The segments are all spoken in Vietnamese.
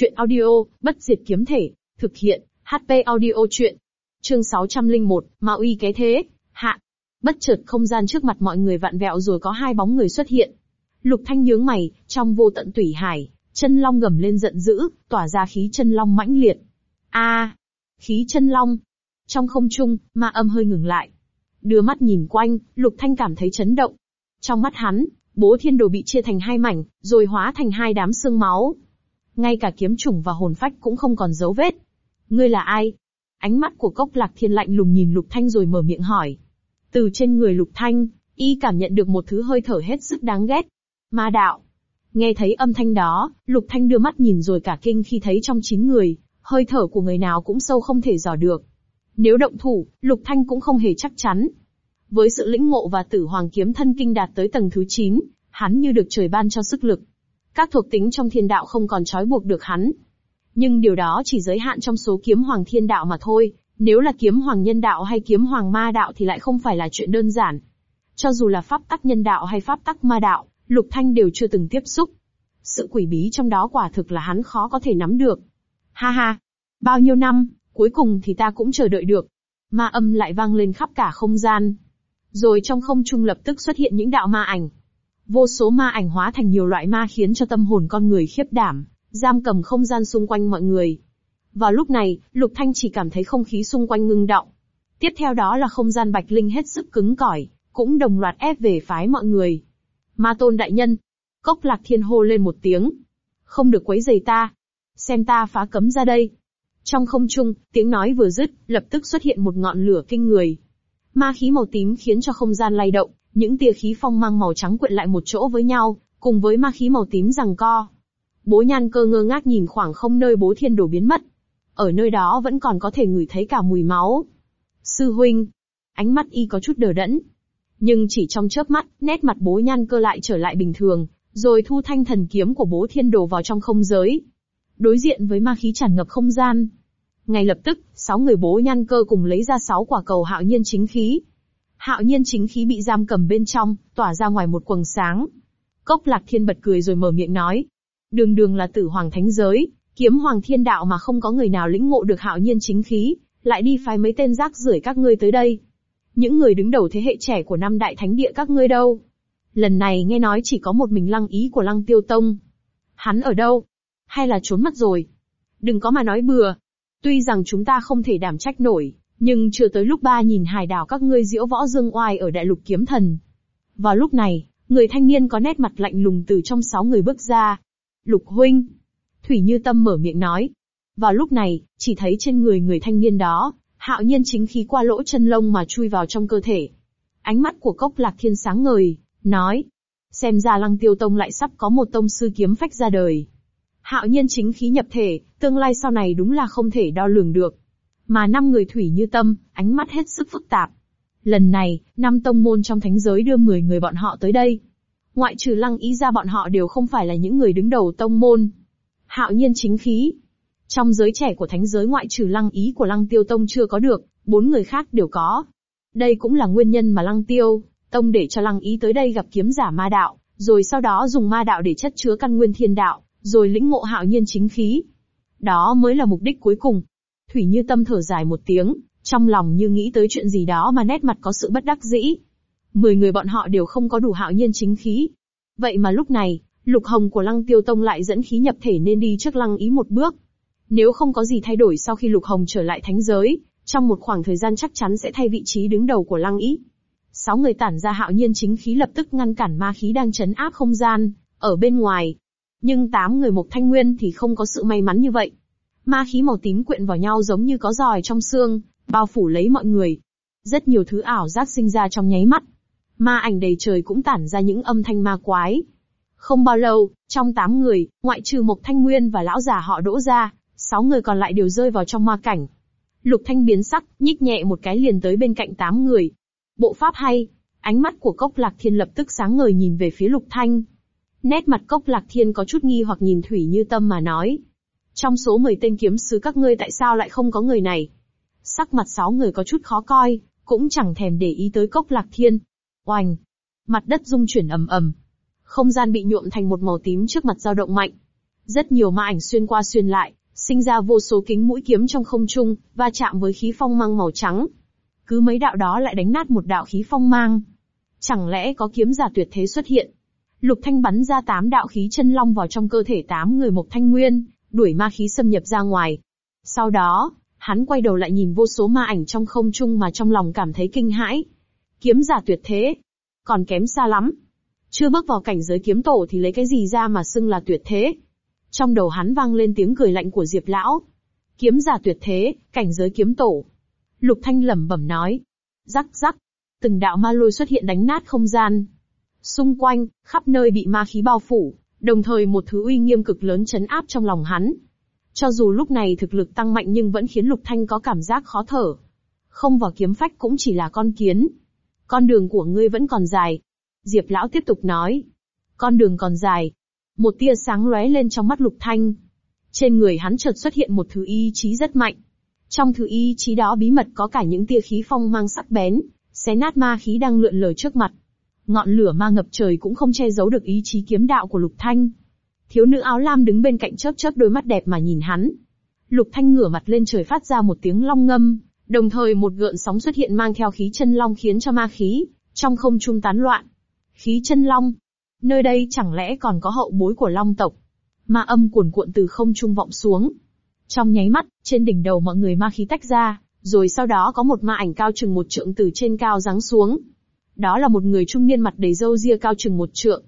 Chuyện audio, bất diệt kiếm thể, thực hiện, HP audio chuyện. Chương 601, Ma uy cái thế, hạ. Bất chợt không gian trước mặt mọi người vặn vẹo rồi có hai bóng người xuất hiện. Lục Thanh nhướng mày, trong vô tận tủy hải, chân long gầm lên giận dữ, tỏa ra khí chân long mãnh liệt. A, khí chân long. Trong không trung, ma âm hơi ngừng lại. Đưa mắt nhìn quanh, Lục Thanh cảm thấy chấn động. Trong mắt hắn, bố thiên đồ bị chia thành hai mảnh, rồi hóa thành hai đám xương máu. Ngay cả kiếm trùng và hồn phách cũng không còn dấu vết. Ngươi là ai? Ánh mắt của cốc lạc thiên lạnh lùng nhìn Lục Thanh rồi mở miệng hỏi. Từ trên người Lục Thanh, y cảm nhận được một thứ hơi thở hết sức đáng ghét. Ma đạo. Nghe thấy âm thanh đó, Lục Thanh đưa mắt nhìn rồi cả kinh khi thấy trong chín người, hơi thở của người nào cũng sâu không thể dò được. Nếu động thủ, Lục Thanh cũng không hề chắc chắn. Với sự lĩnh ngộ và tử hoàng kiếm thân kinh đạt tới tầng thứ 9, hắn như được trời ban cho sức lực. Các thuộc tính trong thiên đạo không còn trói buộc được hắn. Nhưng điều đó chỉ giới hạn trong số kiếm hoàng thiên đạo mà thôi, nếu là kiếm hoàng nhân đạo hay kiếm hoàng ma đạo thì lại không phải là chuyện đơn giản. Cho dù là pháp tắc nhân đạo hay pháp tắc ma đạo, Lục Thanh đều chưa từng tiếp xúc. Sự quỷ bí trong đó quả thực là hắn khó có thể nắm được. Ha ha! Bao nhiêu năm, cuối cùng thì ta cũng chờ đợi được. Ma âm lại vang lên khắp cả không gian. Rồi trong không trung lập tức xuất hiện những đạo ma ảnh. Vô số ma ảnh hóa thành nhiều loại ma khiến cho tâm hồn con người khiếp đảm, giam cầm không gian xung quanh mọi người. Vào lúc này, Lục Thanh chỉ cảm thấy không khí xung quanh ngưng động. Tiếp theo đó là không gian bạch linh hết sức cứng cỏi, cũng đồng loạt ép về phái mọi người. Ma tôn đại nhân. Cốc lạc thiên hô lên một tiếng. Không được quấy giày ta. Xem ta phá cấm ra đây. Trong không trung, tiếng nói vừa dứt, lập tức xuất hiện một ngọn lửa kinh người. Ma khí màu tím khiến cho không gian lay động, những tia khí phong mang màu trắng quyện lại một chỗ với nhau, cùng với ma khí màu tím rằng co. Bố nhan cơ ngơ ngác nhìn khoảng không nơi bố thiên đồ biến mất. Ở nơi đó vẫn còn có thể ngửi thấy cả mùi máu. Sư huynh. Ánh mắt y có chút đờ đẫn. Nhưng chỉ trong chớp mắt, nét mặt bố nhan cơ lại trở lại bình thường, rồi thu thanh thần kiếm của bố thiên đồ vào trong không giới. Đối diện với ma khí tràn ngập không gian. Ngay lập tức, sáu người bố nhan cơ cùng lấy ra sáu quả cầu hạo nhiên chính khí. Hạo nhiên chính khí bị giam cầm bên trong, tỏa ra ngoài một quầng sáng. Cốc lạc thiên bật cười rồi mở miệng nói. Đường đường là tử hoàng thánh giới, kiếm hoàng thiên đạo mà không có người nào lĩnh ngộ được hạo nhiên chính khí, lại đi phái mấy tên rác rưởi các ngươi tới đây. Những người đứng đầu thế hệ trẻ của năm đại thánh địa các ngươi đâu? Lần này nghe nói chỉ có một mình lăng ý của lăng tiêu tông. Hắn ở đâu? Hay là trốn mất rồi? Đừng có mà nói bừa. Tuy rằng chúng ta không thể đảm trách nổi, nhưng chưa tới lúc ba nhìn hài đảo các ngươi diễu võ dương oai ở đại lục kiếm thần. Vào lúc này, người thanh niên có nét mặt lạnh lùng từ trong sáu người bước ra. Lục huynh. Thủy Như Tâm mở miệng nói. Vào lúc này, chỉ thấy trên người người thanh niên đó, hạo nhiên chính khí qua lỗ chân lông mà chui vào trong cơ thể. Ánh mắt của cốc lạc thiên sáng ngời, nói. Xem ra lăng tiêu tông lại sắp có một tông sư kiếm phách ra đời. Hạo nhiên chính khí nhập thể, tương lai sau này đúng là không thể đo lường được. Mà năm người thủy như tâm, ánh mắt hết sức phức tạp. Lần này, năm tông môn trong thánh giới đưa 10 người bọn họ tới đây. Ngoại trừ lăng ý ra bọn họ đều không phải là những người đứng đầu tông môn. Hạo nhiên chính khí. Trong giới trẻ của thánh giới ngoại trừ lăng ý của lăng tiêu tông chưa có được, bốn người khác đều có. Đây cũng là nguyên nhân mà lăng tiêu, tông để cho lăng ý tới đây gặp kiếm giả ma đạo, rồi sau đó dùng ma đạo để chất chứa căn nguyên thiên đạo, rồi lĩnh ngộ hạo nhiên chính khí. Đó mới là mục đích cuối cùng. Thủy Như Tâm thở dài một tiếng, trong lòng như nghĩ tới chuyện gì đó mà nét mặt có sự bất đắc dĩ. Mười người bọn họ đều không có đủ hạo nhiên chính khí. Vậy mà lúc này, Lục Hồng của Lăng Tiêu Tông lại dẫn khí nhập thể nên đi trước Lăng Ý một bước. Nếu không có gì thay đổi sau khi Lục Hồng trở lại thánh giới, trong một khoảng thời gian chắc chắn sẽ thay vị trí đứng đầu của Lăng Ý. Sáu người tản ra hạo nhiên chính khí lập tức ngăn cản ma khí đang chấn áp không gian, ở bên ngoài. Nhưng tám người Mộc Thanh Nguyên thì không có sự may mắn như vậy. Ma khí màu tím quyện vào nhau giống như có giòi trong xương, bao phủ lấy mọi người. Rất nhiều thứ ảo giác sinh ra trong nháy mắt. Ma ảnh đầy trời cũng tản ra những âm thanh ma quái. Không bao lâu, trong tám người, ngoại trừ Mộc Thanh Nguyên và lão già họ đỗ ra, sáu người còn lại đều rơi vào trong ma cảnh. Lục Thanh biến sắc, nhích nhẹ một cái liền tới bên cạnh tám người. Bộ pháp hay, ánh mắt của Cốc Lạc Thiên lập tức sáng ngời nhìn về phía Lục Thanh. Nét mặt Cốc Lạc Thiên có chút nghi hoặc nhìn Thủy Như Tâm mà nói. Trong số 10 tên kiếm sứ các ngươi tại sao lại không có người này? Sắc mặt sáu người có chút khó coi, cũng chẳng thèm để ý tới Cốc Lạc Thiên. Oành! Mặt đất rung chuyển ầm ầm. Không gian bị nhuộm thành một màu tím trước mặt dao động mạnh. Rất nhiều ma ảnh xuyên qua xuyên lại, sinh ra vô số kính mũi kiếm trong không trung, va chạm với khí phong mang màu trắng. Cứ mấy đạo đó lại đánh nát một đạo khí phong mang. Chẳng lẽ có kiếm giả tuyệt thế xuất hiện? Lục Thanh bắn ra tám đạo khí chân long vào trong cơ thể tám người Mộc Thanh Nguyên, đuổi ma khí xâm nhập ra ngoài. Sau đó, hắn quay đầu lại nhìn vô số ma ảnh trong không trung mà trong lòng cảm thấy kinh hãi. Kiếm giả tuyệt thế, còn kém xa lắm. Chưa bước vào cảnh giới kiếm tổ thì lấy cái gì ra mà xưng là tuyệt thế. Trong đầu hắn vang lên tiếng cười lạnh của Diệp Lão. Kiếm giả tuyệt thế, cảnh giới kiếm tổ. Lục Thanh lẩm bẩm nói. Rắc rắc. Từng đạo ma lôi xuất hiện đánh nát không gian. Xung quanh, khắp nơi bị ma khí bao phủ, đồng thời một thứ uy nghiêm cực lớn chấn áp trong lòng hắn. Cho dù lúc này thực lực tăng mạnh nhưng vẫn khiến Lục Thanh có cảm giác khó thở. Không vào kiếm phách cũng chỉ là con kiến. Con đường của ngươi vẫn còn dài. Diệp Lão tiếp tục nói. Con đường còn dài. Một tia sáng lóe lên trong mắt Lục Thanh. Trên người hắn chợt xuất hiện một thứ ý chí rất mạnh. Trong thứ ý chí đó bí mật có cả những tia khí phong mang sắc bén, xé nát ma khí đang lượn lờ trước mặt. Ngọn lửa ma ngập trời cũng không che giấu được ý chí kiếm đạo của Lục Thanh. Thiếu nữ áo lam đứng bên cạnh chớp chớp đôi mắt đẹp mà nhìn hắn. Lục Thanh ngửa mặt lên trời phát ra một tiếng long ngâm, đồng thời một gợn sóng xuất hiện mang theo khí chân long khiến cho ma khí trong không trung tán loạn. Khí chân long, nơi đây chẳng lẽ còn có hậu bối của long tộc? Ma âm cuồn cuộn từ không trung vọng xuống. Trong nháy mắt, trên đỉnh đầu mọi người ma khí tách ra, rồi sau đó có một ma ảnh cao chừng một trượng từ trên cao giáng xuống. Đó là một người trung niên mặt đầy râu ria cao chừng một trượng.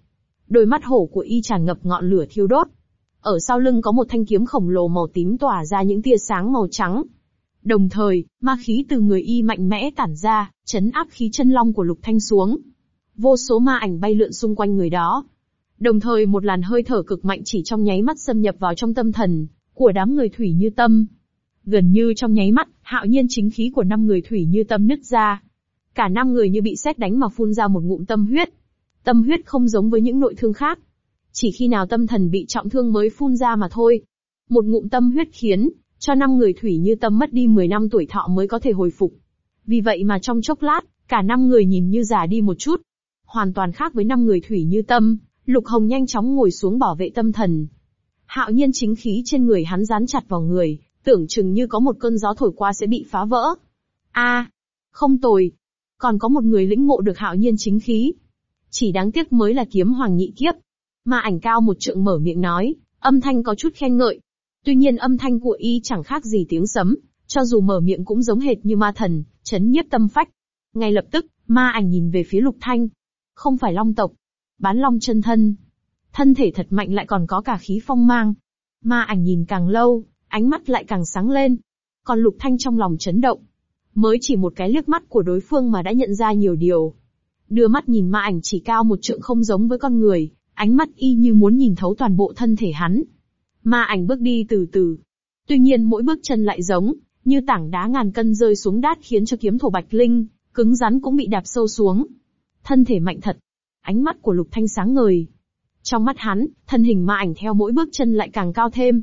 Đôi mắt hổ của y tràn ngập ngọn lửa thiêu đốt. Ở sau lưng có một thanh kiếm khổng lồ màu tím tỏa ra những tia sáng màu trắng. Đồng thời, ma khí từ người y mạnh mẽ tản ra, chấn áp khí chân long của lục thanh xuống. Vô số ma ảnh bay lượn xung quanh người đó. Đồng thời một làn hơi thở cực mạnh chỉ trong nháy mắt xâm nhập vào trong tâm thần, của đám người thủy như tâm. Gần như trong nháy mắt, hạo nhiên chính khí của năm người thủy như tâm nứt ra, Cả năm người như bị xét đánh mà phun ra một ngụm tâm huyết. Tâm huyết không giống với những nội thương khác. Chỉ khi nào tâm thần bị trọng thương mới phun ra mà thôi. Một ngụm tâm huyết khiến cho năm người thủy như tâm mất đi 10 năm tuổi thọ mới có thể hồi phục. Vì vậy mà trong chốc lát, cả năm người nhìn như già đi một chút. Hoàn toàn khác với năm người thủy như tâm, Lục Hồng nhanh chóng ngồi xuống bảo vệ tâm thần. Hạo nhiên chính khí trên người hắn dán chặt vào người, tưởng chừng như có một cơn gió thổi qua sẽ bị phá vỡ. A, không tồi, còn có một người lĩnh ngộ được hạo nhiên chính khí. Chỉ đáng tiếc mới là kiếm hoàng nhị kiếp. Mà ảnh cao một trượng mở miệng nói, âm thanh có chút khen ngợi. Tuy nhiên âm thanh của y chẳng khác gì tiếng sấm, cho dù mở miệng cũng giống hệt như ma thần, chấn nhiếp tâm phách. Ngay lập tức, ma ảnh nhìn về phía lục thanh. Không phải long tộc. Bán long chân thân. Thân thể thật mạnh lại còn có cả khí phong mang. Ma ảnh nhìn càng lâu, ánh mắt lại càng sáng lên. Còn lục thanh trong lòng chấn động. Mới chỉ một cái liếc mắt của đối phương mà đã nhận ra nhiều điều. Đưa mắt nhìn ma ảnh chỉ cao một trượng không giống với con người, ánh mắt y như muốn nhìn thấu toàn bộ thân thể hắn. Ma ảnh bước đi từ từ. Tuy nhiên mỗi bước chân lại giống, như tảng đá ngàn cân rơi xuống đát khiến cho kiếm thổ bạch linh, cứng rắn cũng bị đạp sâu xuống. Thân thể mạnh thật. Ánh mắt của lục thanh sáng ngời. Trong mắt hắn, thân hình ma ảnh theo mỗi bước chân lại càng cao thêm.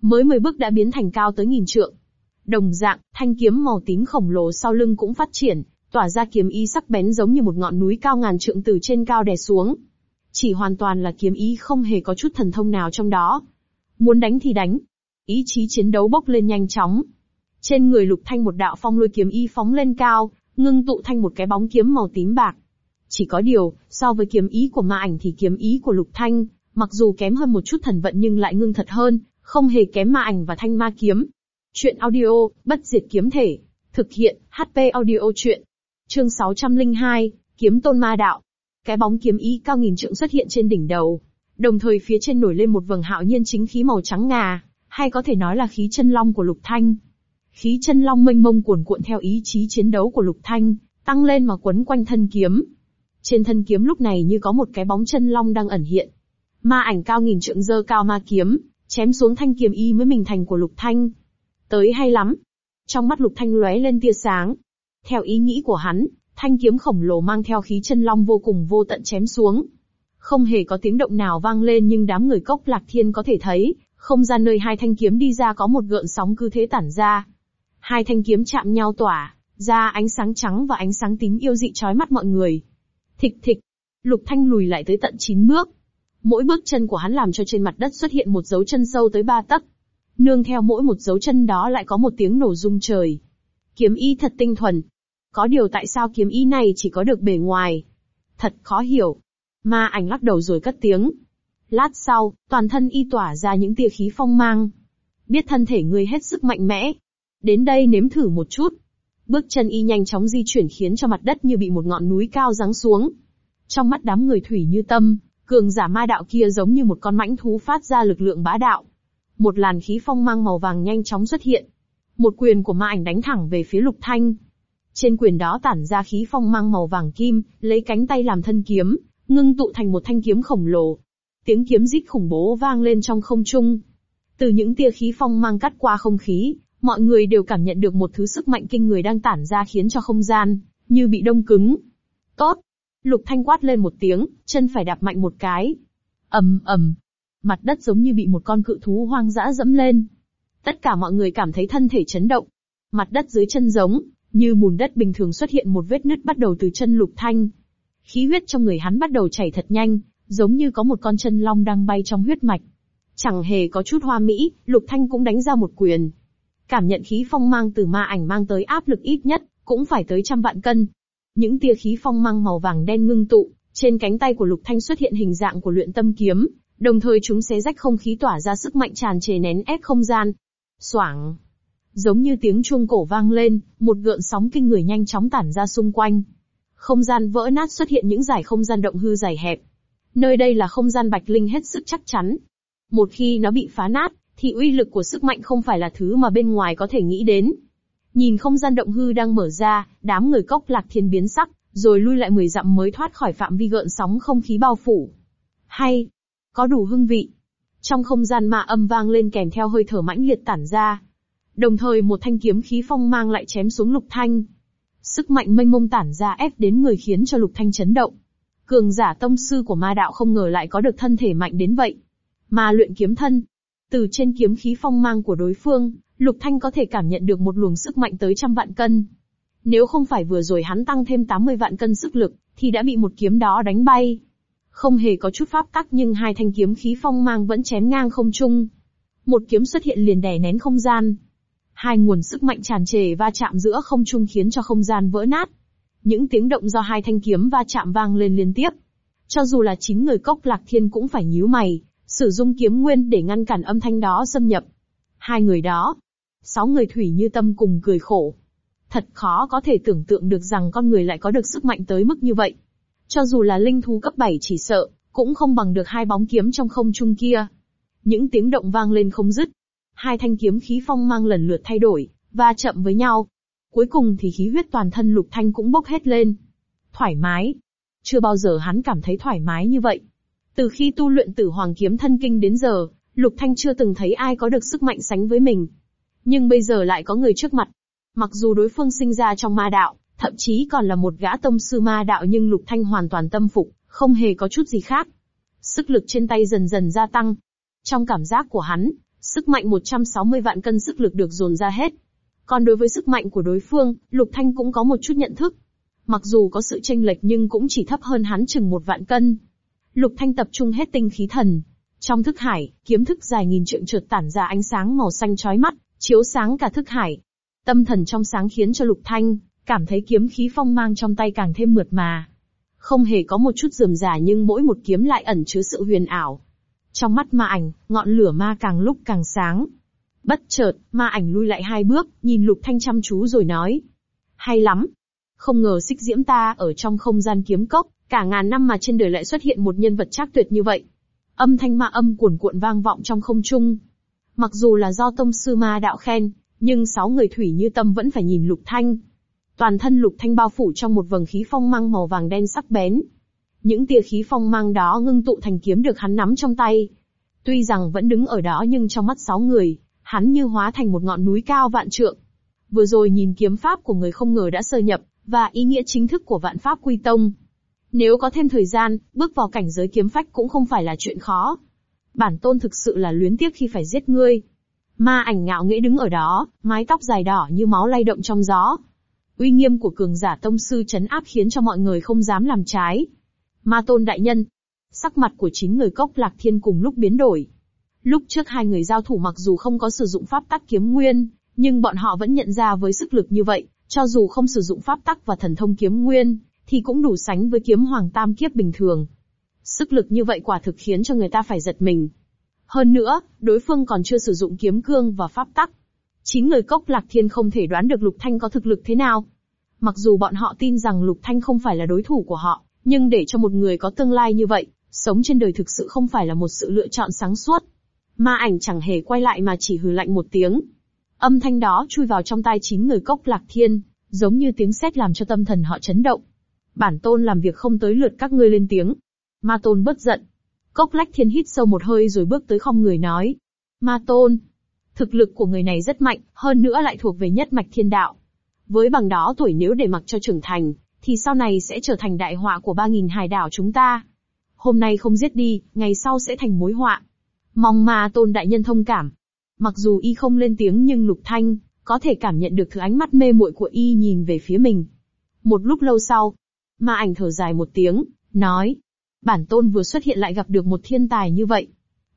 Mới 10 bước đã biến thành cao tới nghìn trượng. Đồng dạng, thanh kiếm màu tím khổng lồ sau lưng cũng phát triển, tỏa ra kiếm ý sắc bén giống như một ngọn núi cao ngàn trượng từ trên cao đè xuống. Chỉ hoàn toàn là kiếm ý không hề có chút thần thông nào trong đó. Muốn đánh thì đánh. Ý chí chiến đấu bốc lên nhanh chóng. Trên người lục thanh một đạo phong lôi kiếm ý phóng lên cao, ngưng tụ thành một cái bóng kiếm màu tím bạc. Chỉ có điều, so với kiếm ý của ma ảnh thì kiếm ý của lục thanh, mặc dù kém hơn một chút thần vận nhưng lại ngưng thật hơn, không hề kém ma ảnh và thanh ma kiếm. Chuyện audio, bất diệt kiếm thể. Thực hiện, HP audio chuyện. Chương 602, Kiếm tôn ma đạo. Cái bóng kiếm ý cao nghìn trượng xuất hiện trên đỉnh đầu. Đồng thời phía trên nổi lên một vầng hạo nhiên chính khí màu trắng ngà, hay có thể nói là khí chân long của Lục Thanh. Khí chân long mênh mông cuồn cuộn theo ý chí chiến đấu của Lục Thanh, tăng lên mà quấn quanh thân kiếm. Trên thân kiếm lúc này như có một cái bóng chân long đang ẩn hiện. Ma ảnh cao nghìn trượng dơ cao ma kiếm, chém xuống thanh kiếm y mới mình thành của Lục Thanh. Tới hay lắm. Trong mắt lục thanh lóe lên tia sáng. Theo ý nghĩ của hắn, thanh kiếm khổng lồ mang theo khí chân long vô cùng vô tận chém xuống. Không hề có tiếng động nào vang lên nhưng đám người cốc lạc thiên có thể thấy, không gian nơi hai thanh kiếm đi ra có một gợn sóng cứ thế tản ra. Hai thanh kiếm chạm nhau tỏa, ra ánh sáng trắng và ánh sáng tím yêu dị chói mắt mọi người. Thịch thịch, lục thanh lùi lại tới tận chín bước. Mỗi bước chân của hắn làm cho trên mặt đất xuất hiện một dấu chân sâu tới ba tấc. Nương theo mỗi một dấu chân đó lại có một tiếng nổ rung trời. Kiếm y thật tinh thuần. Có điều tại sao kiếm y này chỉ có được bề ngoài? Thật khó hiểu. Ma ảnh lắc đầu rồi cất tiếng. Lát sau, toàn thân y tỏa ra những tia khí phong mang. Biết thân thể ngươi hết sức mạnh mẽ. Đến đây nếm thử một chút. Bước chân y nhanh chóng di chuyển khiến cho mặt đất như bị một ngọn núi cao giáng xuống. Trong mắt đám người thủy như tâm, cường giả ma đạo kia giống như một con mãnh thú phát ra lực lượng bá đạo. Một làn khí phong mang màu vàng nhanh chóng xuất hiện. Một quyền của ma ảnh đánh thẳng về phía lục thanh. Trên quyền đó tản ra khí phong mang màu vàng kim, lấy cánh tay làm thân kiếm, ngưng tụ thành một thanh kiếm khổng lồ. Tiếng kiếm rít khủng bố vang lên trong không trung. Từ những tia khí phong mang cắt qua không khí, mọi người đều cảm nhận được một thứ sức mạnh kinh người đang tản ra khiến cho không gian, như bị đông cứng. Tốt! Lục Thanh quát lên một tiếng, chân phải đạp mạnh một cái. ầm ầm, mặt đất giống như bị một con cự thú hoang dã dẫm lên. Tất cả mọi người cảm thấy thân thể chấn động. Mặt đất dưới chân giống, như bùn đất bình thường xuất hiện một vết nứt bắt đầu từ chân Lục Thanh. Khí huyết trong người hắn bắt đầu chảy thật nhanh, giống như có một con chân long đang bay trong huyết mạch. Chẳng hề có chút hoa mỹ, Lục Thanh cũng đánh ra một quyền. Cảm nhận khí phong mang từ ma ảnh mang tới áp lực ít nhất, cũng phải tới trăm vạn cân. Những tia khí phong mang màu vàng đen ngưng tụ, trên cánh tay của Lục Thanh xuất hiện hình dạng của luyện tâm kiếm, đồng thời chúng xé rách không khí tỏa ra sức mạnh tràn trề nén ép không gian. Soảng. Giống như tiếng chuông cổ vang lên, một gợn sóng kinh người nhanh chóng tản ra xung quanh. Không gian vỡ nát xuất hiện những giải không gian động hư dài hẹp. Nơi đây là không gian bạch linh hết sức chắc chắn. Một khi nó bị phá nát, thì uy lực của sức mạnh không phải là thứ mà bên ngoài có thể nghĩ đến. Nhìn không gian động hư đang mở ra, đám người cốc lạc thiên biến sắc, rồi lui lại 10 dặm mới thoát khỏi phạm vi gợn sóng không khí bao phủ. Hay, có đủ hương vị. Trong không gian ma âm vang lên kèm theo hơi thở mãnh liệt tản ra. Đồng thời một thanh kiếm khí phong mang lại chém xuống lục thanh. Sức mạnh mênh mông tản ra ép đến người khiến cho lục thanh chấn động. Cường giả tông sư của ma đạo không ngờ lại có được thân thể mạnh đến vậy. Mà luyện kiếm thân. Từ trên kiếm khí phong mang của đối phương, Lục Thanh có thể cảm nhận được một luồng sức mạnh tới trăm vạn cân. Nếu không phải vừa rồi hắn tăng thêm 80 vạn cân sức lực, thì đã bị một kiếm đó đánh bay. Không hề có chút pháp tắc nhưng hai thanh kiếm khí phong mang vẫn chém ngang không trung. Một kiếm xuất hiện liền đè nén không gian. Hai nguồn sức mạnh tràn trề va chạm giữa không trung khiến cho không gian vỡ nát. Những tiếng động do hai thanh kiếm va chạm vang lên liên tiếp. Cho dù là chín người cốc lạc thiên cũng phải nhíu mày, sử dụng kiếm nguyên để ngăn cản âm thanh đó xâm nhập. Hai người đó, sáu người thủy như tâm cùng cười khổ. Thật khó có thể tưởng tượng được rằng con người lại có được sức mạnh tới mức như vậy. Cho dù là linh thú cấp 7 chỉ sợ, cũng không bằng được hai bóng kiếm trong không trung kia. Những tiếng động vang lên không dứt. Hai thanh kiếm khí phong mang lần lượt thay đổi, và chậm với nhau. Cuối cùng thì khí huyết toàn thân lục thanh cũng bốc hết lên. Thoải mái. Chưa bao giờ hắn cảm thấy thoải mái như vậy. Từ khi tu luyện tử hoàng kiếm thân kinh đến giờ, lục thanh chưa từng thấy ai có được sức mạnh sánh với mình. Nhưng bây giờ lại có người trước mặt. Mặc dù đối phương sinh ra trong ma đạo, thậm chí còn là một gã tông sư ma đạo nhưng Lục Thanh hoàn toàn tâm phục, không hề có chút gì khác. Sức lực trên tay dần dần gia tăng. Trong cảm giác của hắn, sức mạnh 160 vạn cân sức lực được dồn ra hết. Còn đối với sức mạnh của đối phương, Lục Thanh cũng có một chút nhận thức. Mặc dù có sự tranh lệch nhưng cũng chỉ thấp hơn hắn chừng một vạn cân. Lục Thanh tập trung hết tinh khí thần. Trong thức hải, kiếm thức dài nghìn trượng trượt tản ra ánh sáng màu xanh chói mắt, chiếu sáng cả thức hải. Tâm thần trong sáng khiến cho Lục Thanh, cảm thấy kiếm khí phong mang trong tay càng thêm mượt mà. Không hề có một chút rườm rà nhưng mỗi một kiếm lại ẩn chứa sự huyền ảo. Trong mắt ma ảnh, ngọn lửa ma càng lúc càng sáng. Bất chợt, ma ảnh lui lại hai bước, nhìn Lục Thanh chăm chú rồi nói. Hay lắm. Không ngờ xích diễm ta ở trong không gian kiếm cốc, cả ngàn năm mà trên đời lại xuất hiện một nhân vật trác tuyệt như vậy. Âm thanh ma âm cuồn cuộn vang vọng trong không trung, Mặc dù là do tông sư ma đạo khen, nhưng sáu người thủy như tâm vẫn phải nhìn lục thanh. Toàn thân lục thanh bao phủ trong một vầng khí phong mang màu vàng đen sắc bén. Những tia khí phong mang đó ngưng tụ thành kiếm được hắn nắm trong tay. Tuy rằng vẫn đứng ở đó nhưng trong mắt sáu người, hắn như hóa thành một ngọn núi cao vạn trượng. Vừa rồi nhìn kiếm pháp của người không ngờ đã sơ nhập, và ý nghĩa chính thức của vạn pháp quy tông. Nếu có thêm thời gian, bước vào cảnh giới kiếm phách cũng không phải là chuyện khó. Bản tôn thực sự là luyến tiếc khi phải giết ngươi. Ma ảnh ngạo nghễ đứng ở đó, mái tóc dài đỏ như máu lay động trong gió. Uy nghiêm của cường giả tông sư chấn áp khiến cho mọi người không dám làm trái. Ma tôn đại nhân. Sắc mặt của chín người cốc lạc thiên cùng lúc biến đổi. Lúc trước hai người giao thủ mặc dù không có sử dụng pháp tắc kiếm nguyên, nhưng bọn họ vẫn nhận ra với sức lực như vậy, cho dù không sử dụng pháp tắc và thần thông kiếm nguyên, thì cũng đủ sánh với kiếm hoàng tam kiếp bình thường. Sức lực như vậy quả thực khiến cho người ta phải giật mình. Hơn nữa, đối phương còn chưa sử dụng kiếm cương và pháp tắc. Chín người cốc lạc thiên không thể đoán được Lục Thanh có thực lực thế nào. Mặc dù bọn họ tin rằng Lục Thanh không phải là đối thủ của họ, nhưng để cho một người có tương lai như vậy, sống trên đời thực sự không phải là một sự lựa chọn sáng suốt. Ma ảnh chẳng hề quay lại mà chỉ hừ lạnh một tiếng. Âm thanh đó chui vào trong tai chín người cốc lạc thiên, giống như tiếng sét làm cho tâm thần họ chấn động. Bản tôn làm việc không tới lượt các ngươi lên tiếng. Ma tôn bất giận. Cốc lách thiên hít sâu một hơi rồi bước tới không người nói. Ma tôn. Thực lực của người này rất mạnh, hơn nữa lại thuộc về nhất mạch thiên đạo. Với bằng đó tuổi nếu để mặc cho trưởng thành, thì sau này sẽ trở thành đại họa của ba nghìn hải đảo chúng ta. Hôm nay không giết đi, ngày sau sẽ thành mối họa. Mong mà tôn đại nhân thông cảm. Mặc dù y không lên tiếng nhưng lục thanh, có thể cảm nhận được thứ ánh mắt mê muội của y nhìn về phía mình. Một lúc lâu sau, ma ảnh thở dài một tiếng, nói. Bản tôn vừa xuất hiện lại gặp được một thiên tài như vậy.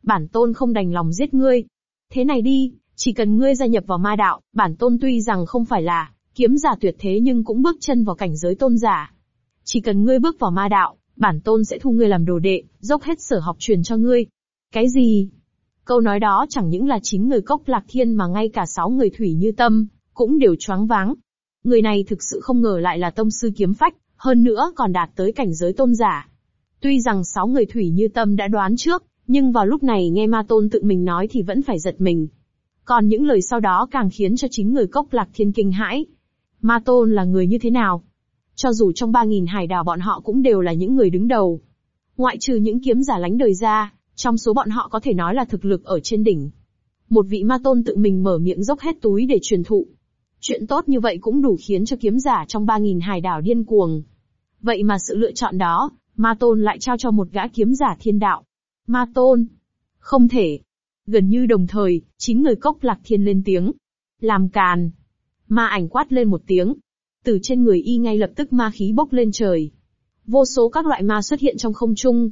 Bản tôn không đành lòng giết ngươi. Thế này đi, chỉ cần ngươi gia nhập vào ma đạo, bản tôn tuy rằng không phải là kiếm giả tuyệt thế nhưng cũng bước chân vào cảnh giới tôn giả. Chỉ cần ngươi bước vào ma đạo, bản tôn sẽ thu ngươi làm đồ đệ, dốc hết sở học truyền cho ngươi. Cái gì? Câu nói đó chẳng những là chính người cốc lạc thiên mà ngay cả sáu người thủy như tâm, cũng đều choáng váng. Người này thực sự không ngờ lại là tông sư kiếm phách, hơn nữa còn đạt tới cảnh giới tôn giả. Tuy rằng sáu người thủy như tâm đã đoán trước, nhưng vào lúc này nghe ma tôn tự mình nói thì vẫn phải giật mình. Còn những lời sau đó càng khiến cho chính người cốc lạc thiên kinh hãi. Ma tôn là người như thế nào? Cho dù trong ba nghìn hải đảo bọn họ cũng đều là những người đứng đầu. Ngoại trừ những kiếm giả lánh đời ra, trong số bọn họ có thể nói là thực lực ở trên đỉnh. Một vị ma tôn tự mình mở miệng dốc hết túi để truyền thụ. Chuyện tốt như vậy cũng đủ khiến cho kiếm giả trong 3.000 hải đảo điên cuồng. Vậy mà sự lựa chọn đó, ma tôn lại trao cho một gã kiếm giả thiên đạo. Ma tôn. Không thể. Gần như đồng thời, chín người cốc lạc thiên lên tiếng. Làm càn. Ma ảnh quát lên một tiếng. Từ trên người y ngay lập tức ma khí bốc lên trời. Vô số các loại ma xuất hiện trong không trung,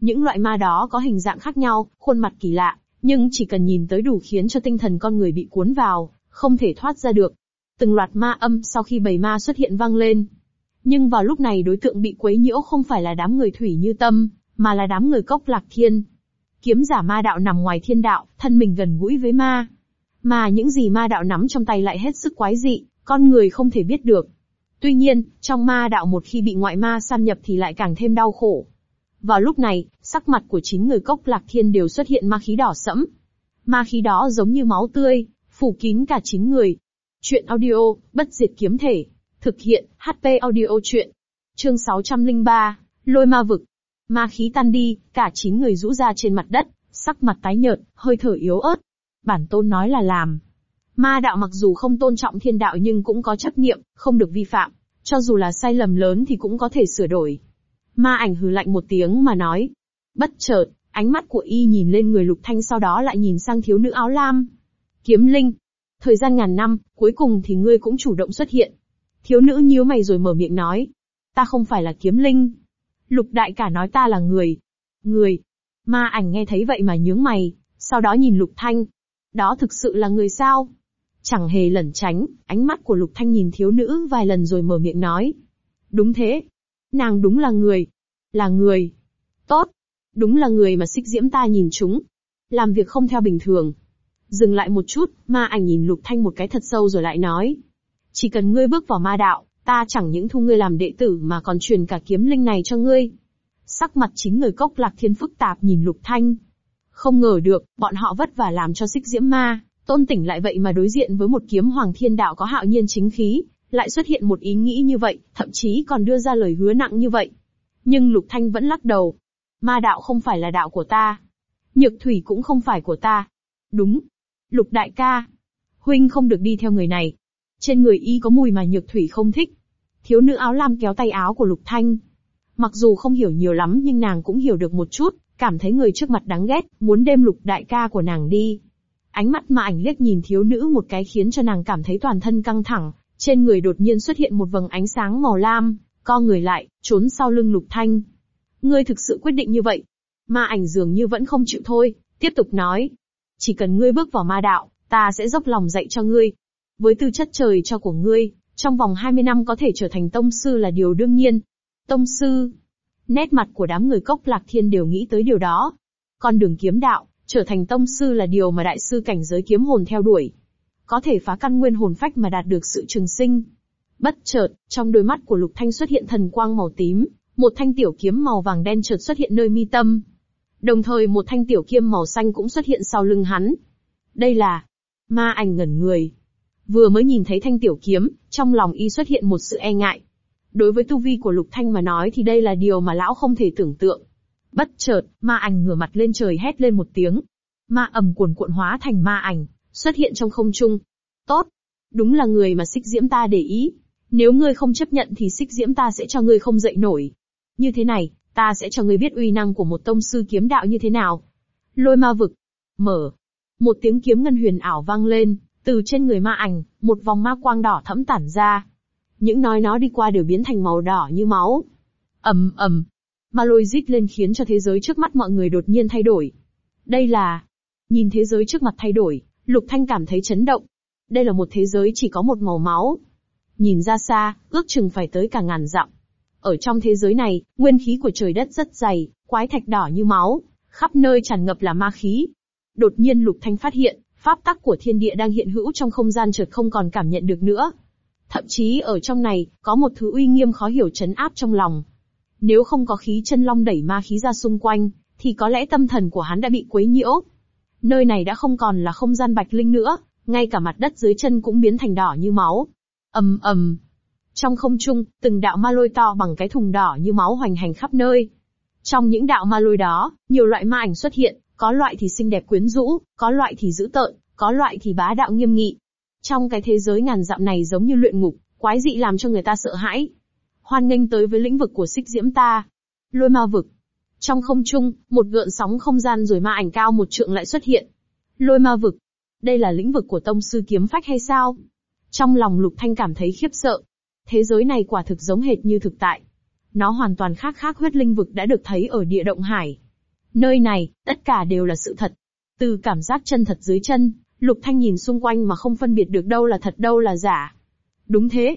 những loại ma đó có hình dạng khác nhau, khuôn mặt kỳ lạ, nhưng chỉ cần nhìn tới đủ khiến cho tinh thần con người bị cuốn vào, không thể thoát ra được. Từng loạt ma âm sau khi bầy ma xuất hiện vang lên. Nhưng vào lúc này đối tượng bị quấy nhiễu không phải là đám người thủy như tâm, mà là đám người cốc lạc thiên. Kiếm giả ma đạo nằm ngoài thiên đạo, thân mình gần gũi với ma. Mà những gì ma đạo nắm trong tay lại hết sức quái dị, con người không thể biết được. Tuy nhiên, trong ma đạo một khi bị ngoại ma xâm nhập thì lại càng thêm đau khổ. Vào lúc này, sắc mặt của chín người cốc lạc thiên đều xuất hiện ma khí đỏ sẫm. Ma khí đó giống như máu tươi, phủ kín cả chín người. Chuyện audio, bất diệt kiếm thể. Thực hiện, HP audio chuyện. Chương 603, lôi ma vực. Ma khí tan đi, cả chín người rũ ra trên mặt đất, sắc mặt tái nhợt, hơi thở yếu ớt. Bản tôn nói là làm. Ma đạo mặc dù không tôn trọng thiên đạo nhưng cũng có trách nhiệm, không được vi phạm. Cho dù là sai lầm lớn thì cũng có thể sửa đổi. Ma ảnh hừ lạnh một tiếng mà nói. Bất chợt, ánh mắt của y nhìn lên người lục thanh sau đó lại nhìn sang thiếu nữ áo lam. Kiếm linh. Thời gian ngàn năm, cuối cùng thì ngươi cũng chủ động xuất hiện. Thiếu nữ nhíu mày rồi mở miệng nói. Ta không phải là kiếm linh. Lục đại cả nói ta là người. Người. Ma ảnh nghe thấy vậy mà nhướng mày, sau đó nhìn lục thanh. Đó thực sự là người sao? Chẳng hề lẩn tránh, ánh mắt của lục thanh nhìn thiếu nữ vài lần rồi mở miệng nói. Đúng thế, Nàng đúng là người. Là người. Tốt. Đúng là người mà xích diễm ta nhìn chúng. Làm việc không theo bình thường. Dừng lại một chút, ma ảnh nhìn lục thanh một cái thật sâu rồi lại nói. Chỉ cần ngươi bước vào ma đạo, ta chẳng những thu ngươi làm đệ tử mà còn truyền cả kiếm linh này cho ngươi. Sắc mặt chính người cốc lạc thiên phức tạp nhìn lục thanh. Không ngờ được, bọn họ vất vả làm cho xích diễm ma, tôn tỉnh lại vậy mà đối diện với một kiếm hoàng thiên đạo có hạo nhiên chính khí, lại xuất hiện một ý nghĩ như vậy, thậm chí còn đưa ra lời hứa nặng như vậy. Nhưng Lục Thanh vẫn lắc đầu. Ma đạo không phải là đạo của ta. Nhược thủy cũng không phải của ta. Đúng. Lục đại ca. Huynh không được đi theo người này. Trên người y có mùi mà nhược thủy không thích. Thiếu nữ áo lam kéo tay áo của Lục Thanh. Mặc dù không hiểu nhiều lắm nhưng nàng cũng hiểu được một chút, cảm thấy người trước mặt đáng ghét, muốn đem lục đại ca của nàng đi. Ánh mắt mà ảnh liếc nhìn thiếu nữ một cái khiến cho nàng cảm thấy toàn thân căng thẳng, trên người đột nhiên xuất hiện một vầng ánh sáng màu lam, co người lại, trốn sau lưng lục thanh. Ngươi thực sự quyết định như vậy. Ma ảnh dường như vẫn không chịu thôi, tiếp tục nói. Chỉ cần ngươi bước vào ma đạo, ta sẽ dốc lòng dạy cho ngươi. Với tư chất trời cho của ngươi, trong vòng 20 năm có thể trở thành tông sư là điều đương nhiên. Tông sư. Nét mặt của đám người cốc lạc thiên đều nghĩ tới điều đó. Con đường kiếm đạo, trở thành tông sư là điều mà đại sư cảnh giới kiếm hồn theo đuổi. Có thể phá căn nguyên hồn phách mà đạt được sự trường sinh. Bất chợt, trong đôi mắt của Lục Thanh xuất hiện thần quang màu tím, một thanh tiểu kiếm màu vàng đen chợt xuất hiện nơi mi tâm. Đồng thời một thanh tiểu kiếm màu xanh cũng xuất hiện sau lưng hắn. Đây là ma ảnh ngẩn người. Vừa mới nhìn thấy thanh tiểu kiếm, trong lòng y xuất hiện một sự e ngại. Đối với tu vi của Lục Thanh mà nói thì đây là điều mà lão không thể tưởng tượng. Bất chợt, ma ảnh ngửa mặt lên trời hét lên một tiếng. Ma ầm cuồn cuộn hóa thành ma ảnh, xuất hiện trong không trung. Tốt! Đúng là người mà xích diễm ta để ý. Nếu ngươi không chấp nhận thì xích diễm ta sẽ cho ngươi không dậy nổi. Như thế này, ta sẽ cho ngươi biết uy năng của một tông sư kiếm đạo như thế nào. Lôi ma vực. Mở. Một tiếng kiếm ngân huyền ảo vang lên, từ trên người ma ảnh, một vòng ma quang đỏ thẫm tản ra. Những nói nó đi qua đều biến thành màu đỏ như máu. ầm ầm, ma lôi rít lên khiến cho thế giới trước mắt mọi người đột nhiên thay đổi. Đây là... Nhìn thế giới trước mặt thay đổi, Lục Thanh cảm thấy chấn động. Đây là một thế giới chỉ có một màu máu. Nhìn ra xa, ước chừng phải tới cả ngàn dặm. Ở trong thế giới này, nguyên khí của trời đất rất dày, quái thạch đỏ như máu, khắp nơi tràn ngập là ma khí. Đột nhiên Lục Thanh phát hiện, pháp tắc của thiên địa đang hiện hữu trong không gian chợt không còn cảm nhận được nữa. Thậm chí ở trong này, có một thứ uy nghiêm khó hiểu chấn áp trong lòng. Nếu không có khí chân long đẩy ma khí ra xung quanh, thì có lẽ tâm thần của hắn đã bị quấy nhiễu. Nơi này đã không còn là không gian bạch linh nữa, ngay cả mặt đất dưới chân cũng biến thành đỏ như máu. ầm ầm. Trong không trung, từng đạo ma lôi to bằng cái thùng đỏ như máu hoành hành khắp nơi. Trong những đạo ma lôi đó, nhiều loại ma ảnh xuất hiện, có loại thì xinh đẹp quyến rũ, có loại thì dữ tợn, có loại thì bá đạo nghiêm nghị. Trong cái thế giới ngàn dặm này giống như luyện ngục, quái dị làm cho người ta sợ hãi. Hoan nghênh tới với lĩnh vực của xích diễm ta. Lôi ma vực. Trong không trung, một gợn sóng không gian rồi ma ảnh cao một trượng lại xuất hiện. Lôi ma vực. Đây là lĩnh vực của tông sư kiếm phách hay sao? Trong lòng lục thanh cảm thấy khiếp sợ. Thế giới này quả thực giống hệt như thực tại. Nó hoàn toàn khác khác huyết linh vực đã được thấy ở địa động hải. Nơi này, tất cả đều là sự thật. Từ cảm giác chân thật dưới chân, Lục Thanh nhìn xung quanh mà không phân biệt được đâu là thật đâu là giả. Đúng thế.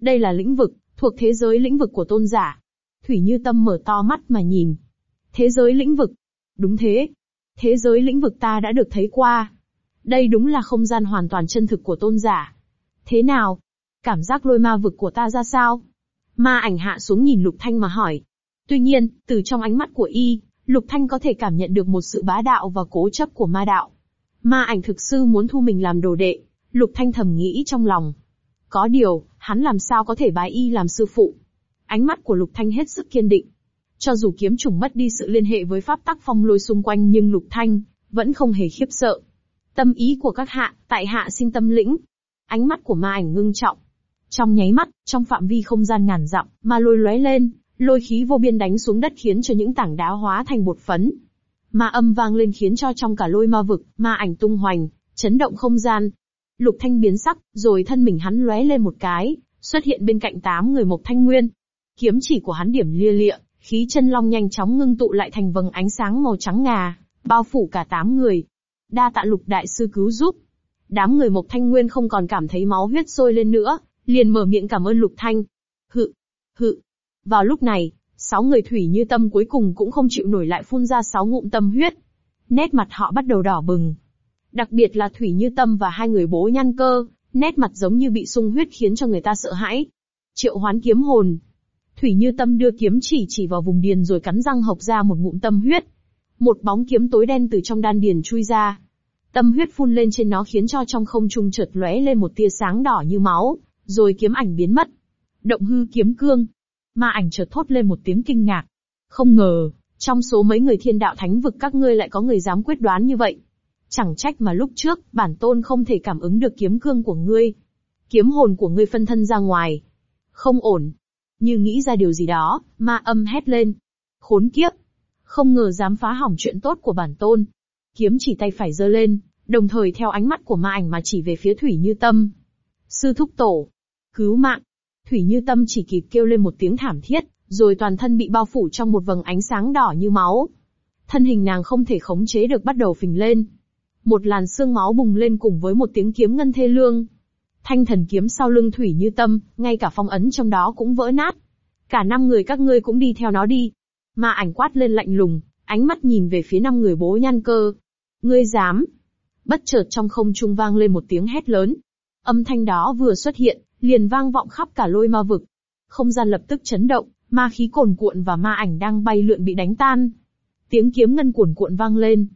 Đây là lĩnh vực, thuộc thế giới lĩnh vực của tôn giả. Thủy Như Tâm mở to mắt mà nhìn. Thế giới lĩnh vực. Đúng thế. Thế giới lĩnh vực ta đã được thấy qua. Đây đúng là không gian hoàn toàn chân thực của tôn giả. Thế nào? Cảm giác lôi ma vực của ta ra sao? Ma ảnh hạ xuống nhìn Lục Thanh mà hỏi. Tuy nhiên, từ trong ánh mắt của y, Lục Thanh có thể cảm nhận được một sự bá đạo và cố chấp của ma đạo. Ma ảnh thực sư muốn thu mình làm đồ đệ, Lục Thanh thầm nghĩ trong lòng. Có điều, hắn làm sao có thể bái y làm sư phụ. Ánh mắt của Lục Thanh hết sức kiên định. Cho dù kiếm trùng mất đi sự liên hệ với pháp tắc phong lôi xung quanh nhưng Lục Thanh, vẫn không hề khiếp sợ. Tâm ý của các hạ, tại hạ xin tâm lĩnh. Ánh mắt của ma ảnh ngưng trọng. Trong nháy mắt, trong phạm vi không gian ngàn dặm, ma lôi lóe lên, lôi khí vô biên đánh xuống đất khiến cho những tảng đá hóa thành bột phấn. Ma âm vang lên khiến cho trong cả lôi ma vực, ma ảnh tung hoành, chấn động không gian. Lục Thanh biến sắc, rồi thân mình hắn lóe lên một cái, xuất hiện bên cạnh tám người Mộc Thanh Nguyên. Kiếm chỉ của hắn điểm lia lịa, khí chân long nhanh chóng ngưng tụ lại thành vầng ánh sáng màu trắng ngà, bao phủ cả tám người. Đa tạ Lục đại sư cứu giúp. Đám người Mộc Thanh Nguyên không còn cảm thấy máu huyết sôi lên nữa, liền mở miệng cảm ơn Lục Thanh. Hự, hự. Vào lúc này, sáu người thủy như tâm cuối cùng cũng không chịu nổi lại phun ra sáu ngụm tâm huyết. Nét mặt họ bắt đầu đỏ bừng. Đặc biệt là thủy như tâm và hai người bố nhăn cơ, nét mặt giống như bị sung huyết khiến cho người ta sợ hãi. Triệu hoán kiếm hồn. Thủy như tâm đưa kiếm chỉ chỉ vào vùng điền rồi cắn răng hộc ra một ngụm tâm huyết. Một bóng kiếm tối đen từ trong đan điền chui ra. Tâm huyết phun lên trên nó khiến cho trong không trung chợt lóe lên một tia sáng đỏ như máu, rồi kiếm ảnh biến mất. Động hư kiếm cương, Ma ảnh chợt thốt lên một tiếng kinh ngạc. Không ngờ, trong số mấy người thiên đạo thánh vực các ngươi lại có người dám quyết đoán như vậy. Chẳng trách mà lúc trước, bản tôn không thể cảm ứng được kiếm cương của ngươi. Kiếm hồn của ngươi phân thân ra ngoài. Không ổn. Như nghĩ ra điều gì đó, ma âm hét lên. Khốn kiếp. Không ngờ dám phá hỏng chuyện tốt của bản tôn. Kiếm chỉ tay phải giơ lên, đồng thời theo ánh mắt của ma ảnh mà chỉ về phía Thủy Như Tâm. Sư thúc tổ. Cứu mạng. Thủy Như Tâm chỉ kịp kêu lên một tiếng thảm thiết, rồi toàn thân bị bao phủ trong một vầng ánh sáng đỏ như máu. Thân hình nàng không thể khống chế được bắt đầu phình lên. Một làn xương máu bùng lên cùng với một tiếng kiếm ngân thê lương. Thanh thần kiếm sau lưng thủy như tâm, ngay cả phong ấn trong đó cũng vỡ nát. Cả năm người các ngươi cũng đi theo nó đi. Mà ảnh quát lên lạnh lùng, ánh mắt nhìn về phía năm người bố nhan cơ. Ngươi dám. Bất chợt trong không trung vang lên một tiếng hét lớn. Âm thanh đó vừa xuất hiện, liền vang vọng khắp cả lôi ma vực. Không gian lập tức chấn động, ma khí cồn cuộn và ma ảnh đang bay lượn bị đánh tan. Tiếng kiếm ngân cuồn cuộn vang lên.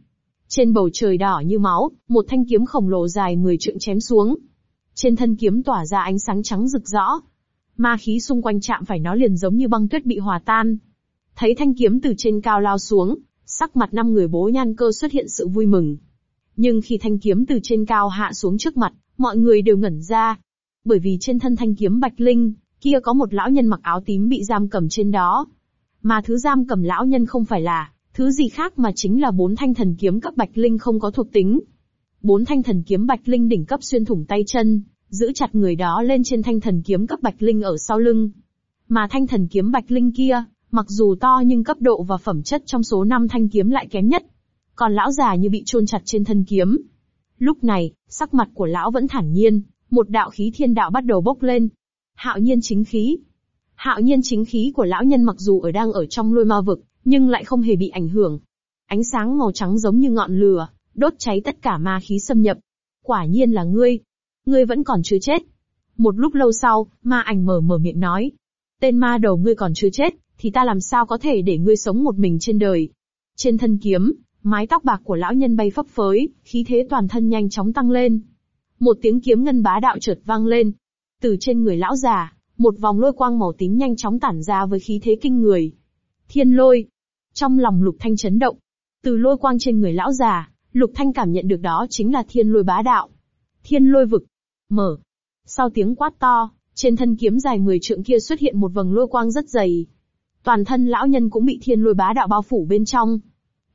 Trên bầu trời đỏ như máu, một thanh kiếm khổng lồ dài 10 trượng chém xuống. Trên thân kiếm tỏa ra ánh sáng trắng rực rõ. Ma khí xung quanh chạm phải nó liền giống như băng tuyết bị hòa tan. Thấy thanh kiếm từ trên cao lao xuống, sắc mặt năm người bố nhan cơ xuất hiện sự vui mừng. Nhưng khi thanh kiếm từ trên cao hạ xuống trước mặt, mọi người đều ngẩn ra. Bởi vì trên thân thanh kiếm bạch linh, kia có một lão nhân mặc áo tím bị giam cầm trên đó. Mà thứ giam cầm lão nhân không phải là, thứ gì khác mà chính là bốn thanh thần kiếm cấp bạch linh không có thuộc tính. Bốn thanh thần kiếm bạch linh đỉnh cấp xuyên thủng tay chân, giữ chặt người đó lên trên thanh thần kiếm cấp bạch linh ở sau lưng. Mà thanh thần kiếm bạch linh kia, mặc dù to nhưng cấp độ và phẩm chất trong số năm thanh kiếm lại kém nhất. Còn lão già như bị chôn chặt trên thân kiếm. Lúc này, sắc mặt của lão vẫn thản nhiên, một đạo khí thiên đạo bắt đầu bốc lên. Hạo nhiên chính khí. Hạo nhiên chính khí của lão nhân mặc dù ở đang ở trong lôi ma vực, nhưng lại không hề bị ảnh hưởng. Ánh sáng màu trắng giống như ngọn lửa, đốt cháy tất cả ma khí xâm nhập. Quả nhiên là ngươi. Ngươi vẫn còn chưa chết. Một lúc lâu sau, ma ảnh mở mở miệng nói. Tên ma đầu ngươi còn chưa chết, thì ta làm sao có thể để ngươi sống một mình trên đời. Trên thân kiếm, mái tóc bạc của lão nhân bay phấp phới, khí thế toàn thân nhanh chóng tăng lên. Một tiếng kiếm ngân bá đạo chợt vang lên. Từ trên người lão già, một vòng lôi quang màu tím nhanh chóng tản ra với khí thế kinh người. Thiên lôi. Trong lòng lục thanh chấn động. Từ lôi quang trên người lão già, lục thanh cảm nhận được đó chính là thiên lôi bá đạo. Thiên lôi vực. Mở. Sau tiếng quát to, trên thân kiếm dài 10 trượng kia xuất hiện một vầng lôi quang rất dày. Toàn thân lão nhân cũng bị thiên lôi bá đạo bao phủ bên trong.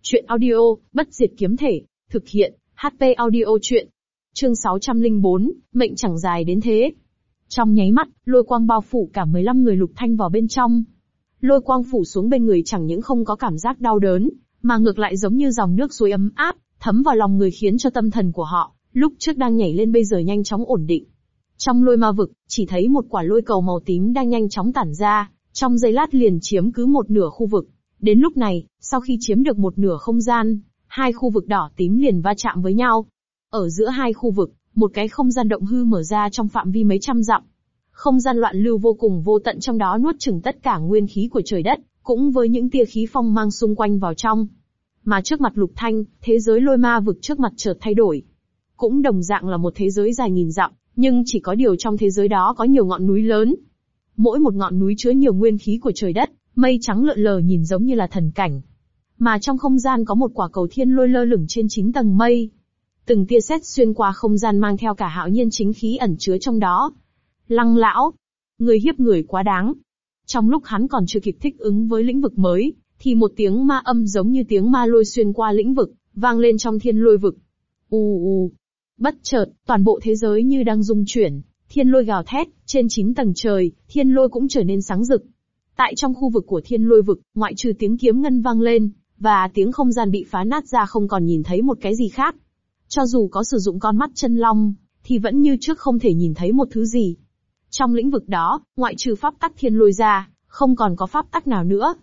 Chuyện audio, bất diệt kiếm thể, thực hiện, HP audio chuyện. Chương 604, mệnh chẳng dài đến thế. Trong nháy mắt, lôi quang bao phủ cả 15 người lục thanh vào bên trong. Lôi quang phủ xuống bên người chẳng những không có cảm giác đau đớn, mà ngược lại giống như dòng nước suối ấm áp, thấm vào lòng người khiến cho tâm thần của họ, lúc trước đang nhảy lên bây giờ nhanh chóng ổn định. Trong lôi ma vực, chỉ thấy một quả lôi cầu màu tím đang nhanh chóng tản ra, trong giây lát liền chiếm cứ một nửa khu vực. Đến lúc này, sau khi chiếm được một nửa không gian, hai khu vực đỏ tím liền va chạm với nhau. Ở giữa hai khu vực, một cái không gian động hư mở ra trong phạm vi mấy trăm dặm. Không gian loạn lưu vô cùng vô tận trong đó nuốt chửng tất cả nguyên khí của trời đất, cũng với những tia khí phong mang xung quanh vào trong. Mà trước mặt lục thanh, thế giới lôi ma vực trước mặt chợt thay đổi. Cũng đồng dạng là một thế giới dài nghìn dặm, nhưng chỉ có điều trong thế giới đó có nhiều ngọn núi lớn, Mỗi một ngọn núi chứa nhiều nguyên khí của trời đất, mây trắng lượn lờ nhìn giống như là thần cảnh. Mà trong không gian có một quả cầu thiên lôi lơ lửng trên chín tầng mây. Từng tia sét xuyên qua không gian mang theo cả hạo nhiên chính khí ẩn chứa trong đó. Lăng lão, người hiếp người quá đáng. Trong lúc hắn còn chưa kịp thích ứng với lĩnh vực mới, thì một tiếng ma âm giống như tiếng ma lôi xuyên qua lĩnh vực, vang lên trong thiên lôi vực. U u. Bất chợt, toàn bộ thế giới như đang rung chuyển, Thiên lôi gào thét, trên chín tầng trời, thiên lôi cũng trở nên sáng rực. Tại trong khu vực của thiên lôi vực, ngoại trừ tiếng kiếm ngân vang lên, và tiếng không gian bị phá nát ra không còn nhìn thấy một cái gì khác. Cho dù có sử dụng con mắt chân long, thì vẫn như trước không thể nhìn thấy một thứ gì. Trong lĩnh vực đó, ngoại trừ pháp tắc thiên lôi ra, không còn có pháp tắc nào nữa.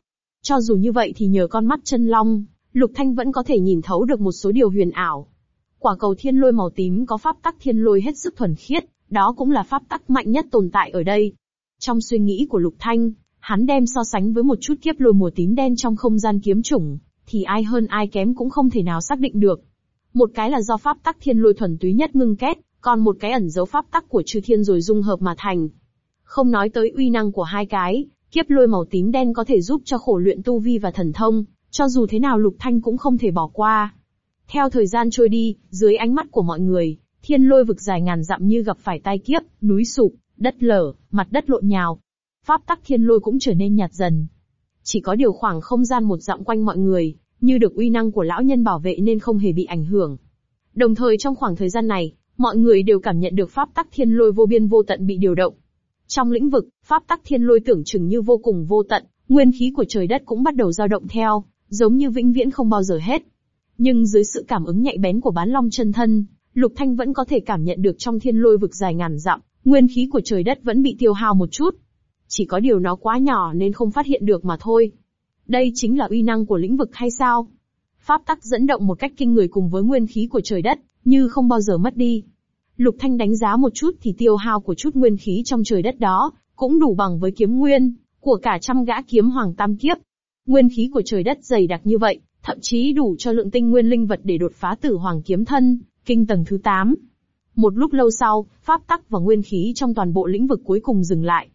Cho dù như vậy thì nhờ con mắt chân long, Lục Thanh vẫn có thể nhìn thấu được một số điều huyền ảo. Quả cầu thiên lôi màu tím có pháp tắc thiên lôi hết sức thuần khiết, đó cũng là pháp tắc mạnh nhất tồn tại ở đây. Trong suy nghĩ của Lục Thanh, hắn đem so sánh với một chút kiếp lôi mùa tím đen trong không gian kiếm chủng, thì ai hơn ai kém cũng không thể nào xác định được. Một cái là do pháp tắc thiên lôi thuần túy nhất ngưng kết, còn một cái ẩn dấu pháp tắc của chư thiên rồi dung hợp mà thành. Không nói tới uy năng của hai cái, kiếp lôi màu tím đen có thể giúp cho khổ luyện tu vi và thần thông, cho dù thế nào Lục Thanh cũng không thể bỏ qua. Theo thời gian trôi đi, dưới ánh mắt của mọi người, Thiên lôi vực dài ngàn dặm như gặp phải tai kiếp, núi sụp, đất lở, mặt đất lộn nhào. Pháp tắc thiên lôi cũng trở nên nhạt dần. Chỉ có điều khoảng không gian một dặm quanh mọi người, như được uy năng của lão nhân bảo vệ nên không hề bị ảnh hưởng. Đồng thời trong khoảng thời gian này, mọi người đều cảm nhận được pháp tắc thiên lôi vô biên vô tận bị điều động. Trong lĩnh vực, pháp tắc thiên lôi tưởng chừng như vô cùng vô tận, Nguyên khí của trời đất cũng bắt đầu dao động theo, giống như vĩnh viễn không bao giờ hết. Nhưng dưới sự cảm ứng nhạy bén của bán long chân thân, Lục Thanh vẫn có thể cảm nhận được trong thiên lôi vực dài ngàn dặm, nguyên khí của trời đất vẫn bị tiêu hao một chút. Chỉ có điều nó quá nhỏ nên không phát hiện được mà thôi. Đây chính là uy năng của lĩnh vực hay sao? Pháp tắc dẫn động một cách kinh người cùng với nguyên khí của trời đất, như không bao giờ mất đi. Lục Thanh đánh giá một chút thì tiêu hao của chút nguyên khí trong trời đất đó, cũng đủ bằng với kiếm nguyên, của cả trăm gã kiếm hoàng tam kiếp. Nguyên khí của trời đất dày đặc như vậy, thậm chí đủ cho lượng tinh nguyên linh vật để đột phá tử hoàng kiếm thân, kinh tầng thứ 8. Một lúc lâu sau, pháp tắc và nguyên khí trong toàn bộ lĩnh vực cuối cùng dừng lại.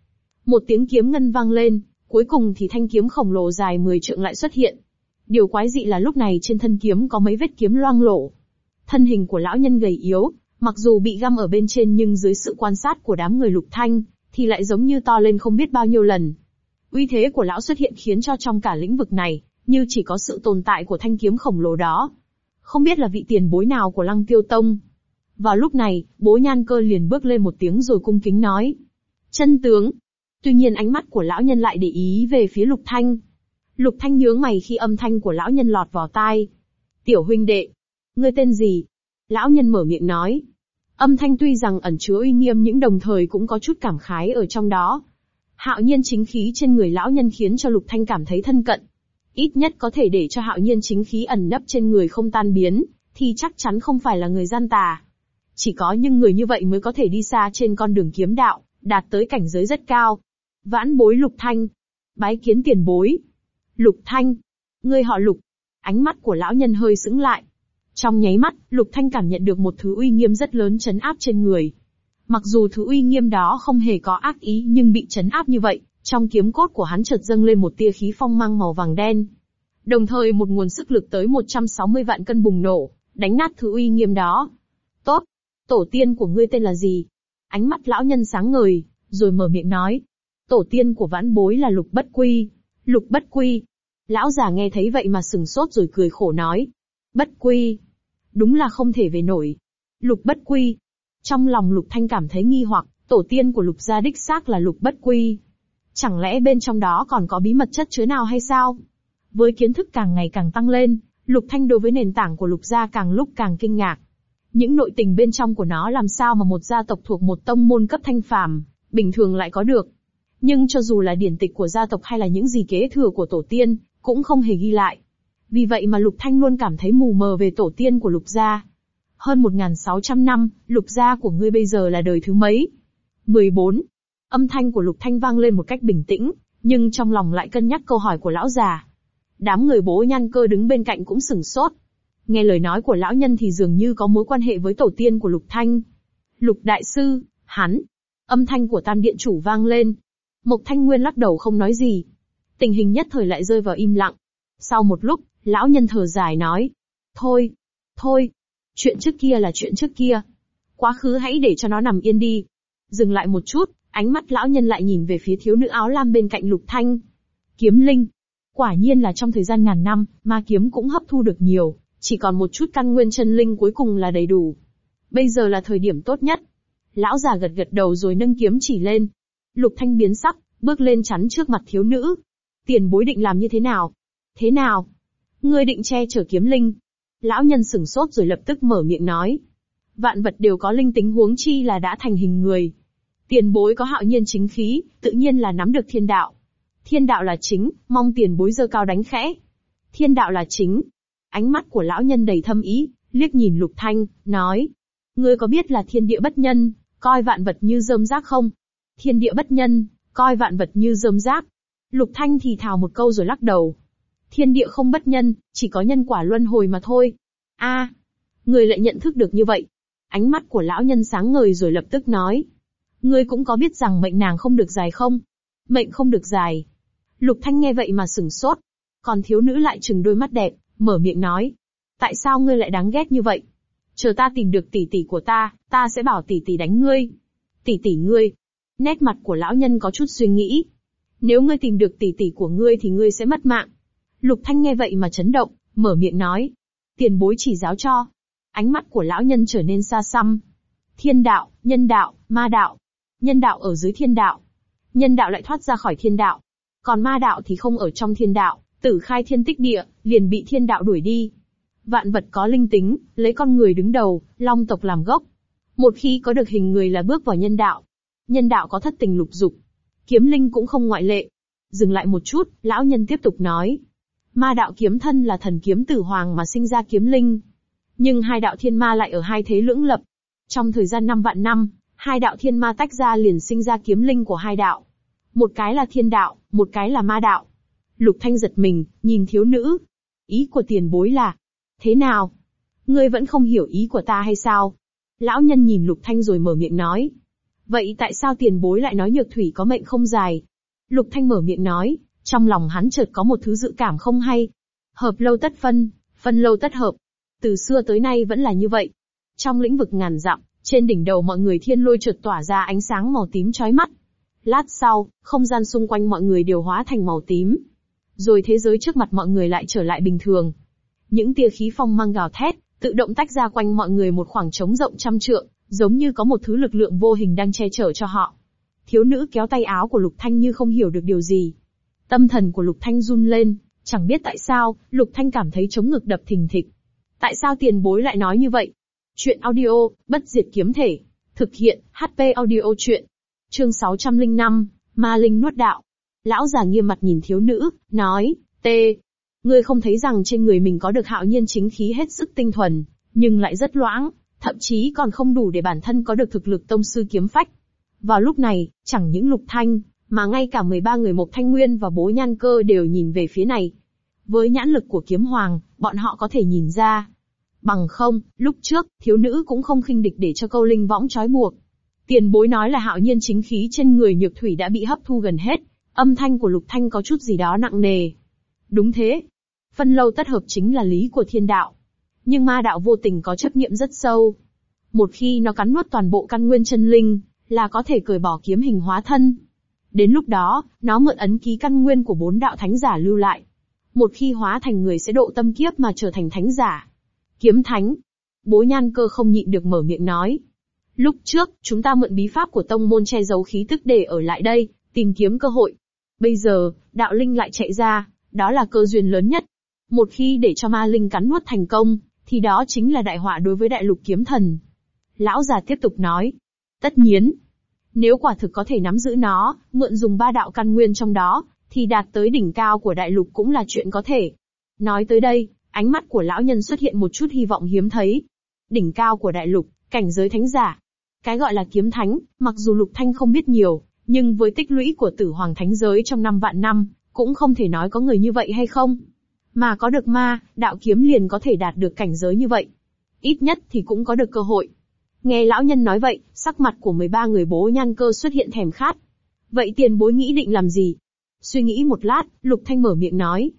Một tiếng kiếm ngân vang lên, cuối cùng thì thanh kiếm khổng lồ dài 10 trượng lại xuất hiện. Điều quái dị là lúc này trên thân kiếm có mấy vết kiếm loang lổ. Thân hình của lão nhân gầy yếu, mặc dù bị găm ở bên trên nhưng dưới sự quan sát của đám người lục thanh, thì lại giống như to lên không biết bao nhiêu lần. Uy thế của lão xuất hiện khiến cho trong cả lĩnh vực này, như chỉ có sự tồn tại của thanh kiếm khổng lồ đó. Không biết là vị tiền bối nào của lăng tiêu tông. Vào lúc này, bố nhan cơ liền bước lên một tiếng rồi cung kính nói. Chân tướng. Tuy nhiên ánh mắt của lão nhân lại để ý về phía lục thanh. Lục thanh nhướng mày khi âm thanh của lão nhân lọt vào tai. Tiểu huynh đệ. Ngươi tên gì? Lão nhân mở miệng nói. Âm thanh tuy rằng ẩn chứa uy nghiêm những đồng thời cũng có chút cảm khái ở trong đó. Hạo nhiên chính khí trên người lão nhân khiến cho Lục Thanh cảm thấy thân cận. Ít nhất có thể để cho hạo nhiên chính khí ẩn nấp trên người không tan biến, thì chắc chắn không phải là người gian tà. Chỉ có những người như vậy mới có thể đi xa trên con đường kiếm đạo, đạt tới cảnh giới rất cao. Vãn bối Lục Thanh. Bái kiến tiền bối. Lục Thanh. Ngươi họ Lục. Ánh mắt của lão nhân hơi sững lại. Trong nháy mắt, Lục Thanh cảm nhận được một thứ uy nghiêm rất lớn chấn áp trên người. Mặc dù thứ uy nghiêm đó không hề có ác ý nhưng bị chấn áp như vậy, trong kiếm cốt của hắn chợt dâng lên một tia khí phong mang màu vàng đen. Đồng thời một nguồn sức lực tới 160 vạn cân bùng nổ, đánh nát thứ uy nghiêm đó. Tốt, tổ tiên của ngươi tên là gì? Ánh mắt lão nhân sáng ngời, rồi mở miệng nói. Tổ tiên của vãn bối là Lục Bất Quy. Lục Bất Quy. Lão già nghe thấy vậy mà sừng sốt rồi cười khổ nói. Bất Quy. Đúng là không thể về nổi. Lục Bất Quy. Trong lòng Lục Thanh cảm thấy nghi hoặc, tổ tiên của Lục gia đích xác là Lục Bất Quy. Chẳng lẽ bên trong đó còn có bí mật chất chứa nào hay sao? Với kiến thức càng ngày càng tăng lên, Lục Thanh đối với nền tảng của Lục gia càng lúc càng kinh ngạc. Những nội tình bên trong của nó làm sao mà một gia tộc thuộc một tông môn cấp thanh phàm, bình thường lại có được. Nhưng cho dù là điển tịch của gia tộc hay là những gì kế thừa của tổ tiên, cũng không hề ghi lại. Vì vậy mà Lục Thanh luôn cảm thấy mù mờ về tổ tiên của Lục gia. Hơn 1.600 năm, Lục gia của ngươi bây giờ là đời thứ mấy? 14. Âm thanh của Lục Thanh vang lên một cách bình tĩnh, nhưng trong lòng lại cân nhắc câu hỏi của lão già. Đám người bố nhan cơ đứng bên cạnh cũng sửng sốt. Nghe lời nói của lão nhân thì dường như có mối quan hệ với tổ tiên của Lục Thanh. Lục Đại Sư, hắn. Âm thanh của tam điện chủ vang lên. Mộc Thanh Nguyên lắc đầu không nói gì. Tình hình nhất thời lại rơi vào im lặng. Sau một lúc, lão nhân thở dài nói. Thôi, thôi. Chuyện trước kia là chuyện trước kia. Quá khứ hãy để cho nó nằm yên đi. Dừng lại một chút, Ánh mắt lão nhân lại nhìn về phía thiếu nữ áo lam bên cạnh Lục Thanh. Kiếm linh. Quả nhiên là trong thời gian ngàn năm, ma kiếm cũng hấp thu được nhiều, chỉ còn một chút căn nguyên chân linh cuối cùng là đầy đủ. Bây giờ là thời điểm tốt nhất. Lão già gật gật đầu rồi nâng kiếm chỉ lên. Lục Thanh biến sắc, bước lên chắn trước mặt thiếu nữ. Tiền bối định làm như thế nào? Thế nào? Ngươi định che chở kiếm linh. Lão nhân sửng sốt rồi lập tức mở miệng nói. Vạn vật đều có linh tính huống chi là đã thành hình người. Tiền bối có hạo nhiên chính khí, tự nhiên là nắm được thiên đạo. Thiên đạo là chính, mong tiền bối dơ cao đánh khẽ. Thiên đạo là chính. Ánh mắt của lão nhân đầy thâm ý, liếc nhìn lục thanh, nói. Ngươi có biết là thiên địa bất nhân, coi vạn vật như rơm rác không? Thiên địa bất nhân, coi vạn vật như rơm rác. Lục thanh thì thào một câu rồi lắc đầu. Thiên địa không bất nhân, chỉ có nhân quả luân hồi mà thôi. A, người lại nhận thức được như vậy. Ánh mắt của lão nhân sáng ngời rồi lập tức nói. Ngươi cũng có biết rằng mệnh nàng không được dài không? Mệnh không được dài. Lục Thanh nghe vậy mà sửng sốt. Còn thiếu nữ lại trừng đôi mắt đẹp, mở miệng nói. Tại sao ngươi lại đáng ghét như vậy? Chờ ta tìm được tỷ tỷ của ta, ta sẽ bảo tỷ tỷ đánh ngươi. Tỷ tỷ ngươi. Nét mặt của lão nhân có chút suy nghĩ. Nếu ngươi tìm được tỷ tỷ của ngươi thì ngươi sẽ mất mạng. Lục Thanh nghe vậy mà chấn động, mở miệng nói. Tiền bối chỉ giáo cho. Ánh mắt của lão nhân trở nên xa xăm. Thiên đạo, nhân đạo, ma đạo, Nhân đạo ở dưới thiên đạo. Nhân đạo lại thoát ra khỏi thiên đạo. Còn ma đạo thì không ở trong thiên đạo, tử khai thiên tích địa, liền bị thiên đạo đuổi đi. Vạn vật có linh tính, lấy con người đứng đầu, long tộc làm gốc. Một khi có được hình người là bước vào nhân đạo. Nhân đạo có thất tình lục dục. Kiếm linh cũng không ngoại lệ. Dừng lại một chút, lão nhân tiếp tục nói. Ma đạo kiếm thân là thần kiếm tử hoàng mà sinh ra kiếm linh. Nhưng hai đạo thiên ma lại ở hai thế lưỡng lập. Trong thời gian năm vạn năm, hai đạo thiên ma tách ra liền sinh ra kiếm linh của hai đạo. Một cái là thiên đạo, một cái là ma đạo. Lục Thanh giật mình, nhìn thiếu nữ. Ý của tiền bối là, thế nào? Ngươi vẫn không hiểu ý của ta hay sao? Lão nhân nhìn Lục Thanh rồi mở miệng nói. Vậy tại sao tiền bối lại nói nhược thủy có mệnh không dài? Lục Thanh mở miệng nói, trong lòng hắn chợt có một thứ dự cảm không hay. Hợp lâu tất phân, phân lâu tất hợp. Từ xưa tới nay vẫn là như vậy. Trong lĩnh vực ngàn dặm, trên đỉnh đầu mọi người thiên lôi chợt tỏa ra ánh sáng màu tím chói mắt. Lát sau, không gian xung quanh mọi người đều hóa thành màu tím. Rồi thế giới trước mặt mọi người lại trở lại bình thường. Những tia khí phong mang gào thét, tự động tách ra quanh mọi người một khoảng trống rộng trăm trượng, giống như có một thứ lực lượng vô hình đang che chở cho họ. Thiếu nữ kéo tay áo của Lục Thanh như không hiểu được điều gì. Tâm thần của Lục Thanh run lên, chẳng biết tại sao, Lục Thanh cảm thấy chống ngực đập thình thịch. Tại sao tiền bối lại nói như vậy? Chuyện audio, bất diệt kiếm thể. Thực hiện, HP audio chuyện. Chương 605, Ma Linh nuốt đạo. Lão già nghiêm mặt nhìn thiếu nữ, nói, tê. Ngươi không thấy rằng trên người mình có được hạo nhiên chính khí hết sức tinh thuần, nhưng lại rất loãng, thậm chí còn không đủ để bản thân có được thực lực tông sư kiếm phách. Vào lúc này, chẳng những lục thanh, mà ngay cả 13 người Mộc Thanh Nguyên và bố nhan cơ đều nhìn về phía này. Với nhãn lực của kiếm hoàng, bọn họ có thể nhìn ra. Bằng không, lúc trước, thiếu nữ cũng không khinh địch để cho câu linh võng trói buộc. Tiền bối nói là hạo nhiên chính khí trên người nhược thủy đã bị hấp thu gần hết, âm thanh của lục thanh có chút gì đó nặng nề. Đúng thế. Phân lâu tất hợp chính là lý của thiên đạo. Nhưng ma đạo vô tình có chấp niệm rất sâu. Một khi nó cắn nuốt toàn bộ căn nguyên chân linh, là có thể cởi bỏ kiếm hình hóa thân. Đến lúc đó, nó mượn ấn ký căn nguyên của bốn đạo thánh giả lưu lại. Một khi hóa thành người sẽ độ tâm kiếp mà trở thành thánh giả. Kiếm thánh. Bố nhan cơ không nhịn được mở miệng nói. Lúc trước, chúng ta mượn bí pháp của tông môn che giấu khí tức để ở lại đây, tìm kiếm cơ hội. Bây giờ, đạo linh lại chạy ra, đó là cơ duyên lớn nhất. Một khi để cho ma linh cắn nuốt thành công, thì đó chính là đại họa đối với đại lục kiếm thần. Lão già tiếp tục nói. Tất nhiên, nếu quả thực có thể nắm giữ nó, mượn dùng ba đạo căn nguyên trong đó, thì đạt tới đỉnh cao của đại lục cũng là chuyện có thể. Nói tới đây, ánh mắt của lão nhân xuất hiện một chút hy vọng hiếm thấy. Đỉnh cao của đại lục, cảnh giới thánh giả. Cái gọi là kiếm thánh, mặc dù lục thanh không biết nhiều, nhưng với tích lũy của tử hoàng thánh giới trong năm vạn năm, cũng không thể nói có người như vậy hay không. Mà có được ma, đạo kiếm liền có thể đạt được cảnh giới như vậy. Ít nhất thì cũng có được cơ hội. Nghe lão nhân nói vậy, sắc mặt của 13 người bố nhan cơ xuất hiện thèm khát. Vậy tiền bối nghĩ định làm gì? Suy nghĩ một lát, Lục Thanh mở miệng nói.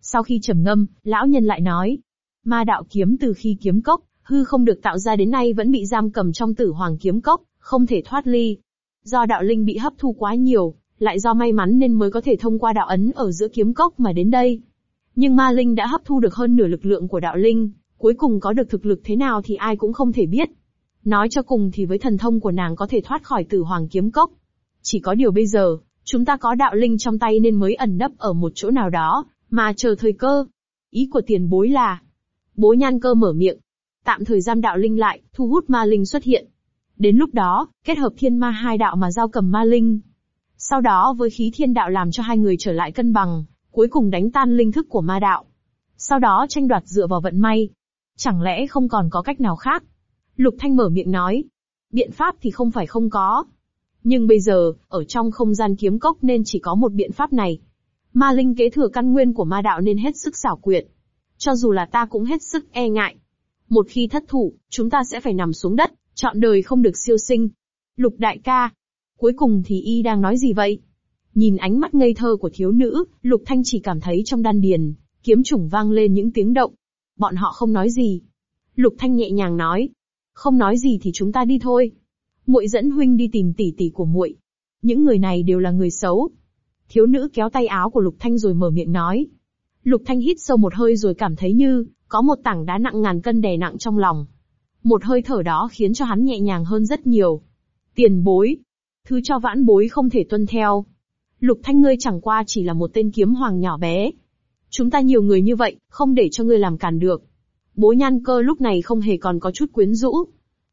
Sau khi trầm ngâm, lão nhân lại nói. Ma đạo kiếm từ khi kiếm cốc, hư không được tạo ra đến nay vẫn bị giam cầm trong tử hoàng kiếm cốc, không thể thoát ly. Do đạo linh bị hấp thu quá nhiều, lại do may mắn nên mới có thể thông qua đạo ấn ở giữa kiếm cốc mà đến đây. Nhưng ma linh đã hấp thu được hơn nửa lực lượng của đạo linh, cuối cùng có được thực lực thế nào thì ai cũng không thể biết. Nói cho cùng thì với thần thông của nàng có thể thoát khỏi tử hoàng kiếm cốc. Chỉ có điều bây giờ, chúng ta có đạo linh trong tay nên mới ẩn nấp ở một chỗ nào đó, mà chờ thời cơ. Ý của tiền bối là, bố nhan cơ mở miệng, tạm thời giam đạo linh lại, thu hút ma linh xuất hiện. Đến lúc đó, kết hợp thiên ma hai đạo mà giao cầm ma linh. Sau đó với khí thiên đạo làm cho hai người trở lại cân bằng, cuối cùng đánh tan linh thức của ma đạo. Sau đó tranh đoạt dựa vào vận may. Chẳng lẽ không còn có cách nào khác? Lục Thanh mở miệng nói. Biện pháp thì không phải không có. Nhưng bây giờ, ở trong không gian kiếm cốc nên chỉ có một biện pháp này. Ma linh kế thừa căn nguyên của ma đạo nên hết sức xảo quyệt. Cho dù là ta cũng hết sức e ngại. Một khi thất thủ, chúng ta sẽ phải nằm xuống đất, chọn đời không được siêu sinh. Lục đại ca. Cuối cùng thì y đang nói gì vậy? Nhìn ánh mắt ngây thơ của thiếu nữ, Lục Thanh chỉ cảm thấy trong đan điền, kiếm chủng vang lên những tiếng động. Bọn họ không nói gì. Lục Thanh nhẹ nhàng nói, không nói gì thì chúng ta đi thôi. Muội dẫn huynh đi tìm tỷ tỷ của muội. Những người này đều là người xấu. Thiếu nữ kéo tay áo của Lục Thanh rồi mở miệng nói. Lục Thanh hít sâu một hơi rồi cảm thấy như, có một tảng đá nặng ngàn cân đè nặng trong lòng. Một hơi thở đó khiến cho hắn nhẹ nhàng hơn rất nhiều. Tiền bối. Thứ cho vãn bối không thể tuân theo. Lục Thanh ngươi chẳng qua chỉ là một tên kiếm hoàng nhỏ bé. Chúng ta nhiều người như vậy, không để cho ngươi làm cản được. Bố nhan cơ lúc này không hề còn có chút quyến rũ.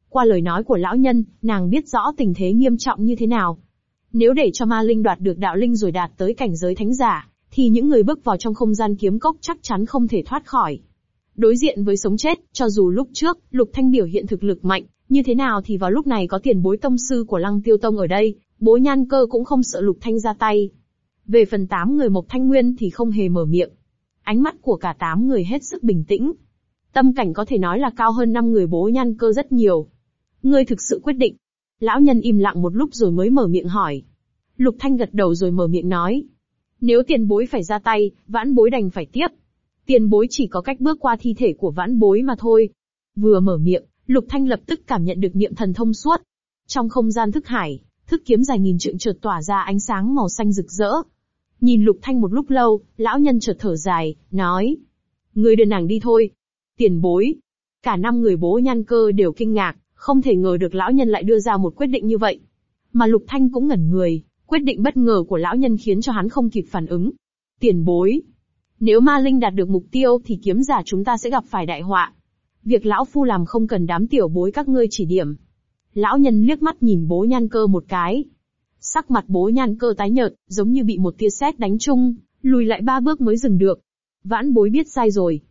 Qua lời nói của lão nhân, nàng biết rõ tình thế nghiêm trọng như thế nào. Nếu để cho ma linh đoạt được đạo linh rồi đạt tới cảnh giới thánh giả, thì những người bước vào trong không gian kiếm cốc chắc chắn không thể thoát khỏi. Đối diện với sống chết, cho dù lúc trước, Lục Thanh biểu hiện thực lực mạnh, như thế nào thì vào lúc này có tiền bối tông sư của Lăng Tiêu Tông ở đây, bố nhan cơ cũng không sợ Lục Thanh ra tay. Về phần tám người Mộc Thanh Nguyên thì không hề mở miệng. Ánh mắt của cả tám người hết sức bình tĩnh. Tâm cảnh có thể nói là cao hơn năm người bố nhan cơ rất nhiều. Ngươi thực sự quyết định. Lão nhân im lặng một lúc rồi mới mở miệng hỏi. Lục Thanh gật đầu rồi mở miệng nói. Nếu tiền bối phải ra tay, vãn bối đành phải tiếp. Tiền bối chỉ có cách bước qua thi thể của vãn bối mà thôi. Vừa mở miệng, Lục Thanh lập tức cảm nhận được niệm thần thông suốt. Trong không gian thức hải, thức kiếm dài nghìn trượng chợt tỏa ra ánh sáng màu xanh rực rỡ. Nhìn Lục Thanh một lúc lâu, lão nhân chợt thở dài, nói. Người đưa nàng đi thôi. Tiền bối. Cả năm người bố nhan cơ đều kinh ngạc, không thể ngờ được lão nhân lại đưa ra một quyết định như vậy. Mà Lục Thanh cũng ngẩn người, quyết định bất ngờ của lão nhân khiến cho hắn không kịp phản ứng. Tiền bối. Nếu ma linh đạt được mục tiêu thì kiếm giả chúng ta sẽ gặp phải đại họa. Việc lão phu làm không cần đám tiểu bối các ngươi chỉ điểm. Lão nhân liếc mắt nhìn bố nhan cơ một cái. Sắc mặt bố nhan cơ tái nhợt, giống như bị một tia sét đánh trúng, lùi lại ba bước mới dừng được. Vãn bối biết sai rồi.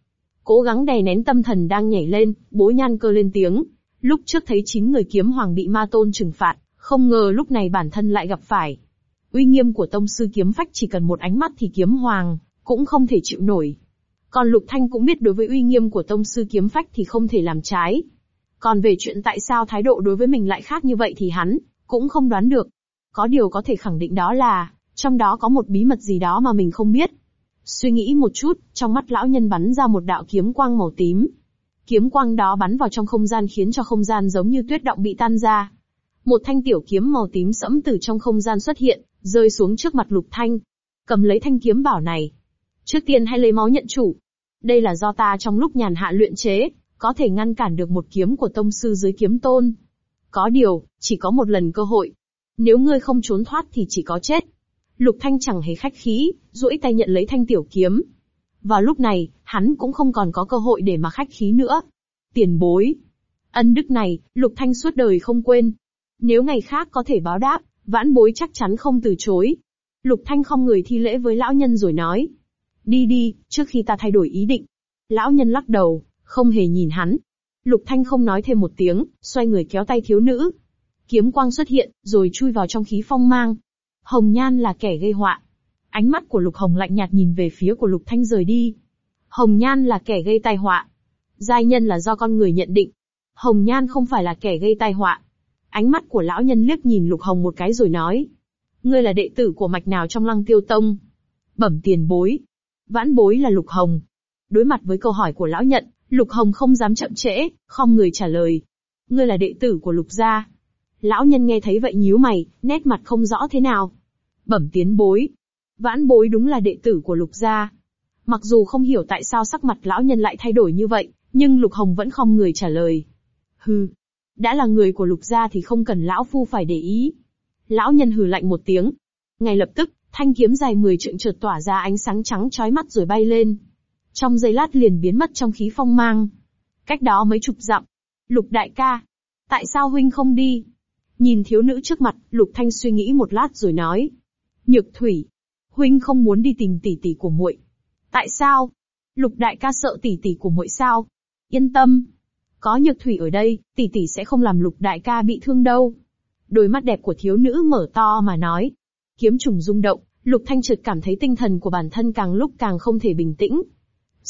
Cố gắng đè nén tâm thần đang nhảy lên, bố nhan cơ lên tiếng. Lúc trước thấy chín người kiếm hoàng bị ma tôn trừng phạt, không ngờ lúc này bản thân lại gặp phải. Uy nghiêm của tông sư kiếm phách chỉ cần một ánh mắt thì kiếm hoàng, cũng không thể chịu nổi. Còn Lục Thanh cũng biết đối với uy nghiêm của tông sư kiếm phách thì không thể làm trái. Còn về chuyện tại sao thái độ đối với mình lại khác như vậy thì hắn, cũng không đoán được. Có điều có thể khẳng định đó là, trong đó có một bí mật gì đó mà mình không biết. Suy nghĩ một chút, trong mắt lão nhân bắn ra một đạo kiếm quang màu tím. Kiếm quang đó bắn vào trong không gian khiến cho không gian giống như tuyết động bị tan ra. Một thanh tiểu kiếm màu tím sẫm từ trong không gian xuất hiện, rơi xuống trước mặt lục thanh. Cầm lấy thanh kiếm bảo này, Trước tiên hãy lấy máu nhận chủ. Đây là do ta trong lúc nhàn hạ luyện chế, có thể ngăn cản được một kiếm của tông sư dưới kiếm tôn. Có điều, chỉ có một lần cơ hội. Nếu ngươi không trốn thoát thì chỉ có chết. Lục Thanh chẳng hề khách khí, duỗi tay nhận lấy thanh tiểu kiếm. Vào lúc này, hắn cũng không còn có cơ hội để mà khách khí nữa. Tiền bối. Ân đức này, Lục Thanh suốt đời không quên. Nếu ngày khác có thể báo đáp, vãn bối chắc chắn không từ chối. Lục Thanh không người thi lễ với lão nhân rồi nói. Đi đi, trước khi ta thay đổi ý định. Lão nhân lắc đầu, không hề nhìn hắn. Lục Thanh không nói thêm một tiếng, xoay người kéo tay thiếu nữ. Kiếm quang xuất hiện, rồi chui vào trong khí phong mang. Hồng Nhan là kẻ gây họa. Ánh mắt của Lục Hồng lạnh nhạt nhìn về phía của Lục Thanh rời đi. Hồng Nhan là kẻ gây tai họa. Giai nhân là do con người nhận định. Hồng Nhan không phải là kẻ gây tai họa. Ánh mắt của lão nhân liếc nhìn Lục Hồng một cái rồi nói. Ngươi là đệ tử của mạch nào trong lăng tiêu tông? Bẩm tiền bối, Vãn bối là Lục Hồng. Đối mặt với câu hỏi của lão nhận, Lục Hồng không dám chậm trễ, không người trả lời. Ngươi là đệ tử của Lục gia. Lão nhân nghe thấy vậy nhíu mày, nét mặt không rõ thế nào. Bẩm tiến bối. Vãn bối đúng là đệ tử của Lục gia. Mặc dù không hiểu tại sao sắc mặt lão nhân lại thay đổi như vậy, nhưng Lục Hồng vẫn không người trả lời. Hừ. Đã là người của Lục gia thì không cần lão phu phải để ý. Lão nhân hừ lạnh một tiếng. Ngay lập tức, Thanh kiếm dài 10 trượng chợt tỏa ra ánh sáng trắng chói mắt rồi bay lên. Trong giây lát liền biến mất trong khí phong mang. Cách đó mấy chục dặm. Lục đại ca. Tại sao huynh không đi? Nhìn thiếu nữ trước mặt, Lục Thanh suy nghĩ một lát rồi nói. Nhược thủy. Huynh không muốn đi tìm tỷ tỷ của muội. Tại sao? Lục đại ca sợ tỷ tỷ của muội sao? Yên tâm. Có nhược thủy ở đây, tỷ tỷ sẽ không làm lục đại ca bị thương đâu. Đôi mắt đẹp của thiếu nữ mở to mà nói. Kiếm trùng rung động, Lục Thanh chợt cảm thấy tinh thần của bản thân càng lúc càng không thể bình tĩnh.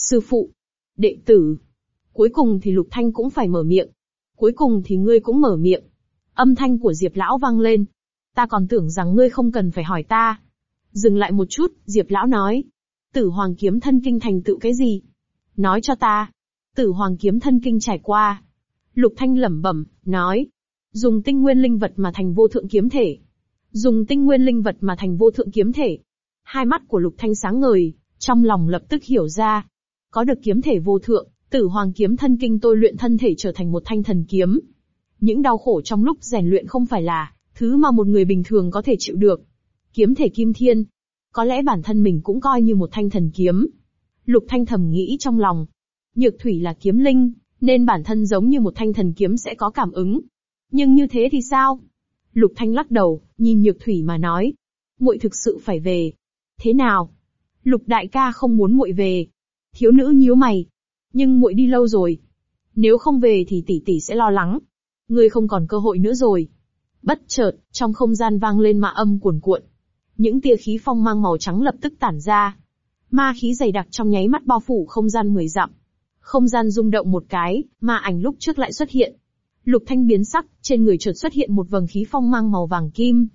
Sư phụ, đệ tử. Cuối cùng thì Lục Thanh cũng phải mở miệng. Cuối cùng thì ngươi cũng mở miệng. Âm thanh của Diệp Lão vang lên. Ta còn tưởng rằng ngươi không cần phải hỏi ta. Dừng lại một chút, Diệp Lão nói. Tử Hoàng Kiếm Thân Kinh thành tựu cái gì? Nói cho ta. Tử Hoàng Kiếm Thân Kinh trải qua. Lục Thanh lẩm bẩm, nói. Dùng tinh nguyên linh vật mà thành vô thượng kiếm thể. Dùng tinh nguyên linh vật mà thành vô thượng kiếm thể. Hai mắt của Lục Thanh sáng ngời, trong lòng lập tức hiểu ra. Có được kiếm thể vô thượng, tử hoàng kiếm thân kinh tôi luyện thân thể trở thành một thanh thần kiếm. Những đau khổ trong lúc rèn luyện không phải là thứ mà một người bình thường có thể chịu được. Kiếm thể kim thiên. Có lẽ bản thân mình cũng coi như một thanh thần kiếm. Lục Thanh thầm nghĩ trong lòng. Nhược thủy là kiếm linh, nên bản thân giống như một thanh thần kiếm sẽ có cảm ứng. Nhưng như thế thì sao? Lục Thanh lắc đầu, nhìn Nhược Thủy mà nói. muội thực sự phải về. Thế nào? Lục đại ca không muốn muội về. Thiếu nữ nhíu mày. Nhưng muội đi lâu rồi. Nếu không về thì tỷ tỷ sẽ lo lắng. Ngươi không còn cơ hội nữa rồi. Bất chợt, trong không gian vang lên ma âm cuồn cuộn. Những tia khí phong mang màu trắng lập tức tản ra. Ma khí dày đặc trong nháy mắt bao phủ không gian mười dặm. Không gian rung động một cái, ma ảnh lúc trước lại xuất hiện. Lục Thanh biến sắc, trên người chợt xuất hiện một vầng khí phong mang màu vàng kim.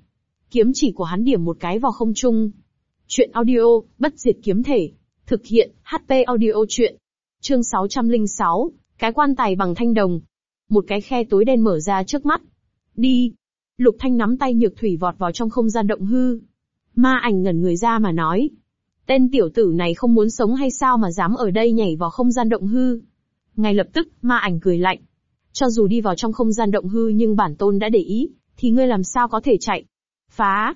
Kiếm chỉ của hắn điểm một cái vào không trung. Chuyện audio, bất diệt kiếm thể. Thực hiện, HP audio chuyện. Chương 606, cái quan tài bằng thanh đồng. Một cái khe tối đen mở ra trước mắt. Đi. Lục Thanh nắm tay nhược thủy vọt vào trong không gian động hư. Ma ảnh ngẩn người ra mà nói. Tên tiểu tử này không muốn sống hay sao mà dám ở đây nhảy vào không gian động hư. Ngay lập tức, ma ảnh cười lạnh. Cho dù đi vào trong không gian động hư nhưng bản tôn đã để ý, thì ngươi làm sao có thể chạy? Phá!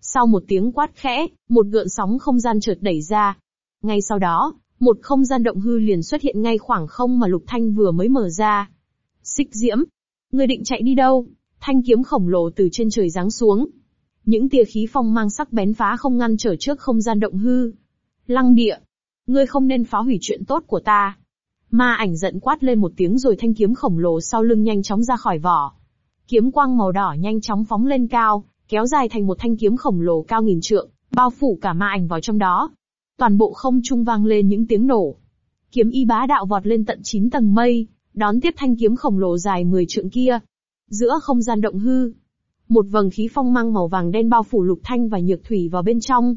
Sau một tiếng quát khẽ, một gợn sóng không gian chợt đẩy ra. Ngay sau đó, một không gian động hư liền xuất hiện ngay khoảng không mà Lục Thanh vừa mới mở ra. Xích diễm! người định chạy đi đâu? Thanh kiếm khổng lồ từ trên trời giáng xuống. Những tia khí phong mang sắc bén phá không ngăn trở trước không gian động hư. Lăng địa! Ngươi không nên phá hủy chuyện tốt của ta. Ma ảnh giận quát lên một tiếng rồi thanh kiếm khổng lồ sau lưng nhanh chóng ra khỏi vỏ. Kiếm quang màu đỏ nhanh chóng phóng lên cao, kéo dài thành một thanh kiếm khổng lồ cao nghìn trượng, bao phủ cả ma ảnh vào trong đó. Toàn bộ không trung vang lên những tiếng nổ. Kiếm y bá đạo vọt lên tận 9 tầng mây, đón tiếp thanh kiếm khổng lồ dài 10 trượng kia. Giữa không gian động hư, một vầng khí phong mang màu vàng đen bao phủ lục thanh và nhược thủy vào bên trong.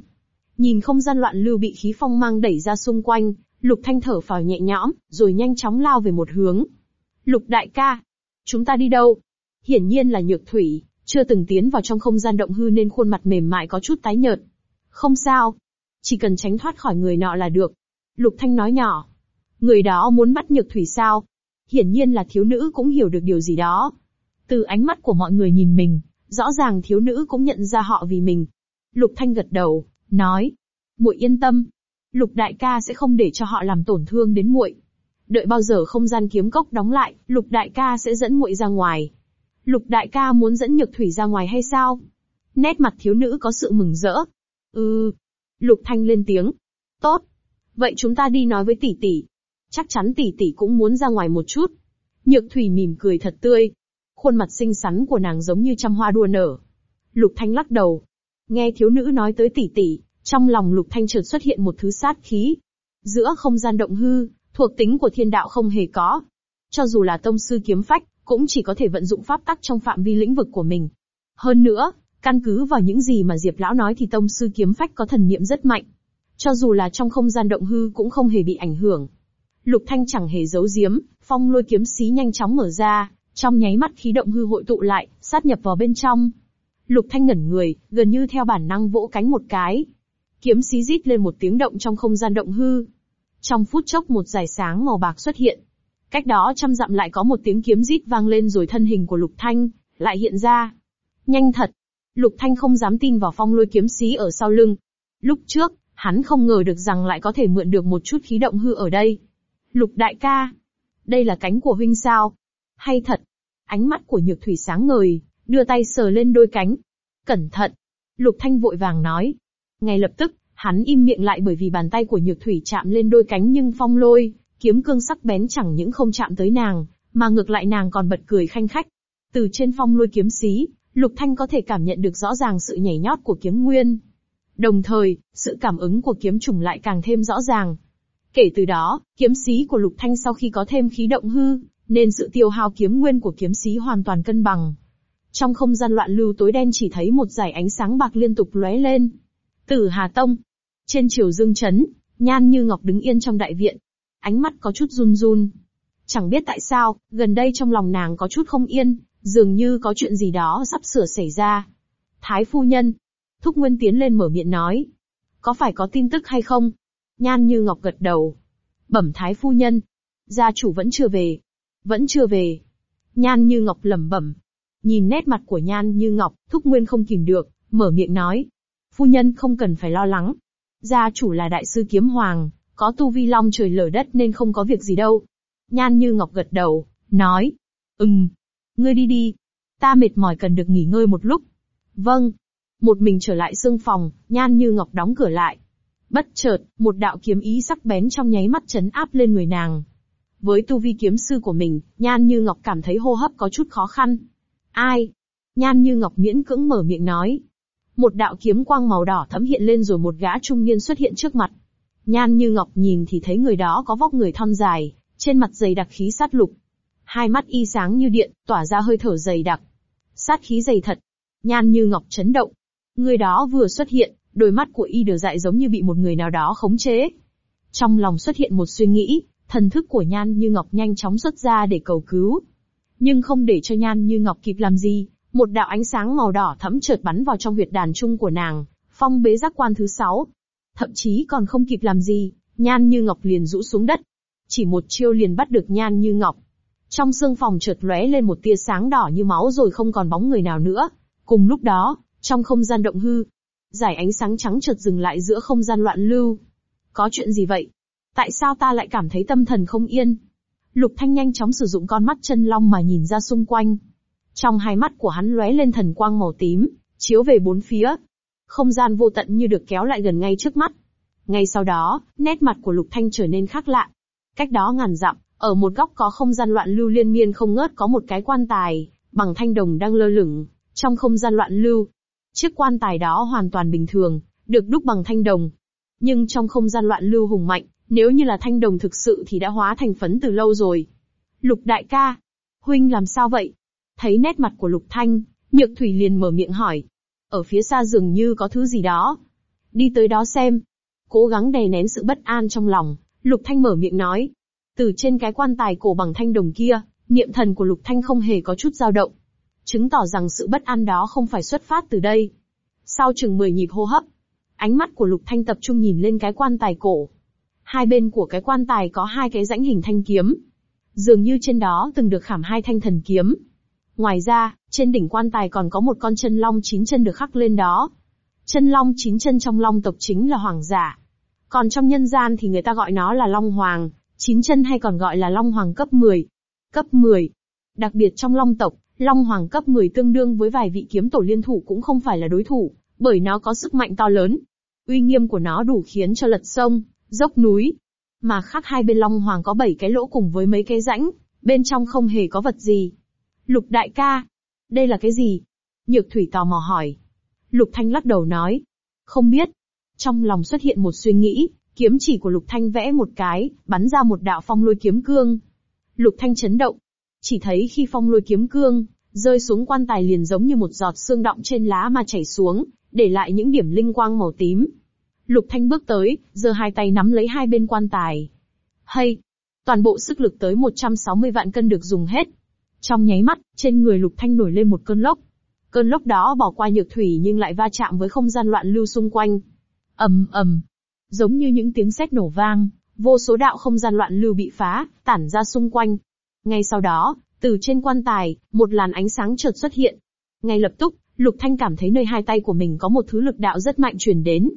Nhìn không gian loạn lưu bị khí phong mang đẩy ra xung quanh, Lục Thanh thở phào nhẹ nhõm, rồi nhanh chóng lao về một hướng. Lục đại ca, chúng ta đi đâu? Hiển nhiên là nhược thủy, chưa từng tiến vào trong không gian động hư nên khuôn mặt mềm mại có chút tái nhợt. Không sao, chỉ cần tránh thoát khỏi người nọ là được. Lục Thanh nói nhỏ. Người đó muốn bắt nhược thủy sao? Hiển nhiên là thiếu nữ cũng hiểu được điều gì đó. Từ ánh mắt của mọi người nhìn mình, rõ ràng thiếu nữ cũng nhận ra họ vì mình. Lục Thanh gật đầu, nói. muội yên tâm, Lục đại ca sẽ không để cho họ làm tổn thương đến muội. Đợi bao giờ không gian kiếm cốc đóng lại, Lục đại ca sẽ dẫn muội ra ngoài. Lục đại ca muốn dẫn Nhược Thủy ra ngoài hay sao? Nét mặt thiếu nữ có sự mừng rỡ. Ừ. Lục Thanh lên tiếng. Tốt. Vậy chúng ta đi nói với tỷ tỷ. Chắc chắn tỷ tỷ cũng muốn ra ngoài một chút. Nhược Thủy mỉm cười thật tươi. Khuôn mặt xinh xắn của nàng giống như trăm hoa đua nở. Lục Thanh lắc đầu. Nghe thiếu nữ nói tới tỷ tỷ, trong lòng lục thanh chợt xuất hiện một thứ sát khí. Giữa không gian động hư, thuộc tính của thiên đạo không hề có. Cho dù là tông sư kiếm phách, cũng chỉ có thể vận dụng pháp tắc trong phạm vi lĩnh vực của mình. Hơn nữa, căn cứ vào những gì mà Diệp Lão nói thì tông sư kiếm phách có thần niệm rất mạnh. Cho dù là trong không gian động hư cũng không hề bị ảnh hưởng. Lục Thanh chẳng hề giấu giếm, phong lôi kiếm xí nhanh chóng mở ra, trong nháy mắt khí động hư hội tụ lại, sát nhập vào bên trong. Lục Thanh ngẩn người, gần như theo bản năng vỗ cánh một cái, Kiếm xí rít lên một tiếng động trong không gian động hư. Trong phút chốc một dải sáng màu bạc xuất hiện. Cách đó trăm dặm lại có một tiếng kiếm rít vang lên rồi thân hình của Lục Thanh, lại hiện ra. Nhanh thật. Lục Thanh không dám tin vào phong lôi kiếm sĩ ở sau lưng. Lúc trước, hắn không ngờ được rằng lại có thể mượn được một chút khí động hư ở đây. Lục đại ca. Đây là cánh của huynh sao? Hay thật. Ánh mắt của nhược thủy sáng ngời, đưa tay sờ lên đôi cánh. Cẩn thận. Lục Thanh vội vàng nói. Ngay lập tức, hắn im miệng lại bởi vì bàn tay của nhược thủy chạm lên đôi cánh nhưng phong lôi, kiếm cương sắc bén chẳng những không chạm tới nàng, mà ngược lại nàng còn bật cười khanh khách. Từ trên phong lôi kiếm xí, Lục Thanh có thể cảm nhận được rõ ràng sự nhảy nhót của kiếm nguyên. Đồng thời, sự cảm ứng của kiếm trùng lại càng thêm rõ ràng. Kể từ đó, kiếm sĩ của Lục Thanh sau khi có thêm khí động hư, nên sự tiêu hao kiếm nguyên của kiếm sĩ hoàn toàn cân bằng. Trong không gian loạn lưu tối đen chỉ thấy một dải ánh sáng bạc liên tục lóe lên, Tử Hà Tông. Trên triều dương chấn, Nhan Như Ngọc đứng yên trong đại viện. Ánh mắt có chút run run. Chẳng biết tại sao, gần đây trong lòng nàng có chút không yên, dường như có chuyện gì đó sắp sửa xảy ra. Thái phu nhân. Thúc Nguyên tiến lên mở miệng nói. Có phải có tin tức hay không? Nhan Như Ngọc gật đầu. Bẩm Thái phu nhân. Gia chủ vẫn chưa về. Vẫn chưa về. Nhan Như Ngọc lẩm bẩm. Nhìn nét mặt của Nhan Như Ngọc, Thúc Nguyên không kìm được, mở miệng nói. Phu nhân không cần phải lo lắng. Gia chủ là đại sư kiếm hoàng, có tu vi long trời lở đất nên không có việc gì đâu. Nhan như ngọc gật đầu, nói. Ừm. Ngươi đi đi. Ta mệt mỏi cần được nghỉ ngơi một lúc. Vâng. Một mình trở lại xương phòng, nhan như ngọc đóng cửa lại. Bất chợt, một đạo kiếm ý sắc bén trong nháy mắt chấn áp lên người nàng. Với tu vi kiếm sư của mình, Nhan Như Ngọc cảm thấy hô hấp có chút khó khăn. Ai? Nhan Như Ngọc miễn cưỡng mở miệng nói. Một đạo kiếm quang màu đỏ thấm hiện lên rồi một gã trung niên xuất hiện trước mặt. Nhan Như Ngọc nhìn thì thấy người đó có vóc người thon dài, trên mặt dày đặc khí sát lục. Hai mắt y sáng như điện, tỏa ra hơi thở dày đặc. Sát khí dày thật. Nhan Như Ngọc chấn động. Người đó vừa xuất hiện, đôi mắt của y đều dại giống như bị một người nào đó khống chế. Trong lòng xuất hiện một suy nghĩ, thần thức của Nhan Như Ngọc nhanh chóng xuất ra để cầu cứu. Nhưng không để cho Nhan Như Ngọc kịp làm gì, một đạo ánh sáng màu đỏ thẫm chợt bắn vào trong huyệt đàn trung của nàng, phong bế giác quan thứ sáu. Thậm chí còn không kịp làm gì, Nhan Như Ngọc liền rũ xuống đất. Chỉ một chiêu liền bắt được Nhan Như Ngọc. Trong xương phòng chợt lóe lên một tia sáng đỏ như máu rồi không còn bóng người nào nữa. Cùng lúc đó, trong không gian động hư, giải ánh sáng trắng chợt dừng lại giữa không gian loạn lưu. Có chuyện gì vậy? Tại sao ta lại cảm thấy tâm thần không yên? Lục Thanh nhanh chóng sử dụng con mắt chân long mà nhìn ra xung quanh. Trong hai mắt của hắn lóe lên thần quang màu tím, chiếu về bốn phía. Không gian vô tận như được kéo lại gần ngay trước mắt. Ngay sau đó, nét mặt của Lục Thanh trở nên khác lạ. Cách đó ngàn dặm, ở một góc có không gian loạn lưu liên miên không ngớt có một cái quan tài, bằng thanh đồng đang lơ lửng, trong không gian loạn lưu. Chiếc quan tài đó hoàn toàn bình thường, được đúc bằng thanh đồng. Nhưng trong không gian loạn lưu hùng mạnh, nếu như là thanh đồng thực sự thì đã hóa thành phấn từ lâu rồi. Lục đại ca, huynh làm sao vậy? Thấy nét mặt của Lục Thanh, Nhược Thủy liền mở miệng hỏi. Ở phía xa dường như có thứ gì đó. Đi tới đó xem. Cố gắng đè nén sự bất an trong lòng, Lục Thanh mở miệng nói. Từ trên cái quan tài cổ bằng thanh đồng kia, niệm thần của Lục Thanh không hề có chút dao động. Chứng tỏ rằng sự bất an đó không phải xuất phát từ đây. Sau chừng 10 nhịp hô hấp, ánh mắt của Lục Thanh tập trung nhìn lên cái quan tài cổ. Hai bên của cái quan tài có hai cái rãnh hình thanh kiếm. Dường như trên đó từng được khảm hai thanh thần kiếm. Ngoài ra, trên đỉnh quan tài còn có một con chân long chín chân được khắc lên đó. Chân long chín chân trong long tộc chính là hoàng giả. Còn trong nhân gian thì người ta gọi nó là long hoàng, chín chân hay còn gọi là long hoàng cấp 10. Cấp 10. Đặc biệt trong long tộc, long hoàng cấp 10 tương đương với vài vị kiếm tổ liên thủ cũng không phải là đối thủ, bởi nó có sức mạnh to lớn. Uy nghiêm của nó đủ khiến cho lật sông, dốc núi. Mà khác hai bên Long Hoàng có bảy cái lỗ cùng với mấy cái rãnh, bên trong không hề có vật gì. Lục đại ca, đây là cái gì? Nhược thủy tò mò hỏi. Lục Thanh lắc đầu nói. Không biết. Trong lòng xuất hiện một suy nghĩ, kiếm chỉ của Lục Thanh vẽ một cái, bắn ra một đạo phong lôi kiếm cương. Lục Thanh chấn động. Chỉ thấy khi phong lôi kiếm cương, rơi xuống quan tài liền giống như một giọt xương động trên lá mà chảy xuống, để lại những điểm linh quang màu tím. Lục Thanh bước tới, giơ hai tay nắm lấy hai bên quan tài. Hay! Toàn bộ sức lực tới 160 vạn cân được dùng hết. Trong nháy mắt, trên người Lục Thanh nổi lên một cơn lốc. Cơn lốc đó bỏ qua nhược thủy nhưng lại va chạm với không gian loạn lưu xung quanh. ầm ầm, giống như những tiếng sét nổ vang, vô số đạo không gian loạn lưu bị phá, tản ra xung quanh. Ngay sau đó, từ trên quan tài, một làn ánh sáng chợt xuất hiện. Ngay lập tức, Lục Thanh cảm thấy nơi hai tay của mình có một thứ lực đạo rất mạnh truyền đến.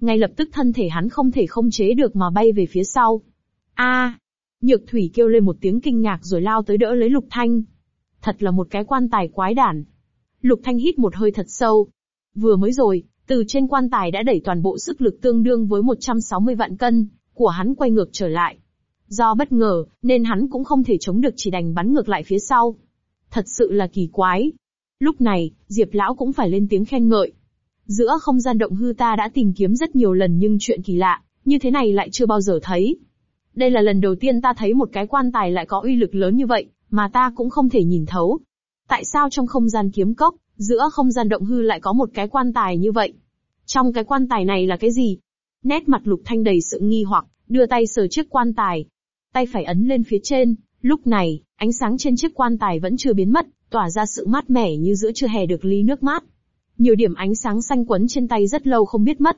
Ngay lập tức thân thể hắn không thể không chế được mà bay về phía sau. A! Nhược thủy kêu lên một tiếng kinh ngạc rồi lao tới đỡ lấy Lục Thanh. Thật là một cái quan tài quái đản. Lục Thanh hít một hơi thật sâu. Vừa mới rồi, từ trên quan tài đã đẩy toàn bộ sức lực tương đương với 160 vạn cân, của hắn quay ngược trở lại. Do bất ngờ, nên hắn cũng không thể chống được chỉ đành bắn ngược lại phía sau. Thật sự là kỳ quái. Lúc này, Diệp Lão cũng phải lên tiếng khen ngợi. Giữa không gian động hư ta đã tìm kiếm rất nhiều lần nhưng chuyện kỳ lạ, như thế này lại chưa bao giờ thấy. Đây là lần đầu tiên ta thấy một cái quan tài lại có uy lực lớn như vậy, mà ta cũng không thể nhìn thấu. Tại sao trong không gian kiếm cốc, giữa không gian động hư lại có một cái quan tài như vậy? Trong cái quan tài này là cái gì? Nét mặt lục thanh đầy sự nghi hoặc, đưa tay sờ chiếc quan tài. Tay phải ấn lên phía trên, lúc này, ánh sáng trên chiếc quan tài vẫn chưa biến mất, tỏa ra sự mát mẻ như giữa trưa hè được ly nước mát. Nhiều điểm ánh sáng xanh quấn trên tay rất lâu không biết mất.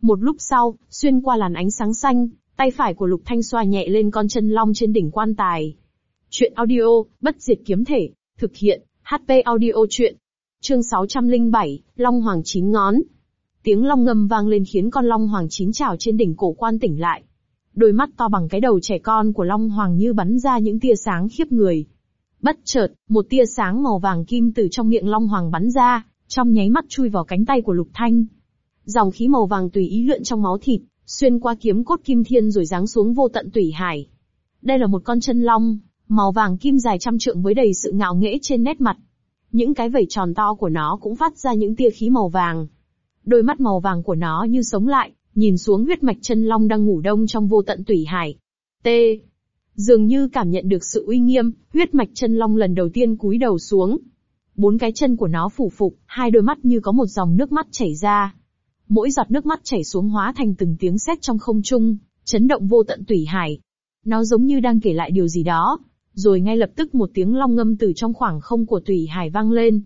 Một lúc sau, xuyên qua làn ánh sáng xanh, tay phải của Lục Thanh xoa nhẹ lên con chân long trên đỉnh quan tài. Chuyện audio, bất diệt kiếm thể, thực hiện, HP audio chuyện. Chương 607, Long Hoàng chín ngón. Tiếng long ngâm vang lên khiến con long hoàng chín trào trên đỉnh cổ quan tỉnh lại. Đôi mắt to bằng cái đầu trẻ con của long hoàng như bắn ra những tia sáng khiếp người. Bất chợt, một tia sáng màu vàng kim từ trong miệng long hoàng bắn ra, trong nháy mắt chui vào cánh tay của lục thanh. Dòng khí màu vàng tùy ý lượn trong máu thịt, xuyên qua kiếm cốt kim thiên rồi giáng xuống vô tận tủy hải. Đây là một con chân long, màu vàng kim dài trăm trượng với đầy sự ngạo nghễ trên nét mặt. Những cái vảy tròn to của nó cũng phát ra những tia khí màu vàng. Đôi mắt màu vàng của nó như sống lại, nhìn xuống huyết mạch chân long đang ngủ đông trong vô tận tủy hải. T. Dường như cảm nhận được sự uy nghiêm, huyết mạch chân long lần đầu tiên cúi đầu xuống. Bốn cái chân của nó phủ phục, hai đôi mắt như có một dòng nước mắt chảy ra. Mỗi giọt nước mắt chảy xuống hóa thành từng tiếng sét trong không trung, chấn động vô tận tủy hải. Nó giống như đang kể lại điều gì đó, rồi ngay lập tức một tiếng long ngâm từ trong khoảng không của tủy hải vang lên.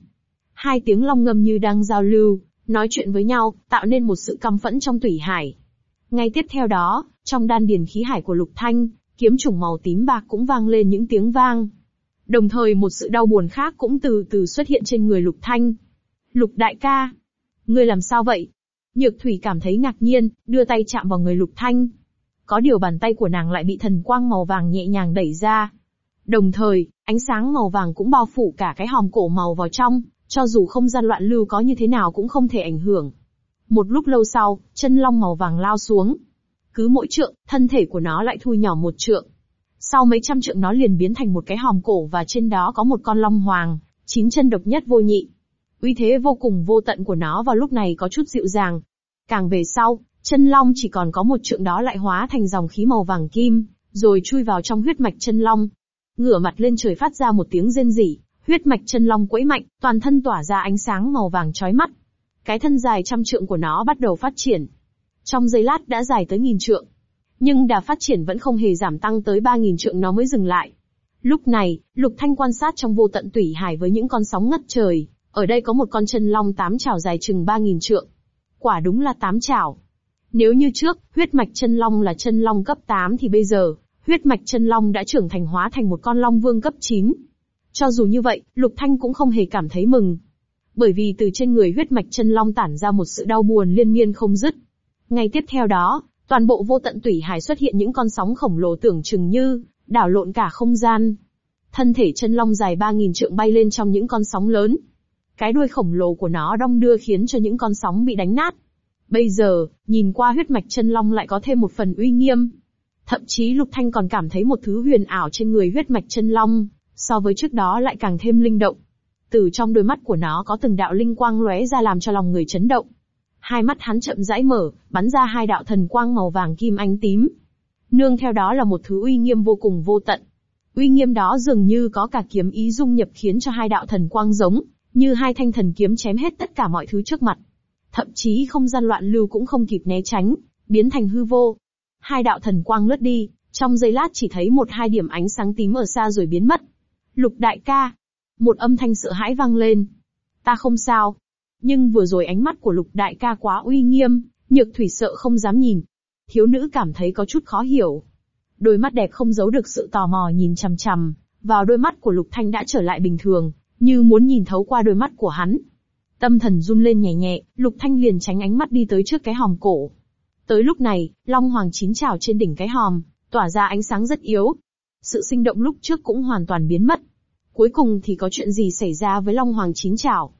Hai tiếng long ngâm như đang giao lưu, nói chuyện với nhau, tạo nên một sự căm phẫn trong tủy hải. Ngay tiếp theo đó, trong đan điền khí hải của Lục Thanh, kiếm trùng màu tím bạc cũng vang lên những tiếng vang. Đồng thời một sự đau buồn khác cũng từ từ xuất hiện trên người Lục Thanh. Lục đại ca, ngươi làm sao vậy? Nhược Thủy cảm thấy ngạc nhiên, đưa tay chạm vào người Lục Thanh. Có điều bàn tay của nàng lại bị thần quang màu vàng nhẹ nhàng đẩy ra. Đồng thời, ánh sáng màu vàng cũng bao phủ cả cái hòm cổ màu vào trong, cho dù không gian loạn lưu có như thế nào cũng không thể ảnh hưởng. Một lúc lâu sau, chân long màu vàng lao xuống. Cứ mỗi trượng, thân thể của nó lại thu nhỏ một trượng. Sau mấy trăm trượng nó liền biến thành một cái hòm cổ và trên đó có một con long hoàng, chín chân độc nhất vô nhị. Uy thế vô cùng vô tận của nó vào lúc này có chút dịu dàng. Càng về sau, chân long chỉ còn có một trượng đó lại hóa thành dòng khí màu vàng kim, rồi chui vào trong huyết mạch chân long. Ngửa mặt lên trời phát ra một tiếng rên rỉ, huyết mạch chân long quẫy mạnh, toàn thân tỏa ra ánh sáng màu vàng chói mắt. Cái thân dài trăm trượng của nó bắt đầu phát triển. Trong giây lát đã dài tới nghìn trượng. Nhưng đà phát triển vẫn không hề giảm tăng tới ba nghìn trượng nó mới dừng lại. Lúc này, Lục Thanh quan sát trong vô tận tủy hải với những con sóng ngất trời, ở đây có một con chân long tám chảo dài chừng ba nghìn trượng. Quả đúng là tám chảo. Nếu như trước, huyết mạch chân long là chân long cấp 8 thì bây giờ, huyết mạch chân long đã trưởng thành hóa thành một con long vương cấp 9. Cho dù như vậy, Lục Thanh cũng không hề cảm thấy mừng. Bởi vì từ trên người huyết mạch chân long tản ra một sự đau buồn liên miên không dứt. Ngay tiếp theo đó, toàn bộ vô tận tủy hải xuất hiện những con sóng khổng lồ tưởng chừng như, đảo lộn cả không gian. Thân thể chân long dài 3.000 trượng bay lên trong những con sóng lớn. Cái đuôi khổng lồ của nó đong đưa khiến cho những con sóng bị đánh nát. Bây giờ, nhìn qua huyết mạch chân long lại có thêm một phần uy nghiêm. Thậm chí Lục Thanh còn cảm thấy một thứ huyền ảo trên người huyết mạch chân long, so với trước đó lại càng thêm linh động. Từ trong đôi mắt của nó có từng đạo linh quang lóe ra làm cho lòng người chấn động. Hai mắt hắn chậm rãi mở, bắn ra hai đạo thần quang màu vàng kim ánh tím. Nương theo đó là một thứ uy nghiêm vô cùng vô tận. Uy nghiêm đó dường như có cả kiếm ý dung nhập khiến cho hai đạo thần quang giống, như hai thanh thần kiếm chém hết tất cả mọi thứ trước mặt. Thậm chí không gian loạn lưu cũng không kịp né tránh, biến thành hư vô. Hai đạo thần quang lướt đi, trong giây lát chỉ thấy một hai điểm ánh sáng tím ở xa rồi biến mất. Lục đại ca. Một âm thanh sợ hãi vang lên. Ta không sao. Nhưng vừa rồi ánh mắt của lục đại ca quá uy nghiêm, nhược thủy sợ không dám nhìn. Thiếu nữ cảm thấy có chút khó hiểu. Đôi mắt đẹp không giấu được sự tò mò nhìn chằm chằm, vào đôi mắt của lục thanh đã trở lại bình thường, như muốn nhìn thấu qua đôi mắt của hắn. Tâm thần run lên nhẹ nhẹ, lục thanh liền tránh ánh mắt đi tới trước cái hòm cổ. Tới lúc này, Long Hoàng chín trảo trên đỉnh cái hòm, tỏa ra ánh sáng rất yếu, sự sinh động lúc trước cũng hoàn toàn biến mất. Cuối cùng thì có chuyện gì xảy ra với Long Hoàng chín chảo?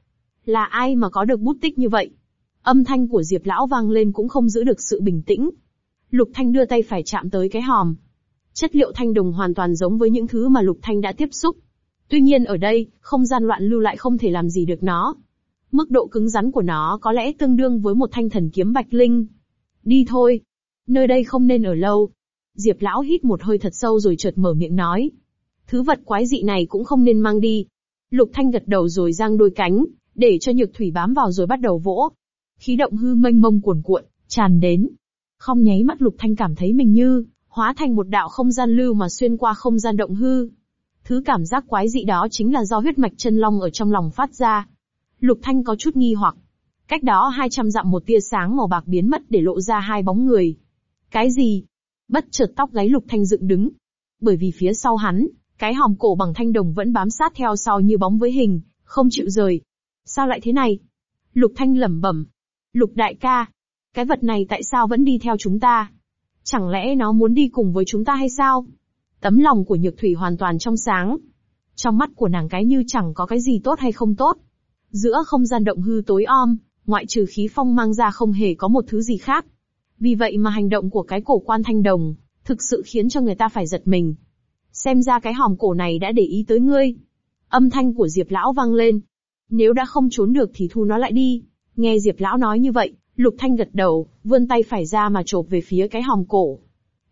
Là ai mà có được bút tích như vậy? Âm thanh của Diệp Lão vang lên cũng không giữ được sự bình tĩnh. Lục Thanh đưa tay phải chạm tới cái hòm. Chất liệu thanh đồng hoàn toàn giống với những thứ mà Lục Thanh đã tiếp xúc. Tuy nhiên ở đây, không gian loạn lưu lại không thể làm gì được nó. Mức độ cứng rắn của nó có lẽ tương đương với một thanh thần kiếm bạch linh. Đi thôi. Nơi đây không nên ở lâu. Diệp lão hít một hơi thật sâu rồi chợt mở miệng nói. Thứ vật quái dị này cũng không nên mang đi. Lục Thanh gật đầu rồi giang đôi cánh, để cho nhược thủy bám vào rồi bắt đầu vỗ. Khí động hư mênh mông cuồn cuộn, tràn đến. Không nháy mắt Lục Thanh cảm thấy mình như, hóa thành một đạo không gian lưu mà xuyên qua không gian động hư. Thứ cảm giác quái dị đó chính là do huyết mạch chân long ở trong lòng phát ra. Lục Thanh có chút nghi hoặc. Cách đó 200 dặm một tia sáng màu bạc biến mất để lộ ra hai bóng người. Cái gì? Bất chợt tóc gáy lục thanh dựng đứng. Bởi vì phía sau hắn, cái hòm cổ bằng thanh đồng vẫn bám sát theo sau như bóng với hình, không chịu rời. Sao lại thế này? Lục thanh lẩm bẩm. Lục đại ca, cái vật này tại sao vẫn đi theo chúng ta? Chẳng lẽ nó muốn đi cùng với chúng ta hay sao? Tấm lòng của Nhược Thủy hoàn toàn trong sáng. Trong mắt của nàng cái như chẳng có cái gì tốt hay không tốt. Giữa không gian động hư tối om, ngoại trừ khí phong mang ra không hề có một thứ gì khác. Vì vậy mà hành động của cái cổ quan thanh đồng, thực sự khiến cho người ta phải giật mình. Xem ra cái hòm cổ này đã để ý tới ngươi. Âm thanh của Diệp Lão vang lên. Nếu đã không trốn được thì thu nó lại đi. Nghe Diệp Lão nói như vậy, Lục Thanh gật đầu, vươn tay phải ra mà chộp về phía cái hòm cổ.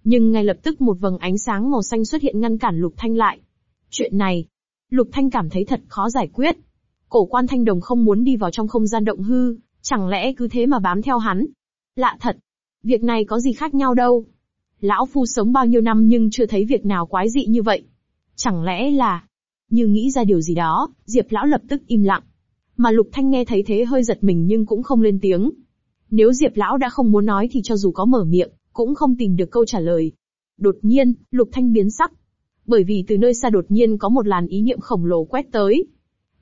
Nhưng ngay lập tức một vầng ánh sáng màu xanh xuất hiện ngăn cản Lục Thanh lại. Chuyện này, Lục Thanh cảm thấy thật khó giải quyết. Cổ quan thanh đồng không muốn đi vào trong không gian động hư, chẳng lẽ cứ thế mà bám theo hắn? Lạ thật. Việc này có gì khác nhau đâu. Lão Phu sống bao nhiêu năm nhưng chưa thấy việc nào quái dị như vậy. Chẳng lẽ là... Như nghĩ ra điều gì đó, Diệp Lão lập tức im lặng. Mà Lục Thanh nghe thấy thế hơi giật mình nhưng cũng không lên tiếng. Nếu Diệp Lão đã không muốn nói thì cho dù có mở miệng, cũng không tìm được câu trả lời. Đột nhiên, Lục Thanh biến sắc. Bởi vì từ nơi xa đột nhiên có một làn ý niệm khổng lồ quét tới.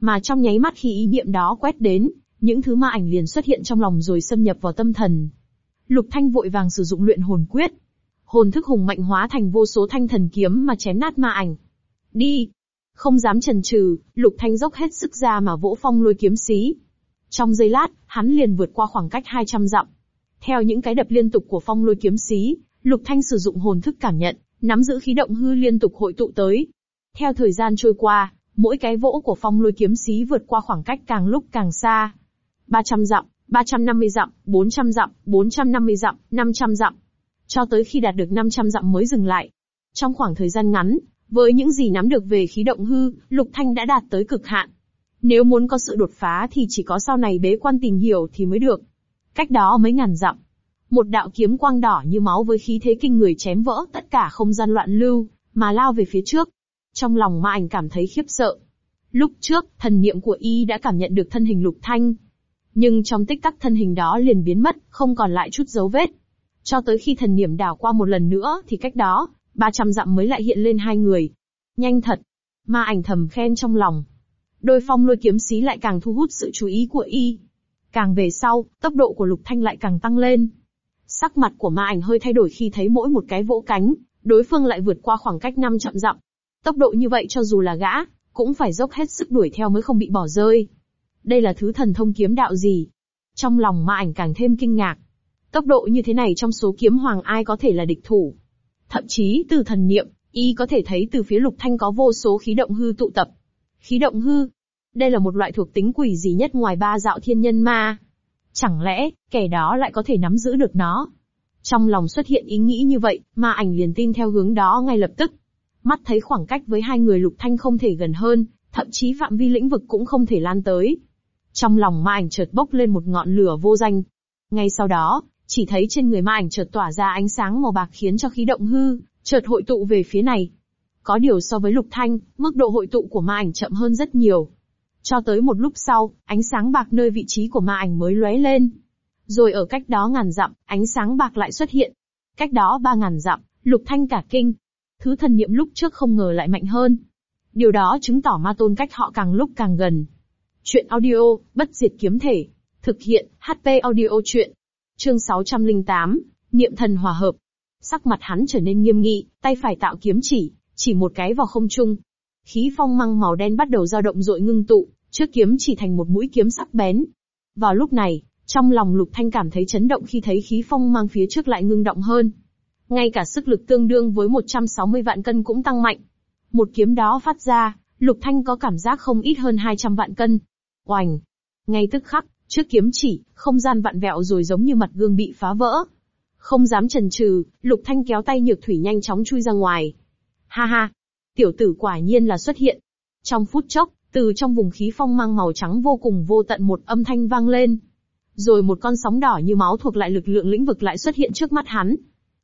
Mà trong nháy mắt khi ý niệm đó quét đến, những thứ ma ảnh liền xuất hiện trong lòng rồi xâm nhập vào tâm thần. Lục Thanh vội vàng sử dụng luyện hồn quyết. Hồn thức hùng mạnh hóa thành vô số thanh thần kiếm mà chém nát ma ảnh. Đi! Không dám chần chừ, Lục Thanh dốc hết sức ra mà vỗ phong lôi kiếm xí. Trong giây lát, hắn liền vượt qua khoảng cách 200 dặm. Theo những cái đập liên tục của phong lôi kiếm xí, Lục Thanh sử dụng hồn thức cảm nhận, nắm giữ khí động hư liên tục hội tụ tới. Theo thời gian trôi qua, mỗi cái vỗ của phong lôi kiếm xí vượt qua khoảng cách càng lúc càng xa. 300 dặm, 350 dặm, 400 dặm, 450 dặm, 500 dặm. Cho tới khi đạt được 500 dặm mới dừng lại. Trong khoảng thời gian ngắn, với những gì nắm được về khí động hư, Lục Thanh đã đạt tới cực hạn. Nếu muốn có sự đột phá thì chỉ có sau này bế quan tìm hiểu thì mới được. Cách đó mấy ngàn dặm. Một đạo kiếm quang đỏ như máu với khí thế kinh người chém vỡ tất cả không gian loạn lưu, mà lao về phía trước. Trong lòng ma ảnh cảm thấy khiếp sợ. Lúc trước, thần niệm của y đã cảm nhận được thân hình lục thanh. Nhưng trong tích tắc thân hình đó liền biến mất, không còn lại chút dấu vết. Cho tới khi thần niệm đảo qua một lần nữa thì cách đó, 300 dặm mới lại hiện lên hai người. Nhanh thật. Ma ảnh thầm khen trong lòng. Đôi phong lôi kiếm xí lại càng thu hút sự chú ý của y. Càng về sau, tốc độ của Lục Thanh lại càng tăng lên. Sắc mặt của ma ảnh hơi thay đổi khi thấy mỗi một cái vỗ cánh, đối phương lại vượt qua khoảng cách 500 dặm. Tốc độ như vậy cho dù là gã, cũng phải dốc hết sức đuổi theo mới không bị bỏ rơi. Đây là thứ thần thông kiếm đạo gì? Trong lòng ma ảnh càng thêm kinh ngạc. Tốc độ như thế này trong số kiếm hoàng ai có thể là địch thủ. Thậm chí từ thần niệm, y có thể thấy từ phía lục thanh có vô số khí động hư tụ tập. Khí động hư. Đây là một loại thuộc tính quỷ gì nhất ngoài ba dạo thiên nhân ma. Chẳng lẽ, kẻ đó lại có thể nắm giữ được nó? Trong lòng xuất hiện ý nghĩ như vậy, ma ảnh liền tin theo hướng đó ngay lập tức. Mắt thấy khoảng cách với hai người lục thanh không thể gần hơn, thậm chí phạm vi lĩnh vực cũng không thể lan tới. Trong lòng ma ảnh chợt bốc lên một ngọn lửa vô danh. Ngay sau đó, chỉ thấy trên người ma ảnh chợt tỏa ra ánh sáng màu bạc khiến cho khí động hư, chợt hội tụ về phía này. Có điều so với lục thanh, mức độ hội tụ của ma ảnh chậm hơn rất nhiều. Cho tới một lúc sau, ánh sáng bạc nơi vị trí của ma ảnh mới lóe lên. Rồi ở cách đó ngàn dặm, ánh sáng bạc lại xuất hiện. Cách đó ba ngàn dặm, lục thanh cả kinh. Thứ thần niệm lúc trước không ngờ lại mạnh hơn. Điều đó chứng tỏ ma tôn cách họ càng lúc càng gần. Chuyện audio, bất diệt kiếm thể. Thực hiện, HP audio chuyện. Chương 608, Niệm thần hòa hợp. Sắc mặt hắn trở nên nghiêm nghị, tay phải tạo kiếm chỉ, chỉ một cái vào không trung. Khí phong măng màu đen bắt đầu dao động dội ngưng tụ, trước kiếm chỉ thành một mũi kiếm sắc bén. Vào lúc này, trong lòng Lục Thanh cảm thấy chấn động khi thấy khí phong mang phía trước lại ngưng động hơn. Ngay cả sức lực tương đương với 160 vạn cân cũng tăng mạnh. Một kiếm đó phát ra, Lục Thanh có cảm giác không ít hơn 200 vạn cân. Oành! Ngay tức khắc, trước kiếm chỉ, không gian vặn vẹo rồi giống như mặt gương bị phá vỡ. Không dám chần chừ, Lục Thanh kéo tay Nhược Thủy nhanh chóng chui ra ngoài. Ha ha! Tiểu tử quả nhiên là xuất hiện. Trong phút chốc, từ trong vùng khí phong mang màu trắng vô cùng vô tận một âm thanh vang lên. Rồi một con sóng đỏ như máu thuộc lại lực lượng lĩnh vực lại xuất hiện trước mắt hắn.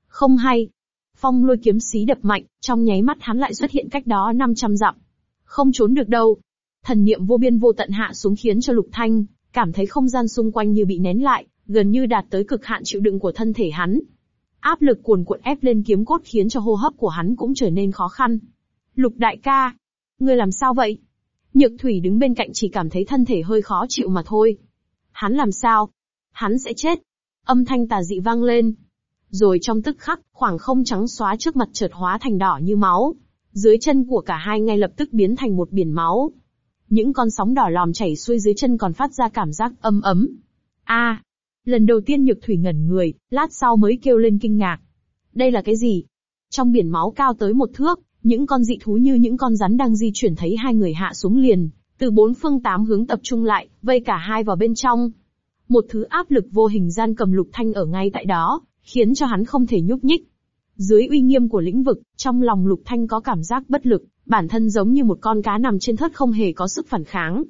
Không hay. Phong lôi kiếm xí đập mạnh, trong nháy mắt hắn lại xuất hiện cách đó 500 dặm. Không trốn được đâu. Thần niệm vô biên vô tận hạ xuống khiến cho Lục Thanh, cảm thấy không gian xung quanh như bị nén lại, gần như đạt tới cực hạn chịu đựng của thân thể hắn. Áp lực cuồn cuộn ép lên kiếm cốt khiến cho hô hấp của hắn cũng trở nên khó khăn. Lục đại ca, ngươi làm sao vậy? Nhược thủy đứng bên cạnh chỉ cảm thấy thân thể hơi khó chịu mà thôi. Hắn làm sao? Hắn sẽ chết. Âm thanh tà dị vang lên. Rồi trong tức khắc, khoảng không trắng xóa trước mặt chợt hóa thành đỏ như máu. Dưới chân của cả hai ngay lập tức biến thành một biển máu. Những con sóng đỏ lòm chảy xuôi dưới chân còn phát ra cảm giác âm ấm. A, à, lần đầu tiên Nhược Thủy ngẩn người, lát sau mới kêu lên kinh ngạc. Đây là cái gì? Trong biển máu cao tới một thước, những con dị thú như những con rắn đang di chuyển thấy hai người hạ xuống liền, từ bốn phương tám hướng tập trung lại, vây cả hai vào bên trong. Một thứ áp lực vô hình gian cầm lục thanh ở ngay tại đó, khiến cho hắn không thể nhúc nhích. Dưới uy nghiêm của lĩnh vực, trong lòng lục thanh có cảm giác bất lực, bản thân giống như một con cá nằm trên thớt không hề có sức phản kháng.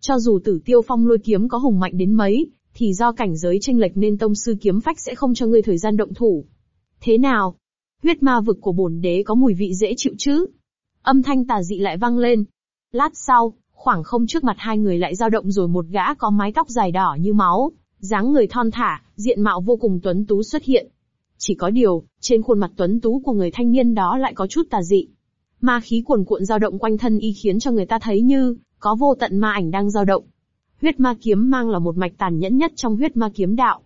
Cho dù tử tiêu phong lôi kiếm có hùng mạnh đến mấy, thì do cảnh giới tranh lệch nên tông sư kiếm phách sẽ không cho ngươi thời gian động thủ. Thế nào? Huyết ma vực của bổn đế có mùi vị dễ chịu chứ? Âm thanh tà dị lại vang lên. Lát sau, khoảng không trước mặt hai người lại dao động rồi một gã có mái tóc dài đỏ như máu, dáng người thon thả, diện mạo vô cùng tuấn tú xuất hiện. Chỉ có điều, trên khuôn mặt tuấn tú của người thanh niên đó lại có chút tà dị. Ma khí cuồn cuộn dao động quanh thân y khiến cho người ta thấy như, có vô tận ma ảnh đang dao động. Huyết ma kiếm mang là một mạch tàn nhẫn nhất trong huyết ma kiếm đạo.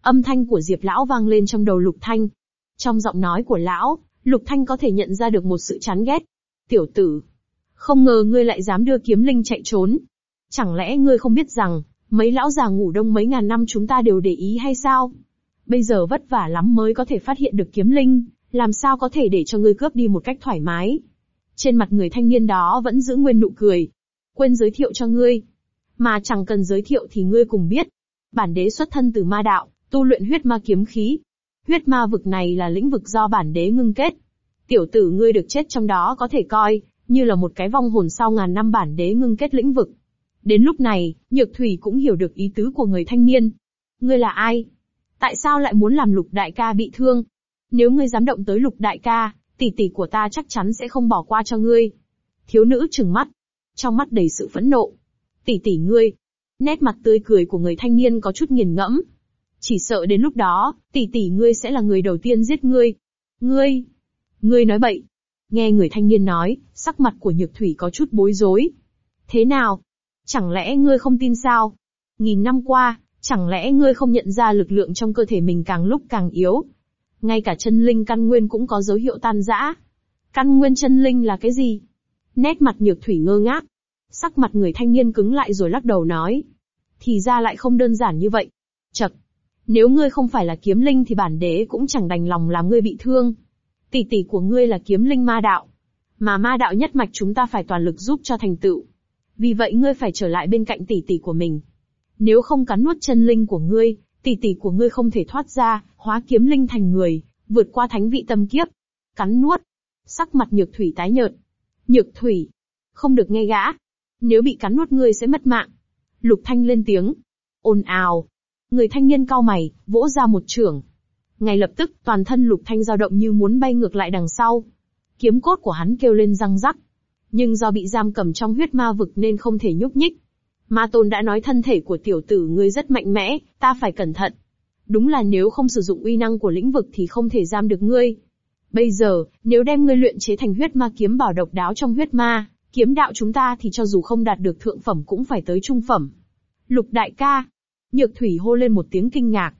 Âm thanh của Diệp Lão vang lên trong đầu Lục Thanh. Trong giọng nói của Lão, Lục Thanh có thể nhận ra được một sự chán ghét. Tiểu tử, không ngờ ngươi lại dám đưa kiếm linh chạy trốn. Chẳng lẽ ngươi không biết rằng, mấy lão già ngủ đông mấy ngàn năm chúng ta đều để ý hay sao? Bây giờ vất vả lắm mới có thể phát hiện được kiếm linh, làm sao có thể để cho ngươi cướp đi một cách thoải mái? Trên mặt người thanh niên đó vẫn giữ nguyên nụ cười. Quên giới thiệu cho ngươi. Mà chẳng cần giới thiệu thì ngươi cùng biết. Bản đế xuất thân từ ma đạo, tu luyện huyết ma kiếm khí. Huyết ma vực này là lĩnh vực do bản đế ngưng kết. Tiểu tử ngươi được chết trong đó có thể coi, như là một cái vong hồn sau ngàn năm bản đế ngưng kết lĩnh vực. Đến lúc này, Nhược Thủy cũng hiểu được ý tứ của người thanh niên. Ngươi là ai? Tại sao lại muốn làm lục đại ca bị thương? Nếu ngươi dám động tới lục đại ca, tỷ tỷ của ta chắc chắn sẽ không bỏ qua cho ngươi. Thiếu nữ trừng mắt. Trong mắt đầy sự phẫn nộ. Tỷ tỷ ngươi. Nét mặt tươi cười của người thanh niên có chút nghiền ngẫm. Chỉ sợ đến lúc đó, tỷ tỷ ngươi sẽ là người đầu tiên giết ngươi. Ngươi. Ngươi nói bậy. Nghe người thanh niên nói, sắc mặt của Nhược Thủy có chút bối rối. Thế nào? Chẳng lẽ ngươi không tin sao? Nghìn năm qua, chẳng lẽ ngươi không nhận ra lực lượng trong cơ thể mình càng lúc càng yếu? Ngay cả chân linh căn nguyên cũng có dấu hiệu tan rã. Căn nguyên chân linh là cái gì? Nét mặt Nhược Thủy ngơ ngác. Sắc mặt người thanh niên cứng lại rồi lắc đầu nói. Thì ra lại không đơn giản như vậy. Chật. Nếu ngươi không phải là kiếm linh thì bản đế cũng chẳng đành lòng làm ngươi bị thương. Tỷ tỷ của ngươi là kiếm linh ma đạo. Mà ma đạo nhất mạch chúng ta phải toàn lực giúp cho thành tựu. Vì vậy ngươi phải trở lại bên cạnh tỷ tỷ của mình. Nếu không cắn nuốt chân linh của ngươi, tỷ tỷ của ngươi không thể thoát ra, hóa kiếm linh thành người, vượt qua thánh vị tâm kiếp. Cắn nuốt. Sắc mặt nhược thủy tái nhợt. Nhược thủy. Không được nghe gã. Nếu bị cắn nuốt ngươi sẽ mất mạng. Lục thanh lên tiếng. ồn ào. Người thanh niên cao mày, vỗ ra một trưởng. Ngay lập tức, toàn thân lục thanh dao động như muốn bay ngược lại đằng sau. Kiếm cốt của hắn kêu lên răng rắc. Nhưng do bị giam cầm trong huyết ma vực nên không thể nhúc nhích. Ma tôn đã nói thân thể của tiểu tử ngươi rất mạnh mẽ, ta phải cẩn thận. Đúng là nếu không sử dụng uy năng của lĩnh vực thì không thể giam được ngươi. Bây giờ, nếu đem ngươi luyện chế thành huyết ma kiếm bảo độc đáo trong huyết ma, kiếm đạo chúng ta thì cho dù không đạt được thượng phẩm cũng phải tới trung phẩm. Lục đại ca. Nhược thủy hô lên một tiếng kinh ngạc.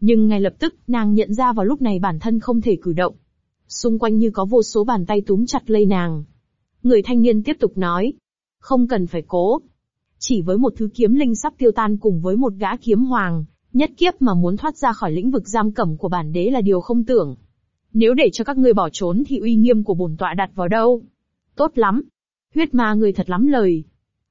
Nhưng ngay lập tức, nàng nhận ra vào lúc này bản thân không thể cử động. Xung quanh như có vô số bàn tay túm chặt lấy nàng. Người thanh niên tiếp tục nói. Không cần phải cố. Chỉ với một thứ kiếm linh sắp tiêu tan cùng với một gã kiếm hoàng, nhất kiếp mà muốn thoát ra khỏi lĩnh vực giam cầm của bản đế là điều không tưởng. Nếu để cho các ngươi bỏ trốn thì uy nghiêm của bổn tọa đặt vào đâu? Tốt lắm. Huyết ma người thật lắm lời.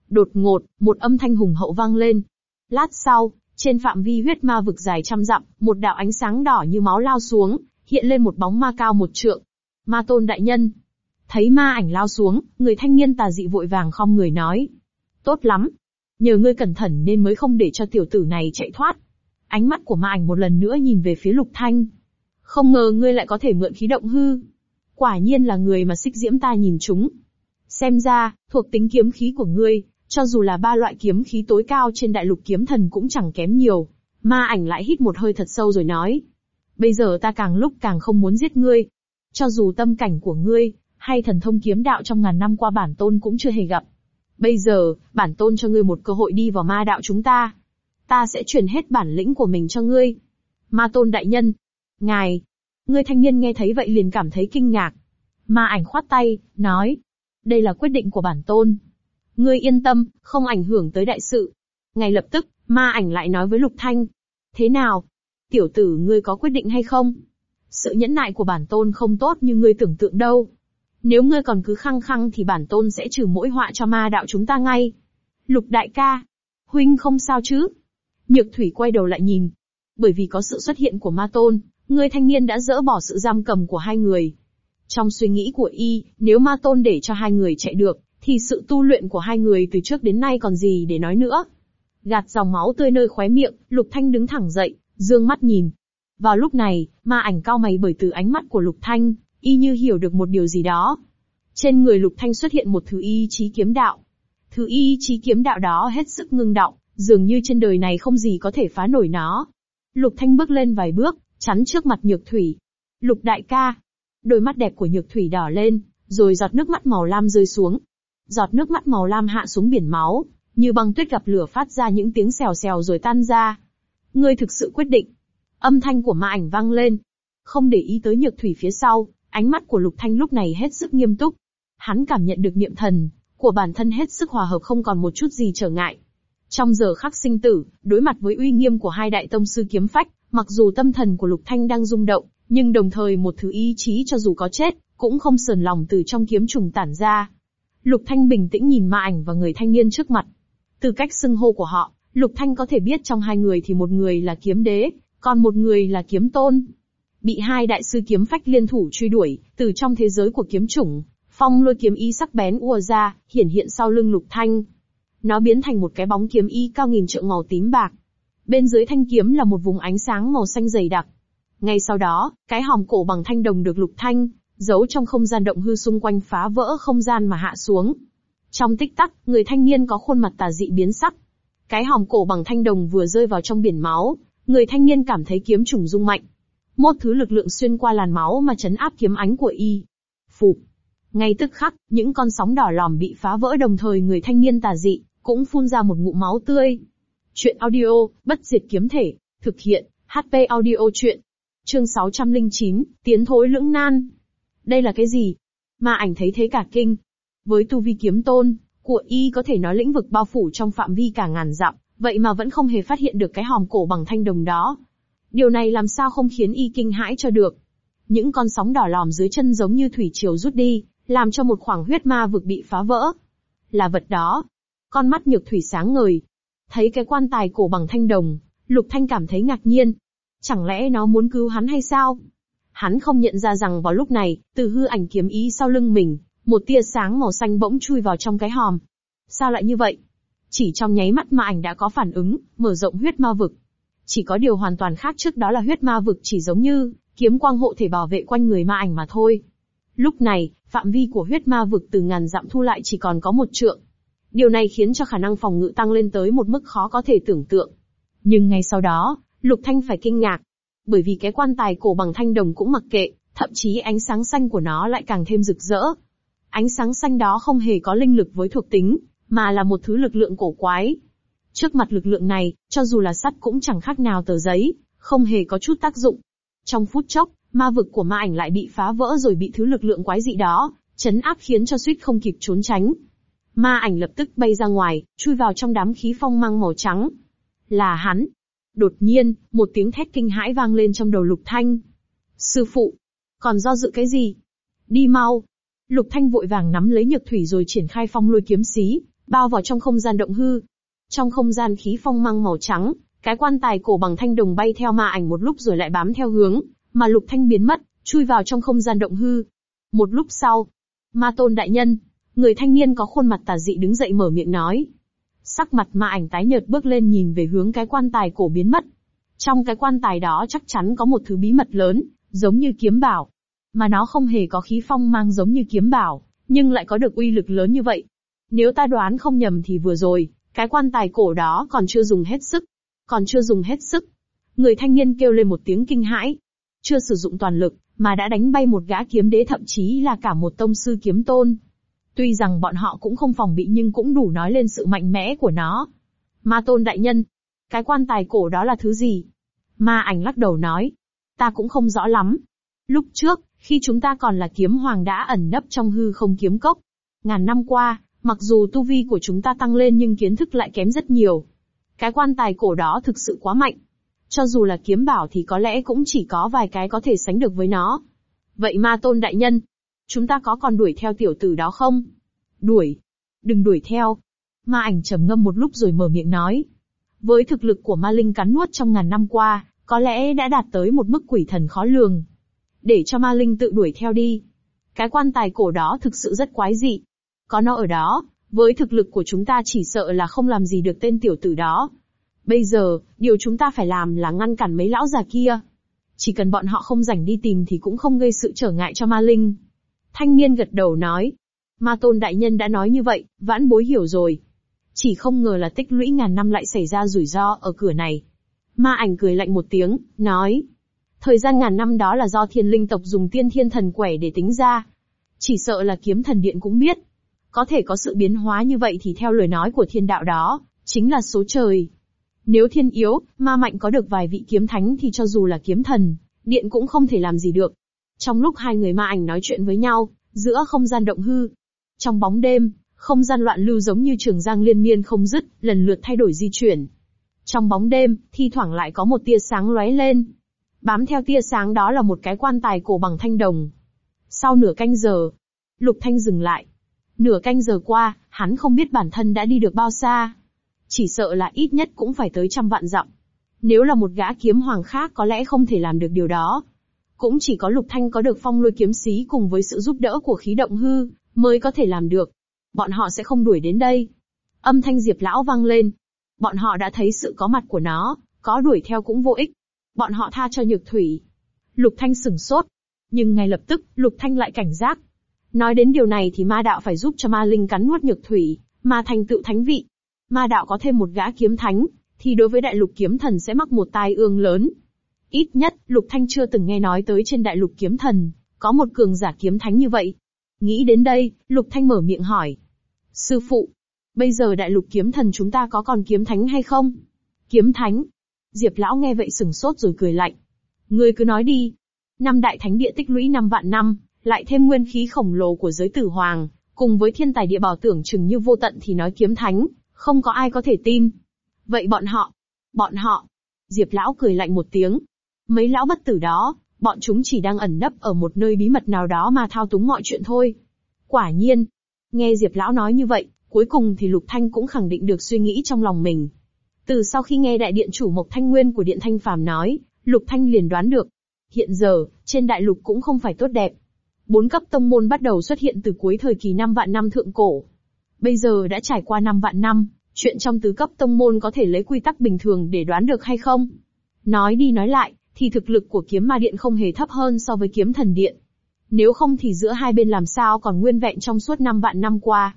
Đột ngột, một âm thanh hùng hậu vang lên. Lát sau, trên phạm vi huyết ma vực dài trăm dặm, một đạo ánh sáng đỏ như máu lao xuống, hiện lên một bóng ma cao một trượng. Ma tôn đại nhân. Thấy ma ảnh lao xuống, người thanh niên tà dị vội vàng khom người nói. Tốt lắm. Nhờ ngươi cẩn thận nên mới không để cho tiểu tử này chạy thoát. Ánh mắt của ma ảnh một lần nữa nhìn về phía lục thanh. Không ngờ ngươi lại có thể mượn khí động hư. Quả nhiên là người mà xích diễm ta nhìn chúng. Xem ra, thuộc tính kiếm khí của ngươi, cho dù là ba loại kiếm khí tối cao trên đại lục kiếm thần cũng chẳng kém nhiều. Ma ảnh lại hít một hơi thật sâu rồi nói. Bây giờ ta càng lúc càng không muốn giết ngươi. Cho dù tâm cảnh của ngươi, hay thần thông kiếm đạo trong ngàn năm qua bản tôn cũng chưa hề gặp. Bây giờ, bản tôn cho ngươi một cơ hội đi vào ma đạo chúng ta. ta sẽ truyền hết bản lĩnh của mình cho ngươi. Ma tôn đại nhân. Ngài. Ngươi thanh niên nghe thấy vậy liền cảm thấy kinh ngạc. Ma ảnh khoát tay, nói. Đây là quyết định của bản tôn. Ngươi yên tâm, không ảnh hưởng tới đại sự. Ngay lập tức, ma ảnh lại nói với Lục Thanh. Thế nào? Tiểu tử ngươi có quyết định hay không? Sự nhẫn nại của bản tôn không tốt như ngươi tưởng tượng đâu. Nếu ngươi còn cứ khăng khăng thì bản tôn sẽ trừ mỗi họa cho ma đạo chúng ta ngay. Lục đại ca. Huynh không sao chứ? Nhược thủy quay đầu lại nhìn. Bởi vì có sự xuất hiện của ma tôn, người thanh niên đã dỡ bỏ sự giam cầm của hai người. Trong suy nghĩ của y, nếu ma tôn để cho hai người chạy được, thì sự tu luyện của hai người từ trước đến nay còn gì để nói nữa. Gạt dòng máu tươi nơi khóe miệng, Lục Thanh đứng thẳng dậy, dương mắt nhìn. Vào lúc này, ma ảnh cao mày bởi từ ánh mắt của Lục Thanh, y như hiểu được một điều gì đó. Trên người Lục Thanh xuất hiện một thứ ý chí kiếm đạo. Thứ ý chí kiếm đạo đó hết sức ngưng động, dường như trên đời này không gì có thể phá nổi nó. Lục Thanh bước lên vài bước, chắn trước mặt Nhược Thủy. Lục đại ca. Đôi mắt đẹp của Nhược Thủy đỏ lên, rồi giọt nước mắt màu lam rơi xuống. Giọt nước mắt màu lam hạ xuống biển máu, như băng tuyết gặp lửa phát ra những tiếng xèo xèo rồi tan ra. Ngươi thực sự quyết định. Âm thanh của ma ảnh vang lên. Không để ý tới Nhược Thủy phía sau, ánh mắt của Lục Thanh lúc này hết sức nghiêm túc. Hắn cảm nhận được niệm thần của bản thân hết sức hòa hợp không còn một chút gì trở ngại. Trong giờ khắc sinh tử, đối mặt với uy nghiêm của hai đại tông sư kiếm phách, mặc dù tâm thần của Lục Thanh đang rung động, nhưng đồng thời một thứ ý chí cho dù có chết, cũng không sờn lòng từ trong kiếm trùng tản ra. Lục Thanh bình tĩnh nhìn ma ảnh và người thanh niên trước mặt. Từ cách xưng hô của họ, Lục Thanh có thể biết trong hai người thì một người là kiếm đế, còn một người là kiếm tôn. Bị hai đại sư kiếm phách liên thủ truy đuổi, từ trong thế giới của kiếm chủng, phong lôi kiếm ý sắc bén ùa ra, hiển hiện sau lưng Lục Thanh. Nó biến thành một cái bóng kiếm y cao nghìn trượng màu tím bạc. Bên dưới thanh kiếm là một vùng ánh sáng màu xanh dày đặc. Ngay sau đó, cái hòm cổ bằng thanh đồng được lục thanh, giấu trong không gian động hư xung quanh phá vỡ không gian mà hạ xuống. Trong tích tắc, người thanh niên có khuôn mặt tà dị biến sắc. Cái hòm cổ bằng thanh đồng vừa rơi vào trong biển máu, người thanh niên cảm thấy kiếm trùng rung mạnh. Một thứ lực lượng xuyên qua làn máu mà chấn áp kiếm ánh của y. phục Ngay tức khắc, những con sóng đỏ lòm bị phá vỡ đồng thời người thanh niên tà dị, cũng phun ra một ngụm máu tươi. Chuyện audio, bất diệt kiếm thể, thực hiện, HP audio chuyện. Chương 609, tiến thối lưỡng nan. Đây là cái gì? Mà ảnh thấy thế cả kinh. Với tu vi kiếm tôn, của y có thể nói lĩnh vực bao phủ trong phạm vi cả ngàn dặm, vậy mà vẫn không hề phát hiện được cái hòm cổ bằng thanh đồng đó. Điều này làm sao không khiến y kinh hãi cho được. Những con sóng đỏ lòm dưới chân giống như thủy triều rút đi, làm cho một khoảng huyết ma vực bị phá vỡ. Là vật đó, con mắt nhược thủy sáng ngời. Thấy cái quan tài cổ bằng thanh đồng, Lục Thanh cảm thấy ngạc nhiên. Chẳng lẽ nó muốn cứu hắn hay sao? Hắn không nhận ra rằng vào lúc này, từ hư ảnh kiếm ý sau lưng mình, một tia sáng màu xanh bỗng chui vào trong cái hòm. Sao lại như vậy? Chỉ trong nháy mắt mà ảnh đã có phản ứng, mở rộng huyết ma vực. Chỉ có điều hoàn toàn khác trước đó là huyết ma vực chỉ giống như, kiếm quang hộ thể bảo vệ quanh người ma ảnh mà thôi. Lúc này, phạm vi của huyết ma vực từ ngàn dặm thu lại chỉ còn có một trượng. Điều này khiến cho khả năng phòng ngự tăng lên tới một mức khó có thể tưởng tượng. Nhưng ngay sau đó, Lục Thanh phải kinh ngạc. Bởi vì cái quan tài cổ bằng thanh đồng cũng mặc kệ, thậm chí ánh sáng xanh của nó lại càng thêm rực rỡ. Ánh sáng xanh đó không hề có linh lực với thuộc tính, mà là một thứ lực lượng cổ quái. Trước mặt lực lượng này, cho dù là sắt cũng chẳng khác nào tờ giấy, không hề có chút tác dụng. Trong phút chốc, ma vực của ma ảnh lại bị phá vỡ rồi bị thứ lực lượng quái dị đó, chấn áp khiến cho suýt không kịp trốn tránh. Ma ảnh lập tức bay ra ngoài, chui vào trong đám khí phong mang màu trắng. Là hắn. Đột nhiên, một tiếng thét kinh hãi vang lên trong đầu Lục Thanh. Sư phụ! Còn do dự cái gì? Đi mau! Lục Thanh vội vàng nắm lấy nhược thủy rồi triển khai phong lôi kiếm xí, bao vào trong không gian động hư. Trong không gian khí phong mang màu trắng, cái quan tài cổ bằng thanh đồng bay theo ma ảnh một lúc rồi lại bám theo hướng, mà Lục Thanh biến mất, chui vào trong không gian động hư. Một lúc sau, ma tôn đại nhân, Người thanh niên có khuôn mặt tà dị đứng dậy mở miệng nói. Sắc mặt ma ảnh tái nhợt bước lên nhìn về hướng cái quan tài cổ biến mất. Trong cái quan tài đó chắc chắn có một thứ bí mật lớn, giống như kiếm bảo. Mà nó không hề có khí phong mang giống như kiếm bảo, nhưng lại có được uy lực lớn như vậy. Nếu ta đoán không nhầm thì vừa rồi, cái quan tài cổ đó còn chưa dùng hết sức. Còn chưa dùng hết sức. Người thanh niên kêu lên một tiếng kinh hãi. Chưa sử dụng toàn lực, mà đã đánh bay một gã kiếm đế thậm chí là cả một tông sư kiếm tôn. Tuy rằng bọn họ cũng không phòng bị nhưng cũng đủ nói lên sự mạnh mẽ của nó. Ma tôn đại nhân. Cái quan tài cổ đó là thứ gì? Ma ảnh lắc đầu nói. Ta cũng không rõ lắm. Lúc trước, khi chúng ta còn là kiếm hoàng đã ẩn nấp trong hư không kiếm cốc. Ngàn năm qua, mặc dù tu vi của chúng ta tăng lên nhưng kiến thức lại kém rất nhiều. Cái quan tài cổ đó thực sự quá mạnh. Cho dù là kiếm bảo thì có lẽ cũng chỉ có vài cái có thể sánh được với nó. Vậy ma tôn đại nhân, chúng ta có còn đuổi theo tiểu tử đó không? Đuổi. Đừng đuổi theo. Ma ảnh trầm ngâm một lúc rồi mở miệng nói. Với thực lực của ma linh cắn nuốt trong ngàn năm qua, có lẽ đã đạt tới một mức quỷ thần khó lường. Để cho ma linh tự đuổi theo đi. Cái quan tài cổ đó thực sự rất quái dị. Có nó ở đó, với thực lực của chúng ta chỉ sợ là không làm gì được tên tiểu tử đó. Bây giờ, điều chúng ta phải làm là ngăn cản mấy lão già kia. Chỉ cần bọn họ không rảnh đi tìm thì cũng không gây sự trở ngại cho ma linh. Thanh niên gật đầu nói. Ma tôn đại nhân đã nói như vậy, vãn bối hiểu rồi. Chỉ không ngờ là tích lũy ngàn năm lại xảy ra rủi ro ở cửa này. Ma ảnh cười lạnh một tiếng, nói. Thời gian ngàn năm đó là do thiên linh tộc dùng tiên thiên thần quẻ để tính ra. Chỉ sợ là kiếm thần điện cũng biết. Có thể có sự biến hóa như vậy thì theo lời nói của thiên đạo đó, chính là số trời. Nếu thiên yếu, ma mạnh có được vài vị kiếm thánh thì cho dù là kiếm thần, điện cũng không thể làm gì được. Trong lúc hai người ma ảnh nói chuyện với nhau, giữa không gian động hư. Trong bóng đêm, không gian loạn lưu giống như trường giang liên miên không dứt, lần lượt thay đổi di chuyển. Trong bóng đêm, thi thoảng lại có một tia sáng lóe lên. Bám theo tia sáng đó là một cái quan tài cổ bằng thanh đồng. Sau nửa canh giờ, Lục Thanh dừng lại. Nửa canh giờ qua, hắn không biết bản thân đã đi được bao xa. Chỉ sợ là ít nhất cũng phải tới trăm vạn dặm. Nếu là một gã kiếm hoàng khác có lẽ không thể làm được điều đó. Cũng chỉ có Lục Thanh có được phong lôi kiếm xí cùng với sự giúp đỡ của khí động hư, mới có thể làm được. Bọn họ sẽ không đuổi đến đây. Âm thanh Diệp Lão vang lên. Bọn họ đã thấy sự có mặt của nó, có đuổi theo cũng vô ích. Bọn họ tha cho Nhược Thủy. Lục Thanh sừng sốt. Nhưng ngay lập tức, Lục Thanh lại cảnh giác. Nói đến điều này thì ma đạo phải giúp cho ma linh cắn nuốt Nhược Thủy, mà thành tựu thánh vị. Ma đạo có thêm một gã kiếm thánh, thì đối với đại lục kiếm thần sẽ mắc một tai ương lớn. Ít nhất, Lục Thanh chưa từng nghe nói tới trên đại lục kiếm thần, có một cường giả kiếm thánh như vậy. Nghĩ đến đây, Lục Thanh mở miệng hỏi. Sư phụ, bây giờ đại lục kiếm thần chúng ta có còn kiếm thánh hay không? Kiếm thánh. Diệp lão nghe vậy sừng sốt rồi cười lạnh. Ngươi cứ nói đi. Năm đại thánh địa tích lũy năm vạn năm, lại thêm nguyên khí khổng lồ của giới tử hoàng, cùng với thiên tài địa bảo tưởng chừng như vô tận thì nói kiếm thánh, không có ai có thể tin. Vậy bọn họ, bọn họ, Diệp lão cười lạnh một tiếng. Mấy lão bất tử đó, bọn chúng chỉ đang ẩn nấp ở một nơi bí mật nào đó mà thao túng mọi chuyện thôi. Quả nhiên, nghe Diệp lão nói như vậy, cuối cùng thì Lục Thanh cũng khẳng định được suy nghĩ trong lòng mình. Từ sau khi nghe đại điện chủ Mộc Thanh Nguyên của Điện Thanh Phàm nói, Lục Thanh liền đoán được. Hiện giờ, trên đại lục cũng không phải tốt đẹp. Bốn cấp tông môn bắt đầu xuất hiện từ cuối thời kỳ năm vạn năm thượng cổ. Bây giờ đã trải qua năm vạn năm, chuyện trong tứ cấp tông môn có thể lấy quy tắc bình thường để đoán được hay không? Nói đi nói lại, thì thực lực của kiếm ma điện không hề thấp hơn so với kiếm thần điện. Nếu không thì giữa hai bên làm sao còn nguyên vẹn trong suốt năm vạn năm qua.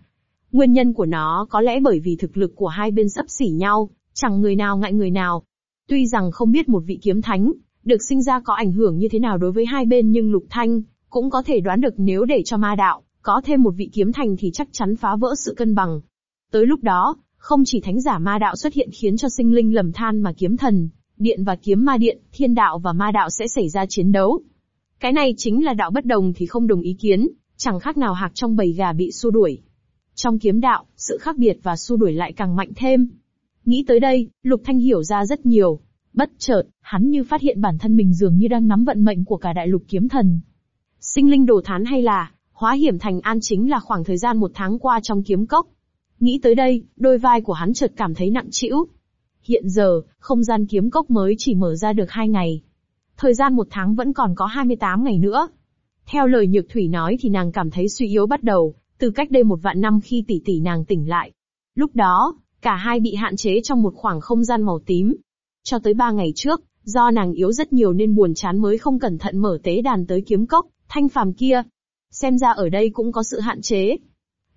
Nguyên nhân của nó có lẽ bởi vì thực lực của hai bên sấp xỉ nhau, chẳng người nào ngại người nào. Tuy rằng không biết một vị kiếm thánh, được sinh ra có ảnh hưởng như thế nào đối với hai bên nhưng Lục Thanh, cũng có thể đoán được nếu để cho ma đạo, có thêm một vị kiếm thành thì chắc chắn phá vỡ sự cân bằng. Tới lúc đó, không chỉ thánh giả ma đạo xuất hiện khiến cho sinh linh lầm than mà kiếm thần, điện và kiếm ma điện, thiên đạo và ma đạo sẽ xảy ra chiến đấu. Cái này chính là đạo bất đồng thì không đồng ý kiến, chẳng khác nào hạc trong bầy gà bị xua đuổi. Trong kiếm đạo, sự khác biệt và xua đuổi lại càng mạnh thêm. Nghĩ tới đây, Lục Thanh hiểu ra rất nhiều. Bất chợt, hắn như phát hiện bản thân mình dường như đang nắm vận mệnh của cả đại lục kiếm thần. Sinh linh đồ thán hay là, hóa hiểm thành an chính là khoảng thời gian một tháng qua trong kiếm cốc. Nghĩ tới đây, đôi vai của hắn chợt cảm thấy nặng trĩu. Hiện giờ, không gian kiếm cốc mới chỉ mở ra được hai ngày. Thời gian một tháng vẫn còn có 28 ngày nữa. Theo lời Nhược Thủy nói thì nàng cảm thấy suy yếu bắt đầu, từ cách đây một vạn năm khi tỷ tỷ nàng tỉnh lại. Lúc đó, cả hai bị hạn chế trong một khoảng không gian màu tím. Cho tới ba ngày trước, do nàng yếu rất nhiều nên buồn chán mới không cẩn thận mở tế đàn tới kiếm cốc, thanh phàm kia. Xem ra ở đây cũng có sự hạn chế.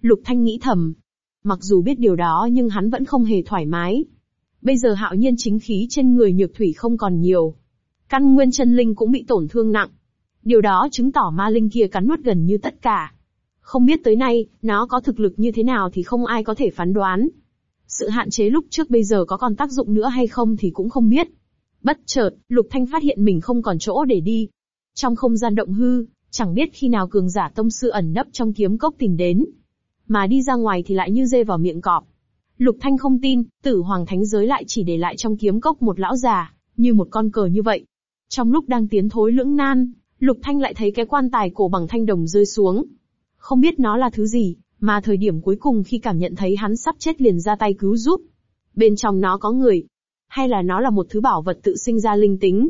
Lục Thanh nghĩ thầm. Mặc dù biết điều đó nhưng hắn vẫn không hề thoải mái. Bây giờ hạo nhiên chính khí trên người nhược thủy không còn nhiều. Căn nguyên chân linh cũng bị tổn thương nặng. Điều đó chứng tỏ ma linh kia cắn nuốt gần như tất cả. Không biết tới nay, nó có thực lực như thế nào thì không ai có thể phán đoán. Sự hạn chế lúc trước bây giờ có còn tác dụng nữa hay không thì cũng không biết. Bất chợt, Lục Thanh phát hiện mình không còn chỗ để đi. Trong không gian động hư, chẳng biết khi nào cường giả tông sư ẩn nấp trong kiếm cốc tìm đến. Mà đi ra ngoài thì lại như dê vào miệng cọp. Lục Thanh không tin, tử hoàng thánh giới lại chỉ để lại trong kiếm cốc một lão già, như một con cờ như vậy. Trong lúc đang tiến thối lưỡng nan, Lục Thanh lại thấy cái quan tài cổ bằng thanh đồng rơi xuống. Không biết nó là thứ gì, mà thời điểm cuối cùng khi cảm nhận thấy hắn sắp chết liền ra tay cứu giúp. Bên trong nó có người. Hay là nó là một thứ bảo vật tự sinh ra linh tính.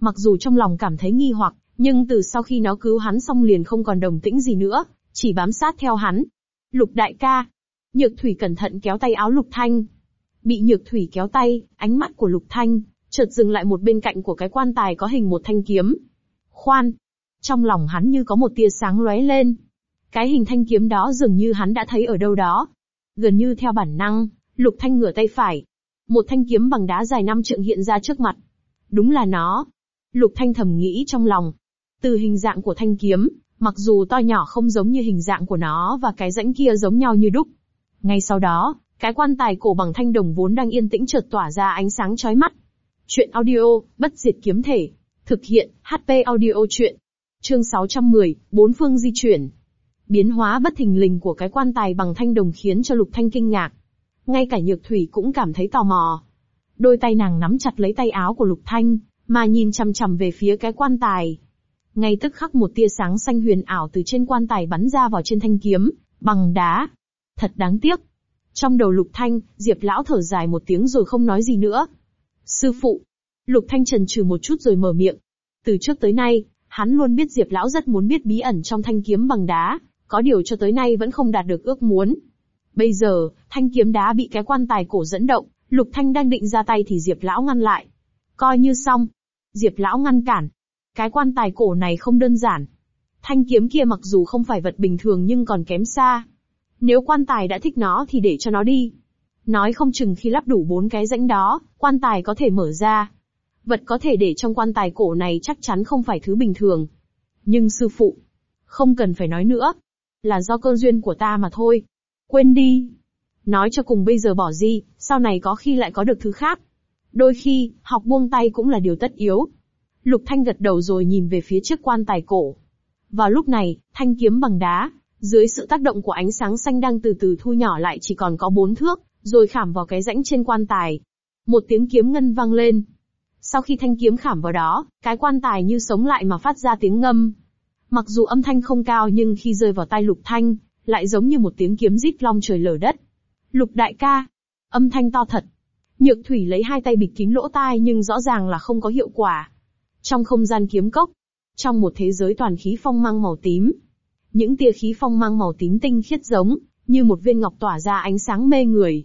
Mặc dù trong lòng cảm thấy nghi hoặc, nhưng từ sau khi nó cứu hắn xong liền không còn đồng tĩnh gì nữa, chỉ bám sát theo hắn. Lục đại ca. Nhược thủy cẩn thận kéo tay áo lục thanh. Bị nhược thủy kéo tay, ánh mắt của lục thanh, chợt dừng lại một bên cạnh của cái quan tài có hình một thanh kiếm. Khoan! Trong lòng hắn như có một tia sáng lóe lên. Cái hình thanh kiếm đó dường như hắn đã thấy ở đâu đó. Gần như theo bản năng, Lục Thanh ngửa tay phải. Một thanh kiếm bằng đá dài năm trượng hiện ra trước mặt. Đúng là nó. Lục Thanh thầm nghĩ trong lòng. Từ hình dạng của thanh kiếm, mặc dù to nhỏ không giống như hình dạng của nó và cái rãnh kia giống nhau như đúc. Ngay sau đó, cái quan tài cổ bằng thanh đồng vốn đang yên tĩnh chợt tỏa ra ánh sáng chói mắt. Chuyện audio, bất diệt kiếm thể. Thực hiện, HP audio chuyện. Chương 610, bốn phương di chuyển. Biến hóa bất thình lình của cái quan tài bằng thanh đồng khiến cho Lục Thanh kinh ngạc. Ngay cả Nhược Thủy cũng cảm thấy tò mò. Đôi tay nàng nắm chặt lấy tay áo của Lục Thanh, mà nhìn chằm chằm về phía cái quan tài. Ngay tức khắc một tia sáng xanh huyền ảo từ trên quan tài bắn ra vào trên thanh kiếm, bằng đá. Thật đáng tiếc. Trong đầu Lục Thanh, Diệp lão thở dài một tiếng rồi không nói gì nữa. Sư phụ. Lục Thanh trần trừ một chút rồi mở miệng. Từ trước tới nay, hắn luôn biết Diệp lão rất muốn biết bí ẩn trong thanh kiếm bằng đá, có điều cho tới nay vẫn không đạt được ước muốn. Bây giờ, thanh kiếm đá bị cái quan tài cổ dẫn động, Lục Thanh đang định ra tay thì Diệp lão ngăn lại. Coi như xong. Diệp lão ngăn cản. Cái quan tài cổ này không đơn giản. Thanh kiếm kia mặc dù không phải vật bình thường nhưng còn kém xa. Nếu quan tài đã thích nó thì để cho nó đi. Nói không chừng khi lắp đủ bốn cái rãnh đó, quan tài có thể mở ra. Vật có thể để trong quan tài cổ này chắc chắn không phải thứ bình thường. Nhưng sư phụ, không cần phải nói nữa, là do cơ duyên của ta mà thôi. Quên đi. Nói cho cùng bây giờ bỏ gì, sau này có khi lại có được thứ khác. Đôi khi, học buông tay cũng là điều tất yếu. Lục Thanh gật đầu rồi nhìn về phía chiếc quan tài cổ. Vào lúc này, thanh kiếm bằng đá, dưới sự tác động của ánh sáng xanh đang từ từ thu nhỏ lại chỉ còn có bốn thước, rồi khảm vào cái rãnh trên quan tài. Một tiếng kiếm ngân vang lên. Sau khi thanh kiếm khảm vào đó, cái quan tài như sống lại mà phát ra tiếng ngâm. Mặc dù âm thanh không cao nhưng khi rơi vào tai Lục Thanh, lại giống như một tiếng kiếm rít long trời lở đất. Lục đại ca, âm thanh to thật. Nhược thủy lấy hai tay bịt kín lỗ tai nhưng rõ ràng là không có hiệu quả. Trong không gian kiếm cốc, trong một thế giới toàn khí phong mang màu tím, những tia khí phong mang màu tím tinh khiết giống như một viên ngọc tỏa ra ánh sáng mê người.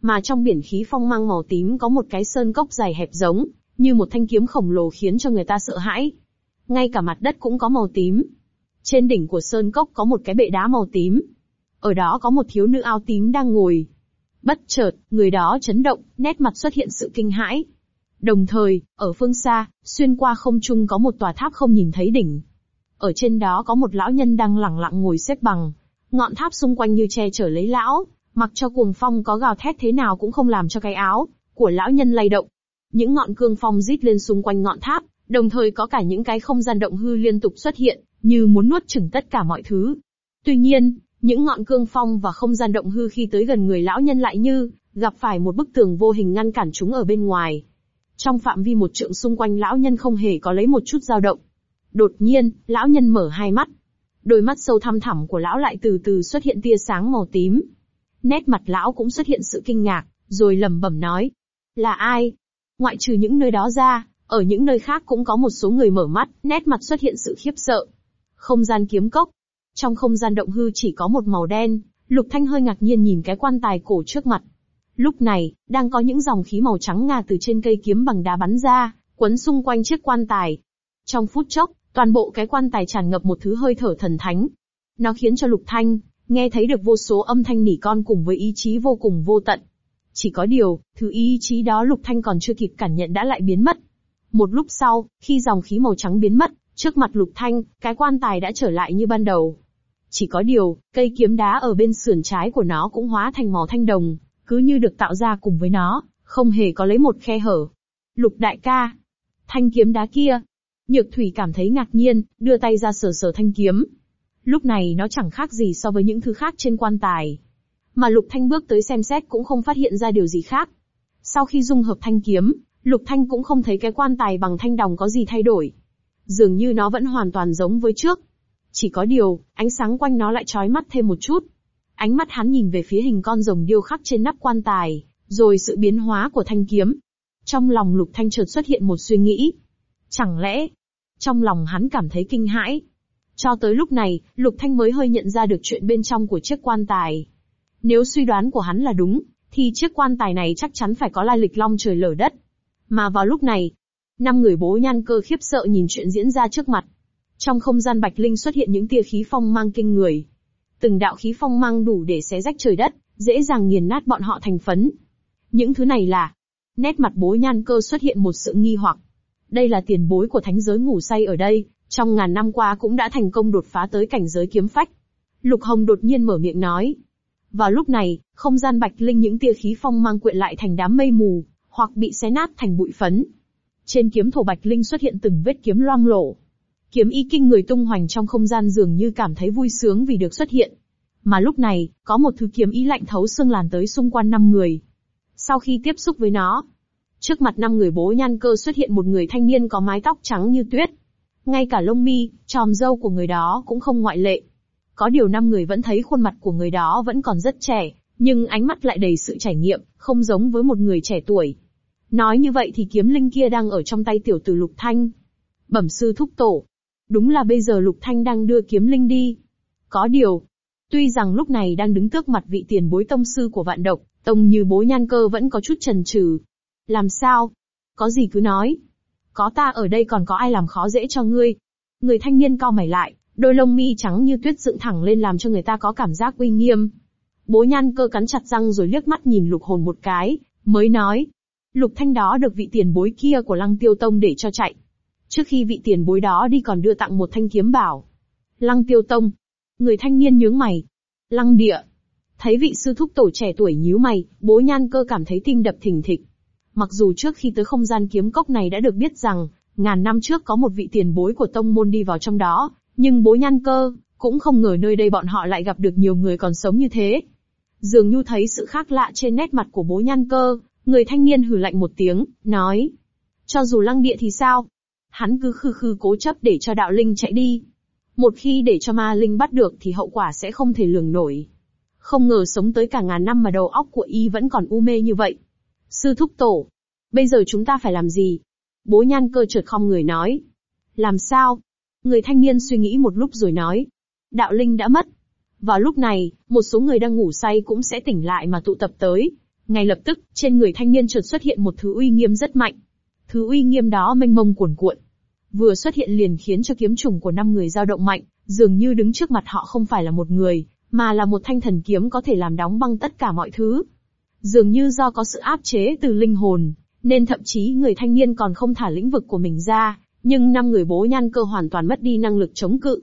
Mà trong biển khí phong mang màu tím có một cái sơn cốc dài hẹp giống như một thanh kiếm khổng lồ khiến cho người ta sợ hãi. Ngay cả mặt đất cũng có màu tím. Trên đỉnh của sơn cốc có một cái bệ đá màu tím. Ở đó có một thiếu nữ áo tím đang ngồi. Bất chợt, người đó chấn động, nét mặt xuất hiện sự kinh hãi. Đồng thời, ở phương xa, xuyên qua không trung có một tòa tháp không nhìn thấy đỉnh. Ở trên đó có một lão nhân đang lặng lặng ngồi xếp bằng. Ngọn tháp xung quanh như che chở lấy lão, mặc cho cuồng phong có gào thét thế nào cũng không làm cho cái áo của lão nhân lay động. Những ngọn cương phong rít lên xung quanh ngọn tháp, đồng thời có cả những cái không gian động hư liên tục xuất hiện, như muốn nuốt chửng tất cả mọi thứ. Tuy nhiên, những ngọn cương phong và không gian động hư khi tới gần người lão nhân lại như gặp phải một bức tường vô hình ngăn cản chúng ở bên ngoài. Trong phạm vi một trượng xung quanh lão nhân không hề có lấy một chút dao động. Đột nhiên, lão nhân mở hai mắt. Đôi mắt sâu thăm thẳm của lão lại từ từ xuất hiện tia sáng màu tím. Nét mặt lão cũng xuất hiện sự kinh ngạc, rồi lẩm bẩm nói. Là ai? Ngoại trừ những nơi đó ra, ở những nơi khác cũng có một số người mở mắt, nét mặt xuất hiện sự khiếp sợ. Không gian kiếm cốc. Trong không gian động hư chỉ có một màu đen, Lục Thanh hơi ngạc nhiên nhìn cái quan tài cổ trước mặt. Lúc này, đang có những dòng khí màu trắng ngà từ trên cây kiếm bằng đá bắn ra, quấn xung quanh chiếc quan tài. Trong phút chốc, toàn bộ cái quan tài tràn ngập một thứ hơi thở thần thánh. Nó khiến cho Lục Thanh, nghe thấy được vô số âm thanh nỉ con cùng với ý chí vô cùng vô tận. Chỉ có điều, thứ ý chí đó Lục Thanh còn chưa kịp cảm nhận đã lại biến mất. Một lúc sau, khi dòng khí màu trắng biến mất, trước mặt Lục Thanh, cái quan tài đã trở lại như ban đầu. Chỉ có điều, cây kiếm đá ở bên sườn trái của nó cũng hóa thành màu thanh đồng, cứ như được tạo ra cùng với nó, không hề có lấy một khe hở. Lục đại ca, thanh kiếm đá kia. Nhược thủy cảm thấy ngạc nhiên, đưa tay ra sờ sờ thanh kiếm. Lúc này nó chẳng khác gì so với những thứ khác trên quan tài. Mà Lục Thanh bước tới xem xét cũng không phát hiện ra điều gì khác. Sau khi dung hợp thanh kiếm, Lục Thanh cũng không thấy cái quan tài bằng thanh đồng có gì thay đổi. Dường như nó vẫn hoàn toàn giống với trước. Chỉ có điều, ánh sáng quanh nó lại chói mắt thêm một chút. Ánh mắt hắn nhìn về phía hình con rồng điêu khắc trên nắp quan tài, rồi sự biến hóa của thanh kiếm. Trong lòng Lục Thanh chợt xuất hiện một suy nghĩ. Chẳng lẽ, trong lòng hắn cảm thấy kinh hãi. Cho tới lúc này, Lục Thanh mới hơi nhận ra được chuyện bên trong của chiếc quan tài. Nếu suy đoán của hắn là đúng, thì chiếc quan tài này chắc chắn phải có lai lịch long trời lở đất. Mà vào lúc này, năm người bố nhan cơ khiếp sợ nhìn chuyện diễn ra trước mặt. Trong không gian bạch linh xuất hiện những tia khí phong mang kinh người. Từng đạo khí phong mang đủ để xé rách trời đất, dễ dàng nghiền nát bọn họ thành phấn. Những thứ này là... Nét mặt bố nhan cơ xuất hiện một sự nghi hoặc. Đây là tiền bối của thánh giới ngủ say ở đây, trong ngàn năm qua cũng đã thành công đột phá tới cảnh giới kiếm phách. Lục Hồng đột nhiên mở miệng nói. Vào lúc này, không gian bạch linh những tia khí phong mang quyện lại thành đám mây mù, hoặc bị xé nát thành bụi phấn. Trên kiếm thổ bạch linh xuất hiện từng vết kiếm loang lổ. Kiếm ý kinh người tung hoành trong không gian dường như cảm thấy vui sướng vì được xuất hiện. Mà lúc này, có một thứ kiếm ý lạnh thấu xương làn tới xung quanh năm người. Sau khi tiếp xúc với nó, trước mặt năm người bố nhan cơ xuất hiện một người thanh niên có mái tóc trắng như tuyết. Ngay cả lông mi, tròm râu của người đó cũng không ngoại lệ. Có điều năm người vẫn thấy khuôn mặt của người đó vẫn còn rất trẻ, nhưng ánh mắt lại đầy sự trải nghiệm, không giống với một người trẻ tuổi. Nói như vậy thì kiếm linh kia đang ở trong tay tiểu tử Lục Thanh. Bẩm sư thúc tổ. Đúng là bây giờ Lục Thanh đang đưa kiếm linh đi. Có điều. Tuy rằng lúc này đang đứng tước mặt vị tiền bối tông sư của vạn độc, tông như bối nhan cơ vẫn có chút chần chừ. Làm sao? Có gì cứ nói. Có ta ở đây còn có ai làm khó dễ cho ngươi. Người thanh niên co mày lại, đôi lông mi trắng như tuyết dựng thẳng lên làm cho người ta có cảm giác uy nghiêm. Bố nhan cơ cắn chặt răng rồi liếc mắt nhìn lục hồn một cái, mới nói, Lục Thanh đó được vị tiền bối kia của Lăng Tiêu Tông để cho chạy. Trước khi vị tiền bối đó đi còn đưa tặng một thanh kiếm bảo. Lăng Tiêu Tông. Người thanh niên nhướng mày. Lăng địa. Thấy vị sư thúc tổ trẻ tuổi nhíu mày, bố nhan cơ cảm thấy tim đập thình thịch. Mặc dù trước khi tới không gian kiếm cốc này đã được biết rằng, ngàn năm trước có một vị tiền bối của tông môn đi vào trong đó, nhưng bố nhan cơ, cũng không ngờ nơi đây bọn họ lại gặp được nhiều người còn sống như thế. Dường như thấy sự khác lạ trên nét mặt của bố nhan cơ, Người thanh niên hừ lạnh một tiếng, nói. Cho dù lăng địa thì sao? Hắn cứ khư khư cố chấp để cho đạo linh chạy đi. Một khi để cho ma linh bắt được thì hậu quả sẽ không thể lường nổi. Không ngờ sống tới cả ngàn năm mà đầu óc của y vẫn còn u mê như vậy. Sư thúc tổ. Bây giờ chúng ta phải làm gì? Bố nhan cơ trượt không người nói. Làm sao? Người thanh niên suy nghĩ một lúc rồi nói. Đạo linh đã mất. Vào lúc này, một số người đang ngủ say cũng sẽ tỉnh lại mà tụ tập tới, ngay lập tức, trên người thanh niên chợt xuất hiện một thứ uy nghiêm rất mạnh. Thứ uy nghiêm đó mênh mông cuồn cuộn. Vừa xuất hiện liền khiến cho kiếm trùng của năm người dao động mạnh, dường như đứng trước mặt họ không phải là một người, mà là một thanh thần kiếm có thể làm đóng băng tất cả mọi thứ. Dường như do có sự áp chế từ linh hồn, nên thậm chí người thanh niên còn không thả lĩnh vực của mình ra, nhưng năm người bố nhan cơ hoàn toàn mất đi năng lực chống cự.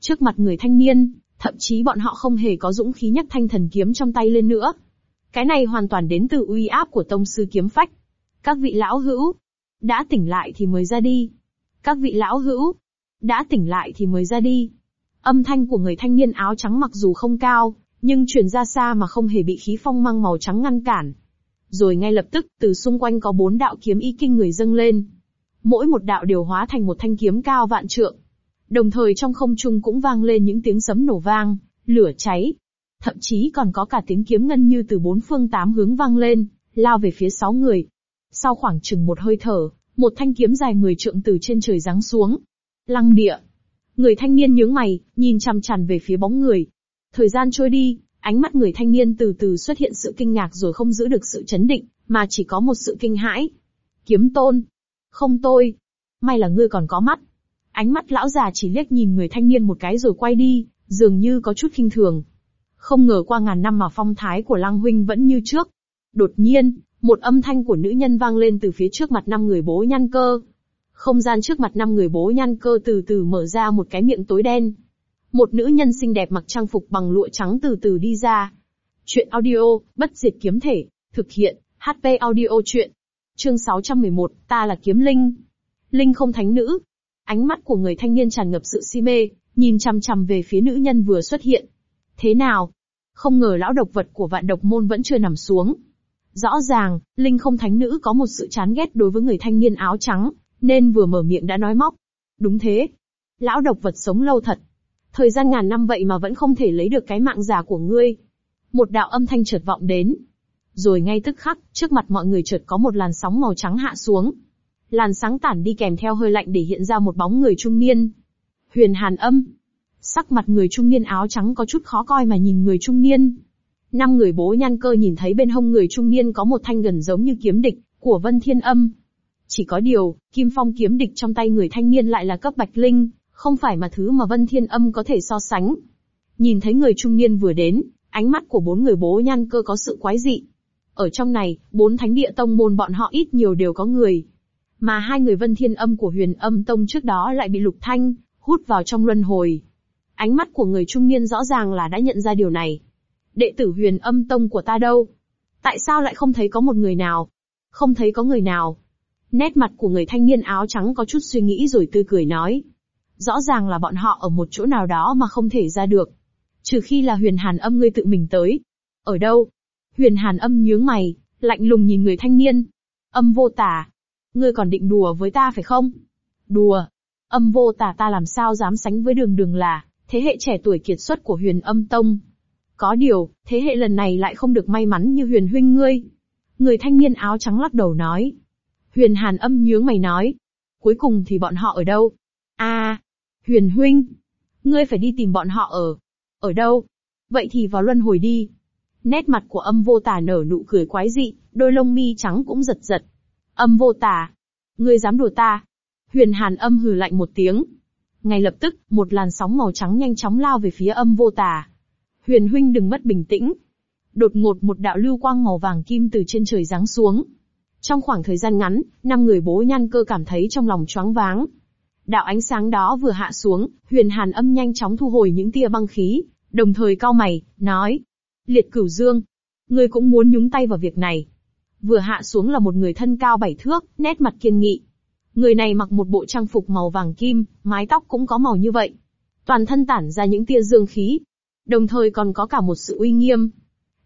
Trước mặt người thanh niên, thậm chí bọn họ không hề có dũng khí nhắc thanh thần kiếm trong tay lên nữa. Cái này hoàn toàn đến từ uy áp của tông sư kiếm phách. Các vị lão hữu, đã tỉnh lại thì mới ra đi. Các vị lão hữu, đã tỉnh lại thì mới ra đi. Âm thanh của người thanh niên áo trắng mặc dù không cao, nhưng truyền ra xa mà không hề bị khí phong mang màu trắng ngăn cản. Rồi ngay lập tức, từ xung quanh có bốn đạo kiếm y kinh người dâng lên. Mỗi một đạo đều hóa thành một thanh kiếm cao vạn trượng. Đồng thời trong không trung cũng vang lên những tiếng sấm nổ vang, lửa cháy, Thậm chí còn có cả tiếng kiếm ngân như từ bốn phương tám hướng vang lên, lao về phía sáu người. Sau khoảng chừng một hơi thở, một thanh kiếm dài mười trượng từ trên trời giáng xuống. Lăng địa. Người thanh niên nhướng mày, nhìn chằm chằm về phía bóng người. Thời gian trôi đi, ánh mắt người thanh niên từ từ xuất hiện sự kinh ngạc rồi không giữ được sự chấn định, mà chỉ có một sự kinh hãi. Kiếm tôn. Không tôi. May là ngươi còn có mắt. Ánh mắt lão già chỉ liếc nhìn người thanh niên một cái rồi quay đi, dường như có chút kinh thường. Không ngờ qua ngàn năm mà phong thái của Lăng Huynh vẫn như trước. Đột nhiên, một âm thanh của nữ nhân vang lên từ phía trước mặt năm người bố nhan cơ. Không gian trước mặt năm người bố nhan cơ từ từ mở ra một cái miệng tối đen. Một nữ nhân xinh đẹp mặc trang phục bằng lụa trắng từ từ đi ra. Chuyện audio, bất diệt kiếm thể, thực hiện, HP audio chuyện. Chương 611, ta là kiếm linh. Linh không thánh nữ. Ánh mắt của người thanh niên tràn ngập sự si mê, nhìn chằm chằm về phía nữ nhân vừa xuất hiện. Thế nào? Không ngờ lão độc vật của vạn độc môn vẫn chưa nằm xuống. Rõ ràng, Linh không thánh nữ có một sự chán ghét đối với người thanh niên áo trắng, nên vừa mở miệng đã nói móc. Đúng thế. Lão độc vật sống lâu thật. Thời gian ngàn năm vậy mà vẫn không thể lấy được cái mạng già của ngươi. Một đạo âm thanh chợt vọng đến. Rồi ngay tức khắc, trước mặt mọi người chợt có một làn sóng màu trắng hạ xuống. Làn sáng tản đi kèm theo hơi lạnh để hiện ra một bóng người trung niên. Huyền Hàn Âm. Sắc mặt người trung niên áo trắng có chút khó coi mà nhìn người trung niên. Năm người bố nhan cơ nhìn thấy bên hông người trung niên có một thanh gần giống như kiếm địch, của Vân Thiên Âm. Chỉ có điều, Kim Phong kiếm địch trong tay người thanh niên lại là cấp bạch linh, không phải mà thứ mà Vân Thiên Âm có thể so sánh. Nhìn thấy người trung niên vừa đến, ánh mắt của bốn người bố nhan cơ có sự quái dị. Ở trong này, bốn thánh địa tông môn bọn họ ít nhiều đều có người. Mà hai người Vân Thiên Âm của huyền âm tông trước đó lại bị Lục Thanh, hút vào trong luân hồi. Ánh mắt của người trung niên rõ ràng là đã nhận ra điều này. Đệ tử huyền âm tông của ta đâu? Tại sao lại không thấy có một người nào? Không thấy có người nào. Nét mặt của người thanh niên áo trắng có chút suy nghĩ rồi tươi cười nói. Rõ ràng là bọn họ ở một chỗ nào đó mà không thể ra được. Trừ khi là huyền hàn âm ngươi tự mình tới. Ở đâu? Huyền hàn âm nhướng mày, lạnh lùng nhìn người thanh niên. Âm vô tả. Ngươi còn định đùa với ta phải không? Đùa. Âm vô tả ta làm sao dám sánh với đường đường là, thế hệ trẻ tuổi kiệt xuất của huyền âm tông. Có điều, thế hệ lần này lại không được may mắn như huyền huynh ngươi. Người thanh niên áo trắng lắc đầu nói. Huyền hàn âm nhướng mày nói. Cuối cùng thì bọn họ ở đâu? a huyền huynh. Ngươi phải đi tìm bọn họ ở. Ở đâu? Vậy thì vào luân hồi đi. Nét mặt của âm vô tả nở nụ cười quái dị, đôi lông mi trắng cũng giật giật. Âm vô tả. Ngươi dám đùa ta? Huyền hàn âm hừ lạnh một tiếng. Ngay lập tức, một làn sóng màu trắng nhanh chóng lao về phía âm vô tà Huyền huynh đừng mất bình tĩnh. Đột ngột một đạo lưu quang màu vàng kim từ trên trời giáng xuống. Trong khoảng thời gian ngắn, năm người bố nhan cơ cảm thấy trong lòng choáng váng. Đạo ánh sáng đó vừa hạ xuống, huyền hàn âm nhanh chóng thu hồi những tia băng khí, đồng thời cao mày, nói. Liệt cửu dương, ngươi cũng muốn nhúng tay vào việc này. Vừa hạ xuống là một người thân cao bảy thước, nét mặt kiên nghị. Người này mặc một bộ trang phục màu vàng kim, mái tóc cũng có màu như vậy. Toàn thân tản ra những tia dương khí, Đồng thời còn có cả một sự uy nghiêm.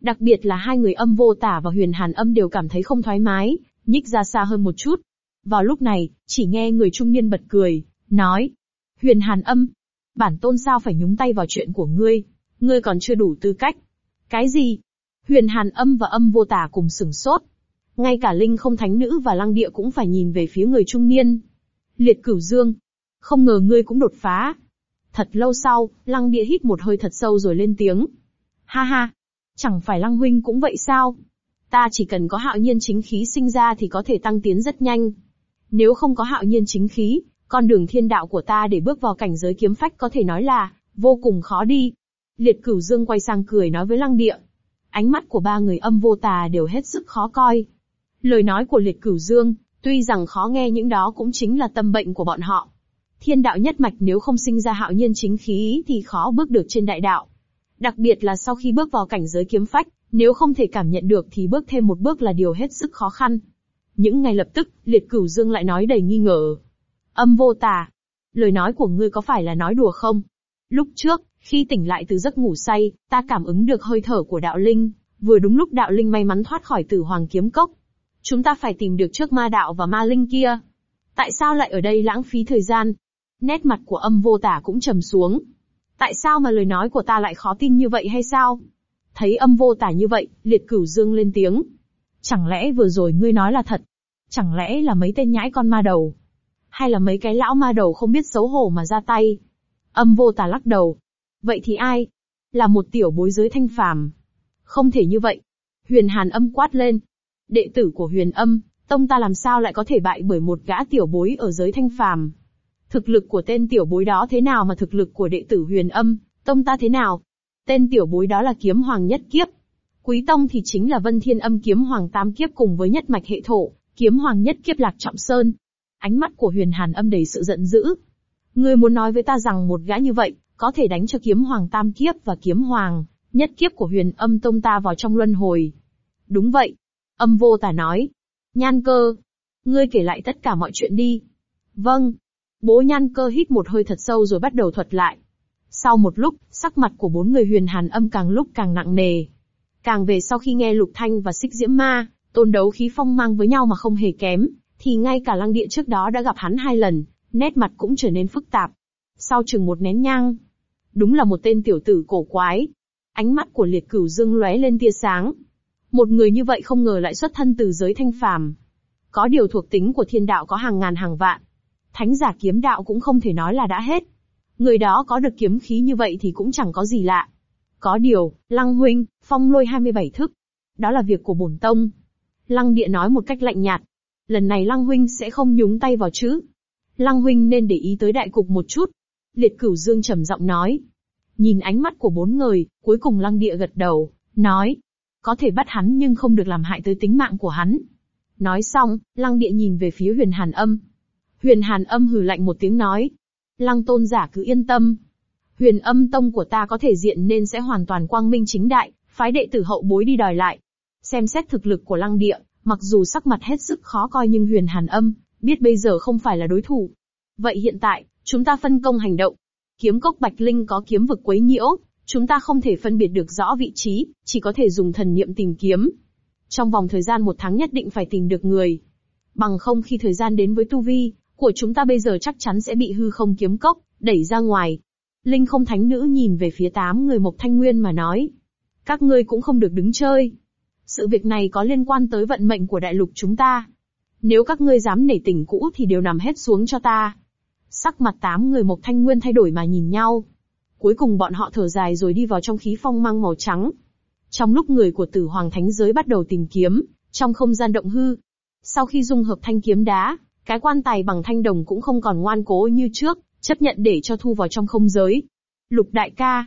Đặc biệt là hai người âm vô tả và huyền hàn âm đều cảm thấy không thoải mái, nhích ra xa hơn một chút. Vào lúc này, chỉ nghe người trung niên bật cười, nói. Huyền hàn âm, bản tôn sao phải nhúng tay vào chuyện của ngươi, ngươi còn chưa đủ tư cách. Cái gì? Huyền hàn âm và âm vô tả cùng sửng sốt. Ngay cả linh không thánh nữ và lăng địa cũng phải nhìn về phía người trung niên. Liệt cửu dương. Không ngờ ngươi cũng đột phá. Thật lâu sau, Lăng Địa hít một hơi thật sâu rồi lên tiếng. Ha ha, chẳng phải Lăng Huynh cũng vậy sao? Ta chỉ cần có hạo nhiên chính khí sinh ra thì có thể tăng tiến rất nhanh. Nếu không có hạo nhiên chính khí, con đường thiên đạo của ta để bước vào cảnh giới kiếm phách có thể nói là vô cùng khó đi. Liệt Cửu Dương quay sang cười nói với Lăng Địa. Ánh mắt của ba người âm vô tà đều hết sức khó coi. Lời nói của Liệt Cửu Dương, tuy rằng khó nghe những đó cũng chính là tâm bệnh của bọn họ. Thiên đạo nhất mạch nếu không sinh ra hạo nhiên chính khí thì khó bước được trên đại đạo. Đặc biệt là sau khi bước vào cảnh giới kiếm phách, nếu không thể cảm nhận được thì bước thêm một bước là điều hết sức khó khăn. Những ngày lập tức, liệt cửu dương lại nói đầy nghi ngờ. Âm vô tà. Lời nói của ngươi có phải là nói đùa không? Lúc trước, khi tỉnh lại từ giấc ngủ say, ta cảm ứng được hơi thở của đạo linh, vừa đúng lúc đạo linh may mắn thoát khỏi tử hoàng kiếm cốc. Chúng ta phải tìm được trước ma đạo và ma linh kia. Tại sao lại ở đây lãng phí thời gian? Nét mặt của âm vô tả cũng trầm xuống. Tại sao mà lời nói của ta lại khó tin như vậy hay sao? Thấy âm vô tả như vậy, liệt cửu dương lên tiếng. Chẳng lẽ vừa rồi ngươi nói là thật? Chẳng lẽ là mấy tên nhãi con ma đầu? Hay là mấy cái lão ma đầu không biết xấu hổ mà ra tay? Âm vô tả lắc đầu. Vậy thì ai? Là một tiểu bối giới thanh phàm. Không thể như vậy. Huyền hàn âm quát lên. Đệ tử của huyền âm, tông ta làm sao lại có thể bại bởi một gã tiểu bối ở giới thanh phàm? Thực lực của tên tiểu bối đó thế nào mà thực lực của đệ tử huyền âm, tông ta thế nào? Tên tiểu bối đó là kiếm hoàng nhất kiếp. Quý tông thì chính là vân thiên âm kiếm hoàng tam kiếp cùng với nhất mạch hệ thổ, kiếm hoàng nhất kiếp lạc trọng sơn. Ánh mắt của huyền hàn âm đầy sự giận dữ. Ngươi muốn nói với ta rằng một gã như vậy, có thể đánh cho kiếm hoàng tam kiếp và kiếm hoàng, Nhất kiếp của huyền âm tông ta vào trong luân hồi. Đúng vậy. Âm vô tả nói. Nhan cơ. Ngươi kể lại tất cả mọi chuyện đi. Vâng. Bố nhan cơ hít một hơi thật sâu rồi bắt đầu thuật lại. Sau một lúc, sắc mặt của bốn người huyền hàn âm càng lúc càng nặng nề. Càng về sau khi nghe Lục Thanh và Xích Diễm Ma, tôn đấu khí phong mang với nhau mà không hề kém, thì ngay cả lăng địa trước đó đã gặp hắn hai lần, nét mặt cũng trở nên phức tạp. Sau chừng một nén nhang, đúng là một tên tiểu tử cổ quái. Ánh mắt của liệt cửu dương lóe lên tia sáng. Một người như vậy không ngờ lại xuất thân từ giới thanh phàm. Có điều thuộc tính của thiên đạo có hàng ngàn hàng vạn. Thánh giả kiếm đạo cũng không thể nói là đã hết. Người đó có được kiếm khí như vậy thì cũng chẳng có gì lạ. Có điều, Lăng Huynh, phong lôi 27 thức. Đó là việc của bổn tông. Lăng Địa nói một cách lạnh nhạt. Lần này Lăng Huynh sẽ không nhúng tay vào chứ. Lăng Huynh nên để ý tới đại cục một chút. Liệt cửu dương trầm giọng nói. Nhìn ánh mắt của bốn người, cuối cùng Lăng Địa gật đầu, nói. Có thể bắt hắn nhưng không được làm hại tới tính mạng của hắn. Nói xong, Lăng Địa nhìn về phía huyền hàn âm. Huyền hàn âm hừ lạnh một tiếng nói. Lăng tôn giả cứ yên tâm, huyền âm tông của ta có thể diện nên sẽ hoàn toàn quang minh chính đại, phái đệ tử hậu bối đi đòi lại. Xem xét thực lực của lăng địa, mặc dù sắc mặt hết sức khó coi nhưng huyền hàn âm, biết bây giờ không phải là đối thủ. Vậy hiện tại, chúng ta phân công hành động. Kiếm cốc Bạch Linh có kiếm vực quấy nhiễu, chúng ta không thể phân biệt được rõ vị trí, chỉ có thể dùng thần niệm tìm kiếm. Trong vòng thời gian một tháng nhất định phải tìm được người. Bằng không khi thời gian đến với tu vi, của chúng ta bây giờ chắc chắn sẽ bị hư không kiếm cốc, đẩy ra ngoài, Linh không thánh nữ nhìn về phía tám người Mộc Thanh Nguyên mà nói. Các ngươi cũng không được đứng chơi. Sự việc này có liên quan tới vận mệnh của đại lục chúng ta. Nếu các ngươi dám nể tình cũ thì đều nằm hết xuống cho ta. Sắc mặt tám người Mộc Thanh Nguyên thay đổi mà nhìn nhau. Cuối cùng bọn họ thở dài rồi đi vào trong khí phong mang màu trắng. Trong lúc người của tử hoàng thánh giới bắt đầu tìm kiếm, trong không gian động hư. Sau khi dung hợp thanh kiếm đá, cái quan tài bằng thanh đồng cũng không còn ngoan cố như trước, chấp nhận để cho thu vào trong không giới. Lục đại ca,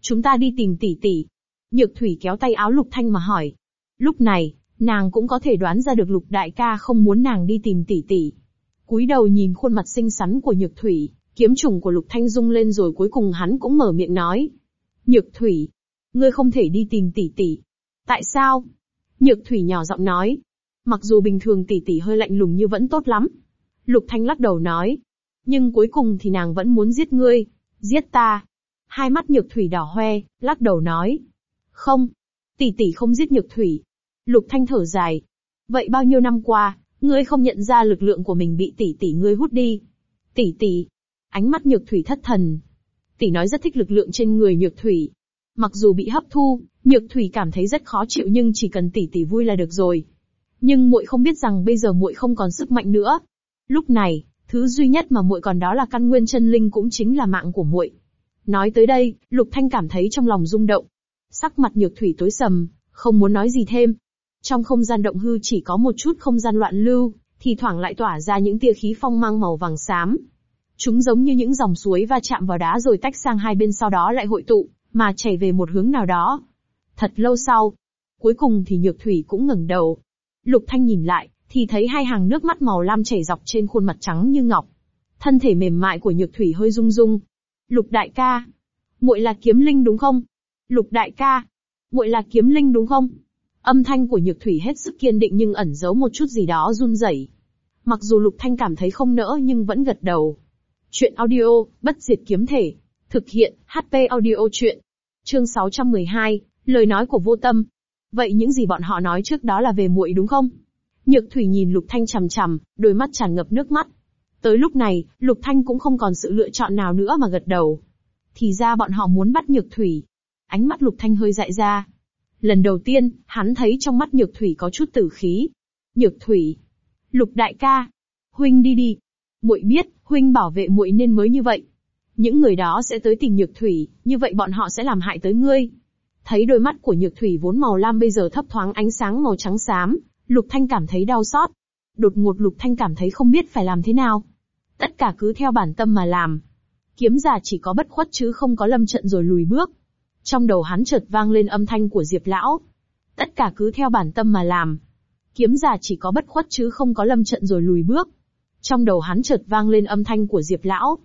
chúng ta đi tìm tỷ tỷ. Nhược thủy kéo tay áo lục thanh mà hỏi. Lúc này, nàng cũng có thể đoán ra được lục đại ca không muốn nàng đi tìm tỷ tỷ. cúi đầu nhìn khuôn mặt xinh xắn của nhược thủy, kiếm trùng của lục thanh rung lên rồi cuối cùng hắn cũng mở miệng nói. Nhược thủy, ngươi không thể đi tìm tỷ tỷ. Tại sao? Nhược thủy nhỏ giọng nói. Mặc dù bình thường tỷ tỷ hơi lạnh lùng như vẫn tốt lắm. Lục thanh lắc đầu nói, nhưng cuối cùng thì nàng vẫn muốn giết ngươi. Giết ta. Hai mắt nhược thủy đỏ hoe, lắc đầu nói. Không. Tỷ tỷ không giết nhược thủy. Lục thanh thở dài. Vậy bao nhiêu năm qua, ngươi không nhận ra lực lượng của mình bị tỷ tỷ ngươi hút đi. Tỷ tỷ. Ánh mắt nhược thủy thất thần. Tỷ nói rất thích lực lượng trên người nhược thủy. Mặc dù bị hấp thu, nhược thủy cảm thấy rất khó chịu nhưng chỉ cần tỷ tỷ vui là được rồi. Nhưng muội không biết rằng bây giờ muội không còn sức mạnh nữa. Lúc này, Thứ duy nhất mà muội còn đó là căn nguyên chân linh cũng chính là mạng của muội. Nói tới đây, Lục Thanh cảm thấy trong lòng rung động. Sắc mặt nhược thủy tối sầm, không muốn nói gì thêm. Trong không gian động hư chỉ có một chút không gian loạn lưu, thì thoảng lại tỏa ra những tia khí phong mang màu vàng xám. Chúng giống như những dòng suối va chạm vào đá rồi tách sang hai bên sau đó lại hội tụ, mà chảy về một hướng nào đó. Thật lâu sau, cuối cùng thì nhược thủy cũng ngẩng đầu. Lục Thanh nhìn lại, thì thấy hai hàng nước mắt màu lam chảy dọc trên khuôn mặt trắng như ngọc. Thân thể mềm mại của Nhược Thủy hơi rung rung. Lục đại ca, muội là kiếm linh đúng không? Lục đại ca, muội là kiếm linh đúng không? Âm thanh của Nhược Thủy hết sức kiên định nhưng ẩn giấu một chút gì đó run rẩy. Mặc dù Lục Thanh cảm thấy không nỡ nhưng vẫn gật đầu. Chuyện audio, bất diệt kiếm thể. Thực hiện, HP audio chuyện. Chương 612, lời nói của vô tâm. Vậy những gì bọn họ nói trước đó là về muội đúng không? Nhược Thủy nhìn Lục Thanh chằm chằm, đôi mắt tràn ngập nước mắt. Tới lúc này, Lục Thanh cũng không còn sự lựa chọn nào nữa mà gật đầu. Thì ra bọn họ muốn bắt Nhược Thủy. Ánh mắt Lục Thanh hơi dại ra. Lần đầu tiên, hắn thấy trong mắt Nhược Thủy có chút tử khí. Nhược Thủy. Lục đại ca. Huynh đi đi. Muội biết, Huynh bảo vệ muội nên mới như vậy. Những người đó sẽ tới tìm Nhược Thủy, như vậy bọn họ sẽ làm hại tới ngươi. Thấy đôi mắt của Nhược Thủy vốn màu lam bây giờ thấp thoáng ánh sáng màu trắng xám, Lục Thanh cảm thấy đau xót. Đột ngột Lục Thanh cảm thấy không biết phải làm thế nào. Tất cả cứ theo bản tâm mà làm. Kiếm giả chỉ có bất khuất chứ không có lâm trận rồi lùi bước. Trong đầu hắn chợt vang lên âm thanh của Diệp Lão. Tất cả cứ theo bản tâm mà làm. Kiếm giả chỉ có bất khuất chứ không có lâm trận rồi lùi bước. Trong đầu hắn chợt vang lên âm thanh của Diệp Lão.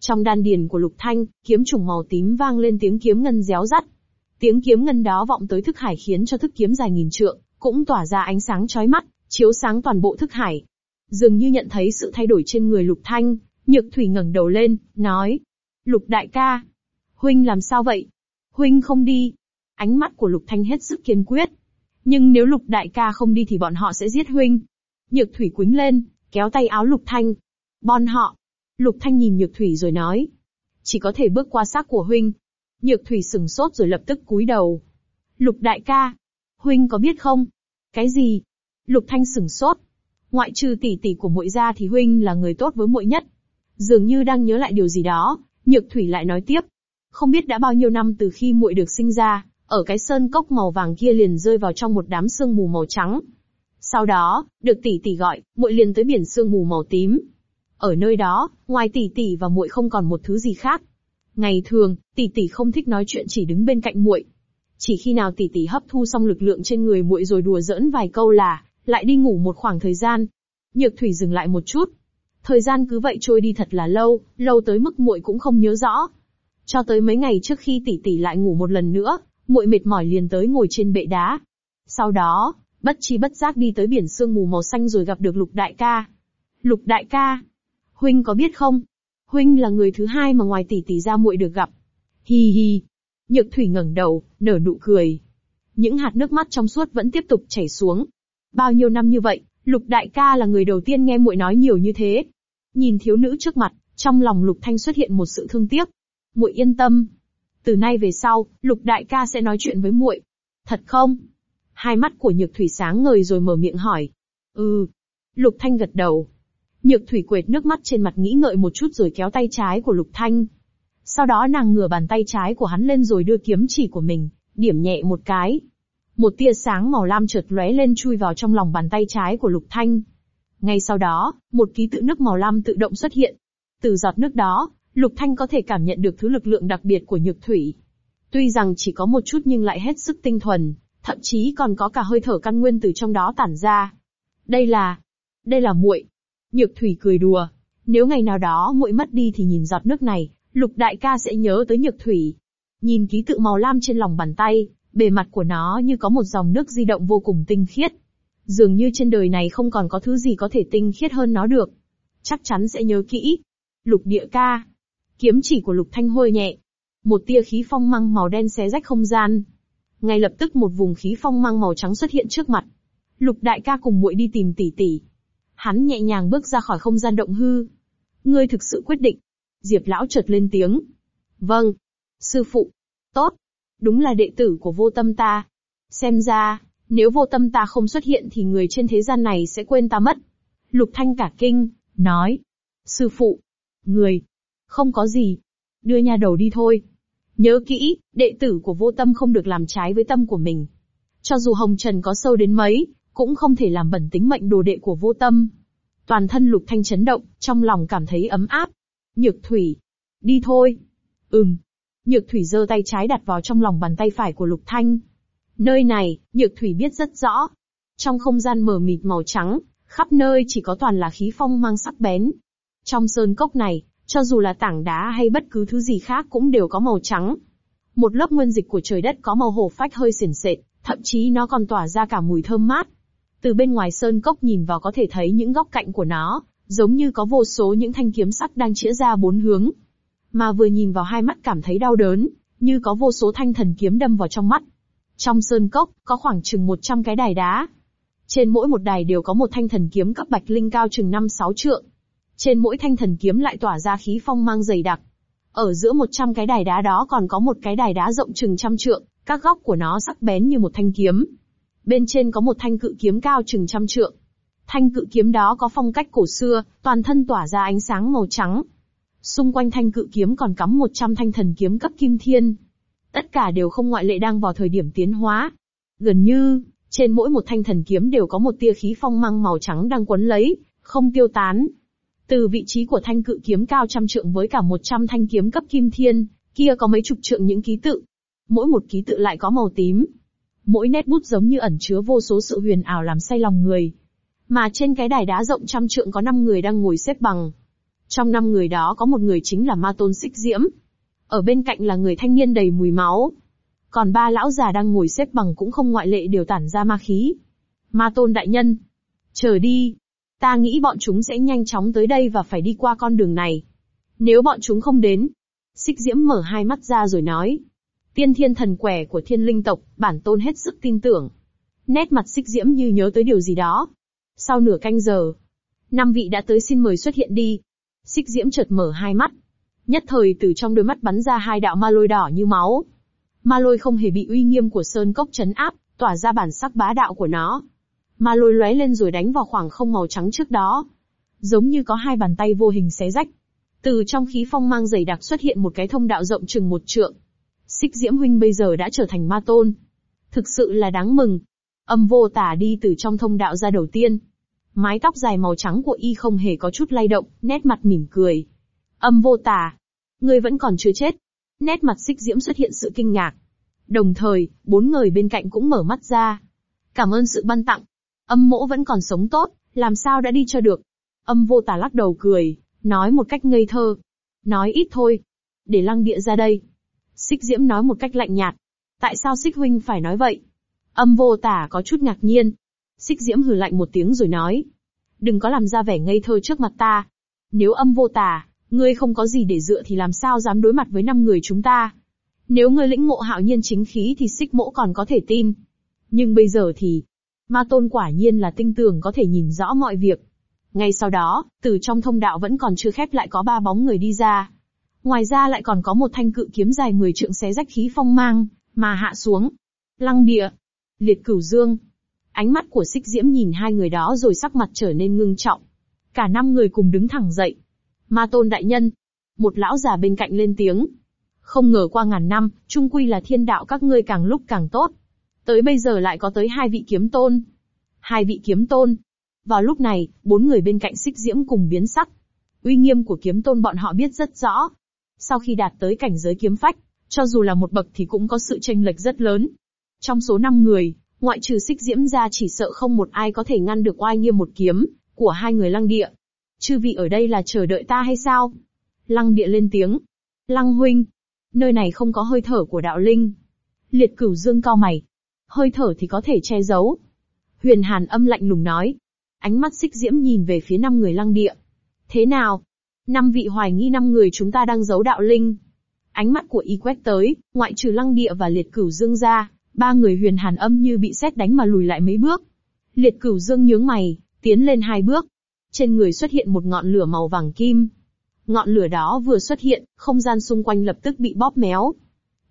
Trong đan điền của Lục Thanh, kiếm trùng màu tím vang lên tiếng kiếm ngân réo rắt. Tiếng kiếm ngân đó vọng tới thức hải khiến cho thức kiếm dài nghìn trượng, cũng tỏa ra ánh sáng chói mắt, chiếu sáng toàn bộ thức hải. Dường như nhận thấy sự thay đổi trên người Lục Thanh, Nhược Thủy ngẩng đầu lên, nói. Lục đại ca. Huynh làm sao vậy? Huynh không đi. Ánh mắt của Lục Thanh hết sức kiên quyết. Nhưng nếu Lục đại ca không đi thì bọn họ sẽ giết Huynh. Nhược Thủy quính lên, kéo tay áo Lục Thanh. Bọn họ. Lục Thanh nhìn Nhược Thủy rồi nói. Chỉ có thể bước qua xác của Huynh. Nhược Thủy sừng sốt rồi lập tức cúi đầu. Lục đại ca. Huynh có biết không? Cái gì? Lục Thanh sừng sốt. Ngoại trừ tỷ tỷ của muội ra thì huynh là người tốt với muội nhất. Dường như đang nhớ lại điều gì đó, Nhược Thủy lại nói tiếp. Không biết đã bao nhiêu năm từ khi muội được sinh ra, ở cái sơn cốc màu vàng kia liền rơi vào trong một đám sương mù màu trắng. Sau đó, được tỷ tỷ gọi, muội liền tới biển sương mù màu tím. Ở nơi đó, ngoài tỷ tỷ và muội không còn một thứ gì khác. Ngày thường, tỷ tỷ không thích nói chuyện chỉ đứng bên cạnh muội. Chỉ khi nào tỷ tỷ hấp thu xong lực lượng trên người muội rồi đùa giỡn vài câu là, lại đi ngủ một khoảng thời gian. Nhược thủy dừng lại một chút. Thời gian cứ vậy trôi đi thật là lâu, lâu tới mức muội cũng không nhớ rõ. Cho tới mấy ngày trước khi tỷ tỷ lại ngủ một lần nữa, muội mệt mỏi liền tới ngồi trên bệ đá. Sau đó, bất chi bất giác đi tới biển sương mù màu xanh rồi gặp được lục đại ca. Lục đại ca, huynh có biết không? Huynh là người thứ hai mà ngoài tỷ tỷ ra muội được gặp. Hi hi. Nhược thủy ngẩng đầu, nở nụ cười. Những hạt nước mắt trong suốt vẫn tiếp tục chảy xuống, Bao nhiêu năm như vậy, Lục đại ca là người đầu tiên nghe muội nói nhiều như thế. Nhìn thiếu nữ trước mặt, trong lòng Lục Thanh xuất hiện một sự thương tiếc. Muội yên tâm. Từ nay về sau, Lục đại ca sẽ nói chuyện với muội. Thật không? Hai mắt của Nhược Thủy sáng ngời rồi mở miệng hỏi. Ừ. Lục Thanh gật đầu. Nhược Thủy quệt nước mắt trên mặt nghĩ ngợi một chút rồi kéo tay trái của Lục Thanh. Sau đó nàng ngửa bàn tay trái của hắn lên rồi đưa kiếm chỉ của mình, điểm nhẹ một cái. Một tia sáng màu lam chợt lóe lên chui vào trong lòng bàn tay trái của Lục Thanh. Ngay sau đó, một ký tự nước màu lam tự động xuất hiện. Từ giọt nước đó, Lục Thanh có thể cảm nhận được thứ lực lượng đặc biệt của nhược thủy. Tuy rằng chỉ có một chút nhưng lại hết sức tinh thuần, thậm chí còn có cả hơi thở căn nguyên từ trong đó tản ra. Đây là, đây là muội. Nhược thủy cười đùa. Nếu ngày nào đó muội mất đi thì nhìn giọt nước này, Lục đại ca sẽ nhớ tới nhược thủy. Nhìn ký tự màu lam trên lòng bàn tay, Bề mặt của nó như có một dòng nước di động vô cùng tinh khiết. Dường như trên đời này không còn có thứ gì có thể tinh khiết hơn nó được. Chắc chắn sẽ nhớ kỹ. Lục địa ca. Kiếm chỉ của lục thanh hôi nhẹ. Một tia khí phong mang màu đen xé rách không gian. Ngay lập tức một vùng khí phong mang màu trắng xuất hiện trước mặt. Lục đại ca cùng muội đi tìm tỷ tỷ. Hắn nhẹ nhàng bước ra khỏi không gian động hư. Ngươi thực sự quyết định. Diệp lão chợt lên tiếng. Vâng. Sư phụ. Tốt. Đúng là đệ tử của vô tâm ta. Xem ra, nếu vô tâm ta không xuất hiện thì người trên thế gian này sẽ quên ta mất. Lục Thanh cả kinh, nói. Sư phụ. Người. Không có gì. Đưa nhà đầu đi thôi. Nhớ kỹ, đệ tử của vô tâm không được làm trái với tâm của mình. Cho dù hồng trần có sâu đến mấy, cũng không thể làm bẩn tính mệnh đồ đệ của vô tâm. Toàn thân lục thanh chấn động, trong lòng cảm thấy ấm áp. Nhược thủy. Đi thôi. Ừm. Nhược Thủy giơ tay trái đặt vào trong lòng bàn tay phải của Lục Thanh. Nơi này, Nhược Thủy biết rất rõ. Trong không gian mờ mịt màu trắng, khắp nơi chỉ có toàn là khí phong mang sắc bén. Trong sơn cốc này, cho dù là tảng đá hay bất cứ thứ gì khác cũng đều có màu trắng. Một lớp nguyên dịch của trời đất có màu hổ phách hơi xỉn xệt, thậm chí nó còn tỏa ra cả mùi thơm mát. Từ bên ngoài sơn cốc nhìn vào có thể thấy những góc cạnh của nó, giống như có vô số những thanh kiếm sắt đang chĩa ra bốn hướng, mà vừa nhìn vào hai mắt cảm thấy đau đớn, như có vô số thanh thần kiếm đâm vào trong mắt. Trong sơn cốc, có khoảng chừng 100 cái đài đá. Trên mỗi một đài đều có một thanh thần kiếm cấp bạch linh cao chừng 5-6 trượng. Trên mỗi thanh thần kiếm lại tỏa ra khí phong mang dày đặc. Ở giữa 100 cái đài đá đó còn có một cái đài đá rộng chừng trăm trượng, các góc của nó sắc bén như một thanh kiếm. Bên trên có một thanh cự kiếm cao chừng trăm trượng. Thanh cự kiếm đó có phong cách cổ xưa, toàn thân tỏa ra ánh sáng màu trắng, Xung quanh thanh cự kiếm còn cắm 100 thanh thần kiếm cấp kim thiên. Tất cả đều không ngoại lệ đang vào thời điểm tiến hóa. Gần như, trên mỗi một thanh thần kiếm đều có một tia khí phong mang màu trắng đang quấn lấy, không tiêu tán. Từ vị trí của thanh cự kiếm cao trăm trượng với cả 100 thanh kiếm cấp kim thiên, kia có mấy chục trượng những ký tự. Mỗi một ký tự lại có màu tím. Mỗi nét bút giống như ẩn chứa vô số sự huyền ảo làm say lòng người. Mà trên cái đài đá rộng trăm trượng có năm người đang ngồi xếp bằng. Trong năm người đó có một người chính là Ma Tôn Xích Diễm. Ở bên cạnh là người thanh niên đầy mùi máu. Còn ba lão già đang ngồi xếp bằng cũng không ngoại lệ đều tản ra ma khí. Ma tôn đại nhân. Chờ đi. Ta nghĩ bọn chúng sẽ nhanh chóng tới đây và phải đi qua con đường này. Nếu bọn chúng không đến. Xích diễm mở hai mắt ra rồi nói. Tiên thiên thần quẻ của thiên linh tộc, bản tôn hết sức tin tưởng. Nét mặt xích diễm như nhớ tới điều gì đó. Sau nửa canh giờ, năm vị đã tới xin mời xuất hiện đi. Xích diễm chợt mở hai mắt. Nhất thời từ trong đôi mắt bắn ra hai đạo ma lôi đỏ như máu. Ma lôi không hề bị uy nghiêm của sơn cốc chấn áp, tỏa ra bản sắc bá đạo của nó. Ma lôi lóe lên rồi đánh vào khoảng không màu trắng trước đó. Giống như có hai bàn tay vô hình xé rách. Từ trong khí phong mang dày đặc xuất hiện một cái thông đạo rộng chừng một trượng. Xích Diễm huynh bây giờ đã trở thành ma tôn. Thực sự là đáng mừng. Âm vô tả đi từ trong thông đạo ra đầu tiên. Mái tóc dài màu trắng của y không hề có chút lay động, nét mặt mỉm cười. Âm vô tả. Ngươi vẫn còn chưa chết. Nét mặt xích diễm xuất hiện sự kinh ngạc. Đồng thời, bốn người bên cạnh cũng mở mắt ra. Cảm ơn sự ban tặng. Âm mỗ vẫn còn sống tốt, làm sao đã đi cho được. Âm vô tả lắc đầu cười, nói một cách ngây thơ. Nói ít thôi. Để lăng địa ra đây. Xích diễm nói một cách lạnh nhạt. Tại sao xích huynh phải nói vậy? Âm vô tả có chút ngạc nhiên. Xích diễm hừ lạnh một tiếng rồi nói. Đừng có làm ra vẻ ngây thơ trước mặt ta. Nếu âm vô tả, ngươi không có gì để dựa thì làm sao dám đối mặt với năm người chúng ta. Nếu ngươi lĩnh ngộ hạo nhiên chính khí thì xích mỗ còn có thể tin. Nhưng bây giờ thì, ma tôn quả nhiên là tinh tường có thể nhìn rõ mọi việc. Ngay sau đó, từ trong thông đạo vẫn còn chưa khép lại có ba bóng người đi ra. Ngoài ra lại còn có một thanh cự kiếm dài 10 trượng xé rách khí phong mang, mà hạ xuống. Lăng địa, liệt cửu dương. Ánh mắt của xích diễm nhìn hai người đó rồi sắc mặt trở nên ngưng trọng. Cả năm người cùng đứng thẳng dậy. Ma tôn đại nhân. Một lão già bên cạnh lên tiếng. Không ngờ qua ngàn năm, trung quy là thiên đạo các ngươi càng lúc càng tốt. Tới bây giờ lại có tới hai vị kiếm tôn. Hai vị kiếm tôn. Vào lúc này, bốn người bên cạnh xích diễm cùng biến sắc. Uy nghiêm của kiếm tôn bọn họ biết rất rõ. Sau khi đạt tới cảnh giới kiếm phách, cho dù là một bậc thì cũng có sự tranh lệch rất lớn. Trong số năm người, ngoại trừ xích diễm ra chỉ sợ không một ai có thể ngăn được oai nghiêm một kiếm của hai người lăng địa. Chư vị ở đây là chờ đợi ta hay sao? Lăng địa lên tiếng. Lăng huynh. Nơi này không có hơi thở của đạo linh. Liệt cửu dương cao mày. Hơi thở thì có thể che giấu. Huyền hàn âm lạnh lùng nói. Ánh mắt xích diễm nhìn về phía năm người lăng địa. Thế nào? Năm vị hoài nghi năm người chúng ta đang giấu đạo linh. Ánh mắt của y quét tới, ngoại trừ lăng địa và liệt cửu dương ra, ba người huyền hàn âm như bị xét đánh mà lùi lại mấy bước. Liệt cửu dương nhướng mày, tiến lên hai bước. Trên người xuất hiện một ngọn lửa màu vàng kim. Ngọn lửa đó vừa xuất hiện, không gian xung quanh lập tức bị bóp méo.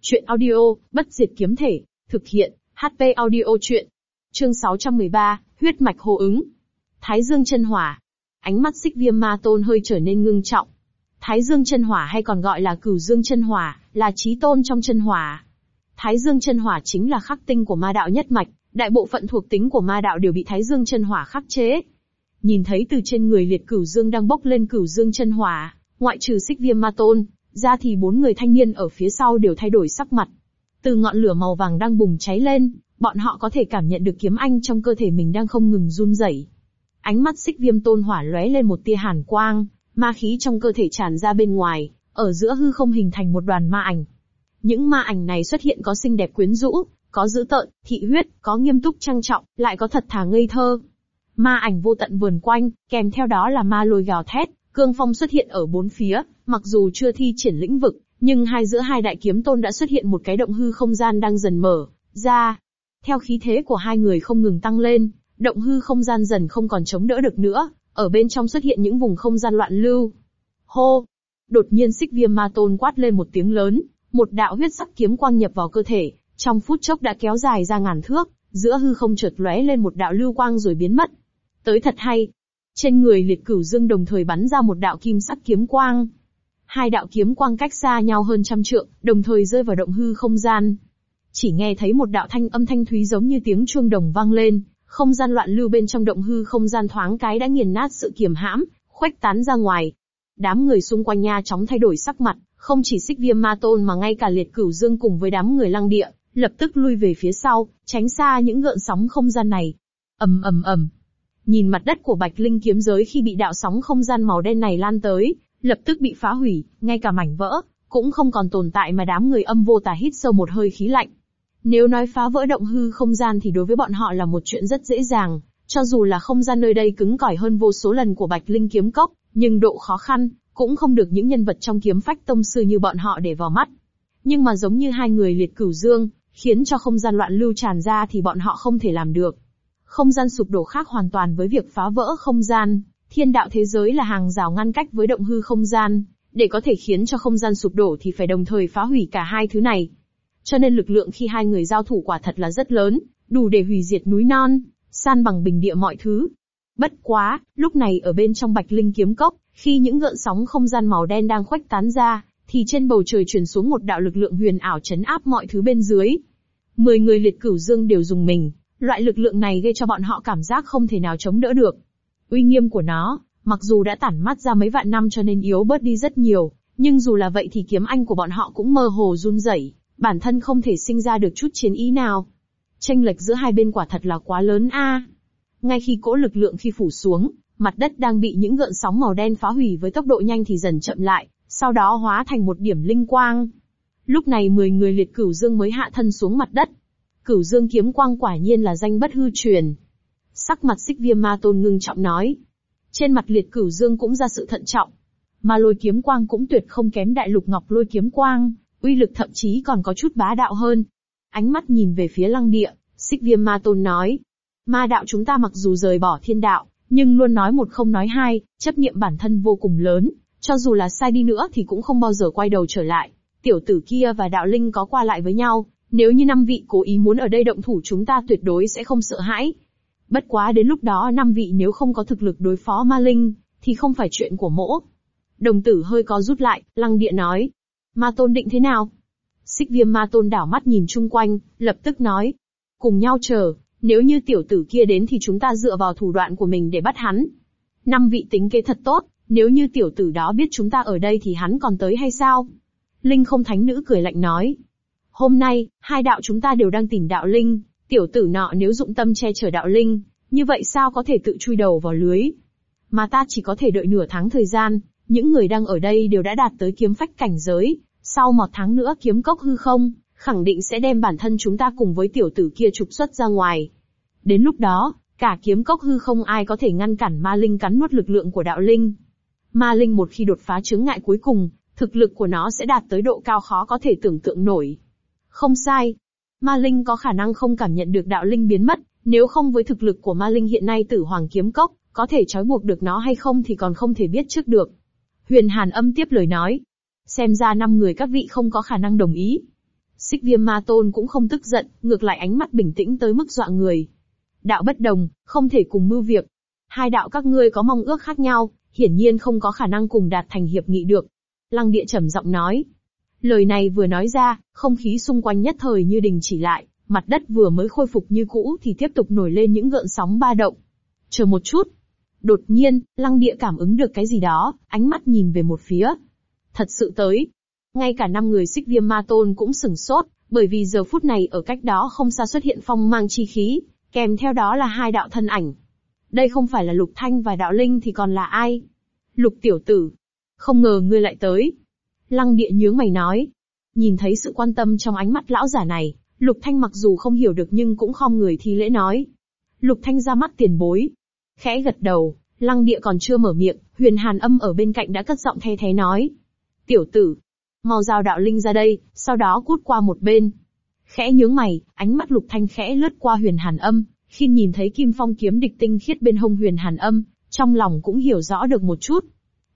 Chuyện audio, bất diệt kiếm thể, thực hiện, HP audio chuyện. Chương 613, huyết mạch hô ứng. Thái dương chân hỏa. Ánh mắt xích viêm ma tôn hơi trở nên ngưng trọng. Thái dương chân hỏa hay còn gọi là cửu dương chân hỏa, là chí tôn trong chân hỏa. Thái dương chân hỏa chính là khắc tinh của ma đạo nhất mạch, đại bộ phận thuộc tính của ma đạo đều bị thái dương chân hỏa khắc chế. Nhìn thấy từ trên người liệt cửu dương đang bốc lên cửu dương chân hỏa, ngoại trừ xích viêm ma tôn, ra thì bốn người thanh niên ở phía sau đều thay đổi sắc mặt. Từ ngọn lửa màu vàng đang bùng cháy lên, bọn họ có thể cảm nhận được kiếm anh trong cơ thể mình đang không ngừng run rẩy. Ánh mắt xích viêm tôn hỏa lóe lên một tia hàn quang, ma khí trong cơ thể tràn ra bên ngoài, ở giữa hư không hình thành một đoàn ma ảnh. Những ma ảnh này xuất hiện có xinh đẹp quyến rũ, có dữ tợn, thị huyết, có nghiêm túc trang trọng, lại có thật thà ngây thơ. Ma ảnh vô tận vườn quanh, kèm theo đó là ma lôi gào thét, cương phong xuất hiện ở bốn phía, mặc dù chưa thi triển lĩnh vực, nhưng hai giữa hai đại kiếm tôn đã xuất hiện một cái động hư không gian đang dần mở ra. Theo khí thế của hai người không ngừng tăng lên, động hư không gian dần không còn chống đỡ được nữa, ở bên trong xuất hiện những vùng không gian loạn lưu. Hô! Đột nhiên xích viêm ma tôn quát lên một tiếng lớn, một đạo huyết sắc kiếm quang nhập vào cơ thể, trong phút chốc đã kéo dài ra ngàn thước, giữa hư không chợt lóe lên một đạo lưu quang rồi biến mất. Tới thật hay. Trên người liệt cửu dương đồng thời bắn ra một đạo kim sắc kiếm quang. Hai đạo kiếm quang cách xa nhau hơn trăm trượng, đồng thời rơi vào động hư không gian. Chỉ nghe thấy một đạo thanh âm thanh thúy giống như tiếng chuông đồng vang lên, không gian loạn lưu bên trong động hư không gian thoáng cái đã nghiền nát sự kiềm hãm, khuếch tán ra ngoài. Đám người xung quanh nha chóng thay đổi sắc mặt, không chỉ xích viêm ma tôn mà ngay cả liệt cửu dương cùng với đám người lăng địa, lập tức lui về phía sau, tránh xa những gợn sóng không gian này. ầm ầm ầm. Nhìn mặt đất của bạch linh kiếm giới khi bị đạo sóng không gian màu đen này lan tới, lập tức bị phá hủy, ngay cả mảnh vỡ, cũng không còn tồn tại mà đám người âm vô tà hít sâu một hơi khí lạnh. Nếu nói phá vỡ động hư không gian thì đối với bọn họ là một chuyện rất dễ dàng, cho dù là không gian nơi đây cứng cỏi hơn vô số lần của Bạch Linh kiếm cốc, nhưng độ khó khăn, cũng không được những nhân vật trong kiếm phách tông sư như bọn họ để vào mắt. Nhưng mà giống như hai người liệt cửu dương, khiến cho không gian loạn lưu tràn ra thì bọn họ không thể làm được. Không gian sụp đổ khác hoàn toàn với việc phá vỡ không gian, thiên đạo thế giới là hàng rào ngăn cách với động hư không gian, để có thể khiến cho không gian sụp đổ thì phải đồng thời phá hủy cả hai thứ này. Cho nên lực lượng khi hai người giao thủ quả thật là rất lớn, đủ để hủy diệt núi non, san bằng bình địa mọi thứ. Bất quá, lúc này ở bên trong Bạch Linh kiếm cốc, khi những gợn sóng không gian màu đen đang khuếch tán ra, thì trên bầu trời truyền xuống một đạo lực lượng huyền ảo chấn áp mọi thứ bên dưới. Mười người liệt cửu dương đều dùng mình, loại lực lượng này gây cho bọn họ cảm giác không thể nào chống đỡ được. Uy nghiêm của nó, mặc dù đã tản mắt ra mấy vạn năm cho nên yếu bớt đi rất nhiều, nhưng dù là vậy thì kiếm anh của bọn họ cũng mơ hồ run rẩy, bản thân không thể sinh ra được chút chiến ý nào. Tranh lệch giữa hai bên quả thật là quá lớn a. Ngay khi cỗ lực lượng khi phủ xuống, mặt đất đang bị những gợn sóng màu đen phá hủy với tốc độ nhanh thì dần chậm lại, sau đó hóa thành một điểm linh quang. Lúc này 10 người liệt cửu dương mới hạ thân xuống mặt đất. Cửu dương kiếm quang quả nhiên là danh bất hư truyền. Sắc mặt xích viêm ma tôn ngưng trọng nói. Trên mặt liệt cửu dương cũng ra sự thận trọng. Mà lôi kiếm quang cũng tuyệt không kém đại lục ngọc lôi kiếm quang, uy lực thậm chí còn có chút bá đạo hơn. Ánh mắt nhìn về phía lăng địa, xích viêm ma tôn nói. Ma đạo chúng ta mặc dù rời bỏ thiên đạo, nhưng luôn nói một không nói hai, chấp niệm bản thân vô cùng lớn, cho dù là sai đi nữa thì cũng không bao giờ quay đầu trở lại. Tiểu tử kia và đạo linh có qua lại với nhau, nếu như năm vị cố ý muốn ở đây động thủ chúng ta tuyệt đối sẽ không sợ hãi. Bất quá đến lúc đó năm vị nếu không có thực lực đối phó ma linh, thì không phải chuyện của mỗ. Đồng tử hơi có rút lại, lăng địa nói. Ma tôn định thế nào? Xích viêm ma tôn đảo mắt nhìn chung quanh, lập tức nói. Cùng nhau chờ, nếu như tiểu tử kia đến thì chúng ta dựa vào thủ đoạn của mình để bắt hắn. Năm vị tính kế thật tốt, nếu như tiểu tử đó biết chúng ta ở đây thì hắn còn tới hay sao? Linh không thánh nữ cười lạnh nói. Hôm nay, hai đạo chúng ta đều đang tìm đạo Linh, tiểu tử nọ nếu dụng tâm che chở đạo Linh, như vậy sao có thể tự chui đầu vào lưới? Mà ta chỉ có thể đợi nửa tháng thời gian, những người đang ở đây đều đã đạt tới kiếm phách cảnh giới, sau một tháng nữa kiếm cốc hư không, khẳng định sẽ đem bản thân chúng ta cùng với tiểu tử kia trục xuất ra ngoài. Đến lúc đó, cả kiếm cốc hư không ai có thể ngăn cản ma linh cắn nuốt lực lượng của đạo linh. Ma linh một khi đột phá chướng ngại cuối cùng, thực lực của nó sẽ đạt tới độ cao khó có thể tưởng tượng nổi. Không sai. Ma linh có khả năng không cảm nhận được đạo linh biến mất, nếu không với thực lực của ma linh hiện nay tử hoàng kiếm cốc, có thể trói buộc được nó hay không thì còn không thể biết trước được. Huyền Hàn âm tiếp lời nói. Xem ra năm người các vị không có khả năng đồng ý. Xích viêm ma tôn cũng không tức giận, ngược lại ánh mắt bình tĩnh tới mức dọa người. Đạo bất đồng, không thể cùng mưu việc. Hai đạo các ngươi có mong ước khác nhau, hiển nhiên không có khả năng cùng đạt thành hiệp nghị được. Lăng địa trầm giọng nói. Lời này vừa nói ra, không khí xung quanh nhất thời như đình chỉ lại, mặt đất vừa mới khôi phục như cũ thì tiếp tục nổi lên những gợn sóng ba động. Chờ một chút. Đột nhiên, lăng địa cảm ứng được cái gì đó, ánh mắt nhìn về một phía. Thật sự tới. Ngay cả năm người xích viêm ma tôn cũng sừng sốt, bởi vì giờ phút này ở cách đó không xa xuất hiện phong mang chi khí, kèm theo đó là hai đạo thân ảnh. Đây không phải là Lục Thanh và Đạo Linh thì còn là ai? Lục tiểu tử. Không ngờ ngươi lại tới. Lăng địa nhướng mày nói. Nhìn thấy sự quan tâm trong ánh mắt lão giả này, Lục Thanh mặc dù không hiểu được nhưng cũng khom người thi lễ nói. Lục Thanh ra mắt tiền bối. Khẽ gật đầu, lăng địa còn chưa mở miệng, huyền hàn âm ở bên cạnh đã cất giọng thay thế nói. Tiểu tử, mau giao đạo linh ra đây, sau đó cút qua một bên. Khẽ nhướng mày, ánh mắt lục thanh khẽ lướt qua huyền hàn âm, khi nhìn thấy kim phong kiếm địch tinh khiết bên hông huyền hàn âm, trong lòng cũng hiểu rõ được một chút.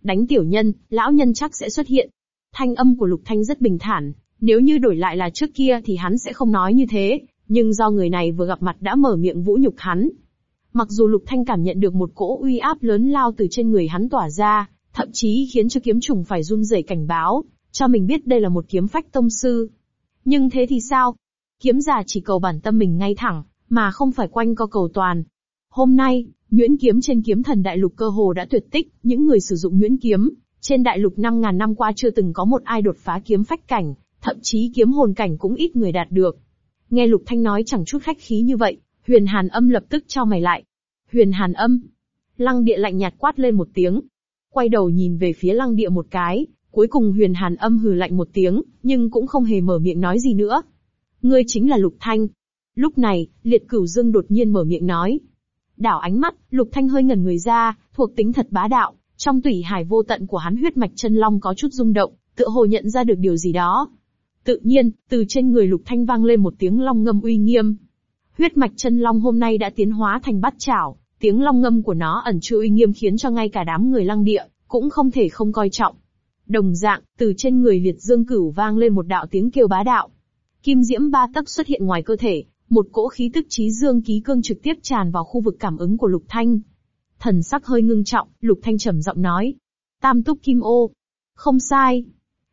Đánh tiểu nhân, lão nhân chắc sẽ xuất hiện. Thanh âm của lục thanh rất bình thản, nếu như đổi lại là trước kia thì hắn sẽ không nói như thế, nhưng do người này vừa gặp mặt đã mở miệng vũ nhục hắn. Mặc dù lục thanh cảm nhận được một cỗ uy áp lớn lao từ trên người hắn tỏa ra, thậm chí khiến cho kiếm trùng phải run rẩy cảnh báo, cho mình biết đây là một kiếm phách tông sư. Nhưng thế thì sao? Kiếm giả chỉ cầu bản tâm mình ngay thẳng, mà không phải quanh co cầu toàn. Hôm nay, nhuyễn kiếm trên kiếm thần đại lục cơ hồ đã tuyệt tích, những người sử dụng nhuyễn kiếm, trên đại lục 5.000 năm qua chưa từng có một ai đột phá kiếm phách cảnh, thậm chí kiếm hồn cảnh cũng ít người đạt được. Nghe Lục Thanh nói chẳng chút khách khí như vậy, Huyền Hàn Âm lập tức cho mày lại. Huyền Hàn Âm. Lăng địa lạnh nhạt quát lên một tiếng. Quay đầu nhìn về phía lăng địa một cái, cuối cùng Huyền Hàn Âm hừ lạnh một tiếng, nhưng cũng không hề mở miệng nói gì nữa. Ngươi chính là Lục Thanh. Lúc này, liệt cửu dương đột nhiên mở miệng nói. Đảo ánh mắt, Lục Thanh hơi ngẩn người ra, thuộc tính thật bá đạo, trong tủy hải vô tận của hắn huyết mạch chân long có chút rung động, tựa hồ nhận ra được điều gì đó. Tự nhiên, từ trên người Lục Thanh vang lên một tiếng long ngâm uy nghiêm. Huyết mạch chân long hôm nay đã tiến hóa thành bát chảo, tiếng long ngâm của nó ẩn chứa uy nghiêm khiến cho ngay cả đám người lăng địa, cũng không thể không coi trọng. Đồng dạng, từ trên người liệt dương cửu vang lên một đạo tiếng kêu bá đạo. Kim diễm ba tấc xuất hiện ngoài cơ thể, một cỗ khí tức trí dương ký cương trực tiếp tràn vào khu vực cảm ứng của Lục Thanh. Thần sắc hơi ngưng trọng, Lục Thanh trầm giọng nói. Tam túc kim ô. Không sai.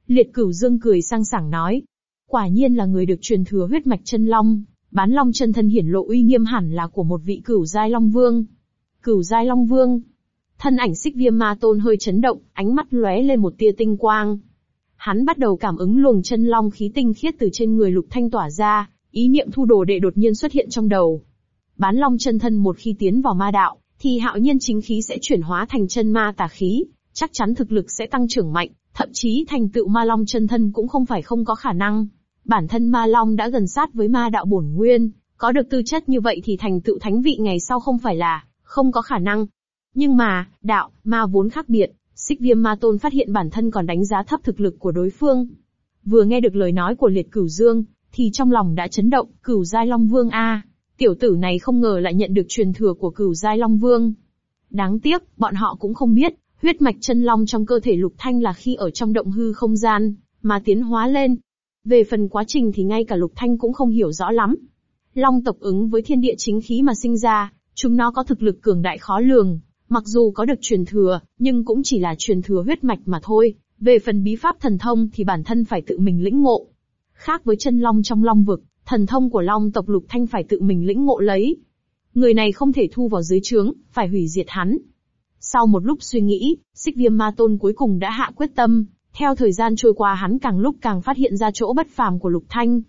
Liệt cửu dương cười sang sảng nói. Quả nhiên là người được truyền thừa huyết mạch chân long, bán long chân thân hiển lộ uy nghiêm hẳn là của một vị cửu giai long vương. Cửu giai long vương. Thân ảnh xích viêm ma tôn hơi chấn động, ánh mắt lóe lên một tia tinh quang. Hắn bắt đầu cảm ứng luồng chân long khí tinh khiết từ trên người lục thanh tỏa ra, ý niệm thu đồ đệ đột nhiên xuất hiện trong đầu. Bán long chân thân một khi tiến vào ma đạo, thì hạo nhiên chính khí sẽ chuyển hóa thành chân ma tà khí, chắc chắn thực lực sẽ tăng trưởng mạnh, thậm chí thành tựu ma long chân thân cũng không phải không có khả năng. Bản thân ma long đã gần sát với ma đạo bổn nguyên, có được tư chất như vậy thì thành tựu thánh vị ngày sau không phải là không có khả năng. Nhưng mà, đạo, ma vốn khác biệt, xích viêm ma tôn phát hiện bản thân còn đánh giá thấp thực lực của đối phương. Vừa nghe được lời nói của liệt cửu dương, thì trong lòng đã chấn động, cửu giai long vương a, tiểu tử này không ngờ lại nhận được truyền thừa của cửu giai long vương. Đáng tiếc, bọn họ cũng không biết, huyết mạch chân long trong cơ thể lục thanh là khi ở trong động hư không gian, mà tiến hóa lên. Về phần quá trình thì ngay cả lục thanh cũng không hiểu rõ lắm. Long tộc ứng với thiên địa chính khí mà sinh ra, chúng nó có thực lực cường đại khó lường, mặc dù có được truyền thừa, nhưng cũng chỉ là truyền thừa huyết mạch mà thôi. Về phần bí pháp thần thông thì bản thân phải tự mình lĩnh ngộ. Khác với chân long trong long vực, thần thông của long tộc lục thanh phải tự mình lĩnh ngộ lấy. Người này không thể thu vào dưới trướng, phải hủy diệt hắn. Sau một lúc suy nghĩ, xích viêm ma tôn cuối cùng đã hạ quyết tâm, theo thời gian trôi qua hắn càng lúc càng phát hiện ra chỗ bất phàm của lục thanh.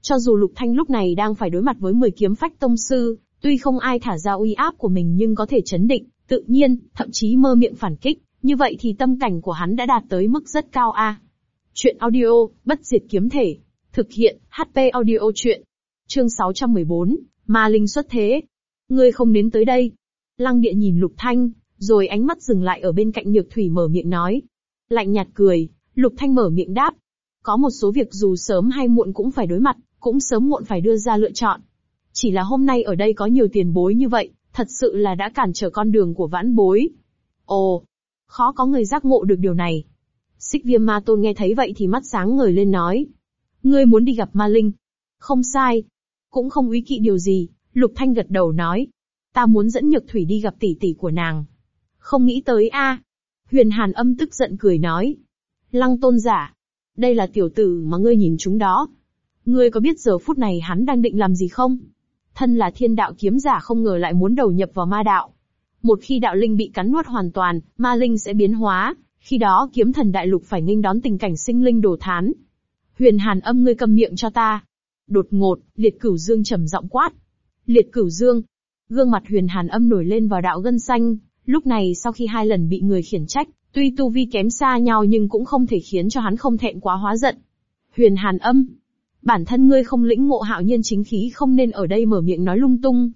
Cho dù lục thanh lúc này đang phải đối mặt với 10 kiếm phách tông sư, tuy không ai thả ra uy áp của mình nhưng có thể chấn định, tự nhiên, thậm chí mơ miệng phản kích, như vậy thì tâm cảnh của hắn đã đạt tới mức rất cao a. Chuyện audio, bất diệt kiếm thể. Thực hiện, HP audio chuyện. Chương 614, Ma Linh xuất thế. Ngươi không đến tới đây. Lăng địa nhìn Lục Thanh, rồi ánh mắt dừng lại ở bên cạnh Nhược Thủy mở miệng nói. Lạnh nhạt cười, Lục Thanh mở miệng đáp. Có một số việc dù sớm hay muộn cũng phải đối mặt, cũng sớm muộn phải đưa ra lựa chọn. Chỉ là hôm nay ở đây có nhiều tiền bối như vậy, thật sự là đã cản trở con đường của vãn bối. Ồ, khó có người giác ngộ được điều này. Xích viêm ma tôn nghe thấy vậy thì mắt sáng ngời lên nói. Ngươi muốn đi gặp ma linh. Không sai. Cũng không ý kỵ điều gì, Lục Thanh gật đầu nói. Ta muốn dẫn nhược thủy đi gặp tỷ tỷ của nàng. Không nghĩ tới a. Huyền Hàn âm tức giận cười nói. Lăng tôn giả. Đây là tiểu tử mà ngươi nhìn chúng đó. Ngươi có biết giờ phút này hắn đang định làm gì không? Thân là thiên đạo kiếm giả không ngờ lại muốn đầu nhập vào ma đạo. Một khi đạo linh bị cắn nuốt hoàn toàn, ma linh sẽ biến hóa, khi đó kiếm thần đại lục phải nghênh đón tình cảnh sinh linh đổ thán. Huyền Hàn âm ngươi cầm miệng cho ta. Đột ngột, liệt cửu dương trầm giọng quát. Liệt cửu dương. Gương mặt huyền Hàn âm nổi lên vào đạo gân xanh, lúc này sau khi hai lần bị người khiển trách, tuy tu vi kém xa nhau nhưng cũng không thể khiến cho hắn không thẹn quá hóa giận. Huyền Hàn âm, Bản thân ngươi không lĩnh ngộ hạo nhiên chính khí không nên ở đây mở miệng nói lung tung.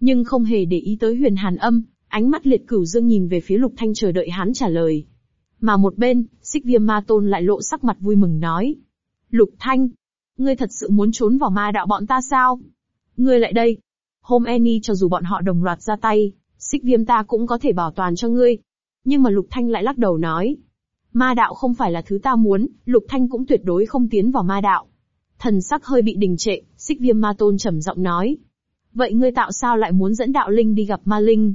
Nhưng không hề để ý tới huyền hàn âm, ánh mắt liệt cửu dương nhìn về phía lục thanh chờ đợi hắn trả lời. Mà một bên, xích viêm ma tôn lại lộ sắc mặt vui mừng nói. Lục thanh, ngươi thật sự muốn trốn vào ma đạo bọn ta sao? Ngươi lại đây. Hôm Eni cho dù bọn họ đồng loạt ra tay, xích viêm ta cũng có thể bảo toàn cho ngươi. Nhưng mà lục thanh lại lắc đầu nói. Ma đạo không phải là thứ ta muốn, lục thanh cũng tuyệt đối không tiến vào ma đạo. Thần sắc hơi bị đình trệ, xích viêm ma tôn trầm giọng nói. Vậy ngươi tạo sao lại muốn dẫn đạo linh đi gặp ma linh?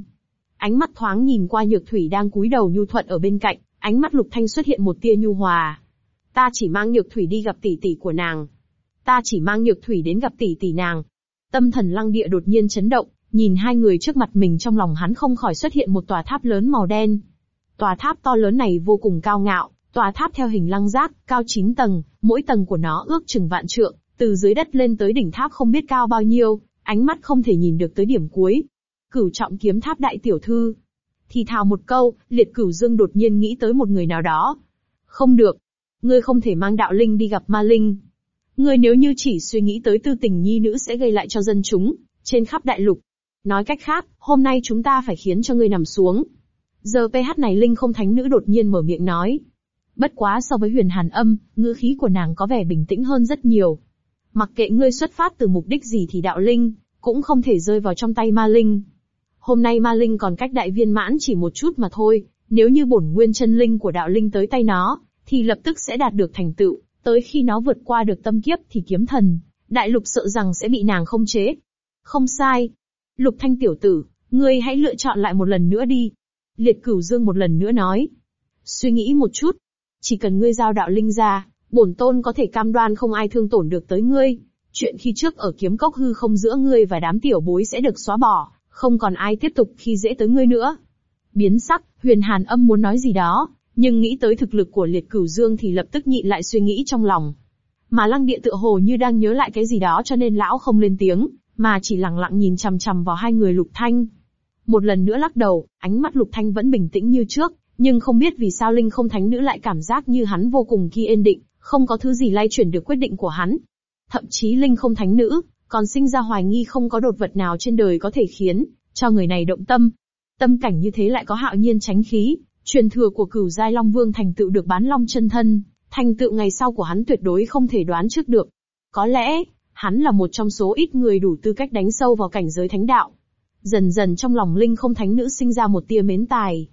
Ánh mắt thoáng nhìn qua nhược thủy đang cúi đầu nhu thuận ở bên cạnh, ánh mắt lục thanh xuất hiện một tia nhu hòa. Ta chỉ mang nhược thủy đi gặp tỷ tỷ của nàng. Ta chỉ mang nhược thủy đến gặp tỷ tỷ nàng. Tâm thần lăng địa đột nhiên chấn động, nhìn hai người trước mặt mình trong lòng hắn không khỏi xuất hiện một tòa tháp lớn màu đen. Tòa tháp to lớn này vô cùng cao ngạo, Tòa tháp theo hình lăng giác, cao 9 tầng, mỗi tầng của nó ước chừng vạn trượng, từ dưới đất lên tới đỉnh tháp không biết cao bao nhiêu, ánh mắt không thể nhìn được tới điểm cuối. Cửu trọng kiếm tháp đại tiểu thư. Thì thào một câu, liệt cửu dương đột nhiên nghĩ tới một người nào đó. Không được. Ngươi không thể mang đạo linh đi gặp ma linh. Ngươi nếu như chỉ suy nghĩ tới tư tình nhi nữ sẽ gây lại cho dân chúng, trên khắp đại lục. Nói cách khác, hôm nay chúng ta phải khiến cho ngươi nằm xuống. Giờ PH này Linh không thánh nữ đột nhiên mở miệng nói. Bất quá so với huyền hàn âm, ngữ khí của nàng có vẻ bình tĩnh hơn rất nhiều. Mặc kệ ngươi xuất phát từ mục đích gì thì đạo Linh, cũng không thể rơi vào trong tay ma Linh. Hôm nay ma Linh còn cách đại viên mãn chỉ một chút mà thôi, nếu như bổn nguyên chân Linh của đạo Linh tới tay nó, thì lập tức sẽ đạt được thành tựu, tới khi nó vượt qua được tâm kiếp thì kiếm thần, đại lục sợ rằng sẽ bị nàng không chế. Không sai. Lục thanh tiểu tử, ngươi hãy lựa chọn lại một lần nữa đi. Liệt cửu dương một lần nữa nói. Suy nghĩ một chút. Chỉ cần ngươi giao đạo linh ra, bổn tôn có thể cam đoan không ai thương tổn được tới ngươi. Chuyện khi trước ở kiếm cốc hư không giữa ngươi và đám tiểu bối sẽ được xóa bỏ, không còn ai tiếp tục khi dễ tới ngươi nữa. Biến sắc, huyền hàn âm muốn nói gì đó, nhưng nghĩ tới thực lực của liệt cửu dương thì lập tức nhịn lại suy nghĩ trong lòng. Mà lăng địa tựa hồ như đang nhớ lại cái gì đó cho nên lão không lên tiếng, mà chỉ lặng lặng nhìn chằm chằm vào hai người lục thanh. Một lần nữa lắc đầu, ánh mắt lục thanh vẫn bình tĩnh như trước, nhưng không biết vì sao linh không thánh nữ lại cảm giác như hắn vô cùng khi yên định, không có thứ gì lay chuyển được quyết định của hắn. Thậm chí linh không thánh nữ, còn sinh ra hoài nghi không có đột vật nào trên đời có thể khiến cho người này động tâm. Tâm cảnh như thế lại có hạo nhiên tránh khí, truyền thừa của cửu giai long vương thành tựu được bán long chân thân, thành tựu ngày sau của hắn tuyệt đối không thể đoán trước được. Có lẽ, hắn là một trong số ít người đủ tư cách đánh sâu vào cảnh giới thánh đạo. Dần dần trong lòng linh không thánh nữ sinh ra một tia mến tài.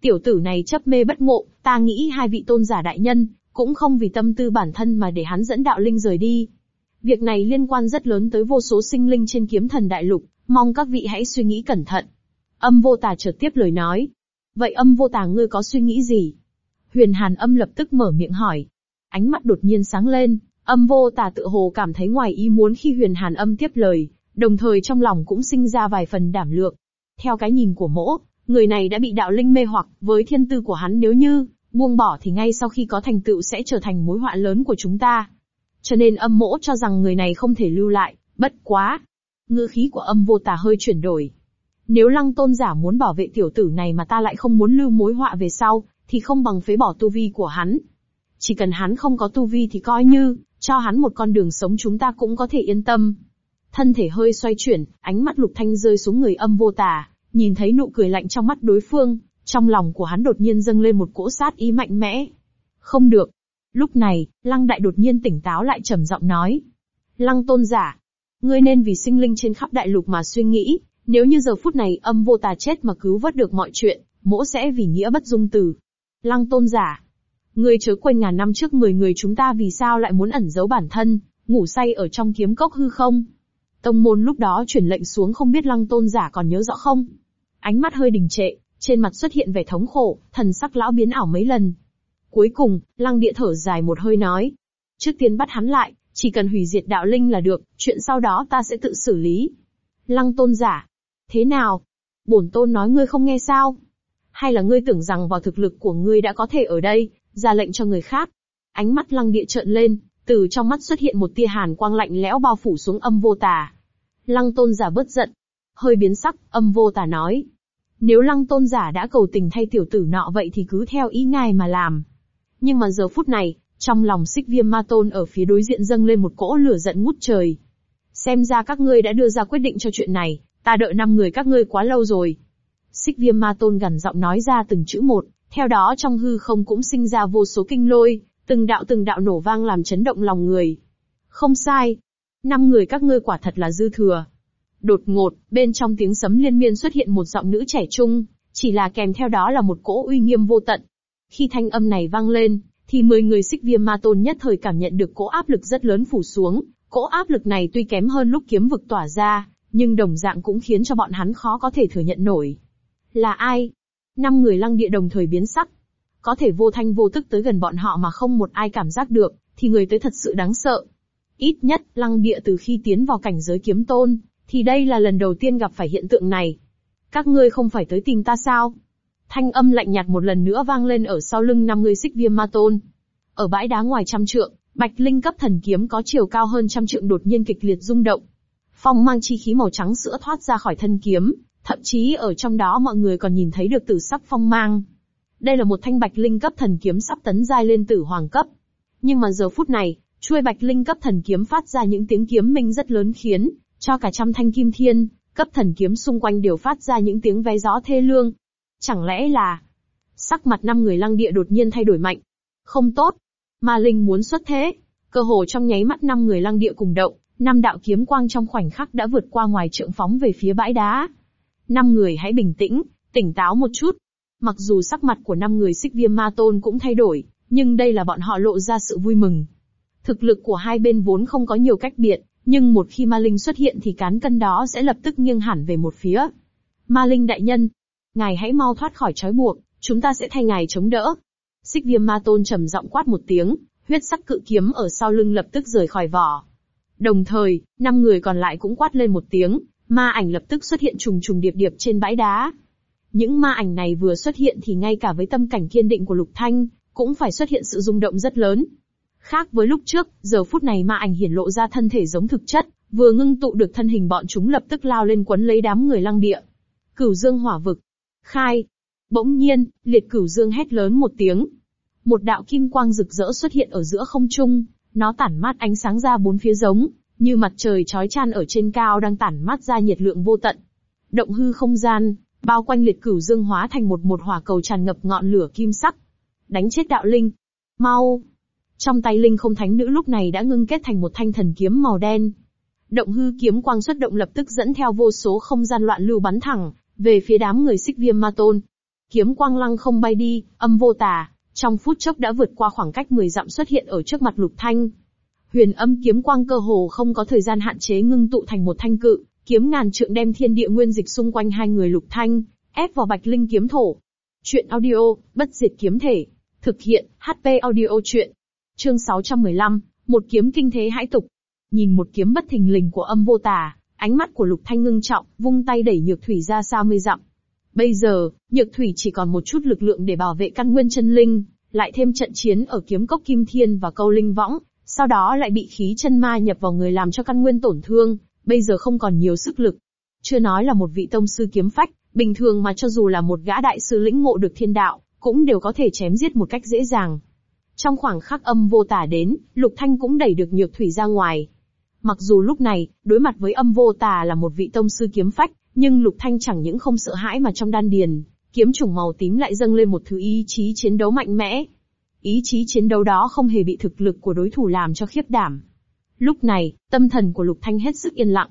Tiểu tử này chấp mê bất ngộ, ta nghĩ hai vị tôn giả đại nhân, cũng không vì tâm tư bản thân mà để hắn dẫn đạo linh rời đi. Việc này liên quan rất lớn tới vô số sinh linh trên kiếm thần đại lục, mong các vị hãy suy nghĩ cẩn thận. Âm vô tà chợt tiếp lời nói. Vậy âm vô tà ngươi có suy nghĩ gì? Huyền Hàn âm lập tức mở miệng hỏi. Ánh mắt đột nhiên sáng lên, âm vô tà tự hồ cảm thấy ngoài ý muốn khi Huyền Hàn âm tiếp lời, đồng thời trong lòng cũng sinh ra vài phần đảm lượng. Theo cái nhìn của mỗ, người này đã bị đạo linh mê hoặc, với thiên tư của hắn nếu như buông bỏ thì ngay sau khi có thành tựu sẽ trở thành mối họa lớn của chúng ta. Cho nên âm mỗ cho rằng người này không thể lưu lại, bất quá. Ngữ khí của âm vô tà hơi chuyển đổi. Nếu lăng tôn giả muốn bảo vệ tiểu tử này mà ta lại không muốn lưu mối họa về sau, thì không bằng phế bỏ tu vi của hắn. Chỉ cần hắn không có tu vi thì coi như, cho hắn một con đường sống chúng ta cũng có thể yên tâm. Thân thể hơi xoay chuyển, ánh mắt lục thanh rơi xuống người âm vô tà, nhìn thấy nụ cười lạnh trong mắt đối phương, trong lòng của hắn đột nhiên dâng lên một cỗ sát ý mạnh mẽ. Không được. Lúc này, lăng đại đột nhiên tỉnh táo lại trầm giọng nói. Lăng tôn giả. Ngươi nên vì sinh linh trên khắp đại lục mà suy nghĩ, nếu như giờ phút này âm vô tà chết mà cứu vớt được mọi chuyện, mỗ sẽ vì nghĩa bất dung từ. Lăng tôn giả. Ngươi chớ quên ngàn năm trước 10 người chúng ta vì sao lại muốn ẩn giấu bản thân, ngủ say ở trong kiếm cốc hư không? Tông môn lúc đó chuyển lệnh xuống không biết lăng tôn giả còn nhớ rõ không? Ánh mắt hơi đình trệ, trên mặt xuất hiện vẻ thống khổ, thần sắc lão biến ảo mấy lần. Cuối cùng, lăng địa thở dài một hơi nói. Trước tiên bắt hắn lại, chỉ cần hủy diệt đạo linh là được, chuyện sau đó ta sẽ tự xử lý. Lăng tôn giả. Thế nào? Bổn tôn nói ngươi không nghe sao? Hay là ngươi tưởng rằng vào thực lực của ngươi đã có thể ở đây, ra lệnh cho người khác? Ánh mắt lăng địa trợn lên, từ trong mắt xuất hiện một tia hàn quang lạnh lẽo bao phủ xuống âm vô tà. Lăng tôn giả bớt giận. Hơi biến sắc, âm vô tà nói. Nếu lăng tôn giả đã cầu tình thay tiểu tử nọ vậy thì cứ theo ý ngài mà làm. Nhưng mà giờ phút này, trong lòng xích viêm ma tôn ở phía đối diện dâng lên một cỗ lửa giận ngút trời. Xem ra các ngươi đã đưa ra quyết định cho chuyện này, ta đợi năm người các ngươi quá lâu rồi. Xích viêm ma tôn gằn giọng nói ra từng chữ một, theo đó trong hư không cũng sinh ra vô số kinh lôi, từng đạo từng đạo nổ vang làm chấn động lòng người. Không sai. Năm người các ngươi quả thật là dư thừa. Đột ngột, bên trong tiếng sấm liên miên xuất hiện một giọng nữ trẻ trung, chỉ là kèm theo đó là một cỗ uy nghiêm vô tận. Khi thanh âm này vang lên, thì mười người xích viêm ma tôn nhất thời cảm nhận được cỗ áp lực rất lớn phủ xuống. Cỗ áp lực này tuy kém hơn lúc kiếm vực tỏa ra, nhưng đồng dạng cũng khiến cho bọn hắn khó có thể thừa nhận nổi. Là ai? Năm người lăng địa đồng thời biến sắc. Có thể vô thanh vô tức tới gần bọn họ mà không một ai cảm giác được, thì người tới thật sự đáng sợ. Ít nhất, lăng địa từ khi tiến vào cảnh giới kiếm tôn, thì đây là lần đầu tiên gặp phải hiện tượng này. Các ngươi không phải tới tìm ta sao? Thanh âm lạnh nhạt một lần nữa vang lên ở sau lưng năm người xích viêm ma tôn. Ở bãi đá ngoài trăm trượng, bạch linh cấp thần kiếm có chiều cao hơn trăm trượng đột nhiên kịch liệt rung động. Phong mang chi khí màu trắng sữa thoát ra khỏi thân kiếm, thậm chí ở trong đó mọi người còn nhìn thấy được tử sắc phong mang. Đây là một thanh bạch linh cấp thần kiếm sắp tấn giai lên tử hoàng cấp. Nhưng mà giờ phút này, Chuôi bạch linh cấp thần kiếm phát ra những tiếng kiếm minh rất lớn khiến cho cả trăm thanh kim thiên, cấp thần kiếm xung quanh đều phát ra những tiếng vé gió thê lương. Chẳng lẽ là... Sắc mặt năm người lăng địa đột nhiên thay đổi mạnh. Không tốt. Ma linh muốn xuất thế. Cơ hồ trong nháy mắt năm người lăng địa cùng động, năm đạo kiếm quang trong khoảnh khắc đã vượt qua ngoài trượng phóng về phía bãi đá. Năm người hãy bình tĩnh, tỉnh táo một chút. Mặc dù sắc mặt của năm người xích viêm ma tôn cũng thay đổi, nhưng đây là bọn họ lộ ra sự vui mừng. Thực lực của hai bên vốn không có nhiều cách biệt, nhưng một khi ma linh xuất hiện thì cán cân đó sẽ lập tức nghiêng hẳn về một phía. Ma linh đại nhân, ngài hãy mau thoát khỏi trói buộc, chúng ta sẽ thay ngài chống đỡ. Xích viêm ma tôn trầm giọng quát một tiếng, huyết sắc cự kiếm ở sau lưng lập tức rời khỏi vỏ. Đồng thời, năm người còn lại cũng quát lên một tiếng, ma ảnh lập tức xuất hiện trùng trùng điệp điệp trên bãi đá. Những ma ảnh này vừa xuất hiện thì ngay cả với tâm cảnh kiên định của Lục Thanh, cũng phải xuất hiện sự rung động rất lớn. Khác với lúc trước, giờ phút này ma ảnh hiển lộ ra thân thể giống thực chất, vừa ngưng tụ được thân hình bọn chúng lập tức lao lên quấn lấy đám người lăng địa. Cửu dương hỏa vực. Khai. Bỗng nhiên, liệt cửu dương hét lớn một tiếng. Một đạo kim quang rực rỡ xuất hiện ở giữa không trung, nó tản mát ánh sáng ra bốn phía giống, như mặt trời chói chan ở trên cao đang tản mát ra nhiệt lượng vô tận. Động hư không gian, bao quanh liệt cửu dương hóa thành một một hỏa cầu tràn ngập ngọn lửa kim sắc. Đánh chết đạo linh. Mau! Trong tay linh không thánh nữ lúc này đã ngưng kết thành một thanh thần kiếm màu đen. Động hư kiếm quang xuất động lập tức dẫn theo vô số không gian loạn lưu bắn thẳng, về phía đám người xích viêm ma tôn. Kiếm quang lăng không bay đi, âm vô tà, trong phút chốc đã vượt qua khoảng cách 10 dặm xuất hiện ở trước mặt lục thanh. Huyền âm kiếm quang cơ hồ không có thời gian hạn chế ngưng tụ thành một thanh cự, kiếm ngàn trượng đem thiên địa nguyên dịch xung quanh hai người lục thanh, ép vào bạch linh kiếm thổ. Chuyện audio, bất diệt kiếm thể. Thực hiện, HP audio chuyện. Chương 615, một kiếm kinh thế hãi tục. Nhìn một kiếm bất thình lình của âm vô tà, ánh mắt của lục thanh ngưng trọng, vung tay đẩy nhược thủy ra xa mươi dặm. Bây giờ, nhược thủy chỉ còn một chút lực lượng để bảo vệ căn nguyên chân linh, lại thêm trận chiến ở kiếm cốc kim thiên và câu linh võng, sau đó lại bị khí chân ma nhập vào người làm cho căn nguyên tổn thương, bây giờ không còn nhiều sức lực. Chưa nói là một vị tông sư kiếm phách, bình thường mà cho dù là một gã đại sư lĩnh ngộ được thiên đạo, cũng đều có thể chém giết một cách dễ dàng. Trong khoảng khắc âm vô tả đến, Lục Thanh cũng đẩy được nhược thủy ra ngoài. Mặc dù lúc này, đối mặt với âm vô tà là một vị tông sư kiếm phách, nhưng Lục Thanh chẳng những không sợ hãi mà trong đan điền, kiếm trùng màu tím lại dâng lên một thứ ý chí chiến đấu mạnh mẽ. Ý chí chiến đấu đó không hề bị thực lực của đối thủ làm cho khiếp đảm. Lúc này, tâm thần của Lục Thanh hết sức yên lặng.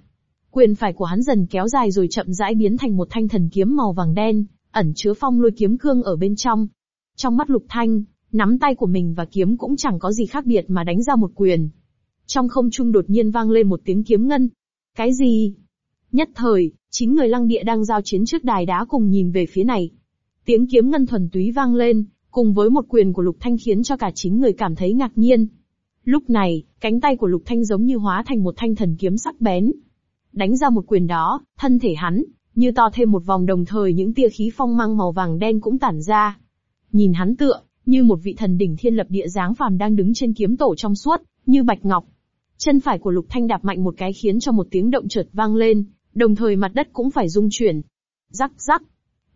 Quyền phải của hắn dần kéo dài rồi chậm rãi biến thành một thanh thần kiếm màu vàng đen, ẩn chứa phong lôi kiếm cương ở bên trong. Trong mắt Lục Thanh, nắm tay của mình và kiếm cũng chẳng có gì khác biệt mà đánh ra một quyền. Trong không trung đột nhiên vang lên một tiếng kiếm ngân. Cái gì? Nhất thời, chín người lăng địa đang giao chiến trước đài đá cùng nhìn về phía này. Tiếng kiếm ngân thuần túy vang lên, cùng với một quyền của Lục Thanh khiến cho cả chín người cảm thấy ngạc nhiên. Lúc này, cánh tay của Lục Thanh giống như hóa thành một thanh thần kiếm sắc bén. Đánh ra một quyền đó, thân thể hắn, như to thêm một vòng đồng thời những tia khí phong mang màu vàng đen cũng tản ra. Nhìn hắn tựa, như một vị thần đỉnh thiên lập địa dáng phàm đang đứng trên kiếm tổ trong suốt, như bạch ngọc. Chân phải của Lục Thanh đạp mạnh một cái khiến cho một tiếng động chợt vang lên, đồng thời mặt đất cũng phải rung chuyển. Rắc rắc.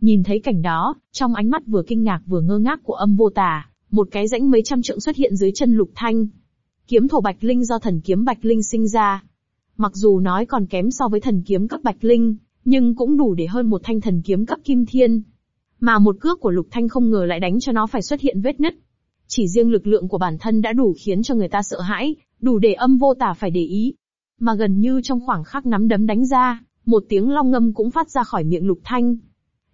Nhìn thấy cảnh đó, trong ánh mắt vừa kinh ngạc vừa ngơ ngác của âm vô tà, một cái rãnh mấy trăm trượng xuất hiện dưới chân Lục Thanh. Kiếm thổ Bạch Linh do thần kiếm Bạch Linh sinh ra. Mặc dù nói còn kém so với thần kiếm cấp Bạch Linh, nhưng cũng đủ để hơn một thanh thần kiếm cấp Kim Thiên. Mà một cước của Lục Thanh không ngờ lại đánh cho nó phải xuất hiện vết nứt. Chỉ riêng lực lượng của bản thân đã đủ khiến cho người ta sợ hãi, đủ để âm vô tả phải để ý. Mà gần như trong khoảng khắc nắm đấm đánh ra, một tiếng long ngâm cũng phát ra khỏi miệng Lục Thanh.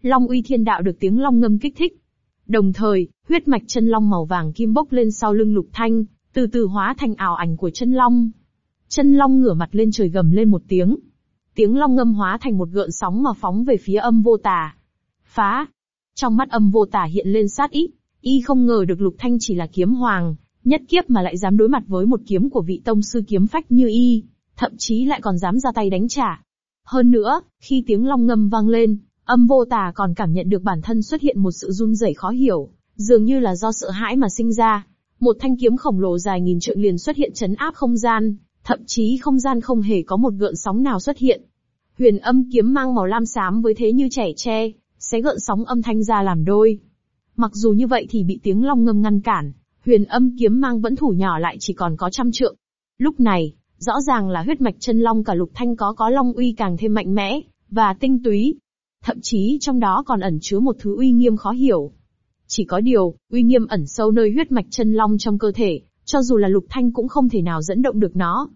Long uy thiên đạo được tiếng long ngâm kích thích. Đồng thời, huyết mạch chân long màu vàng kim bốc lên sau lưng Lục Thanh, từ từ hóa thành ảo ảnh của chân long. Chân long ngửa mặt lên trời gầm lên một tiếng. Tiếng long ngâm hóa thành một gợn sóng mà phóng về phía âm vô tà. Phá! Trong mắt âm vô tà hiện lên sát ý, y không ngờ được Lục Thanh chỉ là kiếm hoàng, nhất kiếp mà lại dám đối mặt với một kiếm của vị tông sư kiếm phách như y, thậm chí lại còn dám ra tay đánh trả. Hơn nữa, khi tiếng long ngâm vang lên, âm vô tà còn cảm nhận được bản thân xuất hiện một sự run rẩy khó hiểu, dường như là do sợ hãi mà sinh ra. Một thanh kiếm khổng lồ dài nghìn trượng liền xuất hiện chấn áp không gian, thậm chí không gian không hề có một gợn sóng nào xuất hiện. Huyền âm kiếm mang màu lam xám với thế như trẻ tre, xé gợn sóng âm thanh ra làm đôi. Mặc dù như vậy thì bị tiếng long ngâm ngăn cản, huyền âm kiếm mang vẫn thủ nhỏ lại chỉ còn có trăm trượng. Lúc này, rõ ràng là huyết mạch chân long cả lục thanh có có long uy càng thêm mạnh mẽ, và tinh túy. Thậm chí trong đó còn ẩn chứa một thứ uy nghiêm khó hiểu. Chỉ có điều, uy nghiêm ẩn sâu nơi huyết mạch chân long trong cơ thể, cho dù là lục thanh cũng không thể nào dẫn động được nó.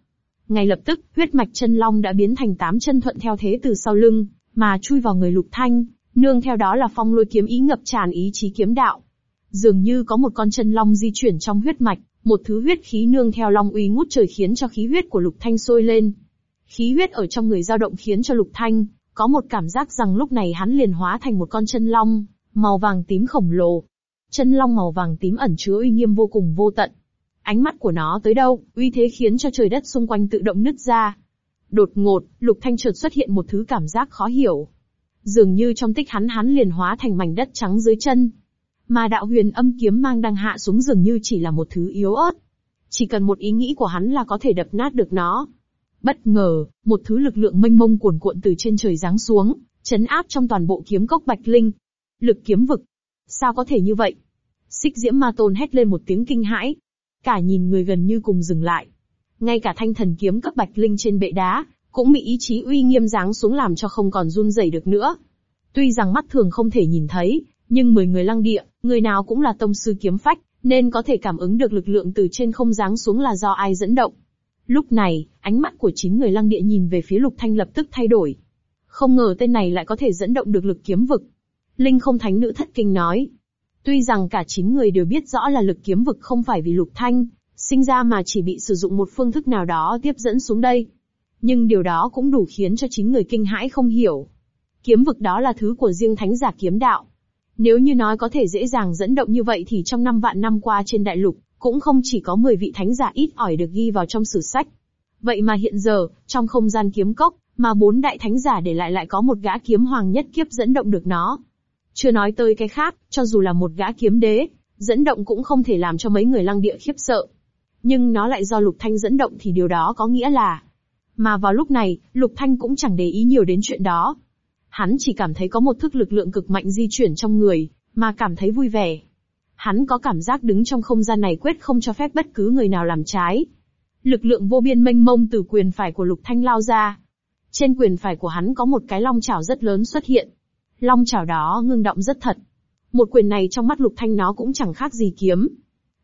Ngay lập tức, huyết mạch chân long đã biến thành tám chân thuận theo thế từ sau lưng, mà chui vào người lục thanh, nương theo đó là phong lôi kiếm ý ngập tràn ý chí kiếm đạo. Dường như có một con chân long di chuyển trong huyết mạch, một thứ huyết khí nương theo long uy ngút trời khiến cho khí huyết của lục thanh sôi lên. Khí huyết ở trong người dao động khiến cho lục thanh, có một cảm giác rằng lúc này hắn liền hóa thành một con chân long, màu vàng tím khổng lồ. Chân long màu vàng tím ẩn chứa uy nghiêm vô cùng vô tận. Ánh mắt của nó tới đâu, uy thế khiến cho trời đất xung quanh tự động nứt ra. Đột ngột, Lục Thanh chợt xuất hiện một thứ cảm giác khó hiểu. Dường như trong tích hắn hắn liền hóa thành mảnh đất trắng dưới chân. Mà đạo huyền âm kiếm mang đang hạ xuống dường như chỉ là một thứ yếu ớt. Chỉ cần một ý nghĩ của hắn là có thể đập nát được nó. Bất ngờ, một thứ lực lượng mênh mông cuồn cuộn từ trên trời giáng xuống, chấn áp trong toàn bộ kiếm cốc bạch linh. Lực kiếm vực. Sao có thể như vậy? Xích diễm ma tôn hét lên một tiếng kinh hãi, Cả nhìn người gần như cùng dừng lại. Ngay cả thanh thần kiếm cấp bạch linh trên bệ đá, cũng bị ý chí uy nghiêm giáng xuống làm cho không còn run rẩy được nữa. Tuy rằng mắt thường không thể nhìn thấy, nhưng mười người lăng địa, người nào cũng là tông sư kiếm phách, nên có thể cảm ứng được lực lượng từ trên không giáng xuống là do ai dẫn động. Lúc này, ánh mắt của chín người lăng địa nhìn về phía lục thanh lập tức thay đổi. Không ngờ tên này lại có thể dẫn động được lực kiếm vực. Linh không thánh nữ thất kinh nói, Tuy rằng cả chín người đều biết rõ là lực kiếm vực không phải vì lục thanh, sinh ra mà chỉ bị sử dụng một phương thức nào đó tiếp dẫn xuống đây. Nhưng điều đó cũng đủ khiến cho chín người kinh hãi không hiểu. Kiếm vực đó là thứ của riêng thánh giả kiếm đạo. Nếu như nói có thể dễ dàng dẫn động như vậy thì trong năm vạn năm qua trên đại lục, cũng không chỉ có 10 vị thánh giả ít ỏi được ghi vào trong sử sách. Vậy mà hiện giờ, trong không gian kiếm cốc, mà bốn đại thánh giả để lại lại có một gã kiếm hoàng nhất kiếp dẫn động được nó. Chưa nói tới cái khác, cho dù là một gã kiếm đế, dẫn động cũng không thể làm cho mấy người lăng địa khiếp sợ. Nhưng nó lại do Lục Thanh dẫn động thì điều đó có nghĩa là... Mà vào lúc này, Lục Thanh cũng chẳng để ý nhiều đến chuyện đó. Hắn chỉ cảm thấy có một thức lực lượng cực mạnh di chuyển trong người, mà cảm thấy vui vẻ. Hắn có cảm giác đứng trong không gian này quyết không cho phép bất cứ người nào làm trái. Lực lượng vô biên mênh mông từ quyền phải của Lục Thanh lao ra. Trên quyền phải của hắn có một cái long chảo rất lớn xuất hiện. Long chảo đó ngưng động rất thật. Một quyền này trong mắt Lục Thanh nó cũng chẳng khác gì kiếm.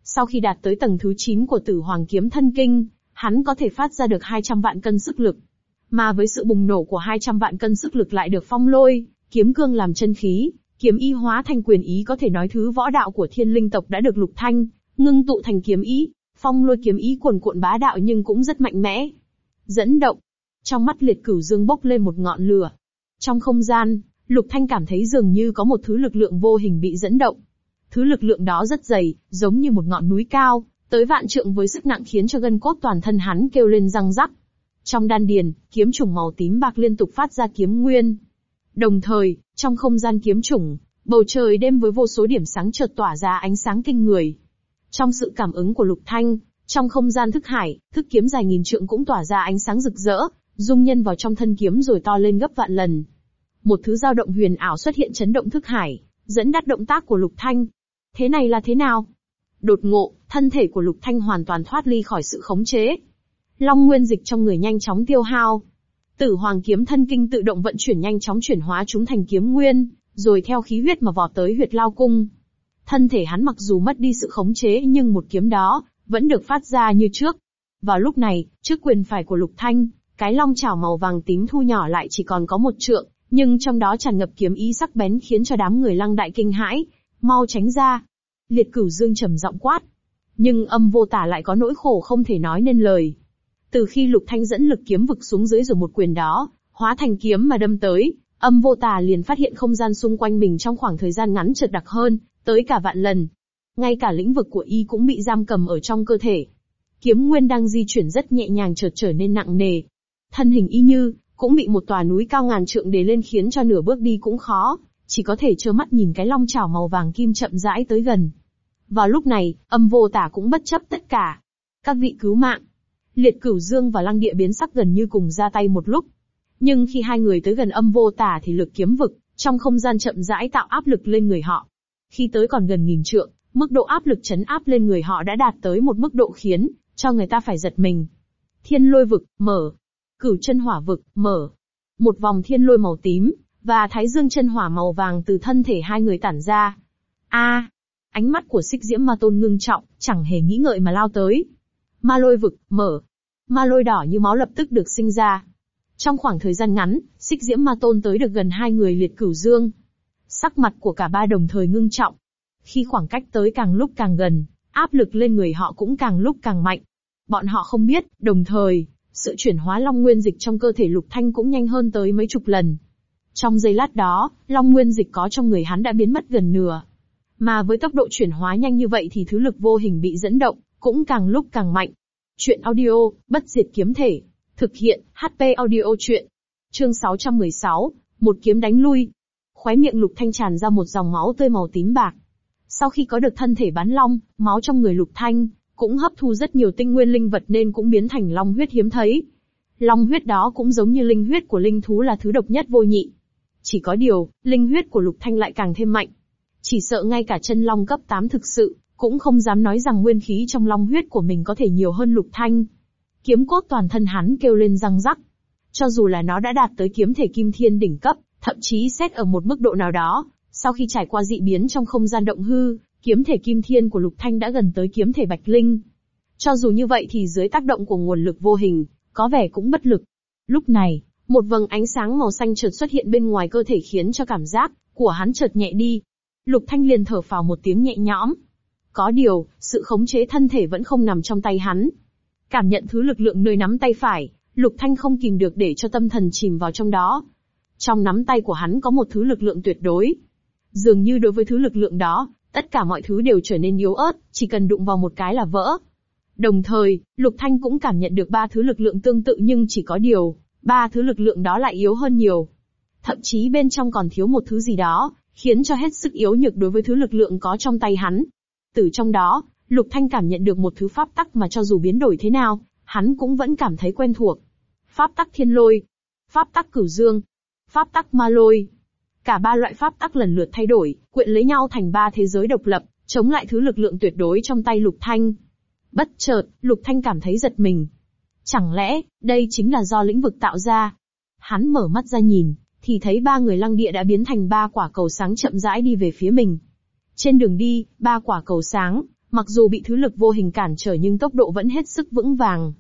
Sau khi đạt tới tầng thứ 9 của tử hoàng kiếm thân kinh, hắn có thể phát ra được 200 vạn cân sức lực. Mà với sự bùng nổ của 200 vạn cân sức lực lại được phong lôi, kiếm cương làm chân khí, kiếm y hóa thành quyền ý có thể nói thứ võ đạo của thiên linh tộc đã được Lục Thanh, ngưng tụ thành kiếm ý, phong lôi kiếm ý cuồn cuộn bá đạo nhưng cũng rất mạnh mẽ. Dẫn động. Trong mắt liệt cửu dương bốc lên một ngọn lửa. Trong không gian, Lục Thanh cảm thấy dường như có một thứ lực lượng vô hình bị dẫn động. Thứ lực lượng đó rất dày, giống như một ngọn núi cao, tới vạn trượng với sức nặng khiến cho gân cốt toàn thân hắn kêu lên răng rắc. Trong đan điền, kiếm trùng màu tím bạc liên tục phát ra kiếm nguyên. Đồng thời, trong không gian kiếm trùng, bầu trời đêm với vô số điểm sáng chợt tỏa ra ánh sáng kinh người. Trong sự cảm ứng của Lục Thanh, trong không gian thức hải, thức kiếm dài nghìn trượng cũng tỏa ra ánh sáng rực rỡ, dung nhân vào trong thân kiếm rồi to lên gấp vạn lần một thứ dao động huyền ảo xuất hiện chấn động thức hải, dẫn dắt động tác của Lục Thanh. Thế này là thế nào? Đột ngộ, thân thể của Lục Thanh hoàn toàn thoát ly khỏi sự khống chế. Long nguyên dịch trong người nhanh chóng tiêu hao. Tử Hoàng kiếm thân kinh tự động vận chuyển nhanh chóng chuyển hóa chúng thành kiếm nguyên, rồi theo khí huyết mà vọt tới huyệt lao cung. Thân thể hắn mặc dù mất đi sự khống chế nhưng một kiếm đó vẫn được phát ra như trước. Vào lúc này, trước quyền phải của Lục Thanh, cái long chảo màu vàng tím thu nhỏ lại chỉ còn có một trượng, nhưng trong đó tràn ngập kiếm ý sắc bén khiến cho đám người lăng đại kinh hãi, mau tránh ra. Liệt cửu dương trầm giọng quát. Nhưng âm vô tả lại có nỗi khổ không thể nói nên lời. Từ khi lục thanh dẫn lực kiếm vực xuống dưới rồi một quyền đó, hóa thành kiếm mà đâm tới, âm vô tà liền phát hiện không gian xung quanh mình trong khoảng thời gian ngắn chợt đặc hơn, tới cả vạn lần. Ngay cả lĩnh vực của y cũng bị giam cầm ở trong cơ thể. Kiếm nguyên đang di chuyển rất nhẹ nhàng chợt trở nên nặng nề. Thân hình y như, cũng bị một tòa núi cao ngàn trượng đè lên khiến cho nửa bước đi cũng khó, chỉ có thể trơ mắt nhìn cái long chảo màu vàng kim chậm rãi tới gần. Vào lúc này, âm vô tả cũng bất chấp tất cả. Các vị cứu mạng. Liệt cửu dương và lăng địa biến sắc gần như cùng ra tay một lúc. Nhưng khi hai người tới gần âm vô tả thì lực kiếm vực, trong không gian chậm rãi tạo áp lực lên người họ. Khi tới còn gần nghìn trượng, Mức độ áp lực chấn áp lên người họ đã đạt tới một mức độ khiến cho người ta phải giật mình. Thiên lôi vực, mở. Cửu chân hỏa vực, mở. Một vòng thiên lôi màu tím, và thái dương chân hỏa màu vàng từ thân thể hai người tản ra. A, ánh mắt của xích diễm ma tôn ngưng trọng, chẳng hề nghĩ ngợi mà lao tới. Ma lôi vực, mở. Ma lôi đỏ như máu lập tức được sinh ra. Trong khoảng thời gian ngắn, xích diễm ma tôn tới được gần hai người liệt cửu dương. Sắc mặt của cả ba đồng thời ngưng trọng. Khi khoảng cách tới càng lúc càng gần, áp lực lên người họ cũng càng lúc càng mạnh. Bọn họ không biết, đồng thời, sự chuyển hóa long nguyên dịch trong cơ thể lục thanh cũng nhanh hơn tới mấy chục lần. Trong giây lát đó, long nguyên dịch có trong người hắn đã biến mất gần nửa. Mà với tốc độ chuyển hóa nhanh như vậy thì thứ lực vô hình bị dẫn động, cũng càng lúc càng mạnh. Chuyện audio, bất diệt kiếm thể. Thực hiện, HP audio chuyện. Chương 616, một kiếm đánh lui. Khóe miệng lục thanh tràn ra một dòng máu tươi màu tím bạc. Sau khi có được thân thể bán long, máu trong người lục thanh, cũng hấp thu rất nhiều tinh nguyên linh vật nên cũng biến thành long huyết hiếm thấy. Long huyết đó cũng giống như linh huyết của linh thú là thứ độc nhất vô nhị. Chỉ có điều, linh huyết của lục thanh lại càng thêm mạnh. Chỉ sợ ngay cả chân long cấp 8 thực sự, cũng không dám nói rằng nguyên khí trong long huyết của mình có thể nhiều hơn lục thanh. Kiếm cốt toàn thân hắn kêu lên răng rắc. Cho dù là nó đã đạt tới kiếm thể kim thiên đỉnh cấp, thậm chí xét ở một mức độ nào đó, sau khi trải qua dị biến trong không gian động hư, kiếm thể kim thiên của lục thanh đã gần tới kiếm thể bạch linh. Cho dù như vậy thì dưới tác động của nguồn lực vô hình, có vẻ cũng bất lực. Lúc này, một vầng ánh sáng màu xanh chợt xuất hiện bên ngoài cơ thể khiến cho cảm giác của hắn chợt nhẹ đi. Lục Thanh liền thở phào một tiếng nhẹ nhõm. Có điều, sự khống chế thân thể vẫn không nằm trong tay hắn. Cảm nhận thứ lực lượng nơi nắm tay phải, Lục Thanh không kìm được để cho tâm thần chìm vào trong đó. Trong nắm tay của hắn có một thứ lực lượng tuyệt đối. Dường như đối với thứ lực lượng đó, tất cả mọi thứ đều trở nên yếu ớt, chỉ cần đụng vào một cái là vỡ. Đồng thời, Lục Thanh cũng cảm nhận được ba thứ lực lượng tương tự nhưng chỉ có điều, ba thứ lực lượng đó lại yếu hơn nhiều. Thậm chí bên trong còn thiếu một thứ gì đó, khiến cho hết sức yếu nhược đối với thứ lực lượng có trong tay hắn. Từ trong đó, Lục Thanh cảm nhận được một thứ pháp tắc mà cho dù biến đổi thế nào, hắn cũng vẫn cảm thấy quen thuộc. Pháp tắc thiên lôi, pháp tắc cửu dương, pháp tắc ma lôi. Cả ba loại pháp tắc lần lượt thay đổi, quyện lấy nhau thành ba thế giới độc lập, chống lại thứ lực lượng tuyệt đối trong tay Lục Thanh. Bất chợt, Lục Thanh cảm thấy giật mình. Chẳng lẽ, đây chính là do lĩnh vực tạo ra? Hắn mở mắt ra nhìn, thì thấy ba người lăng địa đã biến thành ba quả cầu sáng chậm rãi đi về phía mình. Trên đường đi, ba quả cầu sáng, mặc dù bị thứ lực vô hình cản trở nhưng tốc độ vẫn hết sức vững vàng.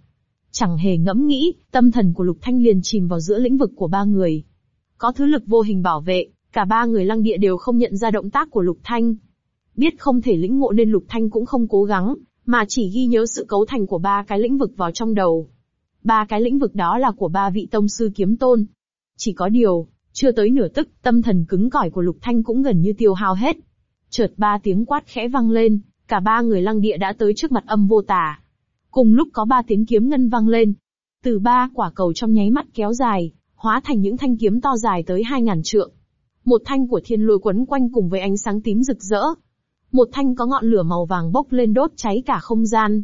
Chẳng hề ngẫm nghĩ, tâm thần của Lục Thanh liền chìm vào giữa lĩnh vực của ba người. Có thứ lực vô hình bảo vệ, cả ba người lăng địa đều không nhận ra động tác của Lục Thanh. Biết không thể lĩnh ngộ nên Lục Thanh cũng không cố gắng, mà chỉ ghi nhớ sự cấu thành của ba cái lĩnh vực vào trong đầu. Ba cái lĩnh vực đó là của ba vị tông sư kiếm tôn. Chỉ có điều, chưa tới nửa tức, tâm thần cứng cỏi của Lục Thanh cũng gần như tiêu hao hết. Chợt ba tiếng quát khẽ vang lên, cả ba người lăng địa đã tới trước mặt âm vô tà. Cùng lúc có ba tiếng kiếm ngân vang lên. Từ ba quả cầu trong nháy mắt kéo dài, hóa thành những thanh kiếm to dài tới hai ngàn trượng. Một thanh của thiên lôi quấn quanh cùng với ánh sáng tím rực rỡ. Một thanh có ngọn lửa màu vàng bốc lên đốt cháy cả không gian.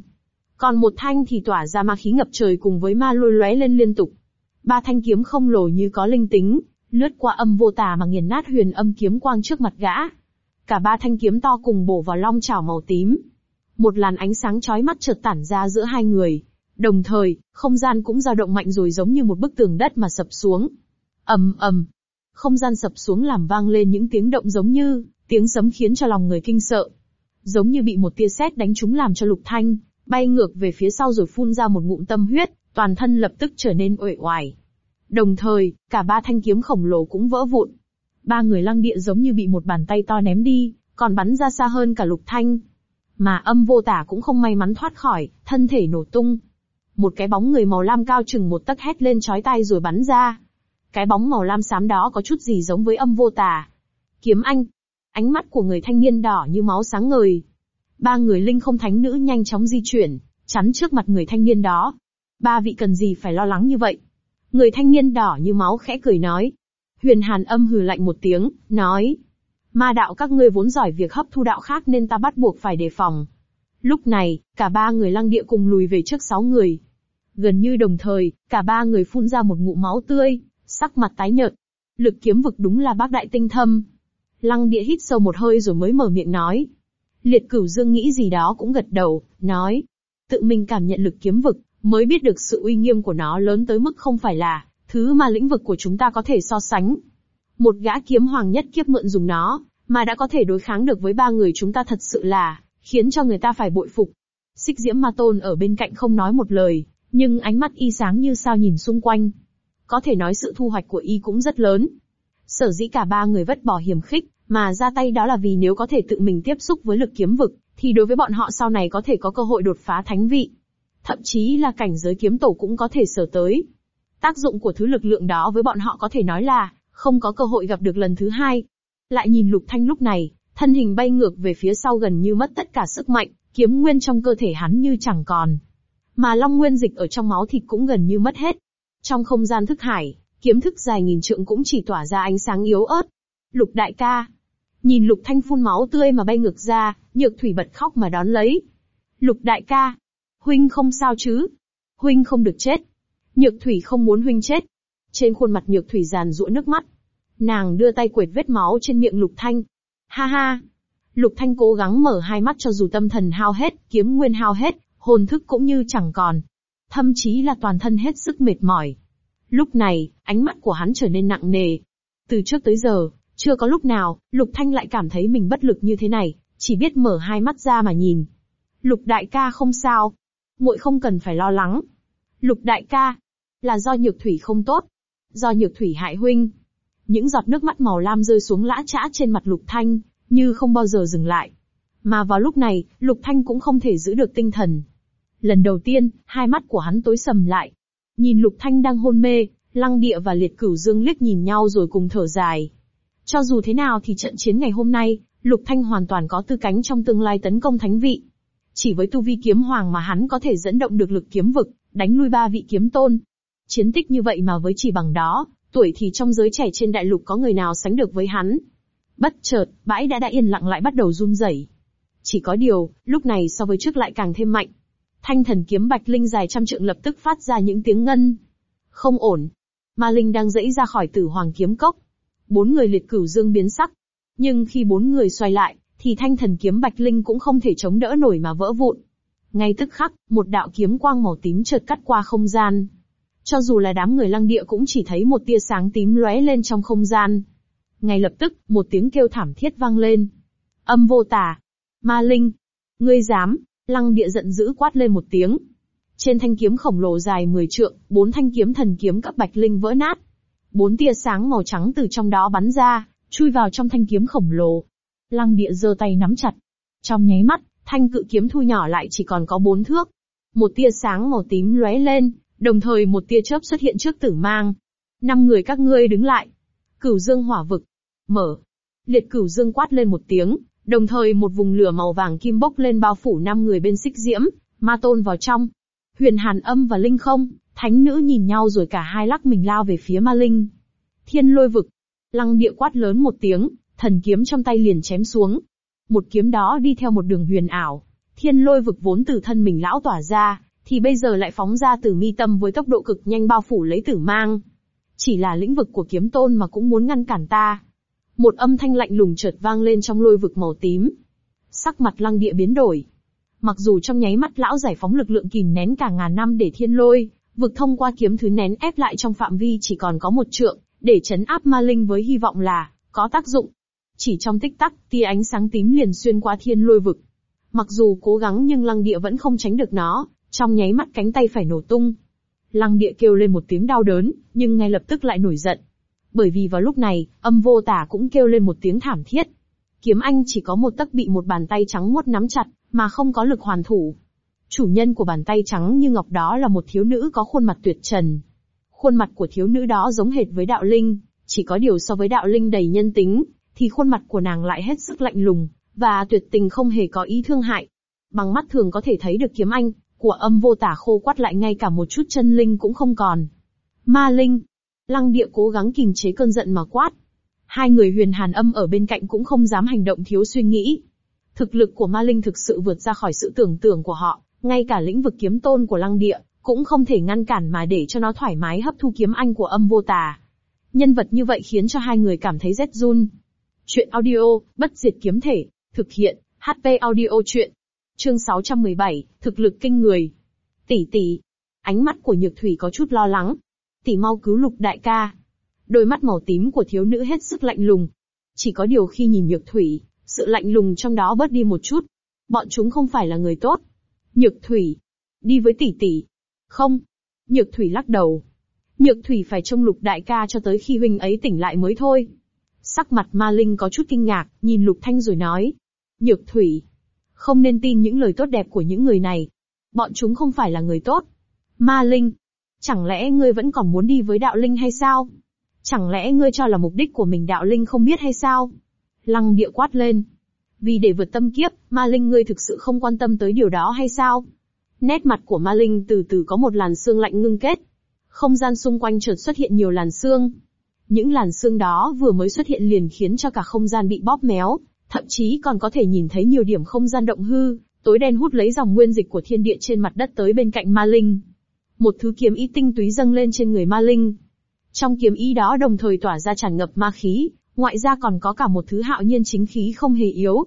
Còn một thanh thì tỏa ra ma khí ngập trời cùng với ma lôi lóe lên liên tục. Ba thanh kiếm không lồ như có linh tính, lướt qua âm vô tà mà nghiền nát huyền âm kiếm quang trước mặt gã. Cả ba thanh kiếm to cùng bổ vào long chảo màu tím. Một làn ánh sáng chói mắt chợt tản ra giữa hai người. Đồng thời, không gian cũng dao động mạnh rồi giống như một bức tường đất mà sập xuống. ầm ầm, không gian sập xuống làm vang lên những tiếng động giống như tiếng sấm khiến cho lòng người kinh sợ. Giống như bị một tia sét đánh trúng làm cho Lục Thanh bay ngược về phía sau rồi phun ra một ngụm tâm huyết, toàn thân lập tức trở nên uể oải. Đồng thời, cả ba thanh kiếm khổng lồ cũng vỡ vụn. Ba người lăng địa giống như bị một bàn tay to ném đi, còn bắn ra xa hơn cả lục thanh. Mà âm vô tả cũng không may mắn thoát khỏi, thân thể nổ tung. Một cái bóng người màu lam cao chừng một tấc hét lên chói tai rồi bắn ra. Cái bóng màu lam xám đó có chút gì giống với âm vô tả. Kiếm anh. Ánh mắt của người thanh niên đỏ như máu sáng ngời. Ba người linh không thánh nữ nhanh chóng di chuyển, chắn trước mặt người thanh niên đó. Ba vị cần gì phải lo lắng như vậy? Người thanh niên đỏ như máu khẽ cười nói. Huyền Hàn âm hừ lạnh một tiếng, nói. Ma đạo các ngươi vốn giỏi việc hấp thu đạo khác nên ta bắt buộc phải đề phòng. Lúc này, cả ba người lăng địa cùng lùi về trước sáu người. Gần như đồng thời, cả ba người phun ra một ngụm máu tươi, sắc mặt tái nhợt. Lực kiếm vực đúng là bác đại tinh thâm. Lăng địa hít sâu một hơi rồi mới mở miệng nói. Liệt cửu dương nghĩ gì đó cũng gật đầu, nói. Tự mình cảm nhận lực kiếm vực, mới biết được sự uy nghiêm của nó lớn tới mức không phải là thứ mà lĩnh vực của chúng ta có thể so sánh. Một gã kiếm hoàng nhất kiếp mượn dùng nó, mà đã có thể đối kháng được với ba người chúng ta thật sự là, khiến cho người ta phải bội phục. Xích diễm ma tôn ở bên cạnh không nói một lời, nhưng ánh mắt y sáng như sao nhìn xung quanh. Có thể nói sự thu hoạch của y cũng rất lớn. Sở dĩ cả ba người vất bỏ hiểm khích, mà ra tay đó là vì nếu có thể tự mình tiếp xúc với lực kiếm vực, thì đối với bọn họ sau này có thể có cơ hội đột phá thánh vị. Thậm chí là cảnh giới kiếm tổ cũng có thể sở tới. Tác dụng của thứ lực lượng đó với bọn họ có thể nói là, không có cơ hội gặp được lần thứ hai. Lại nhìn Lục Thanh lúc này, thân hình bay ngược về phía sau gần như mất tất cả sức mạnh, kiếm nguyên trong cơ thể hắn như chẳng còn. Mà long nguyên dịch ở trong máu thịt cũng gần như mất hết. Trong không gian thức hải, kiếm thức dài nghìn trượng cũng chỉ tỏa ra ánh sáng yếu ớt. Lục đại ca. Nhìn lục thanh phun máu tươi mà bay ngược ra, nhược thủy bật khóc mà đón lấy. Lục đại ca. Huynh không sao chứ? Huynh không được chết. Nhược thủy không muốn huynh chết. Trên khuôn mặt nhược thủy giàn rũa nước mắt. Nàng đưa tay quệt vết máu trên miệng lục thanh. Ha ha. Lục thanh cố gắng mở hai mắt cho dù tâm thần hao hết, kiếm nguyên hao hết, hồn thức cũng như chẳng còn. Thậm chí là toàn thân hết sức mệt mỏi. Lúc này, ánh mắt của hắn trở nên nặng nề. Từ trước tới giờ, chưa có lúc nào, Lục Thanh lại cảm thấy mình bất lực như thế này, chỉ biết mở hai mắt ra mà nhìn. Lục đại ca không sao. muội không cần phải lo lắng. Lục đại ca, là do nhược thủy không tốt. Do nhược thủy hại huynh. Những giọt nước mắt màu lam rơi xuống lã chã trên mặt Lục Thanh, như không bao giờ dừng lại. Mà vào lúc này, Lục Thanh cũng không thể giữ được tinh thần. Lần đầu tiên, hai mắt của hắn tối sầm lại. Nhìn Lục Thanh đang hôn mê, Lăng Địa và Liệt Cửu Dương liếc nhìn nhau rồi cùng thở dài. Cho dù thế nào thì trận chiến ngày hôm nay, Lục Thanh hoàn toàn có tư cánh trong tương lai tấn công thánh vị. Chỉ với tu vi kiếm hoàng mà hắn có thể dẫn động được lực kiếm vực, đánh lui ba vị kiếm tôn. Chiến tích như vậy mà với chỉ bằng đó, tuổi thì trong giới trẻ trên đại lục có người nào sánh được với hắn. Bất chợt, bãi đã đã yên lặng lại bắt đầu run rẩy. Chỉ có điều, lúc này so với trước lại càng thêm mạnh. Thanh thần kiếm bạch linh dài trăm trượng lập tức phát ra những tiếng ngân. Không ổn. Ma Linh đang dẫy ra khỏi tử hoàng kiếm cốc. Bốn người liệt cửu dương biến sắc. Nhưng khi bốn người xoay lại, thì thanh thần kiếm bạch linh cũng không thể chống đỡ nổi mà vỡ vụn. Ngay tức khắc, một đạo kiếm quang màu tím chợt cắt qua không gian. Cho dù là đám người lăng địa cũng chỉ thấy một tia sáng tím lóe lên trong không gian. Ngay lập tức, một tiếng kêu thảm thiết vang lên. Âm vô tả. Ma Linh. Ngươi dám. Lăng địa giận dữ quát lên một tiếng. Trên thanh kiếm khổng lồ dài 10 trượng, bốn thanh kiếm thần kiếm cấp bạch linh vỡ nát. Bốn tia sáng màu trắng từ trong đó bắn ra, chui vào trong thanh kiếm khổng lồ. Lăng địa giơ tay nắm chặt. Trong nháy mắt, thanh cự kiếm thu nhỏ lại chỉ còn có bốn thước. Một tia sáng màu tím lóe lên, đồng thời một tia chớp xuất hiện trước tử mang. Năm người các ngươi đứng lại. Cửu dương hỏa vực. Mở. Liệt cửu dương quát lên một tiếng, đồng thời một vùng lửa màu vàng kim bốc lên bao phủ năm người bên xích diễm, ma tôn vào trong. Huyền hàn âm và linh không, thánh nữ nhìn nhau rồi cả hai lắc mình lao về phía ma linh. Thiên lôi vực. Lăng địa quát lớn một tiếng, thần kiếm trong tay liền chém xuống. Một kiếm đó đi theo một đường huyền ảo. Thiên lôi vực vốn từ thân mình lão tỏa ra, thì bây giờ lại phóng ra từ mi tâm với tốc độ cực nhanh bao phủ lấy tử mang. Chỉ là lĩnh vực của kiếm tôn mà cũng muốn ngăn cản ta. Một âm thanh lạnh lùng chợt vang lên trong lôi vực màu tím. Sắc mặt lăng địa biến đổi. Mặc dù trong nháy mắt lão giải phóng lực lượng kìm nén cả ngàn năm để thiên lôi, vực thông qua kiếm thứ nén ép lại trong phạm vi chỉ còn có một trượng, để chấn áp ma linh với hy vọng là, có tác dụng. Chỉ trong tích tắc, tia ánh sáng tím liền xuyên qua thiên lôi vực. Mặc dù cố gắng nhưng lăng địa vẫn không tránh được nó, trong nháy mắt cánh tay phải nổ tung. Lăng địa kêu lên một tiếng đau đớn, nhưng ngay lập tức lại nổi giận. Bởi vì vào lúc này, âm vô tả cũng kêu lên một tiếng thảm thiết. Kiếm anh chỉ có một tấc bị một bàn tay trắng muốt nắm chặt, mà không có lực hoàn thủ. Chủ nhân của bàn tay trắng như ngọc đó là một thiếu nữ có khuôn mặt tuyệt trần. Khuôn mặt của thiếu nữ đó giống hệt với đạo linh, chỉ có điều so với đạo linh đầy nhân tính, thì khuôn mặt của nàng lại hết sức lạnh lùng, và tuyệt tình không hề có ý thương hại. Bằng mắt thường có thể thấy được kiếm anh, của âm vô tả khô quắt lại ngay cả một chút chân linh cũng không còn. Ma linh. Lăng địa cố gắng kìm chế cơn giận mà quát. Hai người huyền hàn âm ở bên cạnh cũng không dám hành động thiếu suy nghĩ. Thực lực của ma linh thực sự vượt ra khỏi sự tưởng tượng của họ, ngay cả lĩnh vực kiếm tôn của lăng địa, cũng không thể ngăn cản mà để cho nó thoải mái hấp thu kiếm anh của âm vô tà. Nhân vật như vậy khiến cho hai người cảm thấy rét run. Chuyện audio, bất diệt kiếm thể, thực hiện, HP audio chuyện. Chương 617, thực lực kinh người. Tỷ tỷ. Ánh mắt của Nhược Thủy có chút lo lắng. Tỷ mau cứu lục đại ca. Đôi mắt màu tím của thiếu nữ hết sức lạnh lùng. Chỉ có điều khi nhìn Nhược Thủy, sự lạnh lùng trong đó bớt đi một chút. Bọn chúng không phải là người tốt. Nhược Thủy. Đi với tỷ tỷ. Không. Nhược Thủy lắc đầu. Nhược Thủy phải trông lục đại ca cho tới khi huynh ấy tỉnh lại mới thôi. Sắc mặt ma linh có chút kinh ngạc, nhìn lục thanh rồi nói. Nhược Thủy. Không nên tin những lời tốt đẹp của những người này. Bọn chúng không phải là người tốt. Ma linh. Chẳng lẽ ngươi vẫn còn muốn đi với đạo linh hay sao? Chẳng lẽ ngươi cho là mục đích của mình đạo linh không biết hay sao? Lăng địa quát lên. Vì để vượt tâm kiếp, ma linh ngươi thực sự không quan tâm tới điều đó hay sao? Nét mặt của ma linh từ từ có một làn xương lạnh ngưng kết. Không gian xung quanh chợt xuất hiện nhiều làn xương. Những làn xương đó vừa mới xuất hiện liền khiến cho cả không gian bị bóp méo, thậm chí còn có thể nhìn thấy nhiều điểm không gian động hư, tối đen hút lấy dòng nguyên dịch của thiên địa trên mặt đất tới bên cạnh ma linh. Một thứ kiếm ý tinh túy dâng lên trên người ma linh. Trong kiếm ý đó đồng thời tỏa ra tràn ngập ma khí, ngoại ra còn có cả một thứ hạo nhiên chính khí không hề yếu.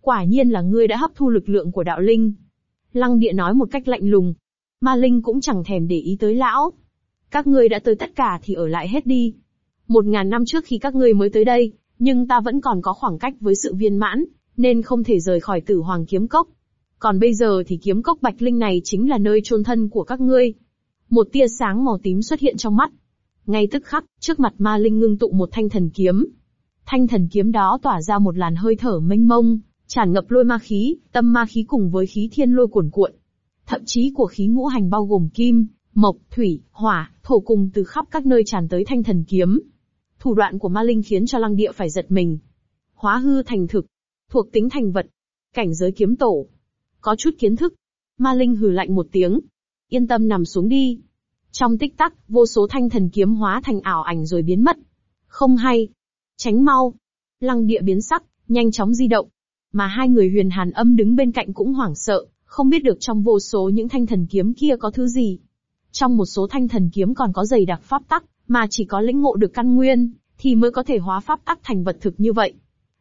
Quả nhiên là ngươi đã hấp thu lực lượng của đạo linh. Lăng địa nói một cách lạnh lùng. Ma linh cũng chẳng thèm để ý tới lão. Các ngươi đã tới tất cả thì ở lại hết đi. Một ngàn năm trước khi các ngươi mới tới đây, nhưng ta vẫn còn có khoảng cách với sự viên mãn, nên không thể rời khỏi tử hoàng kiếm cốc. Còn bây giờ thì kiếm cốc bạch linh này chính là nơi chôn thân của các ngươi. Một tia sáng màu tím xuất hiện trong mắt. Ngay tức khắc, trước mặt ma linh ngưng tụ một thanh thần kiếm. Thanh thần kiếm đó tỏa ra một làn hơi thở mênh mông, tràn ngập lôi ma khí, tâm ma khí cùng với khí thiên lôi cuồn cuộn. Thậm chí của khí ngũ hành bao gồm kim, mộc, thủy, hỏa, thổ cùng từ khắp các nơi tràn tới thanh thần kiếm. Thủ đoạn của ma linh khiến cho lăng địa phải giật mình. Hóa hư thành thực, thuộc tính thành vật, cảnh giới kiếm tổ. Có chút kiến thức. Ma linh hừ lạnh một tiếng. Yên tâm nằm xuống đi. Trong tích tắc, vô số thanh thần kiếm hóa thành ảo ảnh rồi biến mất. Không hay. Tránh mau. Lăng địa biến sắc, nhanh chóng di động. Mà hai người huyền hàn âm đứng bên cạnh cũng hoảng sợ, không biết được trong vô số những thanh thần kiếm kia có thứ gì. Trong một số thanh thần kiếm còn có dày đặc pháp tắc, mà chỉ có lĩnh ngộ được căn nguyên, thì mới có thể hóa pháp ác thành vật thực như vậy.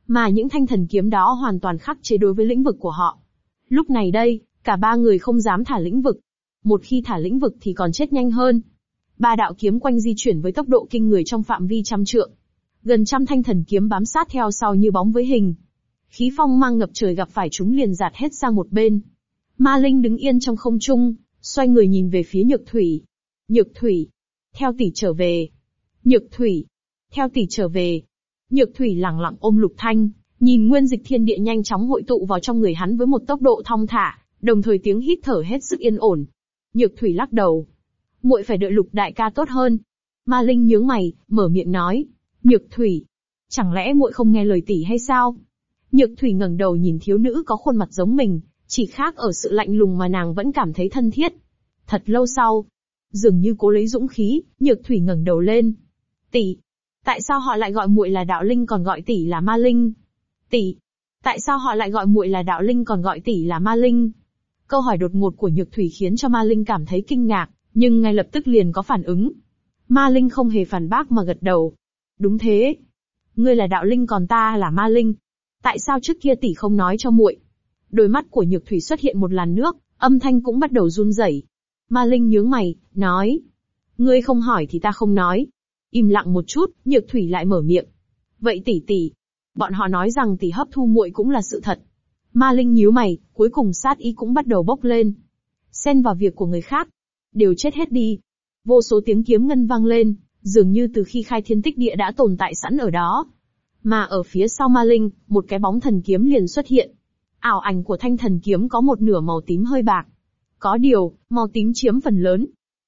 Mà những thanh thần kiếm đó hoàn toàn khắc chế đối với lĩnh vực của họ. Lúc này đây, cả ba người không dám thả lĩnh vực. Một khi thả lĩnh vực thì còn chết nhanh hơn. Ba đạo kiếm quanh di chuyển với tốc độ kinh người trong phạm vi trăm trượng. Gần trăm thanh thần kiếm bám sát theo sau như bóng với hình. Khí phong mang ngập trời gặp phải chúng liền giạt hết sang một bên. Ma Linh đứng yên trong không trung, xoay người nhìn về phía Nhược Thủy. Nhược Thủy, theo tỷ trở về. Nhược Thủy, theo tỷ trở về. Nhược Thủy lặng lặng ôm Lục Thanh, nhìn nguyên dịch thiên địa nhanh chóng hội tụ vào trong người hắn với một tốc độ thong thả, đồng thời tiếng hít thở hết sức yên ổn. Nhược Thủy lắc đầu. muội phải đợi Lục đại ca tốt hơn. Ma Linh nhướng mày, mở miệng nói. Nhược Thủy, chẳng lẽ muội không nghe lời tỷ hay sao? Nhược Thủy ngẩng đầu nhìn thiếu nữ có khuôn mặt giống mình, chỉ khác ở sự lạnh lùng mà nàng vẫn cảm thấy thân thiết. Thật lâu sau, dường như cố lấy dũng khí, Nhược Thủy ngẩng đầu lên. Tỷ, tại sao họ lại gọi muội là đạo linh còn gọi tỷ là ma linh? Tỷ, tại sao họ lại gọi muội là đạo linh còn gọi tỷ là ma linh? Câu hỏi đột ngột của Nhược Thủy khiến cho ma linh cảm thấy kinh ngạc, nhưng ngay lập tức liền có phản ứng. Ma linh không hề phản bác mà gật đầu. Đúng thế. Ngươi là đạo linh còn ta là ma linh. Tại sao trước kia tỷ không nói cho muội? Đôi mắt của Nhược Thủy xuất hiện một làn nước, âm thanh cũng bắt đầu run rẩy. Ma Linh nhướng mày, nói. Ngươi không hỏi thì ta không nói. Im lặng một chút, Nhược Thủy lại mở miệng. Vậy tỷ tỷ, bọn họ nói rằng tỷ hấp thu muội cũng là sự thật. Ma Linh nhíu mày, cuối cùng sát ý cũng bắt đầu bốc lên. Xen vào việc của người khác. Đều chết hết đi. Vô số tiếng kiếm ngân vang lên, dường như từ khi khai thiên tích địa đã tồn tại sẵn ở đó. Mà ở phía sau Ma Linh, một cái bóng thần kiếm liền xuất hiện. Ảo ảnh của thanh thần kiếm có một nửa màu tím hơi bạc. Có điều, màu tím chiếm phần lớn.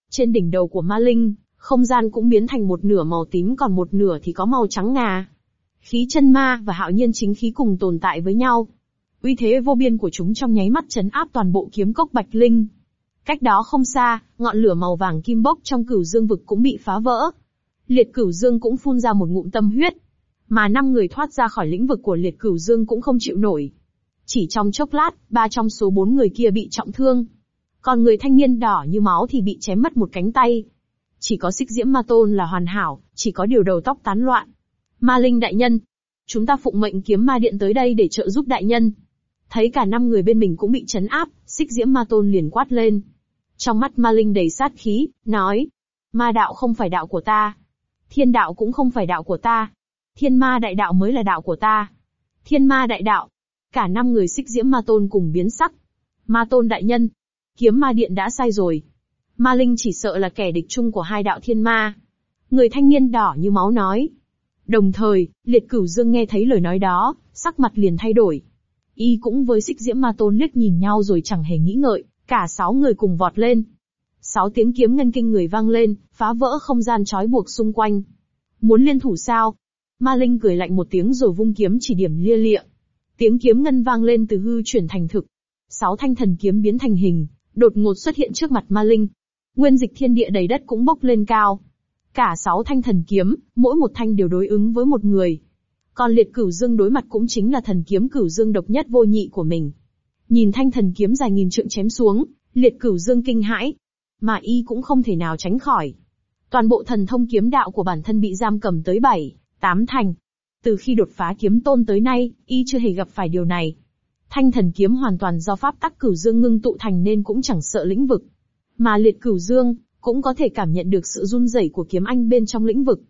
Trên đỉnh đầu của ma linh, không gian cũng biến thành một nửa màu tím còn một nửa thì có màu trắng ngà. Khí chân ma và hạo nhiên chính khí cùng tồn tại với nhau. Uy thế vô biên của chúng trong nháy mắt chấn áp toàn bộ kiếm cốc bạch linh. Cách đó không xa, ngọn lửa màu vàng kim bốc trong cửu dương vực cũng bị phá vỡ. Liệt cửu dương cũng phun ra một ngụm tâm huyết. Mà năm người thoát ra khỏi lĩnh vực của liệt cửu dương cũng không chịu nổi. Chỉ trong chốc lát, ba trong số bốn người kia bị trọng thương. Còn người thanh niên đỏ như máu thì bị chém mất một cánh tay. Chỉ có xích diễm ma tôn là hoàn hảo, chỉ có điều đầu tóc tán loạn. Ma linh đại nhân. Chúng ta phụng mệnh kiếm ma điện tới đây để trợ giúp đại nhân. Thấy cả năm người bên mình cũng bị chấn áp, xích diễm ma tôn liền quát lên. Trong mắt ma linh đầy sát khí, nói. Ma đạo không phải đạo của ta. Thiên đạo cũng không phải đạo của ta. Thiên ma đại đạo mới là đạo của ta. Thiên ma đại đạo. Cả năm người xích diễm ma tôn cùng biến sắc. Ma tôn đại nhân. Kiếm ma điện đã sai rồi. Ma linh chỉ sợ là kẻ địch chung của hai đạo thiên ma. Người thanh niên đỏ như máu nói. Đồng thời, liệt cửu dương nghe thấy lời nói đó, sắc mặt liền thay đổi. Y cũng với xích diễm ma tôn liếc nhìn nhau rồi chẳng hề nghĩ ngợi, cả sáu người cùng vọt lên. Sáu tiếng kiếm ngân kinh người vang lên, phá vỡ không gian trói buộc xung quanh. Muốn liên thủ sao? Ma Linh cười lạnh một tiếng rồi vung kiếm chỉ điểm lia lịa. Tiếng kiếm ngân vang lên từ hư chuyển thành thực. Sáu thanh thần kiếm biến thành hình, đột ngột xuất hiện trước mặt Ma Linh. Nguyên dịch thiên địa đầy đất cũng bốc lên cao. Cả sáu thanh thần kiếm, mỗi một thanh đều đối ứng với một người. Còn liệt cửu dương đối mặt cũng chính là thần kiếm cửu dương độc nhất vô nhị của mình. Nhìn thanh thần kiếm dài nghìn trượng chém xuống, liệt cửu dương kinh hãi. Mà y cũng không thể nào tránh khỏi. Toàn bộ thần thông kiếm đạo của bản thân bị giam cầm tới bảy, tám thành. Từ khi đột phá kiếm tôn tới nay, y chưa hề gặp phải điều này. Thanh thần kiếm hoàn toàn do pháp tắc cửu dương ngưng tụ thành nên cũng chẳng sợ lĩnh vực. Mà liệt cửu dương, cũng có thể cảm nhận được sự run rẩy của kiếm anh bên trong lĩnh vực.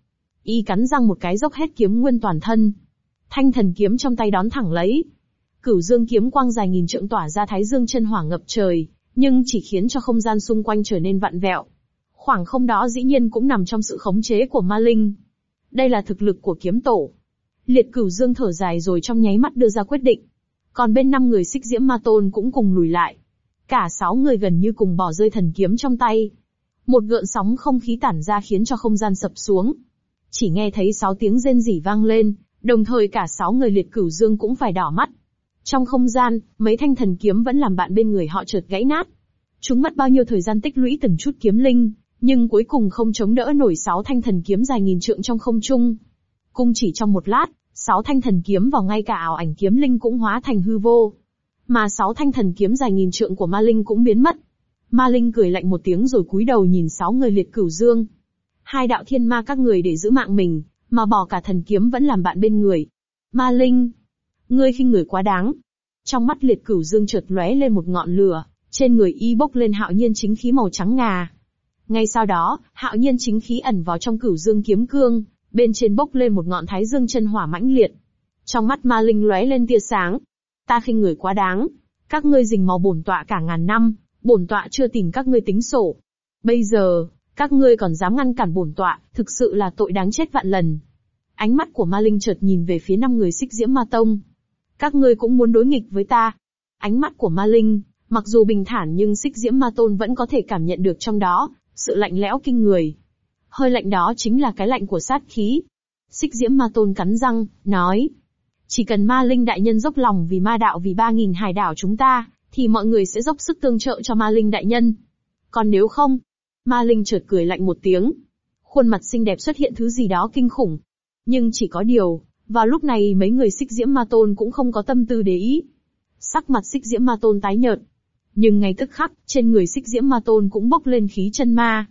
Y cắn răng một cái dốc hết kiếm nguyên toàn thân. Thanh thần kiếm trong tay đón thẳng lấy. Cửu dương kiếm quang dài nghìn trượng tỏa ra thái dương chân hỏa ngập trời, nhưng chỉ khiến cho không gian xung quanh trở nên vặn vẹo. Khoảng không đó dĩ nhiên cũng nằm trong sự khống chế của ma linh. Đây là thực lực của kiếm tổ. Liệt cửu dương thở dài rồi trong nháy mắt đưa ra quyết định. Còn bên năm người xích diễm ma tôn cũng cùng lùi lại. Cả sáu người gần như cùng bỏ rơi thần kiếm trong tay. Một gợn sóng không khí tản ra khiến cho không gian sập xuống. Chỉ nghe thấy sáu tiếng rên rỉ vang lên, đồng thời cả sáu người liệt cửu dương cũng phải đỏ mắt. Trong không gian, mấy thanh thần kiếm vẫn làm bạn bên người họ chợt gãy nát. Chúng mất bao nhiêu thời gian tích lũy từng chút kiếm linh, nhưng cuối cùng không chống đỡ nổi sáu thanh thần kiếm dài nghìn trượng trong không trung. Cung chỉ trong một lát, sáu thanh thần kiếm vào ngay cả ảo ảnh kiếm linh cũng hóa thành hư vô. Mà sáu thanh thần kiếm dài nghìn trượng của ma linh cũng biến mất. Ma linh cười lạnh một tiếng rồi cúi đầu nhìn sáu người liệt cửu dương. Hai đạo thiên ma các người để giữ mạng mình, mà bỏ cả thần kiếm vẫn làm bạn bên người. Ma linh, ngươi khinh người quá đáng. Trong mắt liệt cửu dương chợt lóe lên một ngọn lửa, trên người y bốc lên hạo nhiên chính khí màu trắng ngà. Ngay sau đó, hạo nhiên chính khí ẩn vào trong cửu dương kiếm cương, bên trên bốc lên một ngọn thái dương chân hỏa mãnh liệt. Trong mắt ma linh lóe lên tia sáng. Ta khinh người quá đáng. Các ngươi rình mò bổn tọa cả ngàn năm, bổn tọa chưa tìm các ngươi tính sổ. Bây giờ, các ngươi còn dám ngăn cản bổn tọa, thực sự là tội đáng chết vạn lần. Ánh mắt của ma linh chợt nhìn về phía năm người xích diễm ma tông. Các ngươi cũng muốn đối nghịch với ta. Ánh mắt của ma linh, mặc dù bình thản nhưng xích diễm ma tôn vẫn có thể cảm nhận được trong đó, sự lạnh lẽo kinh người. Hơi lạnh đó chính là cái lạnh của sát khí. Xích diễm ma tôn cắn răng, nói. Chỉ cần ma linh đại nhân dốc lòng vì ma đạo vì ba nghìn hải đảo chúng ta, thì mọi người sẽ dốc sức tương trợ cho ma linh đại nhân. Còn nếu không, ma linh chợt cười lạnh một tiếng. Khuôn mặt xinh đẹp xuất hiện thứ gì đó kinh khủng. Nhưng chỉ có điều, vào lúc này mấy người xích diễm ma tôn cũng không có tâm tư để ý. Sắc mặt xích diễm ma tôn tái nhợt, nhưng ngay tức khắc, trên người xích diễm ma tôn cũng bốc lên khí chân ma.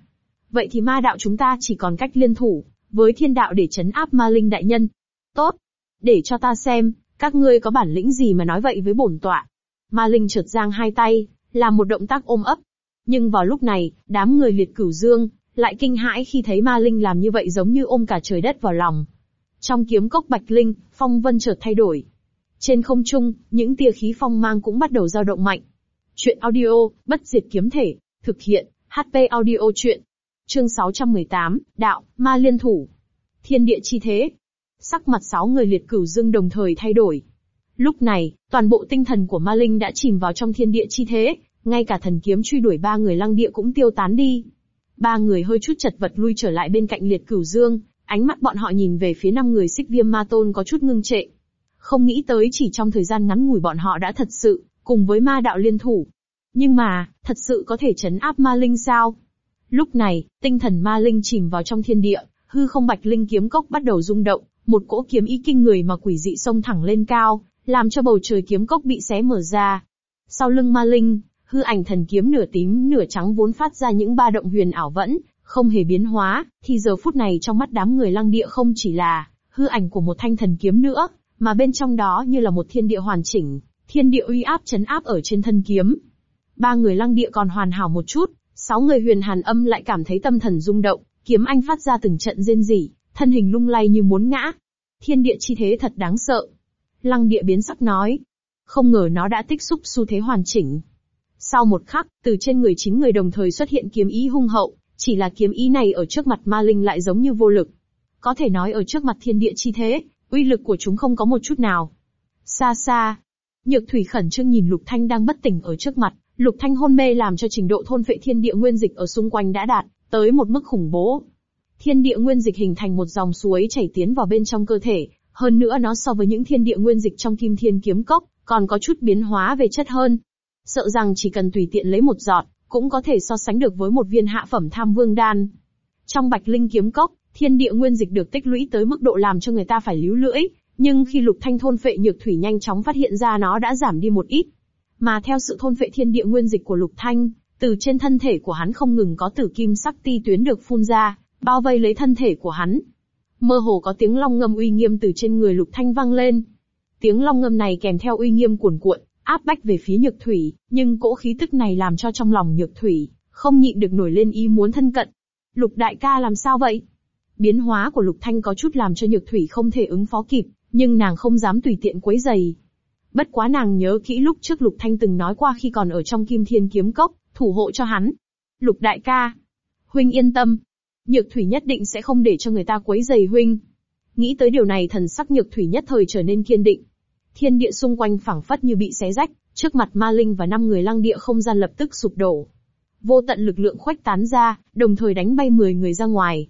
Vậy thì ma đạo chúng ta chỉ còn cách liên thủ, với thiên đạo để chấn áp ma linh đại nhân. Tốt. Để cho ta xem, các ngươi có bản lĩnh gì mà nói vậy với bổn tọa. Ma linh trượt giang hai tay, làm một động tác ôm ấp. Nhưng vào lúc này, đám người liệt cửu dương, lại kinh hãi khi thấy ma linh làm như vậy giống như ôm cả trời đất vào lòng. Trong kiếm cốc bạch linh, phong vân chợt thay đổi. Trên không trung, những tia khí phong mang cũng bắt đầu dao động mạnh. Chuyện audio, bất diệt kiếm thể, thực hiện, HP audio chuyện. Chương 618, Đạo, Ma Liên Thủ. Thiên địa chi thế. Sắc mặt sáu người liệt cửu dương đồng thời thay đổi. Lúc này, toàn bộ tinh thần của ma linh đã chìm vào trong thiên địa chi thế, ngay cả thần kiếm truy đuổi ba người lăng địa cũng tiêu tán đi. Ba người hơi chút chật vật lui trở lại bên cạnh liệt cửu dương, ánh mắt bọn họ nhìn về phía năm người xích viêm ma tôn có chút ngưng trệ. Không nghĩ tới chỉ trong thời gian ngắn ngủi bọn họ đã thật sự, cùng với ma đạo liên thủ. Nhưng mà, thật sự có thể chấn áp ma linh sao? Lúc này, tinh thần ma linh chìm vào trong thiên địa, hư không bạch linh kiếm cốc bắt đầu rung động, một cỗ kiếm ý kinh người mà quỷ dị xông thẳng lên cao, làm cho bầu trời kiếm cốc bị xé mở ra. Sau lưng ma linh, hư ảnh thần kiếm nửa tím nửa trắng vốn phát ra những ba động huyền ảo vẫn, không hề biến hóa, thì giờ phút này trong mắt đám người lăng địa không chỉ là hư ảnh của một thanh thần kiếm nữa, mà bên trong đó như là một thiên địa hoàn chỉnh, Thiên địa uy áp chấn áp ở trên thân kiếm. Ba người lăng địa còn hoàn hảo một chút, sáu người huyền hàn âm lại cảm thấy tâm thần rung động, kiếm anh phát ra từng trận rên rỉ, thân hình lung lay như muốn ngã. Thiên địa chi thế thật đáng sợ. Lăng địa biến sắc nói. Không ngờ nó đã tích xúc xu thế hoàn chỉnh. Sau một khắc, từ trên người chín người đồng thời xuất hiện kiếm ý hung hậu, chỉ là kiếm ý này ở trước mặt ma linh lại giống như vô lực. Có thể nói ở trước mặt thiên địa chi thế, uy lực của chúng không có một chút nào. Xa xa, Nhược Thủy khẩn trương nhìn Lục Thanh đang bất tỉnh ở trước mặt, Lục Thanh hôn mê làm cho trình độ thôn phệ thiên địa nguyên dịch ở xung quanh đã đạt tới một mức khủng bố. Thiên địa nguyên dịch hình thành một dòng suối chảy tiến vào bên trong cơ thể, hơn nữa nó so với những thiên địa nguyên dịch trong Kim Thiên kiếm cốc, còn có chút biến hóa về chất hơn. Sợ rằng chỉ cần tùy tiện lấy một giọt, cũng có thể so sánh được với một viên hạ phẩm tham vương đan. Trong Bạch Linh kiếm cốc, thiên địa nguyên dịch được tích lũy tới mức độ làm cho người ta phải líu lưỡi, nhưng khi Lục Thanh thôn phệ nhược thủy nhanh chóng phát hiện ra nó đã giảm đi một ít. Mà theo sự thôn vệ thiên địa nguyên dịch của Lục Thanh, từ trên thân thể của hắn không ngừng có tử kim sắc ti tuyến được phun ra, bao vây lấy thân thể của hắn. Mơ hồ có tiếng long ngâm uy nghiêm từ trên người Lục Thanh vang lên. Tiếng long ngâm này kèm theo uy nghiêm cuồn cuộn, áp bách về phía Nhược Thủy, nhưng cỗ khí tức này làm cho trong lòng Nhược Thủy không nhịn được nổi lên ý muốn thân cận. Lục đại ca làm sao vậy? Biến hóa của Lục Thanh có chút làm cho Nhược Thủy không thể ứng phó kịp, nhưng nàng không dám tùy tiện quấy giày. Bất quá nàng nhớ kỹ lúc trước Lục Thanh từng nói qua khi còn ở trong Kim Thiên Kiếm Cốc, thủ hộ cho hắn. Lục đại ca, huynh yên tâm, Nhược Thủy nhất định sẽ không để cho người ta quấy rầy huynh. Nghĩ tới điều này thần sắc Nhược Thủy nhất thời trở nên kiên định. Thiên địa xung quanh phảng phất như bị xé rách, trước mặt Ma Linh và năm người lăng địa không gian lập tức sụp đổ. Vô tận lực lượng khuếch tán ra, đồng thời đánh bay 10 người ra ngoài.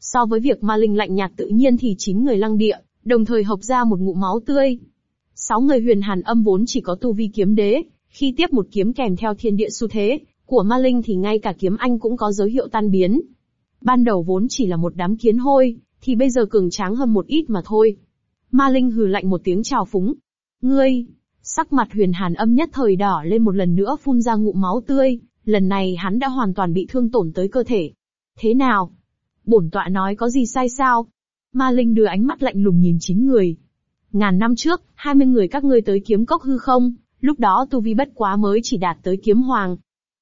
So với việc Ma Linh lạnh nhạt tự nhiên thì chín người lăng địa, đồng thời hộc ra một ngụm máu tươi. Sáu người huyền hàn âm vốn chỉ có tu vi kiếm đế, khi tiếp một kiếm kèm theo thiên địa xu thế, của ma linh thì ngay cả kiếm anh cũng có dấu hiệu tan biến. Ban đầu vốn chỉ là một đám kiến hôi, thì bây giờ cường tráng hơn một ít mà thôi. Ma linh hừ lạnh một tiếng chào phúng. Ngươi! Sắc mặt huyền hàn âm nhất thời đỏ lên một lần nữa phun ra ngụm máu tươi, lần này hắn đã hoàn toàn bị thương tổn tới cơ thể. Thế nào? Bổn tọa nói có gì sai sao? Ma Linh đưa ánh mắt lạnh lùng nhìn chín người. Ngàn năm trước, 20 người các ngươi tới kiếm cốc hư không, lúc đó tu vi bất quá mới chỉ đạt tới kiếm hoàng.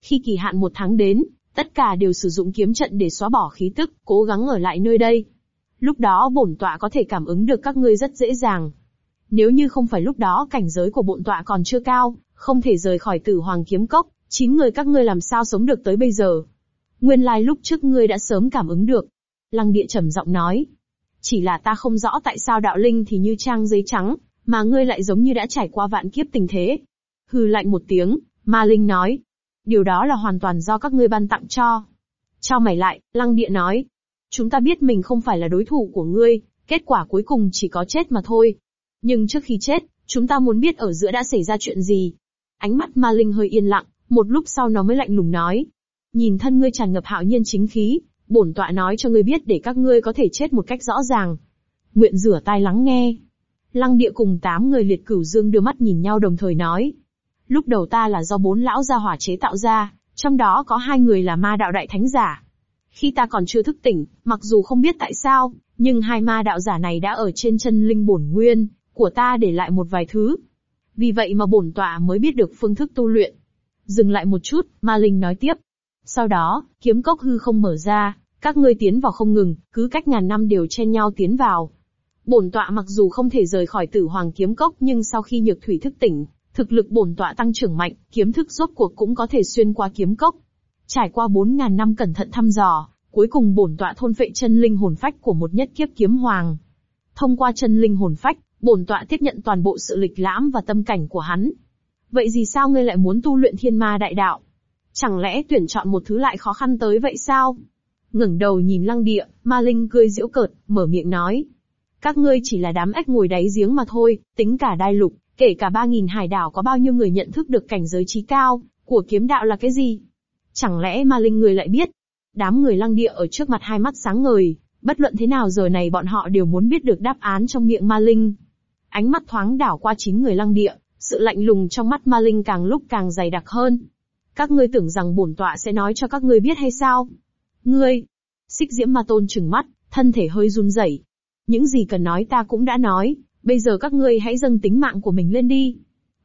Khi kỳ hạn một tháng đến, tất cả đều sử dụng kiếm trận để xóa bỏ khí tức, cố gắng ở lại nơi đây. Lúc đó bổn tọa có thể cảm ứng được các ngươi rất dễ dàng. Nếu như không phải lúc đó cảnh giới của bổn tọa còn chưa cao, không thể rời khỏi tử hoàng kiếm cốc, chín người các ngươi làm sao sống được tới bây giờ. Nguyên lai lúc trước ngươi đã sớm cảm ứng được. Lăng địa trầm giọng nói, chỉ là ta không rõ tại sao đạo linh thì như trang giấy trắng, mà ngươi lại giống như đã trải qua vạn kiếp tình thế. Hừ lạnh một tiếng, ma linh nói. Điều đó là hoàn toàn do các ngươi ban tặng cho. Cho mày lại, lăng địa nói. Chúng ta biết mình không phải là đối thủ của ngươi, kết quả cuối cùng chỉ có chết mà thôi. Nhưng trước khi chết, chúng ta muốn biết ở giữa đã xảy ra chuyện gì. Ánh mắt ma linh hơi yên lặng, một lúc sau nó mới lạnh lùng nói. Nhìn thân ngươi tràn ngập hạo nhiên chính khí, bổn tọa nói cho ngươi biết để các ngươi có thể chết một cách rõ ràng. Nguyện rửa tai lắng nghe. Lăng địa cùng tám người liệt cửu dương đưa mắt nhìn nhau đồng thời nói. Lúc đầu ta là do bốn lão gia hỏa chế tạo ra, trong đó có hai người là ma đạo đại thánh giả. Khi ta còn chưa thức tỉnh, mặc dù không biết tại sao, nhưng hai ma đạo giả này đã ở trên chân linh bổn nguyên, của ta để lại một vài thứ. Vì vậy mà bổn tọa mới biết được phương thức tu luyện. Dừng lại một chút, ma linh nói tiếp. Sau đó, kiếm cốc hư không mở ra, các ngươi tiến vào không ngừng, cứ cách ngàn năm đều chen nhau tiến vào. Bổn tọa mặc dù không thể rời khỏi tử hoàng kiếm cốc nhưng sau khi nhược thủy thức tỉnh, thực lực bổn tọa tăng trưởng mạnh, kiếm thức rốt cuộc cũng có thể xuyên qua kiếm cốc. Trải qua 4.000 năm cẩn thận thăm dò, cuối cùng bổn tọa thôn phệ chân linh hồn phách của một nhất kiếp kiếm hoàng. Thông qua chân linh hồn phách, bổn tọa tiếp nhận toàn bộ sự lịch lãm và tâm cảnh của hắn. Vậy gì sao ngươi lại muốn tu luyện thiên ma đại đạo? Chẳng lẽ tuyển chọn một thứ lại khó khăn tới vậy sao? ngẩng đầu nhìn lăng địa, ma linh cười giễu cợt, mở miệng nói. Các ngươi chỉ là đám ếch ngồi đáy giếng mà thôi, tính cả đai lục, kể cả ba nghìn hải đảo có bao nhiêu người nhận thức được cảnh giới trí cao, của kiếm đạo là cái gì? Chẳng lẽ ma linh người lại biết? Đám người lăng địa ở trước mặt hai mắt sáng ngời, bất luận thế nào giờ này bọn họ đều muốn biết được đáp án trong miệng ma linh. Ánh mắt thoáng đảo qua chín người lăng địa, sự lạnh lùng trong mắt ma linh càng lúc càng dày đặc hơn. Các ngươi tưởng rằng bổn tọa sẽ nói cho các ngươi biết hay sao? Ngươi! Xích diễm ma tôn trừng mắt, thân thể hơi run rẩy. Những gì cần nói ta cũng đã nói, bây giờ các ngươi hãy dâng tính mạng của mình lên đi.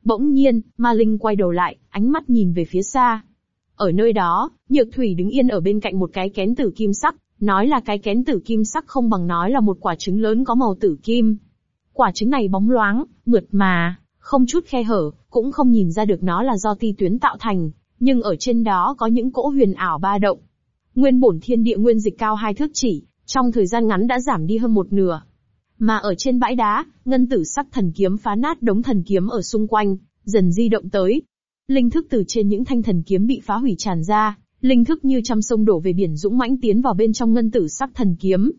Bỗng nhiên, ma linh quay đầu lại, ánh mắt nhìn về phía xa. Ở nơi đó, Nhược Thủy đứng yên ở bên cạnh một cái kén tử kim sắc, nói là cái kén tử kim sắc không bằng nói là một quả trứng lớn có màu tử kim. Quả trứng này bóng loáng, mượt mà, không chút khe hở, cũng không nhìn ra được nó là do ti tuyến tạo thành, nhưng ở trên đó có những cỗ huyền ảo ba động. Nguyên bổn thiên địa nguyên dịch cao hai thước chỉ, trong thời gian ngắn đã giảm đi hơn một nửa. Mà ở trên bãi đá, ngân tử sắc thần kiếm phá nát đống thần kiếm ở xung quanh, dần di động tới. Linh thức từ trên những thanh thần kiếm bị phá hủy tràn ra, linh thức như trăm sông đổ về biển dũng mãnh tiến vào bên trong ngân tử sắc thần kiếm.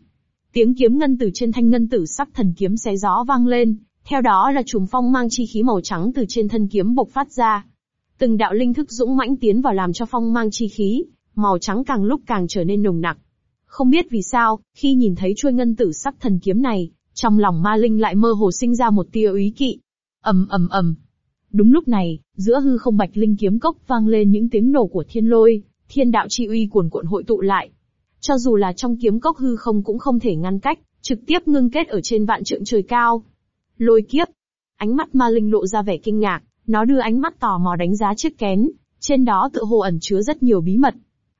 Tiếng kiếm ngân tử trên thanh ngân tử sắc thần kiếm xé gió vang lên, theo đó là chùm phong mang chi khí màu trắng từ trên thân kiếm bộc phát ra. Từng đạo linh thức dũng mãnh tiến vào làm cho phong mang chi khí, màu trắng càng lúc càng trở nên nồng nặc. Không biết vì sao, khi nhìn thấy chuôi ngân tử sắc thần kiếm này, trong lòng ma linh lại mơ hồ sinh ra một tia úy kỵ. ầm ầm ầm. Đúng lúc này, giữa hư không bạch linh kiếm cốc vang lên những tiếng nổ của thiên lôi, thiên đạo chi uy cuồn cuộn hội tụ lại. Cho dù là trong kiếm cốc hư không cũng không thể ngăn cách, trực tiếp ngưng kết ở trên vạn trượng trời cao. Lôi kiếp. Ánh mắt ma linh lộ ra vẻ kinh ngạc, nó đưa ánh mắt tò mò đánh giá chiếc kén, trên đó tự hồ ẩn chứa rất nhiều bí mật.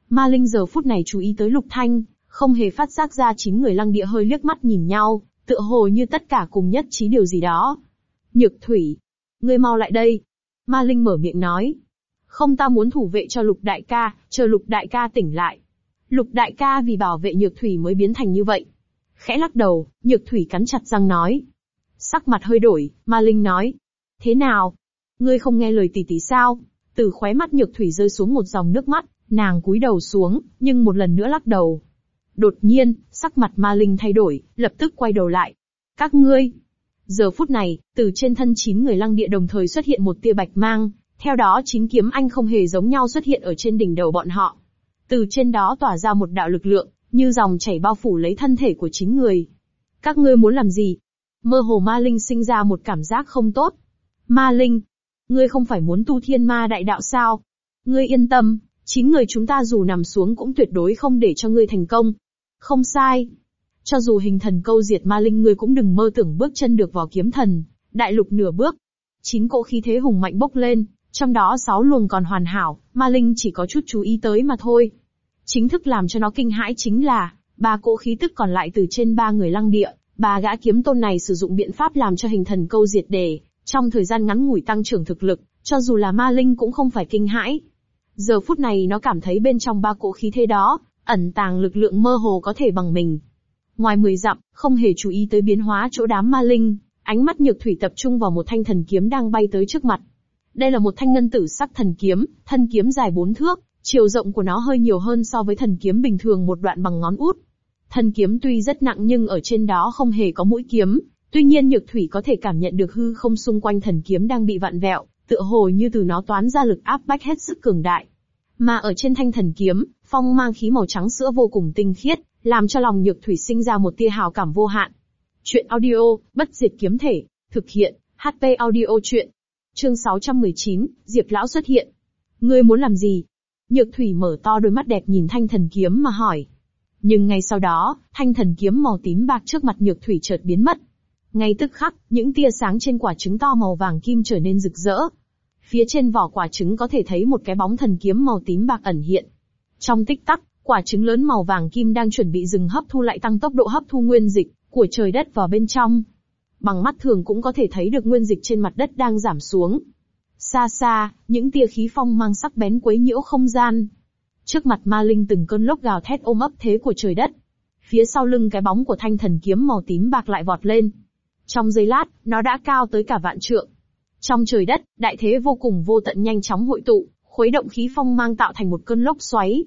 Ma linh giờ phút này chú ý tới lục thanh, không hề phát giác ra chín người lăng địa hơi liếc mắt nhìn nhau, tựa hồ như tất cả cùng nhất trí điều gì đó. Nhược thủy. Ngươi mau lại đây. Ma linh mở miệng nói. Không ta muốn thủ vệ cho lục đại ca, chờ lục đại ca tỉnh lại. Lục đại ca vì bảo vệ nhược thủy mới biến thành như vậy. Khẽ lắc đầu, nhược thủy cắn chặt răng nói. Sắc mặt hơi đổi, ma linh nói. Thế nào? Ngươi không nghe lời tỷ tỷ sao? Từ khóe mắt nhược thủy rơi xuống một dòng nước mắt, nàng cúi đầu xuống, nhưng một lần nữa lắc đầu. Đột nhiên, sắc mặt ma linh thay đổi, lập tức quay đầu lại. Các ngươi! Giờ phút này, từ trên thân chín người lăng địa đồng thời xuất hiện một tia bạch mang, theo đó chín kiếm anh không hề giống nhau xuất hiện ở trên đỉnh đầu bọn họ. Từ trên đó tỏa ra một đạo lực lượng, như dòng chảy bao phủ lấy thân thể của chín người. Các ngươi muốn làm gì? Mơ hồ ma linh sinh ra một cảm giác không tốt. Ma linh, ngươi không phải muốn tu thiên ma đại đạo sao? Ngươi yên tâm, chín người chúng ta dù nằm xuống cũng tuyệt đối không để cho ngươi thành công. Không sai. Cho dù hình thần câu diệt ma linh ngươi cũng đừng mơ tưởng bước chân được vào kiếm thần, đại lục nửa bước. Chín cỗ khí thế hùng mạnh bốc lên, trong đó sáu luồng còn hoàn hảo, ma linh chỉ có chút chú ý tới mà thôi. Chính thức làm cho nó kinh hãi chính là, ba cỗ khí tức còn lại từ trên ba người lăng địa, ba gã kiếm tôn này sử dụng biện pháp làm cho hình thần câu diệt đề, trong thời gian ngắn ngủi tăng trưởng thực lực, cho dù là ma linh cũng không phải kinh hãi. Giờ phút này nó cảm thấy bên trong ba cỗ khí thế đó, ẩn tàng lực lượng mơ hồ có thể bằng mình. Ngoài mười dặm, không hề chú ý tới biến hóa chỗ đám ma linh, ánh mắt nhược thủy tập trung vào một thanh thần kiếm đang bay tới trước mặt. Đây là một thanh ngân tử sắc thần kiếm, thân kiếm dài bốn thước, chiều rộng của nó hơi nhiều hơn so với thần kiếm bình thường một đoạn bằng ngón út. thần kiếm tuy rất nặng nhưng ở trên đó không hề có mũi kiếm, tuy nhiên nhược thủy có thể cảm nhận được hư không xung quanh thần kiếm đang bị vặn vẹo, tựa hồ như từ nó toán ra lực áp bách hết sức cường đại. Mà ở trên thanh thần kiếm, phong mang khí màu trắng sữa vô cùng tinh khiết, làm cho lòng nhược thủy sinh ra một tia hào cảm vô hạn. Chuyện audio, bất diệt kiếm thể, thực hiện, HP audio chuyện. Chương 619, Diệp Lão xuất hiện. Ngươi muốn làm gì? Nhược thủy mở to đôi mắt đẹp nhìn thanh thần kiếm mà hỏi. Nhưng ngay sau đó, thanh thần kiếm màu tím bạc trước mặt nhược thủy chợt biến mất. Ngay tức khắc, những tia sáng trên quả trứng to màu vàng kim trở nên rực rỡ. Phía trên vỏ quả trứng có thể thấy một cái bóng thần kiếm màu tím bạc ẩn hiện. Trong tích tắc, quả trứng lớn màu vàng kim đang chuẩn bị dừng hấp thu lại tăng tốc độ hấp thu nguyên dịch của trời đất vào bên trong. Bằng mắt thường cũng có thể thấy được nguyên dịch trên mặt đất đang giảm xuống. Xa xa, những tia khí phong mang sắc bén quấy nhiễu không gian. Trước mặt ma linh từng cơn lốc gào thét ôm ấp thế của trời đất. Phía sau lưng cái bóng của thanh thần kiếm màu tím bạc lại vọt lên. Trong giây lát, nó đã cao tới cả vạn trượng. Trong trời đất, đại thế vô cùng vô tận nhanh chóng hội tụ, khuấy động khí phong mang tạo thành một cơn lốc xoáy.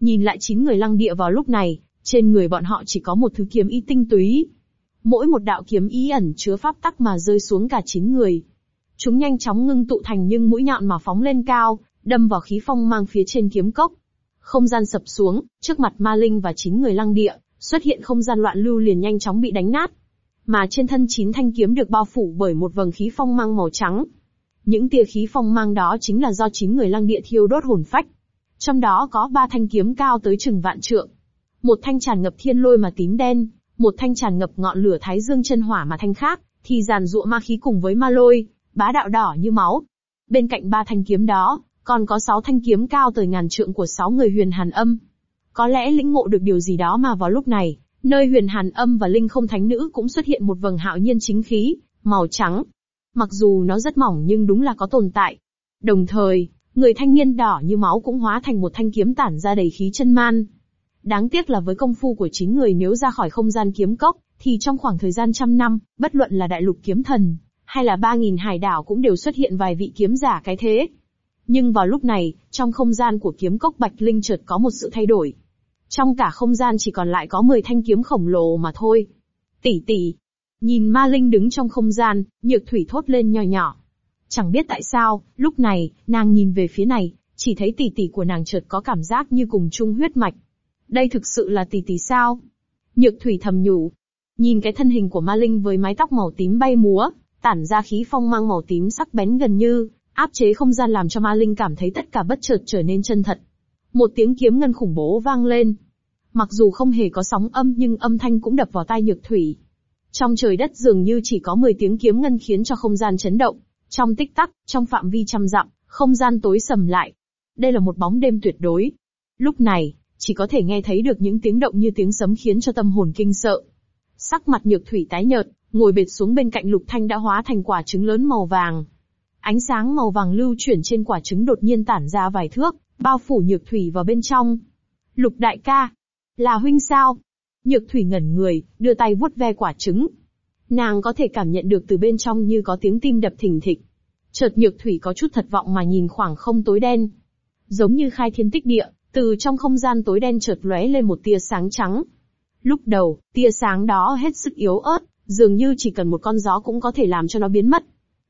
Nhìn lại chín người lăng địa vào lúc này, trên người bọn họ chỉ có một thứ kiếm y tinh túy. Mỗi một đạo kiếm ý ẩn chứa pháp tắc mà rơi xuống cả chín người. Chúng nhanh chóng ngưng tụ thành nhưng mũi nhọn mà phóng lên cao, đâm vào khí phong mang phía trên kiếm cốc. Không gian sập xuống, trước mặt ma linh và chín người lăng địa, xuất hiện không gian loạn lưu liền nhanh chóng bị đánh nát. Mà trên thân chín thanh kiếm được bao phủ bởi một vầng khí phong mang màu trắng. Những tia khí phong mang đó chính là do chín người lăng địa thiêu đốt hồn phách. Trong đó có ba thanh kiếm cao tới chừng vạn trượng. Một thanh tràn ngập thiên lôi mà tím đen, một thanh tràn ngập ngọn lửa thái dương chân hỏa mà thanh khác, thì giàn rụa ma khí cùng với ma lôi, bá đạo đỏ như máu. Bên cạnh ba thanh kiếm đó, còn có sáu thanh kiếm cao tới ngàn trượng của sáu người huyền hàn âm. Có lẽ lĩnh ngộ được điều gì đó mà vào lúc này, nơi huyền hàn âm và linh không thánh nữ cũng xuất hiện một vầng hạo nhiên chính khí, màu trắng. Mặc dù nó rất mỏng nhưng đúng là có tồn tại. Đồng thời, người thanh niên đỏ như máu cũng hóa thành một thanh kiếm tản ra đầy khí chân man. Đáng tiếc là với công phu của chính người nếu ra khỏi không gian kiếm cốc, thì trong khoảng thời gian trăm năm, bất luận là đại lục kiếm thần, hay là ba nghìn hải đảo cũng đều xuất hiện vài vị kiếm giả cái thế. Nhưng vào lúc này, trong không gian của kiếm cốc Bạch Linh chợt có một sự thay đổi. Trong cả không gian chỉ còn lại có 10 thanh kiếm khổng lồ mà thôi. Tỷ tỷ. Nhìn ma linh đứng trong không gian, nhược thủy thốt lên nhỏ nhỏ. Chẳng biết tại sao, lúc này, nàng nhìn về phía này, chỉ thấy tỷ tỷ của nàng chợt có cảm giác như cùng chung huyết mạch. Đây thực sự là tỷ tỷ sao? Nhược thủy thầm nhủ. Nhìn cái thân hình của ma linh với mái tóc màu tím bay múa, tản ra khí phong mang màu tím sắc bén gần như, áp chế không gian làm cho ma linh cảm thấy tất cả bất chợt trở nên chân thật. Một tiếng kiếm ngân khủng bố vang lên. Mặc dù không hề có sóng âm nhưng âm thanh cũng đập vào tai nhược thủy. Trong trời đất dường như chỉ có 10 tiếng kiếm ngân khiến cho không gian chấn động. Trong tích tắc, trong phạm vi trăm dặm, không gian tối sầm lại. Đây là một bóng đêm tuyệt đối. Lúc này, chỉ có thể nghe thấy được những tiếng động như tiếng sấm khiến cho tâm hồn kinh sợ. Sắc mặt nhược thủy tái nhợt, ngồi bệt xuống bên cạnh lục thanh đã hóa thành quả trứng lớn màu vàng. Ánh sáng màu vàng lưu chuyển trên quả trứng đột nhiên tản ra vài thước, bao phủ nhược thủy vào bên trong. Lục đại ca, là huynh sao? Nhược thủy ngẩn người, đưa tay vuốt ve quả trứng. Nàng có thể cảm nhận được từ bên trong như có tiếng tim đập thình thịch. Chợt nhược thủy có chút thật vọng mà nhìn khoảng không tối đen. Giống như khai thiên tích địa, từ trong không gian tối đen chợt lóe lên một tia sáng trắng. Lúc đầu, tia sáng đó hết sức yếu ớt, dường như chỉ cần một con gió cũng có thể làm cho nó biến mất.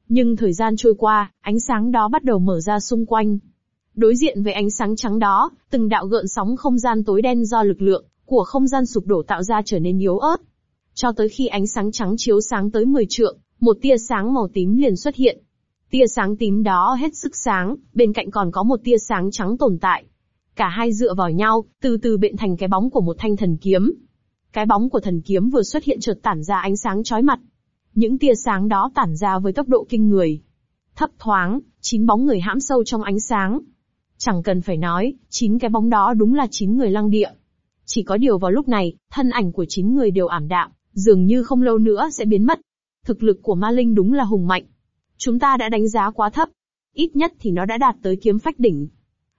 Nhưng thời gian trôi qua, ánh sáng đó bắt đầu mở ra xung quanh. Đối diện với ánh sáng trắng đó, từng đạo gợn sóng không gian tối đen do lực lượng của không gian sụp đổ tạo ra trở nên yếu ớt. Cho tới khi ánh sáng trắng chiếu sáng tới 10 trượng, một tia sáng màu tím liền xuất hiện. Tia sáng tím đó hết sức sáng, bên cạnh còn có một tia sáng trắng tồn tại. Cả hai dựa vào nhau, từ từ biện thành cái bóng của một thanh thần kiếm. Cái bóng của thần kiếm vừa xuất hiện chợt tản ra ánh sáng chói mặt. Những tia sáng đó tản ra với tốc độ kinh người. Thấp thoáng, chín bóng người hãm sâu trong ánh sáng. Chẳng cần phải nói, chín cái bóng đó đúng là chín người lăng địa. Chỉ có điều vào lúc này, thân ảnh của chín người đều ảm đạm, dường như không lâu nữa sẽ biến mất. Thực lực của ma linh đúng là hùng mạnh. Chúng ta đã đánh giá quá thấp. Ít nhất thì nó đã đạt tới kiếm phách đỉnh.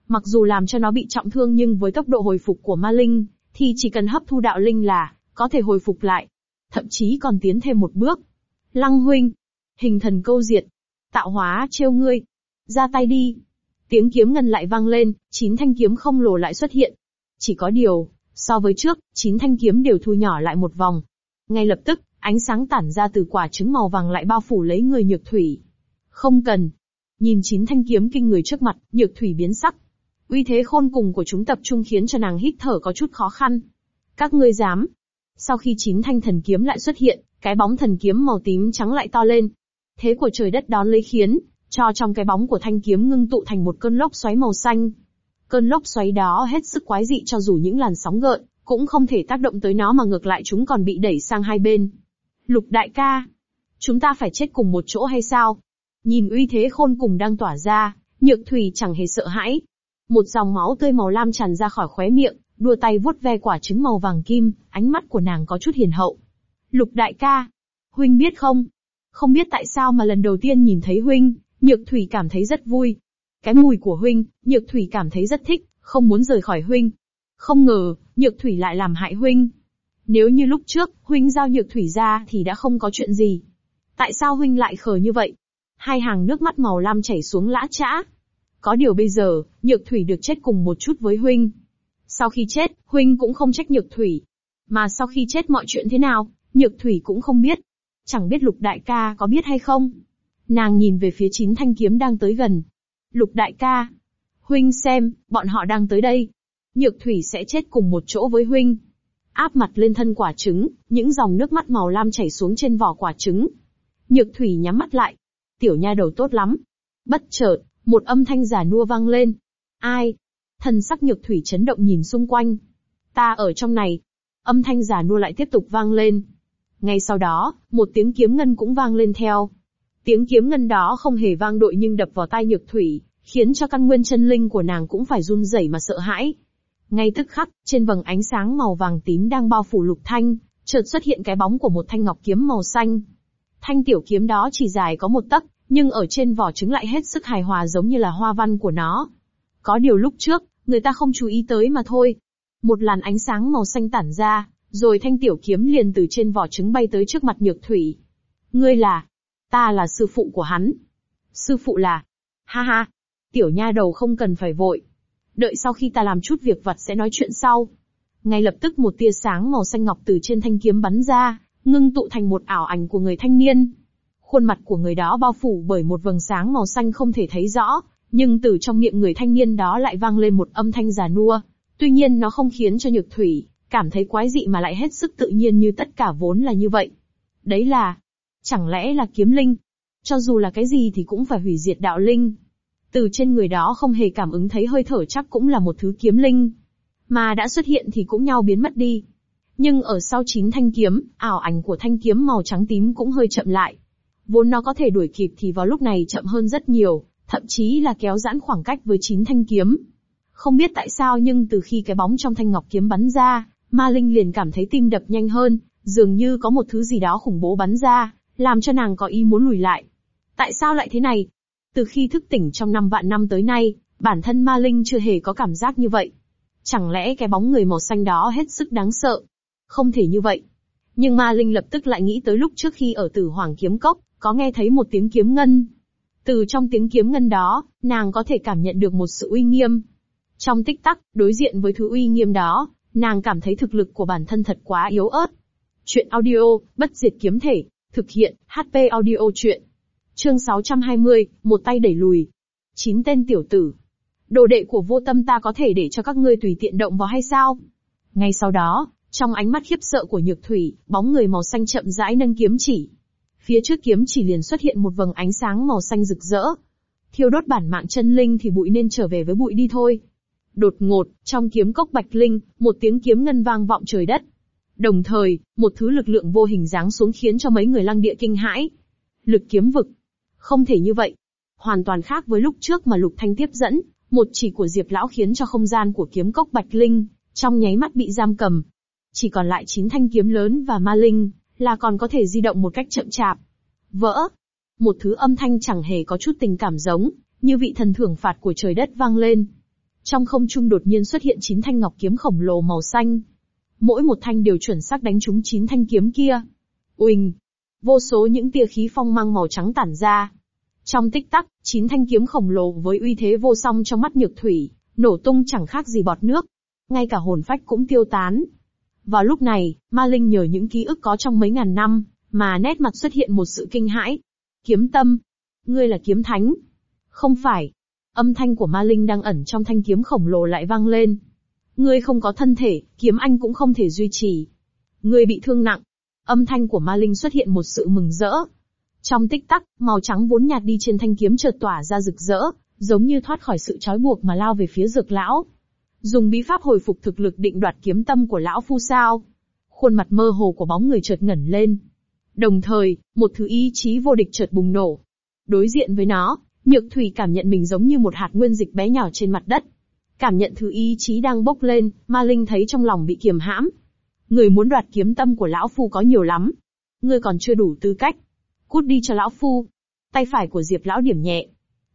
Mặc dù làm cho nó bị trọng thương nhưng với tốc độ hồi phục của ma linh, thì chỉ cần hấp thu đạo linh là, có thể hồi phục lại. Thậm chí còn tiến thêm một bước. Lăng huynh. Hình thần câu diệt. Tạo hóa trêu ngươi. Ra tay đi. Tiếng kiếm ngân lại vang lên, chín thanh kiếm không lồ lại xuất hiện. Chỉ có điều, so với trước, chín thanh kiếm đều thu nhỏ lại một vòng. Ngay lập tức, ánh sáng tản ra từ quả trứng màu vàng lại bao phủ lấy người nhược thủy. Không cần. Nhìn chín thanh kiếm kinh người trước mặt, nhược thủy biến sắc. Uy thế khôn cùng của chúng tập trung khiến cho nàng hít thở có chút khó khăn. Các ngươi dám. Sau khi chín thanh thần kiếm lại xuất hiện, cái bóng thần kiếm màu tím trắng lại to lên. Thế của trời đất đón lấy khiến, cho trong cái bóng của thanh kiếm ngưng tụ thành một cơn lốc xoáy màu xanh. Cơn lốc xoáy đó hết sức quái dị cho dù những làn sóng gợn, cũng không thể tác động tới nó mà ngược lại chúng còn bị đẩy sang hai bên. Lục đại ca, chúng ta phải chết cùng một chỗ hay sao? Nhìn uy thế khôn cùng đang tỏa ra, nhược thủy chẳng hề sợ hãi. Một dòng máu tươi màu lam tràn ra khỏi khóe miệng, đua tay vuốt ve quả trứng màu vàng kim, ánh mắt của nàng có chút hiền hậu. Lục đại ca, huynh biết không? Không biết tại sao mà lần đầu tiên nhìn thấy huynh, Nhược Thủy cảm thấy rất vui. Cái mùi của huynh, Nhược Thủy cảm thấy rất thích, không muốn rời khỏi huynh. Không ngờ, Nhược Thủy lại làm hại huynh. Nếu như lúc trước, huynh giao Nhược Thủy ra thì đã không có chuyện gì. Tại sao huynh lại khờ như vậy? Hai hàng nước mắt màu lam chảy xuống lã chã. Có điều bây giờ, Nhược Thủy được chết cùng một chút với huynh. Sau khi chết, huynh cũng không trách Nhược Thủy. Mà sau khi chết mọi chuyện thế nào, Nhược Thủy cũng không biết. Chẳng biết Lục Đại ca có biết hay không? Nàng nhìn về phía chín thanh kiếm đang tới gần. Lục đại ca. Huynh xem, bọn họ đang tới đây. Nhược thủy sẽ chết cùng một chỗ với huynh. Áp mặt lên thân quả trứng, những dòng nước mắt màu lam chảy xuống trên vỏ quả trứng. Nhược thủy nhắm mắt lại. Tiểu nha đầu tốt lắm. Bất chợt, một âm thanh giả nua vang lên. Ai? Thần sắc nhược thủy chấn động nhìn xung quanh. Ta ở trong này. Âm thanh giả nua lại tiếp tục vang lên. Ngay sau đó, một tiếng kiếm ngân cũng vang lên theo. Tiếng kiếm ngân đó không hề vang đội nhưng đập vào tai nhược thủy, khiến cho căn nguyên chân linh của nàng cũng phải run rẩy mà sợ hãi. Ngay tức khắc, trên vầng ánh sáng màu vàng tím đang bao phủ lục thanh, chợt xuất hiện cái bóng của một thanh ngọc kiếm màu xanh. Thanh tiểu kiếm đó chỉ dài có một tấc, nhưng ở trên vỏ trứng lại hết sức hài hòa giống như là hoa văn của nó. Có điều lúc trước, người ta không chú ý tới mà thôi. Một làn ánh sáng màu xanh tản ra, rồi thanh tiểu kiếm liền từ trên vỏ trứng bay tới trước mặt nhược thủy. Ngươi là? Ta là sư phụ của hắn. Sư phụ là? Ha ha. Tiểu nha đầu không cần phải vội. Đợi sau khi ta làm chút việc vặt sẽ nói chuyện sau. Ngay lập tức một tia sáng màu xanh ngọc từ trên thanh kiếm bắn ra, ngưng tụ thành một ảo ảnh của người thanh niên. Khuôn mặt của người đó bao phủ bởi một vầng sáng màu xanh không thể thấy rõ, nhưng từ trong miệng người thanh niên đó lại vang lên một âm thanh già nua. Tuy nhiên nó không khiến cho nhược thủy, cảm thấy quái dị mà lại hết sức tự nhiên như tất cả vốn là như vậy. Đấy là, chẳng lẽ là kiếm linh? Cho dù là cái gì thì cũng phải hủy diệt đạo linh. Từ trên người đó không hề cảm ứng thấy hơi thở chắc cũng là một thứ kiếm linh. Mà đã xuất hiện thì cũng nhau biến mất đi. Nhưng ở sau chín thanh kiếm, ảo ảnh của thanh kiếm màu trắng tím cũng hơi chậm lại. Vốn nó có thể đuổi kịp thì vào lúc này chậm hơn rất nhiều, thậm chí là kéo giãn khoảng cách với chín thanh kiếm. Không biết tại sao nhưng từ khi cái bóng trong thanh ngọc kiếm bắn ra, Ma Linh liền cảm thấy tim đập nhanh hơn, dường như có một thứ gì đó khủng bố bắn ra, làm cho nàng có ý muốn lùi lại. Tại sao lại thế này? Từ khi thức tỉnh trong năm vạn năm tới nay, bản thân Ma Linh chưa hề có cảm giác như vậy. Chẳng lẽ cái bóng người màu xanh đó hết sức đáng sợ? Không thể như vậy. Nhưng Ma Linh lập tức lại nghĩ tới lúc trước khi ở Tử Hoàng Kiếm Cốc, có nghe thấy một tiếng kiếm ngân. Từ trong tiếng kiếm ngân đó, nàng có thể cảm nhận được một sự uy nghiêm. Trong tích tắc, đối diện với thứ uy nghiêm đó, nàng cảm thấy thực lực của bản thân thật quá yếu ớt. Chuyện audio, bất diệt kiếm thể, thực hiện, HP audio chuyện. Chương 620, một tay đẩy lùi. Chín tên tiểu tử. Đồ đệ của vô tâm ta có thể để cho các ngươi tùy tiện động vào hay sao? Ngay sau đó, trong ánh mắt khiếp sợ của nhược thủy, bóng người màu xanh chậm rãi nâng kiếm chỉ. Phía trước kiếm chỉ liền xuất hiện một vầng ánh sáng màu xanh rực rỡ. Thiêu đốt bản mạng chân linh thì bụi nên trở về với bụi đi thôi. Đột ngột, trong kiếm cốc bạch linh, một tiếng kiếm ngân vang vọng trời đất. Đồng thời, một thứ lực lượng vô hình giáng xuống khiến cho mấy người lăng địa kinh hãi. Lực kiếm vực. Không thể như vậy. Hoàn toàn khác với lúc trước mà Lục Thanh tiếp dẫn, một chỉ của Diệp Lão khiến cho không gian của kiếm cốc bạch linh, trong nháy mắt bị giam cầm. Chỉ còn lại chín thanh kiếm lớn và ma linh, là còn có thể di động một cách chậm chạp. Vỡ. Một thứ âm thanh chẳng hề có chút tình cảm giống, như vị thần thưởng phạt của trời đất vang lên. Trong không trung đột nhiên xuất hiện chín thanh ngọc kiếm khổng lồ màu xanh. Mỗi một thanh đều chuẩn xác đánh trúng chín thanh kiếm kia. Uỳnh! Vô số những tia khí phong mang màu trắng tản ra. Trong tích tắc, chín thanh kiếm khổng lồ với uy thế vô song trong mắt nhược thủy, nổ tung chẳng khác gì bọt nước. Ngay cả hồn phách cũng tiêu tán. Vào lúc này, Ma Linh nhờ những ký ức có trong mấy ngàn năm, mà nét mặt xuất hiện một sự kinh hãi. Kiếm tâm. Ngươi là kiếm thánh. Không phải. Âm thanh của Ma Linh đang ẩn trong thanh kiếm khổng lồ lại vang lên. Ngươi không có thân thể, kiếm anh cũng không thể duy trì. Ngươi bị thương nặng. Âm thanh của Ma Linh xuất hiện một sự mừng rỡ. Trong tích tắc, màu trắng vốn nhạt đi trên thanh kiếm chợt tỏa ra rực rỡ, giống như thoát khỏi sự trói buộc mà lao về phía dược lão. Dùng bí pháp hồi phục thực lực định đoạt kiếm tâm của lão phu sao? Khuôn mặt mơ hồ của bóng người chợt ngẩn lên. Đồng thời, một thứ ý chí vô địch chợt bùng nổ. Đối diện với nó, Nhược Thủy cảm nhận mình giống như một hạt nguyên dịch bé nhỏ trên mặt đất. Cảm nhận thứ ý chí đang bốc lên, Ma Linh thấy trong lòng bị kiềm hãm. Người muốn đoạt kiếm tâm của lão phu có nhiều lắm. Ngươi còn chưa đủ tư cách. Cút đi cho lão phu. Tay phải của Diệp lão điểm nhẹ.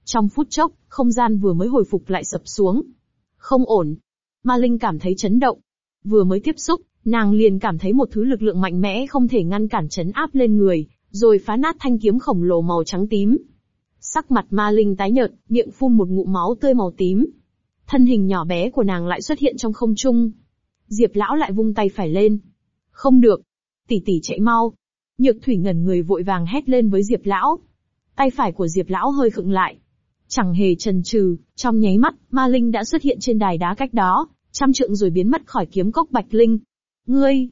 Trong phút chốc, không gian vừa mới hồi phục lại sập xuống. Không ổn. Ma Linh cảm thấy chấn động. Vừa mới tiếp xúc, nàng liền cảm thấy một thứ lực lượng mạnh mẽ không thể ngăn cản chấn áp lên người, rồi phá nát thanh kiếm khổng lồ màu trắng tím. Sắc mặt Ma Linh tái nhợt, miệng phun một ngụm máu tươi màu tím. Thân hình nhỏ bé của nàng lại xuất hiện trong không trung. Diệp lão lại vung tay phải lên. Không được. Tỷ tỷ chạy mau. Nhược thủy ngẩn người vội vàng hét lên với Diệp lão. Tay phải của Diệp lão hơi khựng lại. Chẳng hề chần chừ, trong nháy mắt, ma linh đã xuất hiện trên đài đá cách đó, trăm trượng rồi biến mất khỏi kiếm cốc bạch linh. Ngươi!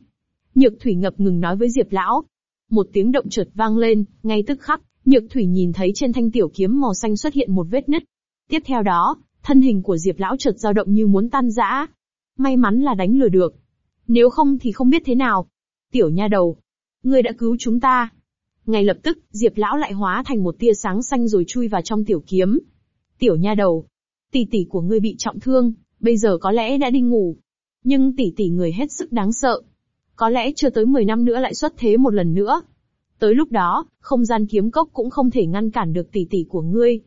Nhược thủy ngập ngừng nói với Diệp lão. Một tiếng động chợt vang lên, ngay tức khắc, nhược thủy nhìn thấy trên thanh tiểu kiếm màu xanh xuất hiện một vết nứt. Tiếp theo đó, thân hình của Diệp lão chợt dao động như muốn tan rã. May mắn là đánh lừa được. Nếu không thì không biết thế nào. Tiểu nha đầu, ngươi đã cứu chúng ta. Ngay lập tức, Diệp lão lại hóa thành một tia sáng xanh rồi chui vào trong tiểu kiếm. Tiểu nha đầu, tỷ tỷ của ngươi bị trọng thương, bây giờ có lẽ đã đi ngủ. Nhưng tỷ tỷ người hết sức đáng sợ. Có lẽ chưa tới 10 năm nữa lại xuất thế một lần nữa. Tới lúc đó, không gian kiếm cốc cũng không thể ngăn cản được tỷ tỷ của ngươi.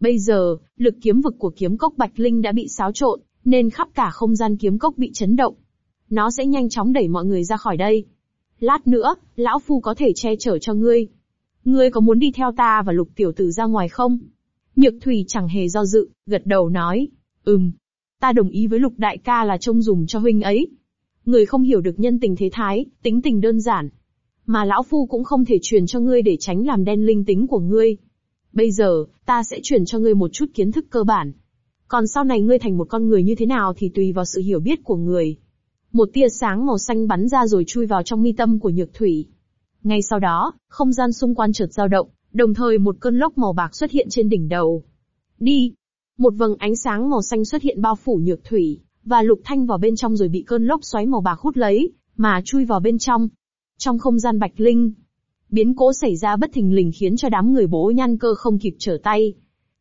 Bây giờ, lực kiếm vực của kiếm cốc Bạch Linh đã bị xáo trộn, nên khắp cả không gian kiếm cốc bị chấn động. Nó sẽ nhanh chóng đẩy mọi người ra khỏi đây. Lát nữa, lão phu có thể che chở cho ngươi. Ngươi có muốn đi theo ta và lục tiểu tử ra ngoài không? Nhược thủy chẳng hề do dự, gật đầu nói. Ừm. Ta đồng ý với lục đại ca là trông dùng cho huynh ấy. Người không hiểu được nhân tình thế thái, tính tình đơn giản. Mà lão phu cũng không thể truyền cho ngươi để tránh làm đen linh tính của ngươi. Bây giờ, ta sẽ chuyển cho ngươi một chút kiến thức cơ bản. Còn sau này ngươi thành một con người như thế nào thì tùy vào sự hiểu biết của người. Một tia sáng màu xanh bắn ra rồi chui vào trong mi tâm của nhược thủy. Ngay sau đó, không gian xung quanh chợt dao động, đồng thời một cơn lốc màu bạc xuất hiện trên đỉnh đầu. Đi! Một vầng ánh sáng màu xanh xuất hiện bao phủ nhược thủy, và lục thanh vào bên trong rồi bị cơn lốc xoáy màu bạc hút lấy, mà chui vào bên trong. Trong không gian bạch linh, biến cố xảy ra bất thình lình khiến cho đám người bố nhăn cơ không kịp trở tay.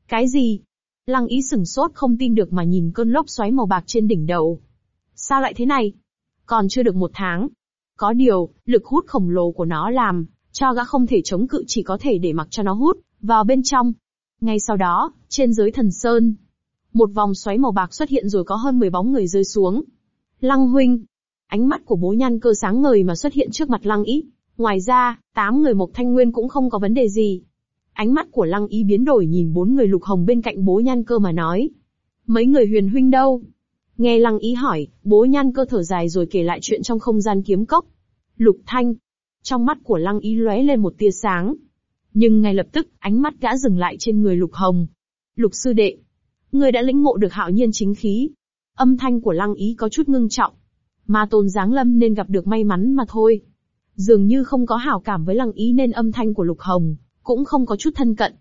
Cái gì? Lăng ý sừng sốt không tin được mà nhìn cơn lốc xoáy màu bạc trên đỉnh đầu. Sao lại thế này? Còn chưa được một tháng. Có điều, lực hút khổng lồ của nó làm, cho gã không thể chống cự chỉ có thể để mặc cho nó hút, vào bên trong. Ngay sau đó, trên giới thần sơn, một vòng xoáy màu bạc xuất hiện rồi có hơn 10 bóng người rơi xuống. Lăng huynh, ánh mắt của bố nhan cơ sáng ngời mà xuất hiện trước mặt lăng ý. Ngoài ra, tám người Mộc Thanh Nguyên cũng không có vấn đề gì. Ánh mắt của Lăng Ý biến đổi nhìn bốn người lục hồng bên cạnh bố nhan cơ mà nói. Mấy người huyền huynh đâu? Nghe Lăng Ý hỏi, bố nhan cơ thở dài rồi kể lại chuyện trong không gian kiếm cốc. Lục Thanh. Trong mắt của Lăng Ý lóe lên một tia sáng. Nhưng ngay lập tức, ánh mắt gã dừng lại trên người lục hồng. Lục sư đệ. Người đã lĩnh ngộ được hạo nhiên chính khí. Âm thanh của Lăng Ý có chút ngưng trọng. Ma tôn giáng lâm nên gặp được may mắn mà thôi. Dường như không có hảo cảm với Lăng Ý nên âm thanh của Lục Hồng cũng không có chút thân cận.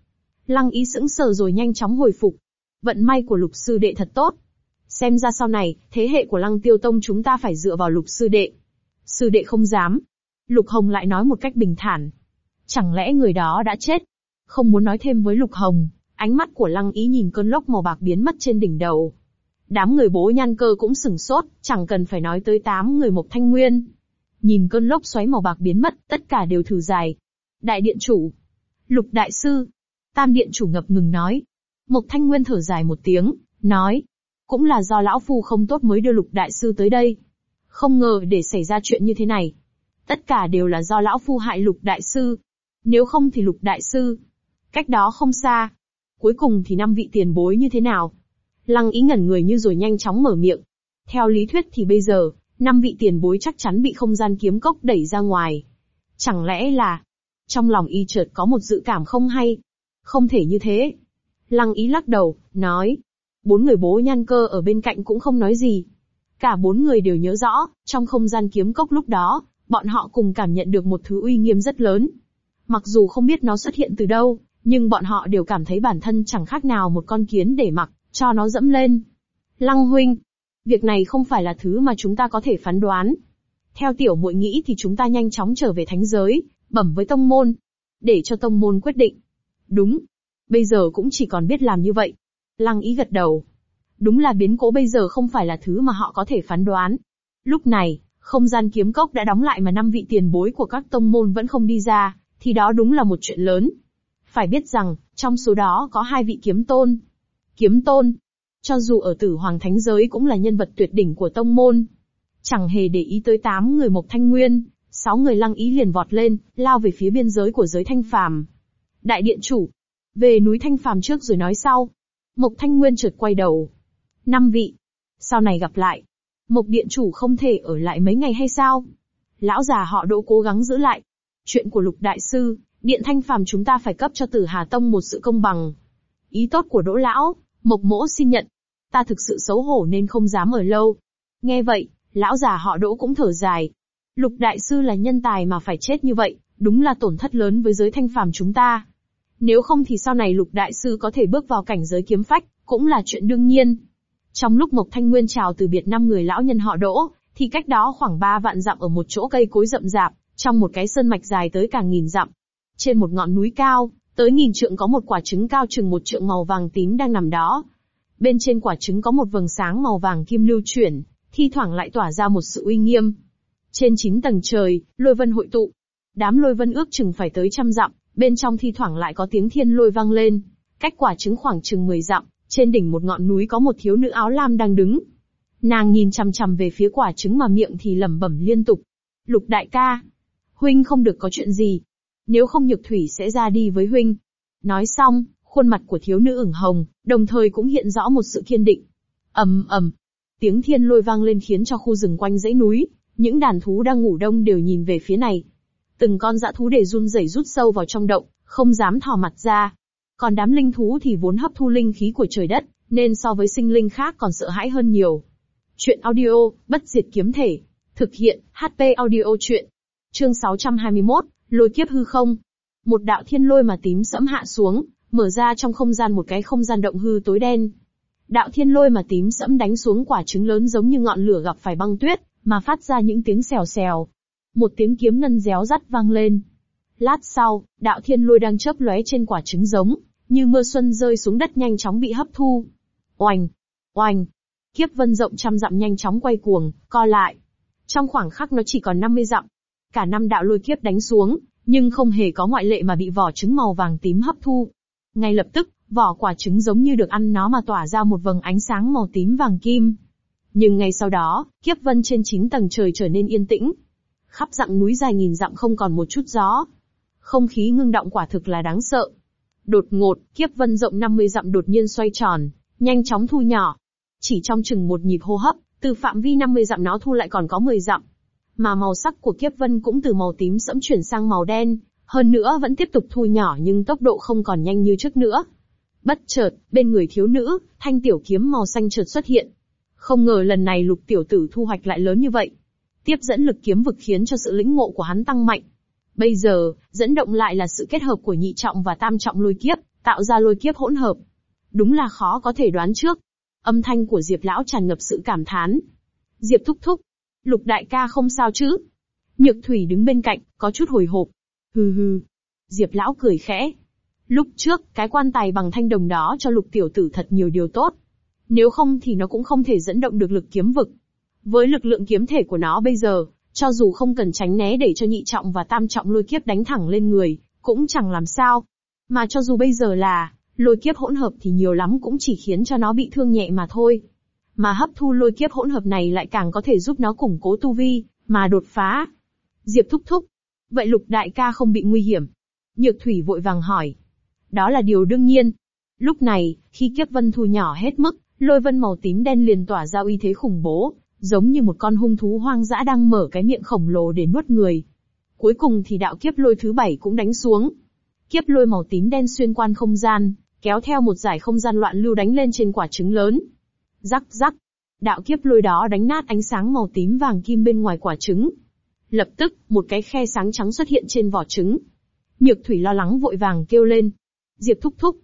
Lăng Ý sững sờ rồi nhanh chóng hồi phục. Vận may của Lục sư đệ thật tốt. Xem ra sau này, thế hệ của Lăng Tiêu Tông chúng ta phải dựa vào Lục sư đệ. Sư đệ không dám. Lục Hồng lại nói một cách bình thản. Chẳng lẽ người đó đã chết? Không muốn nói thêm với Lục Hồng, ánh mắt của Lăng Ý nhìn cơn lốc màu bạc biến mất trên đỉnh đầu. Đám người bố nhan cơ cũng sửng sốt, chẳng cần phải nói tới tám người Mộc Thanh Nguyên. Nhìn cơn lốc xoáy màu bạc biến mất, tất cả đều thử dài. Đại điện chủ. Lục đại sư. Tam điện chủ ngập ngừng nói. Mộc Thanh Nguyên thở dài một tiếng, nói. Cũng là do lão phu không tốt mới đưa lục đại sư tới đây. Không ngờ để xảy ra chuyện như thế này. Tất cả đều là do lão phu hại lục đại sư. Nếu không thì lục đại sư. Cách đó không xa. Cuối cùng thì năm vị tiền bối như thế nào? Lăng ý ngẩn người như rồi nhanh chóng mở miệng. Theo lý thuyết thì bây giờ, năm vị tiền bối chắc chắn bị không gian kiếm cốc đẩy ra ngoài. Chẳng lẽ là... Trong lòng y chợt có một dự cảm không hay. Không thể như thế. Lăng ý lắc đầu, nói. Bốn người bố nhan cơ ở bên cạnh cũng không nói gì. Cả bốn người đều nhớ rõ, trong không gian kiếm cốc lúc đó, bọn họ cùng cảm nhận được một thứ uy nghiêm rất lớn. Mặc dù không biết nó xuất hiện từ đâu, nhưng bọn họ đều cảm thấy bản thân chẳng khác nào một con kiến để mặc, cho nó dẫm lên. Lăng huynh, Việc này không phải là thứ mà chúng ta có thể phán đoán. Theo tiểu muội nghĩ thì chúng ta nhanh chóng trở về thánh giới, bẩm với tông môn. Để cho tông môn quyết định. Đúng. Bây giờ cũng chỉ còn biết làm như vậy. Lăng ý gật đầu. Đúng là biến cố bây giờ không phải là thứ mà họ có thể phán đoán. Lúc này, không gian kiếm cốc đã đóng lại mà năm vị tiền bối của các tông môn vẫn không đi ra, thì đó đúng là một chuyện lớn. Phải biết rằng, trong số đó có hai vị kiếm tôn. Kiếm tôn, cho dù ở tử hoàng thánh giới cũng là nhân vật tuyệt đỉnh của tông môn. Chẳng hề để ý tới tám người Mộc Thanh Nguyên, sáu người lăng ý liền vọt lên, lao về phía biên giới của giới thanh phàm. Đại điện chủ, về núi thanh phàm trước rồi nói sau. Mộc Thanh Nguyên chợt quay đầu. Năm vị. Sau này gặp lại. Mộc điện chủ không thể ở lại mấy ngày hay sao? Lão già họ đỗ cố gắng giữ lại. Chuyện của lục đại sư, điện thanh phàm chúng ta phải cấp cho tử Hà Tông một sự công bằng. Ý tốt của đỗ lão, Mộc mỗ xin nhận ta thực sự xấu hổ nên không dám ở lâu. Nghe vậy, lão già họ đỗ cũng thở dài. Lục đại sư là nhân tài mà phải chết như vậy, đúng là tổn thất lớn với giới thanh phàm chúng ta. Nếu không thì sau này lục đại sư có thể bước vào cảnh giới kiếm phách, cũng là chuyện đương nhiên. Trong lúc Mộc Thanh Nguyên chào từ biệt năm người lão nhân họ đỗ, thì cách đó khoảng ba vạn dặm ở một chỗ cây cối rậm rạp, trong một cái sơn mạch dài tới cả nghìn dặm. Trên một ngọn núi cao, tới nghìn trượng có một quả trứng cao chừng một trượng màu vàng tím đang nằm đó. Bên trên quả trứng có một vầng sáng màu vàng kim lưu chuyển, thi thoảng lại tỏa ra một sự uy nghiêm. Trên chín tầng trời, lôi vân hội tụ. Đám lôi vân ước chừng phải tới trăm dặm, bên trong thi thoảng lại có tiếng thiên lôi vang lên. Cách quả trứng khoảng chừng 10 dặm, trên đỉnh một ngọn núi có một thiếu nữ áo lam đang đứng. Nàng nhìn chằm chằm về phía quả trứng mà miệng thì lẩm bẩm liên tục. Lục đại ca, huynh không được có chuyện gì. Nếu không nhược thủy sẽ ra đi với huynh. Nói xong, khuôn mặt của thiếu nữ ửng hồng, đồng thời cũng hiện rõ một sự kiên định. ầm ầm, tiếng thiên lôi vang lên khiến cho khu rừng quanh dãy núi, những đàn thú đang ngủ đông đều nhìn về phía này. Từng con dã thú để run rẩy rút sâu vào trong động, không dám thò mặt ra. Còn đám linh thú thì vốn hấp thu linh khí của trời đất, nên so với sinh linh khác còn sợ hãi hơn nhiều. Chuyện audio, bất diệt kiếm thể. Thực hiện, HP audio chuyện. Chương 621, lôi kiếp hư không. Một đạo thiên lôi mà tím sẫm hạ xuống, mở ra trong không gian một cái không gian động hư tối đen. Đạo thiên lôi mà tím sẫm đánh xuống quả trứng lớn giống như ngọn lửa gặp phải băng tuyết, mà phát ra những tiếng xèo xèo. Một tiếng kiếm ngân réo rắt vang lên. Lát sau, đạo thiên lôi đang chớp lóe trên quả trứng giống, như mưa xuân rơi xuống đất nhanh chóng bị hấp thu. Oành, oành, Kiếp vân rộng trăm dặm nhanh chóng quay cuồng, co lại. Trong khoảng khắc nó chỉ còn 50 dặm. Cả năm đạo lôi kiếp đánh xuống, nhưng không hề có ngoại lệ mà bị vỏ trứng màu vàng tím hấp thu. Ngay lập tức, vỏ quả trứng giống như được ăn nó mà tỏa ra một vầng ánh sáng màu tím vàng kim. Nhưng ngay sau đó, kiếp vân trên chín tầng trời trở nên yên tĩnh. Khắp dặng núi dài nghìn dặm không còn một chút gió. Không khí ngưng động quả thực là đáng sợ. Đột ngột, kiếp vân rộng 50 dặm đột nhiên xoay tròn, nhanh chóng thu nhỏ. Chỉ trong chừng một nhịp hô hấp, từ phạm vi 50 dặm nó thu lại còn có 10 dặm. Mà màu sắc của kiếp vân cũng từ màu tím sẫm chuyển sang màu đen, hơn nữa vẫn tiếp tục thu nhỏ nhưng tốc độ không còn nhanh như trước nữa. Bất chợt, bên người thiếu nữ, thanh tiểu kiếm màu xanh chợt xuất hiện. Không ngờ lần này lục tiểu tử thu hoạch lại lớn như vậy. Tiếp dẫn lực kiếm vực khiến cho sự lĩnh ngộ của hắn tăng mạnh. Bây giờ, dẫn động lại là sự kết hợp của nhị trọng và tam trọng lôi kiếp, tạo ra lôi kiếp hỗn hợp. Đúng là khó có thể đoán trước. Âm thanh của Diệp lão tràn ngập sự cảm thán. Diệp thúc thúc. Lục đại ca không sao chứ? Nhược thủy đứng bên cạnh, có chút hồi hộp. Hừ hừ. Diệp lão cười khẽ. Lúc trước, cái quan tài bằng thanh đồng đó cho lục tiểu tử thật nhiều điều tốt. Nếu không thì nó cũng không thể dẫn động được lực kiếm vực. Với lực lượng kiếm thể của nó bây giờ, cho dù không cần tránh né để cho nhị trọng và tam trọng lôi kiếp đánh thẳng lên người, cũng chẳng làm sao. Mà cho dù bây giờ là lôi kiếp hỗn hợp thì nhiều lắm cũng chỉ khiến cho nó bị thương nhẹ mà thôi. Mà hấp thu lôi kiếp hỗn hợp này lại càng có thể giúp nó củng cố tu vi, mà đột phá. Diệp thúc thúc. Vậy lục đại ca không bị nguy hiểm? Nhược thủy vội vàng hỏi. Đó là điều đương nhiên. Lúc này, khi kiếp vân thu nhỏ hết mức, lôi vân màu tím đen liền tỏa ra uy thế khủng bố, giống như một con hung thú hoang dã đang mở cái miệng khổng lồ để nuốt người. Cuối cùng thì đạo kiếp lôi thứ bảy cũng đánh xuống. Kiếp lôi màu tím đen xuyên quan không gian, kéo theo một giải không gian loạn lưu đánh lên trên quả trứng lớn. Rắc rắc, đạo kiếp lôi đó đánh nát ánh sáng màu tím vàng kim bên ngoài quả trứng. Lập tức, một cái khe sáng trắng xuất hiện trên vỏ trứng. Nhược thủy lo lắng vội vàng kêu lên. Diệp thúc thúc.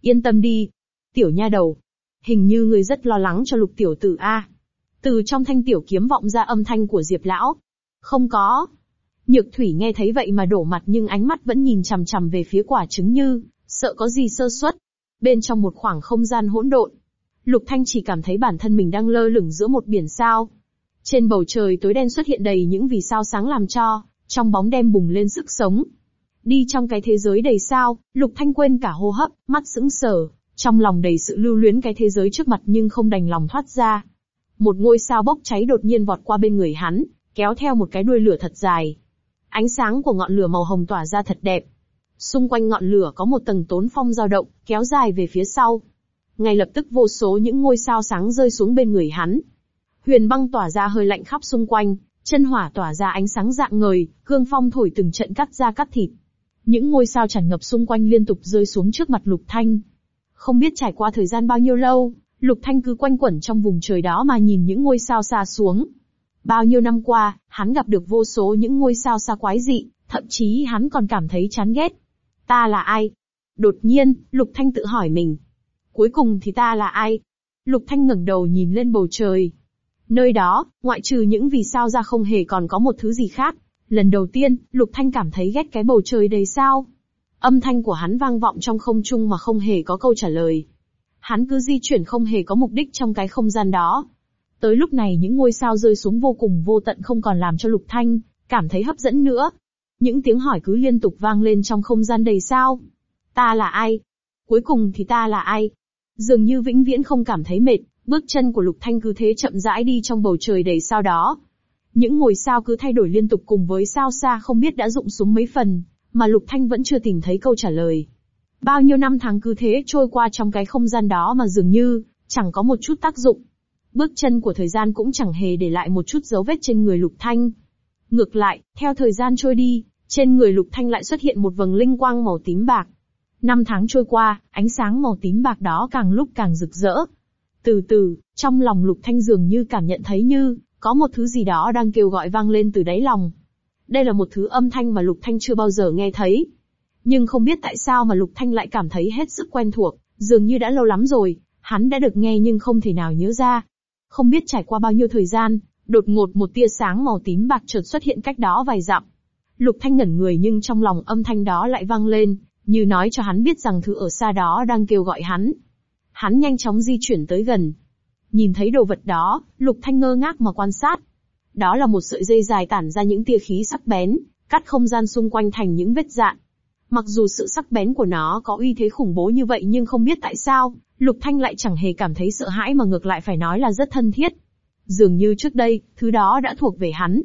Yên tâm đi. Tiểu nha đầu. Hình như người rất lo lắng cho lục tiểu tử A. Từ trong thanh tiểu kiếm vọng ra âm thanh của Diệp lão. Không có. Nhược thủy nghe thấy vậy mà đổ mặt nhưng ánh mắt vẫn nhìn chằm chằm về phía quả trứng như, sợ có gì sơ suất. Bên trong một khoảng không gian hỗn độn, Lục Thanh chỉ cảm thấy bản thân mình đang lơ lửng giữa một biển sao. Trên bầu trời tối đen xuất hiện đầy những vì sao sáng làm cho, trong bóng đêm bùng lên sức sống. Đi trong cái thế giới đầy sao, Lục Thanh quên cả hô hấp, mắt sững sờ, trong lòng đầy sự lưu luyến cái thế giới trước mặt nhưng không đành lòng thoát ra. Một ngôi sao bốc cháy đột nhiên vọt qua bên người hắn, kéo theo một cái đuôi lửa thật dài. Ánh sáng của ngọn lửa màu hồng tỏa ra thật đẹp, Xung quanh ngọn lửa có một tầng tốn phong dao động, kéo dài về phía sau. Ngay lập tức vô số những ngôi sao sáng rơi xuống bên người hắn. Huyền băng tỏa ra hơi lạnh khắp xung quanh, chân hỏa tỏa ra ánh sáng dạng ngời, cương phong thổi từng trận cắt da cắt thịt. Những ngôi sao tràn ngập xung quanh liên tục rơi xuống trước mặt Lục Thanh. Không biết trải qua thời gian bao nhiêu lâu, Lục Thanh cứ quanh quẩn trong vùng trời đó mà nhìn những ngôi sao xa xuống. Bao nhiêu năm qua, hắn gặp được vô số những ngôi sao xa quái dị, thậm chí hắn còn cảm thấy chán ghét. Ta là ai? Đột nhiên, Lục Thanh tự hỏi mình. Cuối cùng thì ta là ai? Lục Thanh ngẩng đầu nhìn lên bầu trời. Nơi đó, ngoại trừ những vì sao ra không hề còn có một thứ gì khác. Lần đầu tiên, Lục Thanh cảm thấy ghét cái bầu trời đầy sao. Âm thanh của hắn vang vọng trong không trung mà không hề có câu trả lời. Hắn cứ di chuyển không hề có mục đích trong cái không gian đó. Tới lúc này những ngôi sao rơi xuống vô cùng vô tận không còn làm cho Lục Thanh cảm thấy hấp dẫn nữa. Những tiếng hỏi cứ liên tục vang lên trong không gian đầy sao. Ta là ai? Cuối cùng thì ta là ai? Dường như vĩnh viễn không cảm thấy mệt, bước chân của Lục Thanh cứ thế chậm rãi đi trong bầu trời đầy sao đó. Những ngôi sao cứ thay đổi liên tục cùng với sao xa không biết đã rụng xuống mấy phần, mà Lục Thanh vẫn chưa tìm thấy câu trả lời. Bao nhiêu năm tháng cứ thế trôi qua trong cái không gian đó mà dường như, chẳng có một chút tác dụng. Bước chân của thời gian cũng chẳng hề để lại một chút dấu vết trên người Lục Thanh. Ngược lại, theo thời gian trôi đi, trên người Lục Thanh lại xuất hiện một vầng linh quang màu tím bạc. Năm tháng trôi qua, ánh sáng màu tím bạc đó càng lúc càng rực rỡ. Từ từ, trong lòng Lục Thanh dường như cảm nhận thấy như, có một thứ gì đó đang kêu gọi vang lên từ đáy lòng. Đây là một thứ âm thanh mà Lục Thanh chưa bao giờ nghe thấy. Nhưng không biết tại sao mà Lục Thanh lại cảm thấy hết sức quen thuộc, dường như đã lâu lắm rồi, hắn đã được nghe nhưng không thể nào nhớ ra. Không biết trải qua bao nhiêu thời gian, đột ngột một tia sáng màu tím bạc chợt xuất hiện cách đó vài dặm. Lục Thanh ngẩn người nhưng trong lòng âm thanh đó lại vang lên, như nói cho hắn biết rằng thứ ở xa đó đang kêu gọi hắn. Hắn nhanh chóng di chuyển tới gần. Nhìn thấy đồ vật đó, Lục Thanh ngơ ngác mà quan sát. Đó là một sợi dây dài tản ra những tia khí sắc bén, cắt không gian xung quanh thành những vết dạn. Mặc dù sự sắc bén của nó có uy thế khủng bố như vậy nhưng không biết tại sao, Lục Thanh lại chẳng hề cảm thấy sợ hãi mà ngược lại phải nói là rất thân thiết. Dường như trước đây, thứ đó đã thuộc về hắn.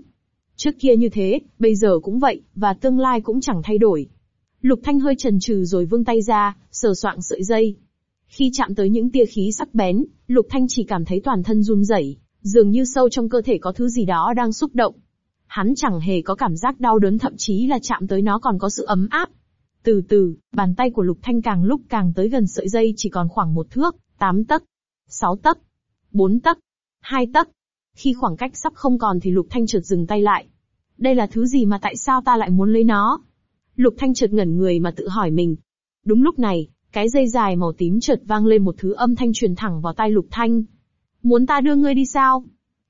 Trước kia như thế, bây giờ cũng vậy, và tương lai cũng chẳng thay đổi. Lục Thanh hơi chần chừ rồi vươn tay ra, sờ soạng sợi dây. Khi chạm tới những tia khí sắc bén, Lục Thanh chỉ cảm thấy toàn thân run rẩy, dường như sâu trong cơ thể có thứ gì đó đang xúc động. Hắn chẳng hề có cảm giác đau đớn thậm chí là chạm tới nó còn có sự ấm áp. Từ từ, bàn tay của Lục Thanh càng lúc càng tới gần sợi dây chỉ còn khoảng một thước, tám tấc, sáu tấc, bốn tấc, hai tấc. Khi khoảng cách sắp không còn thì Lục Thanh chợt dừng tay lại. Đây là thứ gì mà tại sao ta lại muốn lấy nó? Lục Thanh chợt ngẩn người mà tự hỏi mình. Đúng lúc này, cái dây dài màu tím chợt vang lên một thứ âm thanh truyền thẳng vào tai Lục Thanh. Muốn ta đưa ngươi đi sao?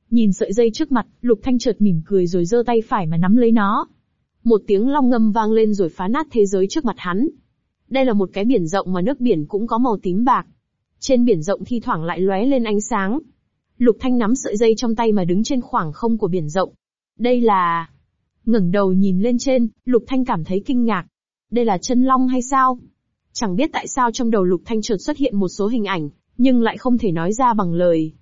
Nhìn sợi dây trước mặt, Lục Thanh chợt mỉm cười rồi giơ tay phải mà nắm lấy nó. Một tiếng long ngâm vang lên rồi phá nát thế giới trước mặt hắn. Đây là một cái biển rộng mà nước biển cũng có màu tím bạc. Trên biển rộng thi thoảng lại lóe lên ánh sáng. Lục Thanh nắm sợi dây trong tay mà đứng trên khoảng không của biển rộng. Đây là... ngẩng đầu nhìn lên trên, Lục Thanh cảm thấy kinh ngạc. Đây là chân long hay sao? Chẳng biết tại sao trong đầu Lục Thanh chợt xuất hiện một số hình ảnh, nhưng lại không thể nói ra bằng lời.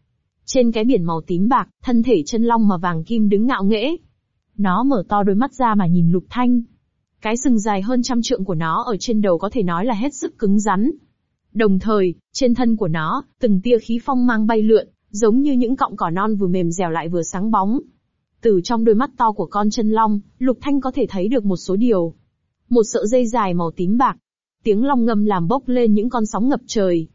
Trên cái biển màu tím bạc, thân thể chân long mà vàng kim đứng ngạo nghễ. Nó mở to đôi mắt ra mà nhìn Lục Thanh. Cái sừng dài hơn trăm trượng của nó ở trên đầu có thể nói là hết sức cứng rắn. Đồng thời, trên thân của nó, từng tia khí phong mang bay lượn, giống như những cọng cỏ non vừa mềm dẻo lại vừa sáng bóng. Từ trong đôi mắt to của con chân long, Lục Thanh có thể thấy được một số điều. Một sợi dây dài màu tím bạc. Tiếng long ngâm làm bốc lên những con sóng ngập trời.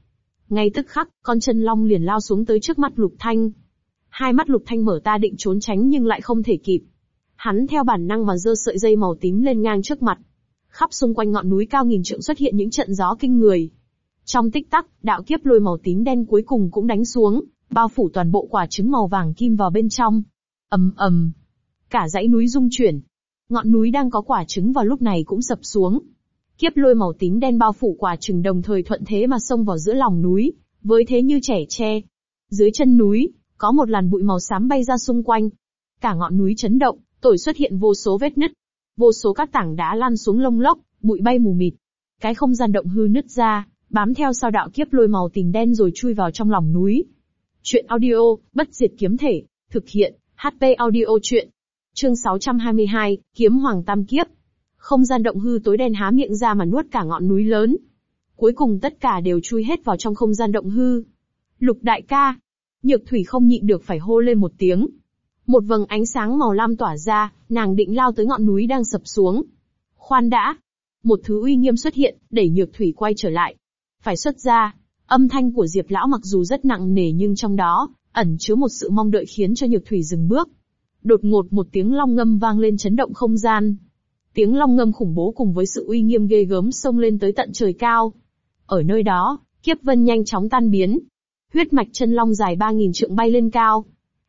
Ngay tức khắc, con chân long liền lao xuống tới trước mắt Lục Thanh. Hai mắt Lục Thanh mở ta định trốn tránh nhưng lại không thể kịp. Hắn theo bản năng mà giơ sợi dây màu tím lên ngang trước mặt. Khắp xung quanh ngọn núi cao nghìn trượng xuất hiện những trận gió kinh người. Trong tích tắc, đạo kiếp lôi màu tím đen cuối cùng cũng đánh xuống, bao phủ toàn bộ quả trứng màu vàng kim vào bên trong. ầm ầm, cả dãy núi rung chuyển. Ngọn núi đang có quả trứng vào lúc này cũng sập xuống. Kiếp lôi màu tím đen bao phủ quả trứng đồng thời thuận thế mà xông vào giữa lòng núi, với thế như trẻ tre. Dưới chân núi, có một làn bụi màu xám bay ra xung quanh. Cả ngọn núi chấn động, Tổi xuất hiện vô số vết nứt. Vô số các tảng đá lăn xuống lông lốc, bụi bay mù mịt. Cái không gian động hư nứt ra, bám theo sau đạo kiếp lôi màu tím đen rồi chui vào trong lòng núi. Chuyện audio, bất diệt kiếm thể, thực hiện, HP audio chuyện. Chương 622, Kiếm Hoàng Tam Kiếp. Không gian động hư tối đen há miệng ra mà nuốt cả ngọn núi lớn. Cuối cùng tất cả đều chui hết vào trong không gian động hư. Lục đại ca. Nhược thủy không nhịn được phải hô lên một tiếng. Một vầng ánh sáng màu lam tỏa ra, nàng định lao tới ngọn núi đang sập xuống. Khoan đã! Một thứ uy nghiêm xuất hiện, đẩy nhược thủy quay trở lại. Phải xuất ra. Âm thanh của Diệp Lão mặc dù rất nặng nề nhưng trong đó, ẩn chứa một sự mong đợi khiến cho nhược thủy dừng bước. Đột ngột một tiếng long ngâm vang lên chấn động không gian. Tiếng long ngâm khủng bố cùng với sự uy nghiêm ghê gớm xông lên tới tận trời cao. Ở nơi đó, kiếp vân nhanh chóng tan biến. Huyết mạch chân long dài 3.000 trượng bay lên cao,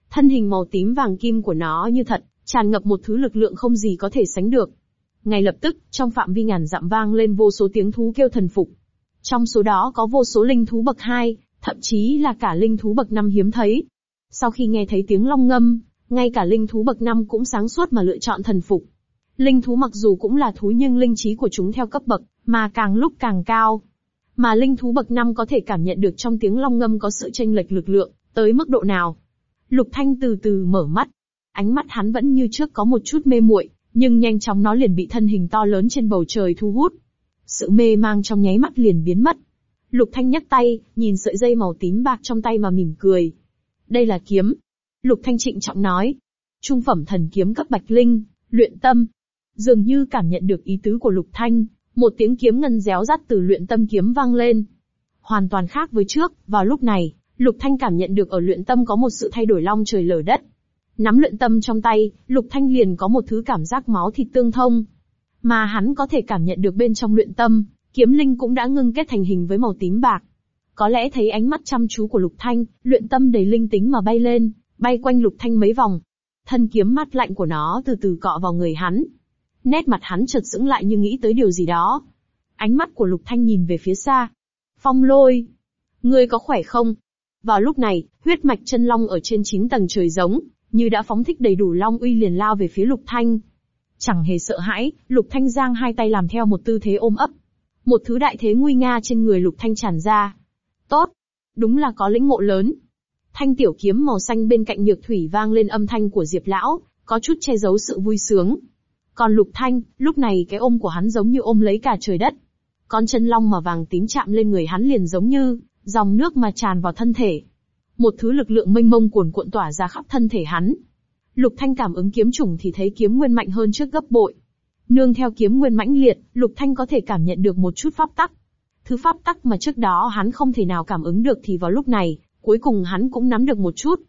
Thân hình màu tím vàng kim của nó như thật, tràn ngập một thứ lực lượng không gì có thể sánh được. Ngay lập tức, trong phạm vi ngàn dặm vang lên vô số tiếng thú kêu thần phục. Trong số đó có vô số linh thú bậc 2, thậm chí là cả linh thú bậc 5 hiếm thấy. Sau khi nghe thấy tiếng long ngâm, ngay cả linh thú bậc 5 cũng sáng suốt mà lựa chọn thần phục. Linh thú mặc dù cũng là thú nhưng linh trí của chúng theo cấp bậc, mà càng lúc càng cao. Mà linh thú bậc 5 có thể cảm nhận được trong tiếng long ngâm có sự tranh lệch lực lượng, tới mức độ nào. Lục Thanh từ từ mở mắt. Ánh mắt hắn vẫn như trước có một chút mê muội, nhưng nhanh chóng nó liền bị thân hình to lớn trên bầu trời thu hút. Sự mê mang trong nháy mắt liền biến mất. Lục Thanh nhấc tay, nhìn sợi dây màu tím bạc trong tay mà mỉm cười. Đây là kiếm. Lục Thanh trịnh trọng nói. Trung phẩm thần kiếm cấp bạch linh, luyện tâm. Dường như cảm nhận được ý tứ của Lục Thanh, một tiếng kiếm ngân réo rắt từ luyện tâm kiếm vang lên. Hoàn toàn khác với trước, vào lúc này, Lục Thanh cảm nhận được ở luyện tâm có một sự thay đổi long trời lở đất. Nắm luyện tâm trong tay, Lục Thanh liền có một thứ cảm giác máu thịt tương thông. Mà hắn có thể cảm nhận được bên trong luyện tâm, kiếm linh cũng đã ngưng kết thành hình với màu tím bạc. Có lẽ thấy ánh mắt chăm chú của Lục Thanh, luyện tâm đầy linh tính mà bay lên, bay quanh Lục Thanh mấy vòng. Thân kiếm mát lạnh của nó từ từ cọ vào người hắn. Nét mặt hắn chợt sững lại như nghĩ tới điều gì đó. Ánh mắt của Lục Thanh nhìn về phía xa. Phong lôi! Ngươi có khỏe không? Vào lúc này, huyết mạch chân long ở trên 9 tầng trời giống, như đã phóng thích đầy đủ long uy liền lao về phía Lục Thanh. Chẳng hề sợ hãi, Lục Thanh giang hai tay làm theo một tư thế ôm ấp. Một thứ đại thế nguy nga trên người Lục Thanh tràn ra. Tốt! Đúng là có lĩnh ngộ lớn. Thanh tiểu kiếm màu xanh bên cạnh nhược thủy vang lên âm thanh của Diệp Lão, có chút che giấu sự vui sướng. Còn Lục Thanh, lúc này cái ôm của hắn giống như ôm lấy cả trời đất. Con chân long mà vàng tím chạm lên người hắn liền giống như dòng nước mà tràn vào thân thể. Một thứ lực lượng mênh mông cuồn cuộn tỏa ra khắp thân thể hắn. Lục Thanh cảm ứng kiếm trùng thì thấy kiếm nguyên mạnh hơn trước gấp bội. Nương theo kiếm nguyên mãnh liệt, Lục Thanh có thể cảm nhận được một chút pháp tắc. Thứ pháp tắc mà trước đó hắn không thể nào cảm ứng được thì vào lúc này, cuối cùng hắn cũng nắm được một chút.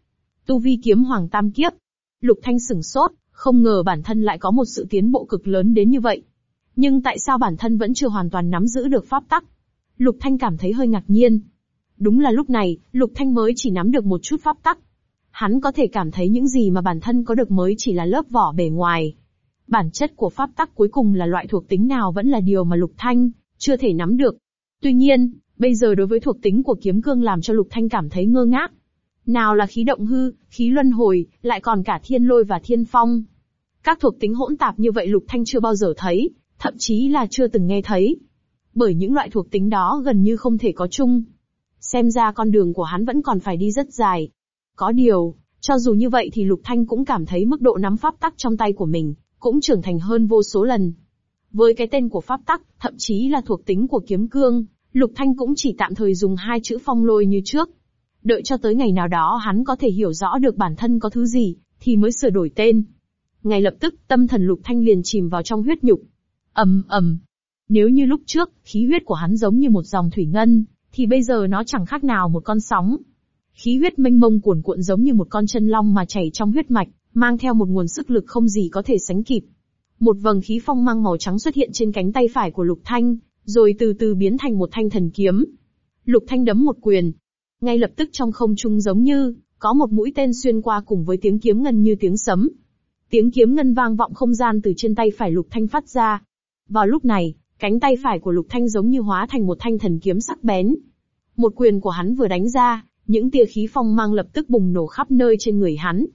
Tu vi kiếm hoàng tam kiếp. Lục Thanh sửng sốt, không ngờ bản thân lại có một sự tiến bộ cực lớn đến như vậy. Nhưng tại sao bản thân vẫn chưa hoàn toàn nắm giữ được pháp tắc? Lục Thanh cảm thấy hơi ngạc nhiên. Đúng là lúc này, Lục Thanh mới chỉ nắm được một chút pháp tắc. Hắn có thể cảm thấy những gì mà bản thân có được mới chỉ là lớp vỏ bề ngoài. Bản chất của pháp tắc cuối cùng là loại thuộc tính nào vẫn là điều mà Lục Thanh chưa thể nắm được. Tuy nhiên, bây giờ đối với thuộc tính của kiếm cương làm cho Lục Thanh cảm thấy ngơ ngác. Nào là khí động hư, khí luân hồi, lại còn cả thiên lôi và thiên phong. Các thuộc tính hỗn tạp như vậy Lục Thanh chưa bao giờ thấy, thậm chí là chưa từng nghe thấy. Bởi những loại thuộc tính đó gần như không thể có chung. Xem ra con đường của hắn vẫn còn phải đi rất dài. Có điều, cho dù như vậy thì Lục Thanh cũng cảm thấy mức độ nắm pháp tắc trong tay của mình, cũng trưởng thành hơn vô số lần. Với cái tên của pháp tắc, thậm chí là thuộc tính của kiếm cương, Lục Thanh cũng chỉ tạm thời dùng hai chữ phong lôi như trước. Đợi cho tới ngày nào đó hắn có thể hiểu rõ được bản thân có thứ gì, thì mới sửa đổi tên. Ngay lập tức, tâm thần Lục Thanh liền chìm vào trong huyết nhục. ầm ầm. Nếu như lúc trước, khí huyết của hắn giống như một dòng thủy ngân, thì bây giờ nó chẳng khác nào một con sóng. Khí huyết mênh mông cuồn cuộn giống như một con chân long mà chảy trong huyết mạch, mang theo một nguồn sức lực không gì có thể sánh kịp. Một vầng khí phong mang màu trắng xuất hiện trên cánh tay phải của Lục Thanh, rồi từ từ biến thành một thanh thần kiếm. Lục Thanh đấm một quyền. Ngay lập tức trong không trung giống như, có một mũi tên xuyên qua cùng với tiếng kiếm ngân như tiếng sấm. Tiếng kiếm ngân vang vọng không gian từ trên tay phải Lục Thanh phát ra. Vào lúc này, cánh tay phải của Lục Thanh giống như hóa thành một thanh thần kiếm sắc bén. Một quyền của hắn vừa đánh ra, những tia khí phong mang lập tức bùng nổ khắp nơi trên người hắn.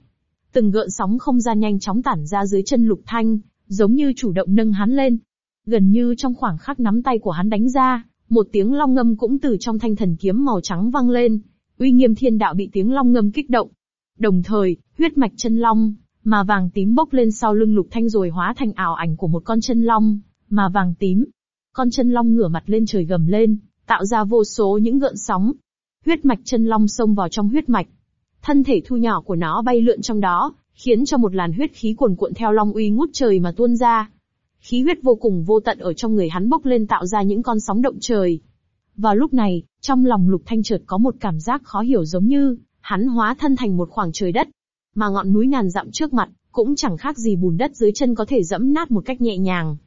Từng gợn sóng không gian nhanh chóng tản ra dưới chân Lục Thanh, giống như chủ động nâng hắn lên. Gần như trong khoảng khắc nắm tay của hắn đánh ra, một tiếng long ngâm cũng từ trong thanh thần kiếm màu trắng vang lên. Uy nghiêm thiên đạo bị tiếng long ngâm kích động. Đồng thời, huyết mạch chân long, mà vàng tím bốc lên sau lưng Lục Thanh rồi hóa thành ảo ảnh của một con chân long, mà vàng tím. Con chân long ngửa mặt lên trời gầm lên, tạo ra vô số những gợn sóng. Huyết mạch chân long xông vào trong huyết mạch. Thân thể thu nhỏ của nó bay lượn trong đó, khiến cho một làn huyết khí cuồn cuộn theo long uy ngút trời mà tuôn ra. Khí huyết vô cùng vô tận ở trong người hắn bốc lên tạo ra những con sóng động trời. Vào lúc này, trong lòng lục thanh chợt có một cảm giác khó hiểu giống như, hắn hóa thân thành một khoảng trời đất. Mà ngọn núi ngàn dặm trước mặt, cũng chẳng khác gì bùn đất dưới chân có thể dẫm nát một cách nhẹ nhàng.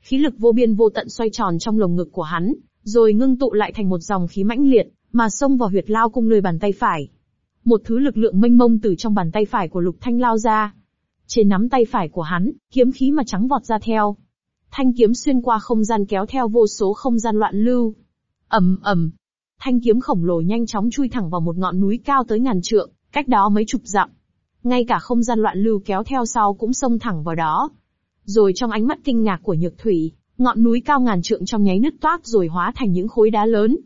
Khí lực vô biên vô tận xoay tròn trong lồng ngực của hắn, rồi ngưng tụ lại thành một dòng khí mãnh liệt, mà xông vào huyệt lao cung nơi bàn tay phải. Một thứ lực lượng mênh mông từ trong bàn tay phải của Lục Thanh lao ra. Trên nắm tay phải của hắn, kiếm khí mà trắng vọt ra theo. Thanh kiếm xuyên qua không gian kéo theo vô số không gian loạn lưu. ầm ầm, thanh kiếm khổng lồ nhanh chóng chui thẳng vào một ngọn núi cao tới ngàn trượng, cách đó mấy chục dặm. Ngay cả không gian loạn lưu kéo theo sau cũng xông thẳng vào đó. Rồi trong ánh mắt kinh ngạc của Nhược Thủy, ngọn núi cao ngàn trượng trong nháy nứt toát rồi hóa thành những khối đá lớn.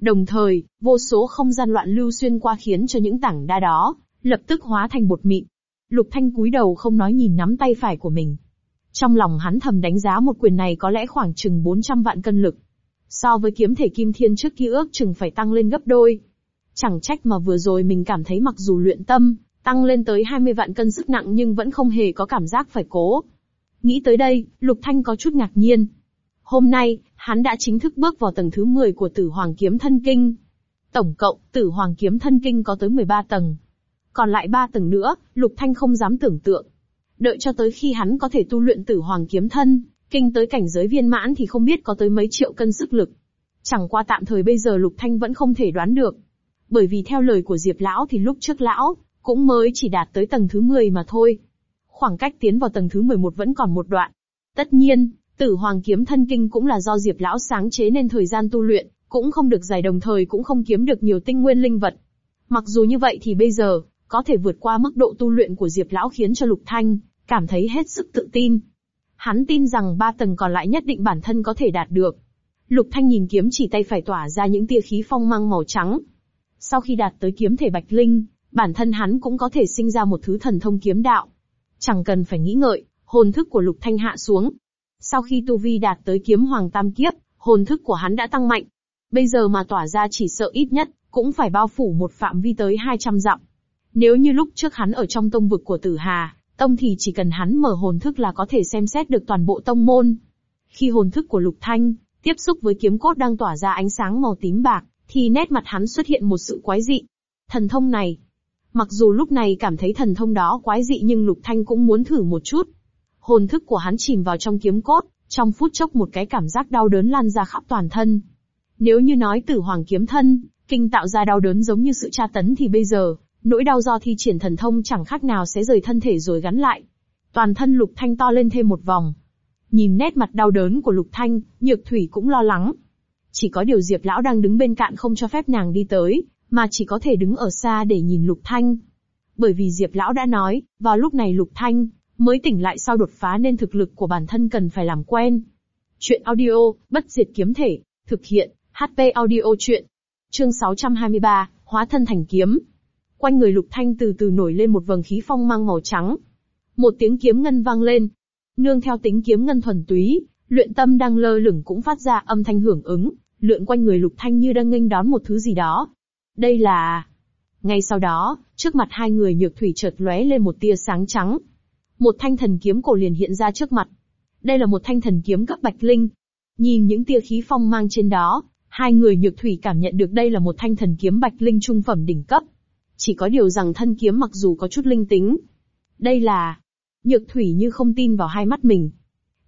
Đồng thời, vô số không gian loạn lưu xuyên qua khiến cho những tảng đá đó, lập tức hóa thành bột mịn. Lục Thanh cúi đầu không nói nhìn nắm tay phải của mình. Trong lòng hắn thầm đánh giá một quyền này có lẽ khoảng chừng 400 vạn cân lực. So với kiếm thể kim thiên trước kia ước chừng phải tăng lên gấp đôi. Chẳng trách mà vừa rồi mình cảm thấy mặc dù luyện tâm, tăng lên tới 20 vạn cân sức nặng nhưng vẫn không hề có cảm giác phải cố. Nghĩ tới đây, Lục Thanh có chút ngạc nhiên. Hôm nay, hắn đã chính thức bước vào tầng thứ 10 của Tử Hoàng Kiếm Thân Kinh. Tổng cộng, Tử Hoàng Kiếm Thân Kinh có tới 13 tầng. Còn lại 3 tầng nữa, Lục Thanh không dám tưởng tượng. Đợi cho tới khi hắn có thể tu luyện Tử Hoàng Kiếm Thân, kinh tới cảnh giới viên mãn thì không biết có tới mấy triệu cân sức lực. Chẳng qua tạm thời bây giờ Lục Thanh vẫn không thể đoán được. Bởi vì theo lời của Diệp Lão thì lúc trước Lão, cũng mới chỉ đạt tới tầng thứ 10 mà thôi. Khoảng cách tiến vào tầng thứ 11 vẫn còn một đoạn. Tất nhiên, Tử Hoàng Kiếm Thân Kinh cũng là do Diệp Lão sáng chế nên thời gian tu luyện, cũng không được dài đồng thời cũng không kiếm được nhiều tinh nguyên linh vật. Mặc dù như vậy thì bây giờ, có thể vượt qua mức độ tu luyện của Diệp Lão khiến cho Lục Thanh, cảm thấy hết sức tự tin. Hắn tin rằng ba tầng còn lại nhất định bản thân có thể đạt được. Lục Thanh nhìn kiếm chỉ tay phải tỏa ra những tia khí phong mang màu trắng. Sau khi đạt tới kiếm thể Bạch Linh, bản thân hắn cũng có thể sinh ra một thứ thần thông kiếm đạo. Chẳng cần phải nghĩ ngợi, hồn thức của Lục Thanh hạ xuống. Sau khi Tu Vi đạt tới kiếm Hoàng Tam Kiếp, hồn thức của hắn đã tăng mạnh. Bây giờ mà tỏa ra chỉ sợ ít nhất, cũng phải bao phủ một phạm vi tới 200 dặm. Nếu như lúc trước hắn ở trong tông vực của Tử Hà, tông thì chỉ cần hắn mở hồn thức là có thể xem xét được toàn bộ tông môn. Khi hồn thức của Lục Thanh, tiếp xúc với kiếm cốt đang tỏa ra ánh sáng màu tím bạc, thì nét mặt hắn xuất hiện một sự quái dị. Thần thông này, Mặc dù lúc này cảm thấy thần thông đó quái dị nhưng Lục Thanh cũng muốn thử một chút. Hồn thức của hắn chìm vào trong kiếm cốt, trong phút chốc một cái cảm giác đau đớn lan ra khắp toàn thân. Nếu như nói tử hoàng kiếm thân, kinh tạo ra đau đớn giống như sự tra tấn thì bây giờ, nỗi đau do thi triển thần thông chẳng khác nào sẽ rời thân thể rồi gắn lại. Toàn thân Lục Thanh to lên thêm một vòng. Nhìn nét mặt đau đớn của Lục Thanh, Nhược Thủy cũng lo lắng. Chỉ có điều Diệp Lão đang đứng bên cạnh không cho phép nàng đi tới, mà chỉ có thể đứng ở xa để nhìn Lục Thanh. Bởi vì Diệp Lão đã nói, vào lúc này Lục Thanh, mới tỉnh lại sau đột phá nên thực lực của bản thân cần phải làm quen. Chuyện audio, bất diệt kiếm thể, thực hiện, HP audio chuyện. Chương 623, hóa thân thành kiếm. Quanh người Lục Thanh từ từ nổi lên một vầng khí phong mang màu trắng. Một tiếng kiếm ngân vang lên. Nương theo tính kiếm ngân thuần túy, luyện tâm đang lơ lửng cũng phát ra âm thanh hưởng ứng, lượn quanh người Lục Thanh như đang nghênh đón một thứ gì đó. Đây là... Ngay sau đó, trước mặt hai người nhược thủy chợt lóe lên một tia sáng trắng. Một thanh thần kiếm cổ liền hiện ra trước mặt. Đây là một thanh thần kiếm cấp bạch linh. Nhìn những tia khí phong mang trên đó, hai người nhược thủy cảm nhận được đây là một thanh thần kiếm bạch linh trung phẩm đỉnh cấp. Chỉ có điều rằng thân kiếm mặc dù có chút linh tính. Đây là... Nhược thủy như không tin vào hai mắt mình.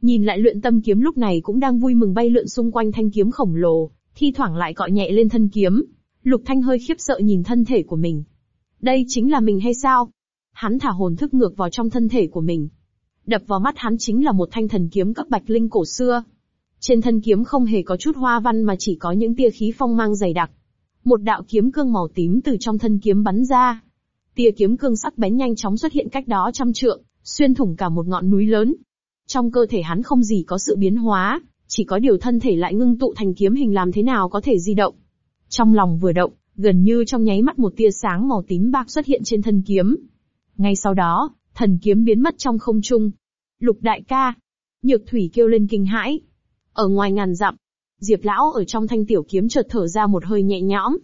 Nhìn lại luyện tâm kiếm lúc này cũng đang vui mừng bay lượn xung quanh thanh kiếm khổng lồ, thi thoảng lại cọ nhẹ lên thân kiếm, Lục Thanh hơi khiếp sợ nhìn thân thể của mình. Đây chính là mình hay sao? Hắn thả hồn thức ngược vào trong thân thể của mình. Đập vào mắt hắn chính là một thanh thần kiếm cấp bạch linh cổ xưa. Trên thân kiếm không hề có chút hoa văn mà chỉ có những tia khí phong mang dày đặc. Một đạo kiếm cương màu tím từ trong thân kiếm bắn ra. Tia kiếm cương sắc bén nhanh chóng xuất hiện cách đó trăm trượng, xuyên thủng cả một ngọn núi lớn. Trong cơ thể hắn không gì có sự biến hóa, chỉ có điều thân thể lại ngưng tụ thành kiếm hình làm thế nào có thể di động. Trong lòng vừa động, gần như trong nháy mắt một tia sáng màu tím bạc xuất hiện trên thân kiếm. Ngay sau đó, thần kiếm biến mất trong không trung. Lục đại ca. Nhược thủy kêu lên kinh hãi. Ở ngoài ngàn dặm, Diệp lão ở trong thanh tiểu kiếm chợt thở ra một hơi nhẹ nhõm.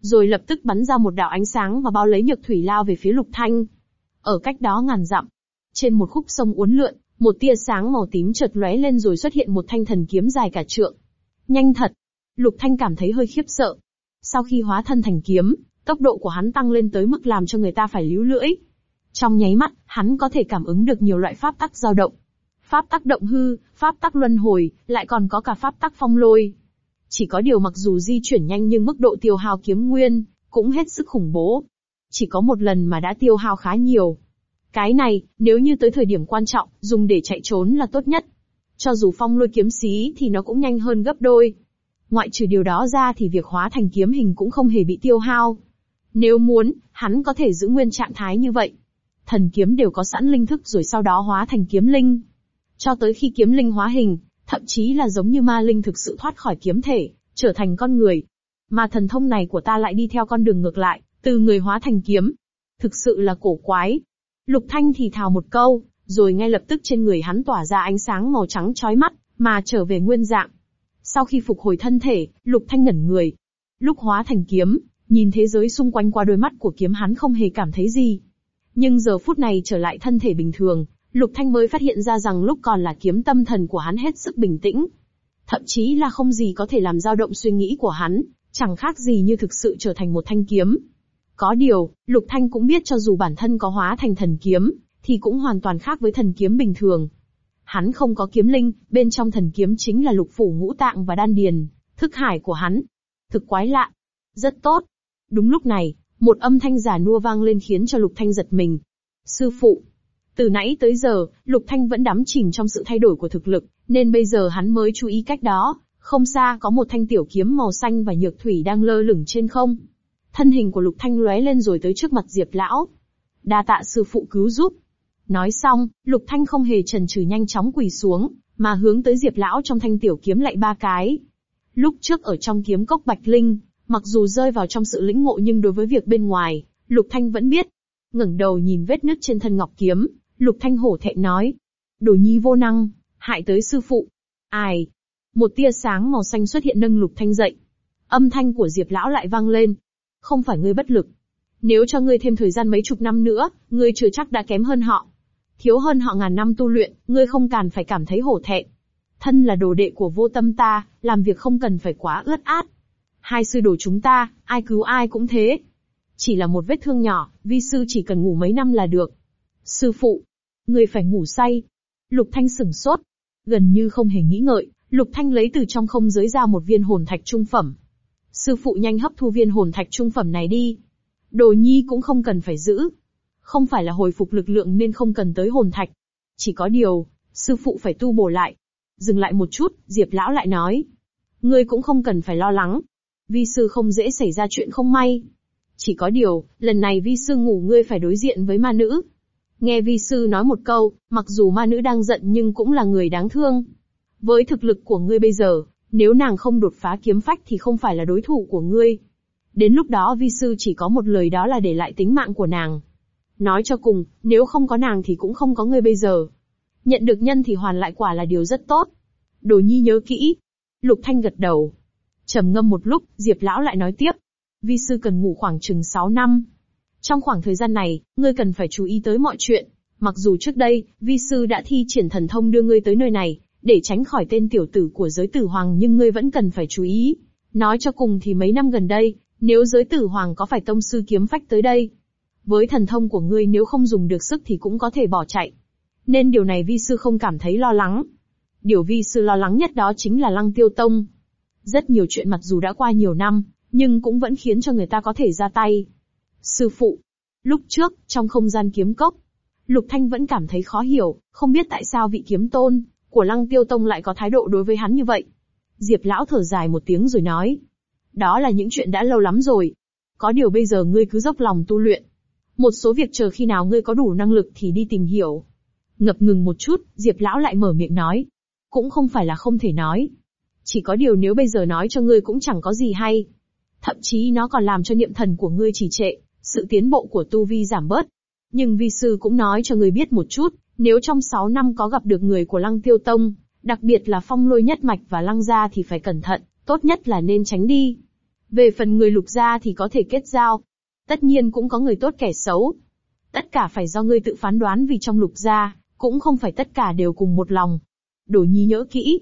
Rồi lập tức bắn ra một đạo ánh sáng và bao lấy nhược thủy lao về phía lục thanh. Ở cách đó ngàn dặm, trên một khúc sông uốn lượn, một tia sáng màu tím chợt lóe lên rồi xuất hiện một thanh thần kiếm dài cả trượng. Nhanh thật, Lục Thanh cảm thấy hơi khiếp sợ. Sau khi hóa thân thành kiếm, tốc độ của hắn tăng lên tới mức làm cho người ta phải líu lưỡi. Trong nháy mắt, hắn có thể cảm ứng được nhiều loại pháp tắc dao động. Pháp tắc động hư, pháp tắc luân hồi, lại còn có cả pháp tắc phong lôi. Chỉ có điều mặc dù di chuyển nhanh nhưng mức độ tiêu hao kiếm nguyên, cũng hết sức khủng bố. Chỉ có một lần mà đã tiêu hao khá nhiều. Cái này, nếu như tới thời điểm quan trọng, dùng để chạy trốn là tốt nhất. Cho dù phong lôi kiếm xí thì nó cũng nhanh hơn gấp đôi. Ngoại trừ điều đó ra thì việc hóa thành kiếm hình cũng không hề bị tiêu hao. Nếu muốn, hắn có thể giữ nguyên trạng thái như vậy. Thần kiếm đều có sẵn linh thức rồi sau đó hóa thành kiếm linh. Cho tới khi kiếm linh hóa hình, thậm chí là giống như ma linh thực sự thoát khỏi kiếm thể, trở thành con người. Mà thần thông này của ta lại đi theo con đường ngược lại, từ người hóa thành kiếm. Thực sự là cổ quái. Lục Thanh thì thào một câu, rồi ngay lập tức trên người hắn tỏa ra ánh sáng màu trắng chói mắt, mà trở về nguyên dạng. Sau khi phục hồi thân thể, Lục Thanh ngẩn người. Lúc hóa thành kiếm, nhìn thế giới xung quanh qua đôi mắt của kiếm hắn không hề cảm thấy gì. Nhưng giờ phút này trở lại thân thể bình thường, Lục Thanh mới phát hiện ra rằng lúc còn là kiếm tâm thần của hắn hết sức bình tĩnh. Thậm chí là không gì có thể làm dao động suy nghĩ của hắn, chẳng khác gì như thực sự trở thành một thanh kiếm. Có điều, Lục Thanh cũng biết cho dù bản thân có hóa thành thần kiếm, thì cũng hoàn toàn khác với thần kiếm bình thường. Hắn không có kiếm linh, bên trong thần kiếm chính là lục phủ ngũ tạng và đan điền, thức hải của hắn. Thực quái lạ. Rất tốt. Đúng lúc này, một âm thanh giả nua vang lên khiến cho Lục Thanh giật mình. Sư phụ. Từ nãy tới giờ, Lục Thanh vẫn đắm chìm trong sự thay đổi của thực lực, nên bây giờ hắn mới chú ý cách đó. Không xa có một thanh tiểu kiếm màu xanh và nhược thủy đang lơ lửng trên không. Thân hình của Lục Thanh lóe lên rồi tới trước mặt Diệp Lão. Đa tạ sư phụ cứu giúp. Nói xong, Lục Thanh không hề chần chừ nhanh chóng quỳ xuống, mà hướng tới Diệp Lão trong thanh tiểu kiếm lại ba cái. Lúc trước ở trong kiếm cốc Bạch Linh, mặc dù rơi vào trong sự lĩnh ngộ nhưng đối với việc bên ngoài, Lục Thanh vẫn biết. ngẩng đầu nhìn vết nứt trên thân ngọc kiếm, Lục Thanh hổ thẹn nói. Đồ nhi vô năng, hại tới sư phụ. Ai? Một tia sáng màu xanh xuất hiện nâng Lục Thanh dậy. Âm thanh của Diệp Lão lại vang lên. Không phải ngươi bất lực. Nếu cho ngươi thêm thời gian mấy chục năm nữa, ngươi chưa chắc đã kém hơn họ. Thiếu hơn họ ngàn năm tu luyện, ngươi không cần phải cảm thấy hổ thẹn. Thân là đồ đệ của vô tâm ta, làm việc không cần phải quá ướt át. Hai sư đồ chúng ta, ai cứu ai cũng thế. Chỉ là một vết thương nhỏ, vi sư chỉ cần ngủ mấy năm là được. Sư phụ, người phải ngủ say. Lục Thanh sửng sốt. Gần như không hề nghĩ ngợi, Lục Thanh lấy từ trong không giới ra một viên hồn thạch trung phẩm. Sư phụ nhanh hấp thu viên hồn thạch trung phẩm này đi. Đồ nhi cũng không cần phải giữ. Không phải là hồi phục lực lượng nên không cần tới hồn thạch. Chỉ có điều, sư phụ phải tu bổ lại. Dừng lại một chút, Diệp lão lại nói. Ngươi cũng không cần phải lo lắng. Vi sư không dễ xảy ra chuyện không may. Chỉ có điều, lần này vi sư ngủ ngươi phải đối diện với ma nữ. Nghe vi sư nói một câu, mặc dù ma nữ đang giận nhưng cũng là người đáng thương. Với thực lực của ngươi bây giờ, nếu nàng không đột phá kiếm phách thì không phải là đối thủ của ngươi. Đến lúc đó vi sư chỉ có một lời đó là để lại tính mạng của nàng. Nói cho cùng, nếu không có nàng thì cũng không có ngươi bây giờ. Nhận được nhân thì hoàn lại quả là điều rất tốt. Đồ nhi nhớ kỹ. Lục Thanh gật đầu. trầm ngâm một lúc, Diệp Lão lại nói tiếp. Vi sư cần ngủ khoảng chừng 6 năm. Trong khoảng thời gian này, ngươi cần phải chú ý tới mọi chuyện. Mặc dù trước đây, vi sư đã thi triển thần thông đưa ngươi tới nơi này, để tránh khỏi tên tiểu tử của giới tử hoàng nhưng ngươi vẫn cần phải chú ý. Nói cho cùng thì mấy năm gần đây, nếu giới tử hoàng có phải tông sư kiếm phách tới đây, với thần thông của ngươi nếu không dùng được sức thì cũng có thể bỏ chạy. Nên điều này vi sư không cảm thấy lo lắng. Điều vi sư lo lắng nhất đó chính là lăng tiêu tông. Rất nhiều chuyện mặc dù đã qua nhiều năm, nhưng cũng vẫn khiến cho người ta có thể ra tay. Sư phụ, lúc trước, trong không gian kiếm cốc, Lục Thanh vẫn cảm thấy khó hiểu, không biết tại sao vị kiếm tôn của Lăng Tiêu Tông lại có thái độ đối với hắn như vậy. Diệp lão thở dài một tiếng rồi nói, đó là những chuyện đã lâu lắm rồi. Có điều bây giờ ngươi cứ dốc lòng tu luyện. Một số việc chờ khi nào ngươi có đủ năng lực thì đi tìm hiểu. Ngập ngừng một chút, Diệp lão lại mở miệng nói. Cũng không phải là không thể nói. Chỉ có điều nếu bây giờ nói cho ngươi cũng chẳng có gì hay. Thậm chí nó còn làm cho niệm thần của ngươi trì trệ, sự tiến bộ của tu vi giảm bớt. Nhưng vi sư cũng nói cho ngươi biết một chút, nếu trong 6 năm có gặp được người của Lăng Tiêu Tông, đặc biệt là phong lôi nhất mạch và lăng gia thì phải cẩn thận, tốt nhất là nên tránh đi. Về phần người lục gia thì có thể kết giao. Tất nhiên cũng có người tốt kẻ xấu. Tất cả phải do ngươi tự phán đoán vì trong lục gia, cũng không phải tất cả đều cùng một lòng. Đồ nhi nhớ kỹ.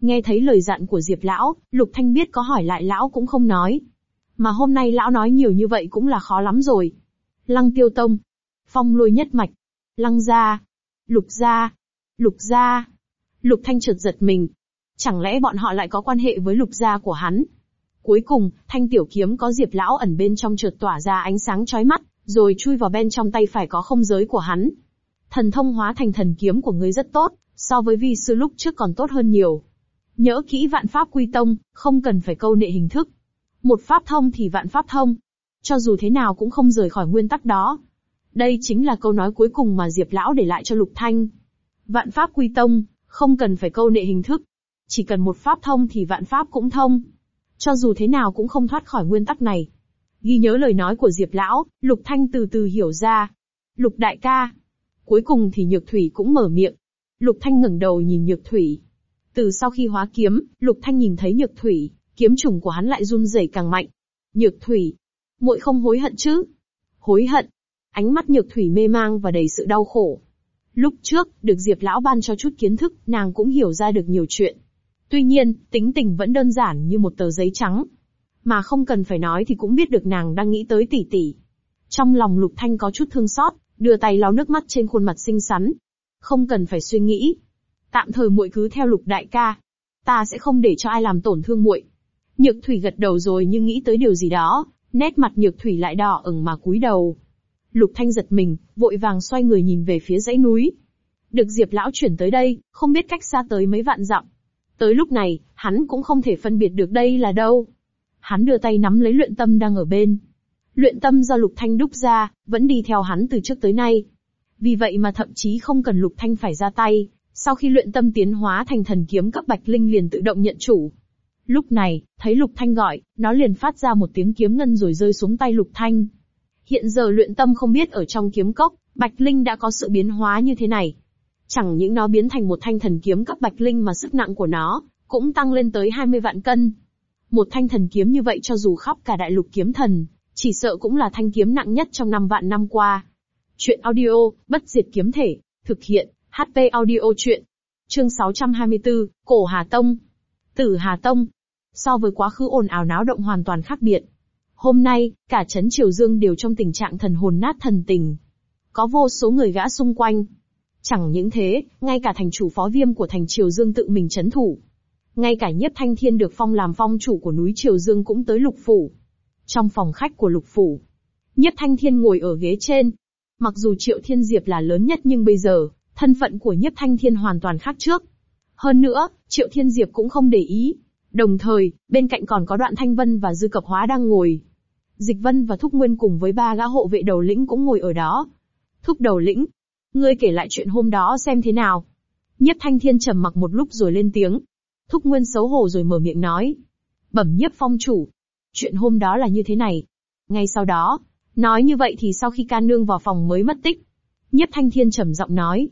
Nghe thấy lời dặn của Diệp Lão, Lục Thanh biết có hỏi lại Lão cũng không nói. Mà hôm nay Lão nói nhiều như vậy cũng là khó lắm rồi. Lăng Tiêu Tông. Phong lôi nhất mạch. Lăng gia. Lục gia. Lục gia. Lục Thanh chợt giật mình. Chẳng lẽ bọn họ lại có quan hệ với lục gia của hắn? Cuối cùng, thanh tiểu kiếm có Diệp lão ẩn bên trong chợt tỏa ra ánh sáng chói mắt, rồi chui vào bên trong tay phải có không giới của hắn. Thần thông hóa thành thần kiếm của ngươi rất tốt, So với vi sư lúc trước còn tốt hơn nhiều. Nhớ kỹ vạn pháp quy tông, không cần phải câu nệ hình thức. Một pháp thông thì vạn pháp thông. Cho dù thế nào cũng không rời khỏi nguyên tắc đó. Đây chính là câu nói cuối cùng mà Diệp Lão để lại cho Lục Thanh. Vạn pháp quy tông, không cần phải câu nệ hình thức. Chỉ cần một pháp thông thì vạn pháp cũng thông. Cho dù thế nào cũng không thoát khỏi nguyên tắc này. Ghi nhớ lời nói của Diệp Lão, Lục Thanh từ từ hiểu ra. Lục đại ca. Cuối cùng thì Nhược Thủy cũng mở miệng. Lục Thanh ngẩng đầu nhìn Nhược Thủy. Từ sau khi hóa kiếm, Lục Thanh nhìn thấy Nhược Thủy, kiếm trùng của hắn lại run rẩy càng mạnh. Nhược Thủy, muội không hối hận chứ? Hối hận. Ánh mắt Nhược Thủy mê mang và đầy sự đau khổ. Lúc trước, được Diệp Lão ban cho chút kiến thức, nàng cũng hiểu ra được nhiều chuyện. Tuy nhiên, tính tình vẫn đơn giản như một tờ giấy trắng. Mà không cần phải nói thì cũng biết được nàng đang nghĩ tới tỷ tỷ. Trong lòng Lục Thanh có chút thương xót, đưa tay lau nước mắt trên khuôn mặt xinh xắn. Không cần phải suy nghĩ. Tạm thời muội cứ theo Lục đại ca. Ta sẽ không để cho ai làm tổn thương muội. Nhược Thủy gật đầu rồi nhưng nghĩ tới điều gì đó, nét mặt Nhược Thủy lại đỏ ửng mà cúi đầu. Lục Thanh giật mình, vội vàng xoay người nhìn về phía dãy núi. Được Diệp lão chuyển tới đây, không biết cách xa tới mấy vạn dặm. Tới lúc này, hắn cũng không thể phân biệt được đây là đâu. Hắn đưa tay nắm lấy luyện tâm đang ở bên. Luyện tâm do Lục Thanh đúc ra, vẫn đi theo hắn từ trước tới nay. Vì vậy mà thậm chí không cần Lục Thanh phải ra tay, sau khi luyện tâm tiến hóa thành thần kiếm cấp bạch linh liền tự động nhận chủ. Lúc này, thấy Lục Thanh gọi, nó liền phát ra một tiếng kiếm ngân rồi rơi xuống tay Lục Thanh. Hiện giờ luyện tâm không biết ở trong kiếm cốc, bạch linh đã có sự biến hóa như thế này. Chẳng những nó biến thành một thanh thần kiếm cấp bạch linh mà sức nặng của nó cũng tăng lên tới 20 vạn cân. Một thanh thần kiếm như vậy cho dù khắp cả đại lục kiếm thần, chỉ sợ cũng là thanh kiếm nặng nhất trong năm vạn năm qua. Chuyện audio, bất diệt kiếm thể, thực hiện, HP audio chuyện. Chương 624, Cổ Hà Tông. Tử Hà Tông. So với quá khứ ồn ào náo động hoàn toàn khác biệt. Hôm nay, cả chấn Triều Dương đều trong tình trạng thần hồn nát thần tình. Có vô số người gã xung quanh, Chẳng những thế, ngay cả thành chủ phó viêm của thành Triều Dương tự mình chấn thủ. Ngay cả nhiếp thanh thiên được phong làm phong chủ của núi Triều Dương cũng tới lục phủ. Trong phòng khách của lục phủ, nhiếp thanh thiên ngồi ở ghế trên. Mặc dù Triệu Thiên Diệp là lớn nhất nhưng bây giờ, thân phận của nhiếp thanh thiên hoàn toàn khác trước. Hơn nữa, Triệu Thiên Diệp cũng không để ý. Đồng thời, bên cạnh còn có đoạn Thanh Vân và Dư Cập Hóa đang ngồi. Dịch Vân và Thúc Nguyên cùng với ba gã hộ vệ đầu lĩnh cũng ngồi ở đó. Thúc đầu lĩnh, Ngươi kể lại chuyện hôm đó xem thế nào. Nhiếp thanh thiên trầm mặc một lúc rồi lên tiếng. Thúc Nguyên xấu hổ rồi mở miệng nói. Bẩm nhiếp phong chủ. Chuyện hôm đó là như thế này. Ngay sau đó, nói như vậy thì sau khi ca nương vào phòng mới mất tích. Nhiếp thanh thiên trầm giọng nói.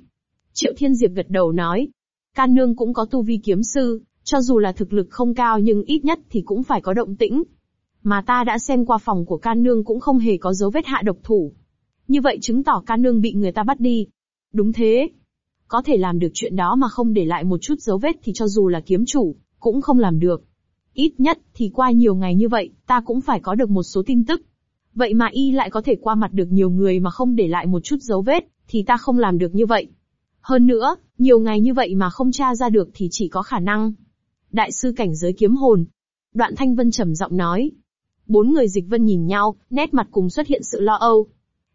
Triệu thiên diệp gật đầu nói. Ca nương cũng có tu vi kiếm sư, cho dù là thực lực không cao nhưng ít nhất thì cũng phải có động tĩnh. Mà ta đã xem qua phòng của ca nương cũng không hề có dấu vết hạ độc thủ. Như vậy chứng tỏ ca nương bị người ta bắt đi. Đúng thế. Có thể làm được chuyện đó mà không để lại một chút dấu vết thì cho dù là kiếm chủ, cũng không làm được. Ít nhất, thì qua nhiều ngày như vậy, ta cũng phải có được một số tin tức. Vậy mà y lại có thể qua mặt được nhiều người mà không để lại một chút dấu vết, thì ta không làm được như vậy. Hơn nữa, nhiều ngày như vậy mà không tra ra được thì chỉ có khả năng. Đại sư cảnh giới kiếm hồn. Đoạn Thanh Vân trầm giọng nói. Bốn người dịch vân nhìn nhau, nét mặt cùng xuất hiện sự lo âu.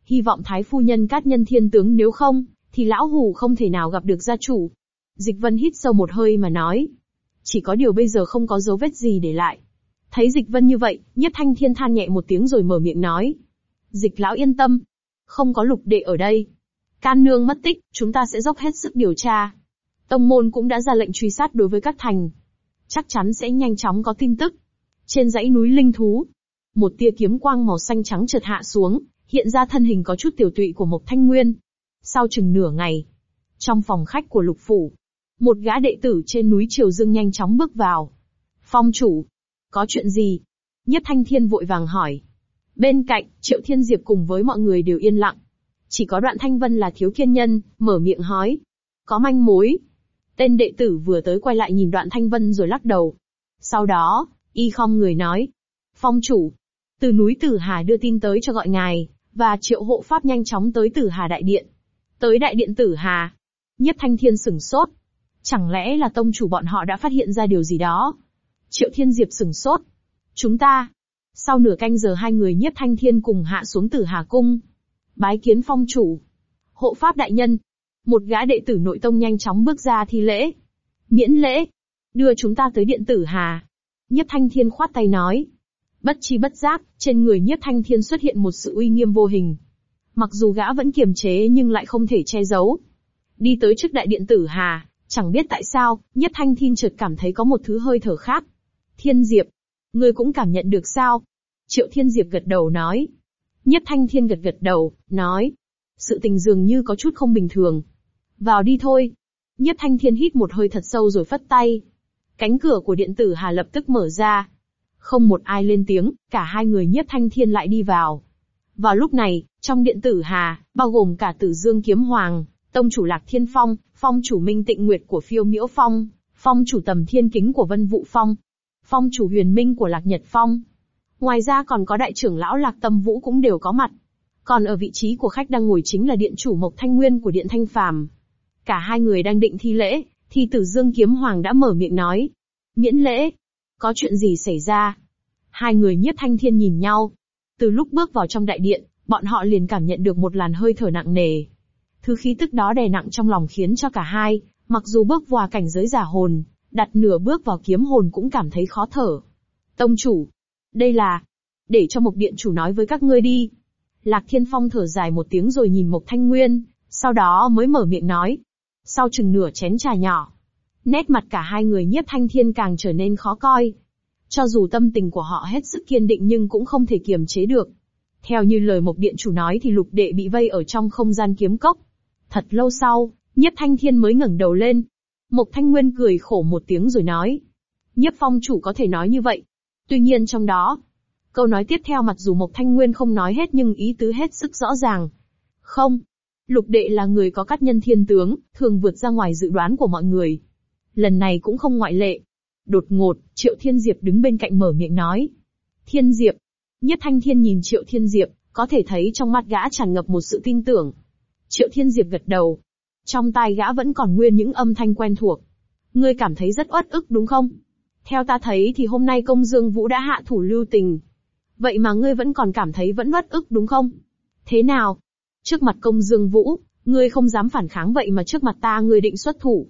Hy vọng Thái Phu Nhân cát nhân thiên tướng nếu không, thì lão hủ không thể nào gặp được gia chủ. Dịch Vân hít sâu một hơi mà nói. Chỉ có điều bây giờ không có dấu vết gì để lại. Thấy Dịch Vân như vậy, Nhất Thanh Thiên than nhẹ một tiếng rồi mở miệng nói. Dịch lão yên tâm. Không có lục đệ ở đây. Can nương mất tích, chúng ta sẽ dốc hết sức điều tra. Tông môn cũng đã ra lệnh truy sát đối với các thành. Chắc chắn sẽ nhanh chóng có tin tức. Trên dãy núi Linh Thú, một tia kiếm quang màu xanh trắng chợt hạ xuống, hiện ra thân hình có chút tiểu tụy của Mộc Thanh Nguyên. Sau chừng nửa ngày, trong phòng khách của lục phủ, một gã đệ tử trên núi Triều Dương nhanh chóng bước vào. Phong chủ, có chuyện gì? Nhất Thanh Thiên vội vàng hỏi. Bên cạnh, Triệu Thiên Diệp cùng với mọi người đều yên lặng. Chỉ có đoạn Thanh Vân là thiếu kiên nhân, mở miệng hỏi. Có manh mối. Tên đệ tử vừa tới quay lại nhìn đoạn Thanh Vân rồi lắc đầu. Sau đó, y không người nói. Phong chủ, từ núi Tử Hà đưa tin tới cho gọi ngài, và triệu hộ pháp nhanh chóng tới Tử Hà Đại Điện. Tới đại điện tử Hà. nhất thanh thiên sửng sốt. Chẳng lẽ là tông chủ bọn họ đã phát hiện ra điều gì đó? Triệu thiên diệp sửng sốt. Chúng ta. Sau nửa canh giờ hai người nhất thanh thiên cùng hạ xuống tử Hà Cung. Bái kiến phong chủ. Hộ pháp đại nhân. Một gã đệ tử nội tông nhanh chóng bước ra thi lễ. Miễn lễ. Đưa chúng ta tới điện tử hà. nhất thanh thiên khoát tay nói. Bất chi bất giác, trên người nhiếp thanh thiên xuất hiện một sự uy nghiêm vô hình. Mặc dù gã vẫn kiềm chế nhưng lại không thể che giấu. Đi tới trước đại điện tử hà, chẳng biết tại sao, Nhất thanh thiên chợt cảm thấy có một thứ hơi thở khác. Thiên Diệp, ngươi cũng cảm nhận được sao? Triệu Thiên Diệp gật đầu nói. Nhất thanh thiên gật gật đầu, nói. Sự tình dường như có chút không bình thường. Vào đi thôi. Nhất thanh thiên hít một hơi thật sâu rồi phất tay. Cánh cửa của điện tử Hà lập tức mở ra. Không một ai lên tiếng, cả hai người Nhất thanh thiên lại đi vào. Vào lúc này, trong điện tử Hà, bao gồm cả tử dương kiếm hoàng, tông chủ lạc thiên phong, phong chủ minh tịnh nguyệt của phiêu miễu phong, phong chủ tầm thiên kính của vân vũ phong, phong chủ huyền minh của lạc nhật phong. Ngoài ra còn có đại trưởng lão lạc tâm vũ cũng đều có mặt. Còn ở vị trí của khách đang ngồi chính là điện chủ Mộc Thanh Nguyên của điện Thanh Phàm. Cả hai người đang định thi lễ, thì Tử Dương Kiếm Hoàng đã mở miệng nói. Miễn lễ. Có chuyện gì xảy ra? Hai người nhiếp thanh thiên nhìn nhau. Từ lúc bước vào trong đại điện, bọn họ liền cảm nhận được một làn hơi thở nặng nề. Thứ khí tức đó đè nặng trong lòng khiến cho cả hai, mặc dù bước vào cảnh giới giả hồn, đặt nửa bước vào kiếm hồn cũng cảm thấy khó thở. Tông chủ, đây là, để cho một Điện chủ nói với các ngươi đi. Lạc Thiên Phong thở dài một tiếng rồi nhìn Mộc Thanh Nguyên, sau đó mới mở miệng nói. Sau chừng nửa chén trà nhỏ, nét mặt cả hai người nhiếp thanh thiên càng trở nên khó coi. Cho dù tâm tình của họ hết sức kiên định nhưng cũng không thể kiềm chế được. Theo như lời Mộc Điện chủ nói thì lục đệ bị vây ở trong không gian kiếm cốc. Thật lâu sau, nhiếp thanh thiên mới ngẩng đầu lên. Mộc Thanh Nguyên cười khổ một tiếng rồi nói. Nhiếp phong chủ có thể nói như vậy. Tuy nhiên trong đó, câu nói tiếp theo mặc dù Mộc Thanh Nguyên không nói hết nhưng ý tứ hết sức rõ ràng. Không. Lục đệ là người có cát nhân thiên tướng, thường vượt ra ngoài dự đoán của mọi người. Lần này cũng không ngoại lệ. Đột ngột, Triệu Thiên Diệp đứng bên cạnh mở miệng nói. Thiên Diệp. Nhất Thanh Thiên nhìn Triệu Thiên Diệp, có thể thấy trong mắt gã tràn ngập một sự tin tưởng. Triệu Thiên Diệp gật đầu. Trong tai gã vẫn còn nguyên những âm thanh quen thuộc. Ngươi cảm thấy rất uất ức đúng không? Theo ta thấy thì hôm nay công dương vũ đã hạ thủ lưu tình. Vậy mà ngươi vẫn còn cảm thấy vẫn uất ức đúng không? Thế nào? Trước mặt công dương vũ, ngươi không dám phản kháng vậy mà trước mặt ta ngươi định xuất thủ.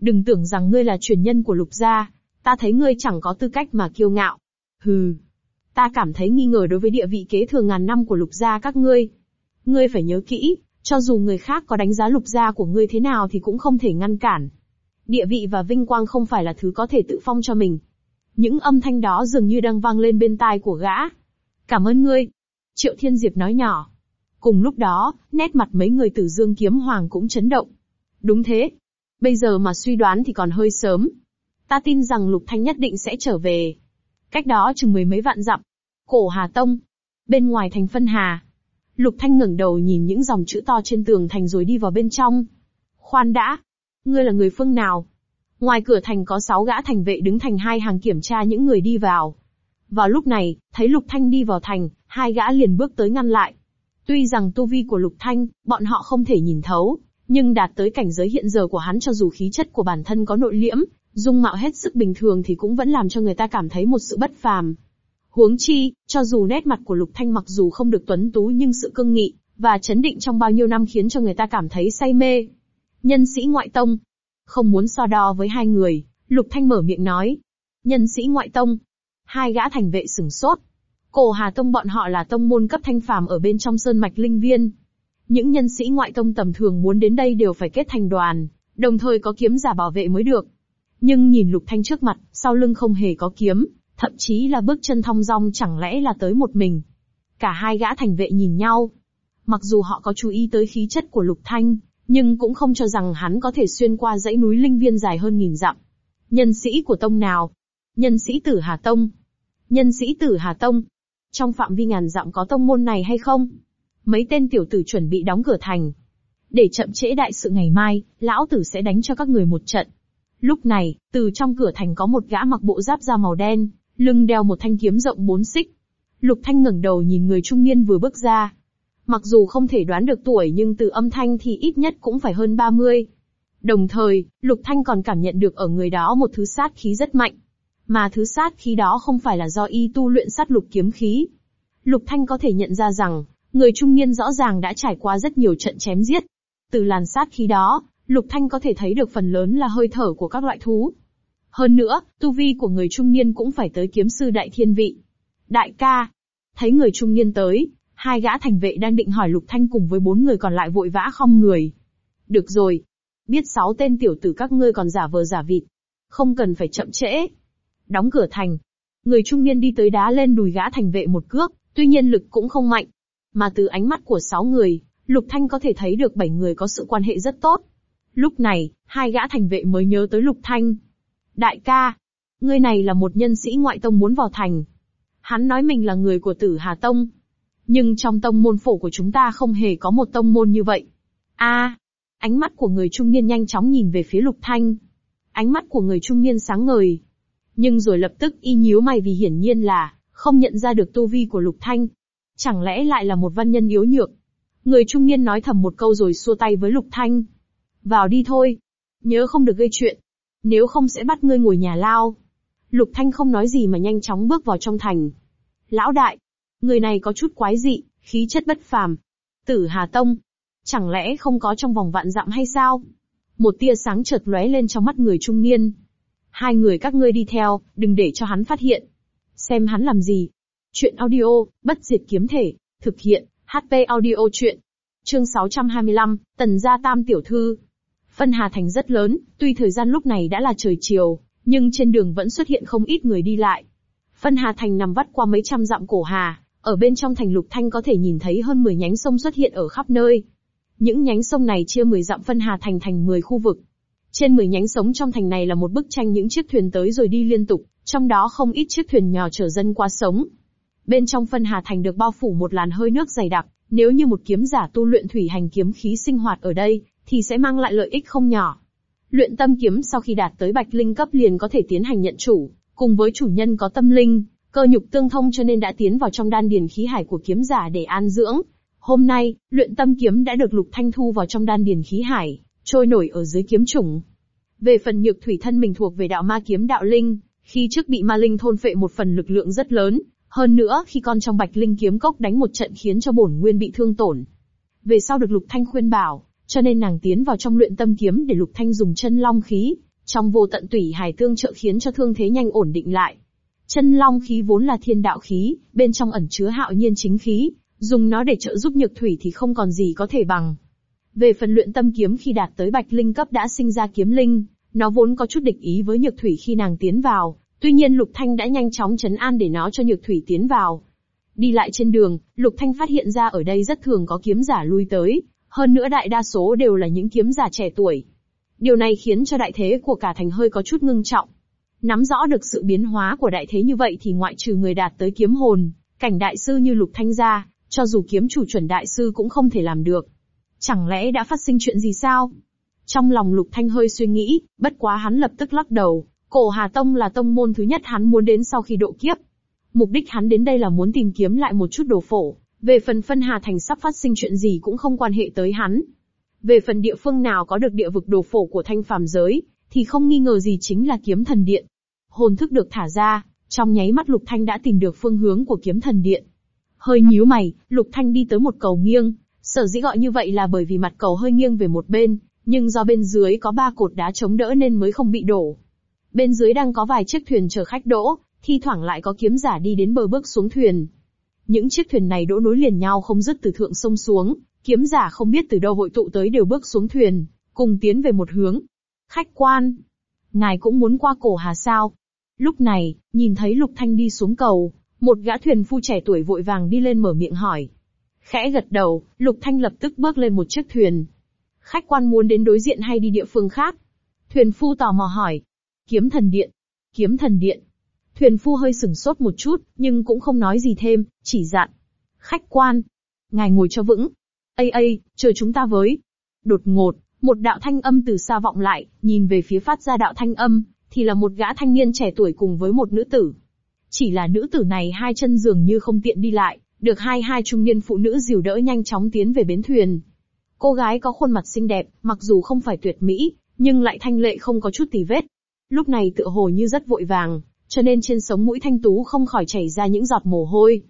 Đừng tưởng rằng ngươi là truyền nhân của lục gia, ta thấy ngươi chẳng có tư cách mà kiêu ngạo. Hừ. Ta cảm thấy nghi ngờ đối với địa vị kế thừa ngàn năm của lục gia các ngươi. Ngươi phải nhớ kỹ, cho dù người khác có đánh giá lục gia của ngươi thế nào thì cũng không thể ngăn cản. Địa vị và vinh quang không phải là thứ có thể tự phong cho mình. Những âm thanh đó dường như đang vang lên bên tai của gã. Cảm ơn ngươi. Triệu Thiên Diệp nói nhỏ. Cùng lúc đó, nét mặt mấy người tử dương kiếm hoàng cũng chấn động. Đúng thế. Bây giờ mà suy đoán thì còn hơi sớm. Ta tin rằng Lục Thanh nhất định sẽ trở về. Cách đó chừng mười mấy vạn dặm. Cổ Hà Tông. Bên ngoài thành phân Hà. Lục Thanh ngẩng đầu nhìn những dòng chữ to trên tường thành rồi đi vào bên trong. Khoan đã. Ngươi là người phương nào? Ngoài cửa thành có sáu gã thành vệ đứng thành hai hàng kiểm tra những người đi vào. Vào lúc này, thấy Lục Thanh đi vào thành, hai gã liền bước tới ngăn lại. Tuy rằng tu vi của Lục Thanh, bọn họ không thể nhìn thấu, nhưng đạt tới cảnh giới hiện giờ của hắn cho dù khí chất của bản thân có nội liễm, dung mạo hết sức bình thường thì cũng vẫn làm cho người ta cảm thấy một sự bất phàm. Huống chi, cho dù nét mặt của Lục Thanh mặc dù không được tuấn tú nhưng sự cương nghị, và chấn định trong bao nhiêu năm khiến cho người ta cảm thấy say mê. Nhân sĩ ngoại tông. Không muốn so đo với hai người, Lục Thanh mở miệng nói. Nhân sĩ ngoại tông. Hai gã thành vệ sửng sốt. Cổ Hà Tông bọn họ là tông môn cấp thanh phàm ở bên trong sơn mạch linh viên. Những nhân sĩ ngoại tông tầm thường muốn đến đây đều phải kết thành đoàn, đồng thời có kiếm giả bảo vệ mới được. Nhưng nhìn Lục Thanh trước mặt, sau lưng không hề có kiếm, thậm chí là bước chân thong dong chẳng lẽ là tới một mình. Cả hai gã thành vệ nhìn nhau. Mặc dù họ có chú ý tới khí chất của Lục Thanh, nhưng cũng không cho rằng hắn có thể xuyên qua dãy núi linh viên dài hơn nghìn dặm. Nhân sĩ của tông nào? Nhân sĩ tử Hà Tông. Nhân sĩ tử Hà Tông. Trong phạm vi ngàn dặm có tông môn này hay không? Mấy tên tiểu tử chuẩn bị đóng cửa thành. Để chậm trễ đại sự ngày mai, lão tử sẽ đánh cho các người một trận. Lúc này, từ trong cửa thành có một gã mặc bộ giáp da màu đen, lưng đeo một thanh kiếm rộng bốn xích. Lục Thanh ngẩng đầu nhìn người trung niên vừa bước ra. Mặc dù không thể đoán được tuổi nhưng từ âm thanh thì ít nhất cũng phải hơn 30. Đồng thời, Lục Thanh còn cảm nhận được ở người đó một thứ sát khí rất mạnh. Mà thứ sát khí đó không phải là do y tu luyện sát lục kiếm khí. Lục Thanh có thể nhận ra rằng, người trung niên rõ ràng đã trải qua rất nhiều trận chém giết. Từ làn sát khí đó, Lục Thanh có thể thấy được phần lớn là hơi thở của các loại thú. Hơn nữa, tu vi của người trung niên cũng phải tới kiếm sư đại thiên vị. Đại ca, thấy người trung niên tới, hai gã thành vệ đang định hỏi Lục Thanh cùng với bốn người còn lại vội vã không người. Được rồi, biết sáu tên tiểu tử các ngươi còn giả vờ giả vịt. Không cần phải chậm trễ. Đóng cửa thành. Người trung niên đi tới đá lên đùi gã thành vệ một cước, tuy nhiên lực cũng không mạnh. Mà từ ánh mắt của sáu người, Lục Thanh có thể thấy được bảy người có sự quan hệ rất tốt. Lúc này, hai gã thành vệ mới nhớ tới Lục Thanh. Đại ca, ngươi này là một nhân sĩ ngoại tông muốn vào thành. Hắn nói mình là người của tử Hà Tông. Nhưng trong tông môn phổ của chúng ta không hề có một tông môn như vậy. a ánh mắt của người trung niên nhanh chóng nhìn về phía Lục Thanh. Ánh mắt của người trung niên sáng ngời. Nhưng rồi lập tức y nhíu mày vì hiển nhiên là, không nhận ra được tu vi của Lục Thanh. Chẳng lẽ lại là một văn nhân yếu nhược? Người trung niên nói thầm một câu rồi xua tay với Lục Thanh. Vào đi thôi. Nhớ không được gây chuyện. Nếu không sẽ bắt ngươi ngồi nhà lao. Lục Thanh không nói gì mà nhanh chóng bước vào trong thành. Lão đại. Người này có chút quái dị, khí chất bất phàm. Tử Hà Tông. Chẳng lẽ không có trong vòng vạn dặm hay sao? Một tia sáng chợt lóe lên trong mắt người trung niên. Hai người các ngươi đi theo, đừng để cho hắn phát hiện. Xem hắn làm gì. Chuyện audio, bất diệt kiếm thể, thực hiện, HP audio chuyện. Chương 625, Tần gia tam tiểu thư. Phân Hà Thành rất lớn, tuy thời gian lúc này đã là trời chiều, nhưng trên đường vẫn xuất hiện không ít người đi lại. Phân Hà Thành nằm vắt qua mấy trăm dặm cổ hà, ở bên trong thành Lục Thanh có thể nhìn thấy hơn 10 nhánh sông xuất hiện ở khắp nơi. Những nhánh sông này chia 10 dặm phân Hà Thành thành 10 khu vực. Trên 10 nhánh sống trong thành này là một bức tranh những chiếc thuyền tới rồi đi liên tục, trong đó không ít chiếc thuyền nhỏ chở dân qua sống. Bên trong phân Hà Thành được bao phủ một làn hơi nước dày đặc, nếu như một kiếm giả tu luyện thủy hành kiếm khí sinh hoạt ở đây, thì sẽ mang lại lợi ích không nhỏ. Luyện tâm kiếm sau khi đạt tới bạch linh cấp liền có thể tiến hành nhận chủ, cùng với chủ nhân có tâm linh, cơ nhục tương thông cho nên đã tiến vào trong đan điền khí hải của kiếm giả để an dưỡng. Hôm nay, luyện tâm kiếm đã được Lục Thanh thu vào trong đan điền khí hải, trôi nổi ở dưới kiếm chủng. Về phần nhược thủy thân mình thuộc về đạo ma kiếm đạo linh, khi trước bị ma linh thôn phệ một phần lực lượng rất lớn, hơn nữa khi con trong bạch linh kiếm cốc đánh một trận khiến cho bổn nguyên bị thương tổn. Về sau được Lục Thanh khuyên bảo, cho nên nàng tiến vào trong luyện tâm kiếm để Lục Thanh dùng chân long khí, trong vô tận tủy hải tương trợ khiến cho thương thế nhanh ổn định lại. Chân long khí vốn là thiên đạo khí, bên trong ẩn chứa hạo nhiên chính khí, dùng nó để trợ giúp nhược thủy thì không còn gì có thể bằng. Về phần luyện tâm kiếm khi đạt tới bạch linh cấp đã sinh ra kiếm linh, nó vốn có chút địch ý với nhược thủy khi nàng tiến vào, tuy nhiên Lục Thanh đã nhanh chóng chấn an để nó cho nhược thủy tiến vào. Đi lại trên đường, Lục Thanh phát hiện ra ở đây rất thường có kiếm giả lui tới, hơn nữa đại đa số đều là những kiếm giả trẻ tuổi. Điều này khiến cho đại thế của cả thành hơi có chút ngưng trọng. Nắm rõ được sự biến hóa của đại thế như vậy thì ngoại trừ người đạt tới kiếm hồn, cảnh đại sư như Lục Thanh gia, cho dù kiếm chủ chuẩn đại sư cũng không thể làm được. Chẳng lẽ đã phát sinh chuyện gì sao? Trong lòng Lục Thanh hơi suy nghĩ, bất quá hắn lập tức lắc đầu, cổ Hà Tông là tông môn thứ nhất hắn muốn đến sau khi độ kiếp. Mục đích hắn đến đây là muốn tìm kiếm lại một chút đồ phổ, về phần phân Hà Thành sắp phát sinh chuyện gì cũng không quan hệ tới hắn. Về phần địa phương nào có được địa vực đồ phổ của thanh phàm giới, thì không nghi ngờ gì chính là kiếm thần điện. Hồn thức được thả ra, trong nháy mắt Lục Thanh đã tìm được phương hướng của kiếm thần điện. Hơi nhíu mày, Lục Thanh đi tới một cầu nghiêng, sở dĩ gọi như vậy là bởi vì mặt cầu hơi nghiêng về một bên, nhưng do bên dưới có ba cột đá chống đỡ nên mới không bị đổ. Bên dưới đang có vài chiếc thuyền chở khách đỗ, thi thoảng lại có kiếm giả đi đến bờ bước xuống thuyền. Những chiếc thuyền này đỗ nối liền nhau không dứt từ thượng sông xuống, kiếm giả không biết từ đâu hội tụ tới đều bước xuống thuyền, cùng tiến về một hướng. Khách quan, ngài cũng muốn qua cổ hà sao? Lúc này, nhìn thấy Lục Thanh đi xuống cầu, một gã thuyền phu trẻ tuổi vội vàng đi lên mở miệng hỏi. Khẽ gật đầu, Lục Thanh lập tức bước lên một chiếc thuyền. Khách quan muốn đến đối diện hay đi địa phương khác? Thuyền phu tò mò hỏi. Kiếm thần điện. Kiếm thần điện. Thuyền phu hơi sửng sốt một chút, nhưng cũng không nói gì thêm, chỉ dặn. Khách quan. Ngài ngồi cho vững. Ây ây, chờ chúng ta với. Đột ngột, một đạo thanh âm từ xa vọng lại, nhìn về phía phát ra đạo thanh âm, thì là một gã thanh niên trẻ tuổi cùng với một nữ tử. Chỉ là nữ tử này hai chân dường như không tiện đi lại, được hai hai trung niên phụ nữ dìu đỡ nhanh chóng tiến về bến thuyền. Cô gái có khuôn mặt xinh đẹp, mặc dù không phải tuyệt mỹ, nhưng lại thanh lệ không có chút tì vết. Lúc này tựa hồ như rất vội vàng, cho nên trên sống mũi thanh tú không khỏi chảy ra những giọt mồ hôi.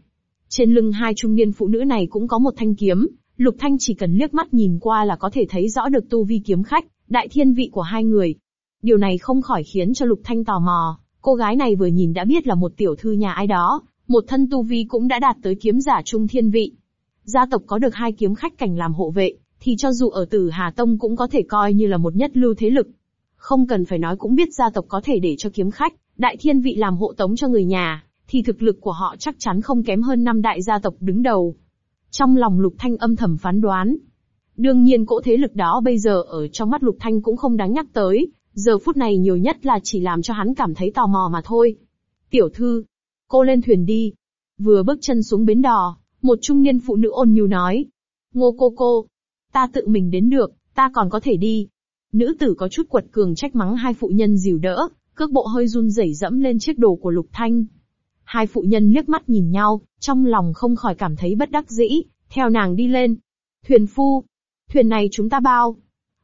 Trên lưng hai trung niên phụ nữ này cũng có một thanh kiếm, Lục Thanh chỉ cần liếc mắt nhìn qua là có thể thấy rõ được tu vi kiếm khách, đại thiên vị của hai người. Điều này không khỏi khiến cho Lục Thanh tò mò, cô gái này vừa nhìn đã biết là một tiểu thư nhà ai đó, một thân tu vi cũng đã đạt tới kiếm giả trung thiên vị. Gia tộc có được hai kiếm khách cảnh làm hộ vệ, thì cho dù ở Tử Hà Tông cũng có thể coi như là một nhất lưu thế lực. Không cần phải nói cũng biết gia tộc có thể để cho kiếm khách, đại thiên vị làm hộ tống cho người nhà, thì thực lực của họ chắc chắn không kém hơn năm đại gia tộc đứng đầu. Trong lòng Lục Thanh âm thầm phán đoán. Đương nhiên cỗ thế lực đó bây giờ ở trong mắt Lục Thanh cũng không đáng nhắc tới, giờ phút này nhiều nhất là chỉ làm cho hắn cảm thấy tò mò mà thôi. Tiểu thư, cô lên thuyền đi. Vừa bước chân xuống bến đò, một trung niên phụ nữ ôn nhu nói. Ngô cô cô, ta tự mình đến được, ta còn có thể đi. Nữ tử có chút quật cường trách mắng hai phụ nhân dìu đỡ, cước bộ hơi run rẩy dẫm lên chiếc đồ của Lục Thanh. Hai phụ nhân liếc mắt nhìn nhau, trong lòng không khỏi cảm thấy bất đắc dĩ, theo nàng đi lên. Thuyền phu, thuyền này chúng ta bao.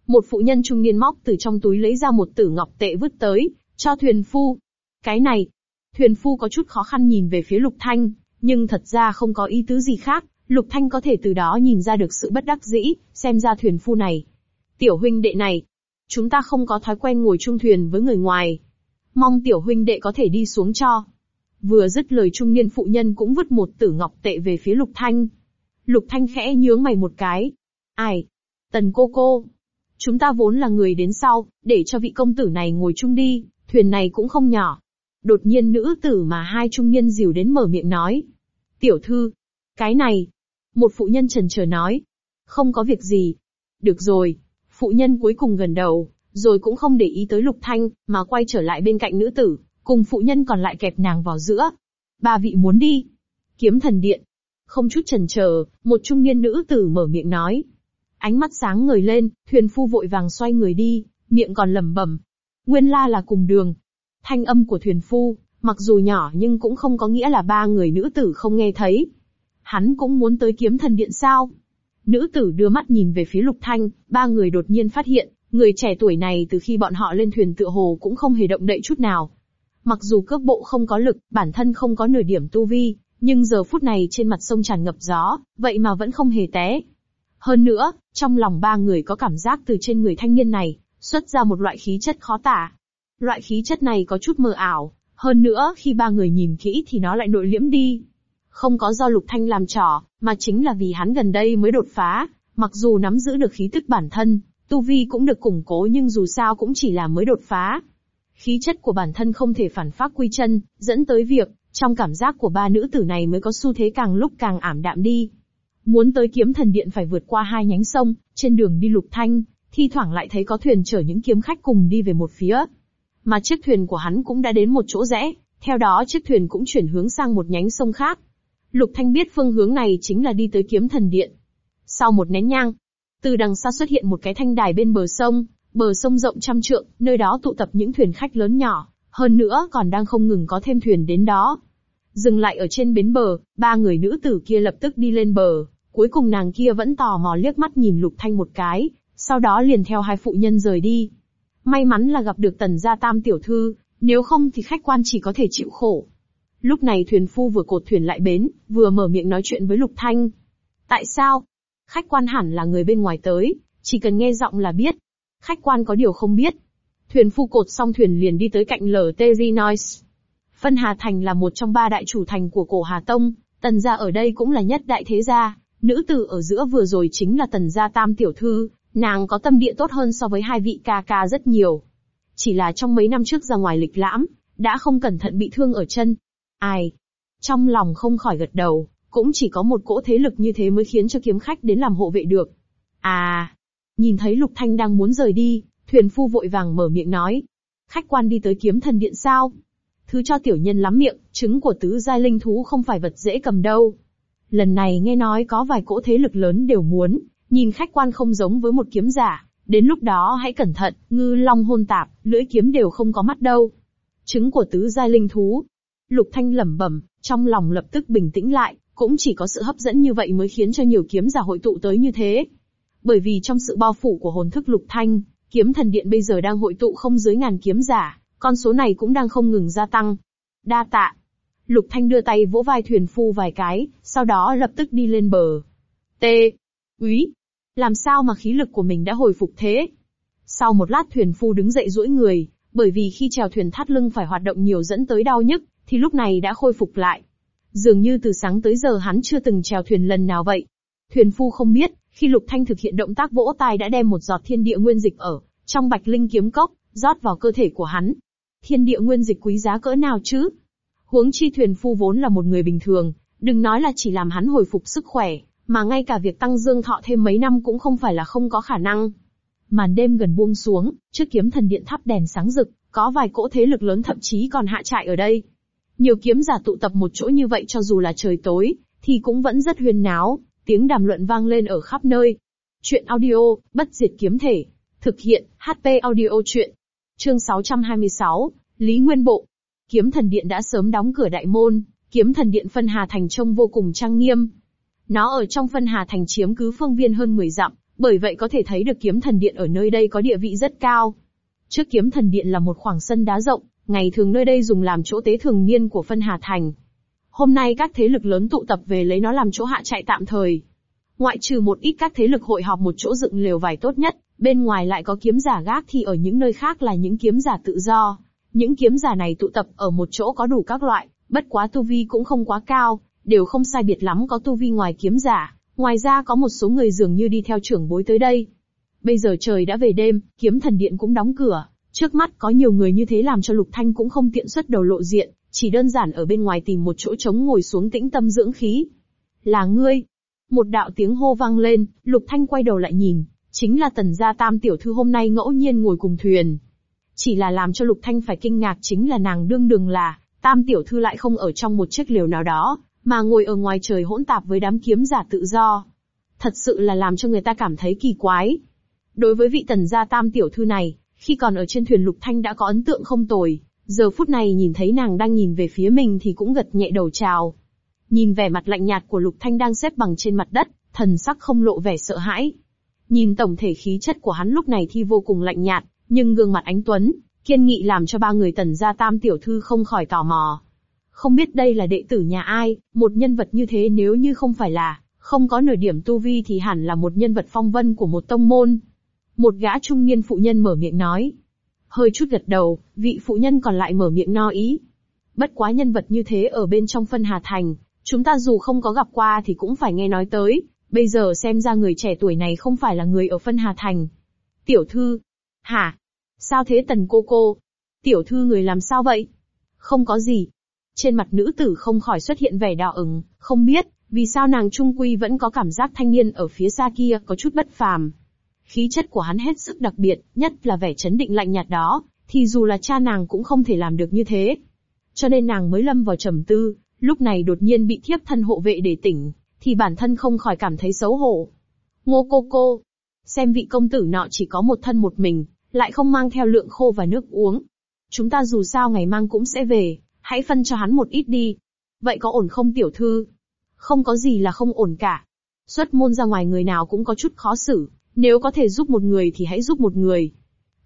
Một phụ nhân trung niên móc từ trong túi lấy ra một tử ngọc tệ vứt tới, cho thuyền phu. Cái này, thuyền phu có chút khó khăn nhìn về phía Lục Thanh, nhưng thật ra không có ý tứ gì khác, Lục Thanh có thể từ đó nhìn ra được sự bất đắc dĩ, xem ra thuyền phu này. Tiểu huynh đệ này, chúng ta không có thói quen ngồi chung thuyền với người ngoài. Mong tiểu huynh đệ có thể đi xuống cho. Vừa dứt lời trung niên phụ nhân cũng vứt một tử ngọc tệ về phía Lục Thanh. Lục Thanh khẽ nhướng mày một cái. Ai? Tần cô cô. Chúng ta vốn là người đến sau, để cho vị công tử này ngồi chung đi, thuyền này cũng không nhỏ. Đột nhiên nữ tử mà hai trung niên dìu đến mở miệng nói. Tiểu thư. Cái này. Một phụ nhân trần chờ nói. Không có việc gì. Được rồi. Phụ nhân cuối cùng gần đầu, rồi cũng không để ý tới Lục Thanh, mà quay trở lại bên cạnh nữ tử, cùng phụ nhân còn lại kẹp nàng vào giữa. Ba vị muốn đi. Kiếm thần điện. Không chút chần chờ, một trung niên nữ tử mở miệng nói. Ánh mắt sáng ngời lên, thuyền phu vội vàng xoay người đi, miệng còn lẩm bẩm. Nguyên la là cùng đường. Thanh âm của thuyền phu, mặc dù nhỏ nhưng cũng không có nghĩa là ba người nữ tử không nghe thấy. Hắn cũng muốn tới kiếm thần điện sao? Nữ tử đưa mắt nhìn về phía lục thanh, ba người đột nhiên phát hiện, người trẻ tuổi này từ khi bọn họ lên thuyền tựa hồ cũng không hề động đậy chút nào. Mặc dù cước bộ không có lực, bản thân không có nửa điểm tu vi, nhưng giờ phút này trên mặt sông tràn ngập gió, vậy mà vẫn không hề té. Hơn nữa, trong lòng ba người có cảm giác từ trên người thanh niên này, xuất ra một loại khí chất khó tả. Loại khí chất này có chút mờ ảo, hơn nữa khi ba người nhìn kỹ thì nó lại nội liễm đi. Không có do Lục Thanh làm trò, mà chính là vì hắn gần đây mới đột phá, mặc dù nắm giữ được khí tức bản thân, tu vi cũng được củng cố nhưng dù sao cũng chỉ là mới đột phá. Khí chất của bản thân không thể phản phát quy chân, dẫn tới việc, trong cảm giác của ba nữ tử này mới có xu thế càng lúc càng ảm đạm đi. Muốn tới kiếm thần điện phải vượt qua hai nhánh sông, trên đường đi lục thanh, thi thoảng lại thấy có thuyền chở những kiếm khách cùng đi về một phía. Mà chiếc thuyền của hắn cũng đã đến một chỗ rẽ, theo đó chiếc thuyền cũng chuyển hướng sang một nhánh sông khác. Lục Thanh biết phương hướng này chính là đi tới kiếm thần điện. Sau một nén nhang, từ đằng xa xuất hiện một cái thanh đài bên bờ sông, bờ sông rộng trăm trượng, nơi đó tụ tập những thuyền khách lớn nhỏ, hơn nữa còn đang không ngừng có thêm thuyền đến đó. Dừng lại ở trên bến bờ, ba người nữ tử kia lập tức đi lên bờ, cuối cùng nàng kia vẫn tò mò liếc mắt nhìn Lục Thanh một cái, sau đó liền theo hai phụ nhân rời đi. May mắn là gặp được tần gia tam tiểu thư, nếu không thì khách quan chỉ có thể chịu khổ. Lúc này thuyền phu vừa cột thuyền lại bến, vừa mở miệng nói chuyện với Lục Thanh. Tại sao? Khách quan hẳn là người bên ngoài tới, chỉ cần nghe giọng là biết. Khách quan có điều không biết. Thuyền phu cột xong thuyền liền đi tới cạnh lở Terinois. Phân Hà Thành là một trong ba đại chủ thành của cổ Hà Tông, tần gia ở đây cũng là nhất đại thế gia. Nữ tử ở giữa vừa rồi chính là tần gia tam tiểu thư, nàng có tâm địa tốt hơn so với hai vị ca ca rất nhiều. Chỉ là trong mấy năm trước ra ngoài lịch lãm, đã không cẩn thận bị thương ở chân, Ai? Trong lòng không khỏi gật đầu, cũng chỉ có một cỗ thế lực như thế mới khiến cho kiếm khách đến làm hộ vệ được. À! Nhìn thấy Lục Thanh đang muốn rời đi, thuyền phu vội vàng mở miệng nói. Khách quan đi tới kiếm thần điện sao? Thứ cho tiểu nhân lắm miệng, trứng của tứ giai linh thú không phải vật dễ cầm đâu. Lần này nghe nói có vài cỗ thế lực lớn đều muốn, nhìn khách quan không giống với một kiếm giả, đến lúc đó hãy cẩn thận, ngư long hôn tạp, lưỡi kiếm đều không có mắt đâu. Trứng của tứ giai linh thú, Lục Thanh lẩm bẩm, trong lòng lập tức bình tĩnh lại, cũng chỉ có sự hấp dẫn như vậy mới khiến cho nhiều kiếm giả hội tụ tới như thế. Bởi vì trong sự bao phủ của hồn thức Lục Thanh, kiếm thần điện bây giờ đang hội tụ không dưới ngàn kiếm giả, con số này cũng đang không ngừng gia tăng. Đa tạ. Lục Thanh đưa tay vỗ vai thuyền phu vài cái, sau đó lập tức đi lên bờ. T. Úy! Làm sao mà khí lực của mình đã hồi phục thế? Sau một lát thuyền phu đứng dậy duỗi người, bởi vì khi chèo thuyền thắt lưng phải hoạt động nhiều dẫn tới đau nhức, thì lúc này đã khôi phục lại. Dường như từ sáng tới giờ hắn chưa từng chèo thuyền lần nào vậy. Thuyền phu không biết, khi Lục Thanh thực hiện động tác vỗ tay đã đem một giọt thiên địa nguyên dịch ở trong bạch linh kiếm cốc, rót vào cơ thể của hắn. Thiên địa nguyên dịch quý giá cỡ nào chứ? Huống chi thuyền phu vốn là một người bình thường, đừng nói là chỉ làm hắn hồi phục sức khỏe, mà ngay cả việc tăng dương thọ thêm mấy năm cũng không phải là không có khả năng. Màn đêm gần buông xuống, trước kiếm thần điện thắp đèn sáng rực, có vài cỗ thế lực lớn thậm chí còn hạ trại ở đây. Nhiều kiếm giả tụ tập một chỗ như vậy cho dù là trời tối, thì cũng vẫn rất huyên náo, tiếng đàm luận vang lên ở khắp nơi. Chuyện audio, bất diệt kiếm thể. Thực hiện, HP audio chuyện. Chương 626, Lý Nguyên Bộ. Kiếm thần điện đã sớm đóng cửa đại môn, kiếm thần điện phân hà thành trông vô cùng trang nghiêm. Nó ở trong phân hà thành chiếm cứ phương viên hơn 10 dặm, bởi vậy có thể thấy được kiếm thần điện ở nơi đây có địa vị rất cao. Trước kiếm thần điện là một khoảng sân đá rộng, ngày thường nơi đây dùng làm chỗ tế thường niên của phân hà thành. Hôm nay các thế lực lớn tụ tập về lấy nó làm chỗ hạ trại tạm thời. Ngoại trừ một ít các thế lực hội họp một chỗ dựng lều vải tốt nhất, bên ngoài lại có kiếm giả gác thì ở những nơi khác là những kiếm giả tự do. Những kiếm giả này tụ tập ở một chỗ có đủ các loại, bất quá tu vi cũng không quá cao, đều không sai biệt lắm có tu vi ngoài kiếm giả. Ngoài ra có một số người dường như đi theo trưởng bối tới đây. Bây giờ trời đã về đêm, kiếm thần điện cũng đóng cửa. Trước mắt có nhiều người như thế làm cho Lục Thanh cũng không tiện xuất đầu lộ diện, chỉ đơn giản ở bên ngoài tìm một chỗ trống ngồi xuống tĩnh tâm dưỡng khí. Là ngươi. Một đạo tiếng hô vang lên, Lục Thanh quay đầu lại nhìn, chính là tần gia tam tiểu thư hôm nay ngẫu nhiên ngồi cùng thuyền. Chỉ là làm cho Lục Thanh phải kinh ngạc chính là nàng đương đừng là, tam tiểu thư lại không ở trong một chiếc liều nào đó, mà ngồi ở ngoài trời hỗn tạp với đám kiếm giả tự do. Thật sự là làm cho người ta cảm thấy kỳ quái. Đối với vị tần gia tam tiểu thư này, khi còn ở trên thuyền Lục Thanh đã có ấn tượng không tồi, giờ phút này nhìn thấy nàng đang nhìn về phía mình thì cũng gật nhẹ đầu chào. Nhìn vẻ mặt lạnh nhạt của Lục Thanh đang xếp bằng trên mặt đất, thần sắc không lộ vẻ sợ hãi. Nhìn tổng thể khí chất của hắn lúc này thì vô cùng lạnh nhạt, nhưng gương mặt ánh tuấn, kiên nghị làm cho ba người tần gia tam tiểu thư không khỏi tò mò. Không biết đây là đệ tử nhà ai, một nhân vật như thế nếu như không phải là, không có nửa điểm tu vi thì hẳn là một nhân vật phong vân của một tông môn. Một gã trung niên phụ nhân mở miệng nói. Hơi chút gật đầu, vị phụ nhân còn lại mở miệng no ý. Bất quá nhân vật như thế ở bên trong phân Hà Thành, chúng ta dù không có gặp qua thì cũng phải nghe nói tới, bây giờ xem ra người trẻ tuổi này không phải là người ở phân Hà Thành. Tiểu thư. Hả? Sao thế tần cô cô? Tiểu thư người làm sao vậy? Không có gì, trên mặt nữ tử không khỏi xuất hiện vẻ đỏ ửng, không biết, vì sao nàng trung quy vẫn có cảm giác thanh niên ở phía xa kia có chút bất phàm. Khí chất của hắn hết sức đặc biệt, nhất là vẻ chấn định lạnh nhạt đó, thì dù là cha nàng cũng không thể làm được như thế. Cho nên nàng mới lâm vào trầm tư, lúc này đột nhiên bị thiếp thân hộ vệ để tỉnh, thì bản thân không khỏi cảm thấy xấu hổ. Ngô cô cô, xem vị công tử nọ chỉ có một thân một mình, lại không mang theo lượng khô và nước uống. Chúng ta dù sao ngày mang cũng sẽ về, hãy phân cho hắn một ít đi. Vậy có ổn không tiểu thư? Không có gì là không ổn cả. Xuất môn ra ngoài người nào cũng có chút khó xử, nếu có thể giúp một người thì hãy giúp một người.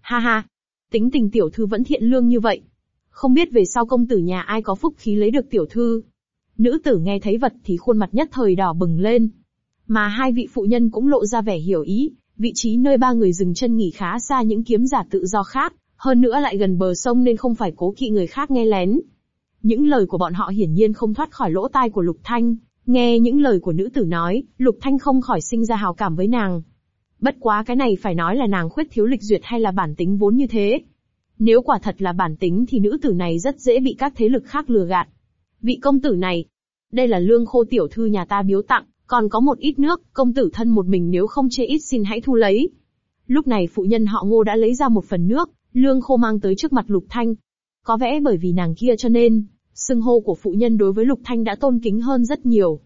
Ha ha, tính tình tiểu thư vẫn thiện lương như vậy. Không biết về sau công tử nhà ai có phúc khí lấy được tiểu thư. Nữ tử nghe thấy vật thì khuôn mặt nhất thời đỏ bừng lên. Mà hai vị phụ nhân cũng lộ ra vẻ hiểu ý, vị trí nơi ba người dừng chân nghỉ khá xa những kiếm giả tự do khác, hơn nữa lại gần bờ sông nên không phải cố kỵ người khác nghe lén. Những lời của bọn họ hiển nhiên không thoát khỏi lỗ tai của Lục Thanh, nghe những lời của nữ tử nói, Lục Thanh không khỏi sinh ra hào cảm với nàng. Bất quá cái này phải nói là nàng khuyết thiếu lịch duyệt hay là bản tính vốn như thế. Nếu quả thật là bản tính thì nữ tử này rất dễ bị các thế lực khác lừa gạt. Vị công tử này, đây là lương khô tiểu thư nhà ta biếu tặng, còn có một ít nước, công tử thân một mình nếu không chê ít xin hãy thu lấy. Lúc này phụ nhân họ ngô đã lấy ra một phần nước, lương khô mang tới trước mặt lục thanh, có vẻ bởi vì nàng kia cho nên, xưng hô của phụ nhân đối với Lục Thanh đã tôn kính hơn rất nhiều.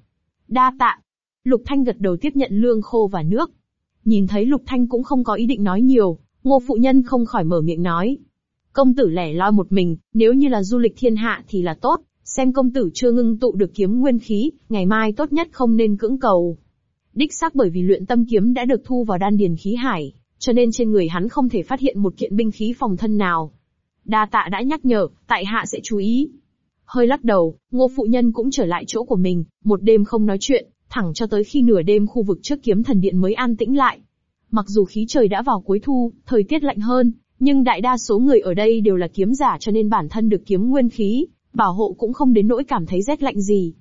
Đa tạ. Lục Thanh gật đầu tiếp nhận lương khô và nước. Nhìn thấy Lục Thanh cũng không có ý định nói nhiều, ngô phụ nhân không khỏi mở miệng nói. Công tử lẻ loi một mình, nếu như là du lịch thiên hạ thì là tốt, xem công tử chưa ngưng tụ được kiếm nguyên khí, ngày mai tốt nhất không nên cưỡng cầu. Đích xác bởi vì luyện tâm kiếm đã được thu vào đan điền khí hải, cho nên trên người hắn không thể phát hiện một kiện binh khí phòng thân nào. Đa tạ đã nhắc nhở, tại hạ sẽ chú ý. Hơi lắc đầu, ngô phụ nhân cũng trở lại chỗ của mình, một đêm không nói chuyện, thẳng cho tới khi nửa đêm khu vực trước kiếm thần điện mới an tĩnh lại. Mặc dù khí trời đã vào cuối thu, thời tiết lạnh hơn, nhưng đại đa số người ở đây đều là kiếm giả cho nên bản thân được kiếm nguyên khí, bảo hộ cũng không đến nỗi cảm thấy rét lạnh gì.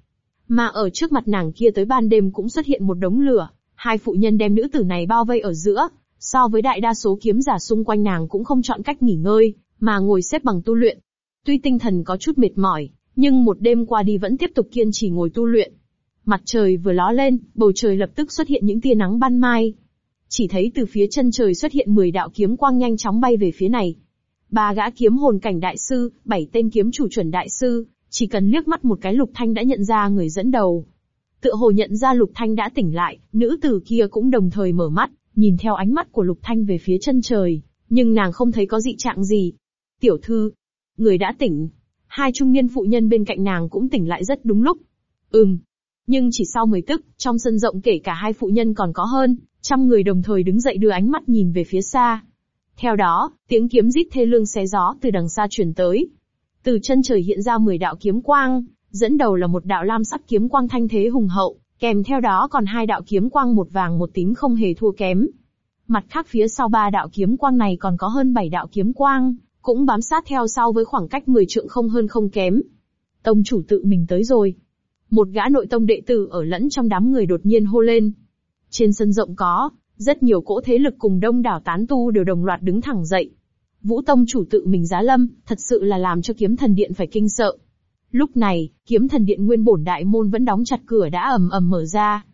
Mà ở trước mặt nàng kia tới ban đêm cũng xuất hiện một đống lửa, hai phụ nhân đem nữ tử này bao vây ở giữa, so với đại đa số kiếm giả xung quanh nàng cũng không chọn cách nghỉ ngơi, mà ngồi xếp bằng tu luyện. Tuy tinh thần có chút mệt mỏi, nhưng một đêm qua đi vẫn tiếp tục kiên trì ngồi tu luyện. Mặt trời vừa ló lên, bầu trời lập tức xuất hiện những tia nắng ban mai. Chỉ thấy từ phía chân trời xuất hiện 10 đạo kiếm quang nhanh chóng bay về phía này. Ba gã kiếm hồn cảnh đại sư, bảy tên kiếm chủ chuẩn đại sư, chỉ cần liếc mắt một cái Lục Thanh đã nhận ra người dẫn đầu. Tựa hồ nhận ra Lục Thanh đã tỉnh lại, nữ tử kia cũng đồng thời mở mắt, nhìn theo ánh mắt của Lục Thanh về phía chân trời, nhưng nàng không thấy có dị trạng gì. Tiểu thư, người đã tỉnh. Hai trung niên phụ nhân bên cạnh nàng cũng tỉnh lại rất đúng lúc. Ừm. Nhưng chỉ sau mười tức, trong sân rộng kể cả hai phụ nhân còn có hơn, trăm người đồng thời đứng dậy đưa ánh mắt nhìn về phía xa. Theo đó, tiếng kiếm rít thê lương xé gió từ đằng xa truyền tới. Từ chân trời hiện ra mười đạo kiếm quang, dẫn đầu là một đạo lam sắc kiếm quang thanh thế hùng hậu, kèm theo đó còn hai đạo kiếm quang một vàng một tím không hề thua kém. Mặt khác phía sau ba đạo kiếm quang này còn có hơn bảy đạo kiếm quang, cũng bám sát theo sau với khoảng cách 10 trượng không hơn không kém. Tông chủ tự mình tới rồi. Một gã nội tông đệ tử ở lẫn trong đám người đột nhiên hô lên. Trên sân rộng có, rất nhiều cỗ thế lực cùng đông đảo tán tu đều đồng loạt đứng thẳng dậy. Vũ Tông chủ tự mình giá lâm, thật sự là làm cho kiếm thần điện phải kinh sợ. Lúc này, kiếm thần điện nguyên bổn đại môn vẫn đóng chặt cửa đã ầm ầm mở ra.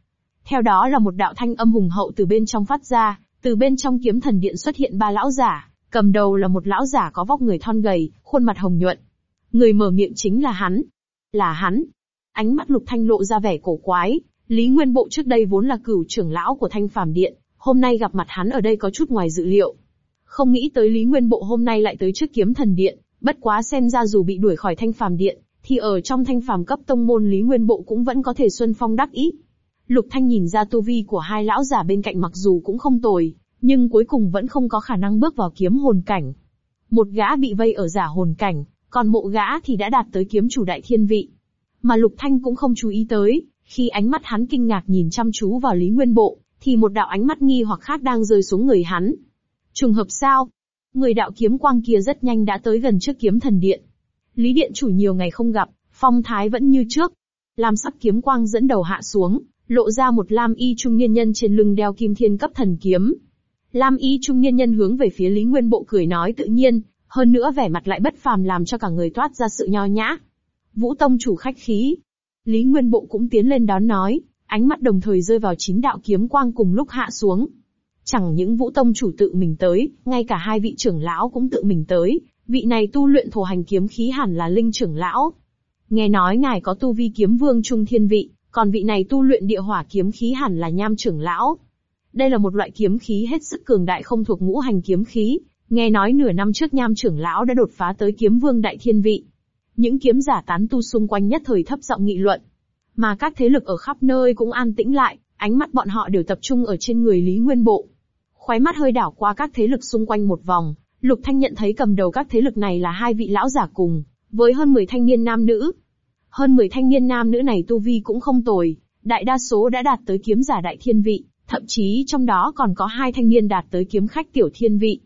Theo đó là một đạo thanh âm hùng hậu từ bên trong phát ra, từ bên trong kiếm thần điện xuất hiện ba lão giả, cầm đầu là một lão giả có vóc người thon gầy, khuôn mặt hồng nhuận. Người mở miệng chính là hắn. Là hắn. Ánh mắt lục thanh lộ ra vẻ cổ quái, Lý Nguyên Bộ trước đây vốn là cửu trưởng lão của thanh phàm điện, hôm nay gặp mặt hắn ở đây có chút ngoài dự liệu. Không nghĩ tới Lý Nguyên Bộ hôm nay lại tới trước kiếm thần điện, bất quá xem ra dù bị đuổi khỏi thanh phàm điện, thì ở trong thanh phàm cấp tông môn Lý Nguyên Bộ cũng vẫn có thể xuân phong đắc ý. Lục Thanh nhìn ra tu vi của hai lão giả bên cạnh mặc dù cũng không tồi, nhưng cuối cùng vẫn không có khả năng bước vào kiếm hồn cảnh. Một gã bị vây ở giả hồn cảnh, còn mộ gã thì đã đạt tới kiếm chủ đại thiên vị. Mà Lục Thanh cũng không chú ý tới, khi ánh mắt hắn kinh ngạc nhìn chăm chú vào Lý Nguyên Bộ, thì một đạo ánh mắt nghi hoặc khác đang rơi xuống người hắn. Trùng hợp sao? Người đạo kiếm quang kia rất nhanh đã tới gần trước kiếm thần điện. Lý điện chủ nhiều ngày không gặp, phong thái vẫn như trước. Lam sắc kiếm quang dẫn đầu hạ xuống, lộ ra một lam y trung niên nhân trên lưng đeo kim thiên cấp thần kiếm. Lam y trung niên nhân hướng về phía Lý Nguyên Bộ cười nói tự nhiên, hơn nữa vẻ mặt lại bất phàm làm cho cả người toát ra sự nho nhã. Vũ Tông chủ khách khí. Lý Nguyên Bộ cũng tiến lên đón nói, ánh mắt đồng thời rơi vào chín đạo kiếm quang cùng lúc hạ xuống. Chẳng những Vũ Tông chủ tự mình tới, ngay cả hai vị trưởng lão cũng tự mình tới, vị này tu luyện thổ hành kiếm khí hẳn là linh trưởng lão. Nghe nói ngài có tu vi kiếm vương trung thiên vị, còn vị này tu luyện địa hỏa kiếm khí hẳn là nham trưởng lão. Đây là một loại kiếm khí hết sức cường đại không thuộc ngũ hành kiếm khí, nghe nói nửa năm trước nham trưởng lão đã đột phá tới kiếm vương đại thiên vị. Những kiếm giả tán tu xung quanh nhất thời thấp giọng nghị luận. Mà các thế lực ở khắp nơi cũng an tĩnh lại, ánh mắt bọn họ đều tập trung ở trên người Lý Nguyên Bộ. Khóe mắt hơi đảo qua các thế lực xung quanh một vòng, Lục Thanh nhận thấy cầm đầu các thế lực này là hai vị lão giả cùng, với hơn 10 thanh niên nam nữ. Hơn 10 thanh niên nam nữ này tu vi cũng không tồi, đại đa số đã đạt tới kiếm giả đại thiên vị, thậm chí trong đó còn có hai thanh niên đạt tới kiếm khách tiểu thiên vị.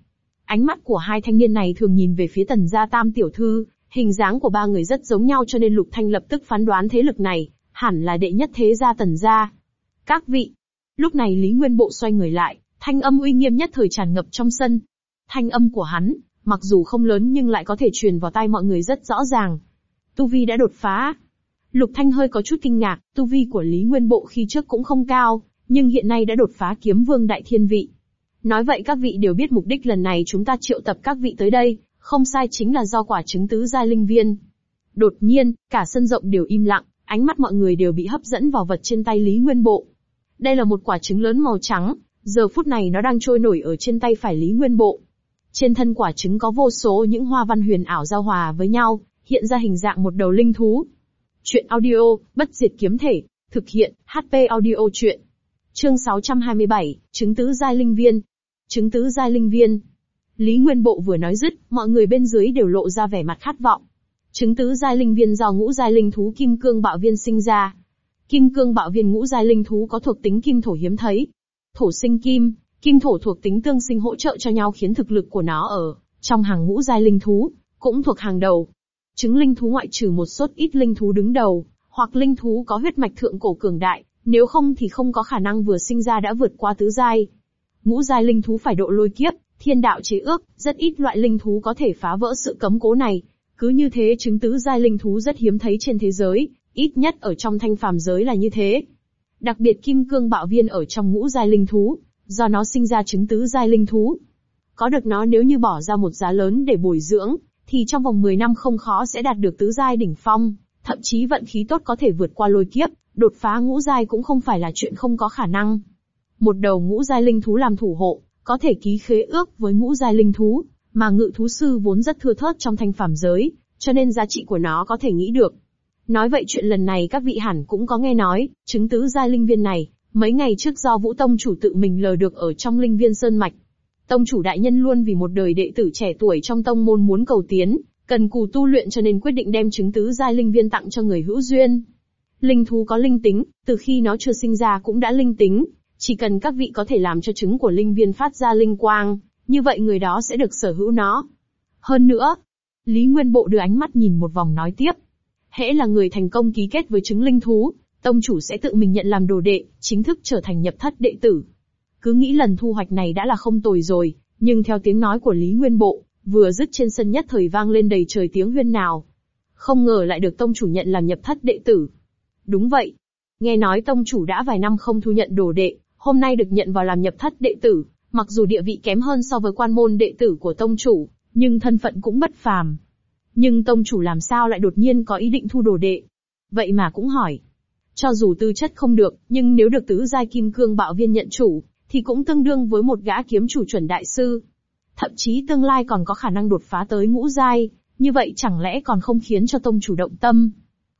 Ánh mắt của hai thanh niên này thường nhìn về phía tần gia tam tiểu thư, hình dáng của ba người rất giống nhau cho nên Lục Thanh lập tức phán đoán thế lực này, hẳn là đệ nhất thế gia tần gia. Các vị. Lúc này Lý Nguyên Bộ xoay người lại, thanh âm uy nghiêm nhất thời tràn ngập trong sân. Thanh âm của hắn, mặc dù không lớn nhưng lại có thể truyền vào tai mọi người rất rõ ràng. Tu Vi đã đột phá. Lục Thanh hơi có chút kinh ngạc, tu vi của Lý Nguyên Bộ khi trước cũng không cao, nhưng hiện nay đã đột phá kiếm vương đại thiên vị. Nói vậy các vị đều biết mục đích lần này chúng ta triệu tập các vị tới đây, không sai chính là do quả trứng tứ giai linh viên. Đột nhiên, cả sân rộng đều im lặng, ánh mắt mọi người đều bị hấp dẫn vào vật trên tay Lý Nguyên Bộ. Đây là một quả trứng lớn màu trắng, giờ phút này nó đang trôi nổi ở trên tay phải Lý Nguyên Bộ. Trên thân quả trứng có vô số những hoa văn huyền ảo giao hòa với nhau, hiện ra hình dạng một đầu linh thú. Chuyện audio, bất diệt kiếm thể, thực hiện, HP audio chuyện. Chương 627, trứng tứ giai linh viên. trứng tứ giai linh viên. Lý Nguyên Bộ vừa nói dứt, mọi người bên dưới đều lộ ra vẻ mặt khát vọng. Chứng tứ giai linh viên do ngũ giai linh thú kim cương bạo viên sinh ra. Kim cương bạo viên ngũ giai linh thú có thuộc tính kim thổ hiếm thấy. Thổ sinh kim, kim thổ thuộc tính tương sinh hỗ trợ cho nhau khiến thực lực của nó ở trong hàng ngũ giai linh thú cũng thuộc hàng đầu. Trứng linh thú ngoại trừ một số ít linh thú đứng đầu, hoặc linh thú có huyết mạch thượng cổ cường đại, nếu không thì không có khả năng vừa sinh ra đã vượt qua tứ giai. Ngũ giai linh thú phải độ lôi kiếp, thiên đạo chế ước, rất ít loại linh thú có thể phá vỡ sự cấm cố này. Cứ như thế chứng tứ giai linh thú rất hiếm thấy trên thế giới, ít nhất ở trong thanh phàm giới là như thế. Đặc biệt kim cương bạo viên ở trong ngũ giai linh thú, do nó sinh ra chứng tứ giai linh thú. Có được nó nếu như bỏ ra một giá lớn để bồi dưỡng, thì trong vòng 10 năm không khó sẽ đạt được tứ giai đỉnh phong, thậm chí vận khí tốt có thể vượt qua lôi kiếp, đột phá ngũ giai cũng không phải là chuyện không có khả năng. Một đầu ngũ giai linh thú làm thủ hộ, có thể ký khế ước với ngũ giai linh thú, mà ngự thú sư vốn rất thưa thớt trong thanh phàm giới, cho nên giá trị của nó có thể nghĩ được. Nói vậy chuyện lần này các vị hẳn cũng có nghe nói, chứng tứ giai linh viên này, mấy ngày trước do Vũ Tông chủ tự mình lờ được ở trong linh viên sơn mạch. Tông chủ đại nhân luôn vì một đời đệ tử trẻ tuổi trong tông môn muốn cầu tiến, cần cù tu luyện cho nên quyết định đem chứng tứ giai linh viên tặng cho người hữu duyên. Linh thú có linh tính, từ khi nó chưa sinh ra cũng đã linh tính, chỉ cần các vị có thể làm cho trứng của linh viên phát ra linh quang, như vậy người đó sẽ được sở hữu nó. Hơn nữa, Lý Nguyên Bộ đưa ánh mắt nhìn một vòng nói tiếp. Hễ là người thành công ký kết với trứng linh thú, tông chủ sẽ tự mình nhận làm đồ đệ, chính thức trở thành nhập thất đệ tử. Cứ nghĩ lần thu hoạch này đã là không tồi rồi, nhưng theo tiếng nói của Lý Nguyên Bộ, vừa dứt trên sân nhất thời vang lên đầy trời tiếng huyên nào. Không ngờ lại được tông chủ nhận làm nhập thất đệ tử. Đúng vậy. Nghe nói tông chủ đã vài năm không thu nhận đồ đệ, hôm nay được nhận vào làm nhập thất đệ tử, mặc dù địa vị kém hơn so với quan môn đệ tử của tông chủ, nhưng thân phận cũng bất phàm. Nhưng tông chủ làm sao lại đột nhiên có ý định thu đồ đệ? Vậy mà cũng hỏi. Cho dù tư chất không được, nhưng nếu được tứ giai kim cương bạo viên nhận chủ, thì cũng tương đương với một gã kiếm chủ chuẩn đại sư. Thậm chí tương lai còn có khả năng đột phá tới ngũ giai, như vậy chẳng lẽ còn không khiến cho tông chủ động tâm?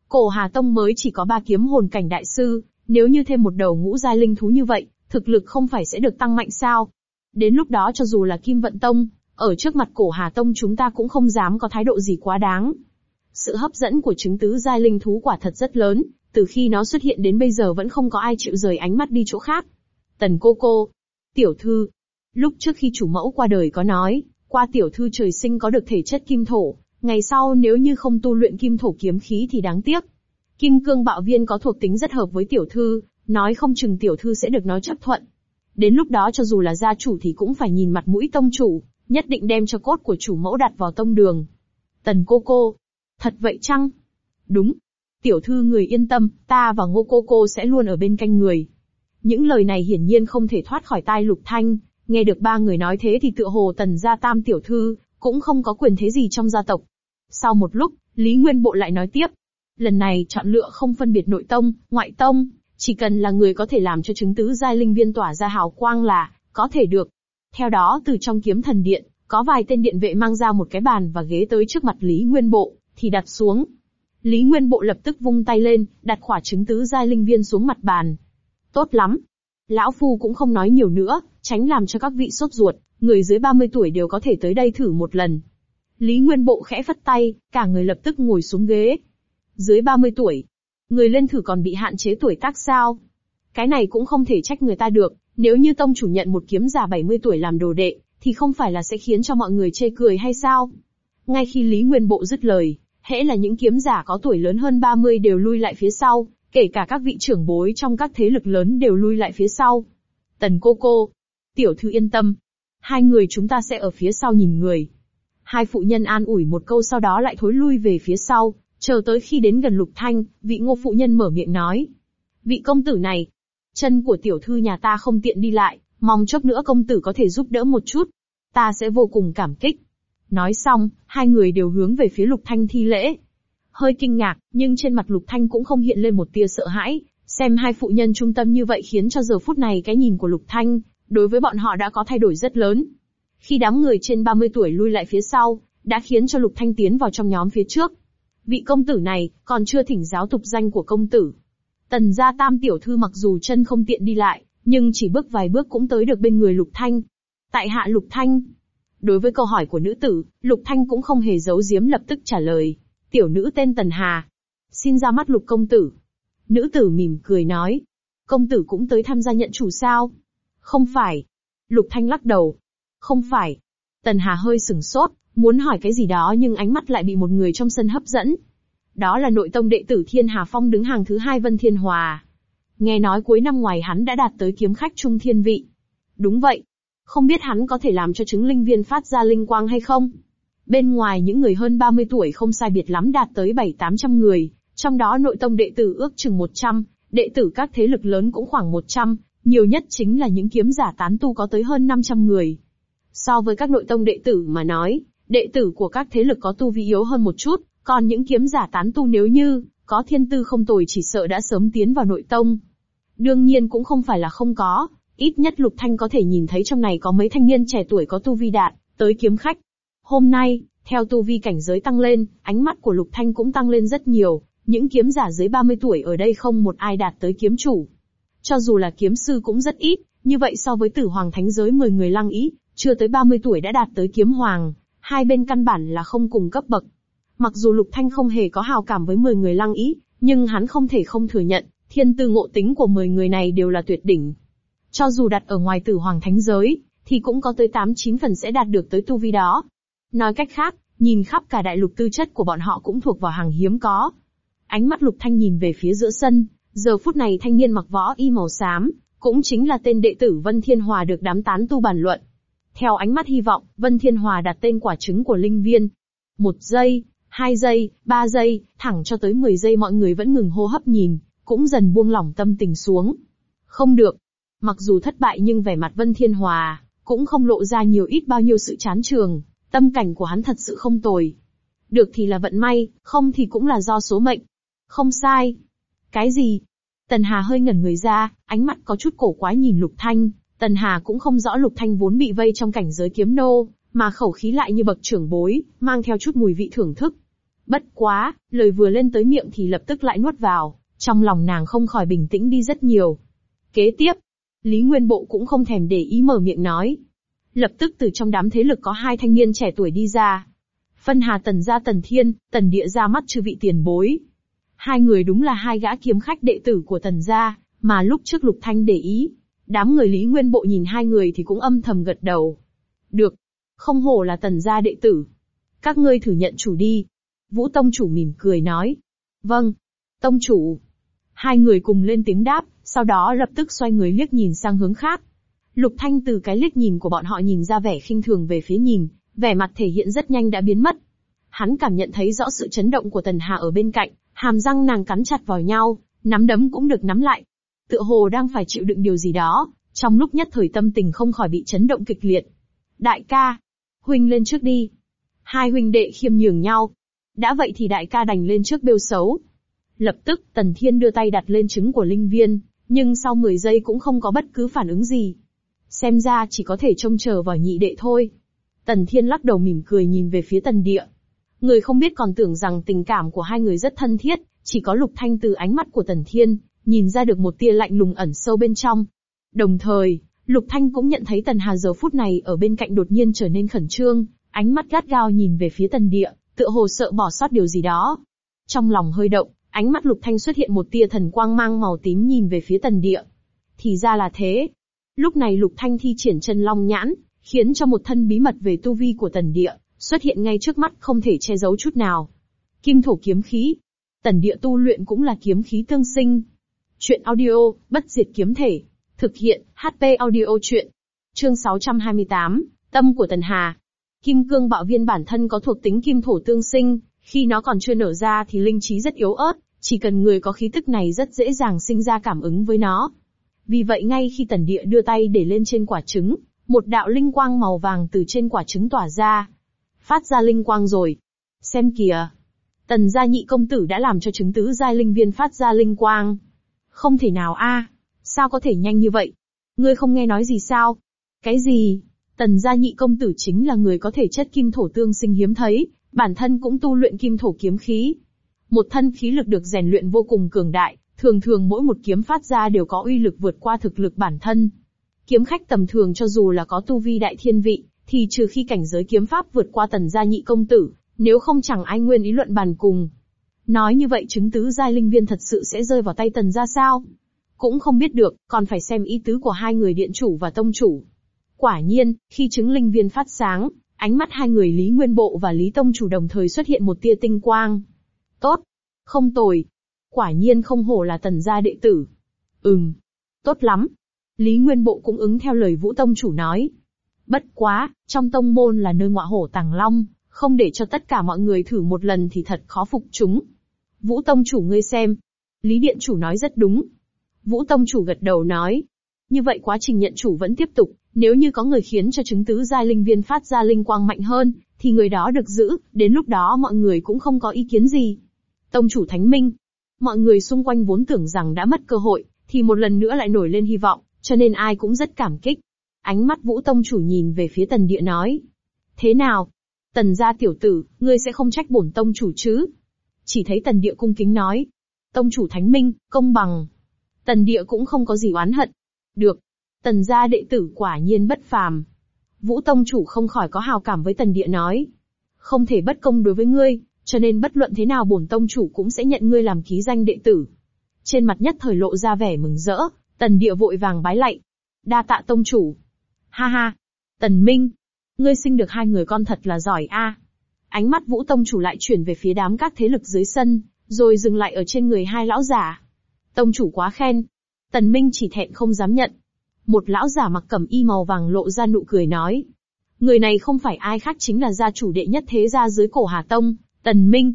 Cổ Hà Tông mới chỉ có ba kiếm hồn cảnh đại sư, nếu như thêm một đầu ngũ giai linh thú như vậy, thực lực không phải sẽ được tăng mạnh sao? Đến lúc đó cho dù là Kim Vận Tông, ở trước mặt cổ Hà Tông chúng ta cũng không dám có thái độ gì quá đáng. Sự hấp dẫn của chứng tứ giai linh thú quả thật rất lớn, từ khi nó xuất hiện đến bây giờ vẫn không có ai chịu rời ánh mắt đi chỗ khác. Tần cô cô, tiểu thư, lúc trước khi chủ mẫu qua đời có nói, qua tiểu thư trời sinh có được thể chất kim thổ, ngày sau nếu như không tu luyện kim thổ kiếm khí thì đáng tiếc. Kim cương bạo viên có thuộc tính rất hợp với tiểu thư, nói không chừng tiểu thư sẽ được nói chấp thuận. Đến lúc đó cho dù là gia chủ thì cũng phải nhìn mặt mũi tông chủ, nhất định đem cho cốt của chủ mẫu đặt vào tông đường. Tần cô cô. Thật vậy chăng? Đúng. Tiểu thư người yên tâm, ta và ngô cô cô sẽ luôn ở bên cạnh người. Những lời này hiển nhiên không thể thoát khỏi tai lục thanh, nghe được ba người nói thế thì tựa hồ tần gia tam tiểu thư, cũng không có quyền thế gì trong gia tộc. Sau một lúc, Lý Nguyên Bộ lại nói tiếp. Lần này chọn lựa không phân biệt nội tông, ngoại tông, chỉ cần là người có thể làm cho chứng tứ giai linh viên tỏa ra hào quang là, có thể được. Theo đó từ trong kiếm thần điện, có vài tên điện vệ mang ra một cái bàn và ghế tới trước mặt Lý Nguyên Bộ, thì đặt xuống. Lý Nguyên Bộ lập tức vung tay lên, đặt khỏa chứng tứ giai linh viên xuống mặt bàn. Tốt lắm. Lão Phu cũng không nói nhiều nữa, tránh làm cho các vị sốt ruột, người dưới 30 tuổi đều có thể tới đây thử một lần. Lý Nguyên Bộ khẽ phất tay, cả người lập tức ngồi xuống ghế. Dưới 30 tuổi, người lên thử còn bị hạn chế tuổi tác sao? Cái này cũng không thể trách người ta được, nếu như tông chủ nhận một kiếm giả 70 tuổi làm đồ đệ, thì không phải là sẽ khiến cho mọi người chê cười hay sao? Ngay khi Lý Nguyên Bộ dứt lời, hễ là những kiếm giả có tuổi lớn hơn 30 đều lui lại phía sau, kể cả các vị trưởng bối trong các thế lực lớn đều lui lại phía sau. Tần cô cô, tiểu thư yên tâm, hai người chúng ta sẽ ở phía sau nhìn người. Hai phụ nhân an ủi một câu sau đó lại thối lui về phía sau, chờ tới khi đến gần Lục Thanh, vị ngô phụ nhân mở miệng nói. Vị công tử này, chân của tiểu thư nhà ta không tiện đi lại, mong chốc nữa công tử có thể giúp đỡ một chút. Ta sẽ vô cùng cảm kích. Nói xong, hai người đều hướng về phía Lục Thanh thi lễ. Hơi kinh ngạc, nhưng trên mặt Lục Thanh cũng không hiện lên một tia sợ hãi, xem hai phụ nhân trung tâm như vậy khiến cho giờ phút này cái nhìn của Lục Thanh, đối với bọn họ đã có thay đổi rất lớn. Khi đám người trên 30 tuổi lui lại phía sau, đã khiến cho Lục Thanh tiến vào trong nhóm phía trước. Vị công tử này, còn chưa thỉnh giáo tục danh của công tử. Tần gia tam tiểu thư mặc dù chân không tiện đi lại, nhưng chỉ bước vài bước cũng tới được bên người Lục Thanh. Tại hạ Lục Thanh. Đối với câu hỏi của nữ tử, Lục Thanh cũng không hề giấu giếm lập tức trả lời. Tiểu nữ tên Tần Hà. Xin ra mắt Lục công tử. Nữ tử mỉm cười nói. Công tử cũng tới tham gia nhận chủ sao? Không phải. Lục Thanh lắc đầu. Không phải. Tần Hà hơi sừng sốt, muốn hỏi cái gì đó nhưng ánh mắt lại bị một người trong sân hấp dẫn. Đó là nội tông đệ tử Thiên Hà Phong đứng hàng thứ hai Vân Thiên Hòa. Nghe nói cuối năm ngoài hắn đã đạt tới kiếm khách trung thiên vị. Đúng vậy. Không biết hắn có thể làm cho chứng linh viên phát ra linh quang hay không? Bên ngoài những người hơn 30 tuổi không sai biệt lắm đạt tới 7-800 người, trong đó nội tông đệ tử ước chừng 100, đệ tử các thế lực lớn cũng khoảng 100, nhiều nhất chính là những kiếm giả tán tu có tới hơn 500 người. So với các nội tông đệ tử mà nói, đệ tử của các thế lực có tu vi yếu hơn một chút, còn những kiếm giả tán tu nếu như có thiên tư không tồi chỉ sợ đã sớm tiến vào nội tông. Đương nhiên cũng không phải là không có, ít nhất Lục Thanh có thể nhìn thấy trong này có mấy thanh niên trẻ tuổi có tu vi đạt tới kiếm khách. Hôm nay, theo tu vi cảnh giới tăng lên, ánh mắt của Lục Thanh cũng tăng lên rất nhiều, những kiếm giả dưới 30 tuổi ở đây không một ai đạt tới kiếm chủ. Cho dù là kiếm sư cũng rất ít, như vậy so với tử hoàng thánh giới 10 người lăng ý, chưa tới 30 tuổi đã đạt tới kiếm hoàng, hai bên căn bản là không cùng cấp bậc. Mặc dù Lục Thanh không hề có hào cảm với 10 người lăng ý, nhưng hắn không thể không thừa nhận, thiên tư ngộ tính của 10 người này đều là tuyệt đỉnh. Cho dù đặt ở ngoài tử hoàng thánh giới, thì cũng có tới 8-9 phần sẽ đạt được tới tu vi đó. Nói cách khác, nhìn khắp cả đại lục tư chất của bọn họ cũng thuộc vào hàng hiếm có. Ánh mắt Lục Thanh nhìn về phía giữa sân, giờ phút này thanh niên mặc võ y màu xám, cũng chính là tên đệ tử Vân Thiên Hòa được đám tán tu bàn luận. Theo ánh mắt hy vọng, Vân Thiên Hòa đặt tên quả trứng của linh viên. Một giây, hai giây, ba giây, thẳng cho tới 10 giây mọi người vẫn ngừng hô hấp nhìn, cũng dần buông lỏng tâm tình xuống. Không được. Mặc dù thất bại nhưng vẻ mặt Vân Thiên Hòa, cũng không lộ ra nhiều ít bao nhiêu sự chán trường, tâm cảnh của hắn thật sự không tồi. Được thì là vận may, không thì cũng là do số mệnh. Không sai. Cái gì? Tần Hà hơi ngẩn người ra, ánh mắt có chút cổ quái nhìn Lục Thanh. Tần Hà cũng không rõ Lục Thanh vốn bị vây trong cảnh giới kiếm nô, mà khẩu khí lại như bậc trưởng bối, mang theo chút mùi vị thưởng thức. Bất quá, lời vừa lên tới miệng thì lập tức lại nuốt vào, trong lòng nàng không khỏi bình tĩnh đi rất nhiều. Kế tiếp, Lý Nguyên Bộ cũng không thèm để ý mở miệng nói. Lập tức từ trong đám thế lực có hai thanh niên trẻ tuổi đi ra. Phân Hà Tần gia Tần Thiên, Tần Địa ra mắt chư vị tiền bối. Hai người đúng là hai gã kiếm khách đệ tử của Tần gia, mà lúc trước Lục Thanh để ý. Đám người Lý Nguyên Bộ nhìn hai người thì cũng âm thầm gật đầu. Được. Không hổ là Tần gia đệ tử. Các ngươi thử nhận chủ đi. Vũ Tông chủ mỉm cười nói. Vâng. Tông chủ. Hai người cùng lên tiếng đáp, sau đó lập tức xoay người liếc nhìn sang hướng khác. Lục Thanh từ cái liếc nhìn của bọn họ nhìn ra vẻ khinh thường về phía nhìn, vẻ mặt thể hiện rất nhanh đã biến mất. Hắn cảm nhận thấy rõ sự chấn động của Tần Hà ở bên cạnh, hàm răng nàng cắn chặt vào nhau, nắm đấm cũng được nắm lại. Tựa hồ đang phải chịu đựng điều gì đó, trong lúc nhất thời tâm tình không khỏi bị chấn động kịch liệt. Đại ca, huynh lên trước đi. Hai huynh đệ khiêm nhường nhau. Đã vậy thì đại ca đành lên trước bêu xấu. Lập tức, Tần Thiên đưa tay đặt lên trứng của linh viên, nhưng sau 10 giây cũng không có bất cứ phản ứng gì. Xem ra chỉ có thể trông chờ vào nhị đệ thôi. Tần Thiên lắc đầu mỉm cười nhìn về phía Tần Địa. Người không biết còn tưởng rằng tình cảm của hai người rất thân thiết, chỉ có Lục Thanh từ ánh mắt của Tần Thiên, nhìn ra được một tia lạnh lùng ẩn sâu bên trong. Đồng thời, Lục Thanh cũng nhận thấy Tần Hà giờ phút này ở bên cạnh đột nhiên trở nên khẩn trương, ánh mắt gắt gao nhìn về phía Tần Địa, tựa hồ sợ bỏ sót điều gì đó. Trong lòng hơi động, ánh mắt Lục Thanh xuất hiện một tia thần quang mang màu tím nhìn về phía Tần Địa. Thì ra là thế. Lúc này Lục Thanh thi triển chân long nhãn, khiến cho một thân bí mật về tu vi của Tần Địa xuất hiện ngay trước mắt không thể che giấu chút nào. Kim thổ kiếm khí. Tần Địa tu luyện cũng là kiếm khí tương sinh. Chuyện audio, bất diệt kiếm thể. Thực hiện, HP audio chuyện. Chương 628, Tâm của Tần Hà. Kim cương bạo viên bản thân có thuộc tính kim thổ tương sinh, khi nó còn chưa nở ra thì linh trí rất yếu ớt, chỉ cần người có khí tức này rất dễ dàng sinh ra cảm ứng với nó. Vì vậy ngay khi tần địa đưa tay để lên trên quả trứng, một đạo linh quang màu vàng từ trên quả trứng tỏa ra. Phát ra linh quang rồi. Xem kìa. Tần gia nhị công tử đã làm cho trứng tứ giai linh viên phát ra linh quang. Không thể nào a, Sao có thể nhanh như vậy? Ngươi không nghe nói gì sao? Cái gì? Tần gia nhị công tử chính là người có thể chất kim thổ tương sinh hiếm thấy, bản thân cũng tu luyện kim thổ kiếm khí. Một thân khí lực được rèn luyện vô cùng cường đại, thường thường mỗi một kiếm phát ra đều có uy lực vượt qua thực lực bản thân. Kiếm khách tầm thường cho dù là có tu vi đại thiên vị, thì trừ khi cảnh giới kiếm pháp vượt qua tần gia nhị công tử, nếu không chẳng ai nguyên ý luận bàn cùng. Nói như vậy chứng tứ giai linh viên thật sự sẽ rơi vào tay tần ra sao? Cũng không biết được, còn phải xem ý tứ của hai người điện chủ và tông chủ. Quả nhiên, khi chứng linh viên phát sáng, ánh mắt hai người Lý Nguyên Bộ và Lý Tông chủ đồng thời xuất hiện một tia tinh quang. Tốt. Không tồi. Quả nhiên không hổ là tần gia đệ tử. Ừm. Tốt lắm. Lý Nguyên Bộ cũng ứng theo lời Vũ Tông chủ nói. Bất quá, trong tông môn là nơi ngọa hổ tàng long, không để cho tất cả mọi người thử một lần thì thật khó phục chúng. Vũ Tông chủ ngươi xem. Lý Điện chủ nói rất đúng. Vũ Tông chủ gật đầu nói. Như vậy quá trình nhận chủ vẫn tiếp tục, nếu như có người khiến cho chứng tứ giai linh viên phát ra linh quang mạnh hơn, thì người đó được giữ, đến lúc đó mọi người cũng không có ý kiến gì. Tông chủ Thánh Minh. Mọi người xung quanh vốn tưởng rằng đã mất cơ hội, thì một lần nữa lại nổi lên hy vọng, cho nên ai cũng rất cảm kích. Ánh mắt Vũ Tông chủ nhìn về phía tần địa nói. Thế nào? Tần gia tiểu tử, ngươi sẽ không trách bổn tông chủ chứ? Chỉ thấy tần địa cung kính nói. Tông chủ thánh minh, công bằng. Tần địa cũng không có gì oán hận. Được. Tần gia đệ tử quả nhiên bất phàm. Vũ tông chủ không khỏi có hào cảm với tần địa nói. Không thể bất công đối với ngươi, cho nên bất luận thế nào bổn tông chủ cũng sẽ nhận ngươi làm ký danh đệ tử. Trên mặt nhất thời lộ ra vẻ mừng rỡ, tần địa vội vàng bái lạy. Đa tạ tông chủ. Ha ha. Tần Minh. Ngươi sinh được hai người con thật là giỏi a. Ánh mắt Vũ Tông chủ lại chuyển về phía đám các thế lực dưới sân, rồi dừng lại ở trên người hai lão giả. Tông chủ quá khen. Tần Minh chỉ thẹn không dám nhận. Một lão giả mặc cẩm y màu vàng lộ ra nụ cười nói. Người này không phải ai khác chính là gia chủ đệ nhất thế gia dưới cổ Hà Tông, Tần Minh.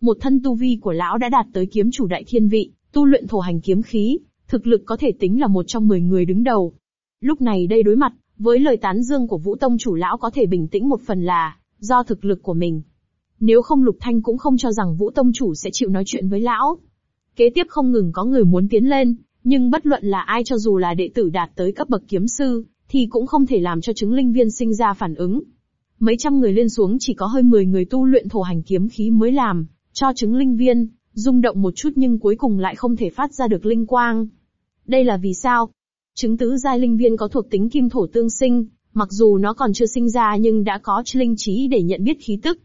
Một thân tu vi của lão đã đạt tới kiếm chủ đại thiên vị, tu luyện thổ hành kiếm khí, thực lực có thể tính là một trong mười người đứng đầu. Lúc này đây đối mặt, với lời tán dương của Vũ Tông chủ lão có thể bình tĩnh một phần là, do thực lực của mình. Nếu không Lục Thanh cũng không cho rằng Vũ Tông chủ sẽ chịu nói chuyện với lão. Kế tiếp không ngừng có người muốn tiến lên, nhưng bất luận là ai cho dù là đệ tử đạt tới cấp bậc kiếm sư, thì cũng không thể làm cho chứng linh viên sinh ra phản ứng. Mấy trăm người lên xuống chỉ có hơi 10 người tu luyện thổ hành kiếm khí mới làm, cho chứng linh viên, rung động một chút nhưng cuối cùng lại không thể phát ra được linh quang. Đây là vì sao? Chứng tứ giai linh viên có thuộc tính kim thổ tương sinh, mặc dù nó còn chưa sinh ra nhưng đã có linh trí để nhận biết khí tức.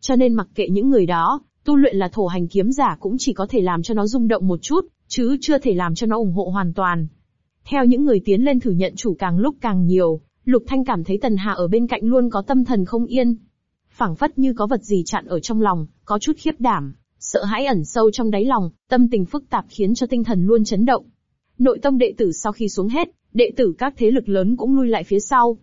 Cho nên mặc kệ những người đó, tu luyện là thổ hành kiếm giả cũng chỉ có thể làm cho nó rung động một chút, chứ chưa thể làm cho nó ủng hộ hoàn toàn. Theo những người tiến lên thử nhận chủ càng lúc càng nhiều, Lục Thanh cảm thấy Tần Hà ở bên cạnh luôn có tâm thần không yên. phảng phất như có vật gì chặn ở trong lòng, có chút khiếp đảm, sợ hãi ẩn sâu trong đáy lòng, tâm tình phức tạp khiến cho tinh thần luôn chấn động. Nội tông đệ tử sau khi xuống hết, đệ tử các thế lực lớn cũng lui lại phía sau.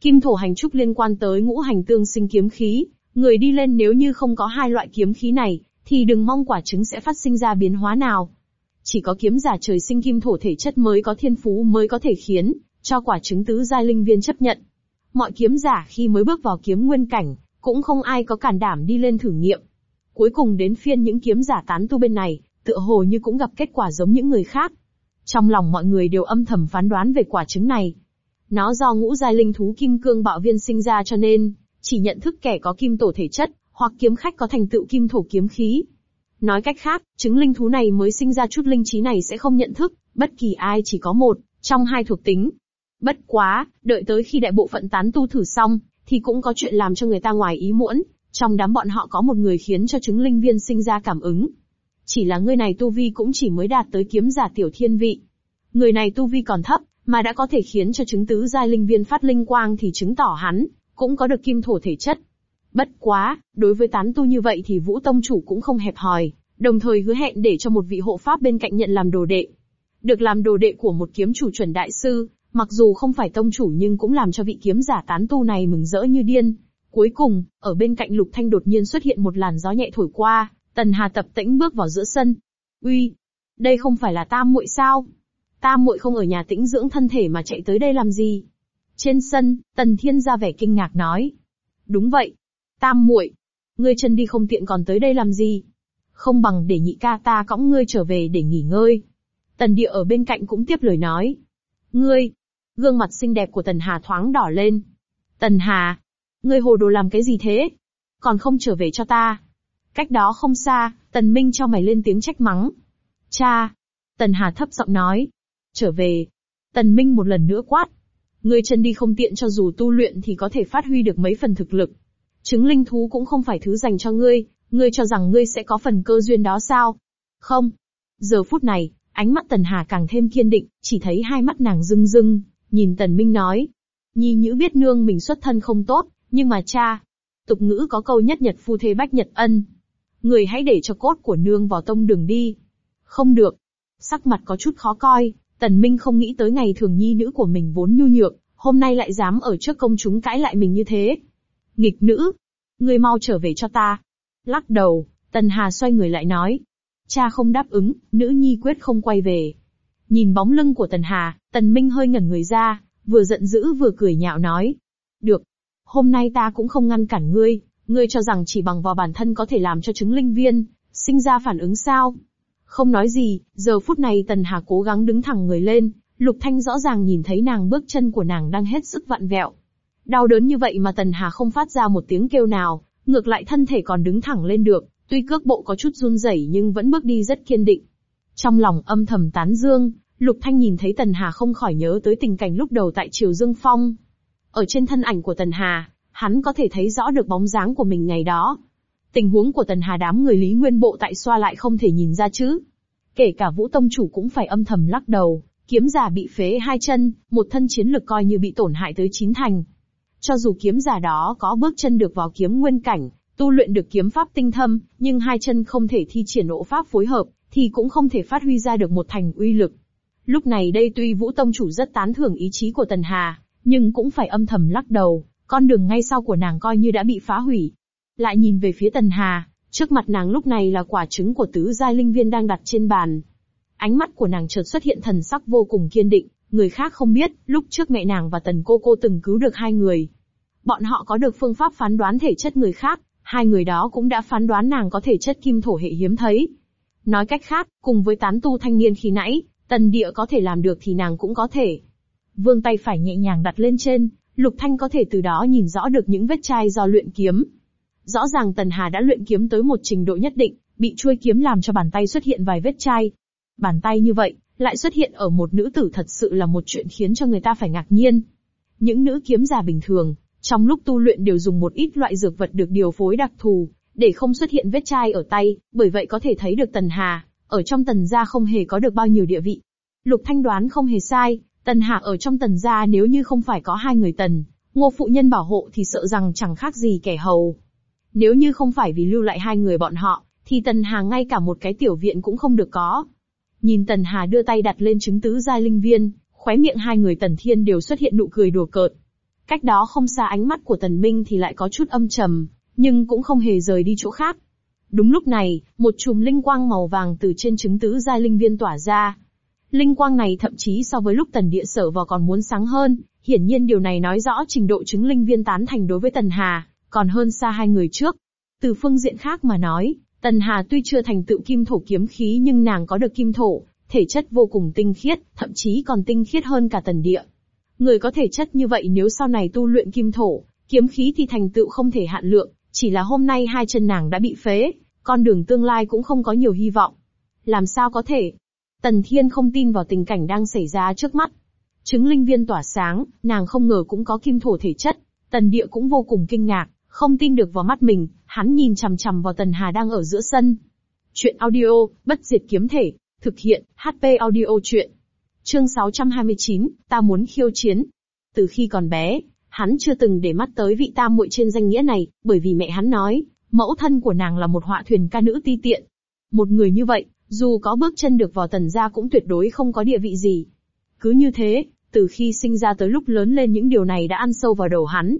Kim thổ hành trúc liên quan tới ngũ hành tương sinh kiếm khí, người đi lên nếu như không có hai loại kiếm khí này, thì đừng mong quả trứng sẽ phát sinh ra biến hóa nào. Chỉ có kiếm giả trời sinh kim thổ thể chất mới có thiên phú mới có thể khiến cho quả trứng tứ giai linh viên chấp nhận. Mọi kiếm giả khi mới bước vào kiếm nguyên cảnh, cũng không ai có cản đảm đi lên thử nghiệm. Cuối cùng đến phiên những kiếm giả tán tu bên này, tựa hồ như cũng gặp kết quả giống những người khác. Trong lòng mọi người đều âm thầm phán đoán về quả trứng này. Nó do ngũ giai linh thú kim cương bạo viên sinh ra cho nên, chỉ nhận thức kẻ có kim tổ thể chất, hoặc kiếm khách có thành tựu kim thổ kiếm khí. Nói cách khác, trứng linh thú này mới sinh ra chút linh trí này sẽ không nhận thức, bất kỳ ai chỉ có một, trong hai thuộc tính. Bất quá, đợi tới khi đại bộ phận tán tu thử xong, thì cũng có chuyện làm cho người ta ngoài ý muốn, trong đám bọn họ có một người khiến cho trứng linh viên sinh ra cảm ứng. Chỉ là người này tu vi cũng chỉ mới đạt tới kiếm giả tiểu thiên vị. Người này tu vi còn thấp, mà đã có thể khiến cho chứng tứ giai linh viên phát linh quang thì chứng tỏ hắn, cũng có được kim thổ thể chất. Bất quá, đối với tán tu như vậy thì Vũ Tông chủ cũng không hẹp hòi, đồng thời hứa hẹn để cho một vị hộ pháp bên cạnh nhận làm đồ đệ. Được làm đồ đệ của một kiếm chủ chuẩn đại sư, mặc dù không phải tông chủ nhưng cũng làm cho vị kiếm giả tán tu này mừng rỡ như điên. Cuối cùng, ở bên cạnh Lục Thanh đột nhiên xuất hiện một làn gió nhẹ thổi qua, Tần Hà tập tĩnh bước vào giữa sân. Uy, đây không phải là Tam muội sao? Tam muội không ở nhà tĩnh dưỡng thân thể mà chạy tới đây làm gì? Trên sân, Tần Thiên ra vẻ kinh ngạc nói. Đúng vậy. Tam muội, ngươi chân đi không tiện còn tới đây làm gì? Không bằng để nhị ca ta cõng ngươi trở về để nghỉ ngơi. Tần Địa ở bên cạnh cũng tiếp lời nói. Ngươi, gương mặt xinh đẹp của Tần Hà thoáng đỏ lên. Tần Hà, ngươi hồ đồ làm cái gì thế? Còn không trở về cho ta. Cách đó không xa, Tần Minh cho mày lên tiếng trách mắng. Cha! Tần Hà thấp giọng nói. Trở về. Tần Minh một lần nữa quát. Ngươi chân đi không tiện cho dù tu luyện thì có thể phát huy được mấy phần thực lực. Trứng linh thú cũng không phải thứ dành cho ngươi, Ngươi cho rằng ngươi sẽ có phần cơ duyên đó sao? Không. Giờ phút này, ánh mắt Tần Hà càng thêm kiên định, chỉ thấy hai mắt nàng rưng rưng, nhìn Tần Minh nói. Nhi nhữ biết nương mình xuất thân không tốt, nhưng mà cha. Tục ngữ có câu nhất nhật phu thê bách nhật ân. Người hãy để cho cốt của nương vào tông đường đi. Không được. Sắc mặt có chút khó coi, Tần Minh không nghĩ tới ngày thường nhi nữ của mình vốn nhu nhược, hôm nay lại dám ở trước công chúng cãi lại mình như thế. Nghịch nữ! Ngươi mau trở về cho ta. Lắc đầu, Tần Hà xoay người lại nói. Cha không đáp ứng, nữ nhi quyết không quay về. Nhìn bóng lưng của Tần Hà, Tần Minh hơi ngẩn người ra, vừa giận dữ vừa cười nhạo nói. Được. Hôm nay ta cũng không ngăn cản ngươi, ngươi cho rằng chỉ bằng vào bản thân có thể làm cho chứng linh viên, sinh ra phản ứng sao? Không nói gì, giờ phút này Tần Hà cố gắng đứng thẳng người lên, Lục Thanh rõ ràng nhìn thấy nàng bước chân của nàng đang hết sức vặn vẹo. Đau đớn như vậy mà Tần Hà không phát ra một tiếng kêu nào, ngược lại thân thể còn đứng thẳng lên được, tuy cước bộ có chút run rẩy nhưng vẫn bước đi rất kiên định. Trong lòng âm thầm tán dương, Lục Thanh nhìn thấy Tần Hà không khỏi nhớ tới tình cảnh lúc đầu tại Triều Dương Phong. Ở trên thân ảnh của Tần Hà, hắn có thể thấy rõ được bóng dáng của mình ngày đó. Tình huống của Tần Hà đám người Lý Nguyên Bộ tại xoa lại không thể nhìn ra chứ. Kể cả Vũ Tông Chủ cũng phải âm thầm lắc đầu, kiếm giả bị phế hai chân, một thân chiến lực coi như bị tổn hại tới chín thành. Cho dù kiếm giả đó có bước chân được vào kiếm nguyên cảnh, tu luyện được kiếm pháp tinh thâm, nhưng hai chân không thể thi triển nộ pháp phối hợp, thì cũng không thể phát huy ra được một thành uy lực. Lúc này đây tuy Vũ Tông Chủ rất tán thưởng ý chí của Tần Hà, nhưng cũng phải âm thầm lắc đầu, con đường ngay sau của nàng coi như đã bị phá hủy. Lại nhìn về phía Tần Hà, trước mặt nàng lúc này là quả trứng của tứ giai linh viên đang đặt trên bàn. Ánh mắt của nàng chợt xuất hiện thần sắc vô cùng kiên định, người khác không biết, lúc trước mẹ nàng và tần cô cô từng cứu được hai người. Bọn họ có được phương pháp phán đoán thể chất người khác, hai người đó cũng đã phán đoán nàng có thể chất kim thổ hệ hiếm thấy. Nói cách khác, cùng với tán tu thanh niên khi nãy, tần địa có thể làm được thì nàng cũng có thể. Vương tay phải nhẹ nhàng đặt lên trên, Lục Thanh có thể từ đó nhìn rõ được những vết chai do luyện kiếm. Rõ ràng Tần Hà đã luyện kiếm tới một trình độ nhất định, bị chuôi kiếm làm cho bàn tay xuất hiện vài vết chai. Bàn tay như vậy, lại xuất hiện ở một nữ tử thật sự là một chuyện khiến cho người ta phải ngạc nhiên. Những nữ kiếm giả bình thường, trong lúc tu luyện đều dùng một ít loại dược vật được điều phối đặc thù, để không xuất hiện vết chai ở tay, bởi vậy có thể thấy được Tần Hà, ở trong Tần gia không hề có được bao nhiêu địa vị. Lục Thanh đoán không hề sai, Tần Hà ở trong Tần gia nếu như không phải có hai người Tần, ngô phụ nhân bảo hộ thì sợ rằng chẳng khác gì kẻ hầu. Nếu như không phải vì lưu lại hai người bọn họ, thì Tần Hà ngay cả một cái tiểu viện cũng không được có. Nhìn Tần Hà đưa tay đặt lên chứng tứ giai linh viên, khóe miệng hai người Tần Thiên đều xuất hiện nụ cười đùa cợt. Cách đó không xa ánh mắt của Tần Minh thì lại có chút âm trầm, nhưng cũng không hề rời đi chỗ khác. Đúng lúc này, một chùm linh quang màu vàng từ trên chứng tứ giai linh viên tỏa ra. Linh quang này thậm chí so với lúc Tần Địa sở vào còn muốn sáng hơn, hiển nhiên điều này nói rõ trình độ chứng linh viên tán thành đối với Tần Hà, còn hơn xa hai người trước. Từ phương diện khác mà nói, Tần Hà tuy chưa thành tựu kim thổ kiếm khí nhưng nàng có được kim thổ, thể chất vô cùng tinh khiết, thậm chí còn tinh khiết hơn cả Tần Địa. Người có thể chất như vậy nếu sau này tu luyện kim thổ, kiếm khí thì thành tựu không thể hạn lượng, chỉ là hôm nay hai chân nàng đã bị phế, con đường tương lai cũng không có nhiều hy vọng. Làm sao có thể? Tần Thiên không tin vào tình cảnh đang xảy ra trước mắt. Chứng linh viên tỏa sáng, nàng không ngờ cũng có kim thổ thể chất. Tần Địa cũng vô cùng kinh ngạc, không tin được vào mắt mình, hắn nhìn chằm chằm vào Tần Hà đang ở giữa sân. Chuyện audio, bất diệt kiếm thể, thực hiện, HP audio chuyện. Chương 629, ta muốn khiêu chiến. Từ khi còn bé, hắn chưa từng để mắt tới vị tam muội trên danh nghĩa này, bởi vì mẹ hắn nói, mẫu thân của nàng là một họa thuyền ca nữ ti tiện. Một người như vậy, dù có bước chân được vào tần gia cũng tuyệt đối không có địa vị gì. Cứ như thế, từ khi sinh ra tới lúc lớn lên những điều này đã ăn sâu vào đầu hắn.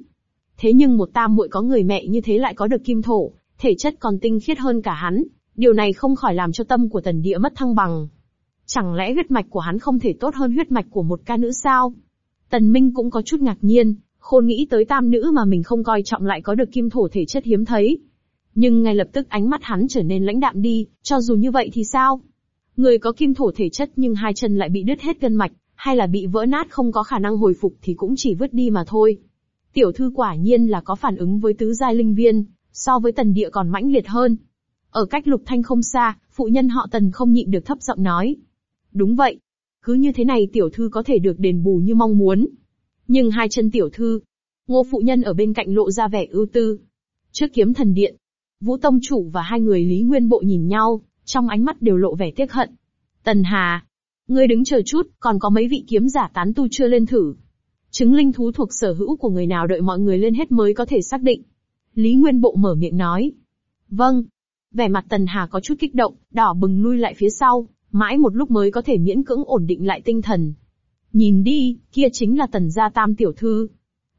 Thế nhưng một tam muội có người mẹ như thế lại có được kim thổ, thể chất còn tinh khiết hơn cả hắn, điều này không khỏi làm cho tâm của tần địa mất thăng bằng. Chẳng lẽ huyết mạch của hắn không thể tốt hơn huyết mạch của một ca nữ sao? Tần Minh cũng có chút ngạc nhiên, khôn nghĩ tới tam nữ mà mình không coi trọng lại có được kim thổ thể chất hiếm thấy. Nhưng ngay lập tức ánh mắt hắn trở nên lãnh đạm đi, cho dù như vậy thì sao? Người có kim thổ thể chất nhưng hai chân lại bị đứt hết gân mạch, hay là bị vỡ nát không có khả năng hồi phục thì cũng chỉ vứt đi mà thôi. Tiểu thư quả nhiên là có phản ứng với tứ giai linh viên, so với tần địa còn mãnh liệt hơn. Ở cách lục thanh không xa, phụ nhân họ tần không nhịn được thấp giọng nói. Đúng vậy. Cứ như thế này tiểu thư có thể được đền bù như mong muốn. Nhưng hai chân tiểu thư, ngô phụ nhân ở bên cạnh lộ ra vẻ ưu tư. Trước kiếm thần điện, Vũ Tông Chủ và hai người Lý Nguyên Bộ nhìn nhau, trong ánh mắt đều lộ vẻ tiếc hận. Tần Hà, ngươi đứng chờ chút, còn có mấy vị kiếm giả tán tu chưa lên thử. Chứng linh thú thuộc sở hữu của người nào đợi mọi người lên hết mới có thể xác định. Lý Nguyên Bộ mở miệng nói. Vâng. Vẻ mặt Tần Hà có chút kích động, đỏ bừng lui lại phía sau, mãi một lúc mới có thể miễn cưỡng ổn định lại tinh thần. Nhìn đi, kia chính là Tần gia tam tiểu thư.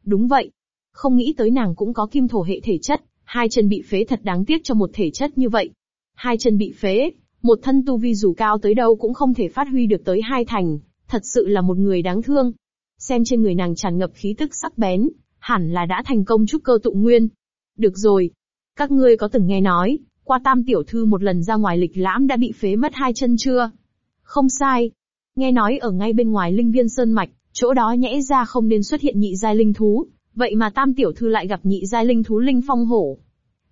Đúng vậy. Không nghĩ tới nàng cũng có kim thổ hệ thể chất, hai chân bị phế thật đáng tiếc cho một thể chất như vậy. Hai chân bị phế, một thân tu vi dù cao tới đâu cũng không thể phát huy được tới hai thành, thật sự là một người đáng thương. Xem trên người nàng tràn ngập khí tức sắc bén, hẳn là đã thành công trúc cơ tụ nguyên. Được rồi. Các ngươi có từng nghe nói, qua tam tiểu thư một lần ra ngoài lịch lãm đã bị phế mất hai chân chưa? Không sai. Nghe nói ở ngay bên ngoài linh viên sơn mạch, chỗ đó nhẽ ra không nên xuất hiện nhị giai linh thú, vậy mà tam tiểu thư lại gặp nhị giai linh thú linh phong hổ.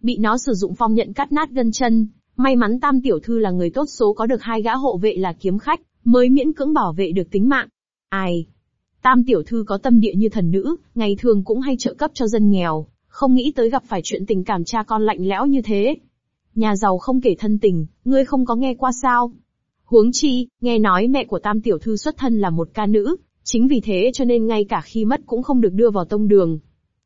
Bị nó sử dụng phong nhận cắt nát gân chân, may mắn tam tiểu thư là người tốt số có được hai gã hộ vệ là kiếm khách, mới miễn cưỡng bảo vệ được tính mạng. Ai? Tam tiểu thư có tâm địa như thần nữ, ngày thường cũng hay trợ cấp cho dân nghèo, không nghĩ tới gặp phải chuyện tình cảm cha con lạnh lẽo như thế. Nhà giàu không kể thân tình, ngươi không có nghe qua sao? Huống chi, nghe nói mẹ của tam tiểu thư xuất thân là một ca nữ, chính vì thế cho nên ngay cả khi mất cũng không được đưa vào tông đường.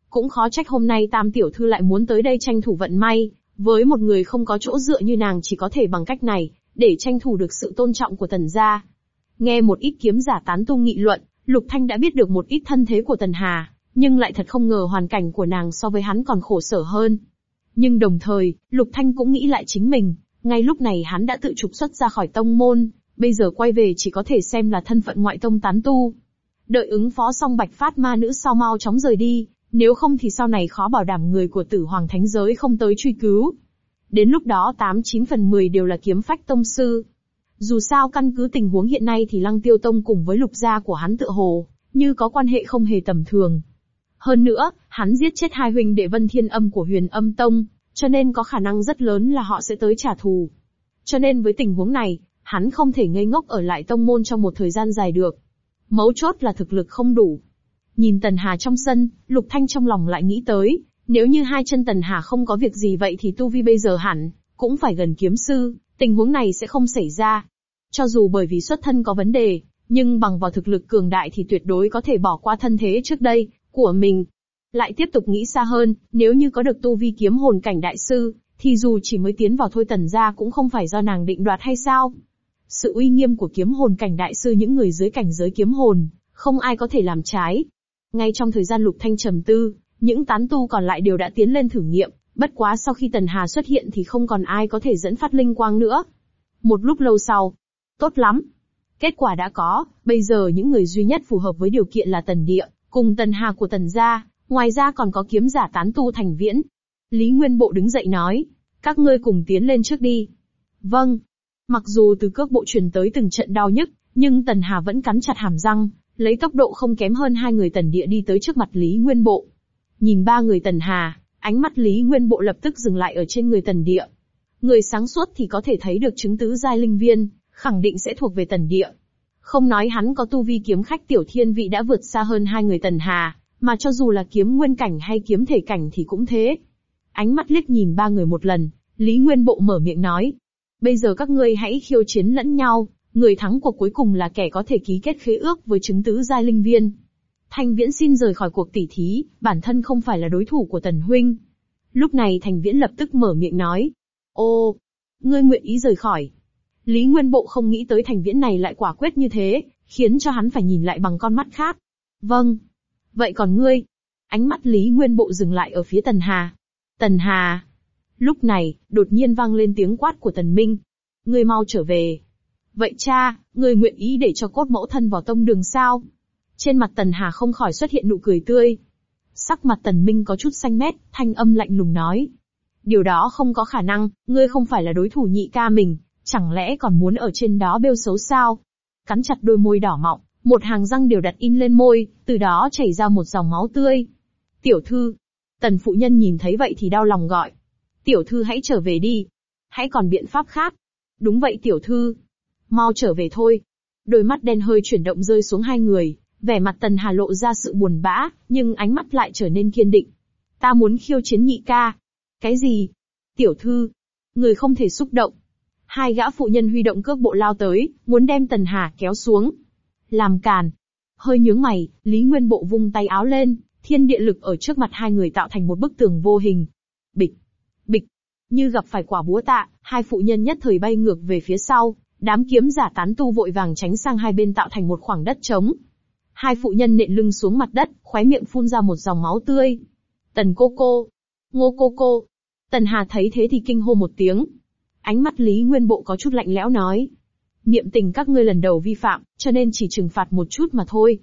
Cũng khó trách hôm nay tam tiểu thư lại muốn tới đây tranh thủ vận may, với một người không có chỗ dựa như nàng chỉ có thể bằng cách này, để tranh thủ được sự tôn trọng của tần gia. Nghe một ít kiếm giả tán tu nghị luận, Lục Thanh đã biết được một ít thân thế của Tần Hà, nhưng lại thật không ngờ hoàn cảnh của nàng so với hắn còn khổ sở hơn. Nhưng đồng thời, Lục Thanh cũng nghĩ lại chính mình, ngay lúc này hắn đã tự trục xuất ra khỏi tông môn, bây giờ quay về chỉ có thể xem là thân phận ngoại tông tán tu. Đợi ứng phó xong bạch phát ma nữ sau mau chóng rời đi, nếu không thì sau này khó bảo đảm người của tử hoàng thánh giới không tới truy cứu. Đến lúc đó 8-9 phần 10 đều là kiếm phách tông sư. Dù sao căn cứ tình huống hiện nay thì lăng tiêu tông cùng với lục gia của hắn tựa hồ, như có quan hệ không hề tầm thường. Hơn nữa, hắn giết chết hai huynh đệ vân thiên âm của huyền âm tông, cho nên có khả năng rất lớn là họ sẽ tới trả thù. Cho nên với tình huống này, hắn không thể ngây ngốc ở lại tông môn trong một thời gian dài được. Mấu chốt là thực lực không đủ. Nhìn Tần Hà trong sân, Lục Thanh trong lòng lại nghĩ tới, nếu như hai chân Tần Hà không có việc gì vậy thì tu vi bây giờ hẳn, cũng phải gần kiếm sư, tình huống này sẽ không xảy ra. Cho dù bởi vì xuất thân có vấn đề, nhưng bằng vào thực lực cường đại thì tuyệt đối có thể bỏ qua thân thế trước đây, của mình. Lại tiếp tục nghĩ xa hơn, nếu như có được tu vi kiếm hồn cảnh đại sư, thì dù chỉ mới tiến vào thôi tần gia cũng không phải do nàng định đoạt hay sao. Sự uy nghiêm của kiếm hồn cảnh đại sư những người dưới cảnh giới kiếm hồn, không ai có thể làm trái. Ngay trong thời gian lục thanh trầm tư, những tán tu còn lại đều đã tiến lên thử nghiệm, bất quá sau khi Tần Hà xuất hiện thì không còn ai có thể dẫn phát linh quang nữa. Một lúc lâu sau, tốt lắm. Kết quả đã có, bây giờ những người duy nhất phù hợp với điều kiện là Tần Địa, cùng Tần Hà của Tần gia, ngoài ra còn có kiếm giả tán tu thành viễn. Lý Nguyên Bộ đứng dậy nói, các ngươi cùng tiến lên trước đi. Vâng. Mặc dù từ cước bộ truyền tới từng trận đau nhức, nhưng Tần Hà vẫn cắn chặt hàm răng, lấy tốc độ không kém hơn hai người Tần Địa đi tới trước mặt Lý Nguyên Bộ. Nhìn ba người Tần Hà, ánh mắt Lý Nguyên Bộ lập tức dừng lại ở trên người Tần Địa. Người sáng suốt thì có thể thấy được chứng tứ giai linh viên, khẳng định sẽ thuộc về Tần Địa. Không nói hắn có tu vi kiếm khách tiểu thiên vị đã vượt xa hơn hai người Tần Hà, mà cho dù là kiếm nguyên cảnh hay kiếm thể cảnh thì cũng thế. Ánh mắt liếc nhìn ba người một lần, Lý Nguyên Bộ mở miệng nói. Bây giờ các ngươi hãy khiêu chiến lẫn nhau, người thắng cuộc cuối cùng là kẻ có thể ký kết khế ước với chứng tứ giai linh viên. Thành Viễn xin rời khỏi cuộc tỉ thí, bản thân không phải là đối thủ của Tần Huynh. Lúc này Thành Viễn lập tức mở miệng nói. Ô, ngươi nguyện ý rời khỏi. Lý Nguyên Bộ không nghĩ tới Thành Viễn này lại quả quyết như thế, khiến cho hắn phải nhìn lại bằng con mắt khác. Vâng. Vậy còn ngươi? Ánh mắt Lý Nguyên Bộ dừng lại ở phía Tần Hà. Tần Hà. Lúc này, đột nhiên vang lên tiếng quát của Tần Minh. Ngươi mau trở về. Vậy cha, ngươi nguyện ý để cho cốt mẫu thân vào tông đường sao? Trên mặt Tần Hà không khỏi xuất hiện nụ cười tươi. Sắc mặt Tần Minh có chút xanh mét, thanh âm lạnh lùng nói. Điều đó không có khả năng, ngươi không phải là đối thủ nhị ca mình, chẳng lẽ còn muốn ở trên đó bêu xấu sao? Cắn chặt đôi môi đỏ mọng, một hàng răng đều đặt in lên môi, từ đó chảy ra một dòng máu tươi. Tiểu thư, tần phụ nhân nhìn thấy vậy thì đau lòng gọi. Tiểu thư hãy trở về đi. Hãy còn biện pháp khác. Đúng vậy tiểu thư. Mau trở về thôi. Đôi mắt đen hơi chuyển động rơi xuống hai người, vẻ mặt tần hà lộ ra sự buồn bã, nhưng ánh mắt lại trở nên kiên định. Ta muốn khiêu chiến nhị ca. Cái gì? Tiểu thư, người không thể xúc động. Hai gã phụ nhân huy động cước bộ lao tới, muốn đem Tần Hà kéo xuống. Làm càn. Hơi nhướng mày, Lý Nguyên Bộ vung tay áo lên, thiên địa lực ở trước mặt hai người tạo thành một bức tường vô hình. Bịch, bịch, như gặp phải quả búa tạ, hai phụ nhân nhất thời bay ngược về phía sau, đám kiếm giả tán tu vội vàng tránh sang hai bên tạo thành một khoảng đất trống. Hai phụ nhân nện lưng xuống mặt đất, khóe miệng phun ra một dòng máu tươi. Tần cô cô, ngô cô cô. Tần Hà thấy thế thì kinh hô một tiếng. Ánh mắt Lý Nguyên Bộ có chút lạnh lẽo nói. Niệm tình các ngươi lần đầu vi phạm, cho nên chỉ trừng phạt một chút mà thôi.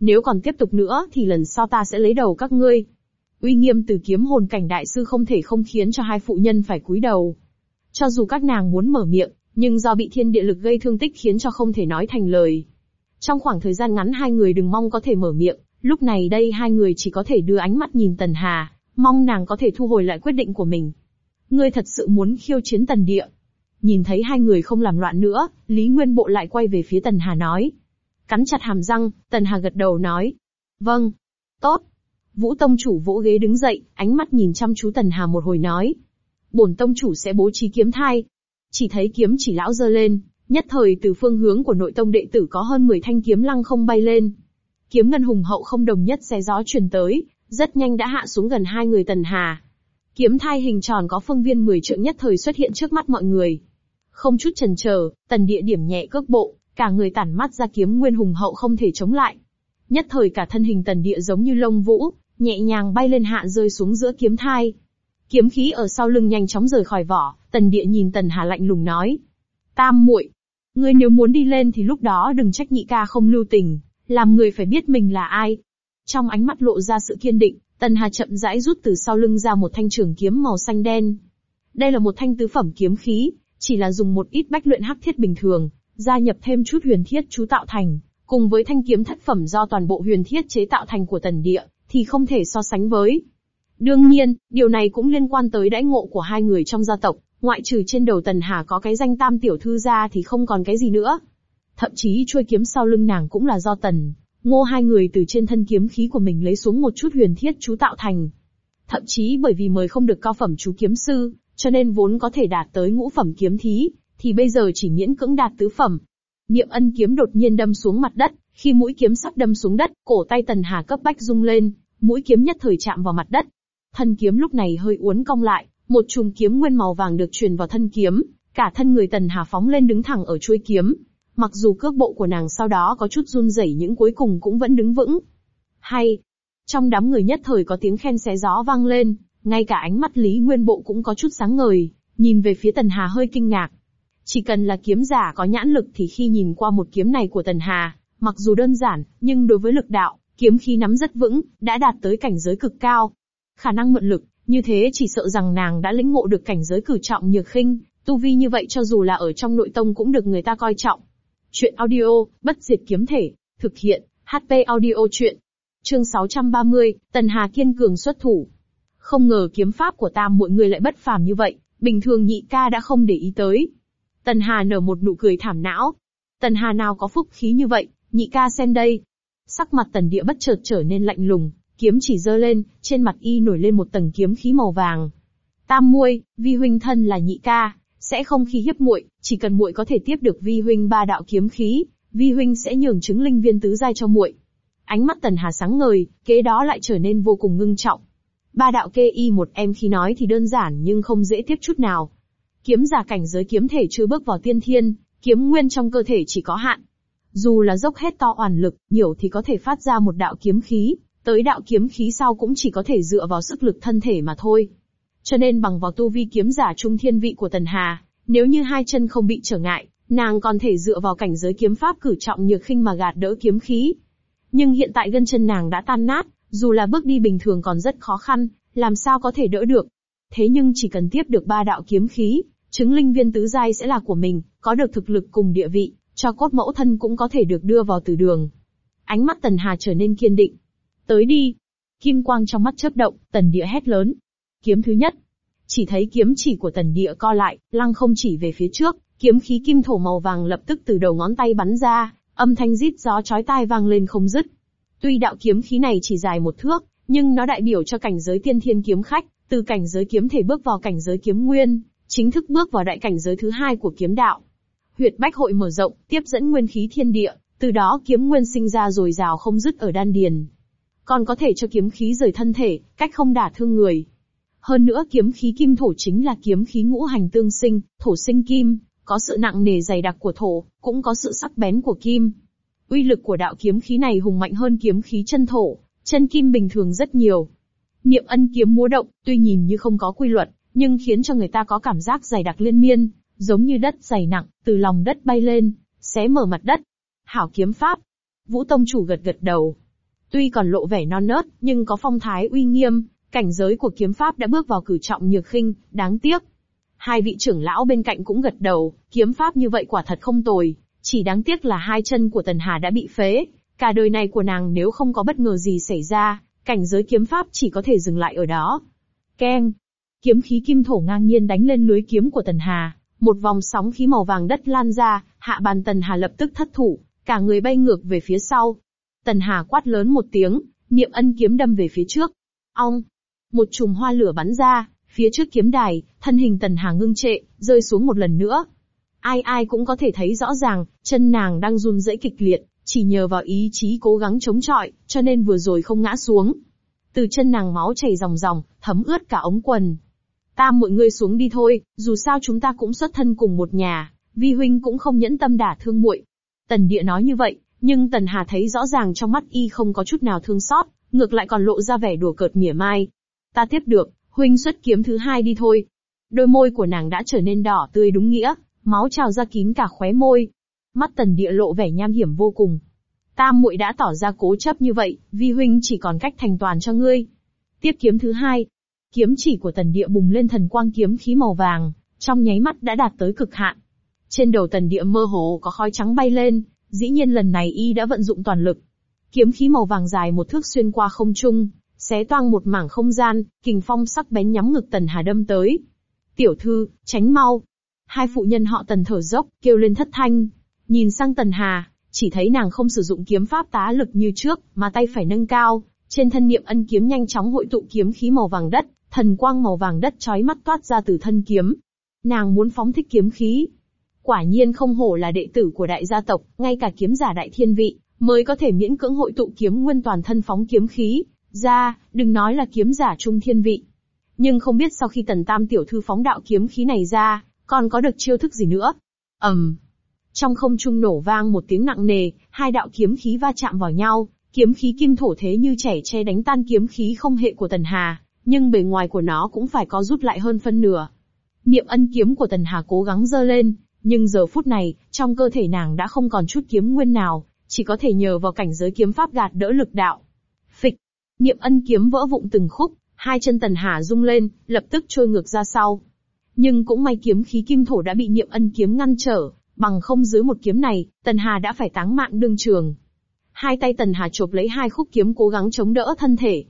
Nếu còn tiếp tục nữa thì lần sau ta sẽ lấy đầu các ngươi. Uy nghiêm từ kiếm hồn cảnh đại sư không thể không khiến cho hai phụ nhân phải cúi đầu. Cho dù các nàng muốn mở miệng, nhưng do bị thiên địa lực gây thương tích khiến cho không thể nói thành lời. Trong khoảng thời gian ngắn hai người đừng mong có thể mở miệng, lúc này đây hai người chỉ có thể đưa ánh mắt nhìn Tần Hà, mong nàng có thể thu hồi lại quyết định của mình. Ngươi thật sự muốn khiêu chiến Tần Địa. Nhìn thấy hai người không làm loạn nữa, Lý Nguyên Bộ lại quay về phía Tần Hà nói. Cắn chặt hàm răng, Tần Hà gật đầu nói. Vâng. Tốt. Vũ Tông Chủ vỗ ghế đứng dậy, ánh mắt nhìn chăm chú Tần Hà một hồi nói. Bổn Tông Chủ sẽ bố trí kiếm thai. Chỉ thấy kiếm chỉ lão giơ lên, nhất thời từ phương hướng của nội tông đệ tử có hơn 10 thanh kiếm lăng không bay lên. Kiếm ngân hùng hậu không đồng nhất xe gió truyền tới, rất nhanh đã hạ xuống gần hai người Tần Hà. Kiếm thai hình tròn có phương viên 10 trượng nhất thời xuất hiện trước mắt mọi người. Không chút chần chờ, tần địa điểm nhẹ cước bộ, cả người tản mắt ra kiếm nguyên hùng hậu không thể chống lại. Nhất thời cả thân hình tần địa giống như lông vũ, nhẹ nhàng bay lên hạ rơi xuống giữa kiếm thai. Kiếm khí ở sau lưng nhanh chóng rời khỏi vỏ, tần địa nhìn tần hà lạnh lùng nói. Tam muội, ngươi nếu muốn đi lên thì lúc đó đừng trách nhị ca không lưu tình, làm người phải biết mình là ai. Trong ánh mắt lộ ra sự kiên định, tần hà chậm rãi rút từ sau lưng ra một thanh trường kiếm màu xanh đen. Đây là một thanh tứ phẩm kiếm khí, chỉ là dùng một ít bách luyện hắc thiết bình thường, gia nhập thêm chút huyền thiết chú tạo thành, cùng với thanh kiếm thất phẩm do toàn bộ huyền thiết chế tạo thành của tần địa, thì không thể so sánh với. Đương nhiên, điều này cũng liên quan tới đãi ngộ của hai người trong gia tộc, ngoại trừ trên đầu tần hà có cái danh tam tiểu thư ra thì không còn cái gì nữa. Thậm chí chuôi kiếm sau lưng nàng cũng là do tần, ngô hai người từ trên thân kiếm khí của mình lấy xuống một chút huyền thiết chú tạo thành. Thậm chí bởi vì mời không được cao phẩm chú kiếm sư, cho nên vốn có thể đạt tới ngũ phẩm kiếm thí, thì bây giờ chỉ miễn cưỡng đạt tứ phẩm. Niệm ân kiếm đột nhiên đâm xuống mặt đất, khi mũi kiếm sắp đâm xuống đất, cổ tay Tần Hà cấp bách rung lên, mũi kiếm nhất thời chạm vào mặt đất. Thân kiếm lúc này hơi uốn cong lại, một chùm kiếm nguyên màu vàng được truyền vào thân kiếm, cả thân người Tần Hà phóng lên đứng thẳng ở chuôi kiếm. Mặc dù cước bộ của nàng sau đó có chút run rẩy nhưng cuối cùng cũng vẫn đứng vững. Hay, trong đám người nhất thời có tiếng khen xé gió vang lên, ngay cả ánh mắt Lý Nguyên Bộ cũng có chút sáng ngời, nhìn về phía Tần Hà hơi kinh ngạc. Chỉ cần là kiếm giả có nhãn lực thì khi nhìn qua một kiếm này của Tần Hà, mặc dù đơn giản, nhưng đối với lực đạo, kiếm khí nắm rất vững, đã đạt tới cảnh giới cực cao. Khả năng mượn lực, như thế chỉ sợ rằng nàng đã lĩnh ngộ được cảnh giới cử trọng nhược khinh, tu vi như vậy cho dù là ở trong nội tông cũng được người ta coi trọng. Chuyện audio, bất diệt kiếm thể, thực hiện, HP audio chuyện. Chương 630, Tần Hà kiên cường xuất thủ. Không ngờ kiếm pháp của tam mọi người lại bất phàm như vậy, bình thường nhị ca đã không để ý tới. Tần Hà nở một nụ cười thảm não. Tần Hà nào có phúc khí như vậy, nhị ca xem đây. Sắc mặt tần địa bất chợt trở nên lạnh lùng, kiếm chỉ giơ lên, trên mặt y nổi lên một tầng kiếm khí màu vàng. Tam muội, vi huynh thân là nhị ca, sẽ không khi hiếp muội, chỉ cần muội có thể tiếp được vi huynh ba đạo kiếm khí, vi huynh sẽ nhường chứng linh viên tứ giai cho muội. Ánh mắt Tần Hà sáng ngời, kế đó lại trở nên vô cùng ngưng trọng. Ba đạo kê y một em khi nói thì đơn giản nhưng không dễ tiếp chút nào. Kiếm giả cảnh giới kiếm thể chưa bước vào tiên thiên, kiếm nguyên trong cơ thể chỉ có hạn. Dù là dốc hết to oản lực, nhiều thì có thể phát ra một đạo kiếm khí, tới đạo kiếm khí sau cũng chỉ có thể dựa vào sức lực thân thể mà thôi. Cho nên bằng vào tu vi kiếm giả trung thiên vị của Tần Hà, nếu như hai chân không bị trở ngại, nàng còn thể dựa vào cảnh giới kiếm pháp cử trọng nhược khinh mà gạt đỡ kiếm khí. Nhưng hiện tại gân chân nàng đã tan nát, dù là bước đi bình thường còn rất khó khăn, làm sao có thể đỡ được. Thế nhưng chỉ cần tiếp được ba đạo kiếm khí, chứng linh viên tứ giai sẽ là của mình, có được thực lực cùng địa vị, cho cốt mẫu thân cũng có thể được đưa vào từ đường. Ánh mắt Tần Hà trở nên kiên định. Tới đi. Kim quang trong mắt chớp động, Tần Địa hét lớn. Kiếm thứ nhất. Chỉ thấy kiếm chỉ của Tần Địa co lại, lăng không chỉ về phía trước, kiếm khí kim thổ màu vàng lập tức từ đầu ngón tay bắn ra, âm thanh rít gió chói tai vang lên không dứt. Tuy đạo kiếm khí này chỉ dài một thước, nhưng nó đại biểu cho cảnh giới tiên thiên kiếm khách, từ cảnh giới kiếm thể bước vào cảnh giới kiếm nguyên, chính thức bước vào đại cảnh giới thứ hai của kiếm đạo. Huyệt bách hội mở rộng, tiếp dẫn nguyên khí thiên địa, từ đó kiếm nguyên sinh ra rồi rào không dứt ở đan điền. Còn có thể cho kiếm khí rời thân thể, cách không đả thương người. Hơn nữa kiếm khí kim thổ chính là kiếm khí ngũ hành tương sinh, thổ sinh kim, có sự nặng nề dày đặc của thổ, cũng có sự sắc bén của kim. Uy lực của đạo kiếm khí này hùng mạnh hơn kiếm khí chân thổ, chân kim bình thường rất nhiều. Niệm ân kiếm múa động, tuy nhìn như không có quy luật, nhưng khiến cho người ta có cảm giác dày đặc liên miên, giống như đất dày nặng, từ lòng đất bay lên, xé mở mặt đất. Hảo kiếm pháp. Vũ Tông chủ gật gật đầu. Tuy còn lộ vẻ non nớt, nhưng có phong thái uy nghiêm, cảnh giới của kiếm pháp đã bước vào cử trọng nhược khinh, đáng tiếc. Hai vị trưởng lão bên cạnh cũng gật đầu, kiếm pháp như vậy quả thật không tồi, chỉ đáng tiếc là hai chân của Tần Hà đã bị phế, cả đời này của nàng nếu không có bất ngờ gì xảy ra, cảnh giới kiếm pháp chỉ có thể dừng lại ở đó. Keng! Kiếm khí kim thổ ngang nhiên đánh lên lưới kiếm của Tần Hà, một vòng sóng khí màu vàng đất lan ra, hạ bàn Tần Hà lập tức thất thủ, cả người bay ngược về phía sau. Tần Hà quát lớn một tiếng, niệm ân kiếm đâm về phía trước. Ong! Một chùm hoa lửa bắn ra, phía trước kiếm đài, thân hình Tần Hà ngưng trệ, rơi xuống một lần nữa. Ai ai cũng có thể thấy rõ ràng, chân nàng đang run rẩy kịch liệt, chỉ nhờ vào ý chí cố gắng chống chọi, cho nên vừa rồi không ngã xuống. Từ chân nàng máu chảy ròng ròng, thấm ướt cả ống quần. Ta mọi người xuống đi thôi, dù sao chúng ta cũng xuất thân cùng một nhà, vi huynh cũng không nhẫn tâm đả thương muội. Tần địa nói như vậy, nhưng Tần Hà thấy rõ ràng trong mắt y không có chút nào thương xót, ngược lại còn lộ ra vẻ đùa cợt mỉa mai. Ta tiếp được, huynh xuất kiếm thứ hai đi thôi. Đôi môi của nàng đã trở nên đỏ tươi đúng nghĩa, máu trào ra kín cả khóe môi. Mắt tần địa lộ vẻ nham hiểm vô cùng. Tam muội đã tỏ ra cố chấp như vậy, vi huynh chỉ còn cách thành toàn cho ngươi. Tiếp kiếm thứ hai. Kiếm chỉ của tần địa bùng lên thần quang kiếm khí màu vàng, trong nháy mắt đã đạt tới cực hạn. Trên đầu tần địa mơ hồ có khói trắng bay lên, dĩ nhiên lần này y đã vận dụng toàn lực. Kiếm khí màu vàng dài một thước xuyên qua không trung, xé toang một mảng không gian, kình phong sắc bén nhắm ngực tần hà đâm tới. Tiểu thư, tránh mau, Hai phụ nhân họ tần thở dốc, kêu lên thất thanh. Nhìn sang tần hà, chỉ thấy nàng không sử dụng kiếm pháp tá lực như trước, mà tay phải nâng cao, trên thân niệm ân kiếm nhanh chóng hội tụ kiếm khí màu vàng đất, thần quang màu vàng đất chói mắt toát ra từ thân kiếm. Nàng muốn phóng thích kiếm khí. Quả nhiên không hổ là đệ tử của đại gia tộc, ngay cả kiếm giả đại thiên vị, mới có thể miễn cưỡng hội tụ kiếm nguyên toàn thân phóng kiếm khí. Ra, đừng nói là kiếm giả trung thiên vị. Nhưng không biết sau khi tần tam tiểu thư phóng đạo kiếm khí này ra, còn có được chiêu thức gì nữa? ầm, um. Trong không trung nổ vang một tiếng nặng nề, hai đạo kiếm khí va chạm vào nhau, kiếm khí kim thổ thế như trẻ che đánh tan kiếm khí không hệ của Tần Hà, nhưng bề ngoài của nó cũng phải có rút lại hơn phân nửa. Niệm ân kiếm của Tần Hà cố gắng dơ lên, nhưng giờ phút này, trong cơ thể nàng đã không còn chút kiếm nguyên nào, chỉ có thể nhờ vào cảnh giới kiếm pháp gạt đỡ lực đạo. Phịch, niệm ân kiếm vỡ vụn từng khúc, hai chân Tần Hà rung lên, lập tức trôi ngược ra sau. Nhưng cũng may kiếm khí kim thổ đã bị niệm ân kiếm ngăn trở, bằng không dưới một kiếm này, Tần Hà đã phải táng mạng đương trường. Hai tay Tần Hà chộp lấy hai khúc kiếm cố gắng chống đỡ thân thể.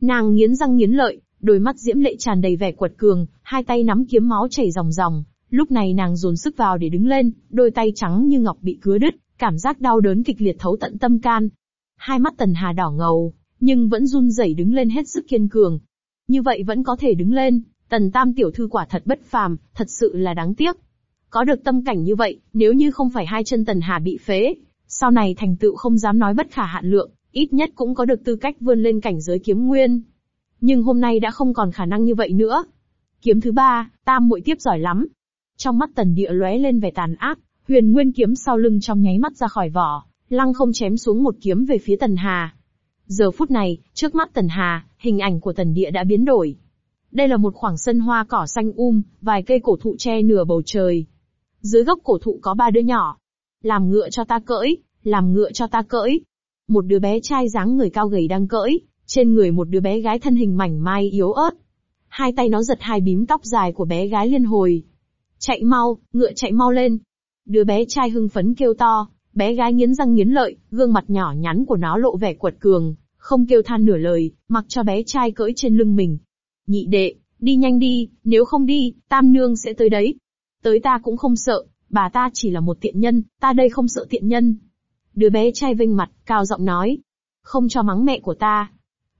Nàng nghiến răng nghiến lợi, đôi mắt diễm lệ tràn đầy vẻ quật cường, hai tay nắm kiếm máu chảy ròng ròng. Lúc này nàng dồn sức vào để đứng lên, đôi tay trắng như ngọc bị cứa đứt, cảm giác đau đớn kịch liệt thấu tận tâm can. Hai mắt Tần Hà đỏ ngầu, nhưng vẫn run rẩy đứng lên hết sức kiên cường. Như vậy vẫn có thể đứng lên, Tần Tam tiểu thư quả thật bất phàm, thật sự là đáng tiếc. Có được tâm cảnh như vậy, nếu như không phải hai chân Tần Hà bị phế, sau này thành tựu không dám nói bất khả hạn lượng, ít nhất cũng có được tư cách vươn lên cảnh giới kiếm nguyên. Nhưng hôm nay đã không còn khả năng như vậy nữa. Kiếm thứ ba, Tam muội tiếp giỏi lắm. Trong mắt Tần Địa lóe lên vẻ tàn ác, huyền nguyên kiếm sau lưng trong nháy mắt ra khỏi vỏ, lăng không chém xuống một kiếm về phía Tần Hà. Giờ phút này, trước mắt Tần Hà, hình ảnh của Tần Địa đã biến đổi. Đây là một khoảng sân hoa cỏ xanh um, vài cây cổ thụ che nửa bầu trời. Dưới gốc cổ thụ có ba đứa nhỏ. Làm ngựa cho ta cưỡi, làm ngựa cho ta cưỡi. Một đứa bé trai dáng người cao gầy đang cưỡi, trên người một đứa bé gái thân hình mảnh mai yếu ớt. Hai tay nó giật hai bím tóc dài của bé gái liên hồi. Chạy mau, ngựa chạy mau lên. Đứa bé trai hưng phấn kêu to, bé gái nghiến răng nghiến lợi, gương mặt nhỏ nhắn của nó lộ vẻ quật cường, không kêu than nửa lời, mặc cho bé trai cưỡi trên lưng mình, Nhị đệ, đi nhanh đi, nếu không đi, tam nương sẽ tới đấy. Tới ta cũng không sợ, bà ta chỉ là một tiện nhân, ta đây không sợ tiện nhân. Đứa bé trai vinh mặt, cao giọng nói. Không cho mắng mẹ của ta.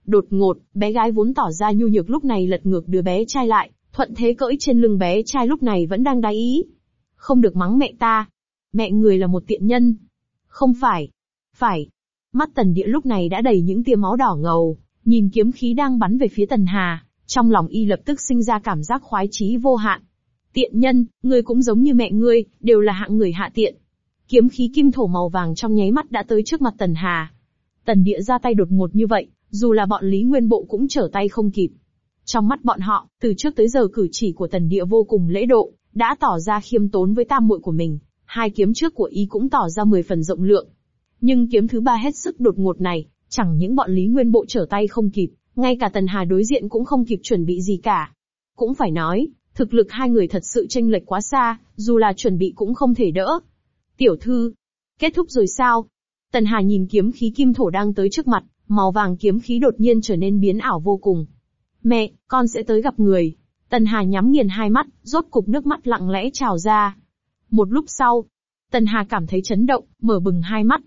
Đột ngột, bé gái vốn tỏ ra nhu nhược lúc này lật ngược đứa bé trai lại, thuận thế cỡi trên lưng bé trai lúc này vẫn đang đái ý. Không được mắng mẹ ta. Mẹ người là một tiện nhân. Không phải. Phải. Mắt tần địa lúc này đã đầy những tia máu đỏ ngầu, nhìn kiếm khí đang bắn về phía tần hà, trong lòng y lập tức sinh ra cảm giác khoái chí vô hạn. Tiện nhân, ngươi cũng giống như mẹ ngươi, đều là hạng người hạ tiện. Kiếm khí kim thổ màu vàng trong nháy mắt đã tới trước mặt tần hà. Tần địa ra tay đột ngột như vậy, dù là bọn Lý Nguyên Bộ cũng trở tay không kịp. Trong mắt bọn họ, từ trước tới giờ cử chỉ của tần địa vô cùng lễ độ, đã tỏ ra khiêm tốn với tam muội của mình. Hai kiếm trước của y cũng tỏ ra mười phần rộng lượng. Nhưng kiếm thứ ba hết sức đột ngột này, chẳng những bọn Lý Nguyên Bộ trở tay không kịp, ngay cả Tần Hà đối diện cũng không kịp chuẩn bị gì cả. Cũng phải nói, thực lực hai người thật sự tranh lệch quá xa, dù là chuẩn bị cũng không thể đỡ. Tiểu thư, kết thúc rồi sao? Tần Hà nhìn kiếm khí kim thổ đang tới trước mặt, màu vàng kiếm khí đột nhiên trở nên biến ảo vô cùng. Mẹ, con sẽ tới gặp người. Tần Hà nhắm nghiền hai mắt, rốt cục nước mắt lặng lẽ trào ra. Một lúc sau, Tần Hà cảm thấy chấn động, mở bừng hai mắt.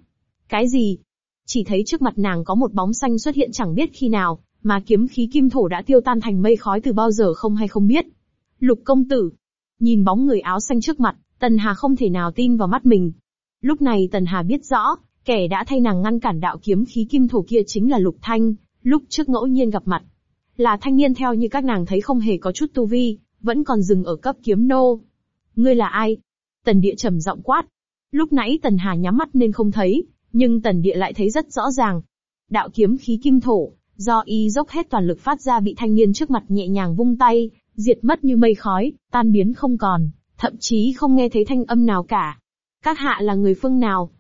Cái gì? Chỉ thấy trước mặt nàng có một bóng xanh xuất hiện chẳng biết khi nào, mà kiếm khí kim thổ đã tiêu tan thành mây khói từ bao giờ không hay không biết. Lục công tử. Nhìn bóng người áo xanh trước mặt, Tần Hà không thể nào tin vào mắt mình. Lúc này Tần Hà biết rõ, kẻ đã thay nàng ngăn cản đạo kiếm khí kim thổ kia chính là Lục Thanh, lúc trước ngẫu nhiên gặp mặt. Là thanh niên theo như các nàng thấy không hề có chút tu vi, vẫn còn dừng ở cấp kiếm nô. Ngươi là ai? Tần địa trầm giọng quát. Lúc nãy Tần Hà nhắm mắt nên không thấy, nhưng Tần địa lại thấy rất rõ ràng. Đạo kiếm khí kim thổ, do y dốc hết toàn lực phát ra bị thanh niên trước mặt nhẹ nhàng vung tay, diệt mất như mây khói, tan biến không còn, thậm chí không nghe thấy thanh âm nào cả. Các hạ là người phương nào?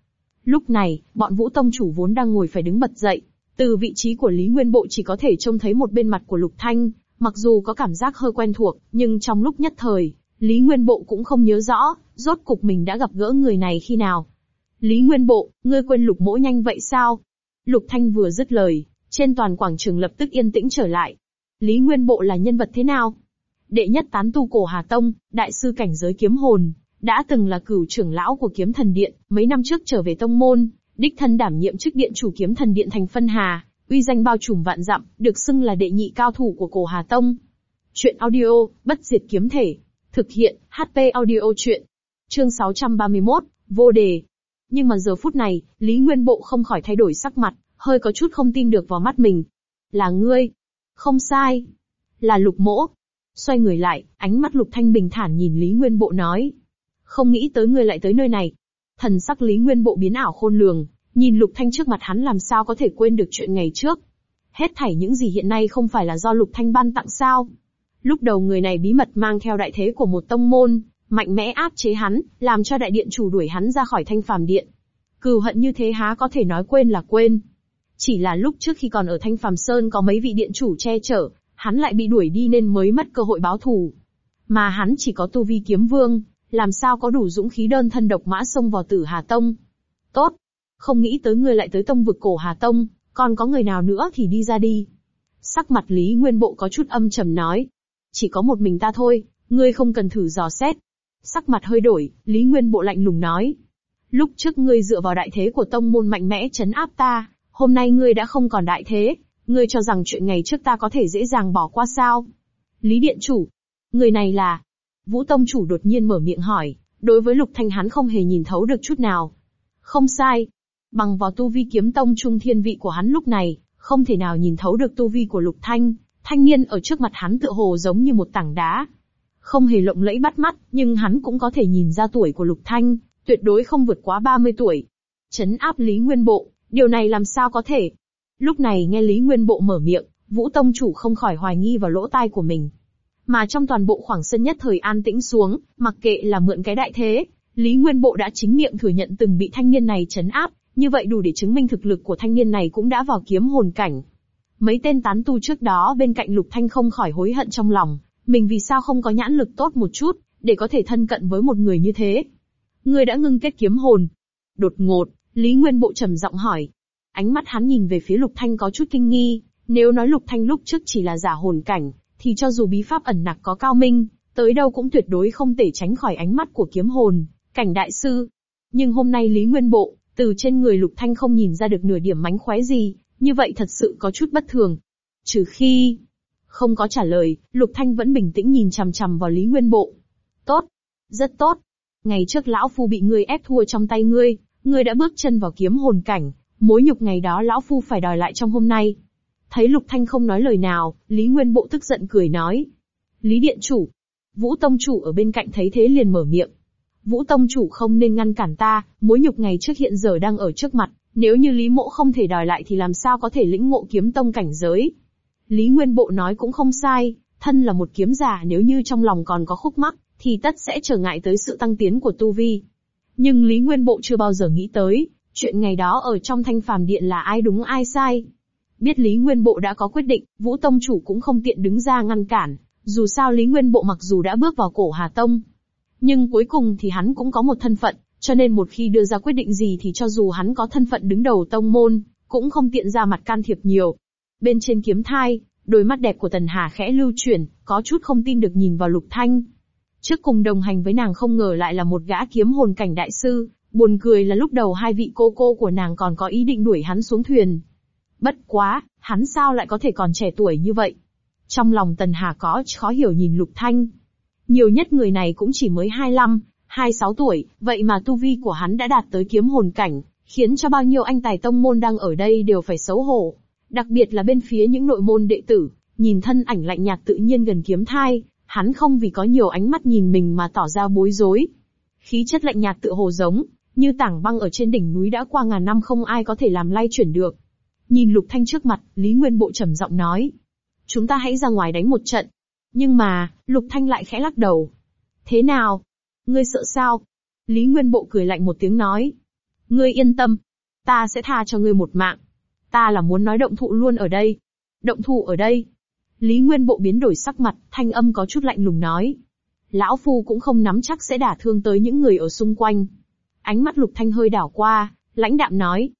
Lúc này, bọn vũ tông chủ vốn đang ngồi phải đứng bật dậy. Từ vị trí của Lý Nguyên Bộ chỉ có thể trông thấy một bên mặt của Lục Thanh, mặc dù có cảm giác hơi quen thuộc, nhưng trong lúc nhất thời, Lý Nguyên Bộ cũng không nhớ rõ, rốt cục mình đã gặp gỡ người này khi nào. Lý Nguyên Bộ, ngươi quên Lục Mỗ nhanh vậy sao? Lục Thanh vừa dứt lời, trên toàn quảng trường lập tức yên tĩnh trở lại. Lý Nguyên Bộ là nhân vật thế nào? Đệ nhất tán tu cổ Hà Tông, đại sư cảnh giới kiếm hồn, đã từng là cửu trưởng lão của kiếm thần điện, mấy năm trước trở về tông môn, đích thân đảm nhiệm chức điện chủ kiếm thần điện thành phân hà, uy danh bao trùm vạn dặm, được xưng là đệ nhị cao thủ của cổ Hà Tông. Chuyện audio, bất diệt kiếm thể. Thực hiện, HP audio chuyện. Chương 631, vô đề. Nhưng mà giờ phút này, Lý Nguyên Bộ không khỏi thay đổi sắc mặt, hơi có chút không tin được vào mắt mình. Là ngươi. Không sai. Là lục mỗ. Xoay người lại, ánh mắt lục thanh bình thản nhìn Lý Nguyên Bộ nói. Không nghĩ tới ngươi lại tới nơi này. Thần sắc Lý Nguyên Bộ biến ảo khôn lường, nhìn lục thanh trước mặt hắn làm sao có thể quên được chuyện ngày trước. Hết thảy những gì hiện nay không phải là do lục thanh ban tặng sao. Lúc đầu người này bí mật mang theo đại thế của một tông môn, mạnh mẽ áp chế hắn, làm cho đại điện chủ đuổi hắn ra khỏi thanh phàm điện. Cừu hận như thế há có thể nói quên là quên. Chỉ là lúc trước khi còn ở Thanh Phàm Sơn có mấy vị điện chủ che chở, hắn lại bị đuổi đi nên mới mất cơ hội báo thù. Mà hắn chỉ có tu vi kiếm vương, làm sao có đủ dũng khí đơn thân độc mã xông vào tử Hà Tông. Tốt, không nghĩ tới ngươi lại tới tông vực cổ Hà Tông, còn có người nào nữa thì đi ra đi. Sắc mặt Lý Nguyên Bộ có chút âm trầm nói. Chỉ có một mình ta thôi, ngươi không cần thử dò xét. Sắc mặt hơi đổi, Lý Nguyên Bộ lạnh lùng nói. Lúc trước ngươi dựa vào đại thế của tông môn mạnh mẽ chấn áp ta, Hôm nay ngươi đã không còn đại thế, ngươi cho rằng chuyện ngày trước ta có thể dễ dàng bỏ qua sao? Lý Điện Chủ. Người này là... Vũ Tông Chủ đột nhiên mở miệng hỏi, đối với Lục Thanh hắn không hề nhìn thấu được chút nào. Không sai. Bằng vào tu vi kiếm tông trung thiên vị của hắn lúc này, không thể nào nhìn thấu được tu vi của Lục Thanh, thanh niên ở trước mặt hắn tựa hồ giống như một tảng đá. Không hề lộng lẫy bắt mắt, nhưng hắn cũng có thể nhìn ra tuổi của Lục Thanh, tuyệt đối không vượt quá 30 tuổi. Chấn áp Lý Nguyên Bộ, Điều này làm sao có thể? Lúc này nghe Lý Nguyên Bộ mở miệng, Vũ Tông chủ không khỏi hoài nghi vào lỗ tai của mình. Mà trong toàn bộ khoảng sân nhất thời an tĩnh xuống, mặc kệ là mượn cái đại thế, Lý Nguyên Bộ đã chính miệng thừa nhận từng bị thanh niên này chấn áp, như vậy đủ để chứng minh thực lực của thanh niên này cũng đã vào kiếm hồn cảnh. Mấy tên tán tu trước đó bên cạnh Lục Thanh không khỏi hối hận trong lòng, mình vì sao không có nhãn lực tốt một chút, để có thể thân cận với một người như thế. Người đã ngưng kết kiếm hồn. Đột ngột, Lý Nguyên Bộ trầm giọng hỏi. Ánh mắt hắn nhìn về phía Lục Thanh có chút kinh nghi, nếu nói Lục Thanh lúc trước chỉ là giả hồn cảnh, thì cho dù bí pháp ẩn nặc có cao minh, tới đâu cũng tuyệt đối không thể tránh khỏi ánh mắt của kiếm hồn, cảnh đại sư. Nhưng hôm nay Lý Nguyên Bộ, từ trên người Lục Thanh không nhìn ra được nửa điểm mánh khóe gì, như vậy thật sự có chút bất thường. Trừ khi... Không có trả lời, Lục Thanh vẫn bình tĩnh nhìn chằm chằm vào Lý Nguyên Bộ. Tốt. Rất tốt. Ngày trước lão phu bị ngươi ép thua trong tay ngươi, ngươi đã bước chân vào kiếm hồn cảnh, mối nhục ngày đó lão phu phải đòi lại trong hôm nay. Thấy Lục Thanh không nói lời nào, Lý Nguyên Bộ tức giận cười nói. Lý Điện Chủ. Vũ Tông Chủ ở bên cạnh thấy thế liền mở miệng. Vũ Tông Chủ không nên ngăn cản ta, mối nhục ngày trước hiện giờ đang ở trước mặt, nếu như Lý Mộ không thể đòi lại thì làm sao có thể lĩnh ngộ kiếm tông cảnh giới. Lý Nguyên Bộ nói cũng không sai, thân là một kiếm giả nếu như trong lòng còn có khúc mắc, thì tất sẽ trở ngại tới sự tăng tiến của tu vi. Nhưng Lý Nguyên Bộ chưa bao giờ nghĩ tới, chuyện ngày đó ở trong thanh phàm điện là ai đúng ai sai. Biết Lý Nguyên Bộ đã có quyết định, Vũ Tông chủ cũng không tiện đứng ra ngăn cản, dù sao Lý Nguyên Bộ mặc dù đã bước vào cổ Hà Tông. Nhưng cuối cùng thì hắn cũng có một thân phận, cho nên một khi đưa ra quyết định gì thì cho dù hắn có thân phận đứng đầu tông môn, cũng không tiện ra mặt can thiệp nhiều. Bên trên kiếm thai, đôi mắt đẹp của Tần Hà khẽ lưu chuyển, có chút không tin được nhìn vào Lục Thanh. Trước cùng đồng hành với nàng không ngờ lại là một gã kiếm hồn cảnh đại sư, buồn cười là lúc đầu hai vị cô cô của nàng còn có ý định đuổi hắn xuống thuyền. Bất quá, hắn sao lại có thể còn trẻ tuổi như vậy? Trong lòng Tần Hà có khó hiểu nhìn Lục Thanh. Nhiều nhất người này cũng chỉ mới 25, 26 tuổi, vậy mà tu vi của hắn đã đạt tới kiếm hồn cảnh, khiến cho bao nhiêu anh tài tông môn đang ở đây đều phải xấu hổ. Đặc biệt là bên phía những nội môn đệ tử, nhìn thân ảnh lạnh nhạt tự nhiên gần kiếm thai, hắn không vì có nhiều ánh mắt nhìn mình mà tỏ ra bối rối. Khí chất lạnh nhạt tự hồ giống, như tảng băng ở trên đỉnh núi đã qua ngàn năm không ai có thể làm lay chuyển được. Nhìn Lục Thanh trước mặt, Lý Nguyên Bộ trầm giọng nói. Chúng ta hãy ra ngoài đánh một trận. Nhưng mà, Lục Thanh lại khẽ lắc đầu. Thế nào? Ngươi sợ sao? Lý Nguyên Bộ cười lạnh một tiếng nói. Ngươi yên tâm. Ta sẽ tha cho ngươi một mạng. Ta là muốn nói động thụ luôn ở đây. Động thụ ở đây. Lý Nguyên Bộ biến đổi sắc mặt, thanh âm có chút lạnh lùng nói. Lão Phu cũng không nắm chắc sẽ đả thương tới những người ở xung quanh. Ánh mắt Lục Thanh hơi đảo qua, lãnh đạm nói.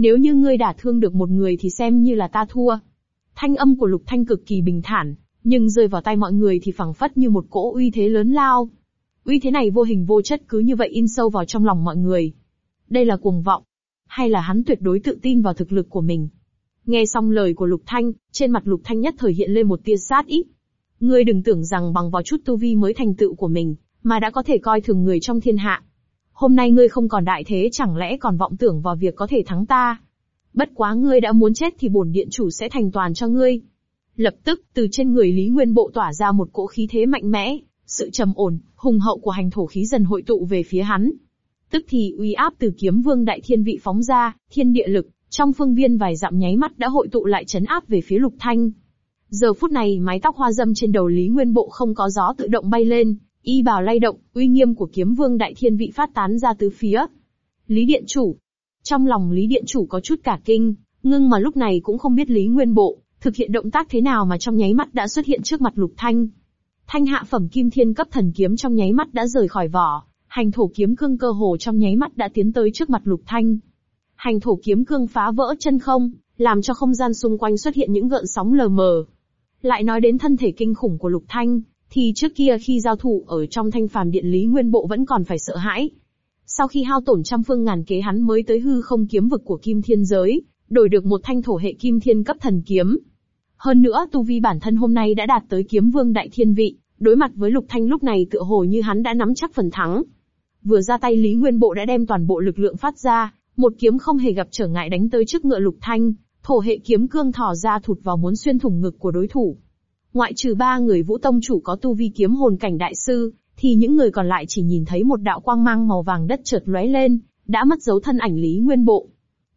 Nếu như ngươi đả thương được một người thì xem như là ta thua. Thanh âm của Lục Thanh cực kỳ bình thản, nhưng rơi vào tay mọi người thì phẳng phất như một cỗ uy thế lớn lao. Uy thế này vô hình vô chất cứ như vậy in sâu vào trong lòng mọi người. Đây là cuồng vọng, hay là hắn tuyệt đối tự tin vào thực lực của mình? Nghe xong lời của Lục Thanh, trên mặt Lục Thanh nhất thời hiện lên một tia sát ý. Ngươi đừng tưởng rằng bằng vào chút tu vi mới thành tựu của mình, mà đã có thể coi thường người trong thiên hạ. Hôm nay ngươi không còn đại thế chẳng lẽ còn vọng tưởng vào việc có thể thắng ta. Bất quá ngươi đã muốn chết thì bổn điện chủ sẽ thành toàn cho ngươi. Lập tức, từ trên người Lý Nguyên Bộ tỏa ra một cỗ khí thế mạnh mẽ, sự trầm ổn, hùng hậu của hành thổ khí dần hội tụ về phía hắn. Tức thì uy áp từ kiếm vương đại thiên vị phóng ra, thiên địa lực, trong phương viên vài dặm nháy mắt đã hội tụ lại chấn áp về phía lục thanh. Giờ phút này mái tóc hoa dâm trên đầu Lý Nguyên Bộ không có gió tự động bay lên, y bào lay động, uy nghiêm của kiếm vương đại thiên vị phát tán ra tứ phía. Lý Điện Chủ. Trong lòng Lý Điện Chủ có chút cả kinh, ngưng mà lúc này cũng không biết Lý Nguyên Bộ, thực hiện động tác thế nào mà trong nháy mắt đã xuất hiện trước mặt Lục Thanh. Thanh hạ phẩm kim thiên cấp thần kiếm trong nháy mắt đã rời khỏi vỏ, hành thổ kiếm cương cơ hồ trong nháy mắt đã tiến tới trước mặt Lục Thanh. Hành thổ kiếm cương phá vỡ chân không, làm cho không gian xung quanh xuất hiện những gợn sóng lờ mờ. Lại nói đến thân thể kinh khủng của Lục Thanh, thì trước kia khi giao thủ ở trong thanh phàm điện lý nguyên bộ vẫn còn phải sợ hãi. Sau khi hao tổn trăm phương ngàn kế hắn mới tới hư không kiếm vực của kim thiên giới, đổi được một thanh thổ hệ kim thiên cấp thần kiếm. Hơn nữa tu vi bản thân hôm nay đã đạt tới kiếm vương đại thiên vị, đối mặt với lục thanh lúc này tựa hồ như hắn đã nắm chắc phần thắng. Vừa ra tay Lý Nguyên Bộ đã đem toàn bộ lực lượng phát ra, một kiếm không hề gặp trở ngại đánh tới trước ngựa lục thanh, thổ hệ kiếm cương thỏ ra thụt vào muốn xuyên thủng ngực của đối thủ. Ngoại trừ ba người vũ tông chủ có tu vi kiếm hồn cảnh đại sư, thì những người còn lại chỉ nhìn thấy một đạo quang mang màu vàng đất chợt lóe lên, đã mất dấu thân ảnh Lý Nguyên Bộ.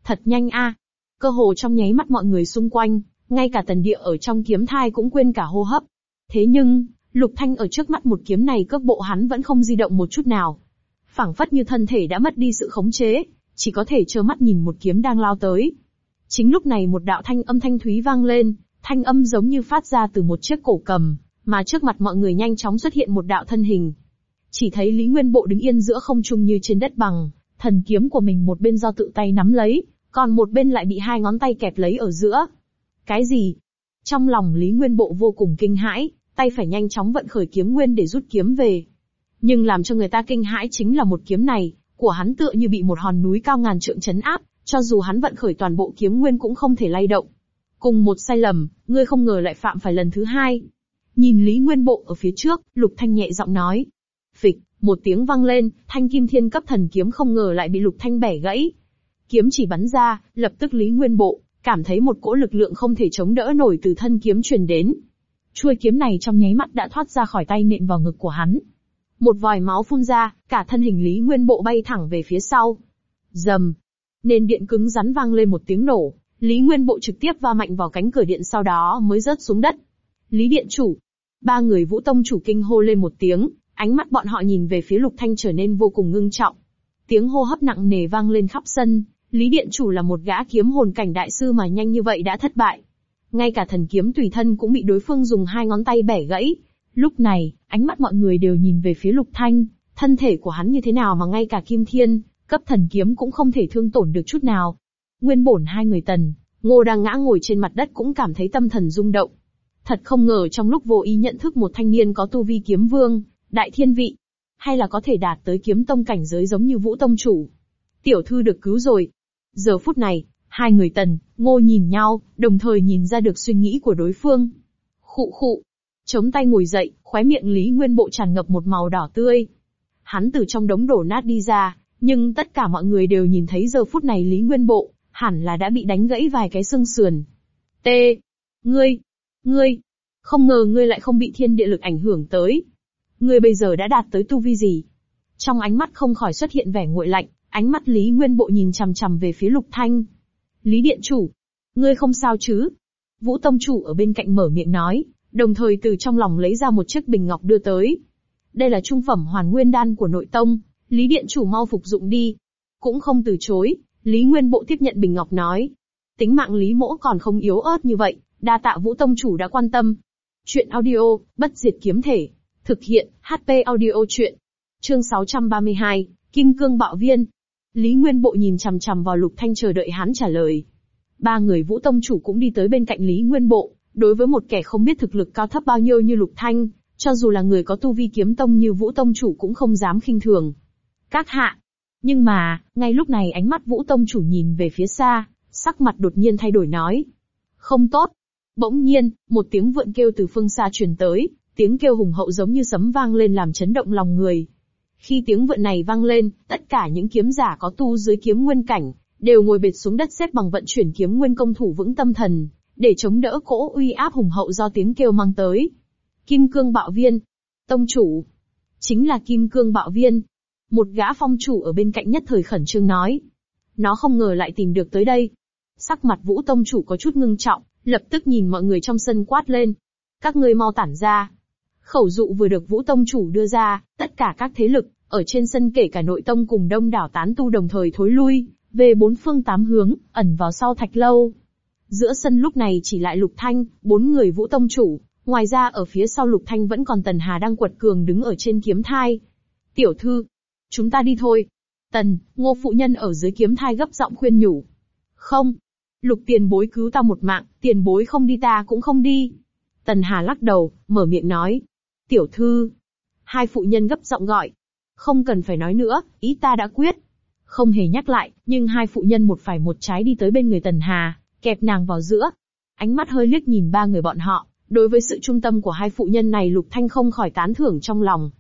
Thật nhanh a! Cơ hồ trong nháy mắt mọi người xung quanh, ngay cả tần địa ở trong kiếm thai cũng quên cả hô hấp. Thế nhưng, Lục Thanh ở trước mắt một kiếm này cước bộ hắn vẫn không di động một chút nào. phảng phất như thân thể đã mất đi sự khống chế, chỉ có thể trơ mắt nhìn một kiếm đang lao tới. Chính lúc này một đạo thanh âm thanh thúy vang lên, thanh âm giống như phát ra từ một chiếc cổ cầm, mà trước mặt mọi người nhanh chóng xuất hiện một đạo thân hình. Chỉ thấy Lý Nguyên Bộ đứng yên giữa không trung như trên đất bằng, thần kiếm của mình một bên do tự tay nắm lấy, còn một bên lại bị hai ngón tay kẹp lấy ở giữa. Cái gì? Trong lòng Lý Nguyên Bộ vô cùng kinh hãi, tay phải nhanh chóng vận khởi kiếm nguyên để rút kiếm về. Nhưng làm cho người ta kinh hãi chính là một kiếm này, của hắn tựa như bị một hòn núi cao ngàn trượng chấn áp, cho dù hắn vận khởi toàn bộ kiếm nguyên cũng không thể lay động. Cùng một sai lầm, ngươi không ngờ lại phạm phải lần thứ hai. Nhìn Lý Nguyên Bộ ở phía trước, Lục Thanh nhẹ giọng nói. Phịch, một tiếng vang lên, thanh kim thiên cấp thần kiếm không ngờ lại bị Lục Thanh bẻ gãy. Kiếm chỉ bắn ra, lập tức Lý Nguyên Bộ, cảm thấy một cỗ lực lượng không thể chống đỡ nổi từ thân kiếm truyền đến. Chuôi kiếm này trong nháy mắt đã thoát ra khỏi tay nện vào ngực của hắn. Một vòi máu phun ra, cả thân hình Lý Nguyên Bộ bay thẳng về phía sau. Dầm. Nền điện cứng rắn vang lên một tiếng nổ, Lý Nguyên Bộ trực tiếp va mạnh vào cánh cửa điện sau đó mới rớt xuống đất. Lý Điện Chủ. Ba người Vũ Tông Chủ kinh hô lên một tiếng, ánh mắt bọn họ nhìn về phía Lục Thanh trở nên vô cùng ngưng trọng. Tiếng hô hấp nặng nề vang lên khắp sân, Lý Điện Chủ là một gã kiếm hồn cảnh đại sư mà nhanh như vậy đã thất bại. Ngay cả thần kiếm tùy thân cũng bị đối phương dùng hai ngón tay bẻ gãy. Lúc này, ánh mắt mọi người đều nhìn về phía Lục Thanh, thân thể của hắn như thế nào mà ngay cả Kim Thiên, cấp thần kiếm cũng không thể thương tổn được chút nào. Nguyên bổn hai người tần, ngô đang ngã ngồi trên mặt đất cũng cảm thấy tâm thần rung động. Thật không ngờ trong lúc vô ý nhận thức một thanh niên có tu vi kiếm vương, đại thiên vị, hay là có thể đạt tới kiếm tông cảnh giới giống như vũ tông chủ. Tiểu thư được cứu rồi. Giờ phút này, hai người tần, ngô nhìn nhau, đồng thời nhìn ra được suy nghĩ của đối phương. Khụ khụ. Chống tay ngồi dậy, khóe miệng Lý Nguyên Bộ tràn ngập một màu đỏ tươi. Hắn từ trong đống đổ nát đi ra, nhưng tất cả mọi người đều nhìn thấy giờ phút này Lý Nguyên Bộ, hẳn là đã bị đánh gãy vài cái xương sườn. T. Ngươi. Ngươi. Không ngờ ngươi lại không bị thiên địa lực ảnh hưởng tới. Ngươi bây giờ đã đạt tới tu vi gì? Trong ánh mắt không khỏi xuất hiện vẻ nguội lạnh, ánh mắt Lý Nguyên Bộ nhìn chằm chằm về phía Lục Thanh. Lý Điện Chủ. Ngươi không sao chứ? Vũ Tông Chủ ở bên cạnh mở miệng nói, đồng thời từ trong lòng lấy ra một chiếc bình ngọc đưa tới. Đây là trung phẩm hoàn nguyên đan của nội tông, Lý Điện Chủ mau phục dụng đi. Cũng không từ chối, Lý Nguyên Bộ tiếp nhận bình ngọc nói. Tính mạng Lý Mỗ còn không yếu ớt như vậy, đa tạ Vũ Tông Chủ đã quan tâm. Chuyện audio, bất diệt kiếm thể. Thực hiện, HP audio chuyện. Chương 632, Kim Cương Bạo Viên. Lý Nguyên Bộ nhìn chằm chằm vào Lục Thanh chờ đợi hắn trả lời. Ba người Vũ Tông Chủ cũng đi tới bên cạnh Lý Nguyên Bộ, đối với một kẻ không biết thực lực cao thấp bao nhiêu như Lục Thanh, cho dù là người có tu vi kiếm tông như Vũ Tông Chủ cũng không dám khinh thường. Các hạ. Nhưng mà, ngay lúc này ánh mắt Vũ Tông Chủ nhìn về phía xa, sắc mặt đột nhiên thay đổi nói. Không tốt. Bỗng nhiên, một tiếng vượn kêu từ phương xa truyền tới, tiếng kêu hùng hậu giống như sấm vang lên làm chấn động lòng người. Khi tiếng vượn này vang lên, tất cả những kiếm giả có tu dưới kiếm nguyên cảnh, đều ngồi bệt xuống đất xếp bằng vận chuyển kiếm nguyên công thủ vững tâm thần, để chống đỡ cỗ uy áp hùng hậu do tiếng kêu mang tới. Kim cương bạo viên. Tông chủ. Chính là kim cương bạo viên. Một gã phong chủ ở bên cạnh nhất thời khẩn trương nói. Nó không ngờ lại tìm được tới đây. Sắc mặt vũ tông chủ có chút ngưng trọng, lập tức nhìn mọi người trong sân quát lên. Các ngươi mau tản ra. Khẩu dụ vừa được vũ tông chủ đưa ra, tất cả các thế lực, ở trên sân kể cả nội tông cùng đông đảo tán tu đồng thời thối lui, về bốn phương tám hướng, ẩn vào sau thạch lâu. Giữa sân lúc này chỉ lại Lục Thanh, bốn người vũ tông chủ, ngoài ra ở phía sau Lục Thanh vẫn còn Tần Hà đang quật cường đứng ở trên kiếm thai. Tiểu thư, chúng ta đi thôi. Tần, ngô phụ nhân ở dưới kiếm thai gấp giọng khuyên nhủ. Không. Lục tiền bối cứu ta một mạng, tiền bối không đi ta cũng không đi. Tần Hà lắc đầu, mở miệng nói. Tiểu thư. Hai phụ nhân gấp giọng gọi. Không cần phải nói nữa, ý ta đã quyết. Không hề nhắc lại, nhưng hai phụ nhân một phải một trái đi tới bên người Tần Hà, kẹp nàng vào giữa. Ánh mắt hơi liếc nhìn ba người bọn họ, đối với sự trung tâm của hai phụ nhân này Lục Thanh không khỏi tán thưởng trong lòng.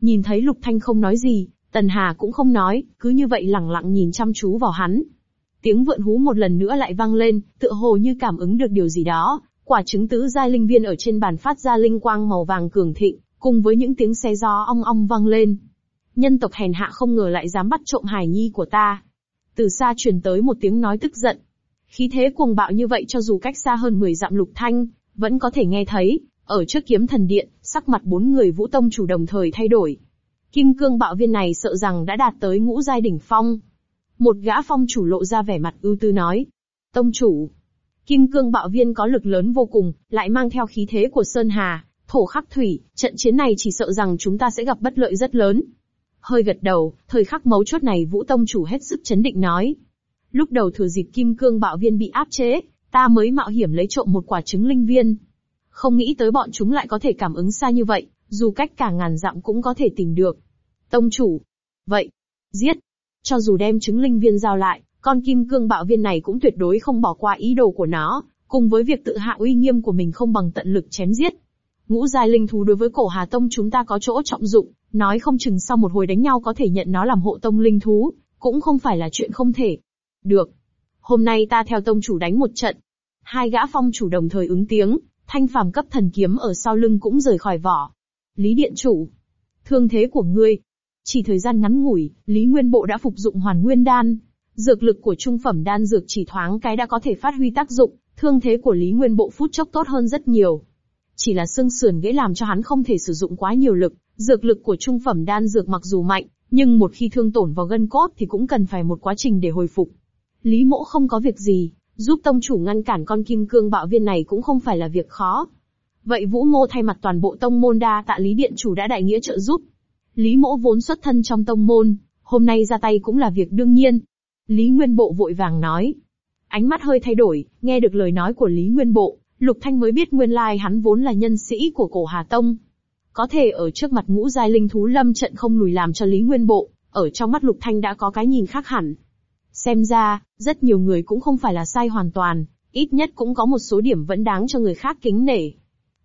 Nhìn thấy Lục Thanh không nói gì, Tần Hà cũng không nói, cứ như vậy lặng lặng nhìn chăm chú vào hắn. Tiếng vượn hú một lần nữa lại vang lên, tựa hồ như cảm ứng được điều gì đó, quả trứng tứ giai linh viên ở trên bàn phát ra linh quang màu vàng cường thịnh, cùng với những tiếng xe gió ong ong vang lên. Nhân tộc hèn hạ không ngờ lại dám bắt trộm hài nhi của ta. Từ xa truyền tới một tiếng nói tức giận. Khí thế cuồng bạo như vậy cho dù cách xa hơn 10 dặm lục thanh, vẫn có thể nghe thấy, ở trước kiếm thần điện, sắc mặt bốn người vũ tông chủ đồng thời thay đổi. Kim cương bạo viên này sợ rằng đã đạt tới ngũ giai đỉnh phong. Một gã phong chủ lộ ra vẻ mặt ưu tư nói. Tông chủ. Kim cương bạo viên có lực lớn vô cùng, lại mang theo khí thế của Sơn Hà, thổ khắc thủy, trận chiến này chỉ sợ rằng chúng ta sẽ gặp bất lợi rất lớn. Hơi gật đầu, thời khắc mấu chốt này Vũ Tông chủ hết sức chấn định nói. Lúc đầu thừa dịp kim cương bạo viên bị áp chế, ta mới mạo hiểm lấy trộm một quả trứng linh viên. Không nghĩ tới bọn chúng lại có thể cảm ứng xa như vậy, dù cách cả ngàn dặm cũng có thể tìm được. Tông chủ. Vậy. Giết. Cho dù đem chứng linh viên giao lại, con kim cương bạo viên này cũng tuyệt đối không bỏ qua ý đồ của nó, cùng với việc tự hạ uy nghiêm của mình không bằng tận lực chém giết. Ngũ giai linh thú đối với cổ Hà Tông chúng ta có chỗ trọng dụng, nói không chừng sau một hồi đánh nhau có thể nhận nó làm hộ tông linh thú, cũng không phải là chuyện không thể. Được. Hôm nay ta theo tông chủ đánh một trận. Hai gã phong chủ đồng thời ứng tiếng, thanh phàm cấp thần kiếm ở sau lưng cũng rời khỏi vỏ. Lý điện chủ. Thương thế của ngươi. Chỉ thời gian ngắn ngủi, Lý Nguyên Bộ đã phục dụng hoàn nguyên đan. Dược lực của trung phẩm đan dược chỉ thoáng cái đã có thể phát huy tác dụng, thương thế của Lý Nguyên Bộ phút chốc tốt hơn rất nhiều. Chỉ là xương sườn gãy làm cho hắn không thể sử dụng quá nhiều lực, dược lực của trung phẩm đan dược mặc dù mạnh, nhưng một khi thương tổn vào gân cốt thì cũng cần phải một quá trình để hồi phục. Lý Mỗ không có việc gì, giúp tông chủ ngăn cản con kim cương bạo viên này cũng không phải là việc khó. Vậy Vũ Mô thay mặt toàn bộ tông môn đa tạ Lý Điện chủ đã đại nghĩa trợ giúp. Lý Mỗ vốn xuất thân trong tông môn, hôm nay ra tay cũng là việc đương nhiên. Lý Nguyên Bộ vội vàng nói. Ánh mắt hơi thay đổi, nghe được lời nói của Lý Nguyên Bộ, Lục Thanh mới biết nguyên lai hắn vốn là nhân sĩ của cổ Hà Tông. Có thể ở trước mặt ngũ giai linh thú lâm trận không lùi làm cho Lý Nguyên Bộ, ở trong mắt Lục Thanh đã có cái nhìn khác hẳn. Xem ra, rất nhiều người cũng không phải là sai hoàn toàn, ít nhất cũng có một số điểm vẫn đáng cho người khác kính nể.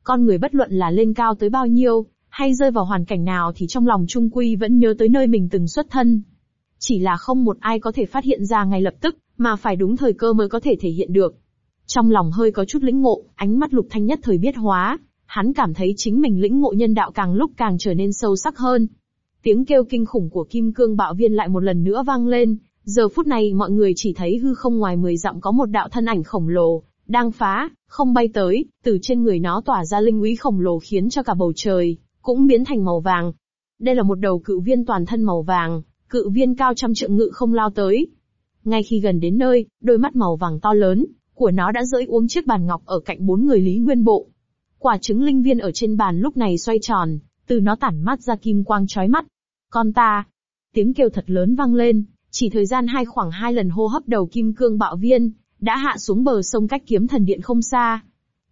Con người bất luận là lên cao tới bao nhiêu, hay rơi vào hoàn cảnh nào thì trong lòng trung quy vẫn nhớ tới nơi mình từng xuất thân. Chỉ là không một ai có thể phát hiện ra ngay lập tức, mà phải đúng thời cơ mới có thể thể hiện được. Trong lòng hơi có chút lĩnh ngộ, ánh mắt lục thanh nhất thời biết hóa, hắn cảm thấy chính mình lĩnh ngộ nhân đạo càng lúc càng trở nên sâu sắc hơn. Tiếng kêu kinh khủng của kim cương bạo viên lại một lần nữa vang lên, giờ phút này mọi người chỉ thấy hư không ngoài mười dặm có một đạo thân ảnh khổng lồ, đang phá, không bay tới, từ trên người nó tỏa ra linh úy khổng lồ khiến cho cả bầu trời, cũng biến thành màu vàng. Đây là một đầu cự viên toàn thân màu vàng, cự viên cao trăm trượng ngự không lao tới. Ngay khi gần đến nơi, đôi mắt màu vàng to lớn, của nó đã rỡi uống chiếc bàn ngọc ở cạnh bốn người Lý Nguyên Bộ. Quả trứng linh viên ở trên bàn lúc này xoay tròn, từ nó tản mát ra kim quang chói mắt. Con ta! Tiếng kêu thật lớn vang lên, chỉ thời gian hai khoảng hai lần hô hấp đầu kim cương bạo viên, đã hạ xuống bờ sông cách kiếm thần điện không xa.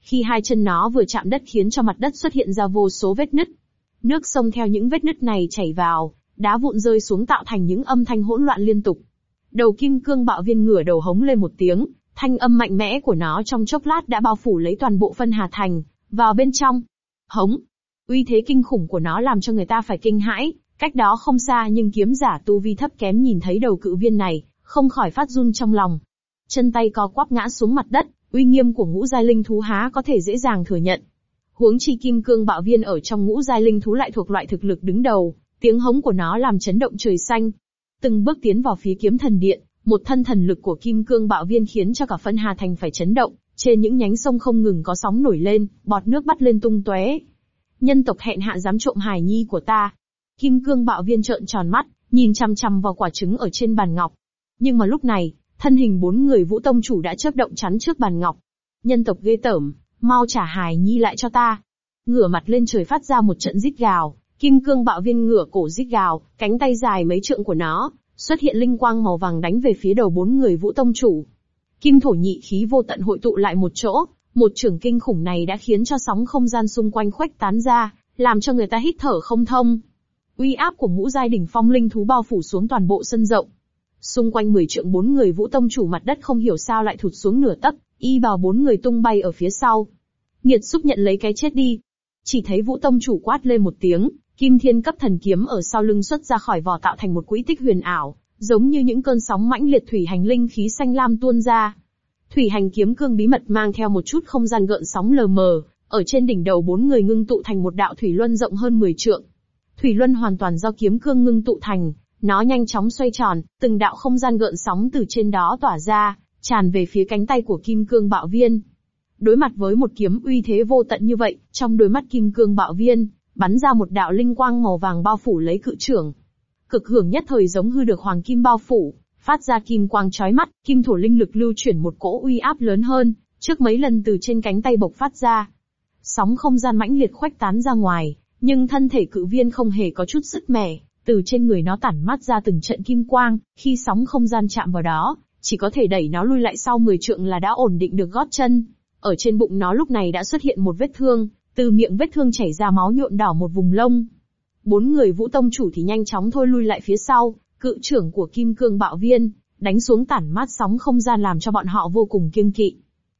Khi hai chân nó vừa chạm đất khiến cho mặt đất xuất hiện ra vô số vết nứt. Nước sông theo những vết nứt này chảy vào, đá vụn rơi xuống tạo thành những âm thanh hỗn loạn liên tục. Đầu kim cương bạo viên ngửa đầu hống lên một tiếng, thanh âm mạnh mẽ của nó trong chốc lát đã bao phủ lấy toàn bộ phân hà thành, vào bên trong. Hống! Uy thế kinh khủng của nó làm cho người ta phải kinh hãi, cách đó không xa nhưng kiếm giả tu vi thấp kém nhìn thấy đầu cự viên này, không khỏi phát run trong lòng. Chân tay co quắp ngã xuống mặt đất, uy nghiêm của ngũ giai linh thú há có thể dễ dàng thừa nhận. Huống chi kim cương bạo viên ở trong ngũ giai linh thú lại thuộc loại thực lực đứng đầu, tiếng hống của nó làm chấn động trời xanh. Từng bước tiến vào phía kiếm thần điện, một thân thần lực của kim cương bạo viên khiến cho cả phân hà thành phải chấn động, trên những nhánh sông không ngừng có sóng nổi lên, bọt nước bắt lên tung tóe. Nhân tộc hẹn hạ dám trộm hài nhi của ta. Kim cương bạo viên trợn tròn mắt, nhìn chăm chăm vào quả trứng ở trên bàn ngọc. Nhưng mà lúc này, thân hình bốn người vũ tông chủ đã chớp động chắn trước bàn ngọc. Nhân tộc ghê tởm, mau trả hài nhi lại cho ta. Ngửa mặt lên trời phát ra một trận rít gào, kim cương bạo viên ngửa cổ rít gào, cánh tay dài mấy trượng của nó, xuất hiện linh quang màu vàng đánh về phía đầu bốn người vũ tông chủ. Kim thổ nhị khí vô tận hội tụ lại một chỗ, một trường kinh khủng này đã khiến cho sóng không gian xung quanh khuếch tán ra, làm cho người ta hít thở không thông. Uy áp của ngũ giai đỉnh phong linh thú bao phủ xuống toàn bộ sân rộng. Xung quanh mười trượng bốn người vũ tông chủ mặt đất không hiểu sao lại thụt xuống nửa tấc, y bào bốn người tung bay ở phía sau. Nghiệt xúc nhận lấy cái chết đi. Chỉ thấy vũ tông chủ quát lên một tiếng, kim thiên cấp thần kiếm ở sau lưng xuất ra khỏi vỏ tạo thành một quỹ tích huyền ảo, giống như những cơn sóng mãnh liệt thủy hành linh khí xanh lam tuôn ra. Thủy hành kiếm cương bí mật mang theo một chút không gian gợn sóng lờ mờ, ở trên đỉnh đầu bốn người ngưng tụ thành một đạo thủy luân rộng hơn 10 trượng. Thủy luân hoàn toàn do kiếm cương ngưng tụ thành, nó nhanh chóng xoay tròn, từng đạo không gian gợn sóng từ trên đó tỏa ra, tràn về phía cánh tay của kim cương bạo viên. Đối mặt với một kiếm uy thế vô tận như vậy, trong đôi mắt kim cương bạo viên, bắn ra một đạo linh quang màu vàng bao phủ lấy cự trưởng. Cực hưởng nhất thời giống hư được hoàng kim bao phủ, phát ra kim quang chói mắt, kim thổ linh lực lưu chuyển một cỗ uy áp lớn hơn, trước mấy lần từ trên cánh tay bộc phát ra. Sóng không gian mãnh liệt khoách tán ra ngoài, nhưng thân thể cự viên không hề có chút sức mẻ, từ trên người nó tản mát ra từng trận kim quang, khi sóng không gian chạm vào đó, chỉ có thể đẩy nó lui lại sau 10 trượng là đã ổn định được gót chân. Ở trên bụng nó lúc này đã xuất hiện một vết thương, từ miệng vết thương chảy ra máu nhuộm đỏ một vùng lông. Bốn người vũ tông chủ thì nhanh chóng thôi lui lại phía sau, cự trưởng của kim cương bạo viên, đánh xuống tản mát sóng không gian làm cho bọn họ vô cùng kiêng kỵ.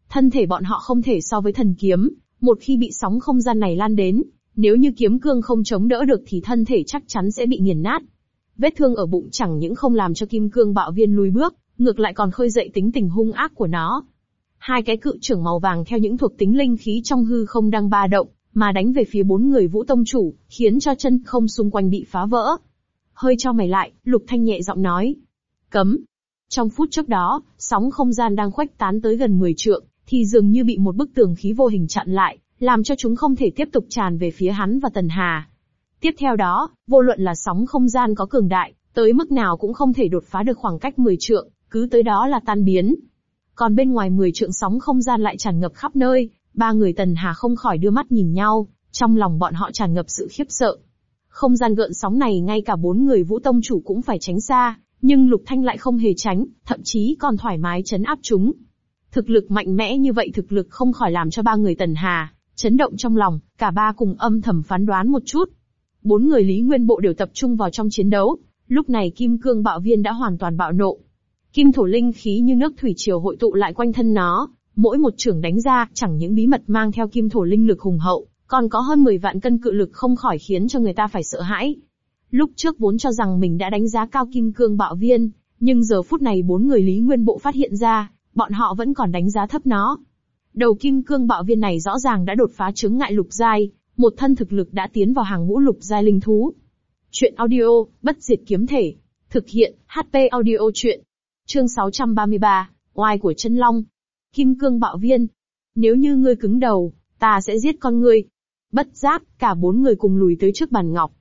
Thân thể bọn họ không thể so với thần kiếm, một khi bị sóng không gian này lan đến, nếu như kiếm cương không chống đỡ được thì thân thể chắc chắn sẽ bị nghiền nát. Vết thương ở bụng chẳng những không làm cho kim cương bạo viên lùi bước, ngược lại còn khơi dậy tính tình hung ác của nó. Hai cái cự trưởng màu vàng theo những thuộc tính linh khí trong hư không đang ba động, mà đánh về phía bốn người vũ tông chủ, khiến cho chân không xung quanh bị phá vỡ. Hơi cho mày lại, Lục Thanh nhẹ giọng nói. Cấm. Trong phút trước đó, sóng không gian đang khuếch tán tới gần 10 trượng, thì dường như bị một bức tường khí vô hình chặn lại, làm cho chúng không thể tiếp tục tràn về phía hắn và Tần Hà. Tiếp theo đó, vô luận là sóng không gian có cường đại, tới mức nào cũng không thể đột phá được khoảng cách 10 trượng, cứ tới đó là tan biến. Còn bên ngoài 10 trượng sóng không gian lại tràn ngập khắp nơi, ba người Tần Hà không khỏi đưa mắt nhìn nhau, trong lòng bọn họ tràn ngập sự khiếp sợ. Không gian gợn sóng này ngay cả bốn người vũ tông chủ cũng phải tránh xa, nhưng Lục Thanh lại không hề tránh, thậm chí còn thoải mái chấn áp chúng. Thực lực mạnh mẽ như vậy thực lực không khỏi làm cho ba người Tần Hà, chấn động trong lòng, cả ba cùng âm thầm phán đoán một chút. Bốn người Lý Nguyên Bộ đều tập trung vào trong chiến đấu, lúc này Kim Cương Bạo Viên đã hoàn toàn bạo nộ. Kim thổ linh khí như nước thủy triều hội tụ lại quanh thân nó, mỗi một trưởng đánh ra, chẳng những bí mật mang theo kim thổ linh lực hùng hậu, còn có hơn 10 vạn cân cự lực không khỏi khiến cho người ta phải sợ hãi. Lúc trước vốn cho rằng mình đã đánh giá cao kim cương bạo viên, nhưng giờ phút này bốn người Lý Nguyên Bộ phát hiện ra, bọn họ vẫn còn đánh giá thấp nó. Đầu kim cương bạo viên này rõ ràng đã đột phá chứng ngại lục giai, một thân thực lực đã tiến vào hàng ngũ lục giai linh thú. Chuyện audio, bất diệt kiếm thể. Thực hiện, HP audio chuyện. Chương 633, oai của chân long. Kim cương bạo viên. Nếu như ngươi cứng đầu, ta sẽ giết con ngươi. Bất giác, cả bốn người cùng lùi tới trước bàn ngọc.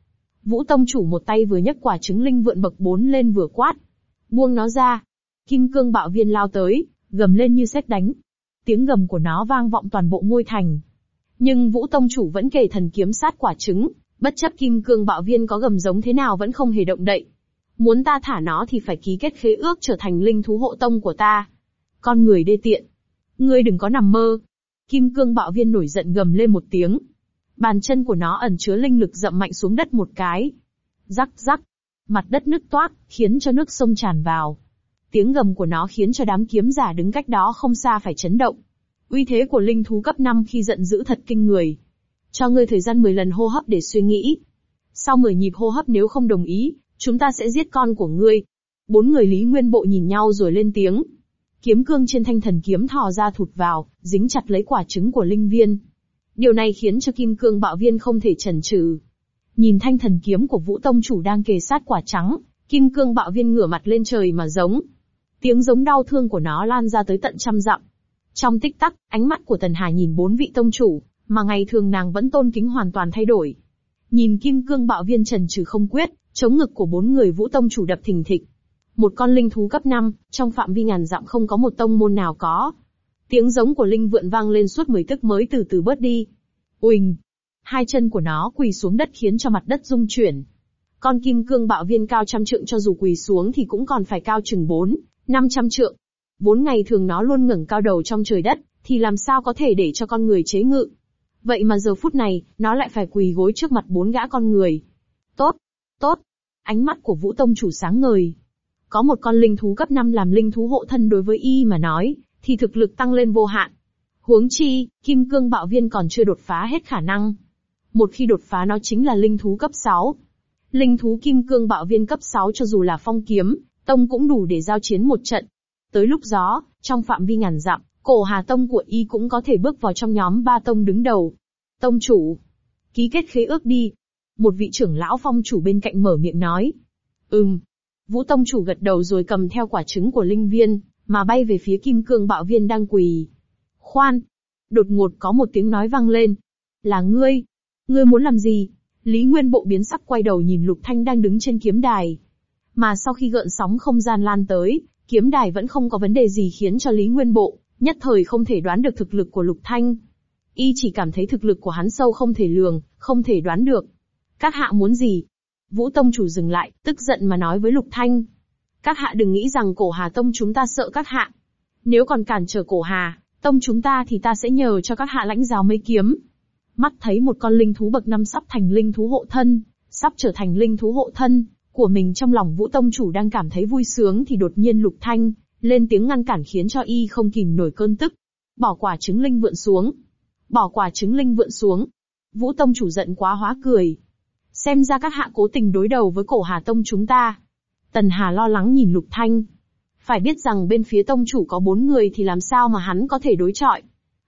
Vũ Tông chủ một tay vừa nhấc quả trứng linh vượn bậc bốn lên vừa quát. Buông nó ra. Kim cương bạo viên lao tới, gầm lên như xét đánh. Tiếng gầm của nó vang vọng toàn bộ ngôi thành. Nhưng Vũ Tông chủ vẫn kề thần kiếm sát quả trứng, bất chấp kim cương bạo viên có gầm giống thế nào vẫn không hề động đậy. Muốn ta thả nó thì phải ký kết khế ước trở thành linh thú hộ tông của ta. Con người đê tiện. Ngươi đừng có nằm mơ. Kim cương bạo viên nổi giận gầm lên một tiếng. Bàn chân của nó ẩn chứa linh lực dậm mạnh xuống đất một cái. Rắc rắc. Mặt đất nứt toác khiến cho nước sông tràn vào. Tiếng gầm của nó khiến cho đám kiếm giả đứng cách đó không xa phải chấn động. Uy thế của linh thú cấp 5 khi giận dữ thật kinh người. Cho ngươi thời gian 10 lần hô hấp để suy nghĩ. Sau 10 nhịp hô hấp nếu không đồng ý, chúng ta sẽ giết con của ngươi. Bốn người Lý Nguyên Bộ nhìn nhau rồi lên tiếng. Kiếm cương trên thanh thần kiếm thò ra thụt vào, dính chặt lấy quả trứng của linh viên. Điều này khiến cho kim cương bạo viên không thể chần chừ. Nhìn thanh thần kiếm của Vũ Tông chủ đang kề sát quả trắng, kim cương bạo viên ngửa mặt lên trời mà giống. Tiếng giống đau thương của nó lan ra tới tận trăm dặm. Trong tích tắc, ánh mắt của Tần Hà nhìn bốn vị tông chủ, mà ngày thường nàng vẫn tôn kính hoàn toàn thay đổi. Nhìn kim cương bạo viên trần trừ không quyết, chống ngực của bốn người vũ tông chủ đập thình thịch. Một con linh thú cấp 5, trong phạm vi ngàn dặm không có một tông môn nào có. Tiếng giống của linh vượn vang lên suốt mười tức mới từ từ bớt đi. Uỳnh! Hai chân của nó quỳ xuống đất khiến cho mặt đất rung chuyển. Con kim cương bạo viên cao trăm trượng cho dù quỳ xuống thì cũng còn phải cao chừng bốn, năm trăm trượng. Vốn ngày thường nó luôn ngẩng cao đầu trong trời đất, thì làm sao có thể để cho con người chế ngự. Vậy mà giờ phút này, nó lại phải quỳ gối trước mặt bốn gã con người. Tốt, tốt. Ánh mắt của Vũ Tông chủ sáng ngời. Có một con linh thú cấp 5 làm linh thú hộ thân đối với y mà nói, thì thực lực tăng lên vô hạn. Huống chi, kim cương bạo viên còn chưa đột phá hết khả năng. Một khi đột phá nó chính là linh thú cấp 6. Linh thú kim cương bạo viên cấp 6 cho dù là phong kiếm, tông cũng đủ để giao chiến một trận. Tới lúc gió, trong phạm vi ngàn dặm, cổ hà tông của y cũng có thể bước vào trong nhóm ba tông đứng đầu. Tông chủ, ký kết khế ước đi. Một vị trưởng lão phong chủ bên cạnh mở miệng nói. Ừm. Vũ tông chủ gật đầu rồi cầm theo quả trứng của linh viên, mà bay về phía kim cương bạo viên đang quỳ. Khoan! Đột ngột có một tiếng nói vang lên. Là ngươi! Ngươi muốn làm gì? Lý Nguyên Bộ biến sắc quay đầu nhìn Lục Thanh đang đứng trên kiếm đài. Mà sau khi gợn sóng không gian lan tới, kiếm đài vẫn không có vấn đề gì khiến cho Lý Nguyên Bộ, nhất thời không thể đoán được thực lực của Lục Thanh. Y chỉ cảm thấy thực lực của hắn sâu không thể lường, không thể đoán được. Các hạ muốn gì? Vũ Tông chủ dừng lại, tức giận mà nói với Lục Thanh. Các hạ đừng nghĩ rằng cổ Hà Tông chúng ta sợ các hạ. Nếu còn cản trở cổ Hà, Tông chúng ta thì ta sẽ nhờ cho các hạ lãnh giáo mấy kiếm. Mắt thấy một con linh thú bậc năm sắp thành linh thú hộ thân, sắp trở thành linh thú hộ thân, của mình trong lòng Vũ Tông chủ đang cảm thấy vui sướng thì đột nhiên Lục Thanh, lên tiếng ngăn cản khiến cho y không kìm nổi cơn tức. Bỏ quả trứng linh vượn xuống. Bỏ quả trứng linh vượn xuống. Vũ Tông chủ giận quá hóa cười. Xem ra các hạ cố tình đối đầu với cổ Hà Tông chúng ta. Tần Hà lo lắng nhìn Lục Thanh. Phải biết rằng bên phía tông chủ có bốn người thì làm sao mà hắn có thể đối chọi.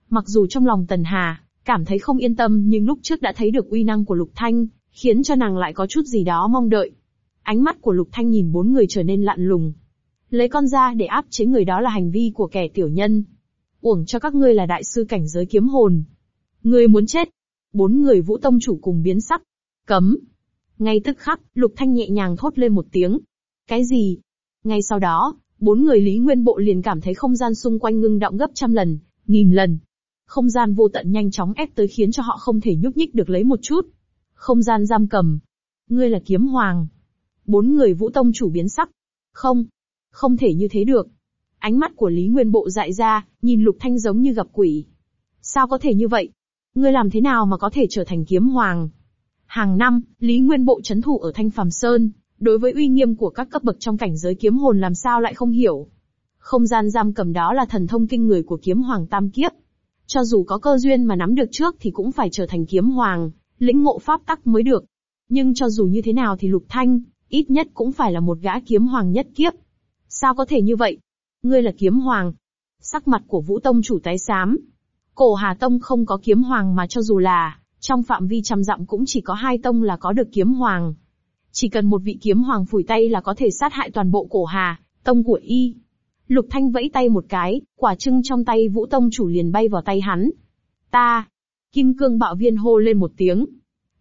Mặc dù trong lòng Tần Hà, cảm thấy không yên tâm nhưng lúc trước đã thấy được uy năng của Lục Thanh, khiến cho nàng lại có chút gì đó mong đợi. Ánh mắt của Lục Thanh nhìn bốn người trở nên lặn lùng. Lấy con ra để áp chế người đó là hành vi của kẻ tiểu nhân. Uổng cho các ngươi là đại sư cảnh giới kiếm hồn. Ngươi muốn chết. Bốn người vũ tông chủ cùng biến sắc. Cấm. Ngay tức khắc, Lục Thanh nhẹ nhàng thốt lên một tiếng. Cái gì? Ngay sau đó, bốn người Lý Nguyên Bộ liền cảm thấy không gian xung quanh ngưng động gấp trăm lần, nghìn lần. Không gian vô tận nhanh chóng ép tới khiến cho họ không thể nhúc nhích được lấy một chút. Không gian giam cầm. Ngươi là kiếm hoàng. Bốn người vũ tông chủ biến sắc. Không. Không thể như thế được. Ánh mắt của Lý Nguyên Bộ dại ra, nhìn Lục Thanh giống như gặp quỷ. Sao có thể như vậy? Ngươi làm thế nào mà có thể trở thành kiếm hoàng? Hàng năm, Lý Nguyên Bộ chấn thủ ở Thanh Phàm Sơn, đối với uy nghiêm của các cấp bậc trong cảnh giới kiếm hồn làm sao lại không hiểu. Không gian giam cầm đó là thần thông kinh người của kiếm hoàng tam kiếp. Cho dù có cơ duyên mà nắm được trước thì cũng phải trở thành kiếm hoàng, lĩnh ngộ pháp tắc mới được. Nhưng cho dù như thế nào thì Lục Thanh, ít nhất cũng phải là một gã kiếm hoàng nhất kiếp. Sao có thể như vậy? Ngươi là kiếm hoàng. Sắc mặt của Vũ Tông chủ tái xám. Cổ Hà Tông không có kiếm hoàng mà cho dù là, trong phạm vi trăm dặm cũng chỉ có hai tông là có được kiếm hoàng. Chỉ cần một vị kiếm hoàng phủi tay là có thể sát hại toàn bộ cổ Hà, tông của y. Lục Thanh vẫy tay một cái, quả trưng trong tay Vũ Tông chủ liền bay vào tay hắn. Ta! Kim cương bạo viên hô lên một tiếng.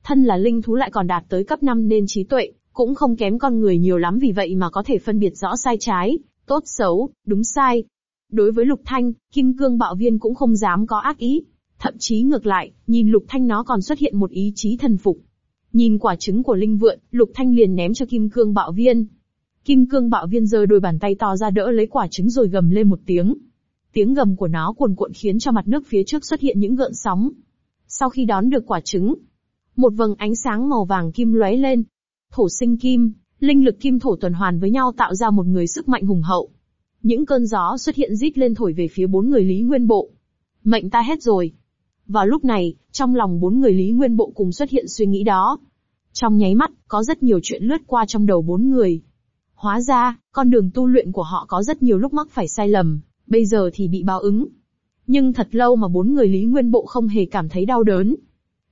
Thân là linh thú lại còn đạt tới cấp 5 nên trí tuệ, cũng không kém con người nhiều lắm vì vậy mà có thể phân biệt rõ sai trái, tốt xấu, đúng sai. Đối với Lục Thanh, Kim Cương Bạo Viên cũng không dám có ác ý. Thậm chí ngược lại, nhìn Lục Thanh nó còn xuất hiện một ý chí thần phục. Nhìn quả trứng của Linh Vượn, Lục Thanh liền ném cho Kim Cương Bạo Viên. Kim Cương Bạo Viên giơ đôi bàn tay to ra đỡ lấy quả trứng rồi gầm lên một tiếng. Tiếng gầm của nó cuồn cuộn khiến cho mặt nước phía trước xuất hiện những gợn sóng. Sau khi đón được quả trứng, một vầng ánh sáng màu vàng kim lóe lên, Thổ sinh kim, linh lực kim thổ tuần hoàn với nhau tạo ra một người sức mạnh hùng hậu. Những cơn gió xuất hiện rít lên thổi về phía bốn người Lý Nguyên Bộ. Mệnh ta hết rồi. Vào lúc này, trong lòng bốn người Lý Nguyên Bộ cùng xuất hiện suy nghĩ đó. Trong nháy mắt, có rất nhiều chuyện lướt qua trong đầu bốn người. Hóa ra, con đường tu luyện của họ có rất nhiều lúc mắc phải sai lầm, bây giờ thì bị báo ứng. Nhưng thật lâu mà bốn người Lý Nguyên Bộ không hề cảm thấy đau đớn.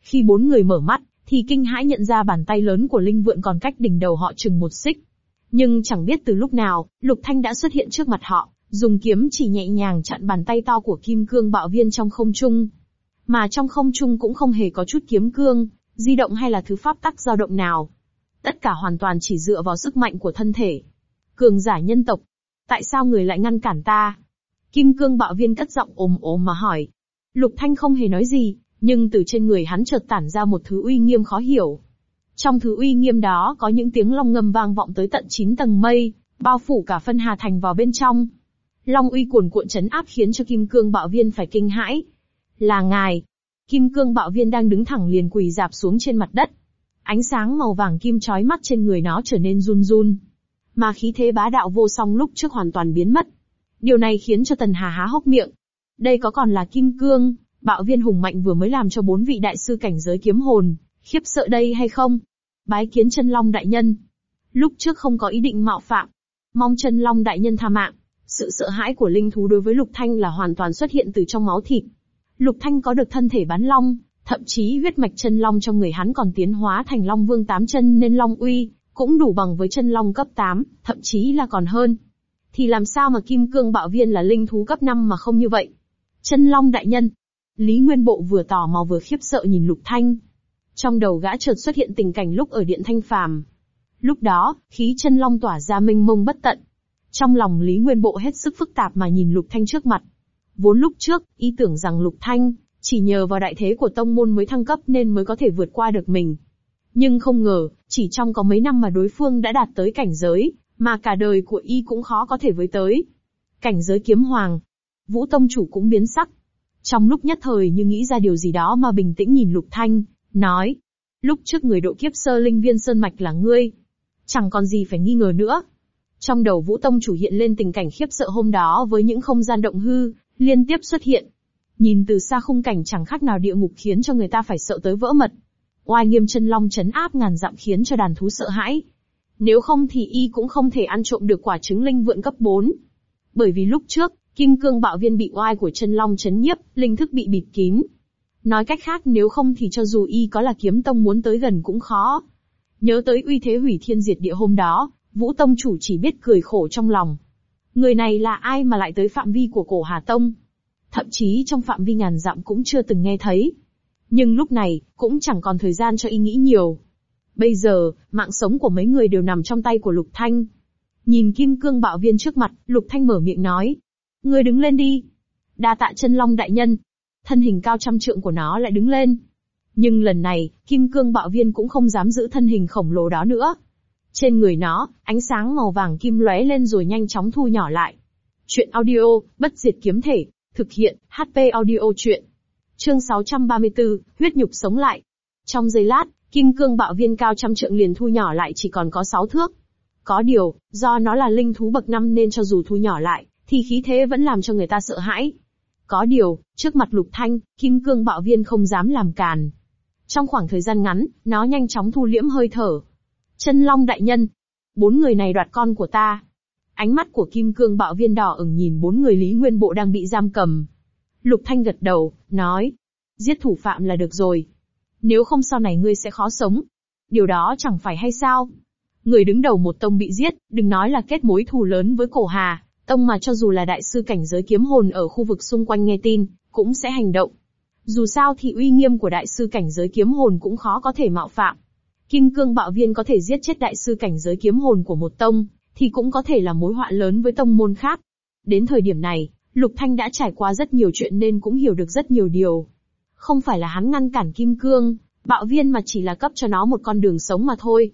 Khi bốn người mở mắt, thì kinh hãi nhận ra bàn tay lớn của Linh Vượn còn cách đỉnh đầu họ chừng một xích. Nhưng chẳng biết từ lúc nào, Lục Thanh đã xuất hiện trước mặt họ, dùng kiếm chỉ nhẹ nhàng chặn bàn tay to của kim cương bạo viên trong không trung. Mà trong không trung cũng không hề có chút kiếm cương, di động hay là thứ pháp tắc dao động nào. Tất cả hoàn toàn chỉ dựa vào sức mạnh của thân thể. Cường giả nhân tộc. Tại sao người lại ngăn cản ta? Kim cương bạo viên cất giọng ồm ồm mà hỏi. Lục Thanh không hề nói gì, nhưng từ trên người hắn chợt tản ra một thứ uy nghiêm khó hiểu. Trong thứ uy nghiêm đó có những tiếng long ngâm vang vọng tới tận 9 tầng mây, bao phủ cả phân hà thành vào bên trong. Long uy cuồn cuộn chấn áp khiến cho kim cương bạo viên phải kinh hãi. Là ngài. Kim cương bạo viên đang đứng thẳng liền quỳ dạp xuống trên mặt đất. Ánh sáng màu vàng kim chói mắt trên người nó trở nên run run. Mà khí thế bá đạo vô song lúc trước hoàn toàn biến mất. Điều này khiến cho tần hà há hốc miệng. Đây có còn là kim cương, Bạo viên hùng mạnh vừa mới làm cho bốn vị đại sư cảnh giới kiếm hồn, khiếp sợ đây hay không? Bái kiến chân long đại nhân. Lúc trước không có ý định mạo phạm. Mong chân long đại nhân tha mạng. Sự sợ hãi của linh thú đối với Lục Thanh là hoàn toàn xuất hiện từ trong máu thịt. Lục Thanh có được thân thể bán long, thậm chí huyết mạch chân long trong người hắn còn tiến hóa thành long vương tám chân nên long uy, cũng đủ bằng với chân long cấp 8, thậm chí là còn hơn. Thì làm sao mà kim cương bạo viên là linh thú cấp 5 mà không như vậy? Chân long đại nhân, Lý Nguyên Bộ vừa tò mò vừa khiếp sợ nhìn Lục Thanh. Trong đầu gã chợt xuất hiện tình cảnh lúc ở điện thanh phàm. Lúc đó, khí chân long tỏa ra mênh mông bất tận. Trong lòng Lý Nguyên Bộ hết sức phức tạp mà nhìn Lục Thanh trước mặt. Vốn lúc trước, ý tưởng rằng Lục Thanh, chỉ nhờ vào đại thế của tông môn mới thăng cấp nên mới có thể vượt qua được mình. Nhưng không ngờ, chỉ trong có mấy năm mà đối phương đã đạt tới cảnh giới, mà cả đời của y cũng khó có thể với tới. Cảnh giới kiếm hoàng. Vũ Tông Chủ cũng biến sắc, trong lúc nhất thời như nghĩ ra điều gì đó mà bình tĩnh nhìn Lục Thanh, nói. Lúc trước người độ kiếp sơ linh viên sơn mạch là ngươi. Chẳng còn gì phải nghi ngờ nữa. Trong đầu Vũ Tông chủ hiện lên tình cảnh khiếp sợ hôm đó với những không gian động hư, liên tiếp xuất hiện. Nhìn từ xa khung cảnh chẳng khác nào địa ngục khiến cho người ta phải sợ tới vỡ mật. Oai nghiêm chân long chấn áp ngàn dặm khiến cho đàn thú sợ hãi. Nếu không thì y cũng không thể ăn trộm được quả trứng linh vượn cấp 4. Bởi vì lúc trước, kim cương bạo viên bị oai của chân long chấn nhiếp, linh thức bị bịt kín. Nói cách khác nếu không thì cho dù y có là kiếm tông muốn tới gần cũng khó. Nhớ tới uy thế hủy thiên diệt địa hôm đó, Vũ Tông chủ chỉ biết cười khổ trong lòng. Người này là ai mà lại tới phạm vi của cổ Hà Tông? Thậm chí trong phạm vi ngàn dặm cũng chưa từng nghe thấy. Nhưng lúc này, cũng chẳng còn thời gian cho y nghĩ nhiều. Bây giờ, mạng sống của mấy người đều nằm trong tay của Lục Thanh. Nhìn kim cương bạo viên trước mặt, Lục Thanh mở miệng nói. Ngươi đứng lên đi. Đa tạ chân long đại nhân. Thân hình cao trăm trượng của nó lại đứng lên. Nhưng lần này, kim cương bạo viên cũng không dám giữ thân hình khổng lồ đó nữa. Trên người nó, ánh sáng màu vàng kim lóe lên rồi nhanh chóng thu nhỏ lại. Chuyện audio, bất diệt kiếm thể, thực hiện, HP audio chuyện. Chương 634, huyết nhục sống lại. Trong giây lát, kim cương bạo viên cao trăm trượng liền thu nhỏ lại chỉ còn có 6 thước. Có điều, do nó là linh thú bậc năm nên cho dù thu nhỏ lại, thì khí thế vẫn làm cho người ta sợ hãi. Có điều, trước mặt lục thanh, kim cương bạo viên không dám làm càn. Trong khoảng thời gian ngắn, nó nhanh chóng thu liễm hơi thở, Chân Long đại nhân, bốn người này đoạt con của ta. Ánh mắt của Kim Cương bạo viên đỏ ửng nhìn bốn người Lý Nguyên Bộ đang bị giam cầm. Lục Thanh gật đầu, nói, giết thủ phạm là được rồi. Nếu không sau này ngươi sẽ khó sống. Điều đó chẳng phải hay sao? Người đứng đầu một tông bị giết, đừng nói là kết mối thù lớn với cổ hà, tông mà cho dù là đại sư cảnh giới kiếm hồn ở khu vực xung quanh nghe tin, cũng sẽ hành động. Dù sao thì uy nghiêm của đại sư cảnh giới kiếm hồn cũng khó có thể mạo phạm. Kim cương bạo viên có thể giết chết đại sư cảnh giới kiếm hồn của một tông, thì cũng có thể là mối họa lớn với tông môn khác. Đến thời điểm này, Lục Thanh đã trải qua rất nhiều chuyện nên cũng hiểu được rất nhiều điều. Không phải là hắn ngăn cản kim cương, bạo viên mà chỉ là cấp cho nó một con đường sống mà thôi.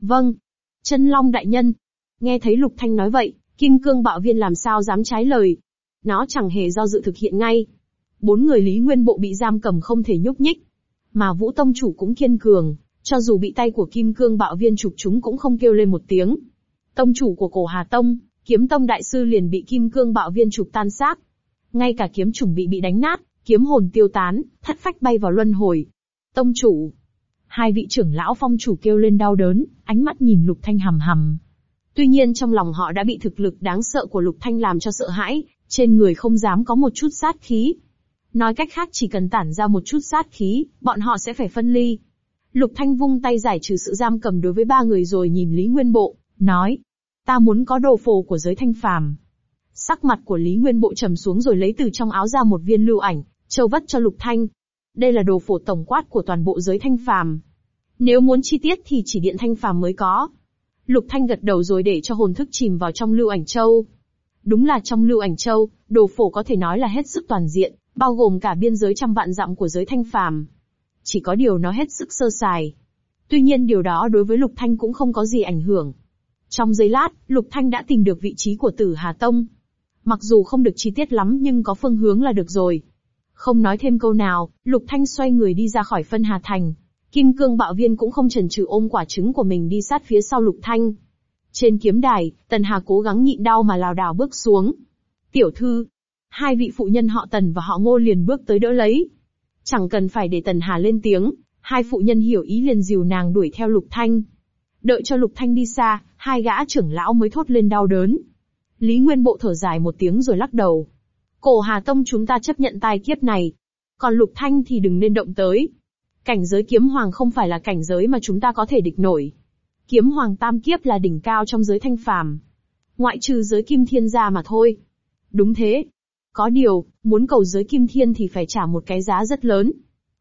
Vâng. Chân Long đại nhân. Nghe thấy Lục Thanh nói vậy, kim cương bạo viên làm sao dám trái lời. Nó chẳng hề do dự thực hiện ngay. Bốn người Lý Nguyên Bộ bị giam cầm không thể nhúc nhích. Mà Vũ Tông Chủ cũng kiên cường, cho dù bị tay của kim cương bạo viên chụp chúng cũng không kêu lên một tiếng. Tông chủ của cổ Hà Tông, kiếm tông đại sư liền bị kim cương bạo viên chụp tan xác. Ngay cả kiếm chủng bị bị đánh nát, kiếm hồn tiêu tán, thất phách bay vào luân hồi. Tông chủ. Hai vị trưởng lão phong chủ kêu lên đau đớn, ánh mắt nhìn lục thanh hầm hầm. Tuy nhiên trong lòng họ đã bị thực lực đáng sợ của lục thanh làm cho sợ hãi, trên người không dám có một chút sát khí. Nói cách khác chỉ cần tản ra một chút sát khí, bọn họ sẽ phải phân ly. Lục Thanh vung tay giải trừ sự giam cầm đối với ba người rồi nhìn Lý Nguyên Bộ, nói. Ta muốn có đồ phổ của giới thanh phàm. Sắc mặt của Lý Nguyên Bộ trầm xuống rồi lấy từ trong áo ra một viên lưu ảnh, châu vất cho Lục Thanh. Đây là đồ phổ tổng quát của toàn bộ giới thanh phàm. Nếu muốn chi tiết thì chỉ điện thanh phàm mới có. Lục Thanh gật đầu rồi để cho hồn thức chìm vào trong lưu ảnh châu. Đúng là trong lưu ảnh châu, đồ phổ có thể nói là hết sức toàn diện, bao gồm cả biên giới trăm vạn dặm của giới thanh phàm chỉ có điều nó hết sức sơ sài. Tuy nhiên điều đó đối với Lục Thanh cũng không có gì ảnh hưởng. Trong giây lát, Lục Thanh đã tìm được vị trí của Tử Hà Tông. Mặc dù không được chi tiết lắm nhưng có phương hướng là được rồi. Không nói thêm câu nào, Lục Thanh xoay người đi ra khỏi phân Hà Thành. Kim cương bạo viên cũng không chần chừ ôm quả trứng của mình đi sát phía sau Lục Thanh. Trên kiếm đài, Tần Hà cố gắng nhịn đau mà lảo đảo bước xuống. Tiểu thư, hai vị phụ nhân họ Tần và họ Ngô liền bước tới đỡ lấy. Chẳng cần phải để Tần Hà lên tiếng, hai phụ nhân hiểu ý liền dìu nàng đuổi theo Lục Thanh. Đợi cho Lục Thanh đi xa, hai gã trưởng lão mới thốt lên đau đớn. Lý Nguyên Bộ thở dài một tiếng rồi lắc đầu. Cổ Hà Tông chúng ta chấp nhận tai kiếp này. Còn Lục Thanh thì đừng nên động tới. Cảnh giới kiếm hoàng không phải là cảnh giới mà chúng ta có thể địch nổi. Kiếm hoàng tam kiếp là đỉnh cao trong giới thanh phàm. Ngoại trừ giới kim thiên gia mà thôi. Đúng thế, có điều, muốn cầu giới kim thiên thì phải trả một cái giá rất lớn.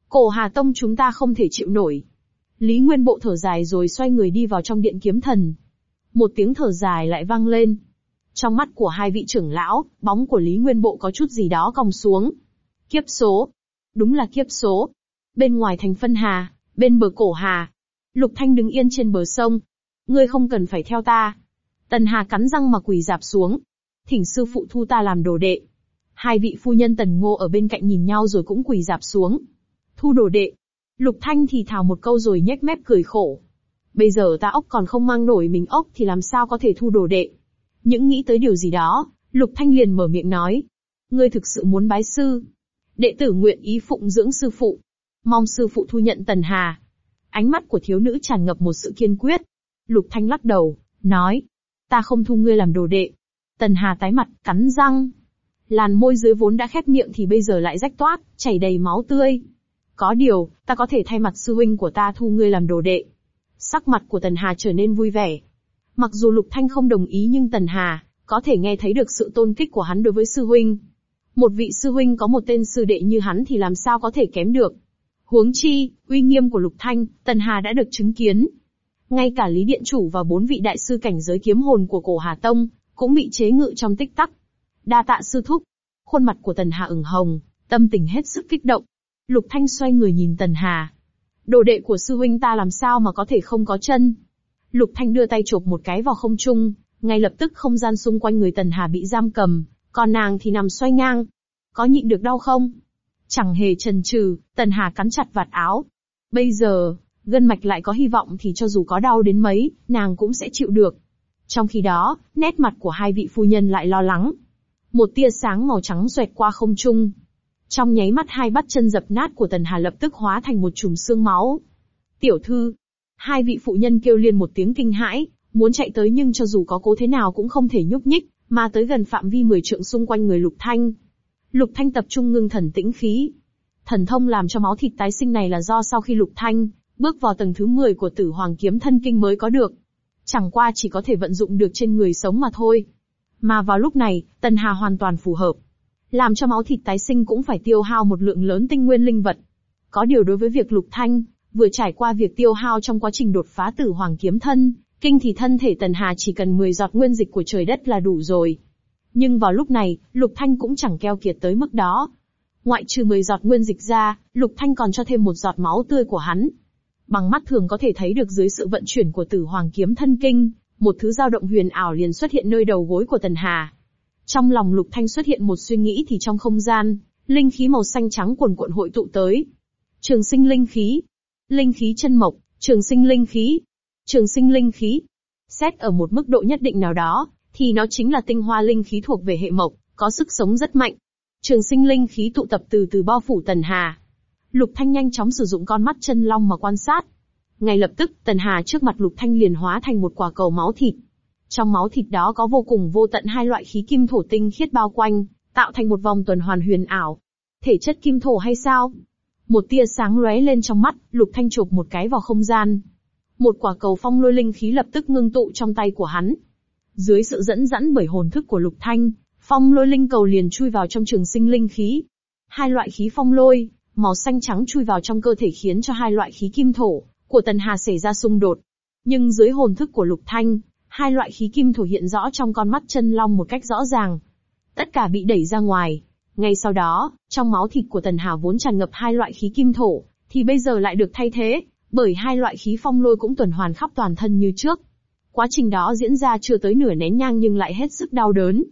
Cổ Hà Tông chúng ta không thể chịu nổi. Lý Nguyên Bộ thở dài rồi xoay người đi vào trong điện kiếm thần. Một tiếng thở dài lại vang lên. Trong mắt của hai vị trưởng lão, bóng của Lý Nguyên Bộ có chút gì đó còng xuống. Kiếp số. Đúng là kiếp số. Bên ngoài thành phân hà, bên bờ cổ hà. Lục Thanh đứng yên trên bờ sông. Ngươi không cần phải theo ta. Tần Hà cắn răng mà quỳ dạp xuống. Thỉnh sư phụ thu ta làm đồ đệ. Hai vị phu nhân tần ngô ở bên cạnh nhìn nhau rồi cũng quỳ dạp xuống. Thu đồ đệ. Lục Thanh thì thào một câu rồi nhếch mép cười khổ. Bây giờ ta ốc còn không mang nổi mình ốc thì làm sao có thể thu đồ đệ. Những nghĩ tới điều gì đó, Lục Thanh liền mở miệng nói. Ngươi thực sự muốn bái sư. Đệ tử nguyện ý phụng dưỡng sư phụ. Mong sư phụ thu nhận Tần Hà. Ánh mắt của thiếu nữ tràn ngập một sự kiên quyết. Lục Thanh lắc đầu, nói. Ta không thu ngươi làm đồ đệ. Tần Hà tái mặt, cắn răng. Làn môi dưới vốn đã khép miệng thì bây giờ lại rách toát, chảy đầy máu tươi. Có điều, ta có thể thay mặt sư huynh của ta thu ngươi làm đồ đệ. Sắc mặt của Tần Hà trở nên vui vẻ. Mặc dù Lục Thanh không đồng ý nhưng Tần Hà, có thể nghe thấy được sự tôn kích của hắn đối với sư huynh. Một vị sư huynh có một tên sư đệ như hắn thì làm sao có thể kém được. Huống chi, uy nghiêm của Lục Thanh, Tần Hà đã được chứng kiến. Ngay cả Lý Điện Chủ và bốn vị đại sư cảnh giới kiếm hồn của cổ Hà Tông, cũng bị chế ngự trong tích tắc. Đa tạ sư thúc. Khuôn mặt của Tần Hà ửng hồng, tâm tình hết sức kích động. Lục Thanh xoay người nhìn Tần Hà. Đồ đệ của sư huynh ta làm sao mà có thể không có chân? Lục Thanh đưa tay chộp một cái vào không trung, ngay lập tức không gian xung quanh người Tần Hà bị giam cầm, còn nàng thì nằm xoay ngang. Có nhịn được đau không? Chẳng hề chần chừ, Tần Hà cắn chặt vạt áo. Bây giờ, gân mạch lại có hy vọng thì cho dù có đau đến mấy, nàng cũng sẽ chịu được. Trong khi đó, nét mặt của hai vị phu nhân lại lo lắng. Một tia sáng màu trắng xoẹt qua không trung. Trong nháy mắt hai bắt chân dập nát của Tần Hà lập tức hóa thành một chùm xương máu. Tiểu thư, hai vị phụ nhân kêu liên một tiếng kinh hãi, muốn chạy tới nhưng cho dù có cố thế nào cũng không thể nhúc nhích, mà tới gần phạm vi 10 trượng xung quanh người Lục Thanh. Lục Thanh tập trung ngưng thần tĩnh khí. Thần thông làm cho máu thịt tái sinh này là do sau khi Lục Thanh bước vào tầng thứ 10 của Tử Hoàng Kiếm Thân Kinh mới có được. Chẳng qua chỉ có thể vận dụng được trên người sống mà thôi. Mà vào lúc này, Tần Hà hoàn toàn phù hợp. Làm cho máu thịt tái sinh cũng phải tiêu hao một lượng lớn tinh nguyên linh vật. Có điều đối với việc Lục Thanh, vừa trải qua việc tiêu hao trong quá trình đột phá Tử Hoàng Kiếm Thân, Kinh thì thân thể Tần Hà chỉ cần 10 giọt nguyên dịch của trời đất là đủ rồi. Nhưng vào lúc này, Lục Thanh cũng chẳng keo kiệt tới mức đó. Ngoại trừ 10 giọt nguyên dịch ra, Lục Thanh còn cho thêm một giọt máu tươi của hắn. Bằng mắt thường có thể thấy được dưới sự vận chuyển của tử hoàng kiếm thân kinh, một thứ dao động huyền ảo liền xuất hiện nơi đầu gối của Tần Hà. Trong lòng Lục Thanh xuất hiện một suy nghĩ thì trong không gian, linh khí màu xanh trắng cuồn cuộn hội tụ tới. Trường sinh linh khí, linh khí chân mộc, trường sinh linh khí, Trường sinh linh khí. Xét ở một mức độ nhất định nào đó, thì nó chính là tinh hoa linh khí thuộc về hệ mộc, có sức sống rất mạnh. Trường sinh linh khí tụ tập từ từ bao phủ Tần Hà. Lục Thanh nhanh chóng sử dụng con mắt chân long mà quan sát. Ngay lập tức, Tần Hà trước mặt Lục Thanh liền hóa thành một quả cầu máu thịt. Trong máu thịt đó có vô cùng vô tận hai loại khí kim thổ tinh khiết bao quanh, tạo thành một vòng tuần hoàn huyền ảo. Thể chất kim thổ hay sao? Một tia sáng lóe lên trong mắt, Lục Thanh chụp một cái vào không gian. Một quả cầu phong lôi linh khí lập tức ngưng tụ trong tay của hắn. Dưới sự dẫn dẫn bởi hồn thức của Lục Thanh, phong lôi linh cầu liền chui vào trong trường sinh linh khí. Hai loại khí phong lôi, màu xanh trắng chui vào trong cơ thể khiến cho hai loại khí kim thổ của Tần Hà xảy ra xung đột. Nhưng dưới hồn thức của Lục Thanh, hai loại khí kim thổ hiện rõ trong con mắt chân long một cách rõ ràng. Tất cả bị đẩy ra ngoài. Ngay sau đó, trong máu thịt của Tần Hà vốn tràn ngập hai loại khí kim thổ, thì bây giờ lại được thay thế, bởi hai loại khí phong lôi cũng tuần hoàn khắp toàn thân như trước. Quá trình đó diễn ra chưa tới nửa nén nhang nhưng lại hết sức đau đớn.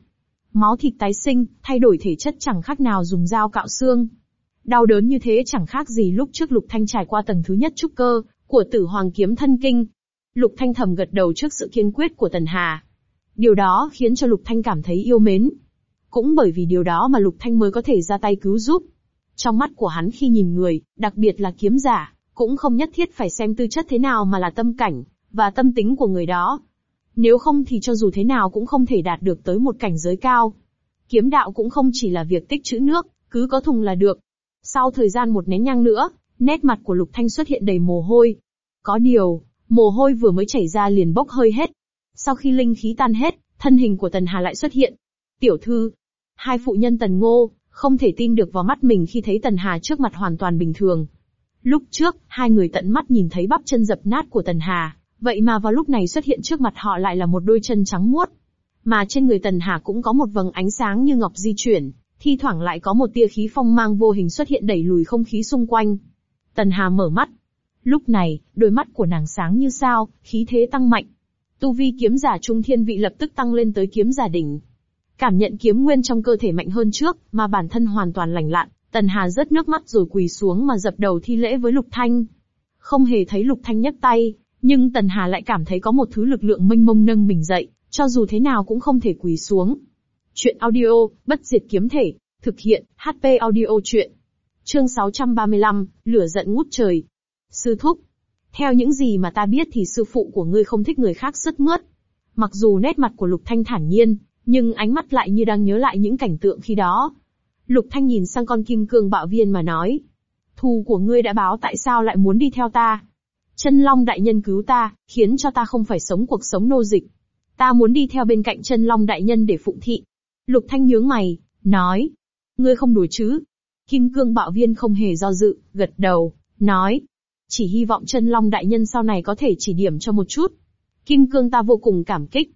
Máu thịt tái sinh, thay đổi thể chất chẳng khác nào dùng dao cạo xương. Đau đớn như thế chẳng khác gì lúc trước Lục Thanh trải qua tầng thứ nhất trúc cơ, của tử hoàng kiếm thân kinh. Lục Thanh thầm gật đầu trước sự kiên quyết của Tần Hà. Điều đó khiến cho Lục Thanh cảm thấy yêu mến. Cũng bởi vì điều đó mà Lục Thanh mới có thể ra tay cứu giúp. Trong mắt của hắn khi nhìn người, đặc biệt là kiếm giả, cũng không nhất thiết phải xem tư chất thế nào mà là tâm cảnh, và tâm tính của người đó. Nếu không thì cho dù thế nào cũng không thể đạt được tới một cảnh giới cao. Kiếm đạo cũng không chỉ là việc tích trữ nước, cứ có thùng là được. Sau thời gian một nén nhang nữa, nét mặt của Lục Thanh xuất hiện đầy mồ hôi. Có điều, mồ hôi vừa mới chảy ra liền bốc hơi hết. Sau khi linh khí tan hết, thân hình của Tần Hà lại xuất hiện. Tiểu thư, hai phụ nhân Tần Ngô, không thể tin được vào mắt mình khi thấy Tần Hà trước mặt hoàn toàn bình thường. Lúc trước, hai người tận mắt nhìn thấy bắp chân dập nát của Tần Hà, vậy mà vào lúc này xuất hiện trước mặt họ lại là một đôi chân trắng muốt. Mà trên người Tần Hà cũng có một vầng ánh sáng như ngọc di chuyển, thi thoảng lại có một tia khí phong mang vô hình xuất hiện đẩy lùi không khí xung quanh. Tần Hà mở mắt. Lúc này, đôi mắt của nàng sáng như sao, khí thế tăng mạnh. Tu vi kiếm giả trung thiên vị lập tức tăng lên tới kiếm giả đỉnh. Cảm nhận kiếm nguyên trong cơ thể mạnh hơn trước, mà bản thân hoàn toàn lành lặn. Tần Hà rớt nước mắt rồi quỳ xuống mà dập đầu thi lễ với Lục Thanh. Không hề thấy Lục Thanh nhấc tay, nhưng Tần Hà lại cảm thấy có một thứ lực lượng mênh mông nâng mình dậy, cho dù thế nào cũng không thể quỳ xuống. Chuyện audio, bất diệt kiếm thể, thực hiện, HP audio chuyện. Chương 635, lửa giận ngút trời. Sư thúc. Theo những gì mà ta biết thì sư phụ của ngươi không thích người khác sứt mướt. Mặc dù nét mặt của Lục Thanh thản nhiên, nhưng ánh mắt lại như đang nhớ lại những cảnh tượng khi đó. Lục Thanh nhìn sang con kim cương bạo viên mà nói. Thù của ngươi đã báo tại sao lại muốn đi theo ta? Chân Long Đại Nhân cứu ta, khiến cho ta không phải sống cuộc sống nô dịch. Ta muốn đi theo bên cạnh chân Long Đại Nhân để phụng thị. Lục Thanh nhướng mày, nói. Ngươi không đùa chứ? Kim cương bạo viên không hề do dự, gật đầu, nói. Chỉ hy vọng chân Long Đại Nhân sau này có thể chỉ điểm cho một chút. Kim cương ta vô cùng cảm kích.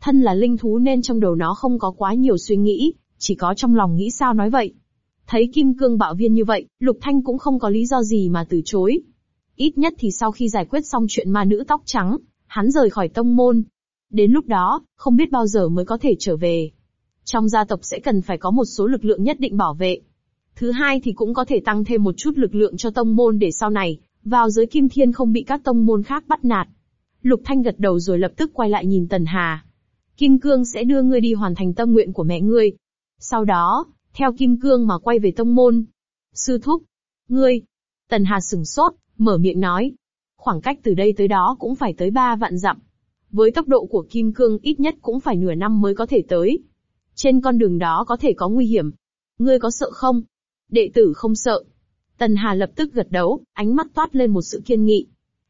Thân là linh thú nên trong đầu nó không có quá nhiều suy nghĩ, chỉ có trong lòng nghĩ sao nói vậy. Thấy kim cương bạo viên như vậy, Lục Thanh cũng không có lý do gì mà từ chối. Ít nhất thì sau khi giải quyết xong chuyện ma nữ tóc trắng, hắn rời khỏi tông môn. Đến lúc đó, không biết bao giờ mới có thể trở về. Trong gia tộc sẽ cần phải có một số lực lượng nhất định bảo vệ. Thứ hai thì cũng có thể tăng thêm một chút lực lượng cho tông môn để sau này, vào giới kim thiên không bị các tông môn khác bắt nạt. Lục Thanh gật đầu rồi lập tức quay lại nhìn Tần Hà. Kim Cương sẽ đưa ngươi đi hoàn thành tâm nguyện của mẹ ngươi. Sau đó, theo Kim Cương mà quay về tông môn. Sư thúc, ngươi. Tần Hà sừng sốt, mở miệng nói. Khoảng cách từ đây tới đó cũng phải tới ba vạn dặm. Với tốc độ của Kim Cương ít nhất cũng phải nửa năm mới có thể tới. Trên con đường đó có thể có nguy hiểm. Ngươi có sợ không? Đệ tử không sợ. Tần Hà lập tức gật đầu, ánh mắt toát lên một sự kiên nghị.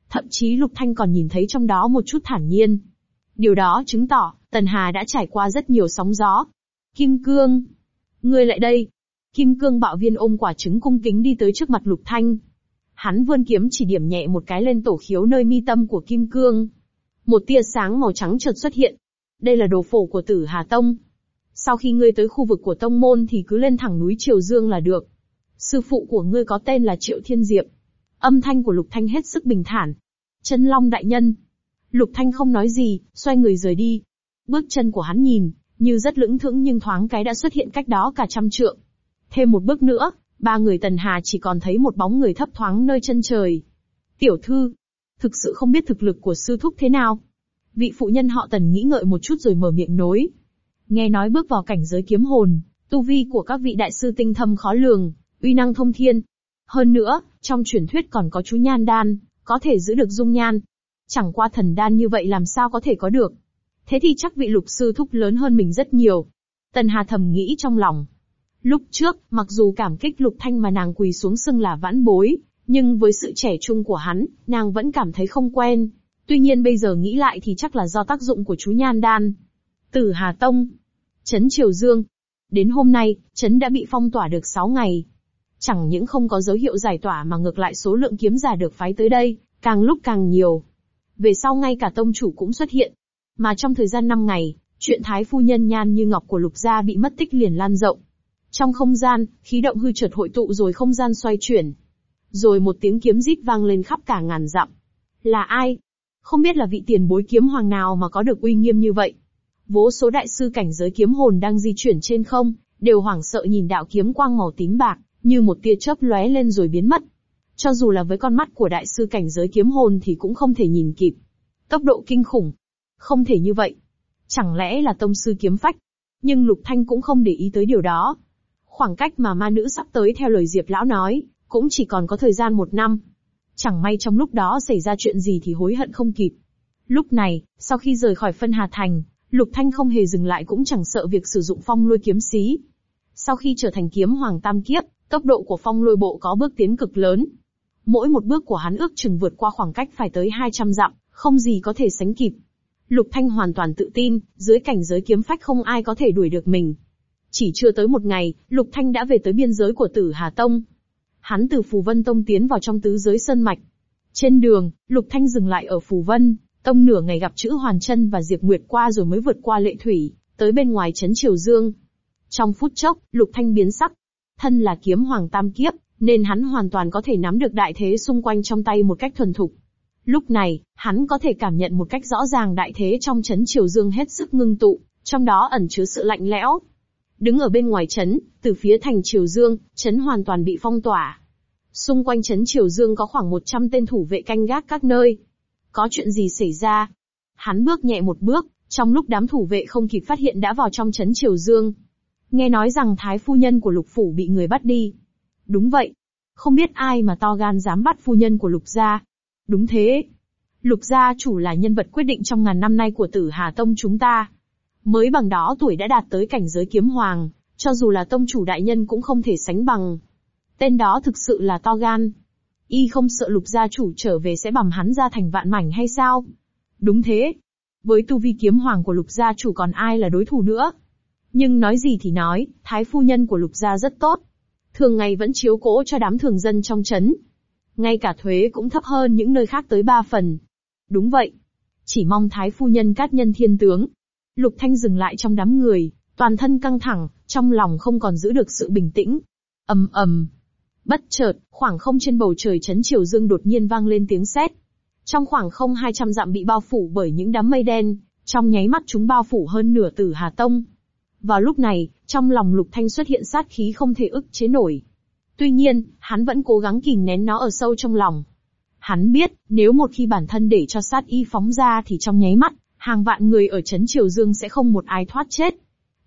Thậm chí Lục Thanh còn nhìn thấy trong đó một chút thản nhiên. Điều đó chứng tỏ, Tần Hà đã trải qua rất nhiều sóng gió. Kim Cương! Ngươi lại đây! Kim Cương bạo viên ôm quả trứng cung kính đi tới trước mặt Lục Thanh. Hắn vươn kiếm chỉ điểm nhẹ một cái lên tổ khiếu nơi mi tâm của Kim Cương. Một tia sáng màu trắng chợt xuất hiện. Đây là đồ phổ của tử Hà Tông. Sau khi ngươi tới khu vực của tông môn thì cứ lên thẳng núi Triều Dương là được. Sư phụ của ngươi có tên là Triệu Thiên Diệp. Âm thanh của Lục Thanh hết sức bình thản. Chân Long đại nhân. Lục Thanh không nói gì, xoay người rời đi. Bước chân của hắn nhìn, như rất lững thững nhưng thoáng cái đã xuất hiện cách đó cả trăm trượng. Thêm một bước nữa, ba người Tần Hà chỉ còn thấy một bóng người thấp thoáng nơi chân trời. Tiểu thư, thực sự không biết thực lực của sư thúc thế nào. Vị phụ nhân họ Tần nghĩ ngợi một chút rồi mở miệng nối. Nghe nói bước vào cảnh giới kiếm hồn, tu vi của các vị đại sư tinh thâm khó lường, uy năng thông thiên. Hơn nữa, trong truyền thuyết còn có chú nhan đan, có thể giữ được dung nhan. Chẳng qua thần đan như vậy làm sao có thể có được. Thế thì chắc vị lục sư thúc lớn hơn mình rất nhiều. Tần Hà thầm nghĩ trong lòng. Lúc trước, mặc dù cảm kích lục thanh mà nàng quỳ xuống xưng là vãn bối, nhưng với sự trẻ trung của hắn, nàng vẫn cảm thấy không quen. Tuy nhiên bây giờ nghĩ lại thì chắc là do tác dụng của chú Nhan Đan. Tử Hà Tông. Trấn Triều Dương. Đến hôm nay, Trấn đã bị phong tỏa được 6 ngày. Chẳng những không có dấu hiệu giải tỏa mà ngược lại số lượng kiếm giả được phái tới đây, càng lúc càng nhiều. Về sau ngay cả tông chủ cũng xuất hiện. Mà trong thời gian 5 ngày, chuyện thái phu nhân nhan như ngọc của lục gia bị mất tích liền lan rộng. Trong không gian, khí động hư chợt hội tụ rồi không gian xoay chuyển. Rồi một tiếng kiếm rít vang lên khắp cả ngàn dặm. Là ai? Không biết là vị tiền bối kiếm hoàng nào mà có được uy nghiêm như vậy. Vô số đại sư cảnh giới kiếm hồn đang di chuyển trên không, đều hoảng sợ nhìn đạo kiếm quang màu tím bạc, như một tia chớp lóe lên rồi biến mất. Cho dù là với con mắt của đại sư cảnh giới kiếm hồn thì cũng không thể nhìn kịp. Tốc độ kinh khủng. Không thể như vậy. Chẳng lẽ là tông sư kiếm phách? Nhưng Lục Thanh cũng không để ý tới điều đó. Khoảng cách mà ma nữ sắp tới theo lời Diệp Lão nói, cũng chỉ còn có thời gian một năm. Chẳng may trong lúc đó xảy ra chuyện gì thì hối hận không kịp. Lúc này, sau khi rời khỏi phân Hà Thành, Lục Thanh không hề dừng lại cũng chẳng sợ việc sử dụng phong lôi kiếm xí. Sau khi trở thành kiếm hoàng tam kiếp, tốc độ của phong lôi bộ có bước tiến cực lớn. Mỗi một bước của hắn ước chừng vượt qua khoảng cách phải tới 200 dặm, không gì có thể sánh kịp. Lục Thanh hoàn toàn tự tin, dưới cảnh giới kiếm phách không ai có thể đuổi được mình. Chỉ chưa tới một ngày, Lục Thanh đã về tới biên giới của Tử Hà Tông. Hắn từ Phù Vân Tông tiến vào trong tứ giới sơn mạch. Trên đường, Lục Thanh dừng lại ở Phù Vân, Tông nửa ngày gặp chữ Hoàn Chân và Diệp Nguyệt qua rồi mới vượt qua lệ thủy, tới bên ngoài trấn Triều Dương. Trong phút chốc, Lục Thanh biến sắc. Thân là kiếm hoàng tam kiếp, nên hắn hoàn toàn có thể nắm được đại thế xung quanh trong tay một cách thuần thục. Lúc này, hắn có thể cảm nhận một cách rõ ràng đại thế trong chấn Triều Dương hết sức ngưng tụ, trong đó ẩn chứa sự lạnh lẽo. Đứng ở bên ngoài chấn, từ phía thành Triều Dương, chấn hoàn toàn bị phong tỏa. Xung quanh chấn Triều Dương có khoảng 100 tên thủ vệ canh gác các nơi. Có chuyện gì xảy ra? Hắn bước nhẹ một bước, trong lúc đám thủ vệ không kịp phát hiện đã vào trong chấn Triều Dương. Nghe nói rằng thái phu nhân của lục phủ bị người bắt đi. Đúng vậy, Không biết ai mà to gan dám bắt phu nhân của lục gia. Đúng thế. Lục gia chủ là nhân vật quyết định trong ngàn năm nay của tử Hà Tông chúng ta. Mới bằng đó tuổi đã đạt tới cảnh giới kiếm hoàng, cho dù là tông chủ đại nhân cũng không thể sánh bằng. Tên đó thực sự là to gan. Y không sợ lục gia chủ trở về sẽ bầm hắn ra thành vạn mảnh hay sao? Đúng thế. Với tu vi kiếm hoàng của lục gia chủ còn ai là đối thủ nữa? Nhưng nói gì thì nói, thái phu nhân của lục gia rất tốt. Thường ngày vẫn chiếu cố cho đám thường dân trong chấn. Ngay cả thuế cũng thấp hơn những nơi khác tới ba phần. Đúng vậy. Chỉ mong thái phu nhân cát nhân thiên tướng. Lục Thanh dừng lại trong đám người, toàn thân căng thẳng, trong lòng không còn giữ được sự bình tĩnh. ầm ầm. Bất chợt, khoảng không trên bầu trời chấn chiều dương đột nhiên vang lên tiếng sét. Trong khoảng không 200 dặm bị bao phủ bởi những đám mây đen, trong nháy mắt chúng bao phủ hơn nửa tử Hà Tông. Vào lúc này, trong lòng Lục Thanh xuất hiện sát khí không thể ức chế nổi. Tuy nhiên, hắn vẫn cố gắng kìm nén nó ở sâu trong lòng. Hắn biết, nếu một khi bản thân để cho sát y phóng ra thì trong nháy mắt, hàng vạn người ở chấn Triều Dương sẽ không một ai thoát chết.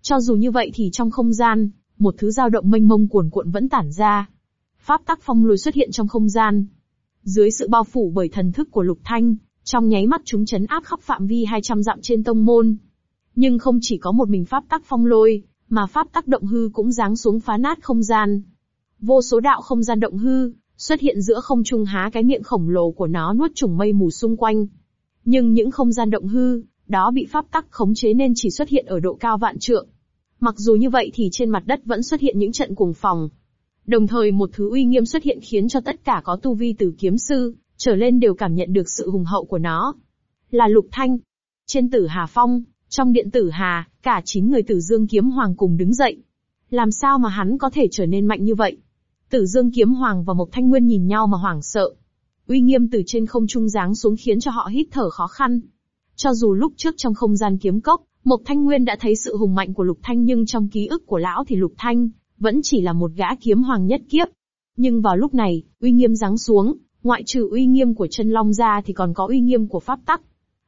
Cho dù như vậy thì trong không gian, một thứ dao động mênh mông cuồn cuộn vẫn tản ra. Pháp tắc phong lôi xuất hiện trong không gian. Dưới sự bao phủ bởi thần thức của Lục Thanh, trong nháy mắt chúng chấn áp khắp phạm vi 200 dặm trên tông môn. Nhưng không chỉ có một mình pháp tắc phong lôi, mà pháp tắc động hư cũng giáng xuống phá nát không gian. Vô số đạo không gian động hư, xuất hiện giữa không trung há cái miệng khổng lồ của nó nuốt chủng mây mù xung quanh. Nhưng những không gian động hư, đó bị pháp tắc khống chế nên chỉ xuất hiện ở độ cao vạn trượng. Mặc dù như vậy thì trên mặt đất vẫn xuất hiện những trận cuồng phòng. Đồng thời một thứ uy nghiêm xuất hiện khiến cho tất cả có tu vi từ kiếm sư, trở lên đều cảm nhận được sự hùng hậu của nó. Là Lục Thanh. Trên tử Hà Phong, trong điện tử Hà, cả chín người tử dương kiếm hoàng cùng đứng dậy. Làm sao mà hắn có thể trở nên mạnh như vậy? Tử dương kiếm hoàng và Mộc Thanh Nguyên nhìn nhau mà hoảng sợ. Uy nghiêm từ trên không trung giáng xuống khiến cho họ hít thở khó khăn. Cho dù lúc trước trong không gian kiếm cốc, Mộc Thanh Nguyên đã thấy sự hùng mạnh của Lục Thanh nhưng trong ký ức của lão thì Lục Thanh vẫn chỉ là một gã kiếm hoàng nhất kiếp. Nhưng vào lúc này, uy nghiêm giáng xuống, ngoại trừ uy nghiêm của chân long ra thì còn có uy nghiêm của pháp tắc.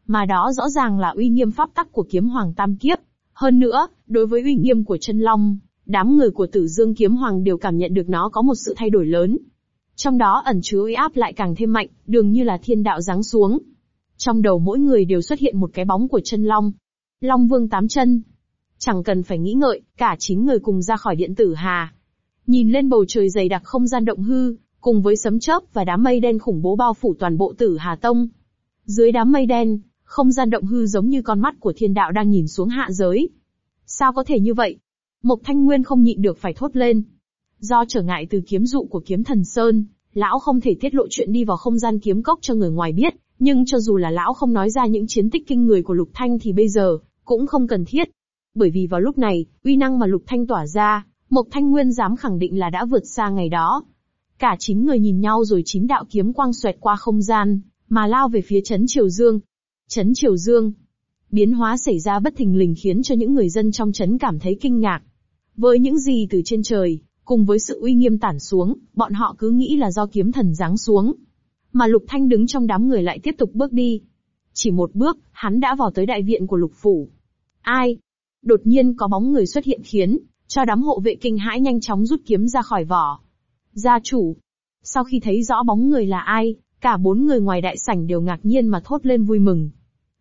Mà đó rõ ràng là uy nghiêm pháp tắc của kiếm hoàng tam kiếp. Hơn nữa, đối với uy nghiêm của chân long, đám người của tử dương kiếm hoàng đều cảm nhận được nó có một sự thay đổi lớn. Trong đó ẩn chứa uy áp lại càng thêm mạnh, đường như là thiên đạo giáng xuống. Trong đầu mỗi người đều xuất hiện một cái bóng của chân long. Long vương tám chân. Chẳng cần phải nghĩ ngợi, cả chín người cùng ra khỏi điện tử hà. Nhìn lên bầu trời dày đặc không gian động hư, cùng với sấm chớp và đám mây đen khủng bố bao phủ toàn bộ tử hà tông. Dưới đám mây đen, không gian động hư giống như con mắt của thiên đạo đang nhìn xuống hạ giới. Sao có thể như vậy? Mộc Thanh Nguyên không nhịn được phải thốt lên. Do trở ngại từ kiếm dụ của kiếm thần Sơn, lão không thể tiết lộ chuyện đi vào không gian kiếm cốc cho người ngoài biết, nhưng cho dù là lão không nói ra những chiến tích kinh người của Lục Thanh thì bây giờ, cũng không cần thiết. Bởi vì vào lúc này, uy năng mà Lục Thanh tỏa ra, Mộc Thanh Nguyên dám khẳng định là đã vượt xa ngày đó. Cả chín người nhìn nhau rồi chín đạo kiếm quang xoẹt qua không gian, mà lao về phía chấn Triều Dương. Chấn Triều Dương. Biến hóa xảy ra bất thình lình khiến cho những người dân trong chấn cảm thấy kinh ngạc. Với những gì từ trên trời, cùng với sự uy nghiêm tản xuống, bọn họ cứ nghĩ là do kiếm thần giáng xuống. Mà Lục Thanh đứng trong đám người lại tiếp tục bước đi. Chỉ một bước, hắn đã vào tới đại viện của Lục Phủ. Ai? Đột nhiên có bóng người xuất hiện khiến, cho đám hộ vệ kinh hãi nhanh chóng rút kiếm ra khỏi vỏ. Gia chủ. Sau khi thấy rõ bóng người là ai, cả bốn người ngoài đại sảnh đều ngạc nhiên mà thốt lên vui mừng.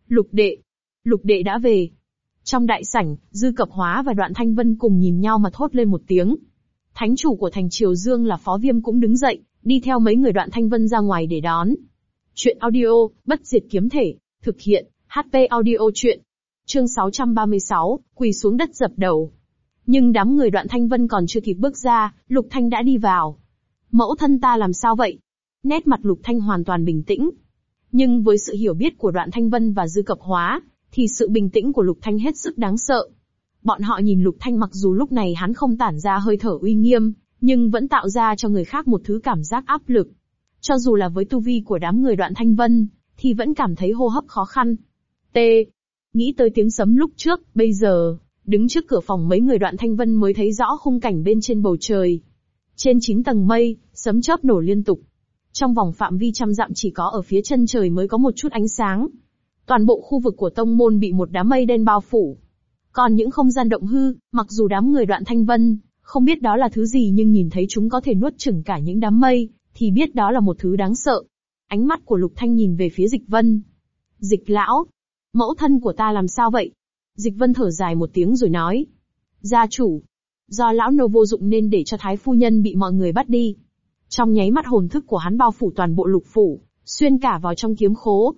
Lục đệ. Lục đệ đã về. Trong đại sảnh, Dư Cập Hóa và Đoạn Thanh Vân cùng nhìn nhau mà thốt lên một tiếng. Thánh chủ của thành Triều Dương là Phó Viêm cũng đứng dậy, đi theo mấy người Đoạn Thanh Vân ra ngoài để đón. Chuyện audio, bất diệt kiếm thể, thực hiện, HP audio chuyện. Chương 636, quỳ xuống đất dập đầu. Nhưng đám người Đoạn Thanh Vân còn chưa kịp bước ra, Lục Thanh đã đi vào. Mẫu thân ta làm sao vậy? Nét mặt Lục Thanh hoàn toàn bình tĩnh. Nhưng với sự hiểu biết của Đoạn Thanh Vân và Dư Cập Hóa, thì sự bình tĩnh của Lục Thanh hết sức đáng sợ. Bọn họ nhìn Lục Thanh mặc dù lúc này hắn không tản ra hơi thở uy nghiêm, nhưng vẫn tạo ra cho người khác một thứ cảm giác áp lực. Cho dù là với tu vi của đám người đoạn thanh vân, thì vẫn cảm thấy hô hấp khó khăn. T. Nghĩ tới tiếng sấm lúc trước, bây giờ, đứng trước cửa phòng mấy người đoạn thanh vân mới thấy rõ khung cảnh bên trên bầu trời. Trên chín tầng mây, sấm chớp nổ liên tục. Trong vòng phạm vi trăm dặm chỉ có ở phía chân trời mới có một chút ánh sáng. Toàn bộ khu vực của tông môn bị một đám mây đen bao phủ. Còn những không gian động hư, mặc dù đám người đoạn thanh vân, không biết đó là thứ gì nhưng nhìn thấy chúng có thể nuốt chửng cả những đám mây, thì biết đó là một thứ đáng sợ. Ánh mắt của Lục Thanh nhìn về phía Dịch Vân. Dịch lão, mẫu thân của ta làm sao vậy? Dịch Vân thở dài một tiếng rồi nói. Gia chủ, do lão nô vô dụng nên để cho thái phu nhân bị mọi người bắt đi. Trong nháy mắt hồn thức của hắn bao phủ toàn bộ lục phủ, xuyên cả vào trong kiếm khố.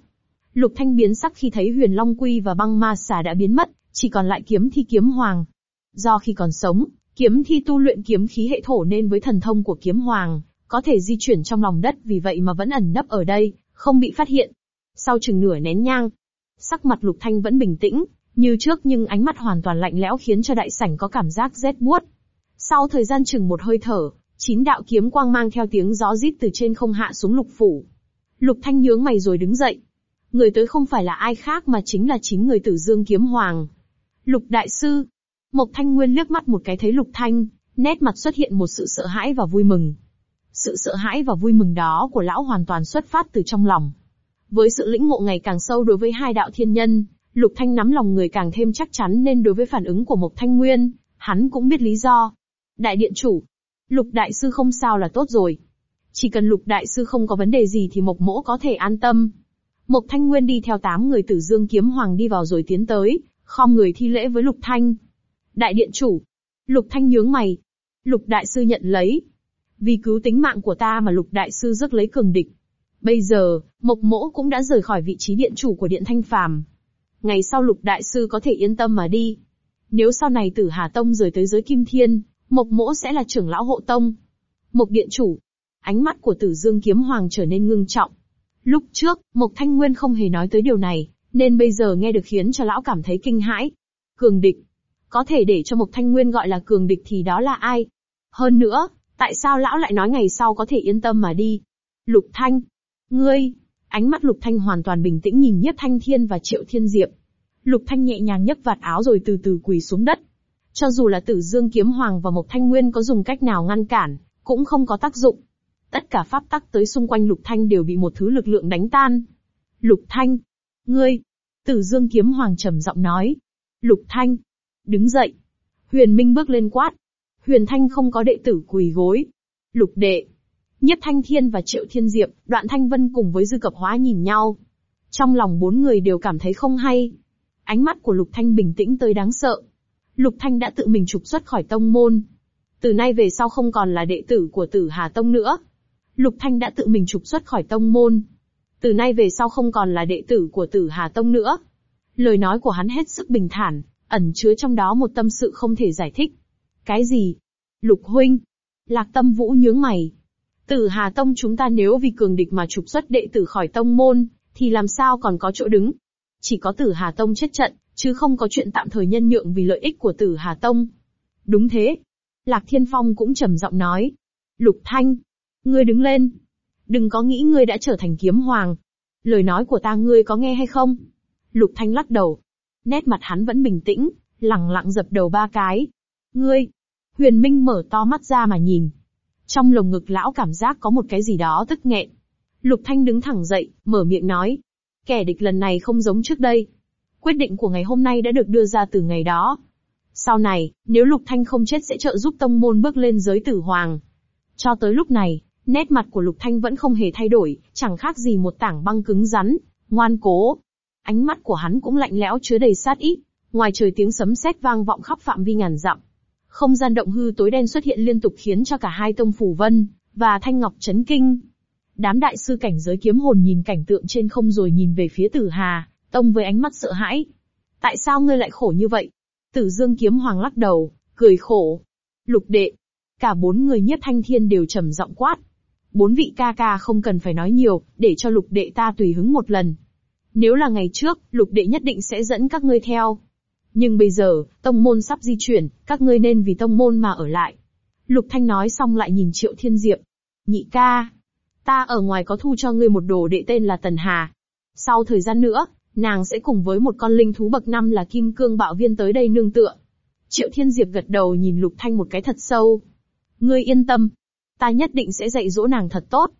Lục Thanh biến sắc khi thấy Huyền Long Quy và băng ma xà đã biến mất, chỉ còn lại kiếm thi kiếm hoàng. Do khi còn sống, kiếm thi tu luyện kiếm khí hệ thổ nên với thần thông của kiếm hoàng, có thể di chuyển trong lòng đất vì vậy mà vẫn ẩn nấp ở đây, không bị phát hiện. Sau chừng nửa nén nhang, sắc mặt Lục Thanh vẫn bình tĩnh, như trước nhưng ánh mắt hoàn toàn lạnh lẽo khiến cho đại sảnh có cảm giác rét buốt. Sau thời gian chừng một hơi thở, chín đạo kiếm quang mang theo tiếng gió rít từ trên không hạ xuống lục phủ. Lục Thanh nhướng mày rồi đứng dậy. Người tới không phải là ai khác mà chính là chính người Tử Dương Kiếm Hoàng. Lục Đại Sư. Mộc Thanh Nguyên liếc mắt một cái thấy Lục Thanh, nét mặt xuất hiện một sự sợ hãi và vui mừng. Sự sợ hãi và vui mừng đó của lão hoàn toàn xuất phát từ trong lòng. Với sự lĩnh ngộ ngày càng sâu đối với hai đạo thiên nhân, Lục Thanh nắm lòng người càng thêm chắc chắn nên đối với phản ứng của Mộc Thanh Nguyên, hắn cũng biết lý do. Đại điện chủ, Lục Đại Sư không sao là tốt rồi. Chỉ cần Lục Đại Sư không có vấn đề gì thì Mộc Mỗ có thể an tâm. Mộc Thanh Nguyên đi theo tám người tử dương kiếm hoàng đi vào rồi tiến tới, khom người thi lễ với Lục Thanh. Đại điện chủ. Lục Thanh nhướng mày. Lục Đại Sư nhận lấy. Vì cứu tính mạng của ta mà Lục Đại Sư rước lấy cường địch. Bây giờ, Mộc Mỗ cũng đã rời khỏi vị trí điện chủ của Điện Thanh Phàm. Ngày sau Lục Đại Sư có thể yên tâm mà đi. Nếu sau này Tử Hà Tông rời tới giới Kim Thiên, Mộc Mỗ sẽ là trưởng lão hộ tông. Mộc Điện Chủ. Ánh mắt của Tử Dương Kiếm Hoàng trở nên ngưng trọng. Lúc trước, Mộc Thanh Nguyên không hề nói tới điều này, nên bây giờ nghe được khiến cho lão cảm thấy kinh hãi. Cường địch. Có thể để cho Mộc Thanh Nguyên gọi là cường địch thì đó là ai? Hơn nữa, tại sao lão lại nói ngày sau có thể yên tâm mà đi? Lục Thanh. Ngươi. Ánh mắt Lục Thanh hoàn toàn bình tĩnh nhìn Nhiếp Thanh Thiên và Triệu Thiên Diệp. Lục Thanh nhẹ nhàng nhấc vạt áo rồi từ từ quỳ xuống đất. Cho dù là Tử Dương Kiếm Hoàng và Mộc Thanh Nguyên có dùng cách nào ngăn cản, cũng không có tác dụng. Tất cả pháp tắc tới xung quanh Lục Thanh đều bị một thứ lực lượng đánh tan. Lục Thanh, ngươi, Tử Dương Kiếm Hoàng trầm giọng nói. Lục Thanh, đứng dậy. Huyền Minh bước lên quát. Huyền Thanh không có đệ tử quỳ gối. Lục đệ, Nhất Thanh Thiên và Triệu Thiên Diệp, Đoạn Thanh Vân cùng với Dư Cập Hóa nhìn nhau. Trong lòng bốn người đều cảm thấy không hay. Ánh mắt của Lục Thanh bình tĩnh tới đáng sợ. Lục Thanh đã tự mình trục xuất khỏi tông môn. Từ nay về sau không còn là đệ tử của Tử Hà Tông nữa. Lục Thanh đã tự mình trục xuất khỏi tông môn. Từ nay về sau không còn là đệ tử của Tử Hà Tông nữa. Lời nói của hắn hết sức bình thản, ẩn chứa trong đó một tâm sự không thể giải thích. Cái gì? Lục huynh. Lạc tâm vũ nhướng mày. Tử Hà Tông chúng ta nếu vì cường địch mà trục xuất đệ tử khỏi tông môn, thì làm sao còn có chỗ đứng? Chỉ có Tử Hà Tông chết trận, chứ không có chuyện tạm thời nhân nhượng vì lợi ích của Tử Hà Tông. Đúng thế. Lạc Thiên Phong cũng trầm giọng nói. Lục Thanh, ngươi đứng lên. Đừng có nghĩ ngươi đã trở thành kiếm hoàng. Lời nói của ta ngươi có nghe hay không? Lục Thanh lắc đầu. Nét mặt hắn vẫn bình tĩnh, lẳng lặng dập đầu ba cái. Ngươi! Huyền Minh mở to mắt ra mà nhìn. Trong lồng ngực lão cảm giác có một cái gì đó tức nghẹn. Lục Thanh đứng thẳng dậy, mở miệng nói. Kẻ địch lần này không giống trước đây. Quyết định của ngày hôm nay đã được đưa ra từ ngày đó. Sau này, nếu Lục Thanh không chết sẽ trợ giúp tông môn bước lên giới tử hoàng. Cho tới lúc này, nét mặt của Lục Thanh vẫn không hề thay đổi, chẳng khác gì một tảng băng cứng rắn, ngoan cố. Ánh mắt của hắn cũng lạnh lẽo chứa đầy sát ý, ngoài trời tiếng sấm sét vang vọng khắp phạm vi ngàn dặm. Không gian động hư tối đen xuất hiện liên tục khiến cho cả hai tông phủ vân và thanh ngọc chấn kinh. Đám đại sư cảnh giới kiếm hồn nhìn cảnh tượng trên không rồi nhìn về phía Tử Hà, tông với ánh mắt sợ hãi. Tại sao ngươi lại khổ như vậy? Tử Dương kiếm hoàng lắc đầu, cười khổ. Lục đệ, cả bốn người nhất thanh thiên đều trầm giọng quát. Bốn vị ca ca không cần phải nói nhiều, để cho lục đệ ta tùy hứng một lần. Nếu là ngày trước, lục đệ nhất định sẽ dẫn các ngươi theo. Nhưng bây giờ, tông môn sắp di chuyển, các ngươi nên vì tông môn mà ở lại. Lục Thanh nói xong lại nhìn Triệu Thiên Diệp. Nhị ca, ta ở ngoài có thu cho ngươi một đồ đệ tên là Tần Hà. Sau thời gian nữa, nàng sẽ cùng với một con linh thú bậc năm là Kim Cương Bạo Viên tới đây nương tựa. Triệu Thiên Diệp gật đầu nhìn Lục Thanh một cái thật sâu. Ngươi yên tâm, ta nhất định sẽ dạy dỗ nàng thật tốt.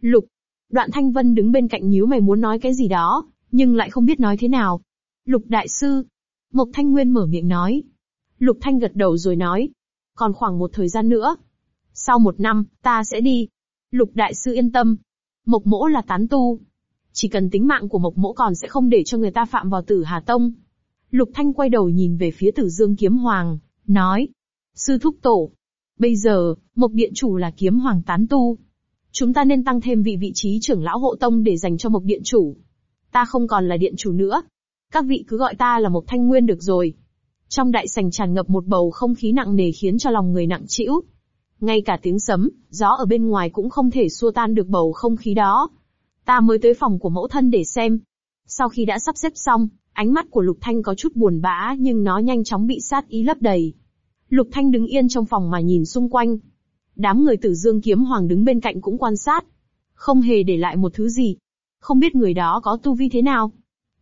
Lục, Đoạn Thanh Vân đứng bên cạnh nhíu mày muốn nói cái gì đó, nhưng lại không biết nói thế nào. Lục Đại Sư, Mộc Thanh Nguyên mở miệng nói. Lục Thanh gật đầu rồi nói. Còn khoảng một thời gian nữa. Sau một năm, ta sẽ đi. Lục đại sư yên tâm. Mộc mỗ là tán tu. Chỉ cần tính mạng của mộc mỗ còn sẽ không để cho người ta phạm vào tử Hà Tông. Lục Thanh quay đầu nhìn về phía tử Dương Kiếm Hoàng, nói. Sư thúc tổ. Bây giờ, Mộc Điện Chủ là Kiếm Hoàng tán tu. Chúng ta nên tăng thêm vị vị trí trưởng lão hộ tông để dành cho Mộc Điện Chủ. Ta không còn là Điện Chủ nữa. Các vị cứ gọi ta là Mộc Thanh Nguyên được rồi. Trong đại sảnh tràn ngập một bầu không khí nặng nề khiến cho lòng người nặng trĩu. Ngay cả tiếng sấm, gió ở bên ngoài cũng không thể xua tan được bầu không khí đó. Ta mới tới phòng của mẫu thân để xem. Sau khi đã sắp xếp xong, ánh mắt của Lục Thanh có chút buồn bã nhưng nó nhanh chóng bị sát ý lấp đầy. Lục Thanh đứng yên trong phòng mà nhìn xung quanh. Đám người tử dương kiếm hoàng đứng bên cạnh cũng quan sát. Không hề để lại một thứ gì. Không biết người đó có tu vi thế nào.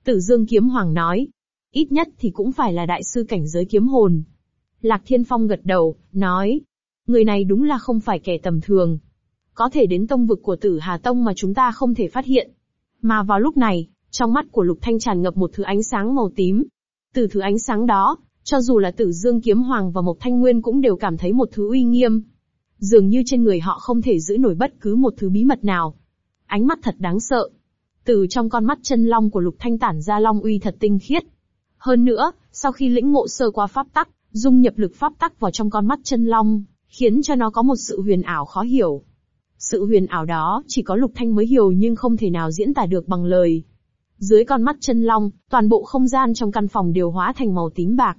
Tử dương kiếm hoàng nói. Ít nhất thì cũng phải là đại sư cảnh giới kiếm hồn. Lạc Thiên Phong gật đầu, nói. Người này đúng là không phải kẻ tầm thường. Có thể đến tông vực của tử Hà Tông mà chúng ta không thể phát hiện. Mà vào lúc này, trong mắt của Lục Thanh tràn ngập một thứ ánh sáng màu tím. Từ thứ ánh sáng đó, cho dù là Tử Dương Kiếm Hoàng và Mộc Thanh Nguyên cũng đều cảm thấy một thứ uy nghiêm. Dường như trên người họ không thể giữ nổi bất cứ một thứ bí mật nào. Ánh mắt thật đáng sợ. Từ trong con mắt chân long của Lục Thanh tản ra long uy thật tinh khiết. Hơn nữa, sau khi lĩnh ngộ sơ qua pháp tắc, dung nhập lực pháp tắc vào trong con mắt chân long, khiến cho nó có một sự huyền ảo khó hiểu. Sự huyền ảo đó chỉ có Lục Thanh mới hiểu nhưng không thể nào diễn tả được bằng lời. Dưới con mắt chân long, toàn bộ không gian trong căn phòng đều hóa thành màu tím bạc.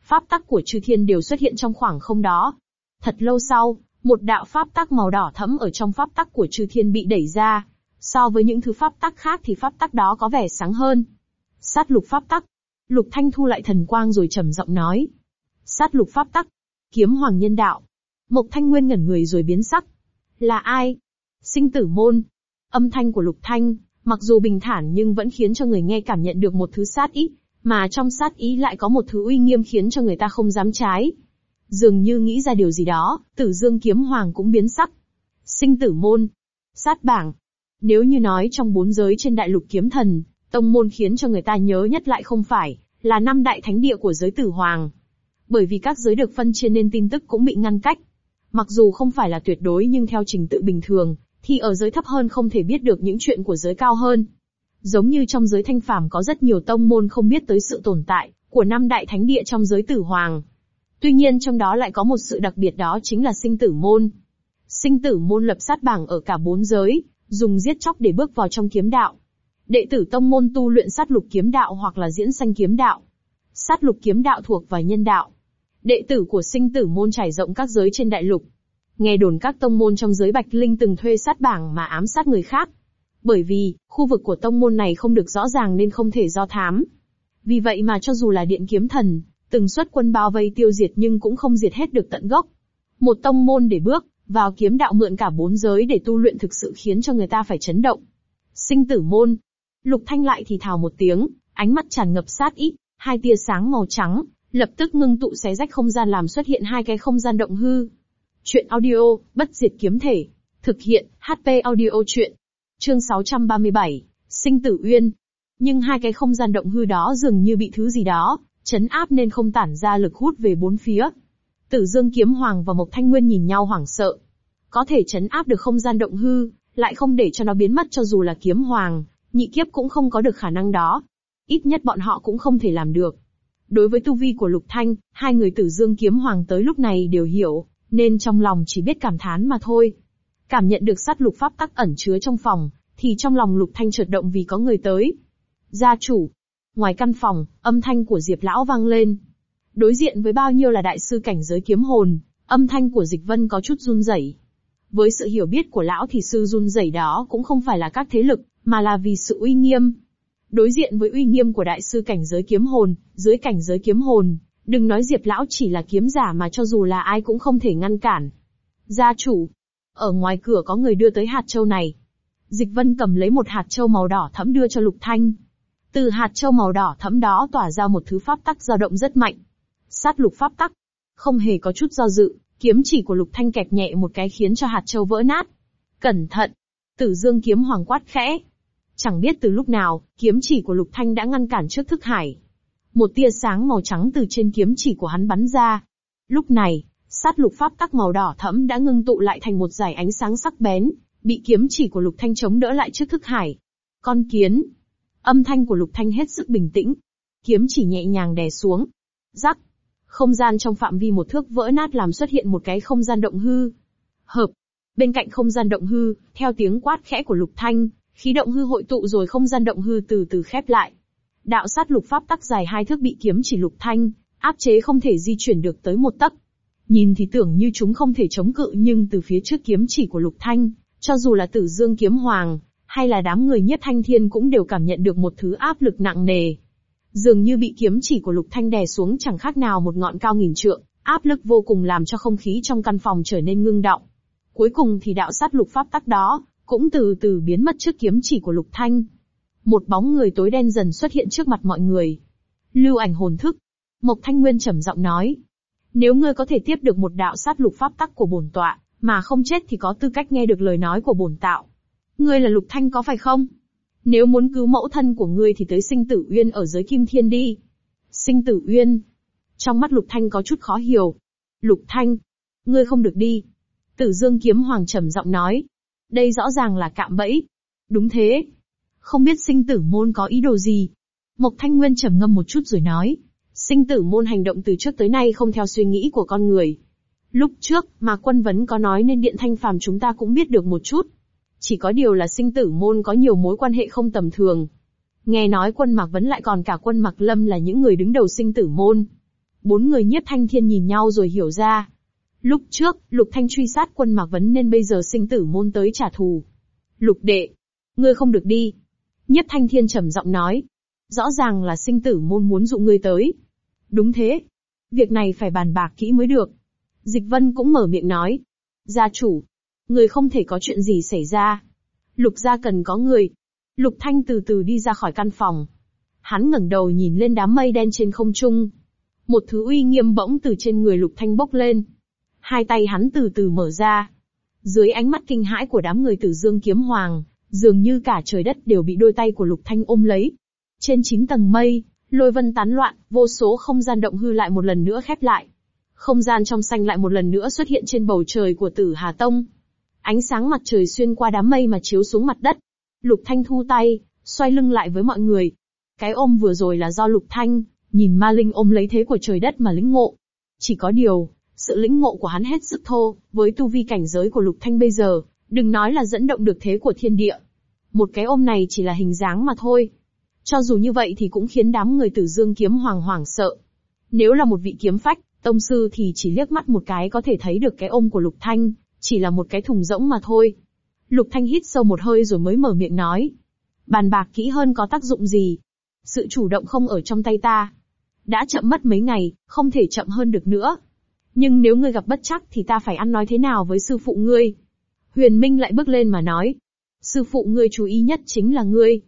Pháp tắc của chư thiên đều xuất hiện trong khoảng không đó. Thật lâu sau, một đạo pháp tắc màu đỏ thẫm ở trong pháp tắc của chư thiên bị đẩy ra. So với những thứ pháp tắc khác thì pháp tắc đó có vẻ sáng hơn. Sát lục pháp tắc. Lục Thanh thu lại thần quang rồi trầm giọng nói. Sát lục pháp tắc. Kiếm hoàng nhân đạo. Mộc Thanh Nguyên ngẩn người rồi biến sắc. Là ai? Sinh tử môn. Âm thanh của Lục Thanh, mặc dù bình thản nhưng vẫn khiến cho người nghe cảm nhận được một thứ sát ý, mà trong sát ý lại có một thứ uy nghiêm khiến cho người ta không dám trái. Dường như nghĩ ra điều gì đó, tử dương kiếm hoàng cũng biến sắc. Sinh tử môn. Sát bảng. Nếu như nói trong bốn giới trên đại lục kiếm thần, tông môn khiến cho người ta nhớ nhất lại không phải, là năm đại thánh địa của giới tử hoàng. Bởi vì các giới được phân chia nên tin tức cũng bị ngăn cách. Mặc dù không phải là tuyệt đối nhưng theo trình tự bình thường, thì ở giới thấp hơn không thể biết được những chuyện của giới cao hơn. Giống như trong giới thanh phàm có rất nhiều tông môn không biết tới sự tồn tại của năm đại thánh địa trong giới tử hoàng. Tuy nhiên trong đó lại có một sự đặc biệt đó chính là sinh tử môn. Sinh tử môn lập sát bảng ở cả bốn giới, dùng giết chóc để bước vào trong kiếm đạo. Đệ tử tông môn tu luyện sát lục kiếm đạo hoặc là diễn sanh kiếm đạo. Sát lục kiếm đạo thuộc vào nhân đạo. Đệ tử của sinh tử môn trải rộng các giới trên đại lục. Nghe đồn các tông môn trong giới Bạch Linh từng thuê sát bảng mà ám sát người khác. Bởi vì, khu vực của tông môn này không được rõ ràng nên không thể do thám. Vì vậy mà cho dù là điện kiếm thần, từng xuất quân bao vây tiêu diệt nhưng cũng không diệt hết được tận gốc. Một tông môn để bước, vào kiếm đạo mượn cả bốn giới để tu luyện thực sự khiến cho người ta phải chấn động. Sinh tử môn. Lục Thanh lại thì thào một tiếng, ánh mắt tràn ngập sát ý, hai tia sáng màu trắng, lập tức ngưng tụ xé rách không gian làm xuất hiện hai cái không gian động hư. Chuyện audio, bất diệt kiếm thể. Thực hiện, HP audio chuyện. Chương 637, Sinh tử uyên. Nhưng hai cái không gian động hư đó dường như bị thứ gì đó, chấn áp nên không tản ra lực hút về bốn phía. Tử Dương Kiếm Hoàng và Mộc Thanh Nguyên nhìn nhau hoảng sợ. Có thể chấn áp được không gian động hư, lại không để cho nó biến mất cho dù là Kiếm Hoàng, nhị kiếp cũng không có được khả năng đó. Ít nhất bọn họ cũng không thể làm được. Đối với tu vi của Lục Thanh, hai người Tử Dương Kiếm Hoàng tới lúc này đều hiểu, nên trong lòng chỉ biết cảm thán mà thôi. Cảm nhận được sát lục pháp tắc ẩn chứa trong phòng, thì trong lòng Lục Thanh chợt động vì có người tới. Gia chủ. Ngoài căn phòng, âm thanh của Diệp Lão vang lên. Đối diện với bao nhiêu là đại sư cảnh giới kiếm hồn, âm thanh của Dịch Vân có chút run rẩy. Với sự hiểu biết của lão thì sư run rẩy đó cũng không phải là các thế lực, mà là vì sự uy nghiêm. Đối diện với uy nghiêm của đại sư cảnh giới kiếm hồn, dưới cảnh giới kiếm hồn, đừng nói Diệp lão chỉ là kiếm giả mà cho dù là ai cũng không thể ngăn cản. Gia chủ, ở ngoài cửa có người đưa tới hạt châu này. Dịch Vân cầm lấy một hạt châu màu đỏ thẫm đưa cho Lục Thanh. Từ hạt châu màu đỏ thẫm đó tỏa ra một thứ pháp tắc dao động rất mạnh. Sát lục pháp tắc. Không hề có chút do dự, kiếm chỉ của Lục Thanh kẹp nhẹ một cái khiến cho hạt châu vỡ nát. Cẩn thận! Tử Dương kiếm hoàng quát khẽ. Chẳng biết từ lúc nào, kiếm chỉ của Lục Thanh đã ngăn cản trước thức hải. Một tia sáng màu trắng từ trên kiếm chỉ của hắn bắn ra. Lúc này, Sát lục pháp tắc màu đỏ thẫm đã ngưng tụ lại thành một dải ánh sáng sắc bén, bị kiếm chỉ của Lục Thanh chống đỡ lại trước thức hải. Con kiến. Âm thanh của Lục Thanh hết sức bình tĩnh. Kiếm chỉ nhẹ nhàng đè xuống. Rắc. Không gian trong phạm vi một thước vỡ nát làm xuất hiện một cái không gian động hư. Hợp. Bên cạnh không gian động hư, theo tiếng quát khẽ của Lục Thanh, khí động hư hội tụ rồi không gian động hư từ từ khép lại. Đạo sát lục pháp tắc dài hai thước bị kiếm chỉ Lục Thanh, áp chế không thể di chuyển được tới một tấc. Nhìn thì tưởng như chúng không thể chống cự nhưng từ phía trước kiếm chỉ của Lục Thanh, cho dù là tử dương kiếm hoàng, hay là đám người nhất thanh thiên cũng đều cảm nhận được một thứ áp lực nặng nề. Dường như bị kiếm chỉ của Lục Thanh đè xuống chẳng khác nào một ngọn cao nghìn trượng, áp lực vô cùng làm cho không khí trong căn phòng trở nên ngưng động. Cuối cùng thì đạo sát lục pháp tắc đó, cũng từ từ biến mất trước kiếm chỉ của Lục Thanh. Một bóng người tối đen dần xuất hiện trước mặt mọi người. Lưu ảnh hồn thức. Mộc Thanh Nguyên trầm giọng nói. Nếu ngươi có thể tiếp được một đạo sát lục pháp tắc của bổn tọa, mà không chết thì có tư cách nghe được lời nói của bổn tạo. Ngươi là Lục Thanh có phải không? Nếu muốn cứu mẫu thân của ngươi thì tới sinh tử uyên ở giới kim thiên đi. Sinh tử uyên. Trong mắt Lục Thanh có chút khó hiểu. Lục Thanh. Ngươi không được đi. Tử Dương kiếm hoàng trầm giọng nói. Đây rõ ràng là cạm bẫy. Đúng thế. Không biết sinh tử môn có ý đồ gì. Mộc Thanh Nguyên trầm ngâm một chút rồi nói. Sinh tử môn hành động từ trước tới nay không theo suy nghĩ của con người. Lúc trước, mà quân vấn có nói nên điện thanh phàm chúng ta cũng biết được một chút. Chỉ có điều là sinh tử môn có nhiều mối quan hệ không tầm thường. Nghe nói quân Mạc Vấn lại còn cả quân Mạc Lâm là những người đứng đầu sinh tử môn. Bốn người nhiếp thanh thiên nhìn nhau rồi hiểu ra. Lúc trước, Lục Thanh truy sát quân Mạc Vấn nên bây giờ sinh tử môn tới trả thù. Lục đệ, ngươi không được đi. Nhiếp thanh thiên trầm giọng nói. Rõ ràng là sinh tử môn muốn dụ ngươi tới. Đúng thế. Việc này phải bàn bạc kỹ mới được. Dịch vân cũng mở miệng nói. Gia chủ, người không thể có chuyện gì xảy ra. Lục gia cần có người. Lục Thanh từ từ đi ra khỏi căn phòng. Hắn ngẩng đầu nhìn lên đám mây đen trên không trung. Một thứ uy nghiêm bỗng từ trên người Lục Thanh bốc lên. Hai tay hắn từ từ mở ra. Dưới ánh mắt kinh hãi của đám người tử dương kiếm hoàng, dường như cả trời đất đều bị đôi tay của Lục Thanh ôm lấy. Trên chín tầng mây, lôi vân tán loạn, vô số không gian động hư lại một lần nữa khép lại. Không gian trong xanh lại một lần nữa xuất hiện trên bầu trời của tử Hà Tông. Ánh sáng mặt trời xuyên qua đám mây mà chiếu xuống mặt đất. Lục Thanh thu tay, xoay lưng lại với mọi người. Cái ôm vừa rồi là do Lục Thanh, nhìn ma linh ôm lấy thế của trời đất mà lĩnh ngộ. Chỉ có điều, sự lĩnh ngộ của hắn hết sức thô, với tu vi cảnh giới của Lục Thanh bây giờ, đừng nói là dẫn động được thế của thiên địa. Một cái ôm này chỉ là hình dáng mà thôi. Cho dù như vậy thì cũng khiến đám người tử dương kiếm hoàng hoàng sợ. Nếu là một vị kiếm phách, tông sư thì chỉ liếc mắt một cái có thể thấy được cái ôm của Lục Thanh, chỉ là một cái thùng rỗng mà thôi. Lục Thanh hít sâu một hơi rồi mới mở miệng nói. Bàn bạc kỹ hơn có tác dụng gì? Sự chủ động không ở trong tay ta. Đã chậm mất mấy ngày, không thể chậm hơn được nữa. Nhưng nếu ngươi gặp bất chắc thì ta phải ăn nói thế nào với sư phụ ngươi? Huyền Minh lại bước lên mà nói. Sư phụ ngươi chú ý nhất chính là ngươi.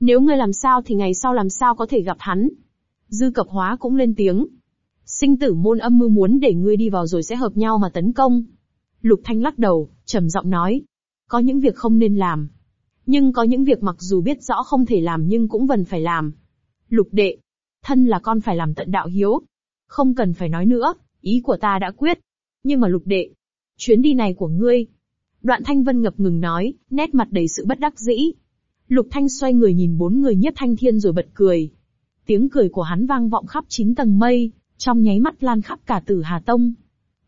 Nếu ngươi làm sao thì ngày sau làm sao có thể gặp hắn? Dư cập hóa cũng lên tiếng. Sinh tử môn âm mưu muốn để ngươi đi vào rồi sẽ hợp nhau mà tấn công. Lục Thanh lắc đầu, trầm giọng nói. Có những việc không nên làm. Nhưng có những việc mặc dù biết rõ không thể làm nhưng cũng vẫn phải làm. Lục đệ. Thân là con phải làm tận đạo hiếu. Không cần phải nói nữa, ý của ta đã quyết. Nhưng mà lục đệ. Chuyến đi này của ngươi. Đoạn Thanh Vân ngập ngừng nói, nét mặt đầy sự bất đắc dĩ. Lục Thanh xoay người nhìn bốn người nhất thanh thiên rồi bật cười. Tiếng cười của hắn vang vọng khắp chín tầng mây, trong nháy mắt lan khắp cả tử Hà Tông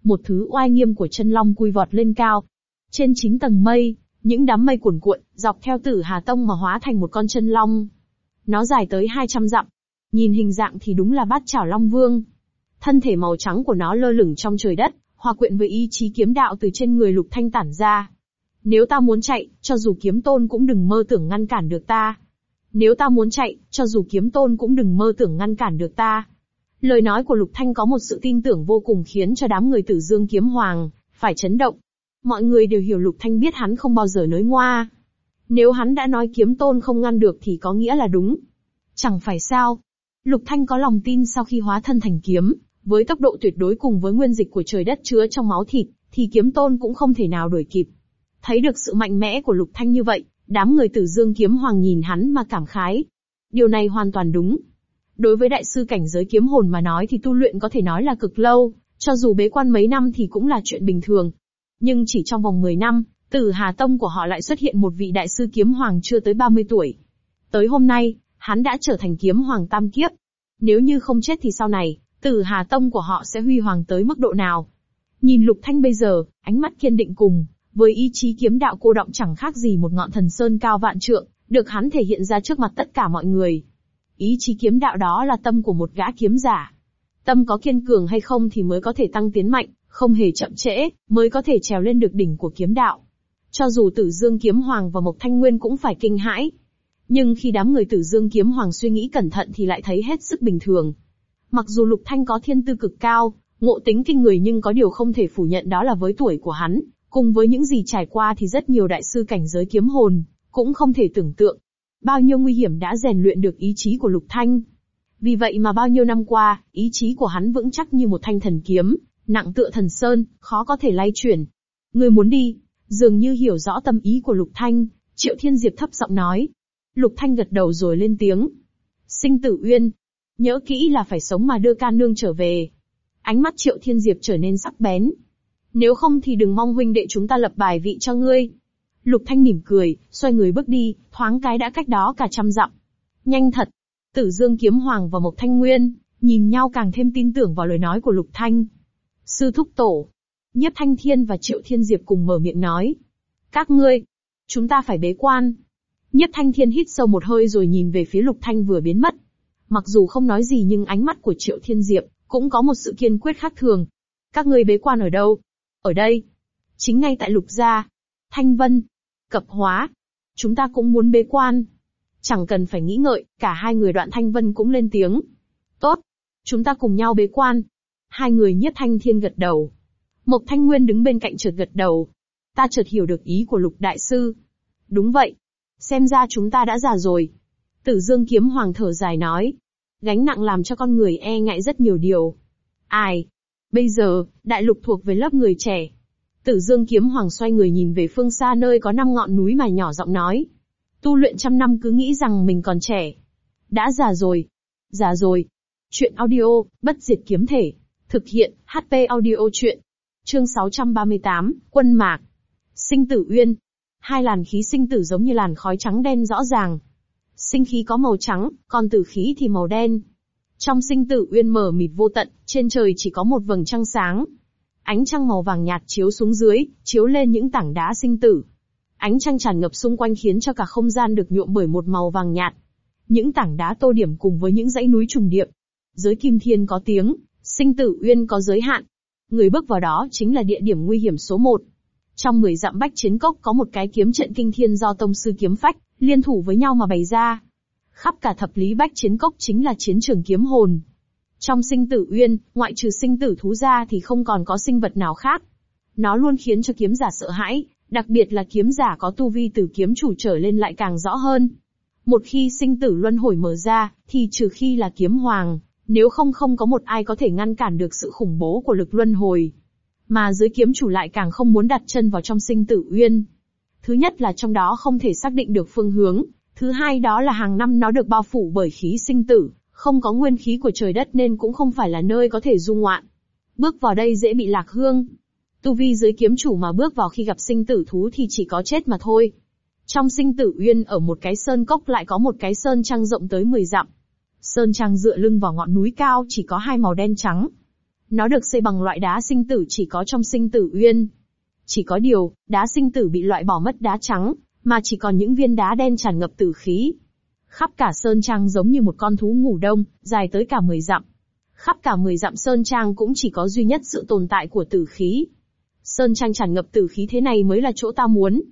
một thứ oai nghiêm của chân long cui vọt lên cao. Trên chín tầng mây, những đám mây cuồn cuộn, dọc theo tử Hà Tông mà hóa thành một con chân long. Nó dài tới 200 dặm. Nhìn hình dạng thì đúng là bát chảo long vương. Thân thể màu trắng của nó lơ lửng trong trời đất, hòa quyện với ý chí kiếm đạo từ trên người lục thanh tản ra. Nếu ta muốn chạy, cho dù kiếm tôn cũng đừng mơ tưởng ngăn cản được ta. Nếu ta muốn chạy, cho dù kiếm tôn cũng đừng mơ tưởng ngăn cản được ta. Lời nói của Lục Thanh có một sự tin tưởng vô cùng khiến cho đám người tử dương kiếm hoàng, phải chấn động. Mọi người đều hiểu Lục Thanh biết hắn không bao giờ nói ngoa. Nếu hắn đã nói kiếm tôn không ngăn được thì có nghĩa là đúng. Chẳng phải sao. Lục Thanh có lòng tin sau khi hóa thân thành kiếm, với tốc độ tuyệt đối cùng với nguyên dịch của trời đất chứa trong máu thịt, thì kiếm tôn cũng không thể nào đuổi kịp. Thấy được sự mạnh mẽ của Lục Thanh như vậy, đám người tử dương kiếm hoàng nhìn hắn mà cảm khái. Điều này hoàn toàn đúng. Đối với đại sư cảnh giới kiếm hồn mà nói thì tu luyện có thể nói là cực lâu, Cho dù bế quan mấy năm thì cũng là chuyện bình thường. Nhưng chỉ trong vòng 10 năm, Tử Hà Tông của họ lại xuất hiện một vị đại sư kiếm hoàng chưa tới 30 tuổi. Tới hôm nay, hắn đã trở thành kiếm hoàng tam kiếp. Nếu như không chết thì sau này, Tử Hà Tông của họ sẽ huy hoàng tới mức độ nào? Nhìn Lục Thanh bây giờ, ánh mắt kiên định cùng, với ý chí kiếm đạo cô động chẳng khác gì một ngọn thần sơn cao vạn trượng, được hắn thể hiện ra trước mặt tất cả mọi người. Ý chí kiếm đạo đó là tâm của một gã kiếm giả. Tâm có kiên cường hay không thì mới có thể tăng tiến mạnh, không hề chậm trễ, mới có thể trèo lên được đỉnh của kiếm đạo. Cho dù Tử Dương Kiếm Hoàng và Mộc Thanh Nguyên cũng phải kinh hãi. Nhưng khi đám người Tử Dương Kiếm Hoàng suy nghĩ cẩn thận thì lại thấy hết sức bình thường. Mặc dù Lục Thanh có thiên tư cực cao, ngộ tính kinh người nhưng có điều không thể phủ nhận đó là với tuổi của hắn, cùng với những gì trải qua thì rất nhiều đại sư cảnh giới kiếm hồn, cũng không thể tưởng tượng. Bao nhiêu nguy hiểm đã rèn luyện được ý chí của Lục Thanh. Vì vậy mà bao nhiêu năm qua, ý chí của hắn vững chắc như một thanh thần kiếm, nặng tựa thần sơn, khó có thể lay chuyển. Người muốn đi, dường như hiểu rõ tâm ý của Lục Thanh, Triệu Thiên Diệp thấp giọng nói. Lục Thanh gật đầu rồi lên tiếng. Sinh tử uyên. Nhớ kỹ là phải sống mà đưa ca nương trở về. Ánh mắt Triệu Thiên Diệp trở nên sắc bén. Nếu không thì đừng mong huynh đệ chúng ta lập bài vị cho ngươi. Lục Thanh mỉm cười, xoay người bước đi, thoáng cái đã cách đó cả trăm dặm. Nhanh thật. Tử Dương Kiếm Hoàng và Mộc Thanh Nguyên, nhìn nhau càng thêm tin tưởng vào lời nói của Lục Thanh. Sư thúc tổ. Nhất Thanh Thiên và Triệu Thiên Diệp cùng mở miệng nói. Các ngươi, chúng ta phải bế quan. Nhất Thanh Thiên hít sâu một hơi rồi nhìn về phía Lục Thanh vừa biến mất. Mặc dù không nói gì nhưng ánh mắt của Triệu Thiên Diệp cũng có một sự kiên quyết khác thường. Các ngươi bế quan ở đâu? Ở đây. Chính ngay tại Lục Gia. Thanh Vân. Cập Hóa. Chúng ta cũng muốn bế quan. Chẳng cần phải nghĩ ngợi, cả hai người đoạn Thanh Vân cũng lên tiếng. Tốt. Chúng ta cùng nhau bế quan. Hai người nhất thanh thiên gật đầu. Mộc Thanh Nguyên đứng bên cạnh chợt gật đầu. Ta chợt hiểu được ý của Lục Đại Sư. Đúng vậy. Xem ra chúng ta đã già rồi. Tử Dương Kiếm Hoàng thở dài nói. Gánh nặng làm cho con người e ngại rất nhiều điều. Ai? Bây giờ, đại lục thuộc về lớp người trẻ. Tử Dương Kiếm Hoàng xoay người nhìn về phương xa nơi có năm ngọn núi mà nhỏ giọng nói. Tu luyện trăm năm cứ nghĩ rằng mình còn trẻ. Đã già rồi. Già rồi. Chuyện audio, bất diệt kiếm thể. Thực hiện, HP audio chuyện. Chương 638, Quân Mạc. Sinh tử uyên. Hai làn khí sinh tử giống như làn khói trắng đen rõ ràng. Sinh khí có màu trắng, còn tử khí thì màu đen. Trong sinh tử uyên mở mịt vô tận, trên trời chỉ có một vầng trăng sáng. Ánh trăng màu vàng nhạt chiếu xuống dưới, chiếu lên những tảng đá sinh tử. Ánh trăng tràn ngập xung quanh khiến cho cả không gian được nhuộm bởi một màu vàng nhạt. Những tảng đá tô điểm cùng với những dãy núi trùng điệp. Giới kim thiên có tiếng, sinh tử uyên có giới hạn. Người bước vào đó chính là địa điểm nguy hiểm số một. Trong 10 dặm bách chiến cốc có một cái kiếm trận kinh thiên do tông sư kiếm phách, liên thủ với nhau mà bày ra. Khắp cả thập lý bách chiến cốc chính là chiến trường kiếm hồn. Trong sinh tử uyên, ngoại trừ sinh tử thú ra thì không còn có sinh vật nào khác. Nó luôn khiến cho kiếm giả sợ hãi, đặc biệt là kiếm giả có tu vi từ kiếm chủ trở lên lại càng rõ hơn. Một khi sinh tử luân hồi mở ra, thì trừ khi là kiếm hoàng, nếu không không có một ai có thể ngăn cản được sự khủng bố của lực luân hồi. Mà dưới kiếm chủ lại càng không muốn đặt chân vào trong sinh tử uyên. Thứ nhất là trong đó không thể xác định được phương hướng, thứ hai đó là hàng năm nó được bao phủ bởi khí sinh tử, không có nguyên khí của trời đất nên cũng không phải là nơi có thể du ngoạn. Bước vào đây dễ bị lạc hương. Tu vi dưới kiếm chủ mà bước vào khi gặp sinh tử thú thì chỉ có chết mà thôi. Trong sinh tử uyên ở một cái sơn cốc lại có một cái sơn trăng rộng tới 10 dặm. Sơn trăng dựa lưng vào ngọn núi cao chỉ có hai màu đen trắng. Nó được xây bằng loại đá sinh tử chỉ có trong sinh tử uyên. Chỉ có điều, đá sinh tử bị loại bỏ mất đá trắng, mà chỉ còn những viên đá đen tràn ngập tử khí. Khắp cả sơn trang giống như một con thú ngủ đông, dài tới cả 10 dặm. Khắp cả 10 dặm sơn trang cũng chỉ có duy nhất sự tồn tại của tử khí. Sơn trang tràn ngập tử khí thế này mới là chỗ ta muốn.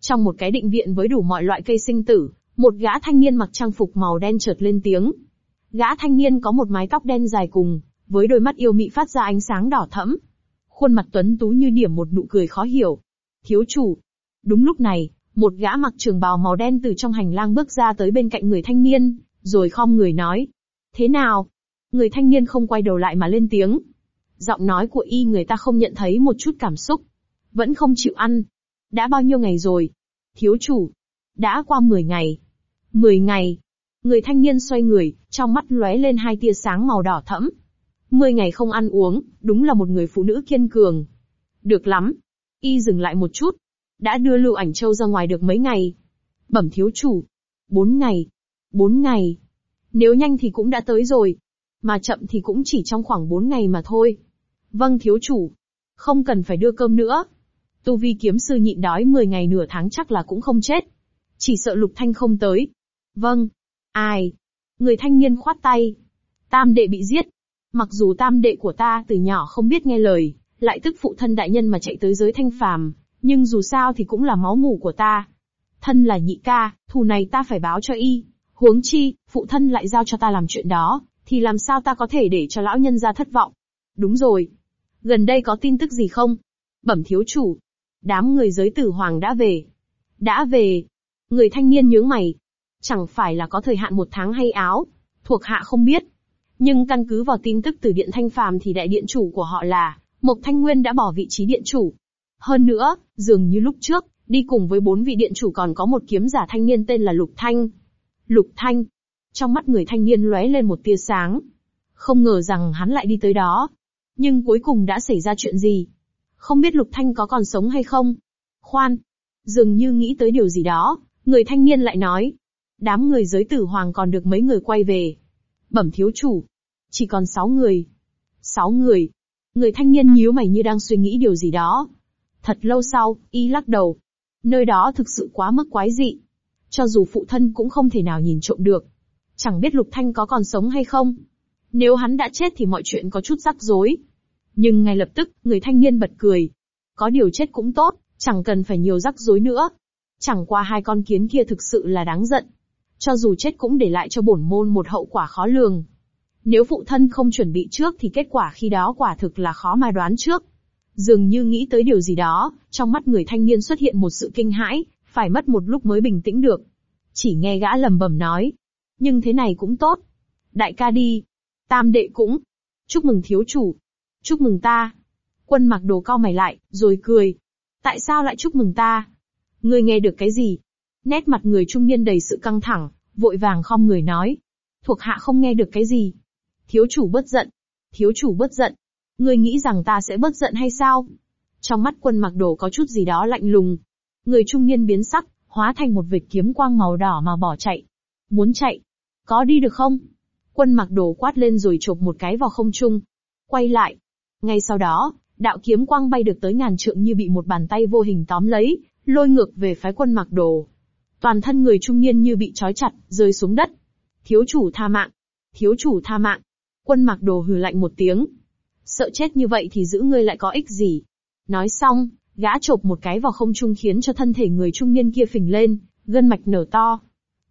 Trong một cái định viện với đủ mọi loại cây sinh tử, một gã thanh niên mặc trang phục màu đen chợt lên tiếng. Gã thanh niên có một mái tóc đen dài cùng, với đôi mắt yêu mị phát ra ánh sáng đỏ thẫm. Khuôn mặt tuấn tú như điểm một nụ cười khó hiểu. Thiếu chủ. Đúng lúc này, một gã mặc trường bào màu đen từ trong hành lang bước ra tới bên cạnh người thanh niên, rồi khom người nói. Thế nào? Người thanh niên không quay đầu lại mà lên tiếng. Giọng nói của y người ta không nhận thấy một chút cảm xúc. Vẫn không chịu ăn. Đã bao nhiêu ngày rồi? Thiếu chủ. Đã qua 10 ngày. 10 ngày. Người thanh niên xoay người, trong mắt lóe lên hai tia sáng màu đỏ thẫm. Mười ngày không ăn uống, đúng là một người phụ nữ kiên cường. Được lắm. Y dừng lại một chút. Đã đưa Lưu Ảnh Châu ra ngoài được mấy ngày. Bẩm thiếu chủ. Bốn ngày. Bốn ngày. Nếu nhanh thì cũng đã tới rồi. Mà chậm thì cũng chỉ trong khoảng bốn ngày mà thôi. Vâng thiếu chủ. Không cần phải đưa cơm nữa. Tu vi kiếm sư nhịn đói 10 ngày nửa tháng chắc là cũng không chết. Chỉ sợ lục thanh không tới. Vâng. Ai? Người thanh niên khoát tay. Tam đệ bị giết. Mặc dù tam đệ của ta từ nhỏ không biết nghe lời, lại tức phụ thân đại nhân mà chạy tới giới thanh phàm, nhưng dù sao thì cũng là máu mủ của ta. Thân là nhị ca, thù này ta phải báo cho y. Huống chi, phụ thân lại giao cho ta làm chuyện đó, thì làm sao ta có thể để cho lão nhân ra thất vọng. Đúng rồi. Gần đây có tin tức gì không? Bẩm thiếu chủ. Đám người giới tử hoàng đã về. Đã về. Người thanh niên nhướng mày. Chẳng phải là có thời hạn một tháng hay áo. Thuộc hạ không biết. Nhưng căn cứ vào tin tức từ Điện Thanh Phàm thì đại điện chủ của họ là, Mộc Thanh Nguyên đã bỏ vị trí điện chủ. Hơn nữa, dường như lúc trước, đi cùng với bốn vị điện chủ còn có một kiếm giả thanh niên tên là Lục Thanh. Lục Thanh. Trong mắt người thanh niên lóe lên một tia sáng. Không ngờ rằng hắn lại đi tới đó. Nhưng cuối cùng đã xảy ra chuyện gì? Không biết Lục Thanh có còn sống hay không? Khoan. Dường như nghĩ tới điều gì đó, người thanh niên lại nói. Đám người giới tử hoàng còn được mấy người quay về. Bẩm thiếu chủ. Chỉ còn sáu người. Sáu người. Người thanh niên nhíu mày như đang suy nghĩ điều gì đó. Thật lâu sau, y lắc đầu. Nơi đó thực sự quá mức quái dị. Cho dù phụ thân cũng không thể nào nhìn trộm được. Chẳng biết Lục Thanh có còn sống hay không. Nếu hắn đã chết thì mọi chuyện có chút rắc rối. Nhưng ngay lập tức, người thanh niên bật cười. Có điều chết cũng tốt, chẳng cần phải nhiều rắc rối nữa. Chẳng qua hai con kiến kia thực sự là đáng giận. Cho dù chết cũng để lại cho bổn môn một hậu quả khó lường. Nếu phụ thân không chuẩn bị trước thì kết quả khi đó quả thực là khó mà đoán trước. Dường như nghĩ tới điều gì đó, trong mắt người thanh niên xuất hiện một sự kinh hãi, phải mất một lúc mới bình tĩnh được. Chỉ nghe gã lầm bầm nói. Nhưng thế này cũng tốt. Đại ca đi. Tam đệ cũng. Chúc mừng thiếu chủ. Chúc mừng ta. Quân mặc đồ cao mày lại, rồi cười. Tại sao lại chúc mừng ta? Ngươi nghe được cái gì? Nét mặt người trung niên đầy sự căng thẳng, vội vàng khom người nói. Thuộc hạ không nghe được cái gì. Thiếu chủ bất giận. Thiếu chủ bất giận. Ngươi nghĩ rằng ta sẽ bất giận hay sao? Trong mắt quân mặc đồ có chút gì đó lạnh lùng. Người trung niên biến sắc, hóa thành một vệt kiếm quang màu đỏ mà bỏ chạy. Muốn chạy? Có đi được không? Quân mặc đồ quát lên rồi chộp một cái vào không trung. Quay lại. Ngay sau đó, đạo kiếm quang bay được tới ngàn trượng như bị một bàn tay vô hình tóm lấy, lôi ngược về phái quân mặc đồ. Toàn thân người trung niên như bị trói chặt, rơi xuống đất. Thiếu chủ tha mạng. Thiếu chủ tha mạng. Quân mặc đồ hừ lạnh một tiếng. Sợ chết như vậy thì giữ ngươi lại có ích gì. Nói xong, gã chộp một cái vào không trung khiến cho thân thể người trung niên kia phình lên, gân mạch nở to.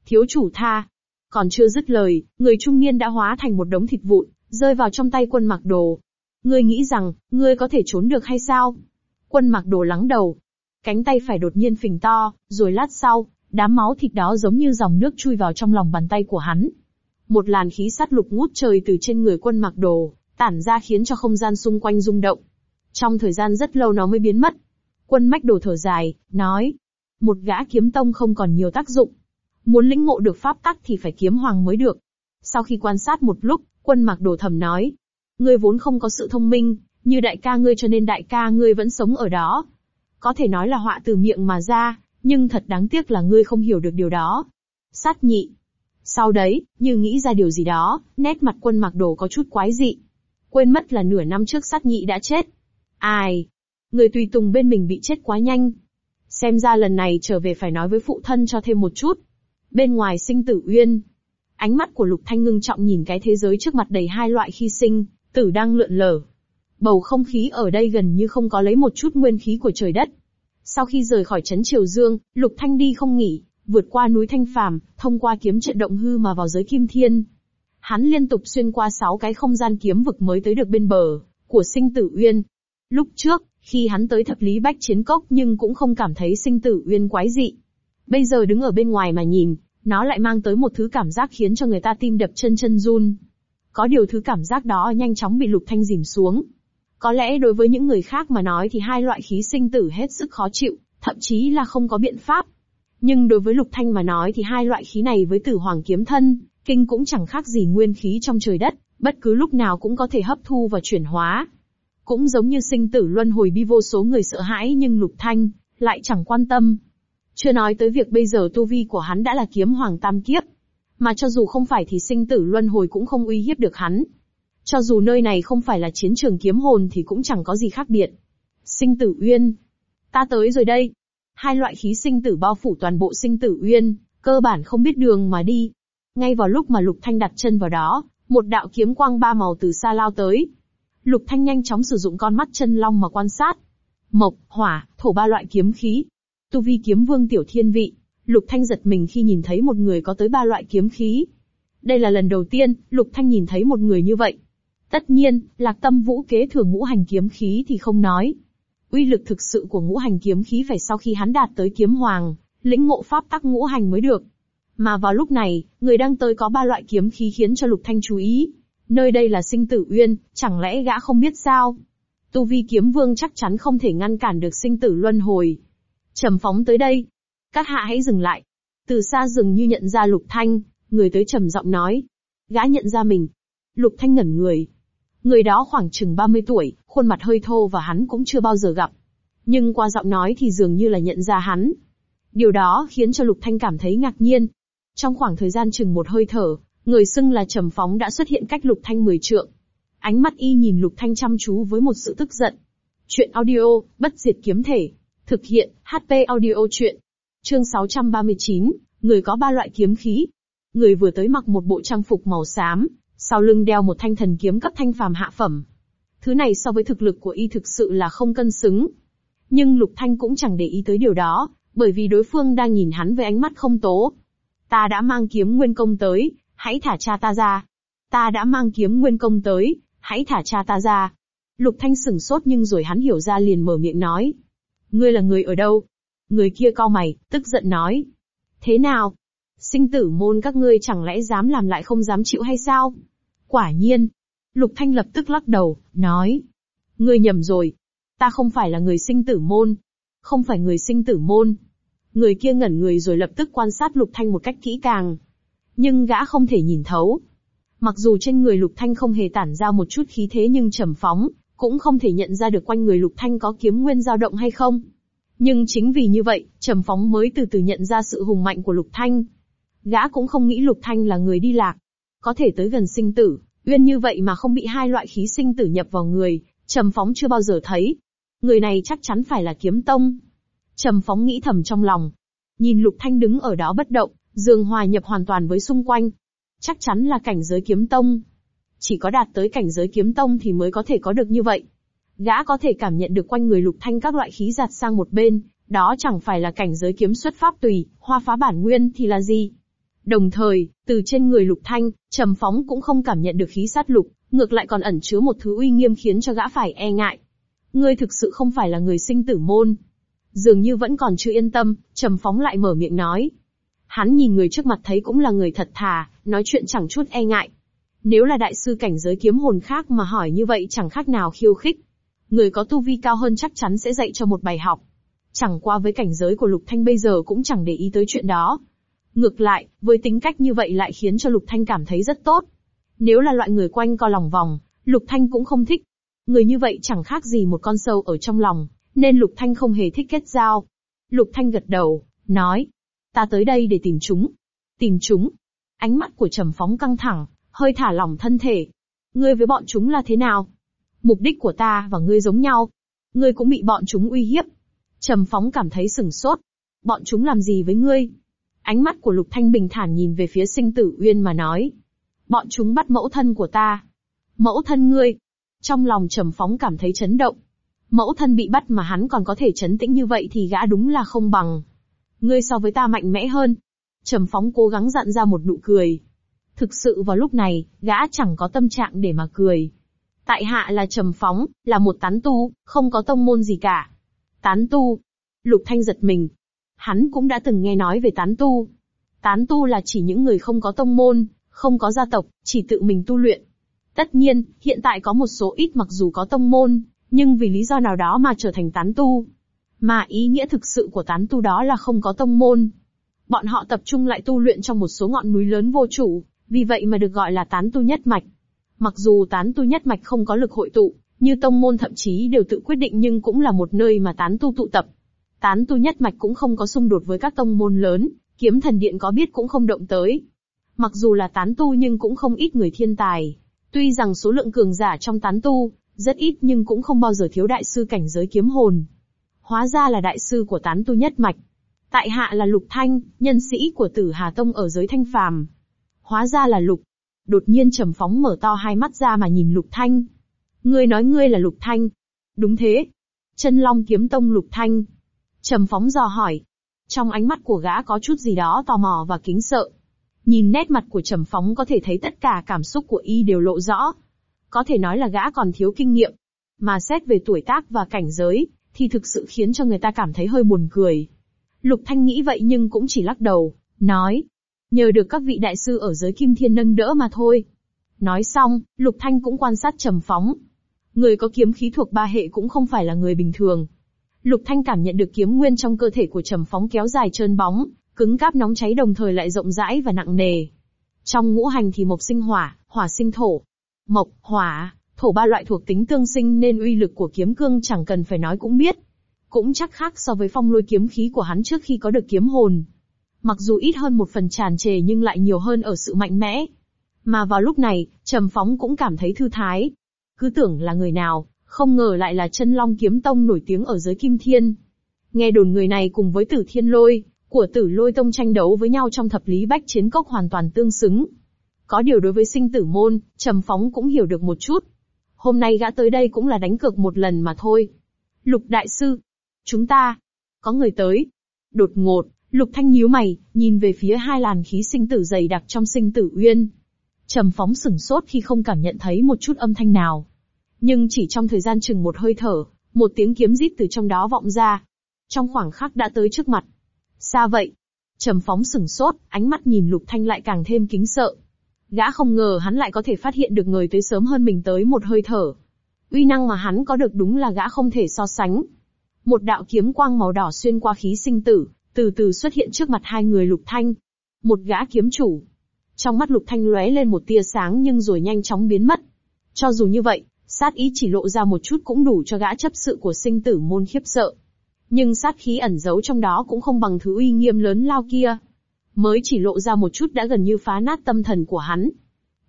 Thiếu chủ tha. Còn chưa dứt lời, người trung niên đã hóa thành một đống thịt vụn, rơi vào trong tay quân mặc đồ. Ngươi nghĩ rằng, ngươi có thể trốn được hay sao? Quân mặc đồ lắng đầu. Cánh tay phải đột nhiên phình to, rồi lát sau, đám máu thịt đó giống như dòng nước chui vào trong lòng bàn tay của hắn. Một làn khí sát lục ngút trời từ trên người quân mặc đồ, tản ra khiến cho không gian xung quanh rung động. Trong thời gian rất lâu nó mới biến mất. Quân mách đổ thở dài, nói. Một gã kiếm tông không còn nhiều tác dụng. Muốn lĩnh ngộ được pháp tắc thì phải kiếm hoàng mới được. Sau khi quan sát một lúc, quân mặc đồ thầm nói. Ngươi vốn không có sự thông minh, như đại ca ngươi cho nên đại ca ngươi vẫn sống ở đó. Có thể nói là họa từ miệng mà ra, nhưng thật đáng tiếc là ngươi không hiểu được điều đó. Sát nhị. Sau đấy, như nghĩ ra điều gì đó, nét mặt quân mặc đồ có chút quái dị. Quên mất là nửa năm trước sát nhị đã chết. Ai? Người tùy tùng bên mình bị chết quá nhanh. Xem ra lần này trở về phải nói với phụ thân cho thêm một chút. Bên ngoài sinh tử uyên. Ánh mắt của Lục Thanh ngưng trọng nhìn cái thế giới trước mặt đầy hai loại khi sinh, tử đang lượn lờ. Bầu không khí ở đây gần như không có lấy một chút nguyên khí của trời đất. Sau khi rời khỏi trấn Triều Dương, Lục Thanh đi không nghỉ, vượt qua núi Thanh Phàm, thông qua kiếm trận động hư mà vào giới Kim Thiên. Hắn liên tục xuyên qua sáu cái không gian kiếm vực mới tới được bên bờ của Sinh Tử Uyên. Lúc trước, khi hắn tới thập lý bách chiến cốc nhưng cũng không cảm thấy Sinh Tử Uyên quái dị. Bây giờ đứng ở bên ngoài mà nhìn, nó lại mang tới một thứ cảm giác khiến cho người ta tim đập chân chân run. Có điều thứ cảm giác đó nhanh chóng bị Lục Thanh dìm xuống. Có lẽ đối với những người khác mà nói thì hai loại khí sinh tử hết sức khó chịu, thậm chí là không có biện pháp. Nhưng đối với Lục Thanh mà nói thì hai loại khí này với tử hoàng kiếm thân, kinh cũng chẳng khác gì nguyên khí trong trời đất, Bất cứ lúc nào cũng có thể hấp thu và chuyển hóa. Cũng giống như sinh tử luân hồi bi vô số người sợ hãi nhưng Lục Thanh, lại chẳng quan tâm. Chưa nói tới việc bây giờ tu vi của hắn đã là kiếm hoàng tam kiếp. Mà cho dù không phải thì sinh tử luân hồi cũng không uy hiếp được hắn. Cho dù nơi này không phải là chiến trường kiếm hồn thì cũng chẳng có gì khác biệt. Sinh tử uyên. Ta tới rồi đây. Hai loại khí sinh tử bao phủ toàn bộ sinh tử uyên, cơ bản không biết đường mà đi. Ngay vào lúc mà Lục Thanh đặt chân vào đó, một đạo kiếm quang ba màu từ xa lao tới. Lục Thanh nhanh chóng sử dụng con mắt chân long mà quan sát. Mộc, hỏa, thổ ba loại kiếm khí. Tu vi kiếm vương tiểu thiên vị, Lục Thanh giật mình khi nhìn thấy một người có tới ba loại kiếm khí. Đây là lần đầu tiên, Lục Thanh nhìn thấy một người như vậy. Tất nhiên, Lạc Tâm Vũ kế thừa ngũ hành kiếm khí thì không nói. Uy lực thực sự của ngũ hành kiếm khí phải sau khi hắn đạt tới kiếm hoàng, lĩnh ngộ pháp tắc ngũ hành mới được. Mà vào lúc này, người đang tới có ba loại kiếm khí khiến cho Lục Thanh chú ý. Nơi đây là sinh tử uyên, chẳng lẽ gã không biết sao? Tu vi kiếm vương chắc chắn không thể ngăn cản được sinh tử luân hồi. Trầm phóng tới đây. Các hạ hãy dừng lại. Từ xa dừng như nhận ra Lục Thanh, người tới trầm giọng nói. Gã nhận ra mình. Lục Thanh ngẩn người. Người đó khoảng chừng 30 tuổi, khuôn mặt hơi thô và hắn cũng chưa bao giờ gặp. Nhưng qua giọng nói thì dường như là nhận ra hắn. Điều đó khiến cho Lục Thanh cảm thấy ngạc nhiên. Trong khoảng thời gian chừng một hơi thở, người xưng là Trầm Phóng đã xuất hiện cách Lục Thanh 10 trượng. Ánh mắt y nhìn Lục Thanh chăm chú với một sự tức giận. Chuyện audio, bất diệt kiếm thể. Thực hiện, HP audio chuyện. Chương 639, người có ba loại kiếm khí. Người vừa tới mặc một bộ trang phục màu xám, sau lưng đeo một thanh thần kiếm cấp thanh phàm hạ phẩm. Thứ này so với thực lực của y thực sự là không cân xứng. Nhưng Lục Thanh cũng chẳng để ý tới điều đó, bởi vì đối phương đang nhìn hắn với ánh mắt không tố. Ta đã mang kiếm nguyên công tới, hãy thả cha ta ra. Ta đã mang kiếm nguyên công tới, hãy thả cha ta ra. Lục Thanh sửng sốt nhưng rồi hắn hiểu ra liền mở miệng nói. Ngươi là người ở đâu? Người kia cau mày, tức giận nói. Thế nào? Sinh tử môn các ngươi chẳng lẽ dám làm lại không dám chịu hay sao? Quả nhiên. Lục Thanh lập tức lắc đầu, nói. Ngươi nhầm rồi. Ta không phải là người sinh tử môn. Không phải người sinh tử môn. Người kia ngẩn người rồi lập tức quan sát Lục Thanh một cách kỹ càng. Nhưng gã không thể nhìn thấu. Mặc dù trên người Lục Thanh không hề tản ra một chút khí thế nhưng trầm phóng, cũng không thể nhận ra được quanh người Lục Thanh có kiếm nguyên dao động hay không. Nhưng chính vì như vậy, Trầm Phóng mới từ từ nhận ra sự hùng mạnh của Lục Thanh. Gã cũng không nghĩ Lục Thanh là người đi lạc. Có thể tới gần sinh tử, uyên như vậy mà không bị hai loại khí sinh tử nhập vào người, Trầm Phóng chưa bao giờ thấy. Người này chắc chắn phải là kiếm tông. Trầm Phóng nghĩ thầm trong lòng. Nhìn Lục Thanh đứng ở đó bất động, dường hòa nhập hoàn toàn với xung quanh. Chắc chắn là cảnh giới kiếm tông. Chỉ có đạt tới cảnh giới kiếm tông thì mới có thể có được như vậy. Gã có thể cảm nhận được quanh người Lục Thanh các loại khí giạt sang một bên, đó chẳng phải là cảnh giới kiếm xuất pháp tùy, hoa phá bản nguyên thì là gì? Đồng thời, từ trên người Lục Thanh, Trầm Phóng cũng không cảm nhận được khí sát lục, ngược lại còn ẩn chứa một thứ uy nghiêm khiến cho gã phải e ngại. Ngươi thực sự không phải là người sinh tử môn. Dường như vẫn còn chưa yên tâm, Trầm Phóng lại mở miệng nói. Hắn nhìn người trước mặt thấy cũng là người thật thà, nói chuyện chẳng chút e ngại. Nếu là đại sư cảnh giới kiếm hồn khác mà hỏi như vậy chẳng khác nào khiêu khích. Người có tu vi cao hơn chắc chắn sẽ dạy cho một bài học. Chẳng qua với cảnh giới của Lục Thanh bây giờ cũng chẳng để ý tới chuyện đó. Ngược lại, với tính cách như vậy lại khiến cho Lục Thanh cảm thấy rất tốt. Nếu là loại người quanh co lòng vòng, Lục Thanh cũng không thích. Người như vậy chẳng khác gì một con sâu ở trong lòng, nên Lục Thanh không hề thích kết giao. Lục Thanh gật đầu, nói, ta tới đây để tìm chúng. Tìm chúng. Ánh mắt của Trầm Phóng căng thẳng, hơi thả lỏng thân thể. Ngươi với bọn chúng là thế nào? Mục đích của ta và ngươi giống nhau. Ngươi cũng bị bọn chúng uy hiếp. Trầm Phóng cảm thấy sừng sốt. Bọn chúng làm gì với ngươi? Ánh mắt của Lục Thanh bình thản nhìn về phía sinh tử uyên mà nói. Bọn chúng bắt mẫu thân của ta. Mẫu thân ngươi. Trong lòng Trầm Phóng cảm thấy chấn động. Mẫu thân bị bắt mà hắn còn có thể chấn tĩnh như vậy thì gã đúng là không bằng. Ngươi so với ta mạnh mẽ hơn. Trầm Phóng cố gắng dặn ra một nụ cười. Thực sự vào lúc này, gã chẳng có tâm trạng để mà cười. Tại hạ là Trầm Phóng, là một tán tu, không có tông môn gì cả. Tán tu. Lục Thanh giật mình. Hắn cũng đã từng nghe nói về tán tu. Tán tu là chỉ những người không có tông môn, không có gia tộc, chỉ tự mình tu luyện. Tất nhiên, hiện tại có một số ít mặc dù có tông môn, nhưng vì lý do nào đó mà trở thành tán tu. Mà ý nghĩa thực sự của tán tu đó là không có tông môn. Bọn họ tập trung lại tu luyện trong một số ngọn núi lớn vô chủ, vì vậy mà được gọi là tán tu nhất mạch. Mặc dù tán tu nhất mạch không có lực hội tụ, như tông môn thậm chí đều tự quyết định nhưng cũng là một nơi mà tán tu tụ tập. Tán tu nhất mạch cũng không có xung đột với các tông môn lớn, kiếm thần điện có biết cũng không động tới. Mặc dù là tán tu nhưng cũng không ít người thiên tài. Tuy rằng số lượng cường giả trong tán tu, rất ít nhưng cũng không bao giờ thiếu đại sư cảnh giới kiếm hồn. Hóa ra là đại sư của tán tu nhất mạch. Tại hạ là Lục Thanh, nhân sĩ của tử Hà Tông ở giới thanh phàm. Hóa ra là Lục. Đột nhiên trầm phóng mở to hai mắt ra mà nhìn Lục Thanh. Ngươi nói ngươi là Lục Thanh. Đúng thế. Chân Long kiếm tông Lục Thanh. Trầm phóng dò hỏi. Trong ánh mắt của gã có chút gì đó tò mò và kính sợ. Nhìn nét mặt của Trầm phóng có thể thấy tất cả cảm xúc của y đều lộ rõ. Có thể nói là gã còn thiếu kinh nghiệm. Mà xét về tuổi tác và cảnh giới, thì thực sự khiến cho người ta cảm thấy hơi buồn cười. Lục Thanh nghĩ vậy nhưng cũng chỉ lắc đầu, nói. Nhờ được các vị đại sư ở giới kim thiên nâng đỡ mà thôi. Nói xong, Lục Thanh cũng quan sát trầm phóng. Người có kiếm khí thuộc ba hệ cũng không phải là người bình thường. Lục Thanh cảm nhận được kiếm nguyên trong cơ thể của trầm phóng kéo dài trơn bóng, cứng cáp nóng cháy đồng thời lại rộng rãi và nặng nề. Trong ngũ hành thì mộc sinh hỏa, hỏa sinh thổ. Mộc, hỏa, thổ ba loại thuộc tính tương sinh nên uy lực của kiếm cương chẳng cần phải nói cũng biết. Cũng chắc khác so với phong lôi kiếm khí của hắn trước khi có được kiếm hồn. Mặc dù ít hơn một phần tràn trề nhưng lại nhiều hơn ở sự mạnh mẽ. Mà vào lúc này, Trầm Phóng cũng cảm thấy thư thái. Cứ tưởng là người nào, không ngờ lại là chân long kiếm tông nổi tiếng ở giới kim thiên. Nghe đồn người này cùng với tử thiên lôi, của tử lôi tông tranh đấu với nhau trong thập lý bách chiến cốc hoàn toàn tương xứng. Có điều đối với sinh tử môn, Trầm Phóng cũng hiểu được một chút. Hôm nay gã tới đây cũng là đánh cược một lần mà thôi. Lục đại sư. Chúng ta. Có người tới. Đột ngột, Lục Thanh nhíu mày, nhìn về phía hai làn khí sinh tử dày đặc trong sinh tử uyên. Trầm phóng sửng sốt khi không cảm nhận thấy một chút âm thanh nào. Nhưng chỉ trong thời gian chừng một hơi thở, một tiếng kiếm rít từ trong đó vọng ra. Trong khoảng khắc đã tới trước mặt. Xa vậy? Trầm phóng sửng sốt, ánh mắt nhìn Lục Thanh lại càng thêm kính sợ. Gã không ngờ hắn lại có thể phát hiện được người tới sớm hơn mình tới một hơi thở. Uy năng mà hắn có được đúng là gã không thể so sánh. Một đạo kiếm quang màu đỏ xuyên qua khí sinh tử, từ từ xuất hiện trước mặt hai người Lục Thanh. Một gã kiếm chủ. Trong mắt Lục Thanh lóe lên một tia sáng nhưng rồi nhanh chóng biến mất. Cho dù như vậy, sát ý chỉ lộ ra một chút cũng đủ cho gã chấp sự của sinh tử môn khiếp sợ. Nhưng sát khí ẩn giấu trong đó cũng không bằng thứ uy nghiêm lớn lao kia mới chỉ lộ ra một chút đã gần như phá nát tâm thần của hắn.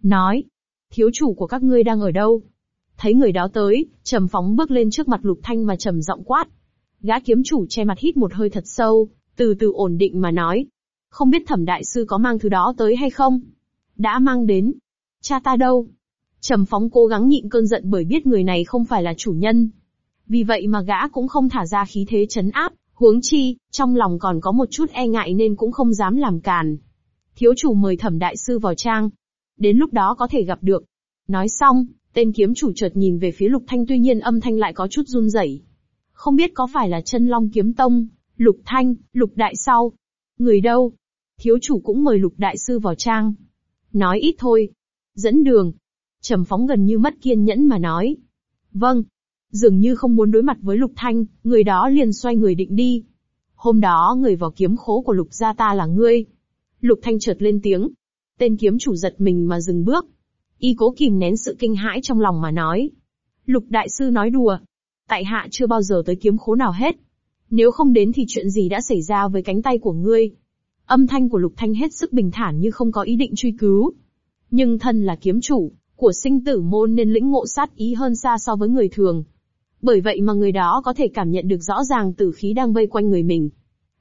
Nói, thiếu chủ của các ngươi đang ở đâu? Thấy người đó tới, trầm phóng bước lên trước mặt lục thanh mà trầm giọng quát. Gã kiếm chủ che mặt hít một hơi thật sâu, từ từ ổn định mà nói. Không biết thẩm đại sư có mang thứ đó tới hay không? Đã mang đến. Cha ta đâu? Trầm phóng cố gắng nhịn cơn giận bởi biết người này không phải là chủ nhân. Vì vậy mà gã cũng không thả ra khí thế chấn áp, Huống chi, trong lòng còn có một chút e ngại nên cũng không dám làm càn. Thiếu chủ mời thẩm đại sư vào trang. Đến lúc đó có thể gặp được. Nói xong, tên kiếm chủ chợt nhìn về phía lục thanh tuy nhiên âm thanh lại có chút run rẩy. Không biết có phải là chân long kiếm tông, lục thanh, lục đại sau. Người đâu? Thiếu chủ cũng mời lục đại sư vào trang. Nói ít thôi. Dẫn đường. Trầm phóng gần như mất kiên nhẫn mà nói. Vâng, Dường như không muốn đối mặt với Lục Thanh, người đó liền xoay người định đi. Hôm đó người vào kiếm khố của Lục gia ta là ngươi. Lục Thanh chợt lên tiếng. Tên kiếm chủ giật mình mà dừng bước. Y cố kìm nén sự kinh hãi trong lòng mà nói. Lục đại sư nói đùa. Tại hạ chưa bao giờ tới kiếm khố nào hết. Nếu không đến thì chuyện gì đã xảy ra với cánh tay của ngươi? Âm thanh của Lục Thanh hết sức bình thản như không có ý định truy cứu. Nhưng thân là kiếm chủ, của sinh tử môn nên lĩnh ngộ sát ý hơn xa so với người thường, bởi vậy mà người đó có thể cảm nhận được rõ ràng tử khí đang vây quanh người mình.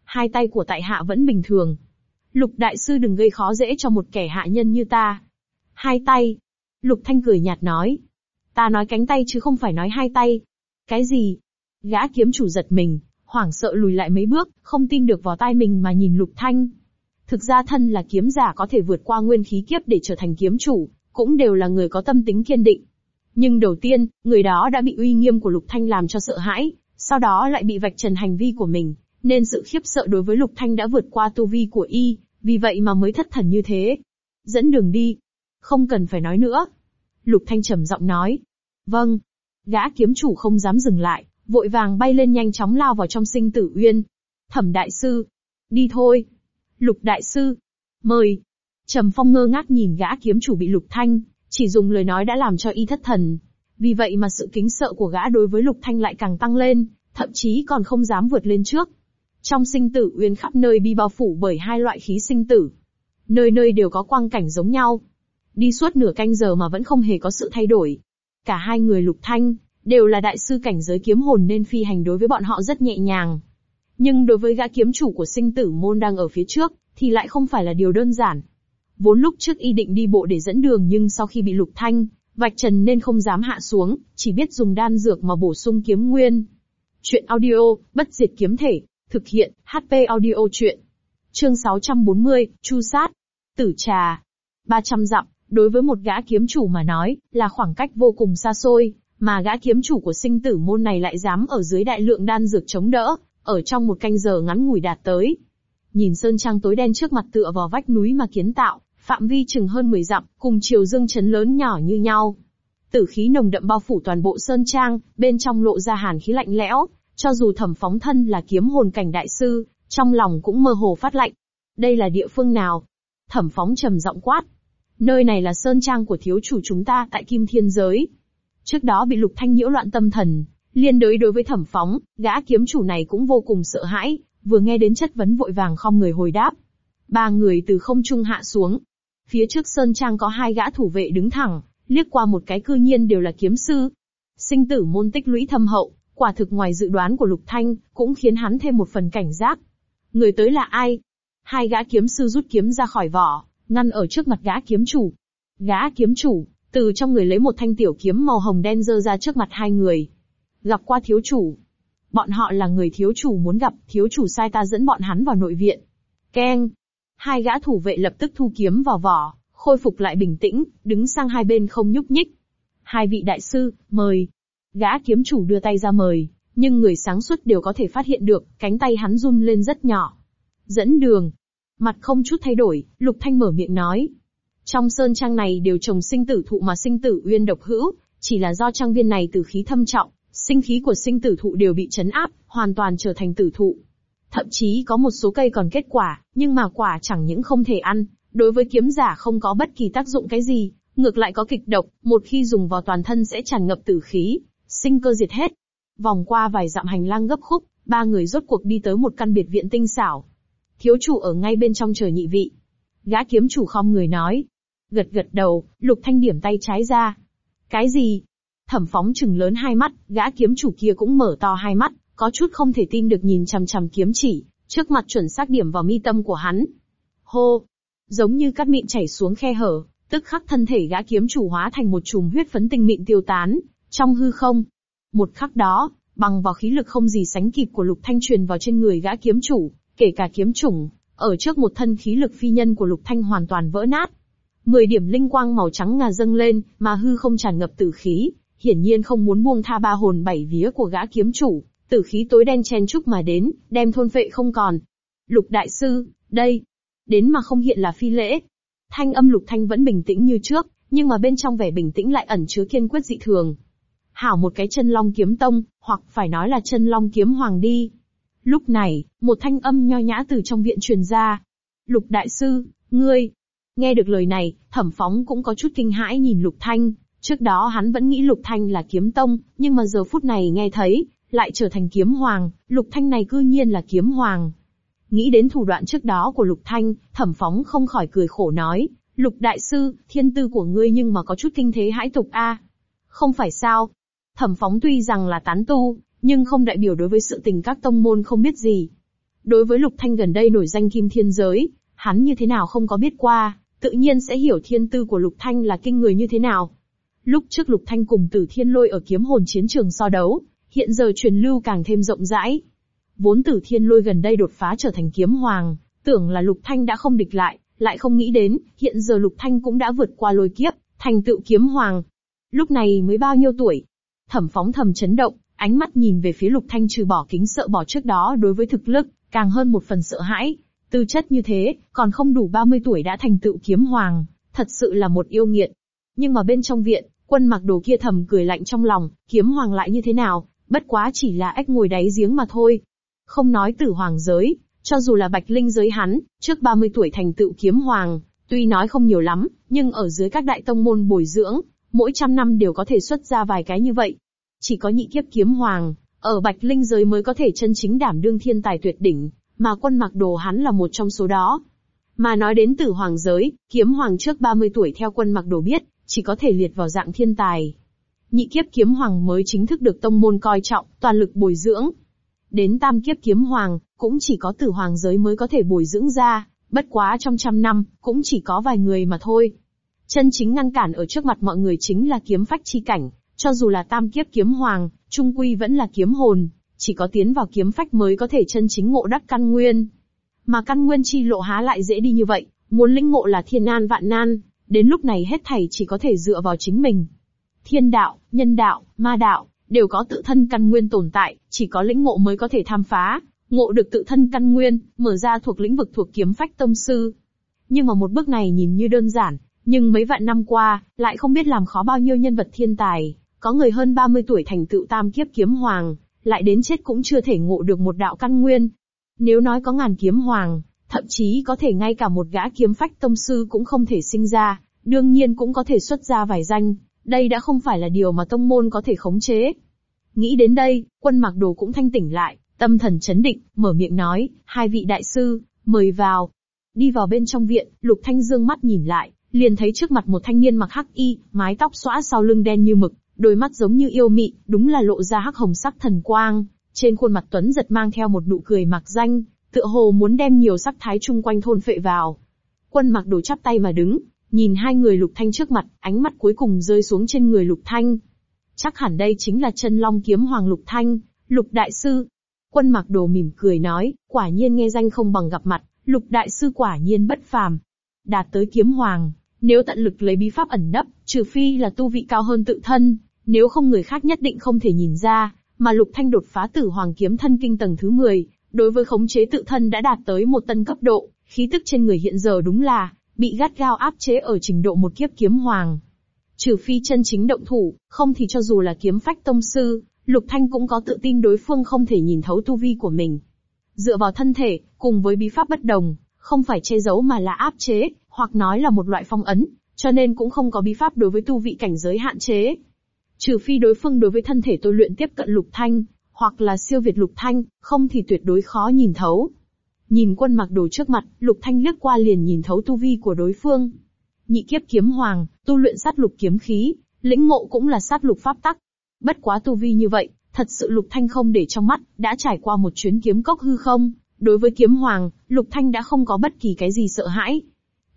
Hai tay của tại hạ vẫn bình thường. Lục đại sư đừng gây khó dễ cho một kẻ hạ nhân như ta. Hai tay. Lục thanh cười nhạt nói. Ta nói cánh tay chứ không phải nói hai tay. Cái gì? Gã kiếm chủ giật mình, hoảng sợ lùi lại mấy bước, không tin được vào tai mình mà nhìn lục thanh. Thực ra thân là kiếm giả có thể vượt qua nguyên khí kiếp để trở thành kiếm chủ, cũng đều là người có tâm tính kiên định. Nhưng đầu tiên, người đó đã bị uy nghiêm của Lục Thanh làm cho sợ hãi, sau đó lại bị vạch trần hành vi của mình, nên sự khiếp sợ đối với Lục Thanh đã vượt qua tu vi của y, vì vậy mà mới thất thần như thế. Dẫn đường đi. Không cần phải nói nữa. Lục Thanh trầm giọng nói. Vâng. Gã kiếm chủ không dám dừng lại, vội vàng bay lên nhanh chóng lao vào trong sinh tử uyên. Thẩm đại sư. Đi thôi. Lục đại sư. Mời. Trầm phong ngơ ngác nhìn gã kiếm chủ bị Lục Thanh, chỉ dùng lời nói đã làm cho y thất thần. Vì vậy mà sự kính sợ của gã đối với Lục Thanh lại càng tăng lên, thậm chí còn không dám vượt lên trước. Trong sinh tử uyên khắp nơi bị bao phủ bởi hai loại khí sinh tử. Nơi nơi đều có quang cảnh giống nhau. Đi suốt nửa canh giờ mà vẫn không hề có sự thay đổi. Cả hai người Lục Thanh, đều là đại sư cảnh giới kiếm hồn nên phi hành đối với bọn họ rất nhẹ nhàng. Nhưng đối với gã kiếm chủ của sinh tử môn đang ở phía trước, thì lại không phải là điều đơn giản. Vốn lúc trước y định đi bộ để dẫn đường nhưng sau khi bị lục thanh, vạch trần nên không dám hạ xuống, chỉ biết dùng đan dược mà bổ sung kiếm nguyên. Chuyện audio, bất diệt kiếm thể, thực hiện, HP audio chuyện. Chương 640, Chu sát. Tử trà. 300 dặm, đối với một gã kiếm chủ mà nói, là khoảng cách vô cùng xa xôi, mà gã kiếm chủ của sinh tử môn này lại dám ở dưới đại lượng đan dược chống đỡ, ở trong một canh giờ ngắn ngủi đạt tới. Nhìn sơn trang tối đen trước mặt tựa vào vách núi mà kiến tạo, phạm vi chừng hơn 10 dặm, cùng chiều dương chấn lớn nhỏ như nhau. Tử khí nồng đậm bao phủ toàn bộ sơn trang, bên trong lộ ra hàn khí lạnh lẽo, cho dù thẩm phóng thân là kiếm hồn cảnh đại sư, trong lòng cũng mơ hồ phát lạnh. Đây là địa phương nào? Thẩm phóng trầm giọng quát. Nơi này là sơn trang của thiếu chủ chúng ta tại Kim Thiên Giới. Trước đó bị lục thanh nhiễu loạn tâm thần, liên đối đối với thẩm phóng, gã kiếm chủ này cũng vô cùng sợ hãi, vừa nghe đến chất vấn vội vàng không người hồi đáp. Ba người từ không trung hạ xuống. Phía trước Sơn Trang có hai gã thủ vệ đứng thẳng, liếc qua một cái cư nhiên đều là kiếm sư. Sinh tử môn tích lũy thâm hậu, quả thực ngoài dự đoán của Lục Thanh, cũng khiến hắn thêm một phần cảnh giác. Người tới là ai? Hai gã kiếm sư rút kiếm ra khỏi vỏ, ngăn ở trước mặt gã kiếm chủ. Gã kiếm chủ, từ trong người lấy một thanh tiểu kiếm màu hồng đen dơ ra trước mặt hai người. Gặp qua thiếu chủ. Bọn họ là người thiếu chủ muốn gặp, thiếu chủ sai ta dẫn bọn hắn vào nội viện. Keng. Hai gã thủ vệ lập tức thu kiếm vào vỏ, khôi phục lại bình tĩnh, đứng sang hai bên không nhúc nhích. Hai vị đại sư, mời. Gã kiếm chủ đưa tay ra mời, nhưng người sáng suốt đều có thể phát hiện được, cánh tay hắn run lên rất nhỏ. Dẫn đường. Mặt không chút thay đổi, Lục Thanh mở miệng nói. Trong sơn trang này đều trồng sinh tử thụ mà sinh tử uyên độc hữu, chỉ là do trang viên này tử khí thâm trọng, sinh khí của sinh tử thụ đều bị chấn áp, hoàn toàn trở thành tử thụ. Thậm chí có một số cây còn kết quả, nhưng mà quả chẳng những không thể ăn, đối với kiếm giả không có bất kỳ tác dụng cái gì, ngược lại có kịch độc, một khi dùng vào toàn thân sẽ tràn ngập tử khí, sinh cơ diệt hết. Vòng qua vài dặm hành lang gấp khúc, ba người rốt cuộc đi tới một căn biệt viện tinh xảo. Thiếu chủ ở ngay bên trong chờ nhị vị. Gã kiếm chủ không người nói. Gật gật đầu, lục thanh điểm tay trái ra. Cái gì? Thẩm phóng chừng lớn hai mắt, gã kiếm chủ kia cũng mở to hai mắt, có chút không thể tin được nhìn chằm chằm kiếm chỉ, trước mặt chuẩn xác điểm vào mi tâm của hắn. Hô! Giống như cát mịn chảy xuống khe hở, tức khắc thân thể gã kiếm chủ hóa thành một chùm huyết phấn tinh mịn tiêu tán, trong hư không. Một khắc đó, bằng vào khí lực không gì sánh kịp của lục thanh truyền vào trên người gã kiếm chủ, kể cả kiếm chủng, ở trước một thân khí lực phi nhân của lục thanh hoàn toàn vỡ nát. Mười điểm linh quang màu trắng ngà dâng lên, mà hư không tràn ngập tử khí, hiển nhiên không muốn buông tha ba hồn bảy vía của gã kiếm chủ, tử khí tối đen chen chúc mà đến, đem thôn vệ không còn. Lục đại sư, đây, đến mà không hiện là phi lễ. Thanh âm lục thanh vẫn bình tĩnh như trước, nhưng mà bên trong vẻ bình tĩnh lại ẩn chứa kiên quyết dị thường. Hảo một cái chân long kiếm tông, hoặc phải nói là chân long kiếm hoàng đi. Lúc này, một thanh âm nho nhã từ trong viện truyền ra. Lục đại sư, ngươi. Nghe được lời này, thẩm phóng cũng có chút kinh hãi nhìn lục thanh, Trước đó hắn vẫn nghĩ Lục Thanh là kiếm tông, nhưng mà giờ phút này nghe thấy, lại trở thành kiếm hoàng, Lục Thanh này cư nhiên là kiếm hoàng. Nghĩ đến thủ đoạn trước đó của Lục Thanh, thẩm phóng không khỏi cười khổ nói, Lục Đại Sư, thiên tư của ngươi nhưng mà có chút kinh thế hãi tục a. Không phải sao? Thẩm phóng tuy rằng là tán tu, nhưng không đại biểu đối với sự tình các tông môn không biết gì. Đối với Lục Thanh gần đây nổi danh kim thiên giới, hắn như thế nào không có biết qua, tự nhiên sẽ hiểu thiên tư của Lục Thanh là kinh người như thế nào. Lúc trước Lục Thanh cùng Tử Thiên Lôi ở kiếm hồn chiến trường so đấu, hiện giờ truyền lưu càng thêm rộng rãi. Vốn Tử Thiên Lôi gần đây đột phá trở thành kiếm hoàng, tưởng là Lục Thanh đã không địch lại, lại không nghĩ đến, hiện giờ Lục Thanh cũng đã vượt qua lôi kiếp, thành tựu kiếm hoàng. Lúc này mới bao nhiêu tuổi? Thẩm phóng thầm chấn động, ánh mắt nhìn về phía Lục Thanh trừ bỏ kính sợ bỏ trước đó đối với thực lực, càng hơn một phần sợ hãi. Tư chất như thế, còn không đủ 30 tuổi đã thành tựu kiếm hoàng, thật sự là một yêu nghiệt. Nhưng mà bên trong viện, Quân mặc đồ kia thầm cười lạnh trong lòng, kiếm hoàng lại như thế nào, bất quá chỉ là ếch ngồi đáy giếng mà thôi. Không nói tử hoàng giới, cho dù là bạch linh giới hắn, trước 30 tuổi thành tựu kiếm hoàng, Tuy nói không nhiều lắm, nhưng ở dưới các đại tông môn bồi dưỡng, mỗi trăm năm đều có thể xuất ra vài cái như vậy. Chỉ có nhị kiếp kiếm hoàng, ở Bạch Linh giới mới có thể chân chính đảm đương thiên tài tuyệt đỉnh, mà quân mặc đồ hắn là một trong số đó. Mà nói đến tử hoàng giới, kiếm hoàng trước 30 tuổi theo quân mặc đồ biết, chỉ có thể liệt vào dạng thiên tài. Nhị kiếp kiếm hoàng mới chính thức được tông môn coi trọng, toàn lực bồi dưỡng. Đến tam kiếp kiếm hoàng, cũng chỉ có tử hoàng giới mới có thể bồi dưỡng ra, bất quá trong trăm năm, cũng chỉ có vài người mà thôi. Chân chính ngăn cản ở trước mặt mọi người chính là kiếm phách chi cảnh, cho dù là tam kiếp kiếm hoàng, trung quy vẫn là kiếm hồn, chỉ có tiến vào kiếm phách mới có thể chân chính ngộ đắc căn nguyên. Mà căn nguyên chi lộ há lại dễ đi như vậy, muốn lĩnh ngộ là thiên an vạn nan, đến lúc này hết thảy chỉ có thể dựa vào chính mình. Thiên đạo, nhân đạo, ma đạo, đều có tự thân căn nguyên tồn tại, chỉ có lĩnh ngộ mới có thể tham phá, ngộ được tự thân căn nguyên, mở ra thuộc lĩnh vực thuộc kiếm phách tâm sư. Nhưng mà một bước này nhìn như đơn giản, nhưng mấy vạn năm qua, lại không biết làm khó bao nhiêu nhân vật thiên tài, có người hơn 30 tuổi thành tựu tam kiếp kiếm hoàng, lại đến chết cũng chưa thể ngộ được một đạo căn nguyên. Nếu nói có ngàn kiếm hoàng, thậm chí có thể ngay cả một gã kiếm phách tông sư cũng không thể sinh ra, đương nhiên cũng có thể xuất ra vài danh, đây đã không phải là điều mà tông môn có thể khống chế. Nghĩ đến đây, quân mặc đồ cũng thanh tỉnh lại, tâm thần chấn định, mở miệng nói, hai vị đại sư, mời vào. Đi vào bên trong viện, Lục Thanh dương mắt nhìn lại, liền thấy trước mặt một thanh niên mặc hắc y, mái tóc xõa sau lưng đen như mực, đôi mắt giống như yêu mị, đúng là lộ ra hắc hồng sắc thần quang, trên khuôn mặt tuấn giật mang theo một nụ cười mặc danh, tựa hồ muốn đem nhiều sắc thái chung quanh thôn phệ vào. Quân mặc đồ chắp tay mà đứng, nhìn hai người lục thanh trước mặt, ánh mắt cuối cùng rơi xuống trên người lục thanh. Chắc hẳn đây chính là chân long kiếm hoàng lục thanh, lục đại sư. Quân mặc đồ mỉm cười nói, quả nhiên nghe danh không bằng gặp mặt, lục đại sư quả nhiên bất phàm. Đạt tới kiếm hoàng, nếu tận lực lấy bí pháp ẩn nấp, trừ phi là tu vị cao hơn tự thân, nếu không người khác nhất định không thể nhìn ra, mà Lục Thanh đột phá tử hoàng kiếm thân kinh tầng thứ 10, đối với khống chế tự thân đã đạt tới một tân cấp độ, khí tức trên người hiện giờ đúng là bị gắt gao áp chế ở trình độ một kiếp kiếm hoàng. Trừ phi chân chính động thủ, không thì cho dù là kiếm phách tông sư, Lục Thanh cũng có tự tin đối phương không thể nhìn thấu tu vi của mình. Dựa vào thân thể, cùng với bí pháp bất đồng, không phải che giấu mà là áp chế, hoặc nói là một loại phong ấn, cho nên cũng không có bí pháp đối với tu vị cảnh giới hạn chế. Trừ phi đối phương đối với thân thể tôi luyện tiếp cận lục thanh, hoặc là siêu việt lục thanh, không thì tuyệt đối khó nhìn thấu. Nhìn quân mặc đồ trước mặt, lục thanh liếc qua liền nhìn thấu tu vi của đối phương. Nhị kiếp kiếm hoàng, tu luyện sát lục kiếm khí, lĩnh ngộ cũng là sát lục pháp tắc. Bất quá tu vi như vậy, thật sự lục thanh không để trong mắt, đã trải qua một chuyến kiếm cốc hư không. Đối với kiếm hoàng, lục thanh đã không có bất kỳ cái gì sợ hãi.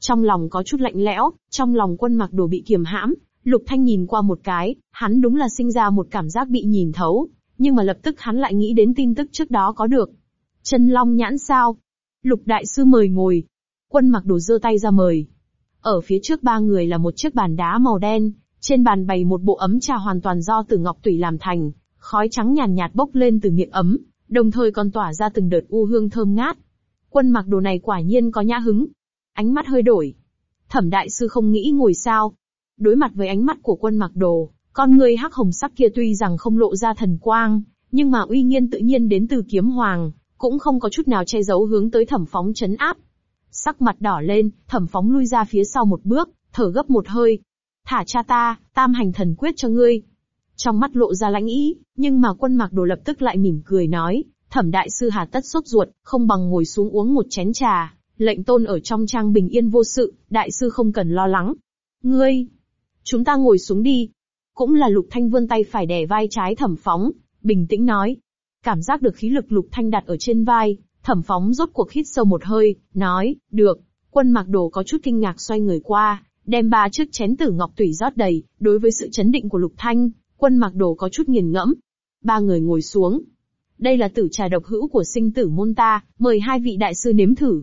Trong lòng có chút lạnh lẽo, trong lòng quân mặc đồ bị kiềm hãm, Lục Thanh nhìn qua một cái, hắn đúng là sinh ra một cảm giác bị nhìn thấu, nhưng mà lập tức hắn lại nghĩ đến tin tức trước đó có được. Chân Long nhãn sao? Lục Đại Sư mời ngồi. Quân mặc đồ giơ tay ra mời. Ở phía trước ba người là một chiếc bàn đá màu đen, trên bàn bày một bộ ấm trà hoàn toàn do từ ngọc tủy làm thành, khói trắng nhàn nhạt, bốc lên từ miệng ấm, đồng thời còn tỏa ra từng đợt u hương thơm ngát. Quân mặc đồ này quả nhiên có nhã hứng. Ánh mắt hơi đổi. Thẩm đại sư không nghĩ ngồi sao, Đối mặt với ánh mắt của quân mặc đồ, con người hắc hồng sắc kia tuy rằng không lộ ra thần quang, nhưng mà uy nghiêm tự nhiên đến từ kiếm hoàng, cũng không có chút nào che giấu hướng tới thẩm phóng chấn áp. Sắc mặt đỏ lên, thẩm phóng lui ra phía sau một bước, thở gấp một hơi. Thả cha ta, tam hành thần quyết cho ngươi. Trong mắt lộ ra lãnh ý, nhưng mà quân mặc đồ lập tức lại mỉm cười nói, thẩm đại sư hà tất sốt ruột, không bằng ngồi xuống uống một chén trà, lệnh tôn ở trong trang bình yên vô sự, đại sư không cần lo lắng. Ngươi, Chúng ta ngồi xuống đi. Cũng là Lục Thanh vươn tay phải đè vai trái thẩm phóng, bình tĩnh nói. Cảm giác được khí lực Lục Thanh đặt ở trên vai, thẩm phóng rốt cuộc hít sâu một hơi, nói, được. Quân mặc đồ có chút kinh ngạc xoay người qua, đem ba chiếc chén tử ngọc tủy rót đầy, đối với sự chấn định của Lục Thanh, quân mặc đồ có chút nghiền ngẫm. Ba người ngồi xuống. Đây là tử trà độc hữu của sinh tử môn ta, mời hai vị đại sư nếm thử.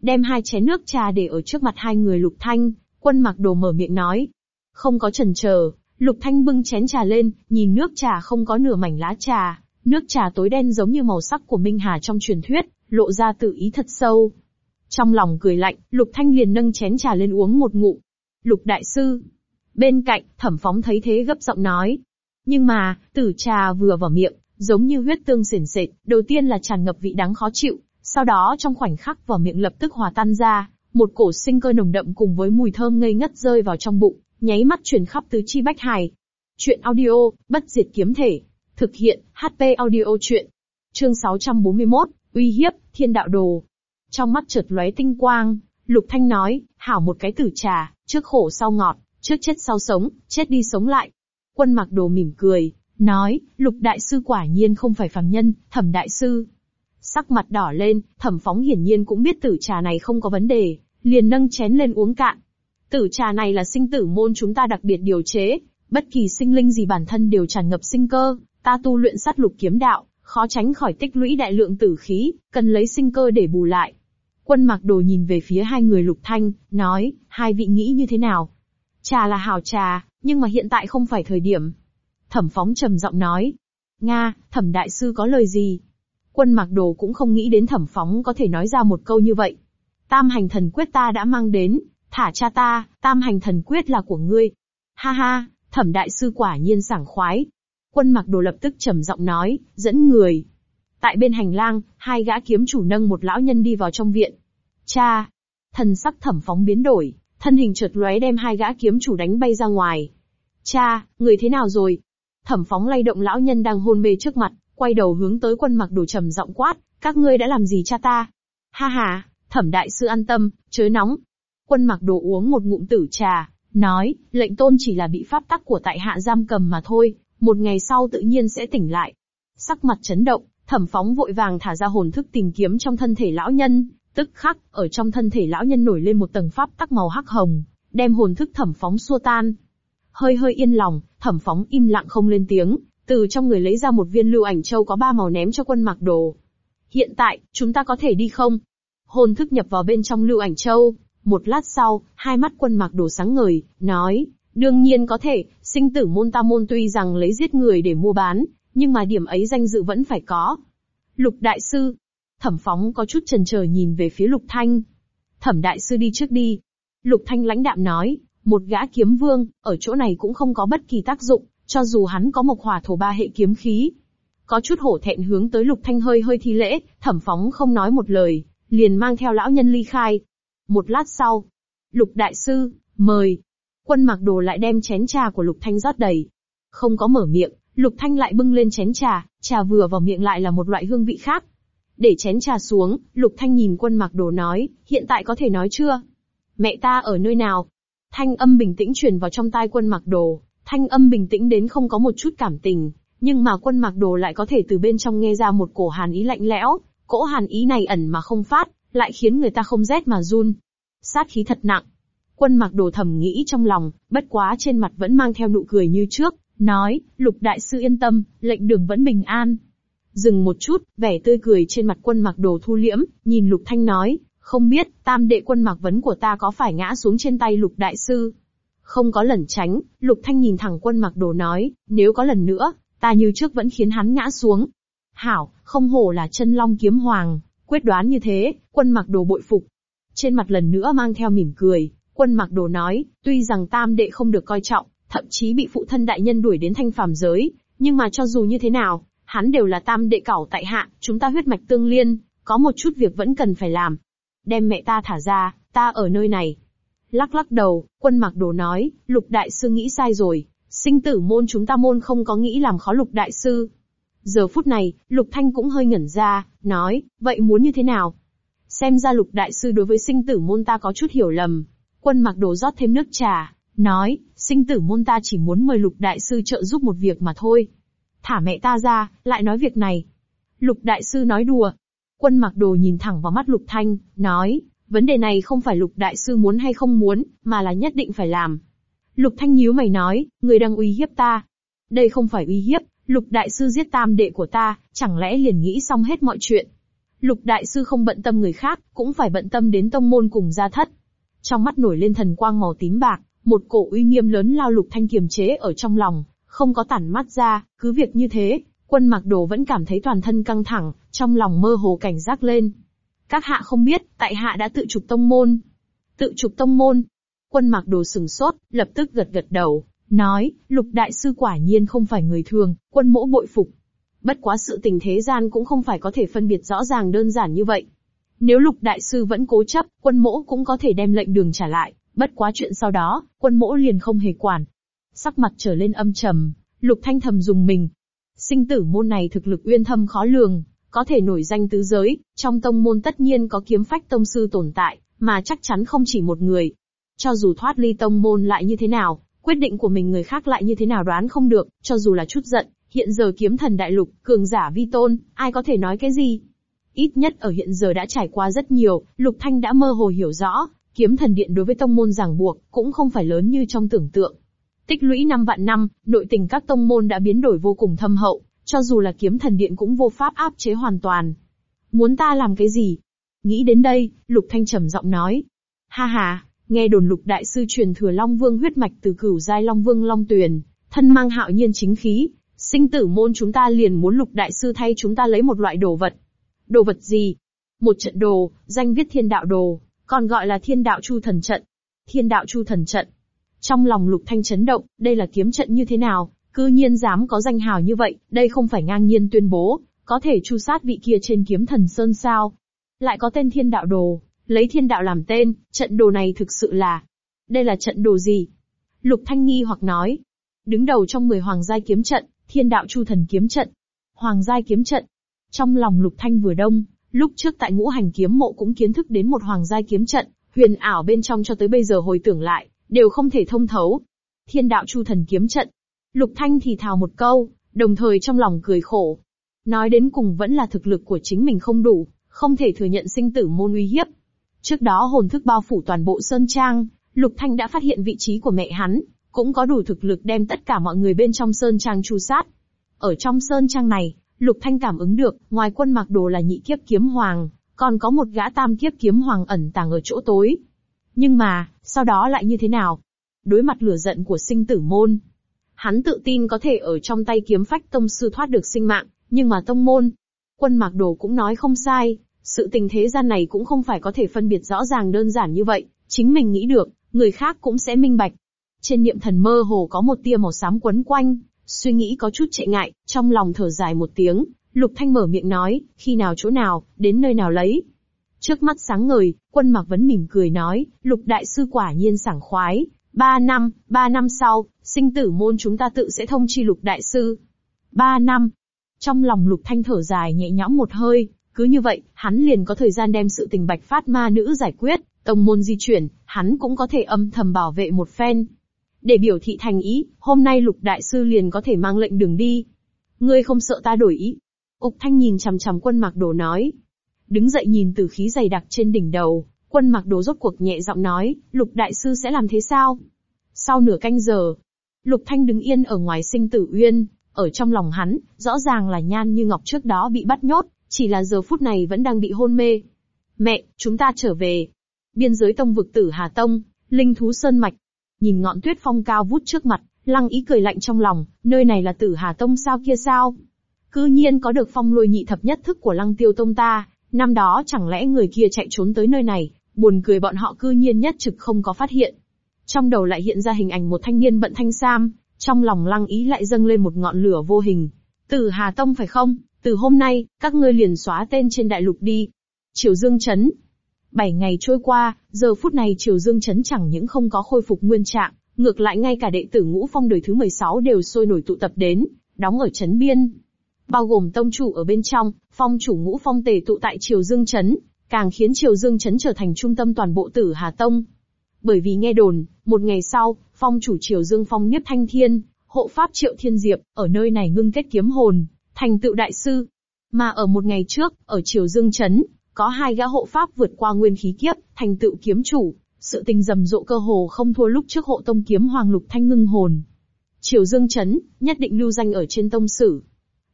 Đem hai chén nước trà để ở trước mặt hai người Lục Thanh, quân mặc đồ mở miệng nói, không có chần chờ, Lục Thanh bưng chén trà lên, nhìn nước trà không có nửa mảnh lá trà, nước trà tối đen giống như màu sắc của Minh Hà trong truyền thuyết, lộ ra tự ý thật sâu. Trong lòng cười lạnh, Lục Thanh liền nâng chén trà lên uống một ngụm. Lục Đại Sư. Bên cạnh, thẩm phóng thấy thế gấp giọng nói. Nhưng mà, tử trà vừa vào miệng, giống như huyết tương sền sệt, đầu tiên là tràn ngập vị đắng khó chịu, sau đó trong khoảnh khắc vào miệng lập tức hòa tan ra, một cổ sinh cơ nồng đậm cùng với mùi thơm ngây ngất rơi vào trong bụng, nháy mắt truyền khắp tứ chi bách hài. Chuyện audio, bất diệt kiếm thể. Thực hiện, HP audio chuyện. Chương 641, uy hiếp, thiên đạo đồ. Trong mắt chợt lóe tinh quang, Lục Thanh nói, hảo một cái tử trà, trước khổ sau ngọt, trước chết sau sống, chết đi sống lại. Quân mặc đồ mỉm cười, nói, lục đại sư quả nhiên không phải phàm nhân, thẩm đại sư. Sắc mặt đỏ lên, thẩm phóng hiển nhiên cũng biết tử trà này không có vấn đề, liền nâng chén lên uống cạn. Tử trà này là sinh tử môn chúng ta đặc biệt điều chế, bất kỳ sinh linh gì bản thân đều tràn ngập sinh cơ, ta tu luyện sát lục kiếm đạo, khó tránh khỏi tích lũy đại lượng tử khí, cần lấy sinh cơ để bù lại. Quân mặc đồ nhìn về phía hai người lục thanh, nói, hai vị nghĩ như thế nào? Trà là hào trà, nhưng mà hiện tại không phải thời điểm. Thẩm phóng trầm giọng nói. Nga, thẩm đại sư có lời gì? Quân mặc đồ cũng không nghĩ đến thẩm phóng có thể nói ra một câu như vậy. Tam hành thần quyết ta đã mang đến, thả cha ta, tam hành thần quyết là của ngươi. Ha ha, thẩm đại sư quả nhiên sảng khoái. Quân mặc đồ lập tức trầm giọng nói, dẫn người. Tại bên hành lang, hai gã kiếm chủ nâng một lão nhân đi vào trong viện. Cha! Thần sắc thẩm phóng biến đổi, thân hình chợt lóe đem hai gã kiếm chủ đánh bay ra ngoài. Cha, người thế nào rồi? Thẩm phóng lay động lão nhân đang hôn mê trước mặt, quay đầu hướng tới quân mặc đồ trầm giọng quát, các ngươi đã làm gì cha ta? Ha ha, thẩm đại sư an tâm, chớ nóng. Quân mặc đồ uống một ngụm tử trà, nói, lệnh tôn chỉ là bị pháp tắc của tại hạ giam cầm mà thôi, một ngày sau tự nhiên sẽ tỉnh lại. Sắc mặt chấn động, thẩm phóng vội vàng thả ra hồn thức tìm kiếm trong thân thể lão nhân, tức khắc, ở trong thân thể lão nhân nổi lên một tầng pháp tắc màu hắc hồng, đem hồn thức thẩm phóng xua tan. Hơi hơi yên lòng, thẩm phóng im lặng không lên tiếng, từ trong người lấy ra một viên lưu ảnh châu có ba màu ném cho quân mặc đồ. Hiện tại, chúng ta có thể đi không? Hồn thức nhập vào bên trong lưu ảnh châu. Một lát sau, hai mắt quân mặc đồ sáng ngời, nói, đương nhiên có thể, sinh tử môn ta môn tuy rằng lấy giết người để mua bán, nhưng mà điểm ấy danh dự vẫn phải có. Lục đại sư, thẩm phóng có chút chần chờ nhìn về phía lục thanh. Thẩm đại sư đi trước đi. Lục thanh lãnh đạm nói, một gã kiếm vương, ở chỗ này cũng không có bất kỳ tác dụng, cho dù hắn có một hỏa thổ ba hệ kiếm khí. Có chút hổ thẹn hướng tới lục thanh hơi hơi thi lễ, thẩm phóng không nói một lời, liền mang theo lão nhân ly khai. Một lát sau, lục đại sư, mời. Quân mặc đồ lại đem chén trà của lục thanh rót đầy. Không có mở miệng, lục thanh lại bưng lên chén trà, trà vừa vào miệng lại là một loại hương vị khác. Để chén trà xuống, lục thanh nhìn quân mặc đồ nói, hiện tại có thể nói chưa? Mẹ ta ở nơi nào? Thanh âm bình tĩnh truyền vào trong tai quân mặc đồ, thanh âm bình tĩnh đến không có một chút cảm tình, nhưng mà quân mặc đồ lại có thể từ bên trong nghe ra một cổ hàn ý lạnh lẽo, cỗ hàn ý này ẩn mà không phát, lại khiến người ta không rét mà run. Sát khí thật nặng. Quân mặc đồ thầm nghĩ trong lòng, bất quá trên mặt vẫn mang theo nụ cười như trước, nói, lục đại sư yên tâm, lệnh đường vẫn bình an. Dừng một chút, vẻ tươi cười trên mặt quân mặc đồ thu liễm, nhìn lục thanh nói, không biết, tam đệ quân mặc vấn của ta có phải ngã xuống trên tay lục đại sư? Không có lẩn tránh, lục thanh nhìn thẳng quân mặc đồ nói, nếu có lần nữa, ta như trước vẫn khiến hắn ngã xuống. Hảo, không hổ là chân long kiếm hoàng, quyết đoán như thế, quân mặc đồ bội phục. Trên mặt lần nữa mang theo mỉm cười, quân mặc đồ nói, tuy rằng tam đệ không được coi trọng, thậm chí bị phụ thân đại nhân đuổi đến thanh phàm giới, nhưng mà cho dù như thế nào, hắn đều là tam đệ cẩu tại hạ, chúng ta huyết mạch tương liên, có một chút việc vẫn cần phải làm. Đem mẹ ta thả ra, ta ở nơi này. Lắc lắc đầu, quân mặc đồ nói, lục đại sư nghĩ sai rồi, sinh tử môn chúng ta môn không có nghĩ làm khó lục đại sư. Giờ phút này, lục thanh cũng hơi ngẩn ra, nói, vậy muốn như thế nào? Xem ra lục đại sư đối với sinh tử môn ta có chút hiểu lầm. Quân mặc đồ rót thêm nước trà, nói, sinh tử môn ta chỉ muốn mời lục đại sư trợ giúp một việc mà thôi. Thả mẹ ta ra, lại nói việc này. Lục đại sư nói đùa. Quân mặc đồ nhìn thẳng vào mắt lục thanh, nói, vấn đề này không phải lục đại sư muốn hay không muốn, mà là nhất định phải làm. Lục thanh nhíu mày nói, người đang uy hiếp ta. Đây không phải uy hiếp, lục đại sư giết tam đệ của ta, chẳng lẽ liền nghĩ xong hết mọi chuyện. Lục đại sư không bận tâm người khác, cũng phải bận tâm đến tông môn cùng gia thất. Trong mắt nổi lên thần quang màu tím bạc, một cổ uy nghiêm lớn lao lục thanh kiềm chế ở trong lòng, không có tản mắt ra, cứ việc như thế, quân mặc đồ vẫn cảm thấy toàn thân căng thẳng, trong lòng mơ hồ cảnh giác lên. Các hạ không biết, tại hạ đã tự trục tông môn. Tự trục tông môn. Quân mặc đồ sừng sốt, lập tức gật gật đầu, nói, lục đại sư quả nhiên không phải người thường, quân mỗ bội phục. Bất quá sự tình thế gian cũng không phải có thể phân biệt rõ ràng đơn giản như vậy. Nếu lục đại sư vẫn cố chấp, quân mỗ cũng có thể đem lệnh đường trả lại, bất quá chuyện sau đó, quân mỗ liền không hề quản. Sắc mặt trở lên âm trầm, lục thanh thầm dùng mình. Sinh tử môn này thực lực uyên thâm khó lường, có thể nổi danh tứ giới, trong tông môn tất nhiên có kiếm phách tông sư tồn tại, mà chắc chắn không chỉ một người. Cho dù thoát ly tông môn lại như thế nào, quyết định của mình người khác lại như thế nào đoán không được, cho dù là chút giận, hiện giờ kiếm thần đại lục, cường giả vi tôn, ai có thể nói cái gì? Ít nhất ở hiện giờ đã trải qua rất nhiều, Lục Thanh đã mơ hồ hiểu rõ, kiếm thần điện đối với tông môn ràng buộc, cũng không phải lớn như trong tưởng tượng. Tích lũy năm vạn năm, nội tình các tông môn đã biến đổi vô cùng thâm hậu, cho dù là kiếm thần điện cũng vô pháp áp chế hoàn toàn. Muốn ta làm cái gì? Nghĩ đến đây, Lục Thanh trầm giọng nói. Ha ha, nghe đồn Lục Đại Sư truyền thừa Long Vương huyết mạch từ cửu giai Long Vương Long Tuyền, thân mang hạo nhiên chính khí, sinh tử môn chúng ta liền muốn Lục Đại Sư thay chúng ta lấy một loại đồ vật. Đồ vật gì? Một trận đồ, danh viết thiên đạo đồ, còn gọi là thiên đạo chu thần trận. Thiên đạo chu thần trận. Trong lòng Lục Thanh chấn động, đây là kiếm trận như thế nào, cư nhiên dám có danh hào như vậy, đây không phải ngang nhiên tuyên bố, có thể chu sát vị kia trên kiếm thần sơn sao. Lại có tên thiên đạo đồ, lấy thiên đạo làm tên, trận đồ này thực sự là... Đây là trận đồ gì? Lục Thanh nghi hoặc nói. Đứng đầu trong 10 hoàng giai kiếm trận, thiên đạo chu thần kiếm trận. Hoàng giai kiếm trận. Trong lòng Lục Thanh vừa đông, lúc trước tại ngũ hành kiếm mộ cũng kiến thức đến một hoàng giai kiếm trận, huyền ảo bên trong cho tới bây giờ hồi tưởng lại, đều không thể thông thấu. Thiên đạo chu thần kiếm trận, Lục Thanh thì thào một câu, đồng thời trong lòng cười khổ. Nói đến cùng vẫn là thực lực của chính mình không đủ, không thể thừa nhận sinh tử môn uy hiếp. Trước đó hồn thức bao phủ toàn bộ Sơn Trang, Lục Thanh đã phát hiện vị trí của mẹ hắn, cũng có đủ thực lực đem tất cả mọi người bên trong Sơn Trang tru sát. Ở trong Sơn Trang này, Lục Thanh cảm ứng được, ngoài quân mặc đồ là nhị kiếp kiếm hoàng, còn có một gã tam kiếp kiếm hoàng ẩn tàng ở chỗ tối. Nhưng mà, sau đó lại như thế nào? Đối mặt lửa giận của sinh tử môn, Hắn tự tin có thể ở trong tay kiếm phách tông sư thoát được sinh mạng, nhưng mà tông môn. Quân mặc đồ cũng nói không sai, sự tình thế gian này cũng không phải có thể phân biệt rõ ràng đơn giản như vậy, chính mình nghĩ được, người khác cũng sẽ minh bạch. Trên niệm thần mơ hồ có một tia màu xám quấn quanh, suy nghĩ có chút chạy ngại, trong lòng thở dài một tiếng, Lục Thanh mở miệng nói, khi nào chỗ nào, đến nơi nào lấy. Trước mắt sáng ngời, quân mạc vấn mỉm cười nói, Lục Đại Sư quả nhiên sảng khoái, Ba năm, ba năm sau, sinh tử môn chúng ta tự sẽ thông chi lục đại sư. Ba năm. Trong lòng lục thanh thở dài nhẹ nhõm một hơi, cứ như vậy, hắn liền có thời gian đem sự tình bạch phát ma nữ giải quyết, tông môn di chuyển, hắn cũng có thể âm thầm bảo vệ một phen. Để biểu thị thành ý, hôm nay lục đại sư liền có thể mang lệnh đường đi. Ngươi không sợ ta đổi ý. Úc Thanh nhìn chằm chằm quân mặc đồ nói. Đứng dậy nhìn từ khí dày đặc trên đỉnh đầu, Quân mặc đồ rốt cuộc nhẹ giọng nói, lục đại sư sẽ làm thế sao? Sau nửa canh giờ, lục thanh đứng yên ở ngoài sinh tử uyên, ở trong lòng hắn, rõ ràng là nhan như ngọc trước đó bị bắt nhốt, chỉ là giờ phút này vẫn đang bị hôn mê. Mẹ, chúng ta trở về. Biên giới tông vực tử Hà Tông, linh thú sơn mạch. Nhìn ngọn tuyết phong cao vút trước mặt, lăng ý cười lạnh trong lòng, nơi này là tử Hà Tông sao kia sao? Cứ nhiên có được phong lôi nhị thập nhất thức của lăng tiêu tông ta, năm đó chẳng lẽ người kia chạy trốn tới nơi này, Buồn cười bọn họ cư nhiên nhất trực không có phát hiện. Trong đầu lại hiện ra hình ảnh một thanh niên bận thanh sam, trong lòng lăng ý lại dâng lên một ngọn lửa vô hình. Từ Hà Tông phải không? Từ hôm nay, các ngươi liền xóa tên trên đại lục đi. Triều Dương Trấn. Bảy ngày trôi qua, giờ phút này Triều Dương Trấn chẳng những không có khôi phục nguyên trạng, ngược lại ngay cả đệ tử ngũ phong đời thứ 16 đều sôi nổi tụ tập đến, đóng ở Trấn Biên. Bao gồm tông chủ ở bên trong, phong chủ ngũ phong tề tụ tại Triều Dương Trấn, càng khiến Triều Dương Trấn trở thành trung tâm toàn bộ tử Hà Tông. Bởi vì nghe đồn, một ngày sau, phong chủ Triều Dương Phong nhất Thanh Thiên, hộ pháp Triệu Thiên Diệp, ở nơi này ngưng kết kiếm hồn, thành tựu đại sư. Mà ở một ngày trước, ở Triều Dương Trấn, có hai gã hộ pháp vượt qua nguyên khí kiếp, thành tựu kiếm chủ, sự tình rầm rộ cơ hồ không thua lúc trước hộ tông kiếm hoàng lục thanh ngưng hồn. Triều Dương Trấn, nhất định lưu danh ở trên tông sử.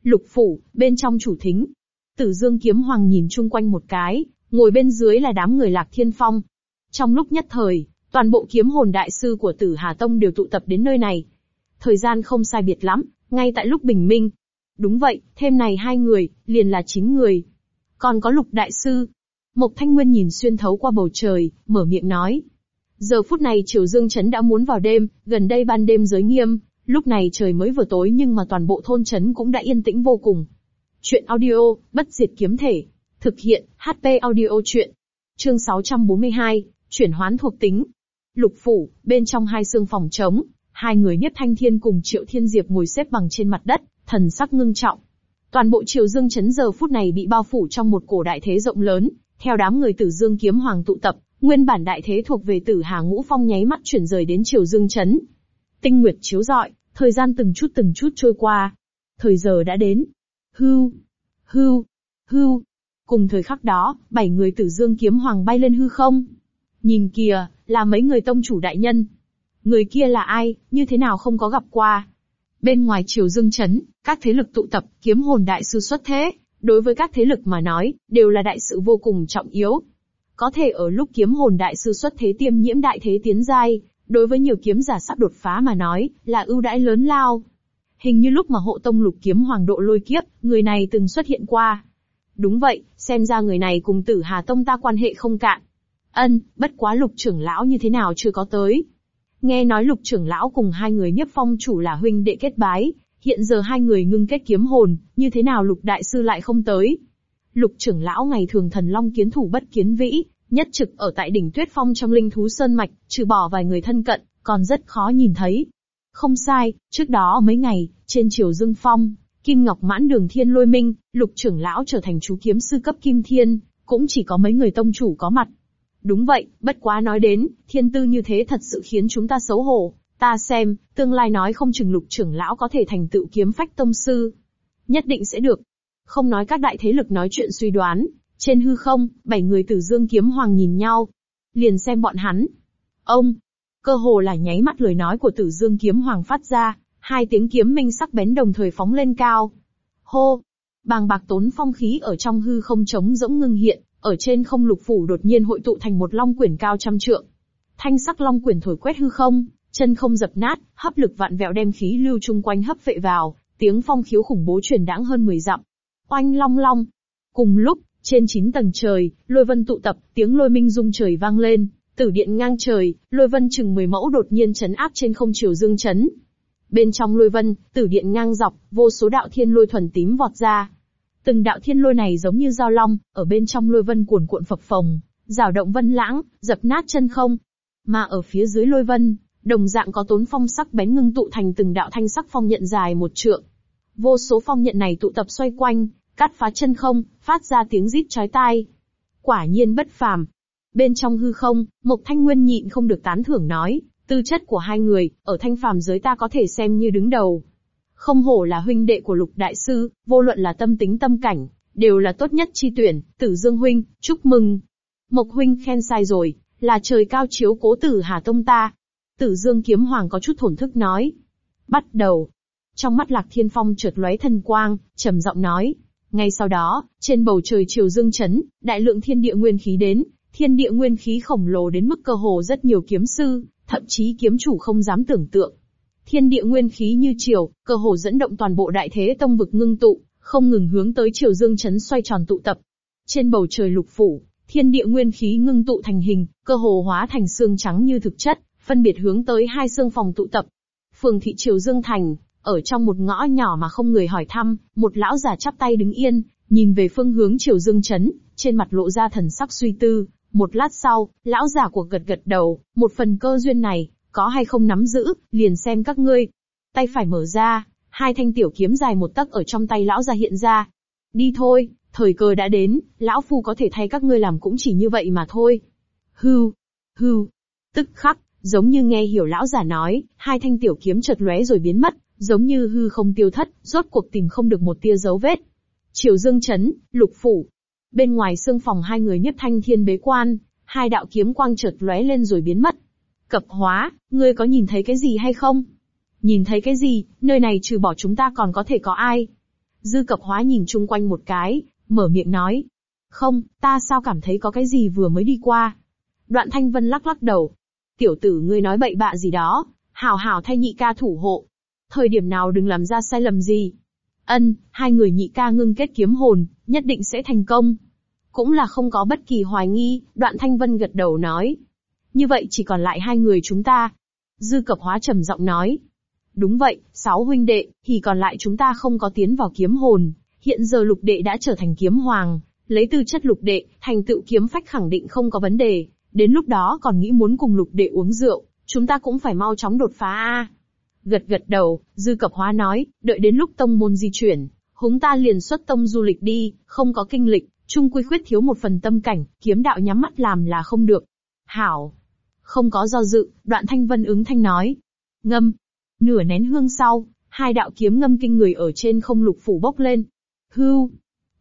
Lục phủ, bên trong chủ thính. Tử Dương kiếm hoàng nhìn chung quanh một cái, ngồi bên dưới là đám người lạc thiên phong. Trong lúc nhất thời, toàn bộ kiếm hồn đại sư của tử Hà Tông đều tụ tập đến nơi này. Thời gian không sai biệt lắm, ngay tại lúc bình minh. Đúng vậy, thêm này hai người, liền là chín người. Còn có lục đại sư. Mộc Thanh Nguyên nhìn xuyên thấu qua bầu trời, mở miệng nói. Giờ phút này Triều Dương Trấn đã muốn vào đêm, gần đây ban đêm giới nghiêm, lúc này trời mới vừa tối nhưng mà toàn bộ thôn trấn cũng đã yên tĩnh vô cùng. Chuyện audio, bất diệt kiếm thể. Thực hiện, HP audio chuyện. Chương 642, chuyển hoán thuộc tính. Lục phủ, bên trong hai xương phòng trống, hai người Niếp Thanh Thiên cùng Triệu Thiên Diệp ngồi xếp bằng trên mặt đất, thần sắc ngưng trọng. Toàn bộ Triều Dương chấn giờ phút này bị bao phủ trong một cổ đại thế rộng lớn, theo đám người Tử Dương kiếm hoàng tụ tập, nguyên bản đại thế thuộc về Tử Hà Ngũ Phong nháy mắt chuyển rời đến Triều Dương chấn. Tinh nguyệt chiếu rọi, thời gian từng chút từng chút trôi qua. Thời giờ đã đến. Hưu, hưu, hưu. Cùng thời khắc đó, bảy người Tử Dương kiếm hoàng bay lên hư không. Nhìn kìa, là mấy người tông chủ đại nhân. Người kia là ai, như thế nào không có gặp qua. Bên ngoài triều dương chấn, các thế lực tụ tập, kiếm hồn đại sư xuất thế, đối với các thế lực mà nói, đều là đại sự vô cùng trọng yếu. Có thể ở lúc kiếm hồn đại sư xuất thế tiêm nhiễm đại thế tiến giai, đối với nhiều kiếm giả sắp đột phá mà nói, là ưu đãi lớn lao. Hình như lúc mà hộ tông lục kiếm hoàng độ lôi kiếp, người này từng xuất hiện qua. Đúng vậy, xem ra người này cùng tử Hà Tông ta quan hệ không cạn. Ân, bất quá lục trưởng lão như thế nào chưa có tới. Nghe nói lục trưởng lão cùng hai người nhiếp phong chủ là huynh đệ kết bái, hiện giờ hai người ngưng kết kiếm hồn, như thế nào lục đại sư lại không tới. Lục trưởng lão ngày thường thần long kiến thủ bất kiến vĩ, nhất trực ở tại đỉnh tuyết phong trong linh thú sơn mạch, trừ bỏ vài người thân cận, còn rất khó nhìn thấy. Không sai, trước đó mấy ngày, trên triều dương phong, Kim Ngọc mãn đường thiên lôi minh, lục trưởng lão trở thành chú kiếm sư cấp kim thiên, cũng chỉ có mấy người tông chủ có mặt. Đúng vậy, bất quá nói đến, thiên tư như thế thật sự khiến chúng ta xấu hổ. Ta xem, tương lai nói không chừng lục trưởng lão có thể thành tựu kiếm phách tông sư. Nhất định sẽ được. Không nói các đại thế lực nói chuyện suy đoán, trên hư không, bảy người tử dương kiếm hoàng nhìn nhau. Liền xem bọn hắn. Ông, cơ hồ là nháy mắt lời nói của tử dương kiếm hoàng phát ra, hai tiếng kiếm minh sắc bén đồng thời phóng lên cao. Hô! Bàng bạc tốn phong khí ở trong hư không trống rỗng ngưng hiện, ở trên không lục phủ đột nhiên hội tụ thành một long quyển cao trăm trượng. Thanh sắc long quyển thổi quét hư không, chân không dập nát, hấp lực vạn vẹo đem khí lưu chung quanh hấp vệ vào, tiếng phong khiếu khủng bố truyền đãng hơn 10 dặm. Oanh long long. Cùng lúc, trên chín tầng trời, lôi vân tụ tập, tiếng lôi minh rung trời vang lên, tử điện ngang trời, lôi vân chừng 10 mẫu đột nhiên chấn áp trên không chiều dương chấn. Bên trong lôi vân, tử điện ngang dọc, vô số đạo thiên lôi thuần tím vọt ra, Từng đạo thiên lôi này giống như dao long, ở bên trong lôi vân cuồn cuộn phập phồng, rào động vân lãng, dập nát chân không. Mà ở phía dưới lôi vân, đồng dạng có tốn phong sắc bén ngưng tụ thành từng đạo thanh sắc phong nhận dài một trượng. Vô số phong nhận này tụ tập xoay quanh, cắt phá chân không, phát ra tiếng rít chói tai. Quả nhiên bất phàm. Bên trong hư không, Mộc Thanh Nguyên nhịn không được tán thưởng nói, tư chất của hai người, ở thanh phàm giới ta có thể xem như đứng đầu. Không hổ là huynh đệ của lục đại sư, vô luận là tâm tính tâm cảnh, đều là tốt nhất chi tuyển, tử dương huynh, chúc mừng. Mộc huynh khen sai rồi, là trời cao chiếu cố tử Hà Tông ta. Tử dương kiếm hoàng có chút thổn thức nói. Bắt đầu. Trong mắt lạc thiên phong trượt lóe thần quang, trầm giọng nói. Ngay sau đó, trên bầu trời chiều dương chấn, đại lượng thiên địa nguyên khí đến, thiên địa nguyên khí khổng lồ đến mức cơ hồ rất nhiều kiếm sư, thậm chí kiếm chủ không dám tưởng tượng. Thiên địa nguyên khí như chiều, cơ hồ dẫn động toàn bộ đại thế tông vực ngưng tụ, không ngừng hướng tới chiều dương chấn xoay tròn tụ tập. Trên bầu trời lục phủ, thiên địa nguyên khí ngưng tụ thành hình, cơ hồ hóa thành xương trắng như thực chất, phân biệt hướng tới hai xương phòng tụ tập. Phường thị triều Dương Thành, ở trong một ngõ nhỏ mà không người hỏi thăm, một lão già chắp tay đứng yên, nhìn về phương hướng triều Dương chấn, trên mặt lộ ra thần sắc suy tư. Một lát sau, lão già của gật gật đầu, một phần cơ duyên này, có hay không nắm giữ, liền xem các ngươi. Tay phải mở ra, hai thanh tiểu kiếm dài một tấc ở trong tay lão ra hiện ra. Đi thôi, thời cơ đã đến, lão phu có thể thay các ngươi làm cũng chỉ như vậy mà thôi. Hưu, hưu, tức khắc, giống như nghe hiểu lão giả nói, hai thanh tiểu kiếm chợt lóe rồi biến mất, giống như hư không tiêu thất, rốt cuộc tìm không được một tia dấu vết. Triều Dương chấn, lục phủ. Bên ngoài xương phòng hai người nhất thanh thiên bế quan, hai đạo kiếm quang chợt lóe lên rồi biến mất. Cập hóa, ngươi có nhìn thấy cái gì hay không? Nhìn thấy cái gì, nơi này trừ bỏ chúng ta còn có thể có ai? Dư cập hóa nhìn chung quanh một cái, mở miệng nói. Không, ta sao cảm thấy có cái gì vừa mới đi qua? Đoạn thanh vân lắc lắc đầu. Tiểu tử ngươi nói bậy bạ gì đó, hảo hảo thay nhị ca thủ hộ. Thời điểm nào đừng làm ra sai lầm gì. Ân, hai người nhị ca ngưng kết kiếm hồn, nhất định sẽ thành công. Cũng là không có bất kỳ hoài nghi, đoạn thanh vân gật đầu nói. Như vậy chỉ còn lại hai người chúng ta. Dư cập hóa trầm giọng nói. Đúng vậy, sáu huynh đệ, thì còn lại chúng ta không có tiến vào kiếm hồn. Hiện giờ lục đệ đã trở thành kiếm hoàng, Lấy tư chất lục đệ, thành tựu kiếm phách khẳng định không có vấn đề, đến lúc đó còn nghĩ muốn cùng lục đệ uống rượu, chúng ta cũng phải mau chóng đột phá a. Gật gật đầu, dư cập hóa nói, đợi đến lúc tông môn di chuyển, húng ta liền xuất tông du lịch đi, không có kinh lịch, trung quy khuyết thiếu một phần tâm cảnh, kiếm đạo nhắm mắt làm là không được. Hảo. Không có do dự, đoạn thanh vân ứng thanh nói. Ngâm. Nửa nén hương sau, hai đạo kiếm ngâm kinh người ở trên không lục phủ bốc lên. Hưu.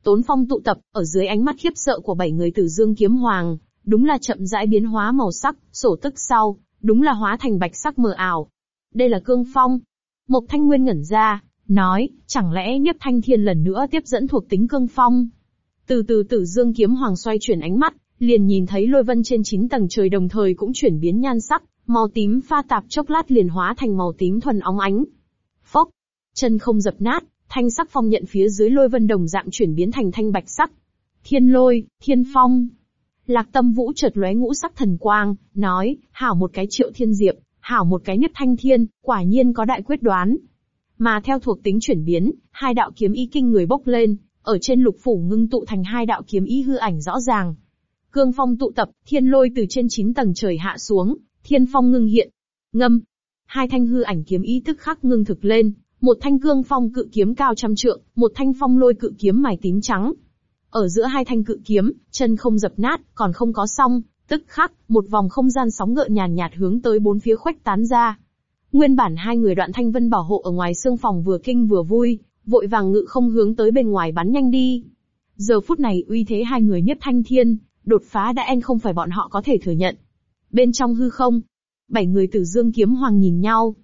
Tốn phong tụ tập, ở dưới ánh mắt khiếp sợ của bảy người tử dương kiếm hoàng, đúng là chậm rãi biến hóa màu sắc, sổ tức sau, đúng là hóa thành bạch sắc mờ ảo. Đây là cương phong. Mộc thanh nguyên ngẩn ra, nói, chẳng lẽ nhiếp thanh thiên lần nữa tiếp dẫn thuộc tính cương phong. Từ từ tử dương kiếm hoàng xoay chuyển ánh mắt, liền nhìn thấy lôi vân trên chín tầng trời đồng thời cũng chuyển biến nhan sắc, màu tím pha tạp chốc lát liền hóa thành màu tím thuần óng ánh. Phốc, chân không dập nát, thanh sắc phong nhận phía dưới lôi vân đồng dạng chuyển biến thành thanh bạch sắc. Thiên lôi, thiên phong. Lạc tâm vũ chợt lóe ngũ sắc thần quang, nói, hảo một cái triệu thiên diệp, hảo một cái nhất thanh thiên, quả nhiên có đại quyết đoán. Mà theo thuộc tính chuyển biến, hai đạo kiếm ý kinh người bốc lên, ở trên lục phủ ngưng tụ thành hai đạo kiếm ý hư ảnh rõ ràng. Cương phong tụ tập, thiên lôi từ trên chín tầng trời hạ xuống, thiên phong ngưng hiện. Ngâm. Hai thanh hư ảnh kiếm ý thức khắc ngưng thực lên, một thanh cương phong cự kiếm cao trăm trượng, một thanh phong lôi cự kiếm mài tím trắng. Ở giữa hai thanh cự kiếm, chân không dập nát, còn không có xong, tức khắc, một vòng không gian sóng gợn nhàn nhạt hướng tới bốn phía khuếch tán ra. Nguyên bản hai người đoạn thanh vân bảo hộ ở ngoài xương phòng vừa kinh vừa vui, vội vàng ngự không hướng tới bên ngoài bắn nhanh đi. Giờ phút này uy thế hai người nhất thanh thiên, đột phá đã anh không phải bọn họ có thể thừa nhận. Bên trong hư không, bảy người tử dương kiếm hoàng nhìn nhau.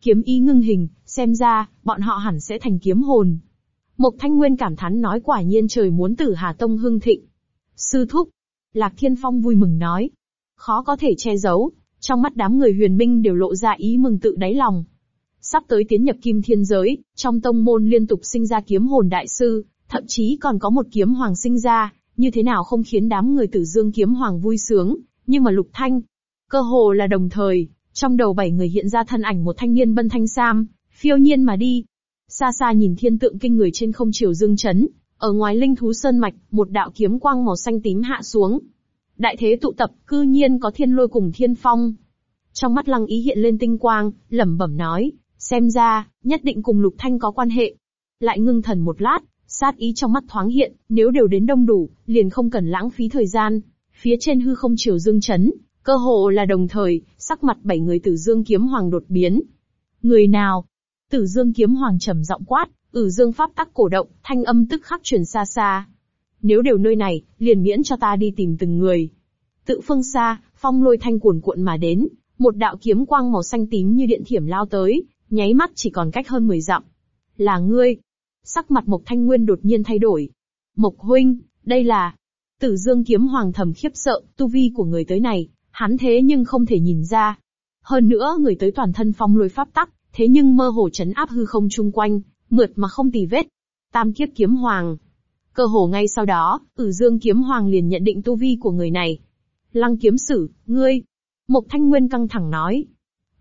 Kiếm ý ngưng hình, xem ra, bọn họ hẳn sẽ thành kiếm hồn. Mộc Thanh Nguyên cảm thán nói quả nhiên trời muốn tử Hà Tông hưng thịnh. Sư thúc, Lạc Thiên Phong vui mừng nói. Khó có thể che giấu, trong mắt đám người huyền minh đều lộ ra ý mừng tự đáy lòng. Sắp tới tiến nhập kim thiên giới, trong tông môn liên tục sinh ra kiếm hồn đại sư, thậm chí còn có một kiếm hoàng sinh ra, như thế nào không khiến đám người tử dương kiếm hoàng vui sướng, nhưng mà lục thanh, cơ hồ là đồng thời, trong đầu bảy người hiện ra thân ảnh một thanh niên bân thanh sam, phiêu nhiên mà đi. Xa xa nhìn thiên tượng kinh người trên không chiều dương chấn, ở ngoài linh thú sơn mạch, một đạo kiếm quang màu xanh tím hạ xuống. Đại thế tụ tập, cư nhiên có thiên lôi cùng thiên phong. Trong mắt lăng ý hiện lên tinh quang, lẩm bẩm nói, xem ra, nhất định cùng lục thanh có quan hệ. Lại ngưng thần một lát, sát ý trong mắt thoáng hiện, nếu đều đến đông đủ, liền không cần lãng phí thời gian. Phía trên hư không chiều dương chấn, cơ hồ là đồng thời, sắc mặt bảy người tử dương kiếm hoàng đột biến. Người nào? Tử dương kiếm hoàng trầm giọng quát, ử dương pháp tắc cổ động, thanh âm tức khắc truyền xa xa. Nếu đều nơi này, liền miễn cho ta đi tìm từng người. Tự phương xa, phong lôi thanh cuồn cuộn mà đến, một đạo kiếm quang màu xanh tím như điện thiểm lao tới, nháy mắt chỉ còn cách hơn 10 dặm. Là ngươi. Sắc mặt Mộc Thanh Nguyên đột nhiên thay đổi. Mộc huynh, đây là... Tử Dương kiếm hoàng thầm khiếp sợ, tu vi của người tới này, hắn thế nhưng không thể nhìn ra. Hơn nữa người tới toàn thân phong lôi pháp tắc, thế nhưng mơ hồ chấn áp hư không chung quanh, mượt mà không tì vết. Tam kiếp kiếm hoàng. Cơ hồ ngay sau đó, Tử Dương kiếm hoàng liền nhận định tu vi của người này. Lăng kiếm sử, ngươi. Mộc Thanh Nguyên căng thẳng nói.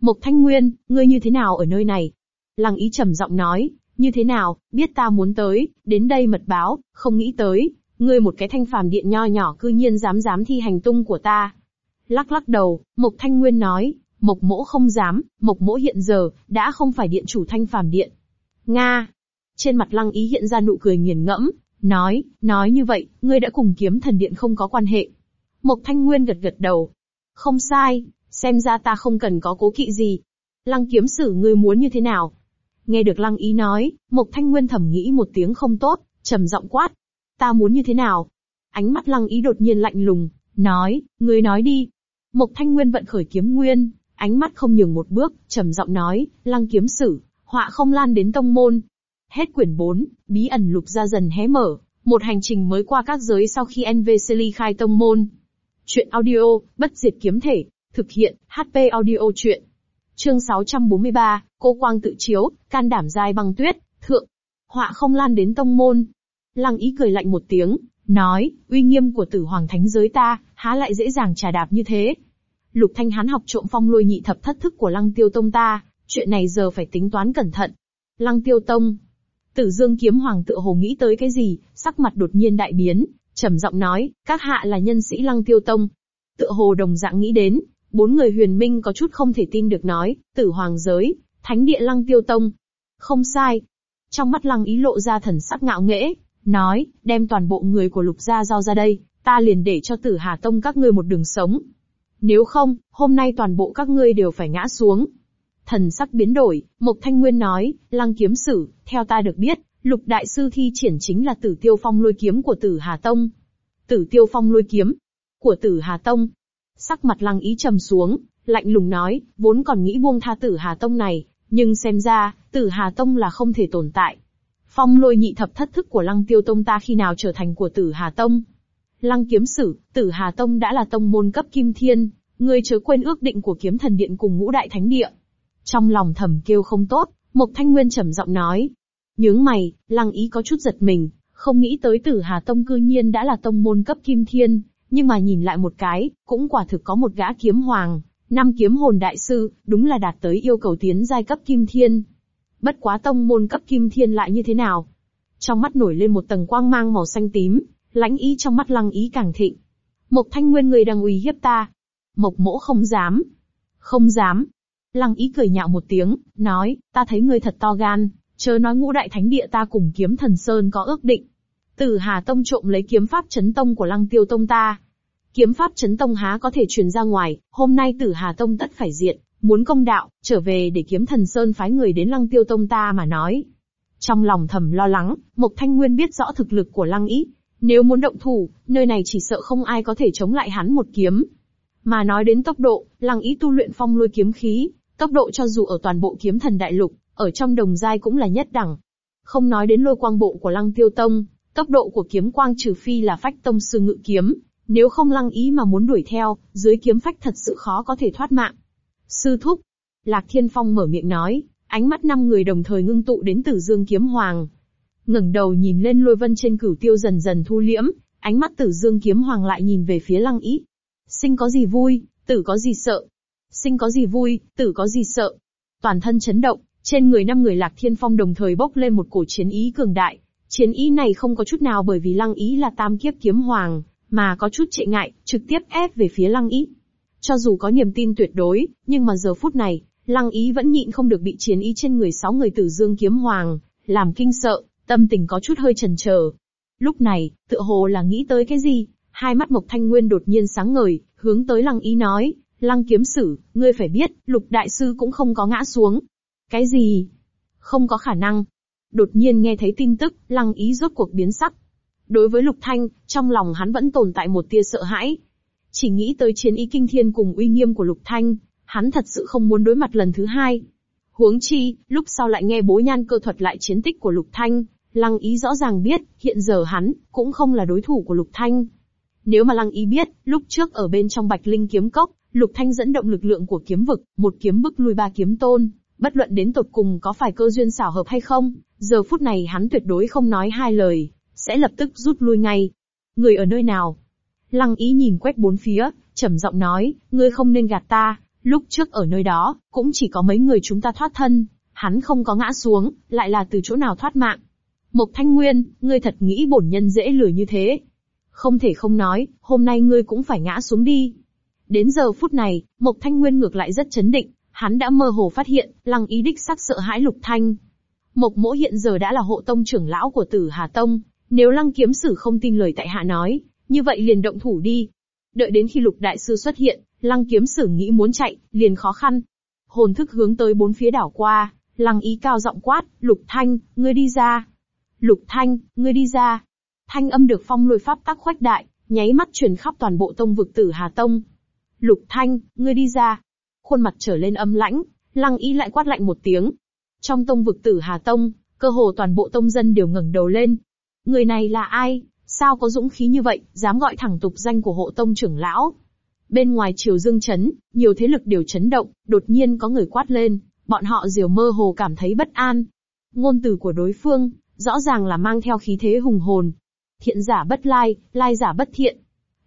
Mộc Thanh Nguyên, ngươi như thế nào ở nơi này? Lăng ý trầm giọng nói, như thế nào, biết ta muốn tới, đến đây mật báo, không nghĩ tới, ngươi một cái thanh phàm điện nho nhỏ cư nhiên dám dám thi hành tung của ta. Lắc lắc đầu, Mộc Thanh Nguyên nói, Mộc Mỗ không dám, Mộc Mỗ hiện giờ, đã không phải điện chủ thanh phàm điện. Nga! Trên mặt lăng ý hiện ra nụ cười nghiền ngẫm, nói, nói như vậy, ngươi đã cùng kiếm thần điện không có quan hệ. Mộc Thanh Nguyên gật gật đầu. Không sai, xem ra ta không cần có cố kỵ gì. Lăng kiếm sử ngươi muốn như thế nào? Nghe được lăng ý nói, Mộc Thanh Nguyên thầm nghĩ một tiếng không tốt, trầm giọng quát. Ta muốn như thế nào? Ánh mắt lăng ý đột nhiên lạnh lùng, nói, ngươi nói đi. Mộc Thanh Nguyên vận khởi kiếm nguyên, ánh mắt không nhường một bước, trầm giọng nói, lăng kiếm sử, họa không lan đến tông môn. Hết quyển 4, bí ẩn lục ra dần hé mở, một hành trình mới qua các giới sau khi NVC khai tông môn. Chuyện audio, bất diệt kiếm thể, thực hiện, HP audio chuyện. Chương 643, cô quang tự chiếu, can đảm dai băng tuyết, thượng. Họa không lan đến tông môn. Lăng ý cười lạnh một tiếng, nói, uy nghiêm của tử hoàng thánh giới ta, há lại dễ dàng trà đạp như thế. Lục Thanh hán học trộm phong lôi nhị thập thất thức của lăng tiêu tông ta, chuyện này giờ phải tính toán cẩn thận. Lăng tiêu tông. Tử dương kiếm hoàng tự hồ nghĩ tới cái gì, sắc mặt đột nhiên đại biến, trầm giọng nói, các hạ là nhân sĩ lăng tiêu tông. tự hồ đồng dạng nghĩ đến, bốn người huyền minh có chút không thể tin được nói, tử hoàng giới, thánh địa lăng tiêu tông. Không sai. Trong mắt lăng ý lộ ra thần sắc ngạo nghễ, nói, đem toàn bộ người của lục gia giao ra đây, ta liền để cho tử hà tông các ngươi một đường sống. Nếu không, hôm nay toàn bộ các ngươi đều phải ngã xuống. Thần sắc biến đổi, Mộc Thanh Nguyên nói, lăng kiếm sử, theo ta được biết, lục đại sư thi triển chính là tử tiêu phong lôi kiếm của tử Hà Tông. Tử tiêu phong lôi kiếm của tử Hà Tông. Sắc mặt lăng ý trầm xuống, lạnh lùng nói, vốn còn nghĩ buông tha tử Hà Tông này, nhưng xem ra, tử Hà Tông là không thể tồn tại. Phong lôi nhị thập thất thức của lăng tiêu tông ta khi nào trở thành của tử Hà Tông? Lăng kiếm sử, tử Hà Tông đã là tông môn cấp kim thiên, ngươi chớ quên ước định của kiếm thần điện cùng ngũ đại thánh địa. Trong lòng thầm kêu không tốt, Mộc Thanh Nguyên trầm giọng nói. Nhướng mày, lăng ý có chút giật mình, không nghĩ tới tử Hà Tông cư nhiên đã là tông môn cấp kim thiên, nhưng mà nhìn lại một cái, cũng quả thực có một gã kiếm hoàng, năm kiếm hồn đại sư, đúng là đạt tới yêu cầu tiến giai cấp kim thiên. Bất quá tông môn cấp kim thiên lại như thế nào? Trong mắt nổi lên một tầng quang mang màu xanh tím, lãnh ý trong mắt lăng ý càng thịnh. Mộc thanh nguyên người đang uy hiếp ta. Mộc mỗ không dám. Không dám. Lăng ý cười nhạo một tiếng, nói, ta thấy ngươi thật to gan, chớ nói ngũ đại thánh địa ta cùng kiếm thần Sơn có ước định. Tử Hà Tông trộm lấy kiếm pháp chấn tông của lăng tiêu tông ta. Kiếm pháp chấn tông há có thể truyền ra ngoài, hôm nay tử Hà Tông tất phải diệt, muốn công đạo, trở về để kiếm thần Sơn phái người đến lăng tiêu tông ta mà nói. Trong lòng thầm lo lắng, Mộc Thanh Nguyên biết rõ thực lực của lăng ý, nếu muốn động thủ, nơi này chỉ sợ không ai có thể chống lại hắn một kiếm. Mà nói đến tốc độ, lăng ý tu luyện phong lôi kiếm khí, tốc độ cho dù ở toàn bộ kiếm thần đại lục, ở trong đồng giai cũng là nhất đẳng. Không nói đến lôi quang bộ của lăng tiêu tông, tốc độ của kiếm quang trừ phi là phách tông sư ngự kiếm, nếu không lăng ý mà muốn đuổi theo, dưới kiếm phách thật sự khó có thể thoát mạng. Sư thúc, Lạc Thiên Phong mở miệng nói, ánh mắt năm người đồng thời ngưng tụ đến Tử Dương Kiếm Hoàng, ngẩng đầu nhìn lên lôi vân trên cửu tiêu dần dần thu liễm, ánh mắt tử dương kiếm hoàng lại nhìn về phía lăng ý. Sinh có gì vui, tử có gì sợ. Sinh có gì vui, tử có gì sợ. Toàn thân chấn động, trên người năm người lạc thiên phong đồng thời bốc lên một cổ chiến ý cường đại. Chiến ý này không có chút nào bởi vì lăng ý là tam kiếp kiếm hoàng, mà có chút trệ ngại, trực tiếp ép về phía lăng ý. Cho dù có niềm tin tuyệt đối, nhưng mà giờ phút này, lăng ý vẫn nhịn không được bị chiến ý trên người sáu người tử dương kiếm hoàng, làm kinh sợ, Tâm tình có chút hơi chần chờ. Lúc này, tựa hồ là nghĩ tới cái gì, hai mắt Mộc Thanh Nguyên đột nhiên sáng ngời, hướng tới Lăng Ý nói, Lăng kiếm sử, ngươi phải biết, lục đại sư cũng không có ngã xuống. Cái gì? Không có khả năng. Đột nhiên nghe thấy tin tức, Lăng Ý rốt cuộc biến sắc. Đối với Lục Thanh, trong lòng hắn vẫn tồn tại một tia sợ hãi. Chỉ nghĩ tới chiến ý kinh thiên cùng uy nghiêm của Lục Thanh, hắn thật sự không muốn đối mặt lần thứ hai. Huống chi, lúc sau lại nghe bố nhan cơ thuật lại chiến tích của Lục Thanh, Lăng Ý rõ ràng biết, hiện giờ hắn, cũng không là đối thủ của Lục Thanh. Nếu mà Lăng Ý biết, lúc trước ở bên trong Bạch Linh kiếm cốc, Lục Thanh dẫn động lực lượng của kiếm vực, một kiếm bức lui ba kiếm tôn, bất luận đến tột cùng có phải cơ duyên xảo hợp hay không, giờ phút này hắn tuyệt đối không nói hai lời, sẽ lập tức rút lui ngay. Người ở nơi nào? Lăng Ý nhìn quét bốn phía, trầm giọng nói, ngươi không nên gạt ta, lúc trước ở nơi đó, cũng chỉ có mấy người chúng ta thoát thân, hắn không có ngã xuống, lại là từ chỗ nào thoát mạng. Mộc Thanh Nguyên, ngươi thật nghĩ bổn nhân dễ lừa như thế. Không thể không nói, hôm nay ngươi cũng phải ngã xuống đi. Đến giờ phút này, Mộc Thanh Nguyên ngược lại rất chấn định, hắn đã mơ hồ phát hiện, lăng ý đích sắc sợ hãi Lục Thanh. Mộc Mỗ hiện giờ đã là hộ tông trưởng lão của Tử Hà Tông, nếu lăng kiếm sử không tin lời tại hạ nói, như vậy liền động thủ đi. Đợi đến khi Lục Đại Sư xuất hiện, lăng kiếm sử nghĩ muốn chạy, liền khó khăn. Hồn thức hướng tới bốn phía đảo qua, lăng ý cao giọng quát, Lục Thanh, ngươi đi ra. Lục Thanh, ngươi đi ra. Thanh âm được phong lôi pháp tắc khuếch đại, nháy mắt truyền khắp toàn bộ tông vực tử Hà Tông. Lục Thanh, ngươi đi ra. Khuôn mặt trở lên âm lãnh, lăng y lại quát lạnh một tiếng. Trong tông vực tử Hà Tông, cơ hồ toàn bộ tông dân đều ngẩng đầu lên. Người này là ai? Sao có dũng khí như vậy, dám gọi thẳng tục danh của hộ tông trưởng lão? Bên ngoài triều dương chấn, nhiều thế lực đều chấn động, đột nhiên có người quát lên, bọn họ diều mơ hồ cảm thấy bất an. Ngôn từ của đối phương, rõ ràng là mang theo khí thế hùng hồn. Thiện giả bất lai, lai giả bất thiện.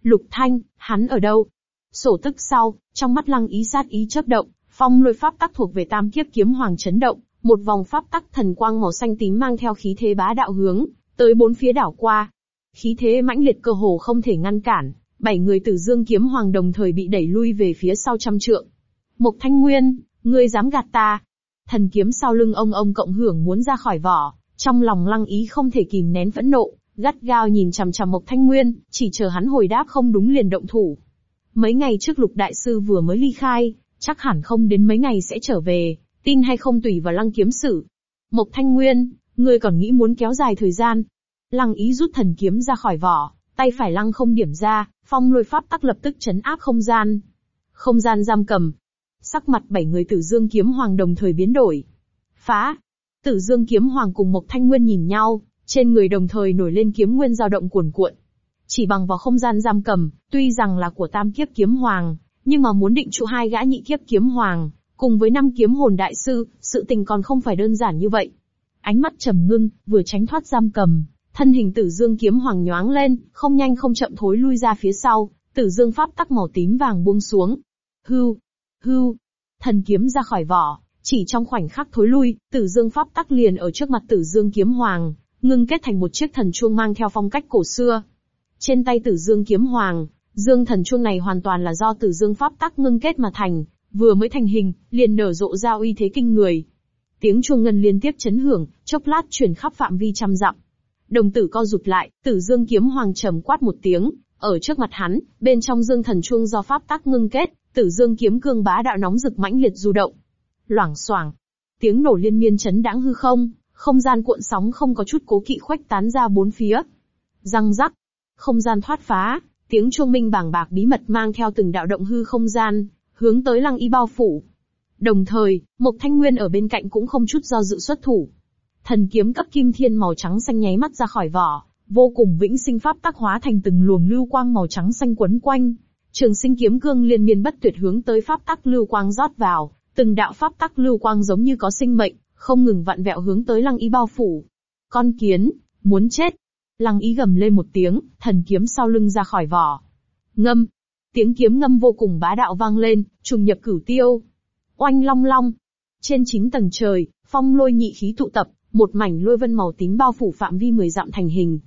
Lục Thanh, hắn ở đâu? Sổ tức sau, trong mắt lăng ý sát ý chớp động, phong lôi pháp tắc thuộc về tam kiếp kiếm hoàng chấn động, một vòng pháp tắc thần quang màu xanh tím mang theo khí thế bá đạo hướng, tới bốn phía đảo qua. khí thế mãnh liệt cơ hồ không thể ngăn cản, bảy người Tử Dương kiếm hoàng đồng thời bị đẩy lui về phía sau trăm trượng. Mộc Thanh Nguyên, ngươi dám gạt ta? Thần kiếm sau lưng ông ông cộng hưởng muốn ra khỏi vỏ, trong lòng lăng ý không thể kìm nén phẫn nộ, gắt gao nhìn chằm chằm Mộc Thanh Nguyên, chỉ chờ hắn hồi đáp không đúng liền động thủ. Mấy ngày trước lục đại sư vừa mới ly khai, chắc hẳn không đến mấy ngày sẽ trở về, tin hay không tùy vào lăng kiếm sử. Mộc Thanh Nguyên, ngươi còn nghĩ muốn kéo dài thời gian. Lăng ý rút thần kiếm ra khỏi vỏ, tay phải lăng không điểm ra, phong lôi pháp tắc lập tức chấn áp không gian. Không gian giam cầm. Sắc mặt bảy người tử dương kiếm hoàng đồng thời biến đổi. Phá! Tử dương kiếm hoàng cùng Mộc Thanh Nguyên nhìn nhau, trên người đồng thời nổi lên kiếm nguyên dao động cuồn cuộn. Chỉ bằng vào không gian giam cầm, tuy rằng là của tam kiếp kiếm hoàng, nhưng mà muốn định trụ hai gã nhị kiếp kiếm hoàng, cùng với năm kiếm hồn đại sư, sự tình còn không phải đơn giản như vậy. Ánh mắt trầm ngưng, vừa tránh thoát giam cầm, thân hình tử dương kiếm hoàng nhoáng lên, không nhanh không chậm thối lui ra phía sau, tử dương pháp tắc màu tím vàng buông xuống. Hưu, hưu, thần kiếm ra khỏi vỏ, chỉ trong khoảnh khắc thối lui, tử dương pháp tắc liền ở trước mặt tử dương kiếm hoàng, ngưng kết thành một chiếc thần chuông mang theo phong cách cổ xưa. Trên tay tử dương kiếm hoàng, dương thần chuông này hoàn toàn là do tử dương pháp tắc ngưng kết mà thành, vừa mới thành hình, liền nở rộ ra uy thế kinh người. Tiếng chuông ngân liên tiếp chấn hưởng, chốc lát truyền khắp phạm vi trăm dặm. Đồng tử co rụt lại, tử dương kiếm hoàng trầm quát một tiếng, ở trước mặt hắn, bên trong dương thần chuông do pháp tắc ngưng kết, tử dương kiếm cương bá đạo nóng rực mãnh liệt du động. Loảng xoảng, tiếng nổ liên miên chấn đãng hư không, không gian cuộn sóng không có chút cố kỵ khuếch tán ra bốn phía. Răng rắc, không gian thoát phá, tiếng chuông minh bảng bạc bí mật mang theo từng đạo động hư không gian, hướng tới lăng y bao phủ. Đồng thời, Mộc Thanh Nguyên ở bên cạnh cũng không chút do dự xuất thủ. Thần kiếm cấp kim thiên màu trắng xanh nháy mắt ra khỏi vỏ, vô cùng vĩnh sinh pháp tác hóa thành từng luồng lưu quang màu trắng xanh quấn quanh. Trường sinh kiếm cương liên miên bất tuyệt hướng tới pháp tắc lưu quang rót vào, từng đạo pháp tắc lưu quang giống như có sinh mệnh, không ngừng vặn vẹo hướng tới lăng y bao phủ. Con kiến, muốn chết. Lăng ý gầm lên một tiếng, thần kiếm sau lưng ra khỏi vỏ. Ngâm. Tiếng kiếm ngâm vô cùng bá đạo vang lên, trùng nhập cửu tiêu. Oanh long long. Trên chín tầng trời, phong lôi nhị khí tụ tập, một mảnh lôi vân màu tím bao phủ phạm vi mười dặm thành hình.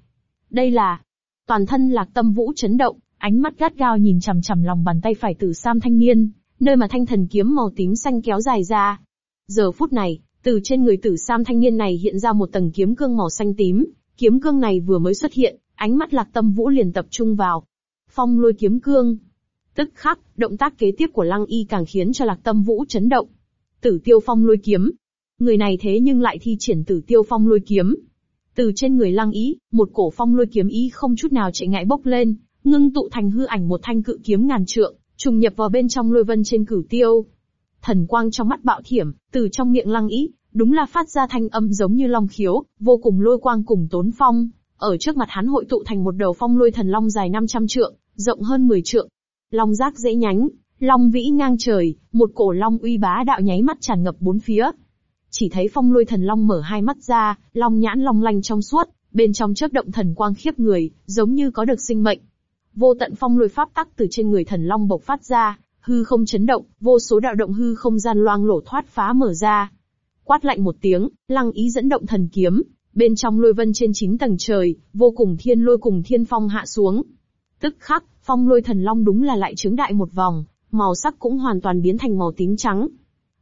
Đây là toàn thân lạc tâm vũ chấn động, ánh mắt gắt gao nhìn chằm chằm lòng bàn tay phải tử sam thanh niên, nơi mà thanh thần kiếm màu tím xanh kéo dài ra. Giờ phút này, từ trên người tử sam thanh niên này hiện ra một tầng kiếm cương màu xanh tím, kiếm cương này vừa mới xuất hiện, ánh mắt lạc tâm vũ liền tập trung vào. Phong lôi kiếm cương. Tức khắc, động tác kế tiếp của lăng y càng khiến cho lạc tâm vũ chấn động. Tử tiêu phong lôi kiếm. Người này thế nhưng lại thi triển tử tiêu phong lôi kiếm. Từ trên người lăng ý, một cổ phong lôi kiếm ý không chút nào chạy ngại bốc lên, ngưng tụ thành hư ảnh một thanh cự kiếm ngàn trượng, trùng nhập vào bên trong lôi vân trên cửu tiêu. Thần quang trong mắt bạo thiểm, từ trong miệng lăng ý, đúng là phát ra thanh âm giống như long khiếu, vô cùng lôi quang cùng tốn phong. Ở trước mặt hắn hội tụ thành một đầu phong lôi thần long dài 500 trượng, rộng hơn 10 trượng. Long giác dễ nhánh, long vĩ ngang trời, một cổ long uy bá đạo nháy mắt tràn ngập bốn phía. Chỉ thấy phong lôi thần long mở hai mắt ra, long nhãn long lanh trong suốt, bên trong chớp động thần quang khiếp người, giống như có được sinh mệnh. Vô tận phong lôi pháp tắc từ trên người thần long bộc phát ra, hư không chấn động, vô số đạo động hư không gian loang lổ thoát phá mở ra. Quát lạnh một tiếng, lăng ý dẫn động thần kiếm, bên trong lôi vân trên chín tầng trời, vô cùng thiên lôi cùng thiên phong hạ xuống. Tức khắc, phong lôi thần long đúng là lại trướng đại một vòng, màu sắc cũng hoàn toàn biến thành màu tím trắng.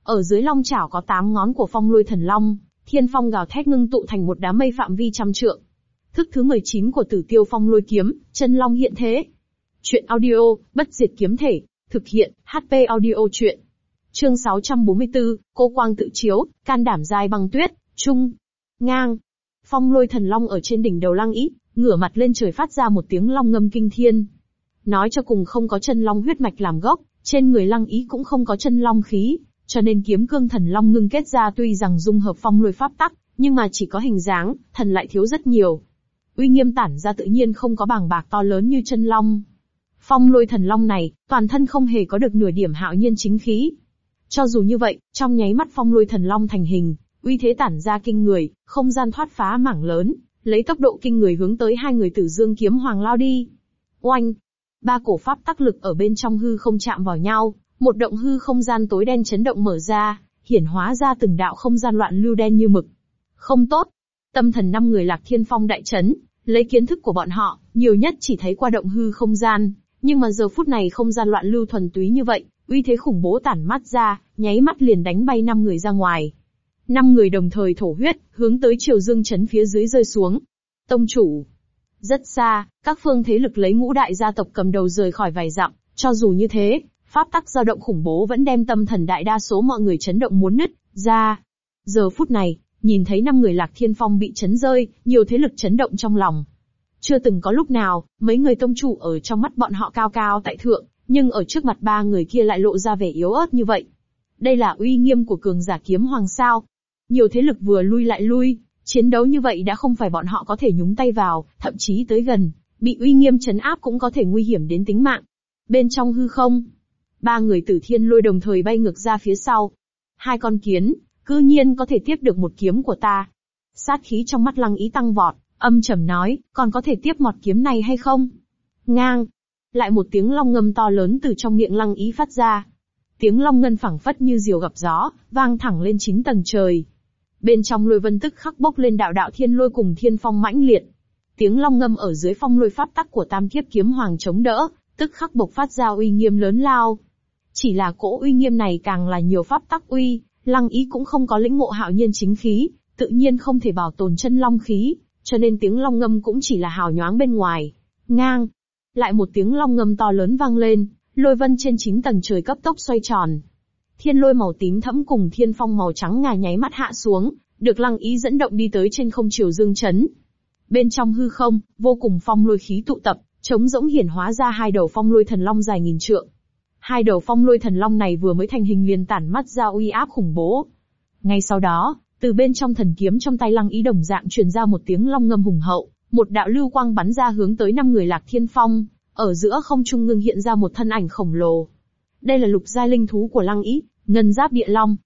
Ở dưới long chảo có tám ngón của phong lôi thần long, thiên phong gào thét ngưng tụ thành một đám mây phạm vi trăm trượng. Thức thứ 19 của tử tiêu phong lôi kiếm, chân long hiện thế. Chuyện audio, bất diệt kiếm thể, thực hiện, HP audio chuyện. Chương 644, cô quang tự chiếu, can đảm dài bằng tuyết, trung, ngang. Phong lôi thần long ở trên đỉnh đầu lăng ý, ngửa mặt lên trời phát ra một tiếng long ngâm kinh thiên. Nói cho cùng không có chân long huyết mạch làm gốc, trên người lăng ý cũng không có chân long khí, cho nên kiếm cương thần long ngưng kết ra tuy rằng dung hợp phong lôi pháp tắc, nhưng mà chỉ có hình dáng, thần lại thiếu rất nhiều. Uy nghiêm tản ra tự nhiên không có bảng bạc to lớn như chân long. Phong lôi thần long này, toàn thân không hề có được nửa điểm hạo nhiên chính khí. Cho dù như vậy, trong nháy mắt phong lôi thần long thành hình, uy thế tản ra kinh người, không gian thoát phá mảng lớn, lấy tốc độ kinh người hướng tới hai người tử dương kiếm hoàng lao đi. Oanh! Ba cổ pháp tác lực ở bên trong hư không chạm vào nhau, một động hư không gian tối đen chấn động mở ra, hiển hóa ra từng đạo không gian loạn lưu đen như mực. Không tốt. Tâm thần năm người lạc thiên phong đại chấn, Lấy kiến thức của bọn họ, nhiều nhất chỉ thấy qua động hư không gian, nhưng mà giờ phút này không gian loạn lưu thuần túy như vậy, uy thế khủng bố tản mắt ra, nháy mắt liền đánh bay năm người ra ngoài. Năm người đồng thời thổ huyết, hướng tới triều dương chấn phía dưới rơi xuống. Tông chủ. Rất xa, các phương thế lực lấy ngũ đại gia tộc cầm đầu rời khỏi vài dặm, cho dù như thế, pháp tắc dao động khủng bố vẫn đem tâm thần đại đa số mọi người chấn động muốn nứt ra. Giờ phút này, nhìn thấy năm người lạc thiên phong bị chấn rơi, nhiều thế lực chấn động trong lòng. Chưa từng có lúc nào, mấy người tông chủ ở trong mắt bọn họ cao cao tại thượng, nhưng ở trước mặt ba người kia lại lộ ra vẻ yếu ớt như vậy. Đây là uy nghiêm của cường giả kiếm hoàng sao. Nhiều thế lực vừa lui lại lui, chiến đấu như vậy đã không phải bọn họ có thể nhúng tay vào, thậm chí tới gần, bị uy nghiêm chấn áp cũng có thể nguy hiểm đến tính mạng. Bên trong hư không, ba người tử thiên lôi đồng thời bay ngược ra phía sau. Hai con kiến, cư nhiên có thể tiếp được một kiếm của ta. Sát khí trong mắt lăng ý tăng vọt, âm trầm nói, còn có thể tiếp mọt kiếm này hay không? Ngang. Lại một tiếng long ngâm to lớn từ trong miệng lăng ý phát ra. Tiếng long ngân phẳng phất như diều gặp gió, vang thẳng lên chín tầng trời. Bên trong lôi vân tức khắc bốc lên đạo đạo thiên lôi cùng thiên phong mãnh liệt. Tiếng long ngâm ở dưới phong lôi pháp tắc của tam kiếp kiếm hoàng chống đỡ, tức khắc bộc phát ra uy nghiêm lớn lao. Chỉ là cỗ uy nghiêm này càng là nhiều pháp tắc uy, lăng ý cũng không có lĩnh ngộ hạo nhiên chính khí, tự nhiên không thể bảo tồn chân long khí, cho nên tiếng long ngâm cũng chỉ là hào nhoáng bên ngoài. Ngang. Lại một tiếng long ngâm to lớn vang lên, lôi vân trên chín tầng trời cấp tốc xoay tròn. Thiên lôi màu tím thẫm cùng thiên phong màu trắng ngà nháy mắt hạ xuống, được lăng ý dẫn động đi tới trên không chiều dương chấn. Bên trong hư không, vô cùng phong lôi khí tụ tập, chống rỗng hiển hóa ra hai đầu phong lôi thần long dài nghìn trượng. Hai đầu phong lôi thần long này vừa mới thành hình liền tản mắt ra uy áp khủng bố. Ngay sau đó, từ bên trong thần kiếm trong tay lăng ý đồng dạng truyền ra một tiếng long ngâm hùng hậu, một đạo lưu quang bắn ra hướng tới năm người lạc thiên phong, ở giữa không trung ngưng hiện ra một thân ảnh khổng lồ. Đây là lục giai linh thú của lăng ý, ngân giáp địa long.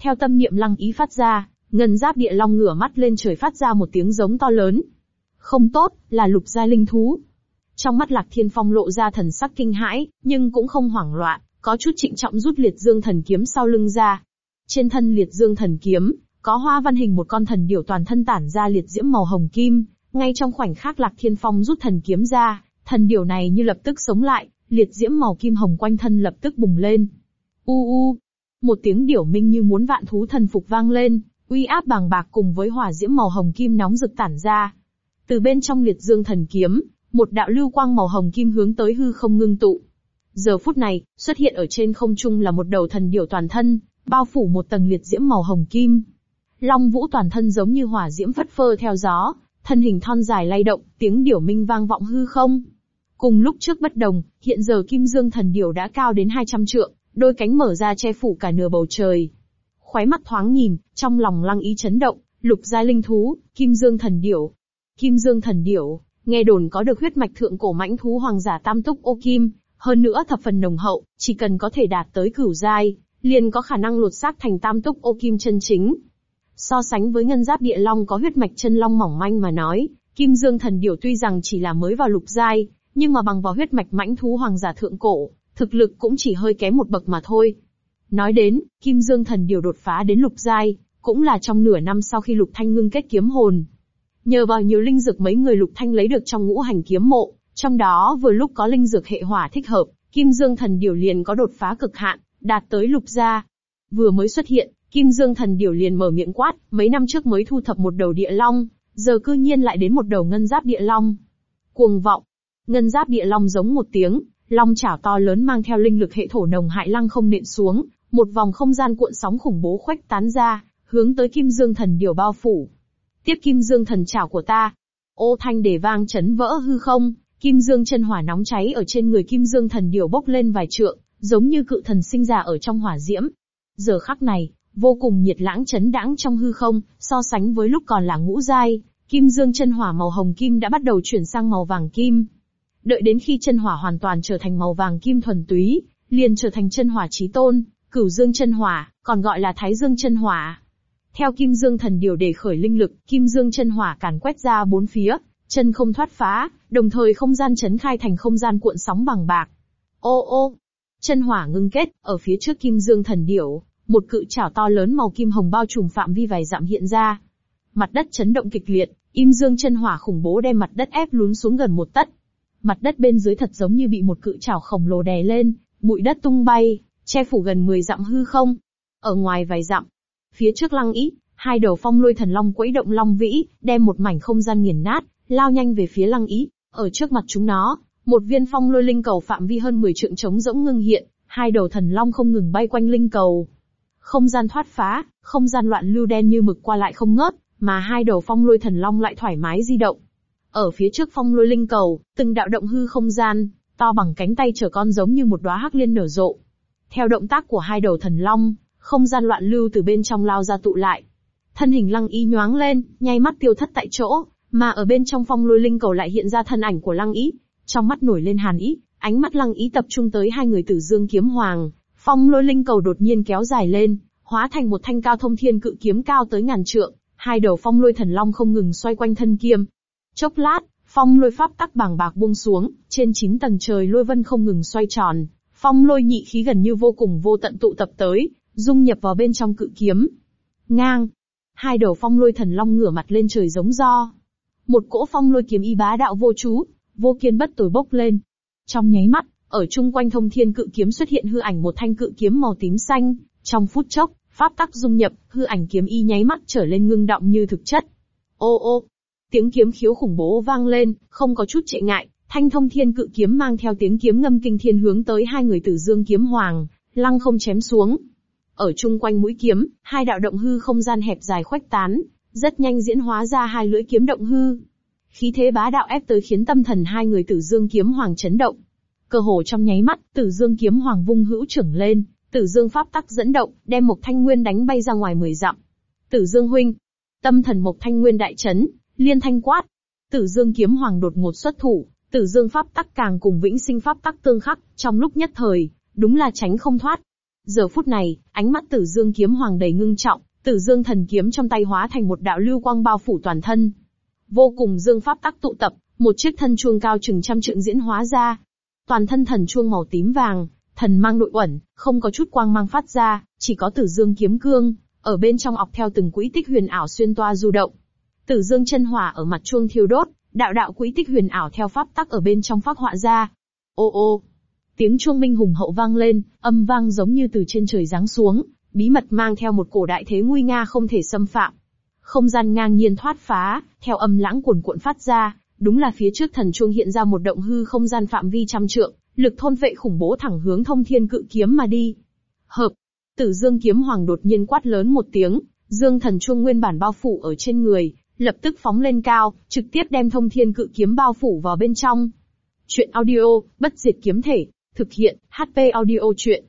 Theo tâm niệm lăng ý phát ra, ngân giáp địa long ngửa mắt lên trời phát ra một tiếng giống to lớn. Không tốt, là lục giai linh thú. Trong mắt lạc thiên phong lộ ra thần sắc kinh hãi, nhưng cũng không hoảng loạn, có chút trịnh trọng rút liệt dương thần kiếm sau lưng ra. Trên thân liệt dương thần kiếm, có hoa văn hình một con thần điểu toàn thân tản ra liệt diễm màu hồng kim, ngay trong khoảnh khắc Lạc Thiên Phong rút thần kiếm ra, thần điểu này như lập tức sống lại, liệt diễm màu kim hồng quanh thân lập tức bùng lên. U u, một tiếng điểu minh như muốn vạn thú thần phục vang lên, uy áp bàng bạc cùng với hỏa diễm màu hồng kim nóng rực tản ra. Từ bên trong liệt dương thần kiếm, một đạo lưu quang màu hồng kim hướng tới hư không ngưng tụ. Giờ phút này, xuất hiện ở trên không trung là một đầu thần điểu toàn thân, bao phủ một tầng liệt diễm màu hồng kim. Long Vũ toàn thân giống như hỏa diễm phất phơ theo gió, thân hình thon dài lay động, tiếng điểu minh vang vọng hư không. Cùng lúc trước bất đồng, hiện giờ Kim Dương thần điểu đã cao đến 200 trượng, đôi cánh mở ra che phủ cả nửa bầu trời. Khóe mắt thoáng nhìn, trong lòng lăng ý chấn động, lục giai linh thú, Kim Dương thần điểu. Kim Dương thần điểu, nghe đồn có được huyết mạch thượng cổ mãnh thú hoàng giả tam túc ô kim, hơn nữa thập phần nồng hậu, chỉ cần có thể đạt tới cửu giai, liền có khả năng lột xác thành tam túc ô kim chân chính. So sánh với ngân giáp địa long có huyết mạch chân long mỏng manh mà nói, Kim Dương thần điểu tuy rằng chỉ là mới vào lục giai, nhưng mà bằng vào huyết mạch mãnh thú hoàng giả thượng cổ, thực lực cũng chỉ hơi kém một bậc mà thôi. Nói đến, Kim Dương thần điểu đột phá đến lục giai, cũng là trong nửa năm sau khi lục thanh ngưng kết kiếm hồn. Nhờ vào nhiều linh dược mấy người lục thanh lấy được trong ngũ hành kiếm mộ, trong đó vừa lúc có linh dược hệ hỏa thích hợp, Kim Dương thần điểu liền có đột phá cực hạn, đạt tới lục gia. Vừa mới xuất hiện, Kim Dương thần điểu liền mở miệng quát, mấy năm trước mới thu thập một đầu địa long, giờ cư nhiên lại đến một đầu ngân giáp địa long. Cuồng vọng. Ngân giáp địa long giống một tiếng, long chảo to lớn mang theo linh lực hệ thổ nồng hại lăng không nện xuống, một vòng không gian cuộn sóng khủng bố khoách tán ra, hướng tới Kim Dương thần điểu bao phủ. Tiếp Kim Dương thần chảo của ta. Ô thanh để vang chấn vỡ hư không, Kim Dương chân hỏa nóng cháy ở trên người Kim Dương thần điểu bốc lên vài trượng, giống như cự thần sinh ra ở trong hỏa diễm. Giờ khắc này, vô cùng nhiệt lãng chấn đãng trong hư không, so sánh với lúc còn là ngũ giai, kim dương chân hỏa màu hồng kim đã bắt đầu chuyển sang màu vàng kim. Đợi đến khi chân hỏa hoàn toàn trở thành màu vàng kim thuần túy, liền trở thành chân hỏa chí tôn, cửu dương chân hỏa, còn gọi là thái dương chân hỏa. Theo kim dương thần điều để khởi linh lực, kim dương chân hỏa càn quét ra bốn phía, chân không thoát phá, đồng thời không gian chấn khai thành không gian cuộn sóng bằng bạc. Ô ô, chân hỏa ngưng kết, ở phía trước kim dương thần điểu, một cự chảo to lớn màu kim hồng bao trùm phạm vi vài dặm hiện ra. Mặt đất chấn động kịch liệt, im dương chân hỏa khủng bố đem mặt đất ép lún xuống gần một tấc. Mặt đất bên dưới thật giống như bị một cự chảo khổng lồ đè lên, bụi đất tung bay, che phủ gần 10 dặm hư không. Ở ngoài vài dặm, phía trước lăng ý, hai đầu phong lôi thần long quẫy động long vĩ, đem một mảnh không gian nghiền nát, lao nhanh về phía lăng ý. Ở trước mặt chúng nó, một viên phong lôi linh cầu phạm vi hơn 10 trượng trống rỗng ngưng hiện, hai đầu thần long không ngừng bay quanh linh cầu. Không gian thoát phá, không gian loạn lưu đen như mực qua lại không ngớt, mà hai đầu phong lôi thần long lại thoải mái di động. Ở phía trước phong lôi linh cầu, từng đạo động hư không gian, to bằng cánh tay trở con giống như một đóa hắc liên nở rộ. Theo động tác của hai đầu thần long, không gian loạn lưu từ bên trong lao ra tụ lại. Thân hình lăng ý nhoáng lên, nháy mắt tiêu thất tại chỗ, mà ở bên trong phong lôi linh cầu lại hiện ra thân ảnh của lăng ý. Trong mắt nổi lên hàn ý, ánh mắt lăng ý tập trung tới hai người tử dương kiếm hoàng. Phong lôi linh cầu đột nhiên kéo dài lên, hóa thành một thanh cao thông thiên cự kiếm cao tới ngàn trượng, hai đầu phong lôi thần long không ngừng xoay quanh thân kiếm. Chốc lát, phong lôi pháp tắc bàng bạc buông xuống, trên chín tầng trời lôi vân không ngừng xoay tròn, phong lôi nhị khí gần như vô cùng vô tận tụ tập tới, dung nhập vào bên trong cự kiếm. Ngang, hai đầu phong lôi thần long ngửa mặt lên trời giống do. Một cỗ phong lôi kiếm y bá đạo vô chú, vô kiên bất tối bốc lên. Trong nháy mắt, ở chung quanh thông thiên cự kiếm xuất hiện hư ảnh một thanh cự kiếm màu tím xanh, trong phút chốc, pháp tắc dung nhập, hư ảnh kiếm y nháy mắt trở lên ngưng động như thực chất. Ô ô, tiếng kiếm khiếu khủng bố vang lên, không có chút trệ ngại, thanh thông thiên cự kiếm mang theo tiếng kiếm ngâm kinh thiên hướng tới hai người tử dương kiếm hoàng, lăng không chém xuống. Ở chung quanh mũi kiếm, hai đạo động hư không gian hẹp dài khoách tán, rất nhanh diễn hóa ra hai lưỡi kiếm động hư. Khí thế bá đạo ép tới khiến tâm thần hai người tử dương kiếm hoàng chấn động. Cơ hồ trong nháy mắt, tử dương kiếm hoàng vung hữu trưởng lên, tử dương pháp tắc dẫn động, đem một thanh nguyên đánh bay ra ngoài mười dặm. Tử dương huynh, tâm thần một thanh nguyên đại chấn, liên thanh quát. Tử dương kiếm hoàng đột ngột xuất thủ, tử dương pháp tắc càng cùng vĩnh sinh pháp tắc tương khắc, trong lúc nhất thời, đúng là tránh không thoát. Giờ phút này, ánh mắt tử dương kiếm hoàng đầy ngưng trọng, tử dương thần kiếm trong tay hóa thành một đạo lưu quang bao phủ toàn thân. Vô cùng dương pháp tắc tụ tập, một chiếc thân chuông cao chừng trăm trượng diễn hóa ra. Toàn thân thần chuông màu tím vàng, thần mang nội uẩn, không có chút quang mang phát ra, chỉ có tử dương kiếm cương, ở bên trong ọc theo từng quỹ tích huyền ảo xuyên toa du động. Tử dương chân hỏa ở mặt chuông thiêu đốt, đạo đạo quỹ tích huyền ảo theo pháp tắc ở bên trong phát họa ra. Ô ô, tiếng chuông minh hùng hậu vang lên, âm vang giống như từ trên trời giáng xuống, bí mật mang theo một cổ đại thế nguy nga không thể xâm phạm. Không gian ngang nhiên thoát phá, theo âm lãng cuồn cuộn phát ra, đúng là phía trước thần chuông hiện ra một động hư không gian phạm vi trăm trượng, lực thôn vệ khủng bố thẳng hướng thông thiên cự kiếm mà đi. Hợp, tử dương kiếm hoàng đột nhiên quát lớn một tiếng, dương thần chuông nguyên bản bao phủ ở trên người, lập tức phóng lên cao, trực tiếp đem thông thiên cự kiếm bao phủ vào bên trong. Chuyện audio, bất diệt kiếm thể, thực hiện, HP audio chuyện.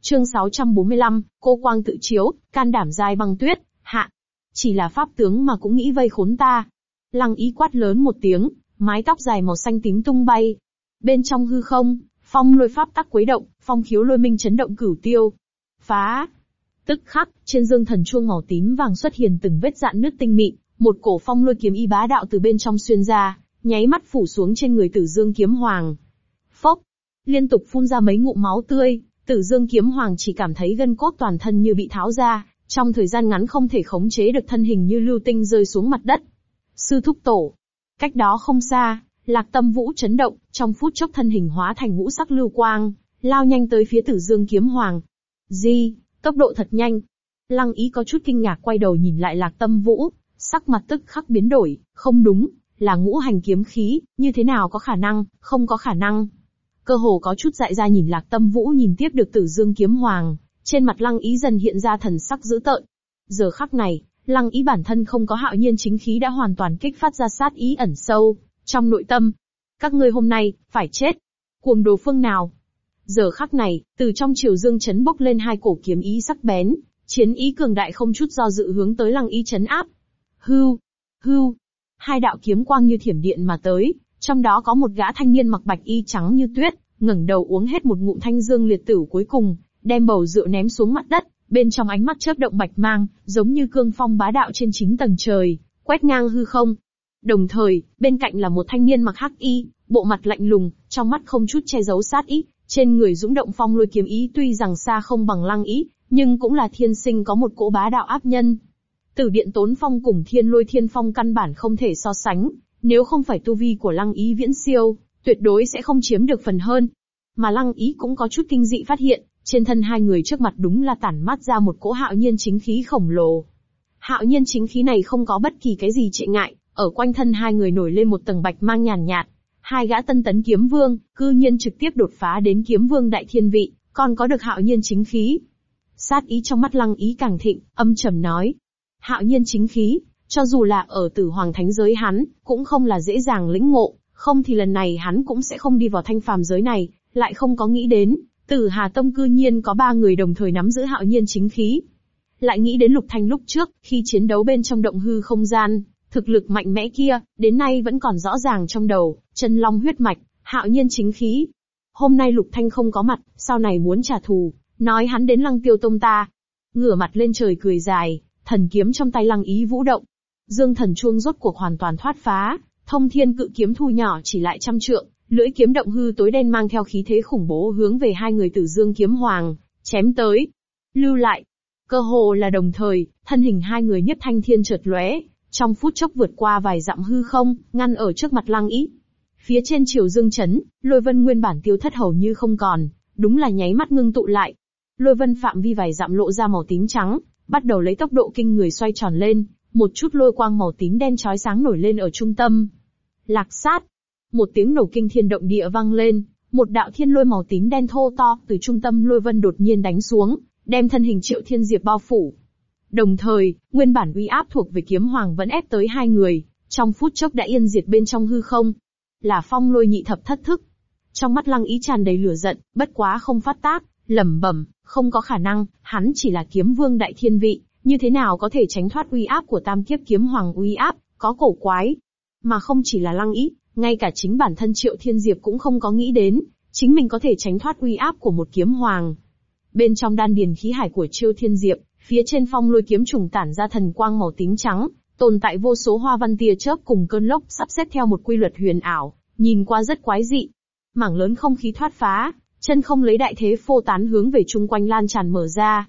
Chương 645, cô quang tự chiếu, can đảm dai băng tuyết, hạ. Chỉ là pháp tướng mà cũng nghĩ vây khốn ta. Lăng ý quát lớn một tiếng, mái tóc dài màu xanh tím tung bay. Bên trong hư không, phong lôi pháp tắc quấy động, phong khiếu lôi minh chấn động cửu tiêu. Phá! Tức khắc, trên dương thần chuông màu tím vàng xuất hiện từng vết dạn nước tinh mịn, một cổ phong lôi kiếm y bá đạo từ bên trong xuyên ra, nháy mắt phủ xuống trên người tử dương kiếm hoàng. Phốc! Liên tục phun ra mấy ngụm máu tươi, tử dương kiếm hoàng chỉ cảm thấy gân cốt toàn thân như bị tháo ra, trong thời gian ngắn không thể khống chế được thân hình như lưu tinh rơi xuống mặt đất. Sư thúc tổ. Cách đó không xa, lạc tâm vũ chấn động, trong phút chốc thân hình hóa thành ngũ sắc lưu quang, lao nhanh tới phía tử dương kiếm hoàng. Di, tốc độ thật nhanh. Lăng ý có chút kinh ngạc quay đầu nhìn lại lạc tâm vũ, sắc mặt tức khắc biến đổi, không đúng, là ngũ hành kiếm khí, như thế nào có khả năng, không có khả năng. Cơ hồ có chút dại ra nhìn lạc tâm vũ nhìn tiếp được tử dương kiếm hoàng, trên mặt lăng ý dần hiện ra thần sắc dữ tợn. Giờ khắc này, lăng ý bản thân không có hạo nhiên chính khí đã hoàn toàn kích phát ra sát ý ẩn sâu, trong nội tâm. Các ngươi hôm nay, phải chết. Cuồng đồ phương nào? Giờ khắc này, từ trong triều dương chấn bốc lên hai cổ kiếm ý sắc bén, chiến ý cường đại không chút do dự hướng tới lăng ý chấn áp. Hưu, hưu, hai đạo kiếm quang như thiểm điện mà tới, trong đó có một gã thanh niên mặc bạch y trắng như tuyết, ngẩng đầu uống hết một ngụm thanh dương liệt tử cuối cùng, đem bầu rượu ném xuống mặt đất, bên trong ánh mắt chớp động bạch mang, giống như cương phong bá đạo trên chính tầng trời, quét ngang hư không. Đồng thời, bên cạnh là một thanh niên mặc hắc y, bộ mặt lạnh lùng, trong mắt không chút che giấu sát ý, trên người dũng động phong lôi kiếm ý tuy rằng xa không bằng lăng ý, nhưng cũng là thiên sinh có một cỗ bá đạo áp nhân. Tử điện tốn phong cùng thiên lôi thiên phong căn bản không thể so sánh, nếu không phải tu vi của lăng ý viễn siêu, tuyệt đối sẽ không chiếm được phần hơn. Mà lăng ý cũng có chút kinh dị phát hiện, trên thân hai người trước mặt đúng là tản mát ra một cỗ hạo nhiên chính khí khổng lồ. Hạo nhiên chính khí này không có bất kỳ cái gì trệ ngại, ở quanh thân hai người nổi lên một tầng bạch mang nhàn nhạt, Hai gã tân tấn kiếm vương, cư nhiên trực tiếp đột phá đến kiếm vương đại thiên vị, còn có được hạo nhiên chính khí. Sát ý trong mắt lăng ý càng thịnh, âm trầm nói. Hạo nhiên chính khí, cho dù là ở tử hoàng thánh giới hắn, cũng không là dễ dàng lĩnh ngộ, không thì lần này hắn cũng sẽ không đi vào thanh phàm giới này, lại không có nghĩ đến, tử Hà Tông cư nhiên có ba người đồng thời nắm giữ hạo nhiên chính khí. Lại nghĩ đến Lục Thanh lúc trước, khi chiến đấu bên trong động hư không gian, Thực lực mạnh mẽ kia, đến nay vẫn còn rõ ràng trong đầu, chân long huyết mạch, hạo nhiên chính khí. Hôm nay Lục Thanh không có mặt, sau này muốn trả thù, nói hắn đến lăng tiêu tông ta. Ngửa mặt lên trời cười dài, thần kiếm trong tay lăng ý vũ động. Dương thần chuông rốt cuộc hoàn toàn thoát phá, thông thiên cự kiếm thu nhỏ chỉ lại trăm trượng, lưỡi kiếm động hư tối đen mang theo khí thế khủng bố hướng về hai người tử dương kiếm hoàng, chém tới. Lưu lại. Cơ hồ là đồng thời, thân hình hai người nhất thanh thiên chợt lóe, trong phút chốc vượt qua vài dặm hư không, ngăn ở trước mặt lăng ý. Phía trên triều dương chấn, lôi vân nguyên bản tiêu thất hầu như không còn, đúng là nháy mắt ngưng tụ lại. Lôi vân phạm vi vài dặm lộ ra màu tím trắng, bắt đầu lấy tốc độ kinh người xoay tròn lên, một chút lôi quang màu tím đen chói sáng nổi lên ở trung tâm. Lạc sát. Một tiếng nổ kinh thiên động địa vang lên, một đạo thiên lôi màu tím đen thô to từ trung tâm lôi vân đột nhiên đánh xuống, đem thân hình triệu thiên diệp bao phủ. Đồng thời, nguyên bản uy áp thuộc về kiếm hoàng vẫn ép tới hai người, trong phút chốc đã yên diệt bên trong hư không. Là phong lôi nhị thập thất thức. Trong mắt lăng ý tràn đầy lửa giận, bất quá không phát tác, lẩm bẩm, không có khả năng, hắn chỉ là kiếm vương đại thiên vị, như thế nào có thể tránh thoát uy áp của tam kiếp kiếm hoàng uy áp, có cổ quái. Mà không chỉ là lăng ý, ngay cả chính bản thân triệu thiên diệp cũng không có nghĩ đến, chính mình có thể tránh thoát uy áp của một kiếm hoàng. Bên trong đan điền khí hải của Triệu Thiên Diệp, Phía trên phong lôi kiếm trùng tản ra thần quang màu tím trắng, tồn tại vô số hoa văn tia chớp cùng cơn lốc sắp xếp theo một quy luật huyền ảo, nhìn qua rất quái dị. Mảng lớn không khí thoát phá, chân không lấy đại thế phô tán hướng về chung quanh lan tràn mở ra.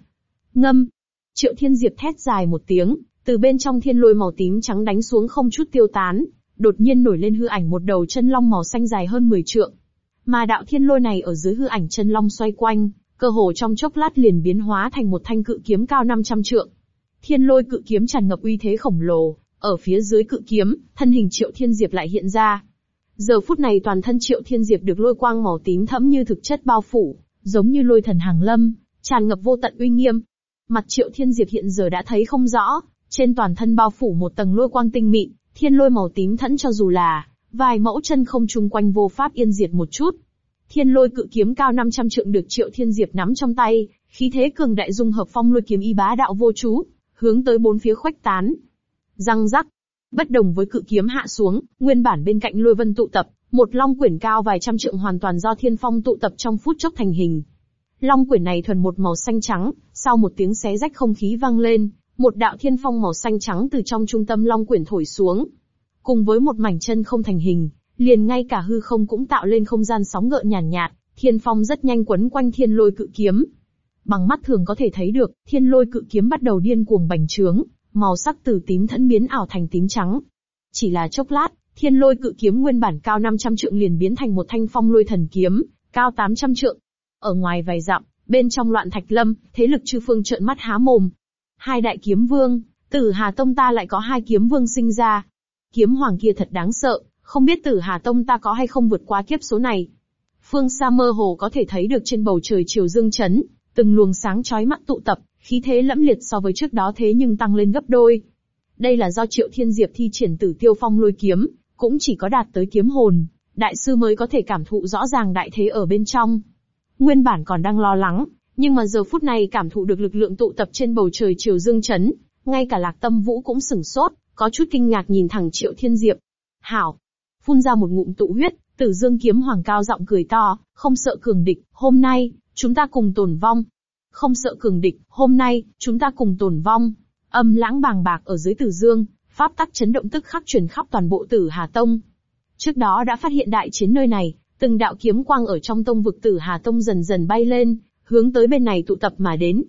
Ngâm. Triệu Thiên Diệp thét dài một tiếng, từ bên trong thiên lôi màu tím trắng đánh xuống không chút tiêu tán, đột nhiên nổi lên hư ảnh một đầu chân long màu xanh dài hơn 10 trượng. Mà đạo thiên lôi này ở dưới hư ảnh chân long xoay quanh, cơ hồ trong chốc lát liền biến hóa thành một thanh cự kiếm cao 500 trượng. Thiên lôi cự kiếm tràn ngập uy thế khổng lồ, ở phía dưới cự kiếm, thân hình Triệu Thiên Diệp lại hiện ra. Giờ phút này toàn thân Triệu Thiên Diệp được lôi quang màu tím thẫm như thực chất bao phủ, giống như lôi thần hàng lâm, tràn ngập vô tận uy nghiêm. Mặt Triệu Thiên Diệp hiện giờ đã thấy không rõ, trên toàn thân bao phủ một tầng lôi quang tinh mịn, thiên lôi màu tím thẫn cho dù là vài mẫu chân không chung quanh vô pháp yên diệt một chút, Thiên lôi cự kiếm cao 500 trượng được Triệu Thiên Diệp nắm trong tay, khí thế cường đại dung hợp phong lôi kiếm y bá đạo vô chú, hướng tới bốn phía khuếch tán. Răng rắc. Bất đồng với cự kiếm hạ xuống, nguyên bản bên cạnh lôi vân tụ tập, một long quyển cao vài trăm trượng hoàn toàn do thiên phong tụ tập trong phút chốc thành hình. Long quyển này thuần một màu xanh trắng, sau một tiếng xé rách không khí vang lên, một đạo thiên phong màu xanh trắng từ trong trung tâm long quyển thổi xuống. Cùng với một mảnh chân không thành hình, liền ngay cả hư không cũng tạo lên không gian sóng gợn nhàn nhạt, nhạt, thiên phong rất nhanh quấn quanh thiên lôi cự kiếm. Bằng mắt thường có thể thấy được, thiên lôi cự kiếm bắt đầu điên cuồng bành trướng, màu sắc từ tím thẫn biến ảo thành tím trắng. Chỉ là chốc lát, thiên lôi cự kiếm nguyên bản cao 500 trượng liền biến thành một thanh phong lôi thần kiếm, cao 800 trượng. Ở ngoài vài dặm, bên trong loạn thạch lâm, thế lực chư phương trợn mắt há mồm. Hai đại kiếm vương, tử Hà Tông ta lại có hai kiếm vương sinh ra. Kiếm hoàng kia thật đáng sợ, không biết tử Hà Tông ta có hay không vượt qua kiếp số này. Phương xa mơ hồ có thể thấy được trên bầu trời chiều dương chấn, từng luồng sáng chói mắt tụ tập, khí thế lẫm liệt so với trước đó thế nhưng tăng lên gấp đôi. Đây là do Triệu Thiên Diệp thi triển tử tiêu phong lôi kiếm, cũng chỉ có đạt tới kiếm hồn, đại sư mới có thể cảm thụ rõ ràng đại thế ở bên trong. Nguyên bản còn đang lo lắng, nhưng mà giờ phút này cảm thụ được lực lượng tụ tập trên bầu trời chiều dương chấn, ngay cả lạc tâm vũ cũng sửng sốt, có chút kinh ngạc nhìn thẳng Triệu Thiên Diệp. Hảo, phun ra một ngụm tụ huyết, Tử Dương kiếm hoàng cao giọng cười to, không sợ cường địch, hôm nay, chúng ta cùng tổn vong. Không sợ cường địch, hôm nay, chúng ta cùng tổn vong. Âm lãng bàng bạc ở dưới Tử Dương, pháp tắc chấn động tức khắc truyền khắp toàn bộ Tử Hà Tông. Trước đó đã phát hiện đại chiến nơi này, từng đạo kiếm quang ở trong tông vực Tử Hà Tông dần dần bay lên, hướng tới bên này tụ tập mà đến.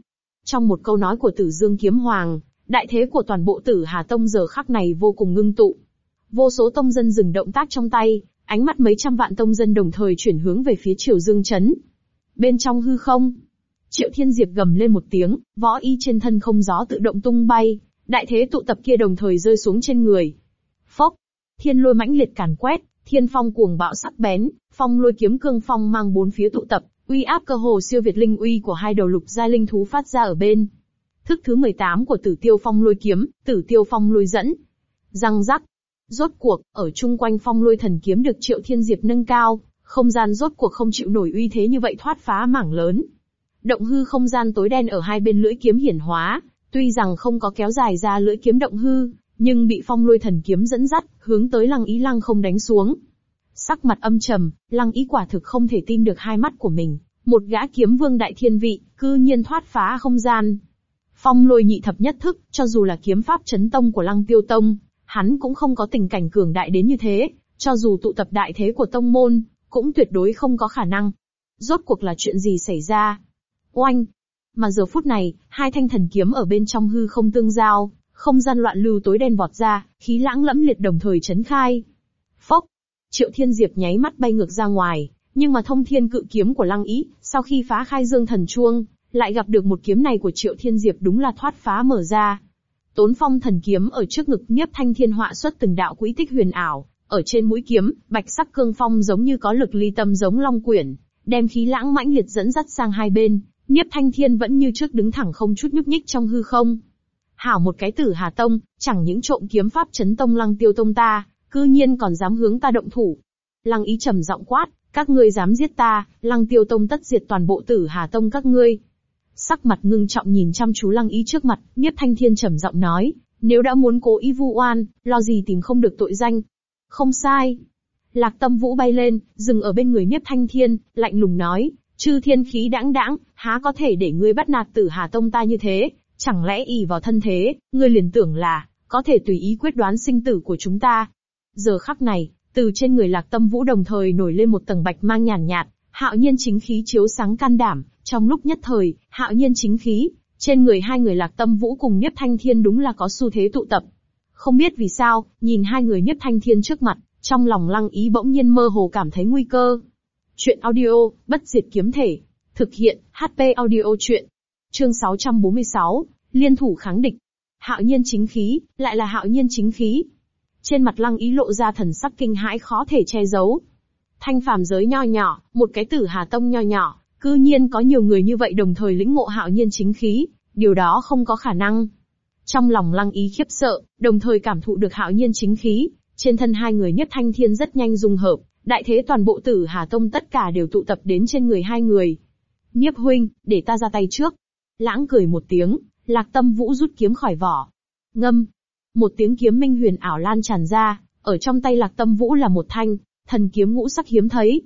Trong một câu nói của Tử Dương kiếm hoàng, Đại thế của toàn bộ tử Hà Tông giờ khắc này vô cùng ngưng tụ. Vô số tông dân dừng động tác trong tay, ánh mắt mấy trăm vạn tông dân đồng thời chuyển hướng về phía Triều Dương Trấn. Bên trong hư không, Triệu Thiên Diệp gầm lên một tiếng, võ y trên thân không gió tự động tung bay, đại thế tụ tập kia đồng thời rơi xuống trên người. Phốc, thiên lôi mãnh liệt càn quét, thiên phong cuồng bạo sắc bén, phong lôi kiếm cương phong mang bốn phía tụ tập, uy áp cơ hồ siêu việt linh uy của hai đầu lục gia linh thú phát ra ở bên. Thức thứ 18 của Tử Tiêu Phong lôi kiếm, Tử Tiêu Phong lôi dẫn. Răng rắc. Rốt cuộc, ở chung quanh phong lôi thần kiếm được Triệu Thiên Diệp nâng cao, không gian rốt cuộc không chịu nổi uy thế như vậy thoát phá mảng lớn. Động hư không gian tối đen ở hai bên lưỡi kiếm hiển hóa, tuy rằng không có kéo dài ra lưỡi kiếm động hư, nhưng bị phong lôi thần kiếm dẫn dắt, hướng tới lăng ý lăng không đánh xuống. Sắc mặt âm trầm, lăng ý quả thực không thể tin được hai mắt của mình. Một gã kiếm vương đại thiên vị, cư nhiên thoát phá không gian. Phong lôi nhị thập nhất thức, cho dù là kiếm pháp chấn tông của lăng tiêu tông, hắn cũng không có tình cảnh cường đại đến như thế, cho dù tụ tập đại thế của tông môn, cũng tuyệt đối không có khả năng. Rốt cuộc là chuyện gì xảy ra? Oanh! Mà giờ phút này, hai thanh thần kiếm ở bên trong hư không tương giao, không gian loạn lưu tối đen vọt ra, khí lãng lẫm liệt đồng thời chấn khai. Triệu Thiên Diệp nháy mắt bay ngược ra ngoài, nhưng mà thông thiên cự kiếm của Lăng Ý, sau khi phá khai dương thần chuông, lại gặp được một kiếm này của Triệu Thiên Diệp đúng là thoát phá mở ra. Tốn phong thần kiếm ở trước ngực nhiếp thanh thiên họa xuất từng đạo quỹ tích huyền ảo, ở trên mũi kiếm, bạch sắc cương phong giống như có lực ly tâm giống long quyển, đem khí lãng mãnh liệt dẫn dắt sang hai bên, nhiếp thanh thiên vẫn như trước đứng thẳng không chút nhúc nhích trong hư không. Hảo một cái tử Hà Tông, chẳng những trộm kiếm pháp chấn tông lăng tiêu tông ta, cư nhiên còn dám hướng ta động thủ. Lăng ý trầm giọng quát, các ngươi dám giết ta, lăng tiêu tông tất diệt toàn bộ tử Hà Tông các ngươi. Sắc mặt ngưng trọng nhìn chăm chú lăng ý trước mặt, nhiếp thanh thiên trầm giọng nói, nếu đã muốn cố ý vu oan, lo gì tìm không được tội danh. Không sai. Lạc tâm vũ bay lên, dừng ở bên người nhiếp thanh thiên, lạnh lùng nói, chư thiên khí đãng đãng, há có thể để ngươi bắt nạt tử Hà Tông ta như thế, chẳng lẽ ỷ vào thân thế, ngươi liền tưởng là, có thể tùy ý quyết đoán sinh tử của chúng ta. Giờ khắc này, từ trên người lạc tâm vũ đồng thời nổi lên một tầng bạch mang nhàn nhạt, nhạt, hạo nhiên chính khí chiếu sáng can đảm, trong lúc nhất thời, hạo nhiên chính khí, trên người hai người lạc tâm vũ cùng Niếp Thanh Thiên đúng là có xu thế tụ tập. Không biết vì sao, nhìn hai người Niếp Thanh Thiên trước mặt, trong lòng lăng ý bỗng nhiên mơ hồ cảm thấy nguy cơ. Chuyện audio, bất diệt kiếm thể. Thực hiện, HP audio chuyện. Chương 646, liên thủ kháng địch. Hạo nhiên chính khí, lại là hạo nhiên chính khí. Trên mặt lăng ý lộ ra thần sắc kinh hãi khó thể che giấu. Thanh phàm giới nho nhỏ, một cái tử hà tông nho nhỏ, cư nhiên có nhiều người như vậy đồng thời lĩnh ngộ hạo nhiên chính khí, điều đó không có khả năng. Trong lòng lăng ý khiếp sợ, đồng thời cảm thụ được hạo nhiên chính khí, trên thân hai người nhất thanh thiên rất nhanh dung hợp, đại thế toàn bộ tử Hà Tông tất cả đều tụ tập đến trên người hai người. Nhiếp huynh, để ta ra tay trước. Lãng cười một tiếng, lạc tâm vũ rút kiếm khỏi vỏ. Ngâm. Một tiếng kiếm minh huyền ảo lan tràn ra, ở trong tay lạc tâm vũ là một thanh, thần kiếm ngũ sắc hiếm thấy.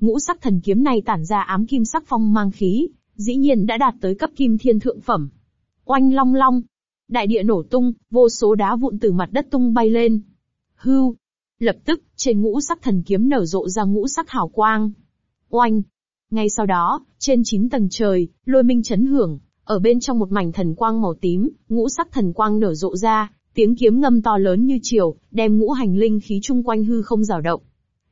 Ngũ sắc thần kiếm này tản ra ám kim sắc phong mang khí, dĩ nhiên đã đạt tới cấp kim thiên thượng phẩm. Oanh long long. Đại địa nổ tung, vô số đá vụn từ mặt đất tung bay lên. Hưu. Lập tức, trên ngũ sắc thần kiếm nở rộ ra ngũ sắc hào quang. Oanh. Ngay sau đó, trên chín tầng trời, lôi minh chấn hưởng, ở bên trong một mảnh thần quang màu tím, ngũ sắc thần quang nở rộ ra, tiếng kiếm ngâm to lớn như chiều, đem ngũ hành linh khí chung quanh hư không rào động.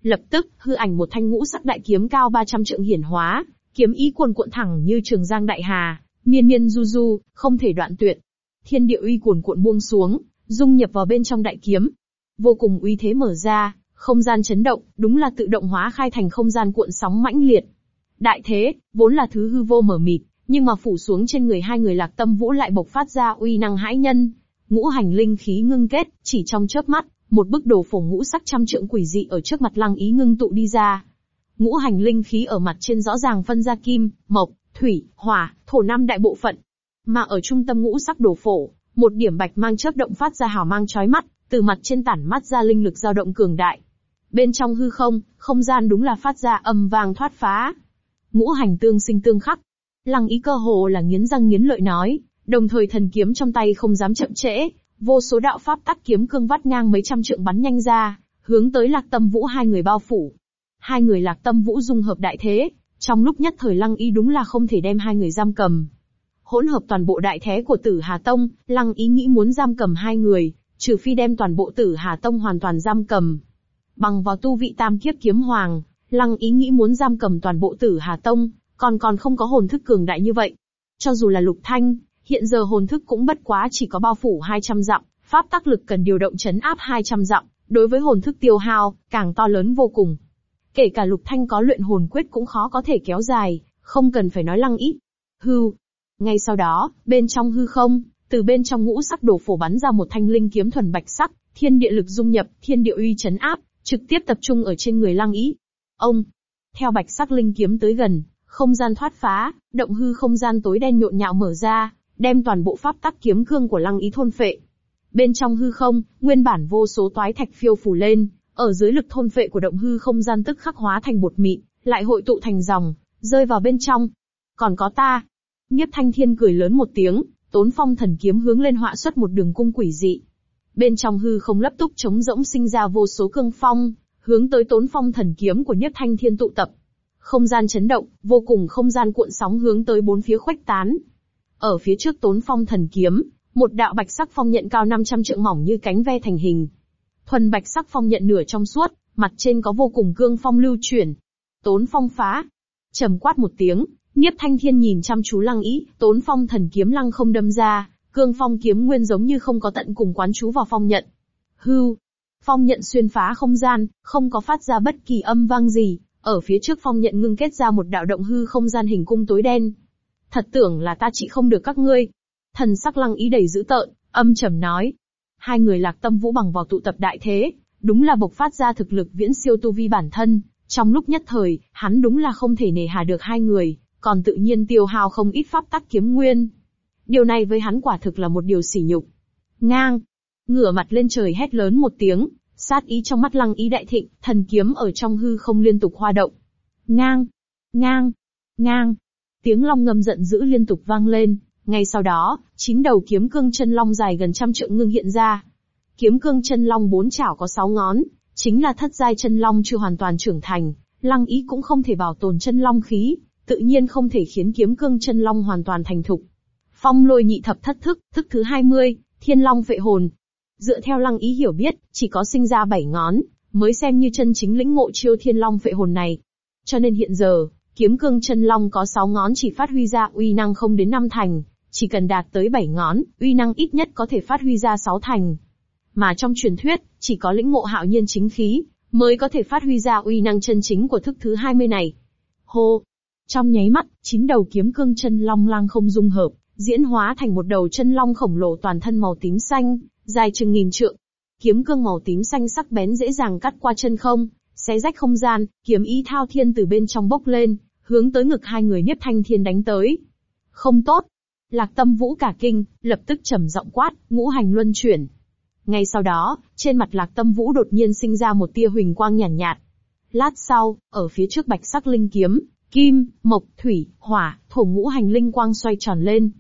Lập tức, hư ảnh một thanh ngũ sắc đại kiếm cao 300 trượng hiển hóa, kiếm ý cuồn cuộn thẳng như trường giang đại hà, miên miên du du, không thể đoạn tuyệt. Thiên địa uy cuồn cuộn buông xuống, dung nhập vào bên trong đại kiếm. Vô cùng uy thế mở ra, không gian chấn động, đúng là tự động hóa khai thành không gian cuộn sóng mãnh liệt. Đại thế, vốn là thứ hư vô mở mịt, nhưng mà phủ xuống trên người hai người lạc tâm vũ lại bộc phát ra uy năng hãi nhân. Ngũ hành linh khí ngưng kết, chỉ trong chớp mắt, một bức đồ phổ ngũ sắc trăm trượng quỷ dị ở trước mặt lăng ý ngưng tụ đi ra. Ngũ hành linh khí ở mặt trên rõ ràng phân ra kim, mộc, thủy, hỏa, thổ năm đại bộ phận. Mà ở trung tâm ngũ sắc đồ phổ, một điểm bạch mang chớp động phát ra hào mang chói mắt, từ mặt trên tản mắt ra linh lực dao động cường đại. Bên trong hư không, không gian đúng là phát ra âm vang thoát phá. Ngũ hành tương sinh tương khắc. Lăng ý cơ hồ là nghiến răng nghiến lợi nói, đồng thời thần kiếm trong tay không dám chậm trễ, vô số đạo pháp tắc kiếm cương vắt ngang mấy trăm trượng bắn nhanh ra, hướng tới lạc tâm vũ hai người bao phủ. Hai người lạc tâm vũ dung hợp đại thế, trong lúc nhất thời lăng y đúng là không thể đem hai người giam cầm. hỗn hợp toàn bộ đại thế của Tử Hà Tông, Lăng Ý nghĩ muốn giam cầm hai người, trừ phi đem toàn bộ Tử Hà Tông hoàn toàn giam cầm. Bằng vào tu vị tam kiếp kiếm hoàng, Lăng Ý nghĩ muốn giam cầm toàn bộ Tử Hà Tông, còn còn không có hồn thức cường đại như vậy. Cho dù là Lục Thanh, hiện giờ hồn thức cũng bất quá chỉ có bao phủ 200 dặm, pháp tắc lực cần điều động chấn áp 200 dặm, đối với hồn thức tiêu hao, càng to lớn vô cùng. Kể cả Lục Thanh có luyện hồn quyết cũng khó có thể kéo dài, không cần phải nói lăng ý. Hư. Ngay sau đó, bên trong hư không, từ bên trong ngũ sắc đồ phổ bắn ra một thanh linh kiếm thuần bạch sắc, thiên địa lực dung nhập, thiên địa uy chấn áp, trực tiếp tập trung ở trên người lăng ý. Ông. Theo bạch sắc linh kiếm tới gần, không gian thoát phá, động hư không gian tối đen nhộn nhạo mở ra, đem toàn bộ pháp tắc kiếm cương của lăng ý thôn phệ. Bên trong hư không, nguyên bản vô số toái thạch phiêu phủ lên, ở dưới lực thôn phệ của động hư không gian tức khắc hóa thành bột mịn, lại hội tụ thành dòng, rơi vào bên trong. Còn có ta. Nhiếp thanh thiên cười lớn một tiếng, tốn phong thần kiếm hướng lên họa xuất một đường cung quỷ dị. Bên trong hư không lấp túc trống rỗng sinh ra vô số cương phong, hướng tới tốn phong thần kiếm của nhiếp thanh thiên tụ tập. Không gian chấn động, vô cùng không gian cuộn sóng hướng tới bốn phía khuếch tán. Ở phía trước tốn phong thần kiếm, một đạo bạch sắc phong nhận cao 500 trượng mỏng như cánh ve thành hình. Thuần bạch sắc phong nhận nửa trong suốt, mặt trên có vô cùng cương phong lưu chuyển. Tốn phong phá. trầm quát một tiếng, Niếp Thanh Thiên nhìn chăm chú Lăng Ý, Tốn Phong thần kiếm lăng không đâm ra, cương phong kiếm nguyên giống như không có tận cùng quán chú vào phong nhận. Hưu, phong nhận xuyên phá không gian, không có phát ra bất kỳ âm vang gì, ở phía trước phong nhận ngưng kết ra một đạo động hư không gian hình cung tối đen. Thật tưởng là ta trị không được các ngươi. Thần sắc Lăng Ý đầy dữ tợn, âm trầm nói. Hai người lạc tâm vũ bằng vào tụ tập đại thế, đúng là bộc phát ra thực lực viễn siêu tu vi bản thân. Trong lúc nhất thời, hắn đúng là không thể nề hà được hai người, còn tự nhiên tiêu hao không ít pháp tắc kiếm nguyên. Điều này với hắn quả thực là một điều sỉ nhục. Ngang, ngửa mặt lên trời hét lớn một tiếng, sát ý trong mắt lăng ý đại thịnh, thần kiếm ở trong hư không liên tục hoa động. Ngang, ngang, ngang, tiếng long ngâm giận dữ liên tục vang lên, ngay sau đó, chín đầu kiếm cương chân long dài gần trăm trượng ngưng hiện ra. Kiếm cương chân long bốn chảo có sáu ngón, chính là thất giai chân long chưa hoàn toàn trưởng thành, lăng ý cũng không thể bảo tồn chân long khí, tự nhiên không thể khiến kiếm cương chân long hoàn toàn thành thục. Phong lôi nhị thập thất thức, thức thứ 20, thiên long vệ hồn. Dựa theo lăng ý hiểu biết, chỉ có sinh ra bảy ngón, mới xem như chân chính lĩnh ngộ chiêu thiên long vệ hồn này. Cho nên hiện giờ, kiếm cương chân long có 6 ngón chỉ phát huy ra uy năng không đến năm thành, chỉ cần đạt tới 7 ngón, uy năng ít nhất có thể phát huy ra 6 thành. Mà trong truyền thuyết, chỉ có lĩnh ngộ hạo nhiên chính khí, mới có thể phát huy ra uy năng chân chính của thức thứ 20 này. Hô! Trong nháy mắt, chín đầu kiếm cương chân long lăng không dung hợp, diễn hóa thành một đầu chân long khổng lồ toàn thân màu tím xanh, dài chừng nghìn trượng. Kiếm cương màu tím xanh sắc bén dễ dàng cắt qua chân không, xé rách không gian, kiếm ý thao thiên từ bên trong bốc lên, hướng tới ngực hai người Niếp Thanh Thiên đánh tới. Không tốt. Lạc Tâm Vũ cả kinh, lập tức trầm giọng quát, ngũ hành luân chuyển. Ngay sau đó, trên mặt Lạc Tâm Vũ đột nhiên sinh ra một tia huỳnh quang nhàn nhạt, nhạt. Lát sau, ở phía trước bạch sắc linh kiếm, Kim, mộc, thủy, hỏa, thổ ngũ hành linh quang xoay tròn lên.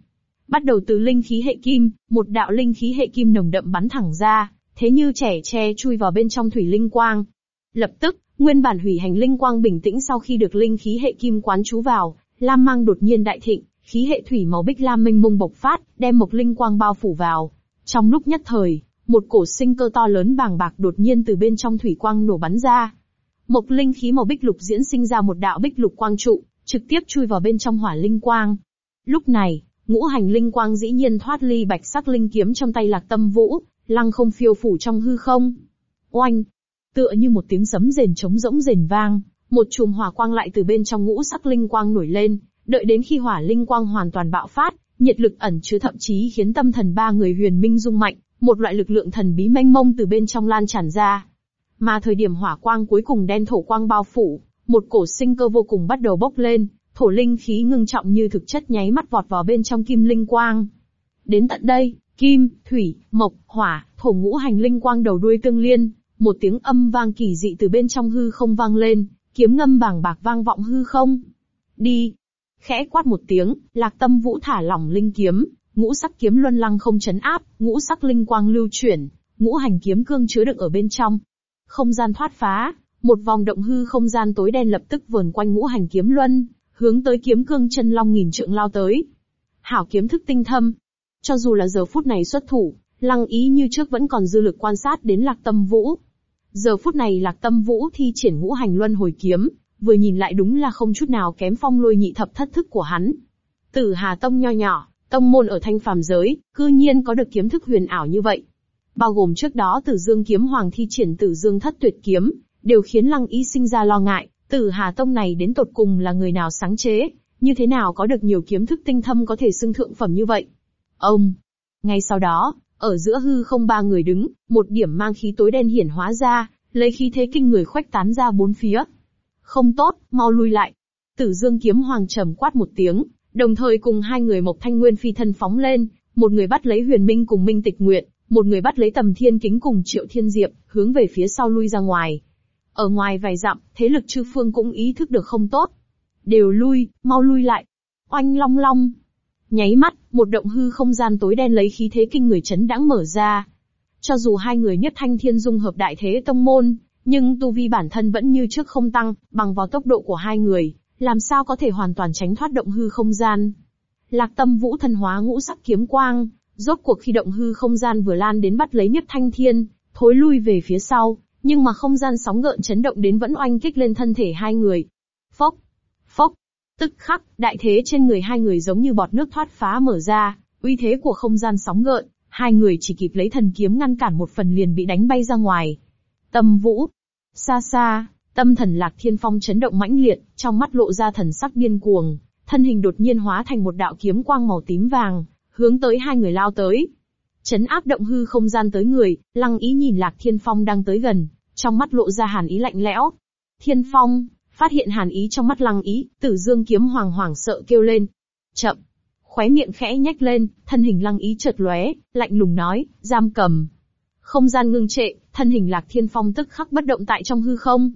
Bắt đầu từ linh khí hệ kim, một đạo linh khí hệ kim nồng đậm bắn thẳng ra, thế như trẻ tre chui vào bên trong thủy linh quang. Lập tức, nguyên bản hủy hành linh quang bình tĩnh sau khi được linh khí hệ kim quán chú vào, lam mang đột nhiên đại thịnh, khí hệ thủy màu bích lam minh mông bộc phát, đem một linh quang bao phủ vào. Trong lúc nhất thời, một cổ sinh cơ to lớn bàng bạc đột nhiên từ bên trong thủy quang nổ bắn ra, Mộc linh khí màu bích lục diễn sinh ra một đạo bích lục quang trụ, trực tiếp chui vào bên trong hỏa linh quang. Lúc này, ngũ hành linh quang dĩ nhiên thoát ly bạch sắc linh kiếm trong tay lạc tâm vũ, lăng không phiêu phủ trong hư không. Oanh! Tựa như một tiếng sấm rền trống rỗng rền vang, một chùm hỏa quang lại từ bên trong ngũ sắc linh quang nổi lên, đợi đến khi hỏa linh quang hoàn toàn bạo phát, nhiệt lực ẩn chứa thậm chí khiến tâm thần ba người huyền minh rung mạnh, một loại lực lượng thần bí mênh mông từ bên trong lan tràn ra. Mà thời điểm hỏa quang cuối cùng đen thổ quang bao phủ, một cổ sinh cơ vô cùng bắt đầu bốc lên, thổ linh khí ngưng trọng như thực chất nháy mắt vọt vào bên trong kim linh quang. Đến tận đây, kim, thủy, mộc, hỏa, thổ ngũ hành linh quang đầu đuôi tương liên, một tiếng âm vang kỳ dị từ bên trong hư không vang lên, kiếm ngâm bảng bạc vang vọng hư không. Đi! Khẽ quát một tiếng, lạc tâm vũ thả lỏng linh kiếm, ngũ sắc kiếm luân lăng không chấn áp, ngũ sắc linh quang lưu chuyển, ngũ hành kiếm cương chứa đựng ở bên trong, không gian thoát phá, một vòng động hư không gian tối đen lập tức vờn quanh ngũ hành kiếm luân, hướng tới kiếm cương chân long nghìn trượng lao tới. Hảo kiếm thức tinh thâm. Cho dù là giờ phút này xuất thủ, lăng ý như trước vẫn còn dư lực quan sát đến lạc tâm vũ. Giờ phút này lạc tâm vũ thi triển ngũ hành luân hồi kiếm, vừa nhìn lại đúng là không chút nào kém phong lôi nhị thập thất thức của hắn. Tử Hà Tông nho nhỏ, tông môn ở thanh phàm giới, cư nhiên có được kiếm thức huyền ảo như vậy. Bao gồm trước đó Tử Dương kiếm hoàng thi triển Tử Dương thất tuyệt kiếm, đều khiến Lăng Ý sinh ra lo ngại, Tử Hà Tông này đến tột cùng là người nào sáng chế, như thế nào có được nhiều kiếm thức tinh thâm có thể xưng thượng phẩm như vậy. Ông! Ngay sau đó, ở giữa hư không ba người đứng, một điểm mang khí tối đen hiển hóa ra, lấy khí thế kinh người khoách tán ra bốn phía. Không tốt, mau lui lại. Tử Dương kiếm hoàng trầm quát một tiếng, đồng thời cùng hai người Mộc Thanh Nguyên phi thân phóng lên, một người bắt lấy Huyền Minh cùng Minh Tịch Nguyệt, một người bắt lấy Tầm Thiên Kính cùng Triệu Thiên Diệp, hướng về phía sau lui ra ngoài. Ở ngoài vài dặm, thế lực chư phương cũng ý thức được không tốt. Đều lui, mau lui lại. Oanh long long. Nháy mắt, một động hư không gian tối đen lấy khí thế kinh người chấn đãng mở ra. Cho dù hai người nhất thanh thiên dung hợp đại thế tông môn, nhưng tu vi bản thân vẫn như trước không tăng, bằng vào tốc độ của hai người, làm sao có thể hoàn toàn tránh thoát động hư không gian. Lạc tâm vũ thần hóa ngũ sắc kiếm quang, rốt cuộc khi động hư không gian vừa lan đến bắt lấy nhất thanh thiên, thối lui về phía sau, nhưng mà không gian sóng gợn chấn động đến vẫn oanh kích lên thân thể hai người. Phốc, phốc, tức khắc, đại thế trên người hai người giống như bọt nước thoát phá mở ra, uy thế của không gian sóng gợn, hai người chỉ kịp lấy thần kiếm ngăn cản một phần liền bị đánh bay ra ngoài. Tâm vũ, xa xa, tâm thần lạc thiên phong chấn động mãnh liệt, trong mắt lộ ra thần sắc điên cuồng, thân hình đột nhiên hóa thành một đạo kiếm quang màu tím vàng, hướng tới hai người lao tới. Chấn áp động hư không gian tới người, lăng ý nhìn lạc thiên phong đang tới gần, trong mắt lộ ra hàn ý lạnh lẽo. Thiên phong, phát hiện hàn ý trong mắt lăng ý, tử dương kiếm hoàng hoàng sợ kêu lên. Chậm. Khóe miệng khẽ nhếch lên, thân hình lăng ý chợt lóe, lạnh lùng nói, giam cầm. Không gian ngưng trệ, thân hình lạc thiên phong tức khắc bất động tại trong hư không.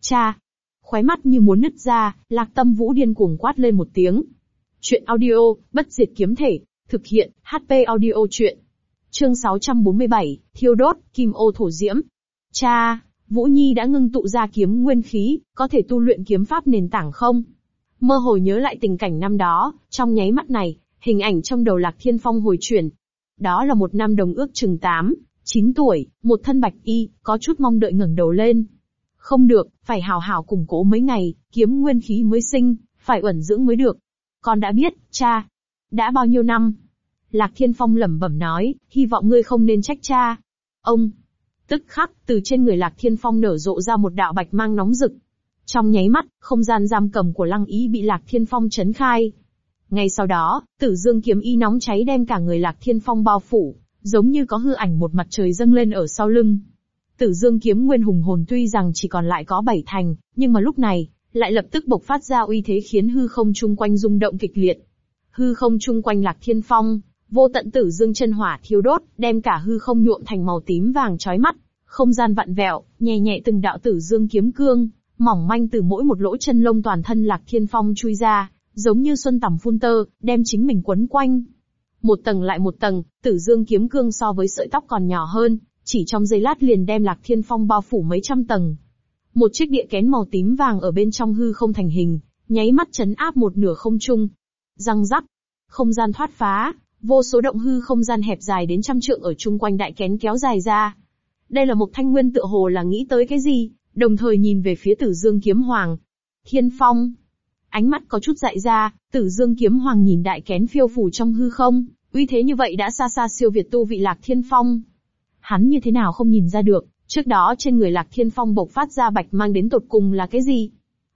Cha! Khóe mắt như muốn nứt ra, lạc tâm vũ điên cuồng quát lên một tiếng. Chuyện audio, bất diệt kiếm thể, thực hiện, HP audio chuyện. Chương 647, thiêu đốt, kim ô thổ diễm. Cha, Vũ Nhi đã ngưng tụ ra kiếm nguyên khí, có thể tu luyện kiếm pháp nền tảng không? Mơ hồ nhớ lại tình cảnh năm đó, trong nháy mắt này, hình ảnh trong đầu Lạc Thiên Phong hồi chuyển. Đó là một năm đồng ước chừng 8, 9 tuổi, một thân bạch y, có chút mong đợi ngẩng đầu lên. Không được, phải hào hào củng cố mấy ngày, kiếm nguyên khí mới sinh, phải ẩn dưỡng mới được. Con đã biết, cha. Đã bao nhiêu năm? Lạc Thiên Phong lẩm bẩm nói, hy vọng ngươi không nên trách cha. Ông, Tức khắc, từ trên người Lạc Thiên Phong nở rộ ra một đạo bạch mang nóng rực. Trong nháy mắt, không gian giam cầm của Lăng Ý bị Lạc Thiên Phong chấn khai. Ngay sau đó, Tử Dương kiếm y nóng cháy đem cả người Lạc Thiên Phong bao phủ, giống như có hư ảnh một mặt trời dâng lên ở sau lưng. Tử Dương kiếm nguyên hùng hồn tuy rằng chỉ còn lại có bảy thành, nhưng mà lúc này, lại lập tức bộc phát ra uy thế khiến hư không chung quanh rung động kịch liệt. Hư không chung quanh Lạc Thiên Phong, Vô tận tử dương chân hỏa thiêu đốt, đem cả hư không nhuộm thành màu tím vàng chói mắt, không gian vặn vẹo, nhẹ nhẹ từng đạo tử dương kiếm cương, mỏng manh từ mỗi một lỗ chân lông toàn thân Lạc Thiên Phong chui ra, giống như xuân tầm phun tơ, đem chính mình quấn quanh. Một tầng lại một tầng, tử dương kiếm cương so với sợi tóc còn nhỏ hơn, chỉ trong giây lát liền đem Lạc Thiên Phong bao phủ mấy trăm tầng. Một chiếc địa kén màu tím vàng ở bên trong hư không thành hình, nháy mắt chấn áp một nửa không trung. Răng rắc, không gian thoát phá, Vô số động hư không gian hẹp dài đến trăm trượng ở chung quanh đại kén kéo dài ra. Đây là một thanh nguyên tựa hồ là nghĩ tới cái gì, đồng thời nhìn về phía tử dương kiếm hoàng. Thiên phong. Ánh mắt có chút dại ra, tử dương kiếm hoàng nhìn đại kén phiêu phủ trong hư không, uy thế như vậy đã xa xa siêu việt tu vị lạc thiên phong. Hắn như thế nào không nhìn ra được, trước đó trên người lạc thiên phong bộc phát ra bạch mang đến tột cùng là cái gì?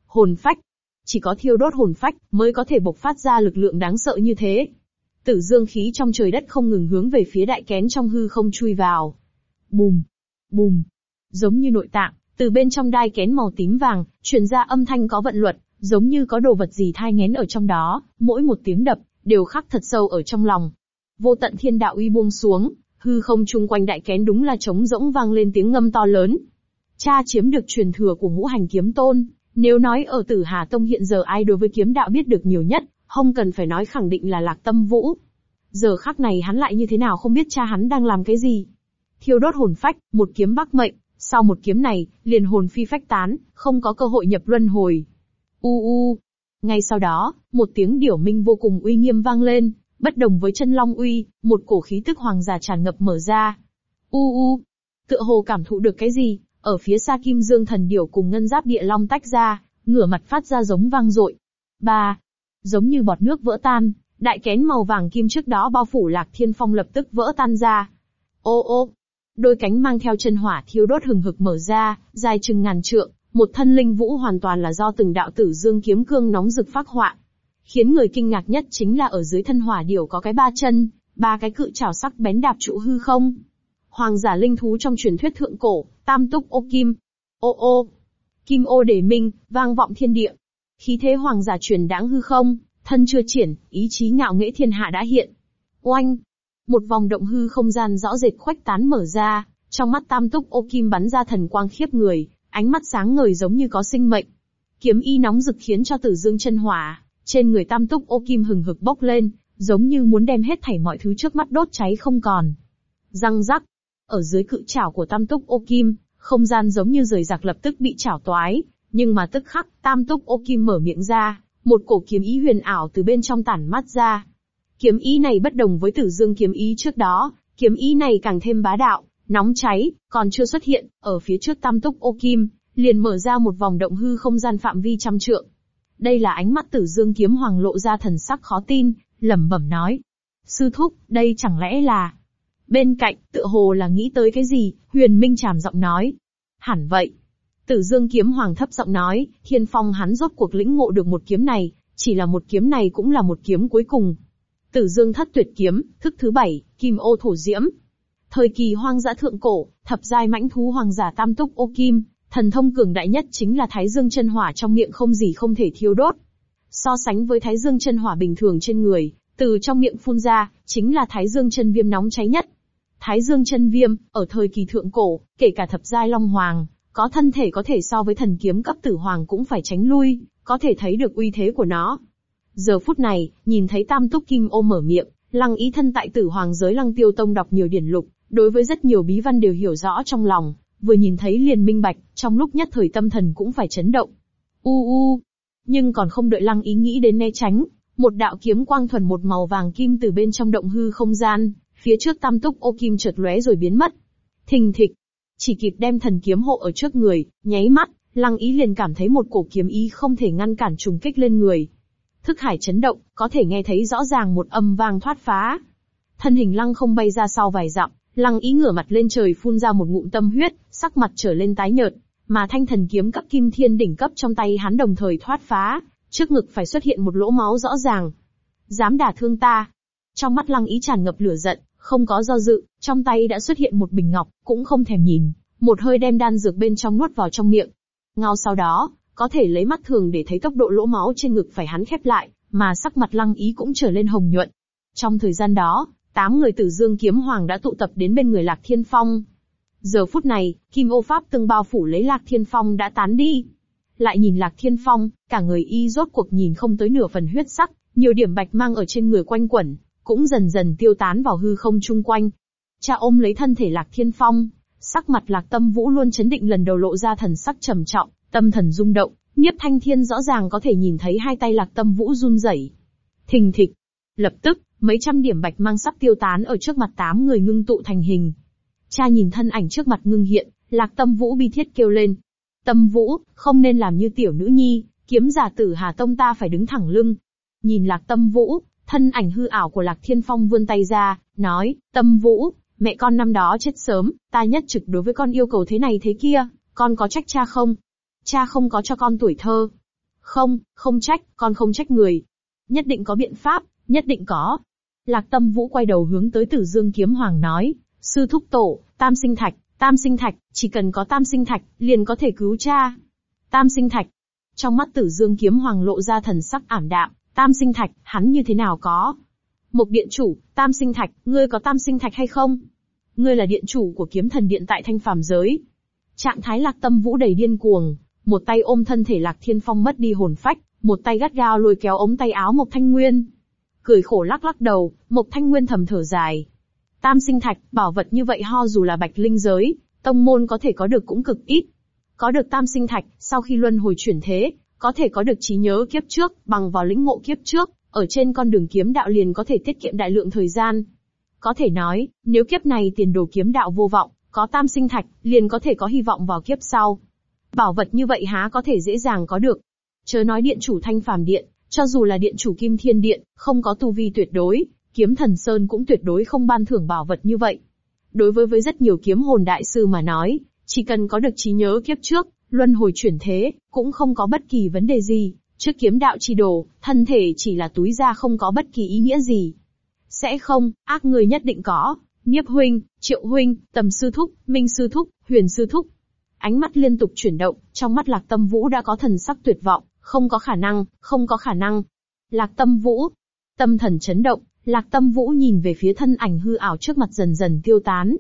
Hồn phách. Chỉ có thiêu đốt hồn phách mới có thể bộc phát ra lực lượng đáng sợ như thế. Tử dương khí trong trời đất không ngừng hướng về phía đại kén trong hư không chui vào. Bùm, bùm, giống như nội tạng, từ bên trong đai kén màu tím vàng, truyền ra âm thanh có vận luật, giống như có đồ vật gì thai ngén ở trong đó, mỗi một tiếng đập, đều khắc thật sâu ở trong lòng. Vô tận thiên đạo uy buông xuống, hư không chung quanh đại kén đúng là trống rỗng vang lên tiếng ngâm to lớn. Cha chiếm được truyền thừa của ngũ hành kiếm tôn, nếu nói ở tử Hà Tông hiện giờ ai đối với kiếm đạo biết được nhiều nhất, không cần phải nói khẳng định là lạc tâm vũ. Giờ khắc này hắn lại như thế nào không biết cha hắn đang làm cái gì. Thiêu đốt hồn phách, một kiếm bắc mệnh, sau một kiếm này, liền hồn phi phách tán, không có cơ hội nhập luân hồi. U u. Ngay sau đó, một tiếng điểu minh vô cùng uy nghiêm vang lên, Bất đồng với chân long uy, một cổ khí tức hoàng giả tràn ngập mở ra. U u, tựa hồ cảm thụ được cái gì, ở phía xa kim dương thần điểu cùng ngân giáp địa long tách ra, ngửa mặt phát ra giống vang dội. Ba, giống như bọt nước vỡ tan, đại kén màu vàng kim trước đó bao phủ lạc thiên phong lập tức vỡ tan ra. Ô ô, đôi cánh mang theo chân hỏa thiêu đốt hừng hực mở ra, dài chừng ngàn trượng, một thân linh vũ hoàn toàn là do từng đạo tử dương kiếm cương nóng rực phát họa. Khiến người kinh ngạc nhất chính là ở dưới thân hỏa điểu có cái ba chân, ba cái cự trảo sắc bén đạp trụ hư không. Hoàng giả linh thú trong truyền thuyết thượng cổ, tam túc ô kim. Ô ô. Kim ô để minh, vang vọng thiên địa. Khí thế hoàng giả truyền đáng hư không, thân chưa triển, ý chí ngạo nghễ thiên hạ đã hiện. Oanh! Một vòng động hư không gian rõ rệt khoách tán mở ra, trong mắt tam túc ô kim bắn ra thần quang khiếp người, ánh mắt sáng ngời giống như có sinh mệnh. Kiếm y nóng rực khiến cho tử dương chân hỏa, trên người tam túc ô kim hừng hực bốc lên, giống như muốn đem hết thảy mọi thứ trước mắt đốt cháy không còn. Răng rắc, ở dưới cự chảo của tam túc ô kim, không gian giống như rời giặc lập tức bị chảo toái, nhưng mà tức khắc, tam túc ô kim mở miệng ra, một cổ kiếm ý huyền ảo từ bên trong tản mắt ra. Kiếm ý này bất đồng với tử dương kiếm ý trước đó, kiếm ý này càng thêm bá đạo, nóng cháy, còn chưa xuất hiện, ở phía trước tam túc ô kim, liền mở ra một vòng động hư không gian phạm vi trăm trượng. Đây là ánh mắt tử dương kiếm hoàng lộ ra thần sắc khó tin, lẩm bẩm nói. Sư thúc, đây chẳng lẽ là... Bên cạnh, tựa hồ là nghĩ tới cái gì, huyền minh tràm giọng nói. Hẳn vậy. Tử dương kiếm hoàng thấp giọng nói, thiên phong hắn rốt cuộc lĩnh ngộ được một kiếm này, chỉ là một kiếm này cũng là một kiếm cuối cùng. Tử dương thất tuyệt kiếm, thức thứ bảy, kim ô thổ diễm. Thời kỳ hoang dã thượng cổ, thập giai mãnh thú hoàng giả tam túc ô kim, thần thông cường đại nhất chính là thái dương chân hỏa trong miệng không gì không thể thiêu đốt. So sánh với thái dương chân hỏa bình thường trên người, từ trong miệng phun ra, chính là thái dương chân viêm nóng cháy nhất. Thái dương chân viêm, ở thời kỳ thượng cổ, kể cả thập giai long hoàng, có thân thể có thể so với thần kiếm cấp tử hoàng cũng phải tránh lui, có thể thấy được uy thế của nó. Giờ phút này, nhìn thấy tam túc kim ô mở miệng, lăng ý thân tại tử hoàng giới lăng tiêu tông đọc nhiều điển lục, đối với rất nhiều bí văn đều hiểu rõ trong lòng, vừa nhìn thấy liền minh bạch, trong lúc nhất thời tâm thần cũng phải chấn động. U u, nhưng còn không đợi lăng ý nghĩ đến né tránh, một đạo kiếm quang thuần một màu vàng kim từ bên trong động hư không gian, phía trước tam túc ô kim chợt lóe rồi biến mất. Thình thịch, chỉ kịp đem thần kiếm hộ ở trước người, nháy mắt, lăng ý liền cảm thấy một cổ kiếm ý không thể ngăn cản trùng kích lên người. Thức hải chấn động, có thể nghe thấy rõ ràng một âm vang thoát phá. Thân hình lăng không bay ra sau vài dặm, lăng ý ngửa mặt lên trời phun ra một ngụm tâm huyết, sắc mặt trở lên tái nhợt, mà thanh thần kiếm cấp kim thiên đỉnh cấp trong tay hắn đồng thời thoát phá, trước ngực phải xuất hiện một lỗ máu rõ ràng. Dám đả thương ta. Trong mắt lăng ý tràn ngập lửa giận, không có do dự, trong tay đã xuất hiện một bình ngọc, cũng không thèm nhìn, một hơi đem đan dược bên trong nuốt vào trong miệng. Ngao sau đó, có thể lấy mắt thường để thấy tốc độ lỗ máu trên ngực phải hắn khép lại, mà sắc mặt lăng ý cũng trở lên hồng nhuận. Trong thời gian đó, tám người tử dương kiếm hoàng đã tụ tập đến bên người Lạc Thiên Phong. Giờ phút này, kim ô pháp tương bao phủ lấy Lạc Thiên Phong đã tán đi. Lại nhìn Lạc Thiên Phong, cả người y rốt cuộc nhìn không tới nửa phần huyết sắc, nhiều điểm bạch mang ở trên người quanh quẩn, cũng dần dần tiêu tán vào hư không chung quanh. Cha ôm lấy thân thể Lạc Thiên Phong, sắc mặt Lạc Tâm Vũ luôn chấn định lần đầu lộ ra thần sắc trầm trọng, tâm thần rung động, Nhiếp Thanh Thiên rõ ràng có thể nhìn thấy hai tay Lạc Tâm Vũ run rẩy. Thình thịch. Lập tức, mấy trăm điểm bạch mang sắp tiêu tán ở trước mặt tám người ngưng tụ thành hình. Cha nhìn thân ảnh trước mặt ngưng hiện, Lạc Tâm Vũ bi thiết kêu lên. Tâm Vũ, không nên làm như tiểu nữ nhi, kiếm giả tử Hà Tông ta phải đứng thẳng lưng. Nhìn Lạc Tâm Vũ, Thân ảnh hư ảo của Lạc Thiên Phong vươn tay ra, nói, tâm vũ, mẹ con năm đó chết sớm, ta nhất trực đối với con yêu cầu thế này thế kia, con có trách cha không? Cha không có cho con tuổi thơ. Không, không trách, con không trách người. Nhất định có biện pháp, nhất định có. Lạc tâm vũ quay đầu hướng tới tử dương kiếm hoàng nói, sư thúc tổ, tam sinh thạch, tam sinh thạch, chỉ cần có tam sinh thạch, liền có thể cứu cha. Tam sinh thạch. Trong mắt tử dương kiếm hoàng lộ ra thần sắc ảm đạm, Tam sinh thạch, hắn như thế nào có? Một điện chủ, tam sinh thạch, ngươi có tam sinh thạch hay không? Ngươi là điện chủ của kiếm thần điện tại thanh phàm giới. Trạng thái lạc tâm vũ đầy điên cuồng, một tay ôm thân thể lạc thiên phong mất đi hồn phách, một tay gắt gao lôi kéo ống tay áo Mộc Thanh Nguyên. Cười khổ lắc lắc đầu, Mộc Thanh Nguyên thầm thở dài. Tam sinh thạch, bảo vật như vậy ho dù là bạch linh giới, tông môn có thể có được cũng cực ít. Có được tam sinh thạch, sau khi luân hồi chuyển thế, có thể có được trí nhớ kiếp trước, bằng vào lĩnh ngộ kiếp trước, ở trên con đường kiếm đạo liền có thể tiết kiệm đại lượng thời gian. Có thể nói, nếu kiếp này tiền đồ kiếm đạo vô vọng, có tam sinh thạch, liền có thể có hy vọng vào kiếp sau. Bảo vật như vậy há có thể dễ dàng có được. Chớ nói điện chủ thanh phàm điện, cho dù là điện chủ kim thiên điện, không có tu vi tuyệt đối, kiếm thần sơn cũng tuyệt đối không ban thưởng bảo vật như vậy. Đối với với rất nhiều kiếm hồn đại sư mà nói, chỉ cần có được trí nhớ kiếp trước, luân hồi chuyển thế, cũng không có bất kỳ vấn đề gì. Trước kiếm đạo chi đồ, thân thể chỉ là túi ra không có bất kỳ ý nghĩa gì. Sẽ không, ác người nhất định có. nhiếp huynh, triệu huynh, tầm sư thúc, minh sư thúc, huyền sư thúc. Ánh mắt liên tục chuyển động, trong mắt lạc tâm vũ đã có thần sắc tuyệt vọng, không có khả năng, không có khả năng. Lạc tâm vũ. Tâm thần chấn động, lạc tâm vũ nhìn về phía thân ảnh hư ảo trước mặt dần dần tiêu tán.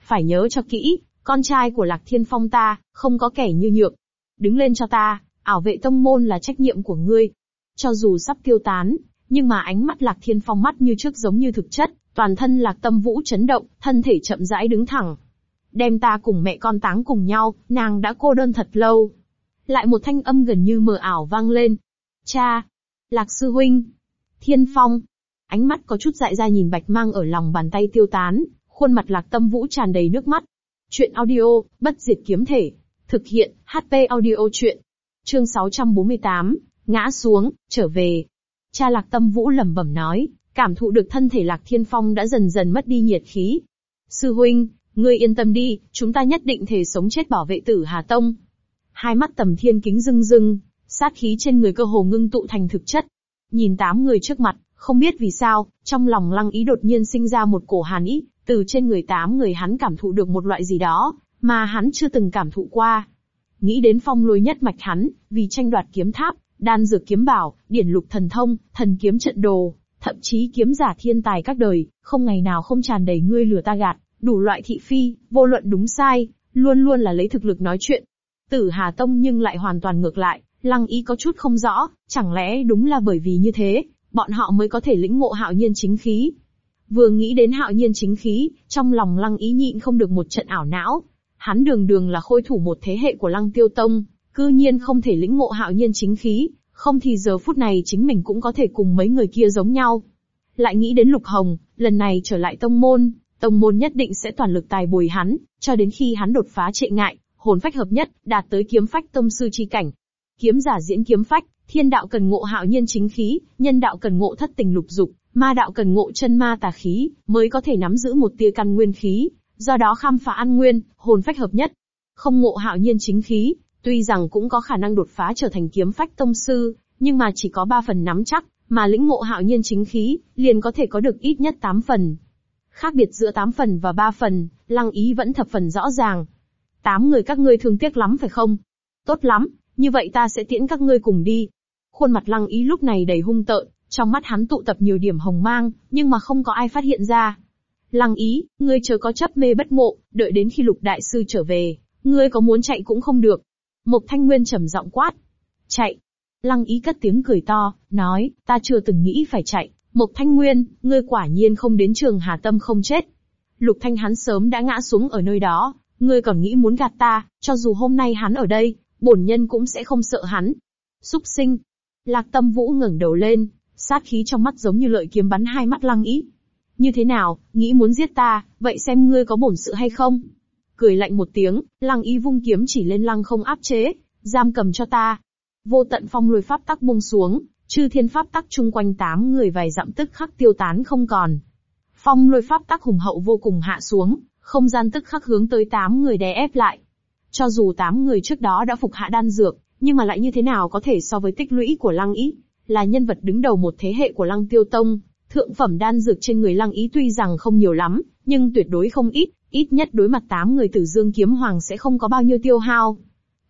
Phải nhớ cho kỹ, con trai của lạc thiên phong ta, không có kẻ như nhược. Đứng lên cho ta, ảo vệ tông môn là trách nhiệm của ngươi. Cho dù sắp tiêu tán, nhưng mà ánh mắt lạc thiên phong mắt như trước giống như thực chất, toàn thân lạc tâm vũ chấn động, thân thể chậm rãi đứng thẳng. Đem ta cùng mẹ con táng cùng nhau, nàng đã cô đơn thật lâu. Lại một thanh âm gần như mờ ảo vang lên. Cha! Lạc sư huynh! Thiên phong! Ánh mắt có chút dại ra nhìn bạch mang ở lòng bàn tay tiêu tán, khuôn mặt lạc tâm vũ tràn đầy nước mắt. Chuyện audio, bất diệt kiếm thể. Thực hiện, HP audio chuyện. Chương 648, ngã xuống, trở về. Cha lạc tâm vũ lẩm bẩm nói, cảm thụ được thân thể lạc thiên phong đã dần dần mất đi nhiệt khí. Sư huynh, ngươi yên tâm đi, chúng ta nhất định thể sống chết bảo vệ tử Hà Tông. Hai mắt tầm thiên kính rưng rưng, sát khí trên người cơ hồ ngưng tụ thành thực chất. Nhìn tám người trước mặt, không biết vì sao, trong lòng lăng ý đột nhiên sinh ra một cổ hàn ý, từ trên người tám người hắn cảm thụ được một loại gì đó, mà hắn chưa từng cảm thụ qua. Nghĩ đến phong lôi nhất mạch hắn, vì tranh đoạt kiếm tháp, đan dược kiếm bảo, điển lục thần thông, thần kiếm trận đồ, thậm chí kiếm giả thiên tài các đời, không ngày nào không tràn đầy ngươi lừa ta gạt, đủ loại thị phi, vô luận đúng sai, luôn luôn là lấy thực lực nói chuyện. Tử Hà Tông nhưng lại hoàn toàn ngược lại, lăng ý có chút không rõ, chẳng lẽ đúng là bởi vì như thế, bọn họ mới có thể lĩnh ngộ hạo nhiên chính khí. Vừa nghĩ đến hạo nhiên chính khí, trong lòng lăng ý nhịn không được một trận ảo não. Hắn đường đường là khôi thủ một thế hệ của lăng tiêu tông, cư nhiên không thể lĩnh ngộ hạo nhiên chính khí, không thì giờ phút này chính mình cũng có thể cùng mấy người kia giống nhau. Lại nghĩ đến Lục Hồng, lần này trở lại tông môn, tông môn nhất định sẽ toàn lực tài bồi hắn, cho đến khi hắn đột phá trệ ngại, hồn phách hợp nhất, đạt tới kiếm phách tông sư chi cảnh. Kiếm giả diễn kiếm phách, thiên đạo cần ngộ hạo nhiên chính khí, nhân đạo cần ngộ thất tình lục dục, ma đạo cần ngộ chân ma tà khí, mới có thể nắm giữ một tia căn nguyên khí, do đó khám phá ăn nguyên, hồn phách hợp nhất. Không ngộ hạo nhiên chính khí, tuy rằng cũng có khả năng đột phá trở thành kiếm phách tông sư, nhưng mà chỉ có 3 phần nắm chắc, mà lĩnh ngộ hạo nhiên chính khí, liền có thể có được ít nhất 8 phần. Khác biệt giữa 8 phần và 3 phần, lăng ý vẫn thập phần rõ ràng. Tám người các ngươi thương tiếc lắm phải không? Tốt lắm, như vậy ta sẽ tiễn các ngươi cùng đi. Khuôn mặt lăng ý lúc này đầy hung tợn, trong mắt hắn tụ tập nhiều điểm hồng mang, nhưng mà không có ai phát hiện ra. Lăng ý, ngươi chờ có chấp mê bất ngộ, đợi đến khi lục đại sư trở về, ngươi có muốn chạy cũng không được. Mộc Thanh Nguyên trầm giọng quát. Chạy. Lăng ý cất tiếng cười to, nói, ta chưa từng nghĩ phải chạy. Mộc Thanh Nguyên, ngươi quả nhiên không đến trường Hà Tâm không chết. Lục Thanh hắn sớm đã ngã xuống ở nơi đó, ngươi còn nghĩ muốn gạt ta, cho dù hôm nay hắn ở đây, bổn nhân cũng sẽ không sợ hắn. Súc sinh. Lạc Tâm Vũ ngẩng đầu lên, sát khí trong mắt giống như lợi kiếm bắn hai mắt lăng ý. Như thế nào, nghĩ muốn giết ta, vậy xem ngươi có bổn sự hay không? Cười lạnh một tiếng, lăng ý vung kiếm chỉ lên lăng không áp chế, giam cầm cho ta. Vô tận phong lôi pháp tắc buông xuống, chư thiên pháp tắc chung quanh tám người vài dặm tức khắc tiêu tán không còn. Phong lôi pháp tắc hùng hậu vô cùng hạ xuống, không gian tức khắc hướng tới tám người đè ép lại. Cho dù tám người trước đó đã phục hạ đan dược, nhưng mà lại như thế nào có thể so với tích lũy của lăng ý, là nhân vật đứng đầu một thế hệ của lăng tiêu tông. Thượng phẩm đan dược trên người lăng ý tuy rằng không nhiều lắm, nhưng tuyệt đối không ít, ít nhất đối mặt tám người tử dương kiếm hoàng sẽ không có bao nhiêu tiêu hao.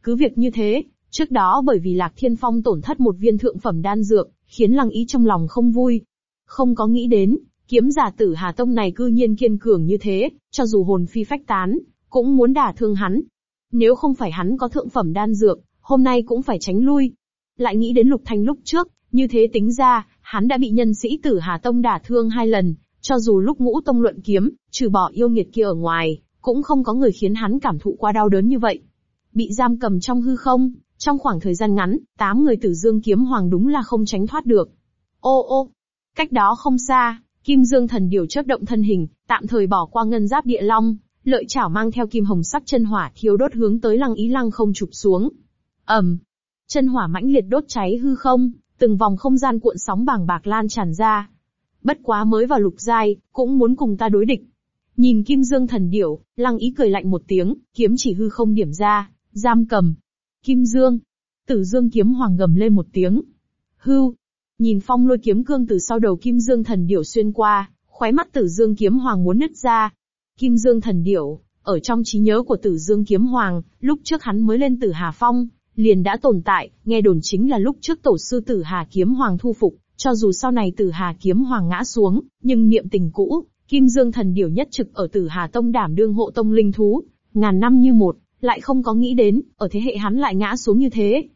Cứ việc như thế, trước đó bởi vì Lạc Thiên Phong tổn thất một viên thượng phẩm đan dược, khiến lăng ý trong lòng không vui. Không có nghĩ đến, kiếm giả tử Hà Tông này cư nhiên kiên cường như thế, cho dù hồn phi phách tán, cũng muốn đả thương hắn. Nếu không phải hắn có thượng phẩm đan dược, hôm nay cũng phải tránh lui. Lại nghĩ đến Lục Thanh lúc trước, như thế tính ra, hắn đã bị nhân sĩ tử Hà Tông đả thương hai lần, cho dù lúc ngũ tông luận kiếm, trừ bỏ yêu nghiệt kia ở ngoài, cũng không có người khiến hắn cảm thụ qua đau đớn như vậy. Bị giam cầm trong hư không, trong khoảng thời gian ngắn, tám người tử dương kiếm hoàng đúng là không tránh thoát được. Ô ô, cách đó không xa, Kim Dương thần điều chớp động thân hình, tạm thời bỏ qua ngân giáp địa long, lợi chảo mang theo kim hồng sắc chân hỏa thiêu đốt hướng tới lăng ý lăng không chụp xuống. ầm, chân hỏa mãnh liệt đốt cháy hư không, từng vòng không gian cuộn sóng bàng bạc lan tràn ra. Bất quá mới vào lục giai, cũng muốn cùng ta đối địch. Nhìn kim dương thần điểu, lăng ý cười lạnh một tiếng, kiếm chỉ hư không điểm ra, giam cầm. Kim dương, tử dương kiếm hoàng gầm lên một tiếng. Hưu, nhìn phong lôi kiếm cương từ sau đầu kim dương thần điểu xuyên qua, khóe mắt tử dương kiếm hoàng muốn nứt ra. Kim dương thần điểu, ở trong trí nhớ của tử dương kiếm hoàng, lúc trước hắn mới lên tử Hà Phong, liền đã tồn tại, nghe đồn chính là lúc trước tổ sư tử Hà Kiếm Hoàng thu phục, cho dù sau này tử Hà Kiếm Hoàng ngã xuống, nhưng niệm tình cũ, Kim Dương thần điều nhất trực ở tử Hà Tông đảm đương hộ tông linh thú, ngàn năm như một, lại không có nghĩ đến, ở thế hệ hắn lại ngã xuống như thế.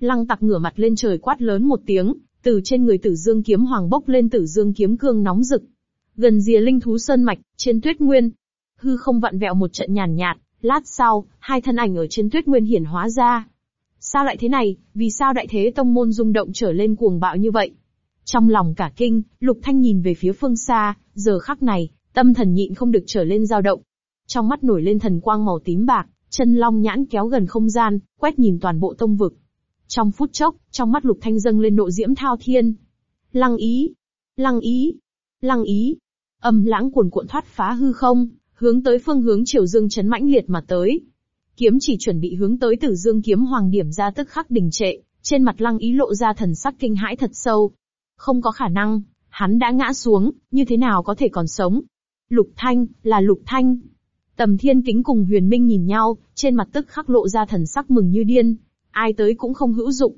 Lăng tặc ngửa mặt lên trời quát lớn một tiếng, từ trên người tử Dương Kiếm Hoàng bốc lên tử Dương Kiếm Cương nóng rực. Gần rìa linh thú sơn mạch, trên tuyết nguyên, hư không vặn vẹo một trận nhàn nhạt, lát sau, hai thân ảnh ở trên tuyết nguyên hiển hóa ra. Sao lại thế này, vì sao đại thế tông môn rung động trở lên cuồng bạo như vậy? Trong lòng cả kinh, Lục Thanh nhìn về phía phương xa, giờ khắc này, tâm thần nhịn không được trở lên dao động. Trong mắt nổi lên thần quang màu tím bạc, chân long nhãn kéo gần không gian, quét nhìn toàn bộ tông vực. Trong phút chốc, trong mắt Lục Thanh dâng lên nộ diễm thao thiên. Lăng ý, lăng ý, lăng ý. Âm lãng cuồn cuộn thoát phá hư không, hướng tới phương hướng triều dương chấn mãnh liệt mà tới. Kiếm chỉ chuẩn bị hướng tới Tử Dương kiếm hoàng điểm ra tức khắc đình trệ, trên mặt Lăng Ý lộ ra thần sắc kinh hãi thật sâu. Không có khả năng, hắn đã ngã xuống, như thế nào có thể còn sống? Lục Thanh, là Lục Thanh. Tầm Thiên Kính cùng Huyền Minh nhìn nhau, trên mặt tức khắc lộ ra thần sắc mừng như điên. Ai tới cũng không hữu dụng.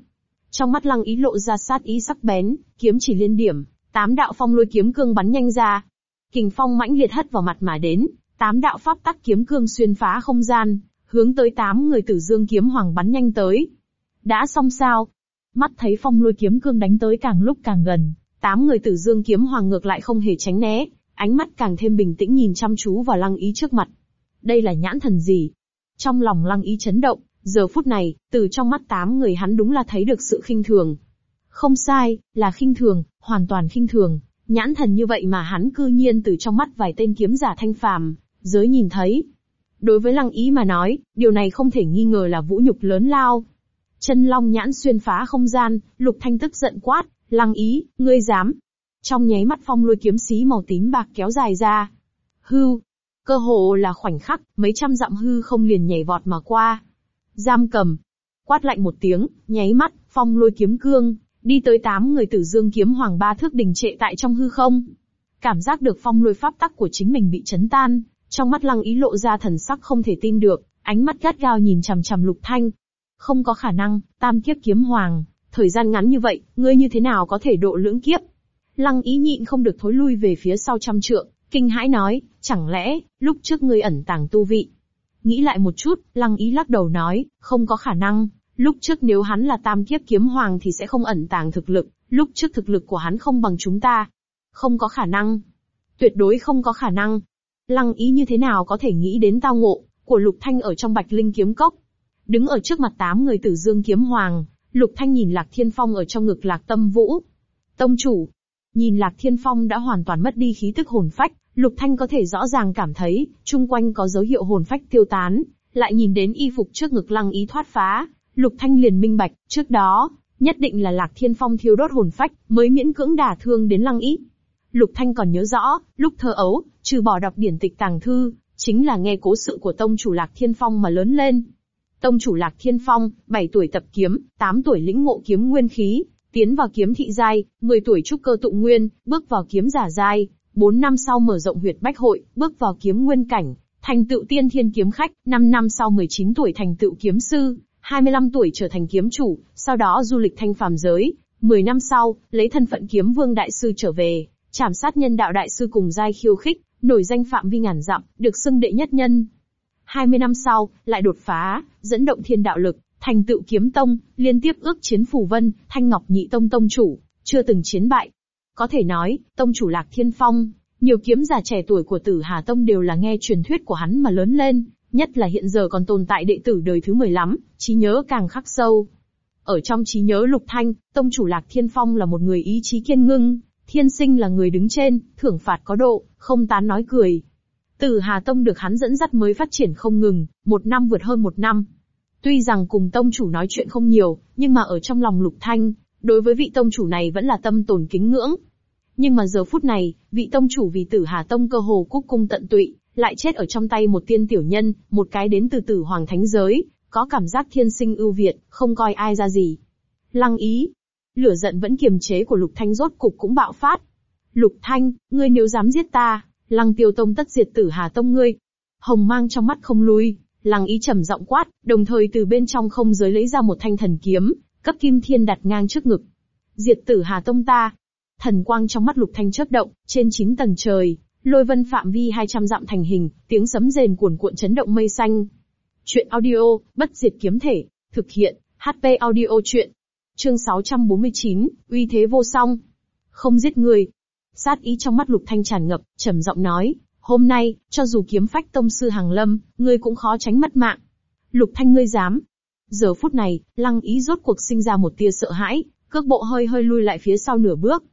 Trong mắt Lăng Ý lộ ra sát ý sắc bén, kiếm chỉ liên điểm, tám đạo phong lôi kiếm cương bắn nhanh ra. Kình phong mãnh liệt hất vào mặt mà đến, tám đạo pháp tắc kiếm cương xuyên phá không gian, hướng tới tám người tử dương kiếm hoàng bắn nhanh tới. Đã xong sao? Mắt thấy phong lôi kiếm cương đánh tới càng lúc càng gần, tám người tử dương kiếm hoàng ngược lại không hề tránh né, ánh mắt càng thêm bình tĩnh nhìn chăm chú vào lăng ý trước mặt. Đây là nhãn thần gì? Trong lòng lăng ý chấn động, giờ phút này, từ trong mắt tám người hắn đúng là thấy được sự khinh thường. Không sai, là khinh thường, hoàn toàn khinh thường, nhãn thần như vậy mà hắn cư nhiên từ trong mắt vài tên kiếm giả thanh phàm, giới nhìn thấy, Đối với lăng ý mà nói, điều này không thể nghi ngờ là vũ nhục lớn lao. Chân long nhãn xuyên phá không gian, lục thanh tức giận quát, lăng ý, ngươi dám. Trong nháy mắt phong lôi kiếm xí màu tím bạc kéo dài ra. Hư. Cơ hồ là khoảnh khắc, mấy trăm dặm hư không liền nhảy vọt mà qua. Giam cầm. Quát lạnh một tiếng, nháy mắt, phong lôi kiếm cương, đi tới tám người tử dương kiếm hoàng ba thước đình trệ tại trong hư không. Cảm giác được phong lôi pháp tắc của chính mình bị chấn tan, trong mắt lăng ý lộ ra thần sắc không thể tin được, ánh mắt gắt gao nhìn chằm chằm lục thanh. Không có khả năng, tam kiếp kiếm hoàng, thời gian ngắn như vậy, ngươi như thế nào có thể độ lưỡng kiếp? Lăng ý nhịn không được thối lui về phía sau trăm trượng, kinh hãi nói, chẳng lẽ, lúc trước ngươi ẩn tàng tu vị? Nghĩ lại một chút, lăng ý lắc đầu nói, không có khả năng, lúc trước nếu hắn là tam kiếp kiếm hoàng thì sẽ không ẩn tàng thực lực, lúc trước thực lực của hắn không bằng chúng ta. Không có khả năng. Tuyệt đối không có khả năng. Lăng ý như thế nào có thể nghĩ đến tao ngộ, của Lục Thanh ở trong Bạch Linh kiếm cốc. Đứng ở trước mặt tám người tử dương kiếm hoàng, Lục Thanh nhìn Lạc Thiên Phong ở trong ngực Lạc Tâm Vũ. Tông chủ, nhìn Lạc Thiên Phong đã hoàn toàn mất đi khí tức hồn phách, Lục Thanh có thể rõ ràng cảm thấy, chung quanh có dấu hiệu hồn phách tiêu tán, lại nhìn đến y phục trước ngực lăng ý thoát phá, Lục Thanh liền minh bạch, trước đó, nhất định là Lạc Thiên Phong thiêu đốt hồn phách, mới miễn cưỡng đả thương đến lăng ý. Lục Thanh còn nhớ rõ, lúc thơ ấu, trừ bỏ đọc điển tịch tàng thư, chính là nghe cố sự của tông chủ Lạc Thiên Phong mà lớn lên. Tông chủ Lạc Thiên Phong, 7 tuổi tập kiếm, 8 tuổi lĩnh ngộ kiếm nguyên khí, tiến vào kiếm thị giai, 10 tuổi trúc cơ tụ nguyên, bước vào kiếm giả giai, 4 năm sau mở rộng huyệt bách hội, bước vào kiếm nguyên cảnh, thành tựu tiên thiên kiếm khách, 5 năm sau 19 tuổi thành tựu kiếm sư, 25 tuổi trở thành kiếm chủ, sau đó du lịch thanh phàm giới, 10 năm sau, lấy thân phận kiếm vương đại sư trở về, Trảm sát nhân đạo đại sư cùng giai khiêu khích, nổi danh phạm vi ngàn dặm, được xưng đệ nhất nhân. 20 năm sau, lại đột phá, dẫn động thiên đạo lực, thành tựu kiếm tông, liên tiếp ước chiến phù vân, thanh ngọc nhị tông tông chủ, chưa từng chiến bại. Có thể nói, tông chủ lạc thiên phong, nhiều kiếm giả trẻ tuổi của tử Hà Tông đều là nghe truyền thuyết của hắn mà lớn lên, nhất là hiện giờ còn tồn tại đệ tử đời thứ 15, trí nhớ càng khắc sâu. Ở trong trí nhớ Lục Thanh, tông chủ Lạc Thiên Phong là một người ý chí kiên ngưng, thiên sinh là người đứng trên, thưởng phạt có độ, không tán nói cười. Tử Hà Tông được hắn dẫn dắt mới phát triển không ngừng, một năm vượt hơn một năm. Tuy rằng cùng tông chủ nói chuyện không nhiều, nhưng mà ở trong lòng Lục Thanh, đối với vị tông chủ này vẫn là tâm tồn kính ngưỡng. Nhưng mà giờ phút này, vị tông chủ vì tử Hà Tông cơ hồ cúc cung tận tụy, lại chết ở trong tay một tiên tiểu nhân, một cái đến từ tử hoàng thánh giới, có cảm giác thiên sinh ưu việt, không coi ai ra gì. Lăng ý. Lửa giận vẫn kiềm chế của Lục Thanh rốt cục cũng bạo phát. Lục Thanh, ngươi nếu dám giết ta, Lăng Tiêu Tông tất diệt tử Hà Tông ngươi. Hồng mang trong mắt không lui, Lăng ý trầm giọng quát, đồng thời từ bên trong không giới lấy ra một thanh thần kiếm, cấp kim thiên đặt ngang trước ngực. Diệt tử Hà Tông ta. Thần quang trong mắt Lục Thanh chớp động, trên chín tầng trời, lôi vân phạm vi 200 dặm thành hình, tiếng sấm rền cuồn cuộn chấn động mây xanh. Chuyện audio, bất diệt kiếm thể, thực hiện, HP audio chuyện. Chương 649, uy thế vô song. Không giết người. Sát ý trong mắt Lục Thanh tràn ngập, trầm giọng nói, hôm nay, cho dù kiếm phách tông sư hàng lâm, ngươi cũng khó tránh mất mạng. Lục Thanh ngươi dám. Giờ phút này, lăng ý rốt cuộc sinh ra một tia sợ hãi, cước bộ hơi hơi lui lại phía sau nửa bước.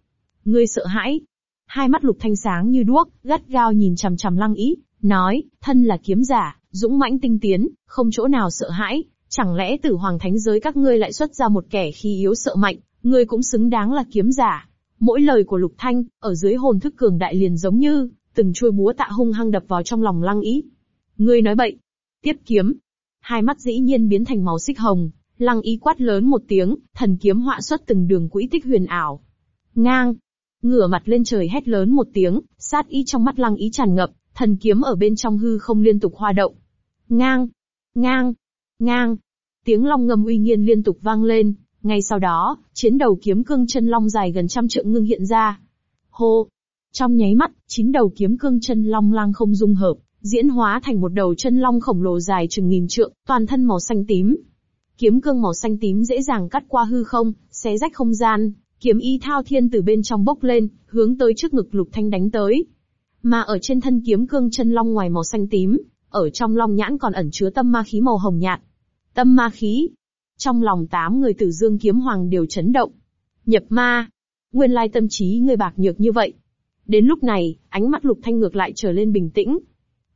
Ngươi sợ hãi. Hai mắt Lục Thanh sáng như đuốc, gắt gao nhìn chằm chằm lăng ý, nói, thân là kiếm giả, dũng mãnh tinh tiến, không chỗ nào sợ hãi, chẳng lẽ tử hoàng thánh giới các ngươi lại xuất ra một kẻ khi yếu sợ mạnh, ngươi cũng xứng đáng là kiếm giả. Mỗi lời của Lục Thanh, ở dưới hồn thức cường đại liền giống như, từng chuôi búa tạ hung hăng đập vào trong lòng lăng ý. Ngươi nói bậy. Tiếp kiếm. Hai mắt dĩ nhiên biến thành màu xích hồng, lăng ý quát lớn một tiếng, thần kiếm họa xuất từng đường quỹ tích huyền ảo. Ngang. Ngửa mặt lên trời hét lớn một tiếng, sát ý trong mắt lăng ý tràn ngập, thần kiếm ở bên trong hư không liên tục hoa động. Ngang, ngang, ngang. Tiếng long ngầm uy nghiêm liên tục vang lên, ngay sau đó, chiến đầu kiếm cương chân long dài gần trăm trượng ngưng hiện ra. Hô! Trong nháy mắt, chín đầu kiếm cương chân long lang không dung hợp, diễn hóa thành một đầu chân long khổng lồ dài chừng nghìn trượng, toàn thân màu xanh tím. Kiếm cương màu xanh tím dễ dàng cắt qua hư không, xé rách không gian, kiếm y thao thiên từ bên trong bốc lên, hướng tới trước ngực lục thanh đánh tới. Mà ở trên thân kiếm cương chân long ngoài màu xanh tím, ở trong long nhãn còn ẩn chứa tâm ma khí màu hồng nhạt. Tâm ma khí. Trong lòng tám người tử dương kiếm hoàng đều chấn động. Nhập ma. Nguyên lai tâm trí người bạc nhược như vậy. Đến lúc này, ánh mắt lục thanh ngược lại trở lên bình tĩnh.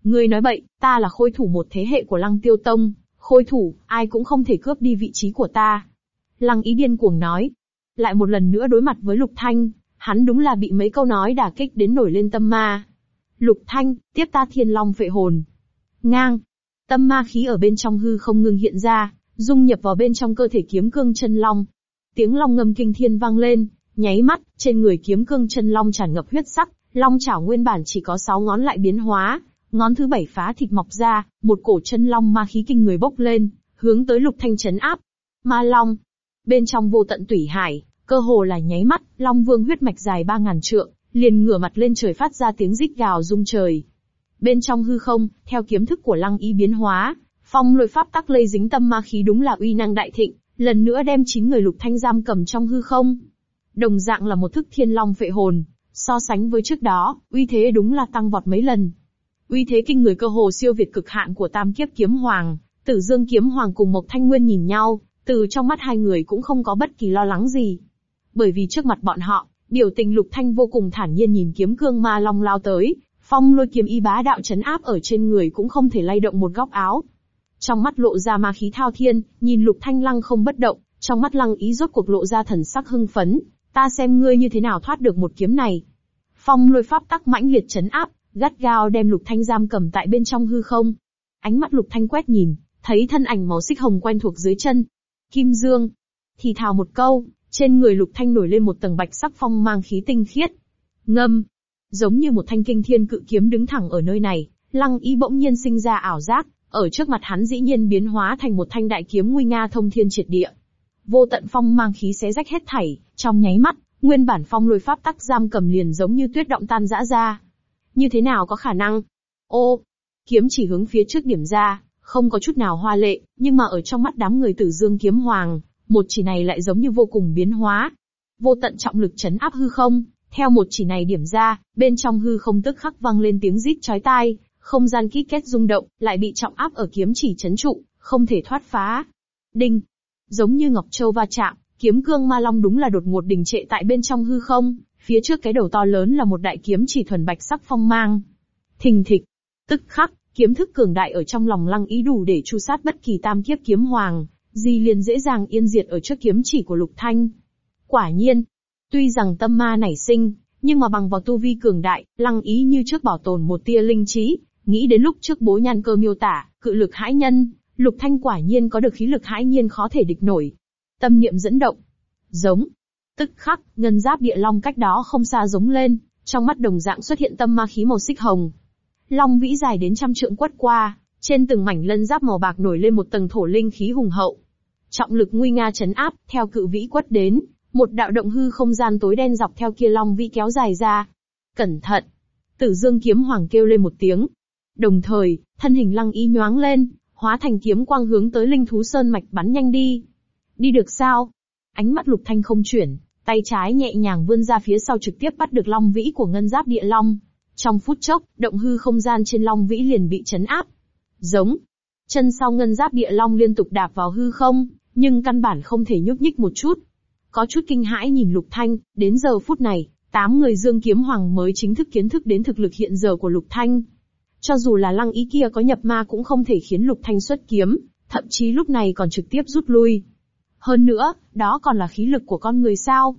Ngươi nói bậy, ta là khôi thủ một thế hệ của lăng tiêu tông. Khôi thủ, ai cũng không thể cướp đi vị trí của ta. Lăng ý điên cuồng nói. Lại một lần nữa đối mặt với lục thanh, hắn đúng là bị mấy câu nói đả kích đến nổi lên tâm ma. Lục Thanh, tiếp ta thiên long phệ hồn. Ngang. Tâm ma khí ở bên trong hư không ngừng hiện ra, dung nhập vào bên trong cơ thể kiếm cương chân long. Tiếng long ngâm kinh thiên vang lên, nháy mắt, trên người kiếm cương chân long tràn ngập huyết sắc, long chảo nguyên bản chỉ có sáu ngón lại biến hóa, ngón thứ bảy phá thịt mọc ra, một cổ chân long ma khí kinh người bốc lên, hướng tới lục thanh chấn áp. Ma long. Bên trong vô tận tủy hải, cơ hồ là nháy mắt, long vương huyết mạch dài ba ngàn trượng, liền ngửa mặt lên trời phát ra tiếng rít gào rung trời. Bên trong hư không, theo kiếm thức của lăng y biến hóa, phong lôi pháp tắc lây dính tâm ma khí đúng là uy năng đại thịnh, lần nữa đem chín người lục thanh giam cầm trong hư không. Đồng dạng là một thức thiên long phệ hồn, so sánh với trước đó, uy thế đúng là tăng vọt mấy lần. Uy thế kinh người cơ hồ siêu việt cực hạn của tam kiếp kiếm hoàng, tử dương kiếm hoàng cùng Mộc Thanh Nguyên nhìn nhau, từ trong mắt hai người cũng không có bất kỳ lo lắng gì. Bởi vì trước mặt bọn họ, Biểu tình lục thanh vô cùng thản nhiên nhìn kiếm cương ma long lao tới, phong lôi kiếm y bá đạo chấn áp ở trên người cũng không thể lay động một góc áo. Trong mắt lộ ra ma khí thao thiên, nhìn lục thanh lăng không bất động, trong mắt lăng ý rốt cuộc lộ ra thần sắc hưng phấn, ta xem ngươi như thế nào thoát được một kiếm này. Phong lôi pháp tắc mãnh liệt chấn áp, gắt gao đem lục thanh giam cầm tại bên trong hư không. Ánh mắt lục thanh quét nhìn, thấy thân ảnh màu xích hồng quen thuộc dưới chân. Kim Dương. Thì thào một câu, trên người lục thanh nổi lên một tầng bạch sắc phong mang khí tinh khiết. Ngâm. Giống như một thanh kinh thiên cự kiếm đứng thẳng ở nơi này, lăng y bỗng nhiên sinh ra ảo giác, ở trước mặt hắn dĩ nhiên biến hóa thành một thanh đại kiếm nguy nga thông thiên triệt địa. Vô tận phong mang khí xé rách hết thảy, trong nháy mắt, nguyên bản phong lôi pháp tắc giam cầm liền giống như tuyết động tan rã ra. Như thế nào có khả năng? Ô, kiếm chỉ hướng phía trước điểm ra, không có chút nào hoa lệ, nhưng mà ở trong mắt đám người tử dương kiếm hoàng, một chỉ này lại giống như vô cùng biến hóa. Vô tận trọng lực chấn áp hư không, theo một chỉ này điểm ra, bên trong hư không tức khắc vang lên tiếng rít chói tai, không gian kít két rung động, lại bị trọng áp ở kiếm chỉ chấn trụ, không thể thoát phá. Đinh! Giống như Ngọc Châu va chạm, kiếm cương ma long đúng là đột ngột đình trệ tại bên trong hư không, phía trước cái đầu to lớn là một đại kiếm chỉ thuần bạch sắc phong mang. Thình thịch, tức khắc, kiếm thức cường đại ở trong lòng lăng ý đủ để chu sát bất kỳ tam kiếp kiếm hoàng, di liền dễ dàng yên diệt ở trước kiếm chỉ của lục thanh. Quả nhiên, tuy rằng tâm ma nảy sinh, nhưng mà bằng vào tu vi cường đại, lăng ý như trước bảo tồn một tia linh trí, nghĩ đến lúc trước bố nhan cơ miêu tả, cự lực hãi nhân, lục thanh quả nhiên có được khí lực hãi nhiên khó thể địch nổi. Tâm niệm dẫn động, giống, tức khắc, ngân giáp địa long cách đó không xa giống lên, trong mắt đồng dạng xuất hiện tâm ma khí màu xích hồng. Long vĩ dài đến trăm trượng quất qua, trên từng mảnh lân giáp màu bạc nổi lên một tầng thổ linh khí hùng hậu. Trọng lực nguy nga chấn áp, theo cự vĩ quất đến, một đạo động hư không gian tối đen dọc theo kia long vĩ kéo dài ra. Cẩn thận! Tử dương kiếm hoàng kêu lên một tiếng. Đồng thời, thân hình lăng y nhoáng lên, hóa thành kiếm quang hướng tới linh thú sơn mạch bắn nhanh đi. Đi được sao? Ánh mắt lục thanh không chuyển, tay trái nhẹ nhàng vươn ra phía sau trực tiếp bắt được long vĩ của ngân giáp địa long. Trong phút chốc, động hư không gian trên long vĩ liền bị chấn áp. Giống. Chân sau ngân giáp địa long liên tục đạp vào hư không, nhưng căn bản không thể nhúc nhích một chút. Có chút kinh hãi nhìn lục thanh, đến giờ phút này, tám người dương kiếm hoàng mới chính thức kiến thức đến thực lực hiện giờ của lục thanh. Cho dù là lăng ý kia có nhập ma cũng không thể khiến lục thanh xuất kiếm, thậm chí lúc này còn trực tiếp rút lui. Hơn nữa, đó còn là khí lực của con người sao?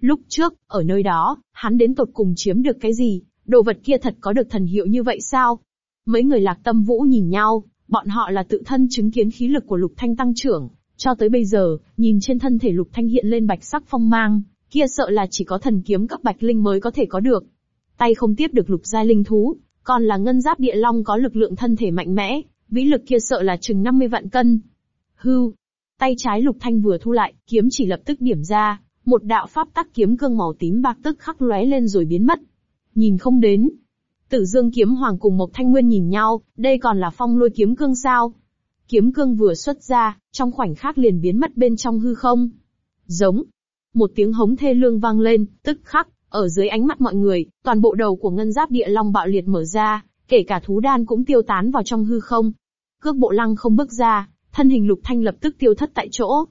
Lúc trước, ở nơi đó, hắn đến tột cùng chiếm được cái gì? Đồ vật kia thật có được thần hiệu như vậy sao? Mấy người lạc tâm vũ nhìn nhau, bọn họ là tự thân chứng kiến khí lực của lục thanh tăng trưởng. Cho tới bây giờ, nhìn trên thân thể lục thanh hiện lên bạch sắc phong mang, kia sợ là chỉ có thần kiếm cấp bạch linh mới có thể có được. Tay không tiếp được lục giai linh thú, còn là ngân giáp địa long có lực lượng thân thể mạnh mẽ, vĩ lực kia sợ là chừng 50 vạn cân. Hưu, Tay trái lục thanh vừa thu lại, kiếm chỉ lập tức điểm ra, một đạo pháp tắc kiếm cương màu tím bạc tức khắc lóe lên rồi biến mất. Nhìn không đến. Tử Dương kiếm hoàng cùng Mộc Thanh Nguyên nhìn nhau, đây còn là phong lôi kiếm cương sao? Kiếm cương vừa xuất ra, trong khoảnh khắc liền biến mất bên trong hư không. Giống. Một tiếng hống thê lương vang lên, tức khắc, ở dưới ánh mắt mọi người, toàn bộ đầu của ngân giáp địa long bạo liệt mở ra, kể cả thú đan cũng tiêu tán vào trong hư không. Cước bộ lăng không bước ra, thân hình lục thanh lập tức tiêu thất tại chỗ.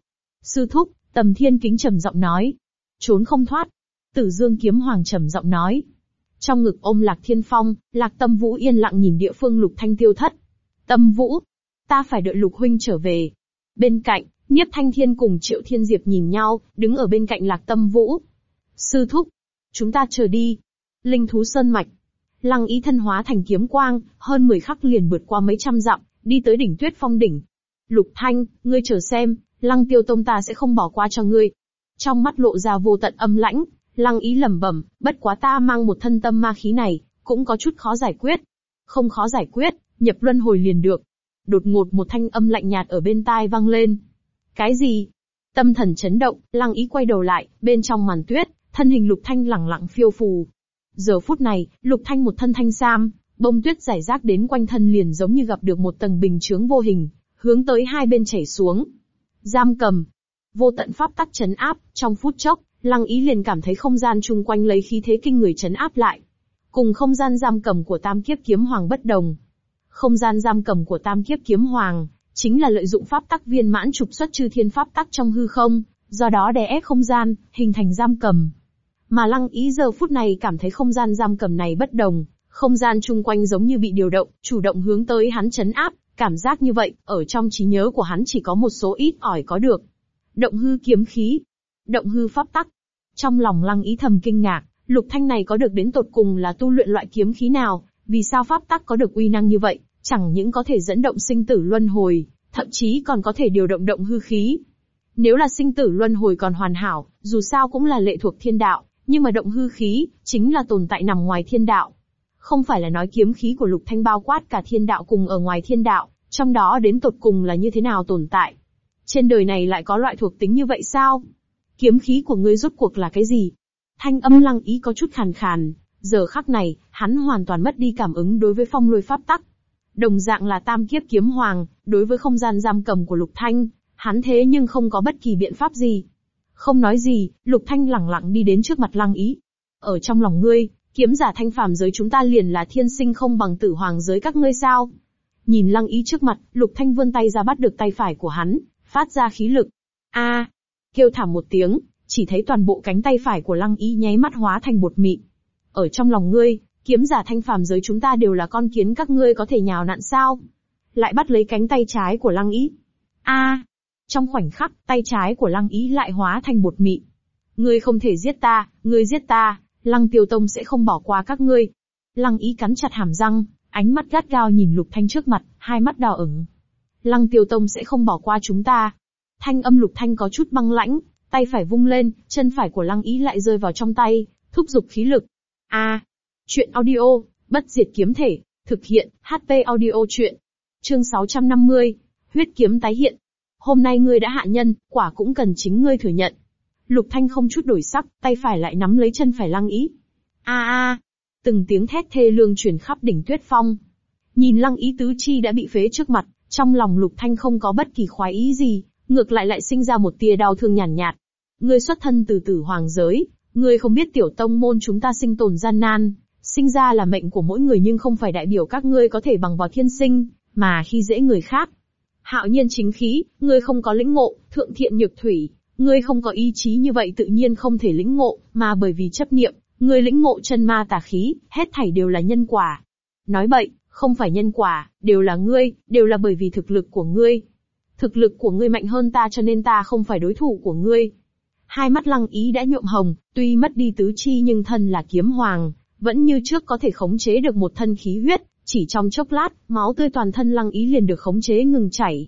Sư thúc, tầm thiên kính trầm giọng nói. Trốn không thoát. Tử dương kiếm hoàng trầm giọng nói. Trong ngực ôm lạc thiên phong, lạc tâm vũ yên lặng nhìn địa phương lục thanh tiêu thất. Tâm vũ, ta phải đợi lục huynh trở về. Bên cạnh, Nhiếp Thanh Thiên cùng Triệu Thiên Diệp nhìn nhau, đứng ở bên cạnh Lạc Tâm Vũ. Sư thúc, chúng ta chờ đi. Linh thú sơn mạch. Lăng ý thân hóa thành kiếm quang, hơn 10 khắc liền vượt qua mấy trăm dặm, đi tới đỉnh tuyết phong đỉnh. Lục Thanh, ngươi chờ xem, Lăng Tiêu Tông ta sẽ không bỏ qua cho ngươi. Trong mắt lộ ra vô tận âm lãnh, Lăng ý lẩm bẩm, bất quá ta mang một thân tâm ma khí này, cũng có chút khó giải quyết. Không khó giải quyết, nhập luân hồi liền được. Đột ngột một thanh âm lạnh nhạt ở bên tai vang lên. Cái gì? Tâm thần chấn động, Lăng ý quay đầu lại, bên trong màn tuyết, thân hình Lục Thanh lẳng lặng phiêu phù. Giờ phút này, Lục Thanh một thân thanh sam, bông tuyết giải rác đến quanh thân liền giống như gặp được một tầng bình chướng vô hình, hướng tới hai bên chảy xuống. Giam cầm. Vô tận pháp tắc chấn áp, trong phút chốc, lăng ý liền cảm thấy không gian chung quanh lấy khí thế kinh người chấn áp lại. Cùng không gian giam cầm của tam kiếp kiếm hoàng bất đồng. Không gian giam cầm của tam kiếp kiếm hoàng, chính là lợi dụng pháp tắc viên mãn trục xuất chư thiên pháp tắc trong hư không, do đó đè ép không gian, hình thành giam cầm. Mà lăng ý giờ phút này cảm thấy không gian giam cầm này bất đồng, không gian chung quanh giống như bị điều động, chủ động hướng tới hắn chấn áp, Cảm giác như vậy, ở trong trí nhớ của hắn chỉ có một số ít ỏi có được. Động hư kiếm khí. Động hư pháp tắc. Trong lòng lăng ý thầm kinh ngạc, lục thanh này có được đến tột cùng là tu luyện loại kiếm khí nào, vì sao pháp tắc có được uy năng như vậy, chẳng những có thể dẫn động sinh tử luân hồi, thậm chí còn có thể điều động động hư khí. Nếu là sinh tử luân hồi còn hoàn hảo, dù sao cũng là lệ thuộc thiên đạo, nhưng mà động hư khí, chính là tồn tại nằm ngoài thiên đạo. Không phải là nói kiếm khí của lục thanh bao quát cả thiên đạo cùng ở ngoài thiên đạo, trong đó đến tột cùng là như thế nào tồn tại. Trên đời này lại có loại thuộc tính như vậy sao? Kiếm khí của ngươi rốt cuộc là cái gì? Thanh âm lăng ý có chút khàn khàn, giờ khắc này, hắn hoàn toàn mất đi cảm ứng đối với phong lôi pháp tắc. Đồng dạng là tam kiếp kiếm hoàng, đối với không gian giam cầm của lục thanh, hắn thế nhưng không có bất kỳ biện pháp gì. Không nói gì, lục thanh lẳng lặng đi đến trước mặt lăng ý. Ở trong lòng ngươi, Kiếm giả thanh phàm giới chúng ta liền là thiên sinh không bằng tử hoàng giới các ngươi sao? Nhìn lăng ý trước mặt, lục thanh vươn tay ra bắt được tay phải của hắn, phát ra khí lực. A! kêu thảm một tiếng, chỉ thấy toàn bộ cánh tay phải của lăng ý nháy mắt hóa thành bột mịn. Ở trong lòng ngươi, kiếm giả thanh phàm giới chúng ta đều là con kiến các ngươi có thể nhào nặn sao? Lại bắt lấy cánh tay trái của lăng ý. A! Trong khoảnh khắc, tay trái của lăng ý lại hóa thành bột mị. Ngươi không thể giết ta, ngươi giết ta, lăng tiêu tông sẽ không bỏ qua các ngươi. Lăng ý cắn chặt hàm răng, ánh mắt gắt gao nhìn lục thanh trước mặt, hai mắt đỏ ửng. Lăng tiêu tông sẽ không bỏ qua chúng ta. Thanh âm lục thanh có chút băng lãnh, tay phải vung lên, chân phải của lăng ý lại rơi vào trong tay, thúc giục khí lực. A. chuyện audio, bất diệt kiếm thể, thực hiện, HP audio chuyện. Chương 650, huyết kiếm tái hiện. Hôm nay ngươi đã hạ nhân, quả cũng cần chính ngươi thừa nhận. Lục Thanh không chút đổi sắc, tay phải lại nắm lấy chân phải lăng ý. A a, từng tiếng thét thê lương truyền khắp đỉnh tuyết phong. Nhìn lăng ý tứ chi đã bị phế trước mặt, trong lòng Lục Thanh không có bất kỳ khoái ý gì, ngược lại lại sinh ra một tia đau thương nhàn nhạt, nhạt. Ngươi xuất thân từ tử hoàng giới, ngươi không biết tiểu tông môn chúng ta sinh tồn gian nan, sinh ra là mệnh của mỗi người nhưng không phải đại biểu các ngươi có thể bằng vào thiên sinh, mà khi dễ người khác. Hạo nhiên chính khí, ngươi không có lĩnh ngộ, thượng thiện nhược thủy, ngươi không có ý chí như vậy tự nhiên không thể lĩnh ngộ, mà bởi vì chấp niệm, ngươi lĩnh ngộ chân ma tà khí, hết thảy đều là nhân quả. Nói bậy, không phải nhân quả, đều là ngươi, đều là bởi vì thực lực của ngươi. Thực lực của ngươi mạnh hơn ta cho nên ta không phải đối thủ của ngươi. Hai mắt lăng ý đã nhuộm hồng, tuy mất đi tứ chi nhưng thân là kiếm hoàng, vẫn như trước có thể khống chế được một thân khí huyết, chỉ trong chốc lát, máu tươi toàn thân lăng ý liền được khống chế ngừng chảy.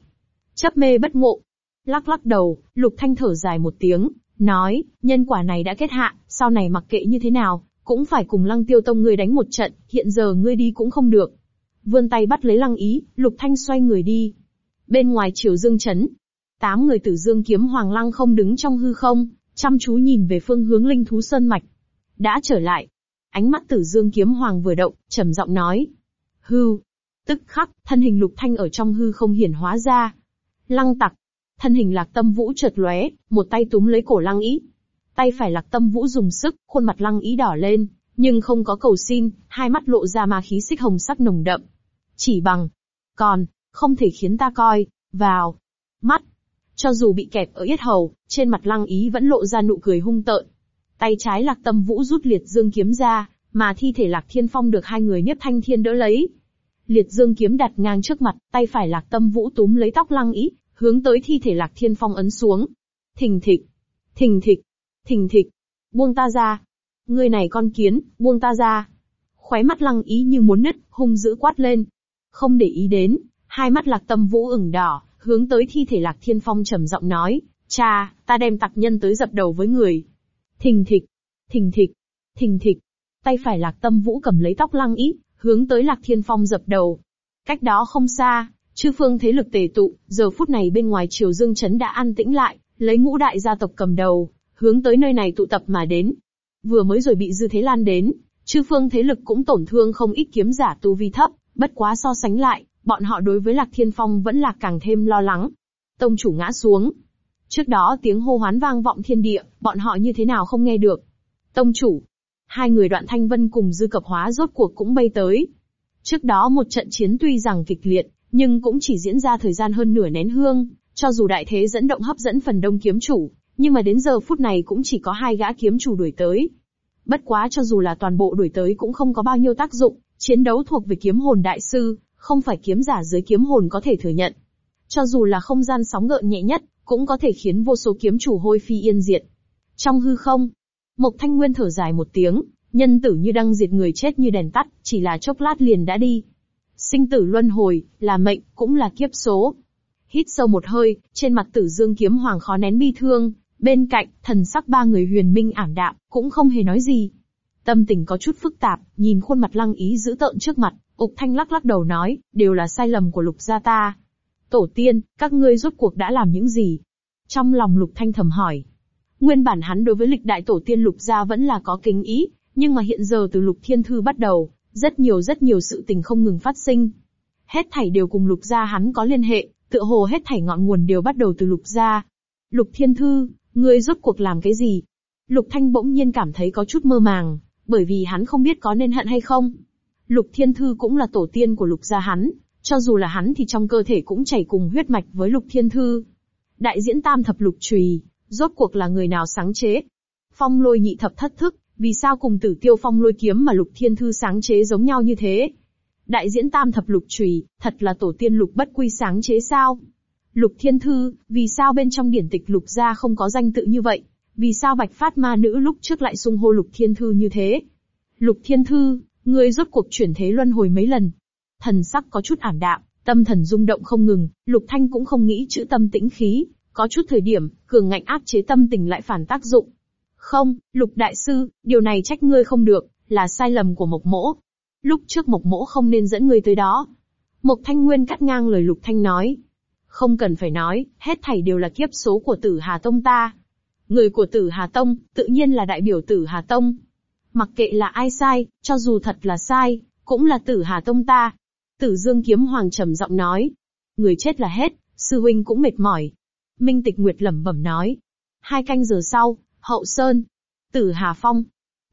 Chấp mê bất ngộ. Lắc lắc đầu, lục thanh thở dài một tiếng, nói, nhân quả này đã kết hạ, sau này mặc kệ như thế nào, cũng phải cùng lăng tiêu tông ngươi đánh một trận, hiện giờ ngươi đi cũng không được. Vươn tay bắt lấy lăng ý, lục thanh xoay người đi. Bên ngoài chiều dương chấn, tám người tử dương kiếm hoàng lăng không đứng trong hư không, chăm chú nhìn về phương hướng linh thú sơn mạch. Đã trở lại. Ánh mắt tử dương kiếm hoàng vừa động, trầm giọng nói. Hư. Tức khắc, thân hình lục thanh ở trong hư không hiển hóa ra. Lăng tặc. Thân hình lạc tâm vũ chợt lóe, một tay túm lấy cổ lăng ý. Tay phải lạc tâm vũ dùng sức, khuôn mặt lăng ý đỏ lên, nhưng không có cầu xin, hai mắt lộ ra ma khí xích hồng sắc nồng đậm. Chỉ bằng. Còn, không thể khiến ta coi, vào. Mắt. Cho dù bị kẹp ở yết hầu, trên mặt lăng ý vẫn lộ ra nụ cười hung tợn. Tay trái lạc tâm vũ rút liệt dương kiếm ra, mà thi thể lạc thiên phong được hai người niếp thanh thiên đỡ lấy. Liệt dương kiếm đặt ngang trước mặt, tay phải lạc tâm vũ túm lấy tóc lăng ý, hướng tới thi thể lạc thiên phong ấn xuống. Thình thịch, thình thịch, thình thịch, buông ta ra. Ngươi này con kiến, buông ta ra. Khóe mắt lăng ý như muốn nứt, hung dữ quát lên. Không để ý đến, hai mắt lạc tâm vũ ửng đỏ, hướng tới thi thể lạc thiên phong trầm giọng nói, cha, ta đem tặc nhân tới dập đầu với người. Thình thịch, thình thịch, thình thịch, tay phải lạc tâm vũ cầm lấy tóc lăng ý, hướng tới lạc thiên phong dập đầu. Cách đó không xa, chư phương thế lực tề tụ, giờ phút này bên ngoài triều dương chấn đã an tĩnh lại, lấy ngũ đại gia tộc cầm đầu, hướng tới nơi này tụ tập mà đến. Vừa mới rồi bị dư thế lan đến, chư phương thế lực cũng tổn thương không ít kiếm giả tu vi thấp, bất quá so sánh lại, bọn họ đối với lạc thiên phong vẫn là càng thêm lo lắng. Tông chủ ngã xuống. Trước đó tiếng hô hoán vang vọng thiên địa, bọn họ như thế nào không nghe được. Tông chủ, Hai người đoạn thanh vân cùng dư cập hóa rốt cuộc cũng bay tới. Trước đó một trận chiến tuy rằng kịch liệt, nhưng cũng chỉ diễn ra thời gian hơn nửa nén hương, cho dù đại thế dẫn động hấp dẫn phần đông kiếm chủ, nhưng mà đến giờ phút này cũng chỉ có hai gã kiếm chủ đuổi tới. Bất quá cho dù là toàn bộ đuổi tới cũng không có bao nhiêu tác dụng, chiến đấu thuộc về kiếm hồn đại sư, không phải kiếm giả dưới kiếm hồn có thể thừa nhận. Cho dù là không gian sóng gợn nhẹ nhất, cũng có thể khiến vô số kiếm chủ hôi phi yên diệt. Trong hư không, Mộc Thanh Nguyên thở dài một tiếng, nhân tử như đang diệt người chết như đèn tắt, chỉ là chốc lát liền đã đi. Sinh tử luân hồi, là mệnh, cũng là kiếp số. Hít sâu một hơi, trên mặt tử dương kiếm hoàng khó nén bi thương, bên cạnh, thần sắc ba người huyền minh ảm đạm, cũng không hề nói gì. Tâm tình có chút phức tạp, nhìn khuôn mặt lăng ý giữ tợn trước mặt, Úc Thanh lắc lắc đầu nói, đều là sai lầm của lục gia ta. Tổ tiên, các ngươi rốt cuộc đã làm những gì? Trong lòng lục thanh thầm hỏi, Nguyên bản hắn đối với lịch đại tổ tiên lục gia vẫn là có kính ý, nhưng mà hiện giờ từ lục thiên thư bắt đầu, rất nhiều rất nhiều sự tình không ngừng phát sinh. Hết thảy đều cùng lục gia hắn có liên hệ, tựa hồ hết thảy ngọn nguồn đều bắt đầu từ lục gia. Lục thiên thư, ngươi rốt cuộc làm cái gì? Lục thanh bỗng nhiên cảm thấy có chút mơ màng, bởi vì hắn không biết có nên hận hay không. Lục thiên thư cũng là tổ tiên của lục gia hắn, cho dù là hắn thì trong cơ thể cũng chảy cùng huyết mạch với lục thiên thư. Đại diễn tam thập lục trùy, rốt cuộc là người nào sáng chế? Phong lôi nhị thập thất thức, vì sao cùng tử tiêu phong lôi kiếm mà lục thiên thư sáng chế giống nhau như thế? Đại diễn tam thập lục trùy, thật là tổ tiên lục bất quy sáng chế sao? Lục thiên thư, vì sao bên trong điển tịch lục gia không có danh tự như vậy? Vì sao bạch phát ma nữ lúc trước lại xung hô lục thiên thư như thế? Lục thiên thư, Ngươi rốt cuộc chuyển thế luân hồi mấy lần? Thần sắc có chút ảm đạm, tâm thần rung động không ngừng, lục thanh cũng không nghĩ chữ tâm tĩnh khí, có chút thời điểm, cường ngạnh áp chế tâm tình lại phản tác dụng. Không, lục đại sư, điều này trách ngươi không được, là sai lầm của mộc mỗ. Lúc trước mộc mỗ không nên dẫn ngươi tới đó. Mộc thanh nguyên cắt ngang lời lục thanh nói. Không cần phải nói, hết thảy đều là kiếp số của tử Hà Tông ta. Người của tử Hà Tông, tự nhiên là đại biểu tử Hà Tông. Mặc kệ là ai sai, cho dù thật là sai, cũng là tử Hà Tông ta. Tử Dương Kiếm Hoàng trầm giọng nói. Người chết là hết, sư huynh cũng mệt mỏi. Minh Tịch Nguyệt lẩm bẩm nói. Hai canh giờ sau, Hậu Sơn, Tử Hà Phong.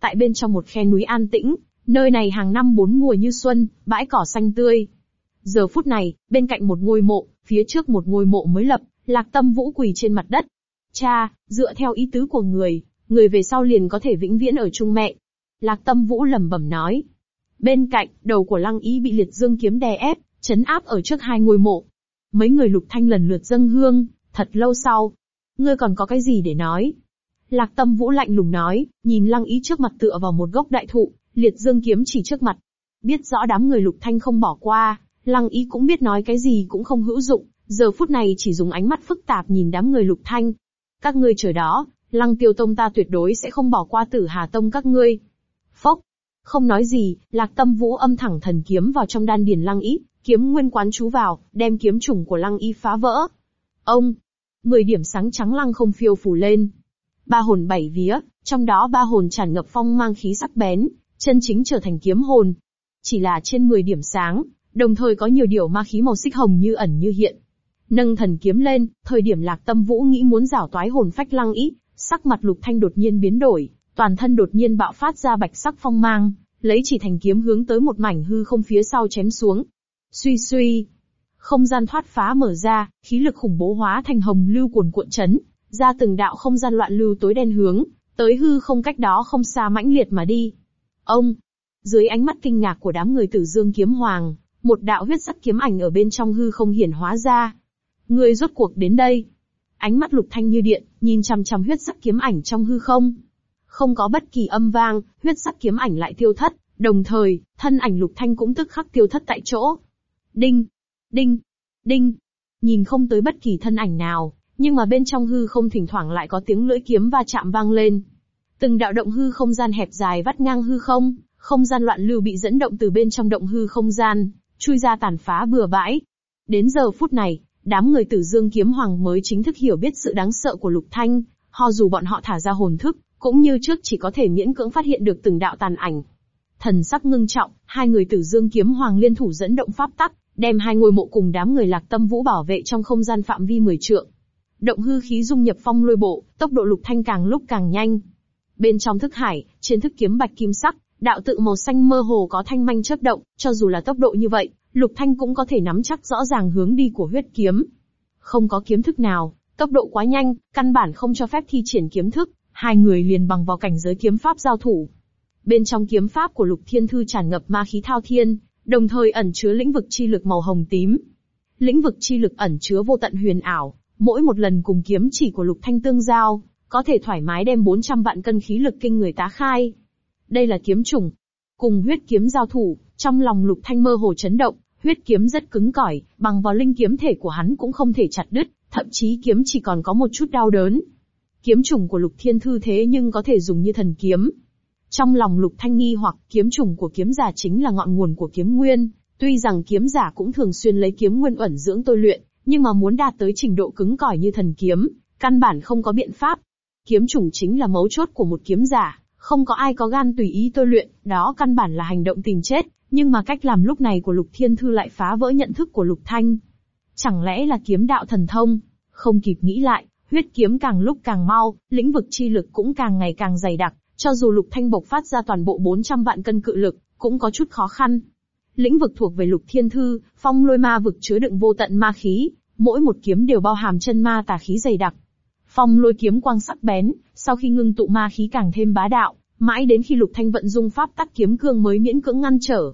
Tại bên trong một khe núi an tĩnh, nơi này hàng năm bốn mùa như xuân, bãi cỏ xanh tươi. Giờ phút này, bên cạnh một ngôi mộ, phía trước một ngôi mộ mới lập, Lạc Tâm Vũ quỳ trên mặt đất. Cha, dựa theo ý tứ của người, người về sau liền có thể vĩnh viễn ở chung mẹ. Lạc Tâm Vũ lẩm bẩm nói. Bên cạnh, đầu của Lăng Ý bị liệt dương kiếm đè ép, chấn áp ở trước hai ngôi mộ. Mấy người lục thanh lần lượt dâng hương, thật lâu sau. Ngươi còn có cái gì để nói? Lạc Tâm Vũ lạnh lùng nói, nhìn Lăng Ý trước mặt tựa vào một gốc đại thụ, liệt dương kiếm chỉ trước mặt. Biết rõ đám người lục thanh không bỏ qua, Lăng Ý cũng biết nói cái gì cũng không hữu dụng, giờ phút này chỉ dùng ánh mắt phức tạp nhìn đám người lục thanh. Các ngươi chờ đó, Lăng Tiêu Tông ta tuyệt đối sẽ không bỏ qua Tử Hà Tông các ngươi. Không nói gì, Lạc Tâm Vũ âm thẳng thần kiếm vào trong đan điền Lăng Ý, kiếm nguyên quán chú vào, đem kiếm trùng của Lăng y phá vỡ. Ông, mười điểm sáng trắng lăng không phiêu phủ lên. Ba hồn bảy vía, trong đó ba hồn tràn ngập phong mang khí sắc bén, chân chính trở thành kiếm hồn. Chỉ là trên 10 điểm sáng, đồng thời có nhiều điều ma khí màu xích hồng như ẩn như hiện. Nâng thần kiếm lên, thời điểm lạc tâm vũ nghĩ muốn rảo toái hồn phách lăng ý, sắc mặt lục thanh đột nhiên biến đổi, toàn thân đột nhiên bạo phát ra bạch sắc phong mang, lấy chỉ thành kiếm hướng tới một mảnh hư không phía sau chém xuống. Suy suy, không gian thoát phá mở ra, khí lực khủng bố hóa thành hồng lưu cuồn cuộn chấn, ra từng đạo không gian loạn lưu tối đen hướng, tới hư không cách đó không xa mãnh liệt mà đi. Ông, dưới ánh mắt kinh ngạc của đám người tử dương kiếm hoàng, một đạo huyết sắc kiếm ảnh ở bên trong hư không hiển hóa ra. Người rốt cuộc đến đây. Ánh mắt lục thanh như điện, nhìn chăm chăm huyết sắc kiếm ảnh trong hư không. Không có bất kỳ âm vang, huyết sắc kiếm ảnh lại tiêu thất, đồng thời, thân ảnh lục thanh cũng tức khắc tiêu thất tại chỗ. Đinh, đinh, đinh. Nhìn không tới bất kỳ thân ảnh nào, nhưng mà bên trong hư không thỉnh thoảng lại có tiếng lưỡi kiếm va chạm vang lên. Từng đạo động hư không gian hẹp dài vắt ngang hư không, không gian loạn lưu bị dẫn động từ bên trong động hư không gian, chui ra tàn phá bừa bãi. Đến giờ phút này, đám người tử dương kiếm hoàng mới chính thức hiểu biết sự đáng sợ của lục thanh, ho dù bọn họ thả ra hồn thức, cũng như trước chỉ có thể miễn cưỡng phát hiện được từng đạo tàn ảnh. Thần sắc ngưng trọng, hai người tử dương kiếm hoàng liên thủ dẫn động pháp tắc, đem hai ngôi mộ cùng đám người lạc tâm vũ bảo vệ trong không gian phạm vi 10 trượng. Động hư khí dung nhập phong lôi bộ, tốc độ lục thanh càng lúc càng nhanh. Bên trong thức hải, trên thức kiếm bạch kim sắc, đạo tự màu xanh mơ hồ có thanh manh chớp động, cho dù là tốc độ như vậy, lục thanh cũng có thể nắm chắc rõ ràng hướng đi của huyết kiếm. Không có kiếm thức nào, tốc độ quá nhanh, căn bản không cho phép thi triển kiếm thức, hai người liền bằng vào cảnh giới kiếm pháp giao thủ. Bên trong kiếm pháp của lục thiên thư tràn ngập ma khí thao thiên, đồng thời ẩn chứa lĩnh vực chi lực màu hồng tím. Lĩnh vực chi lực ẩn chứa vô tận huyền ảo, mỗi một lần cùng kiếm chỉ của lục thanh tương giao, có thể thoải mái đem 400 vạn cân khí lực kinh người tá khai. Đây là kiếm trùng. Cùng huyết kiếm giao thủ, trong lòng lục thanh mơ hồ chấn động, huyết kiếm rất cứng cỏi, bằng vào linh kiếm thể của hắn cũng không thể chặt đứt, thậm chí kiếm chỉ còn có một chút đau đớn. Kiếm trùng của lục thiên thư thế nhưng có thể dùng như thần kiếm. Trong lòng lục thanh nghi hoặc kiếm trùng của kiếm giả chính là ngọn nguồn của kiếm nguyên, tuy rằng kiếm giả cũng thường xuyên lấy kiếm nguyên ẩn dưỡng tôi luyện, nhưng mà muốn đạt tới trình độ cứng cỏi như thần kiếm, căn bản không có biện pháp. Kiếm trùng chính là mấu chốt của một kiếm giả, không có ai có gan tùy ý tôi luyện, đó căn bản là hành động tìm chết, nhưng mà cách làm lúc này của Lục Thiên Thư lại phá vỡ nhận thức của Lục Thanh. Chẳng lẽ là kiếm đạo thần thông? Không kịp nghĩ lại, huyết kiếm càng lúc càng mau, lĩnh vực chi lực cũng càng ngày càng dày đặc, cho dù Lục Thanh bộc phát ra toàn bộ 400 vạn cân cự lực, cũng có chút khó khăn. Lĩnh vực thuộc về Lục Thiên Thư, phong lôi ma vực chứa đựng vô tận ma khí, Mỗi một kiếm đều bao hàm chân ma tà khí dày đặc. Phong lôi kiếm quang sắc bén, sau khi ngưng tụ ma khí càng thêm bá đạo, mãi đến khi Lục Thanh vận dung pháp tắc kiếm cương mới miễn cưỡng ngăn trở.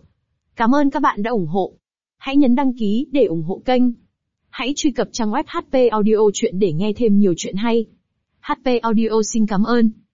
Cảm ơn các bạn đã ủng hộ. Hãy nhấn đăng ký để ủng hộ kênh. Hãy truy cập trang web HP Audio Chuyện để nghe thêm nhiều chuyện hay. HP Audio xin cảm ơn.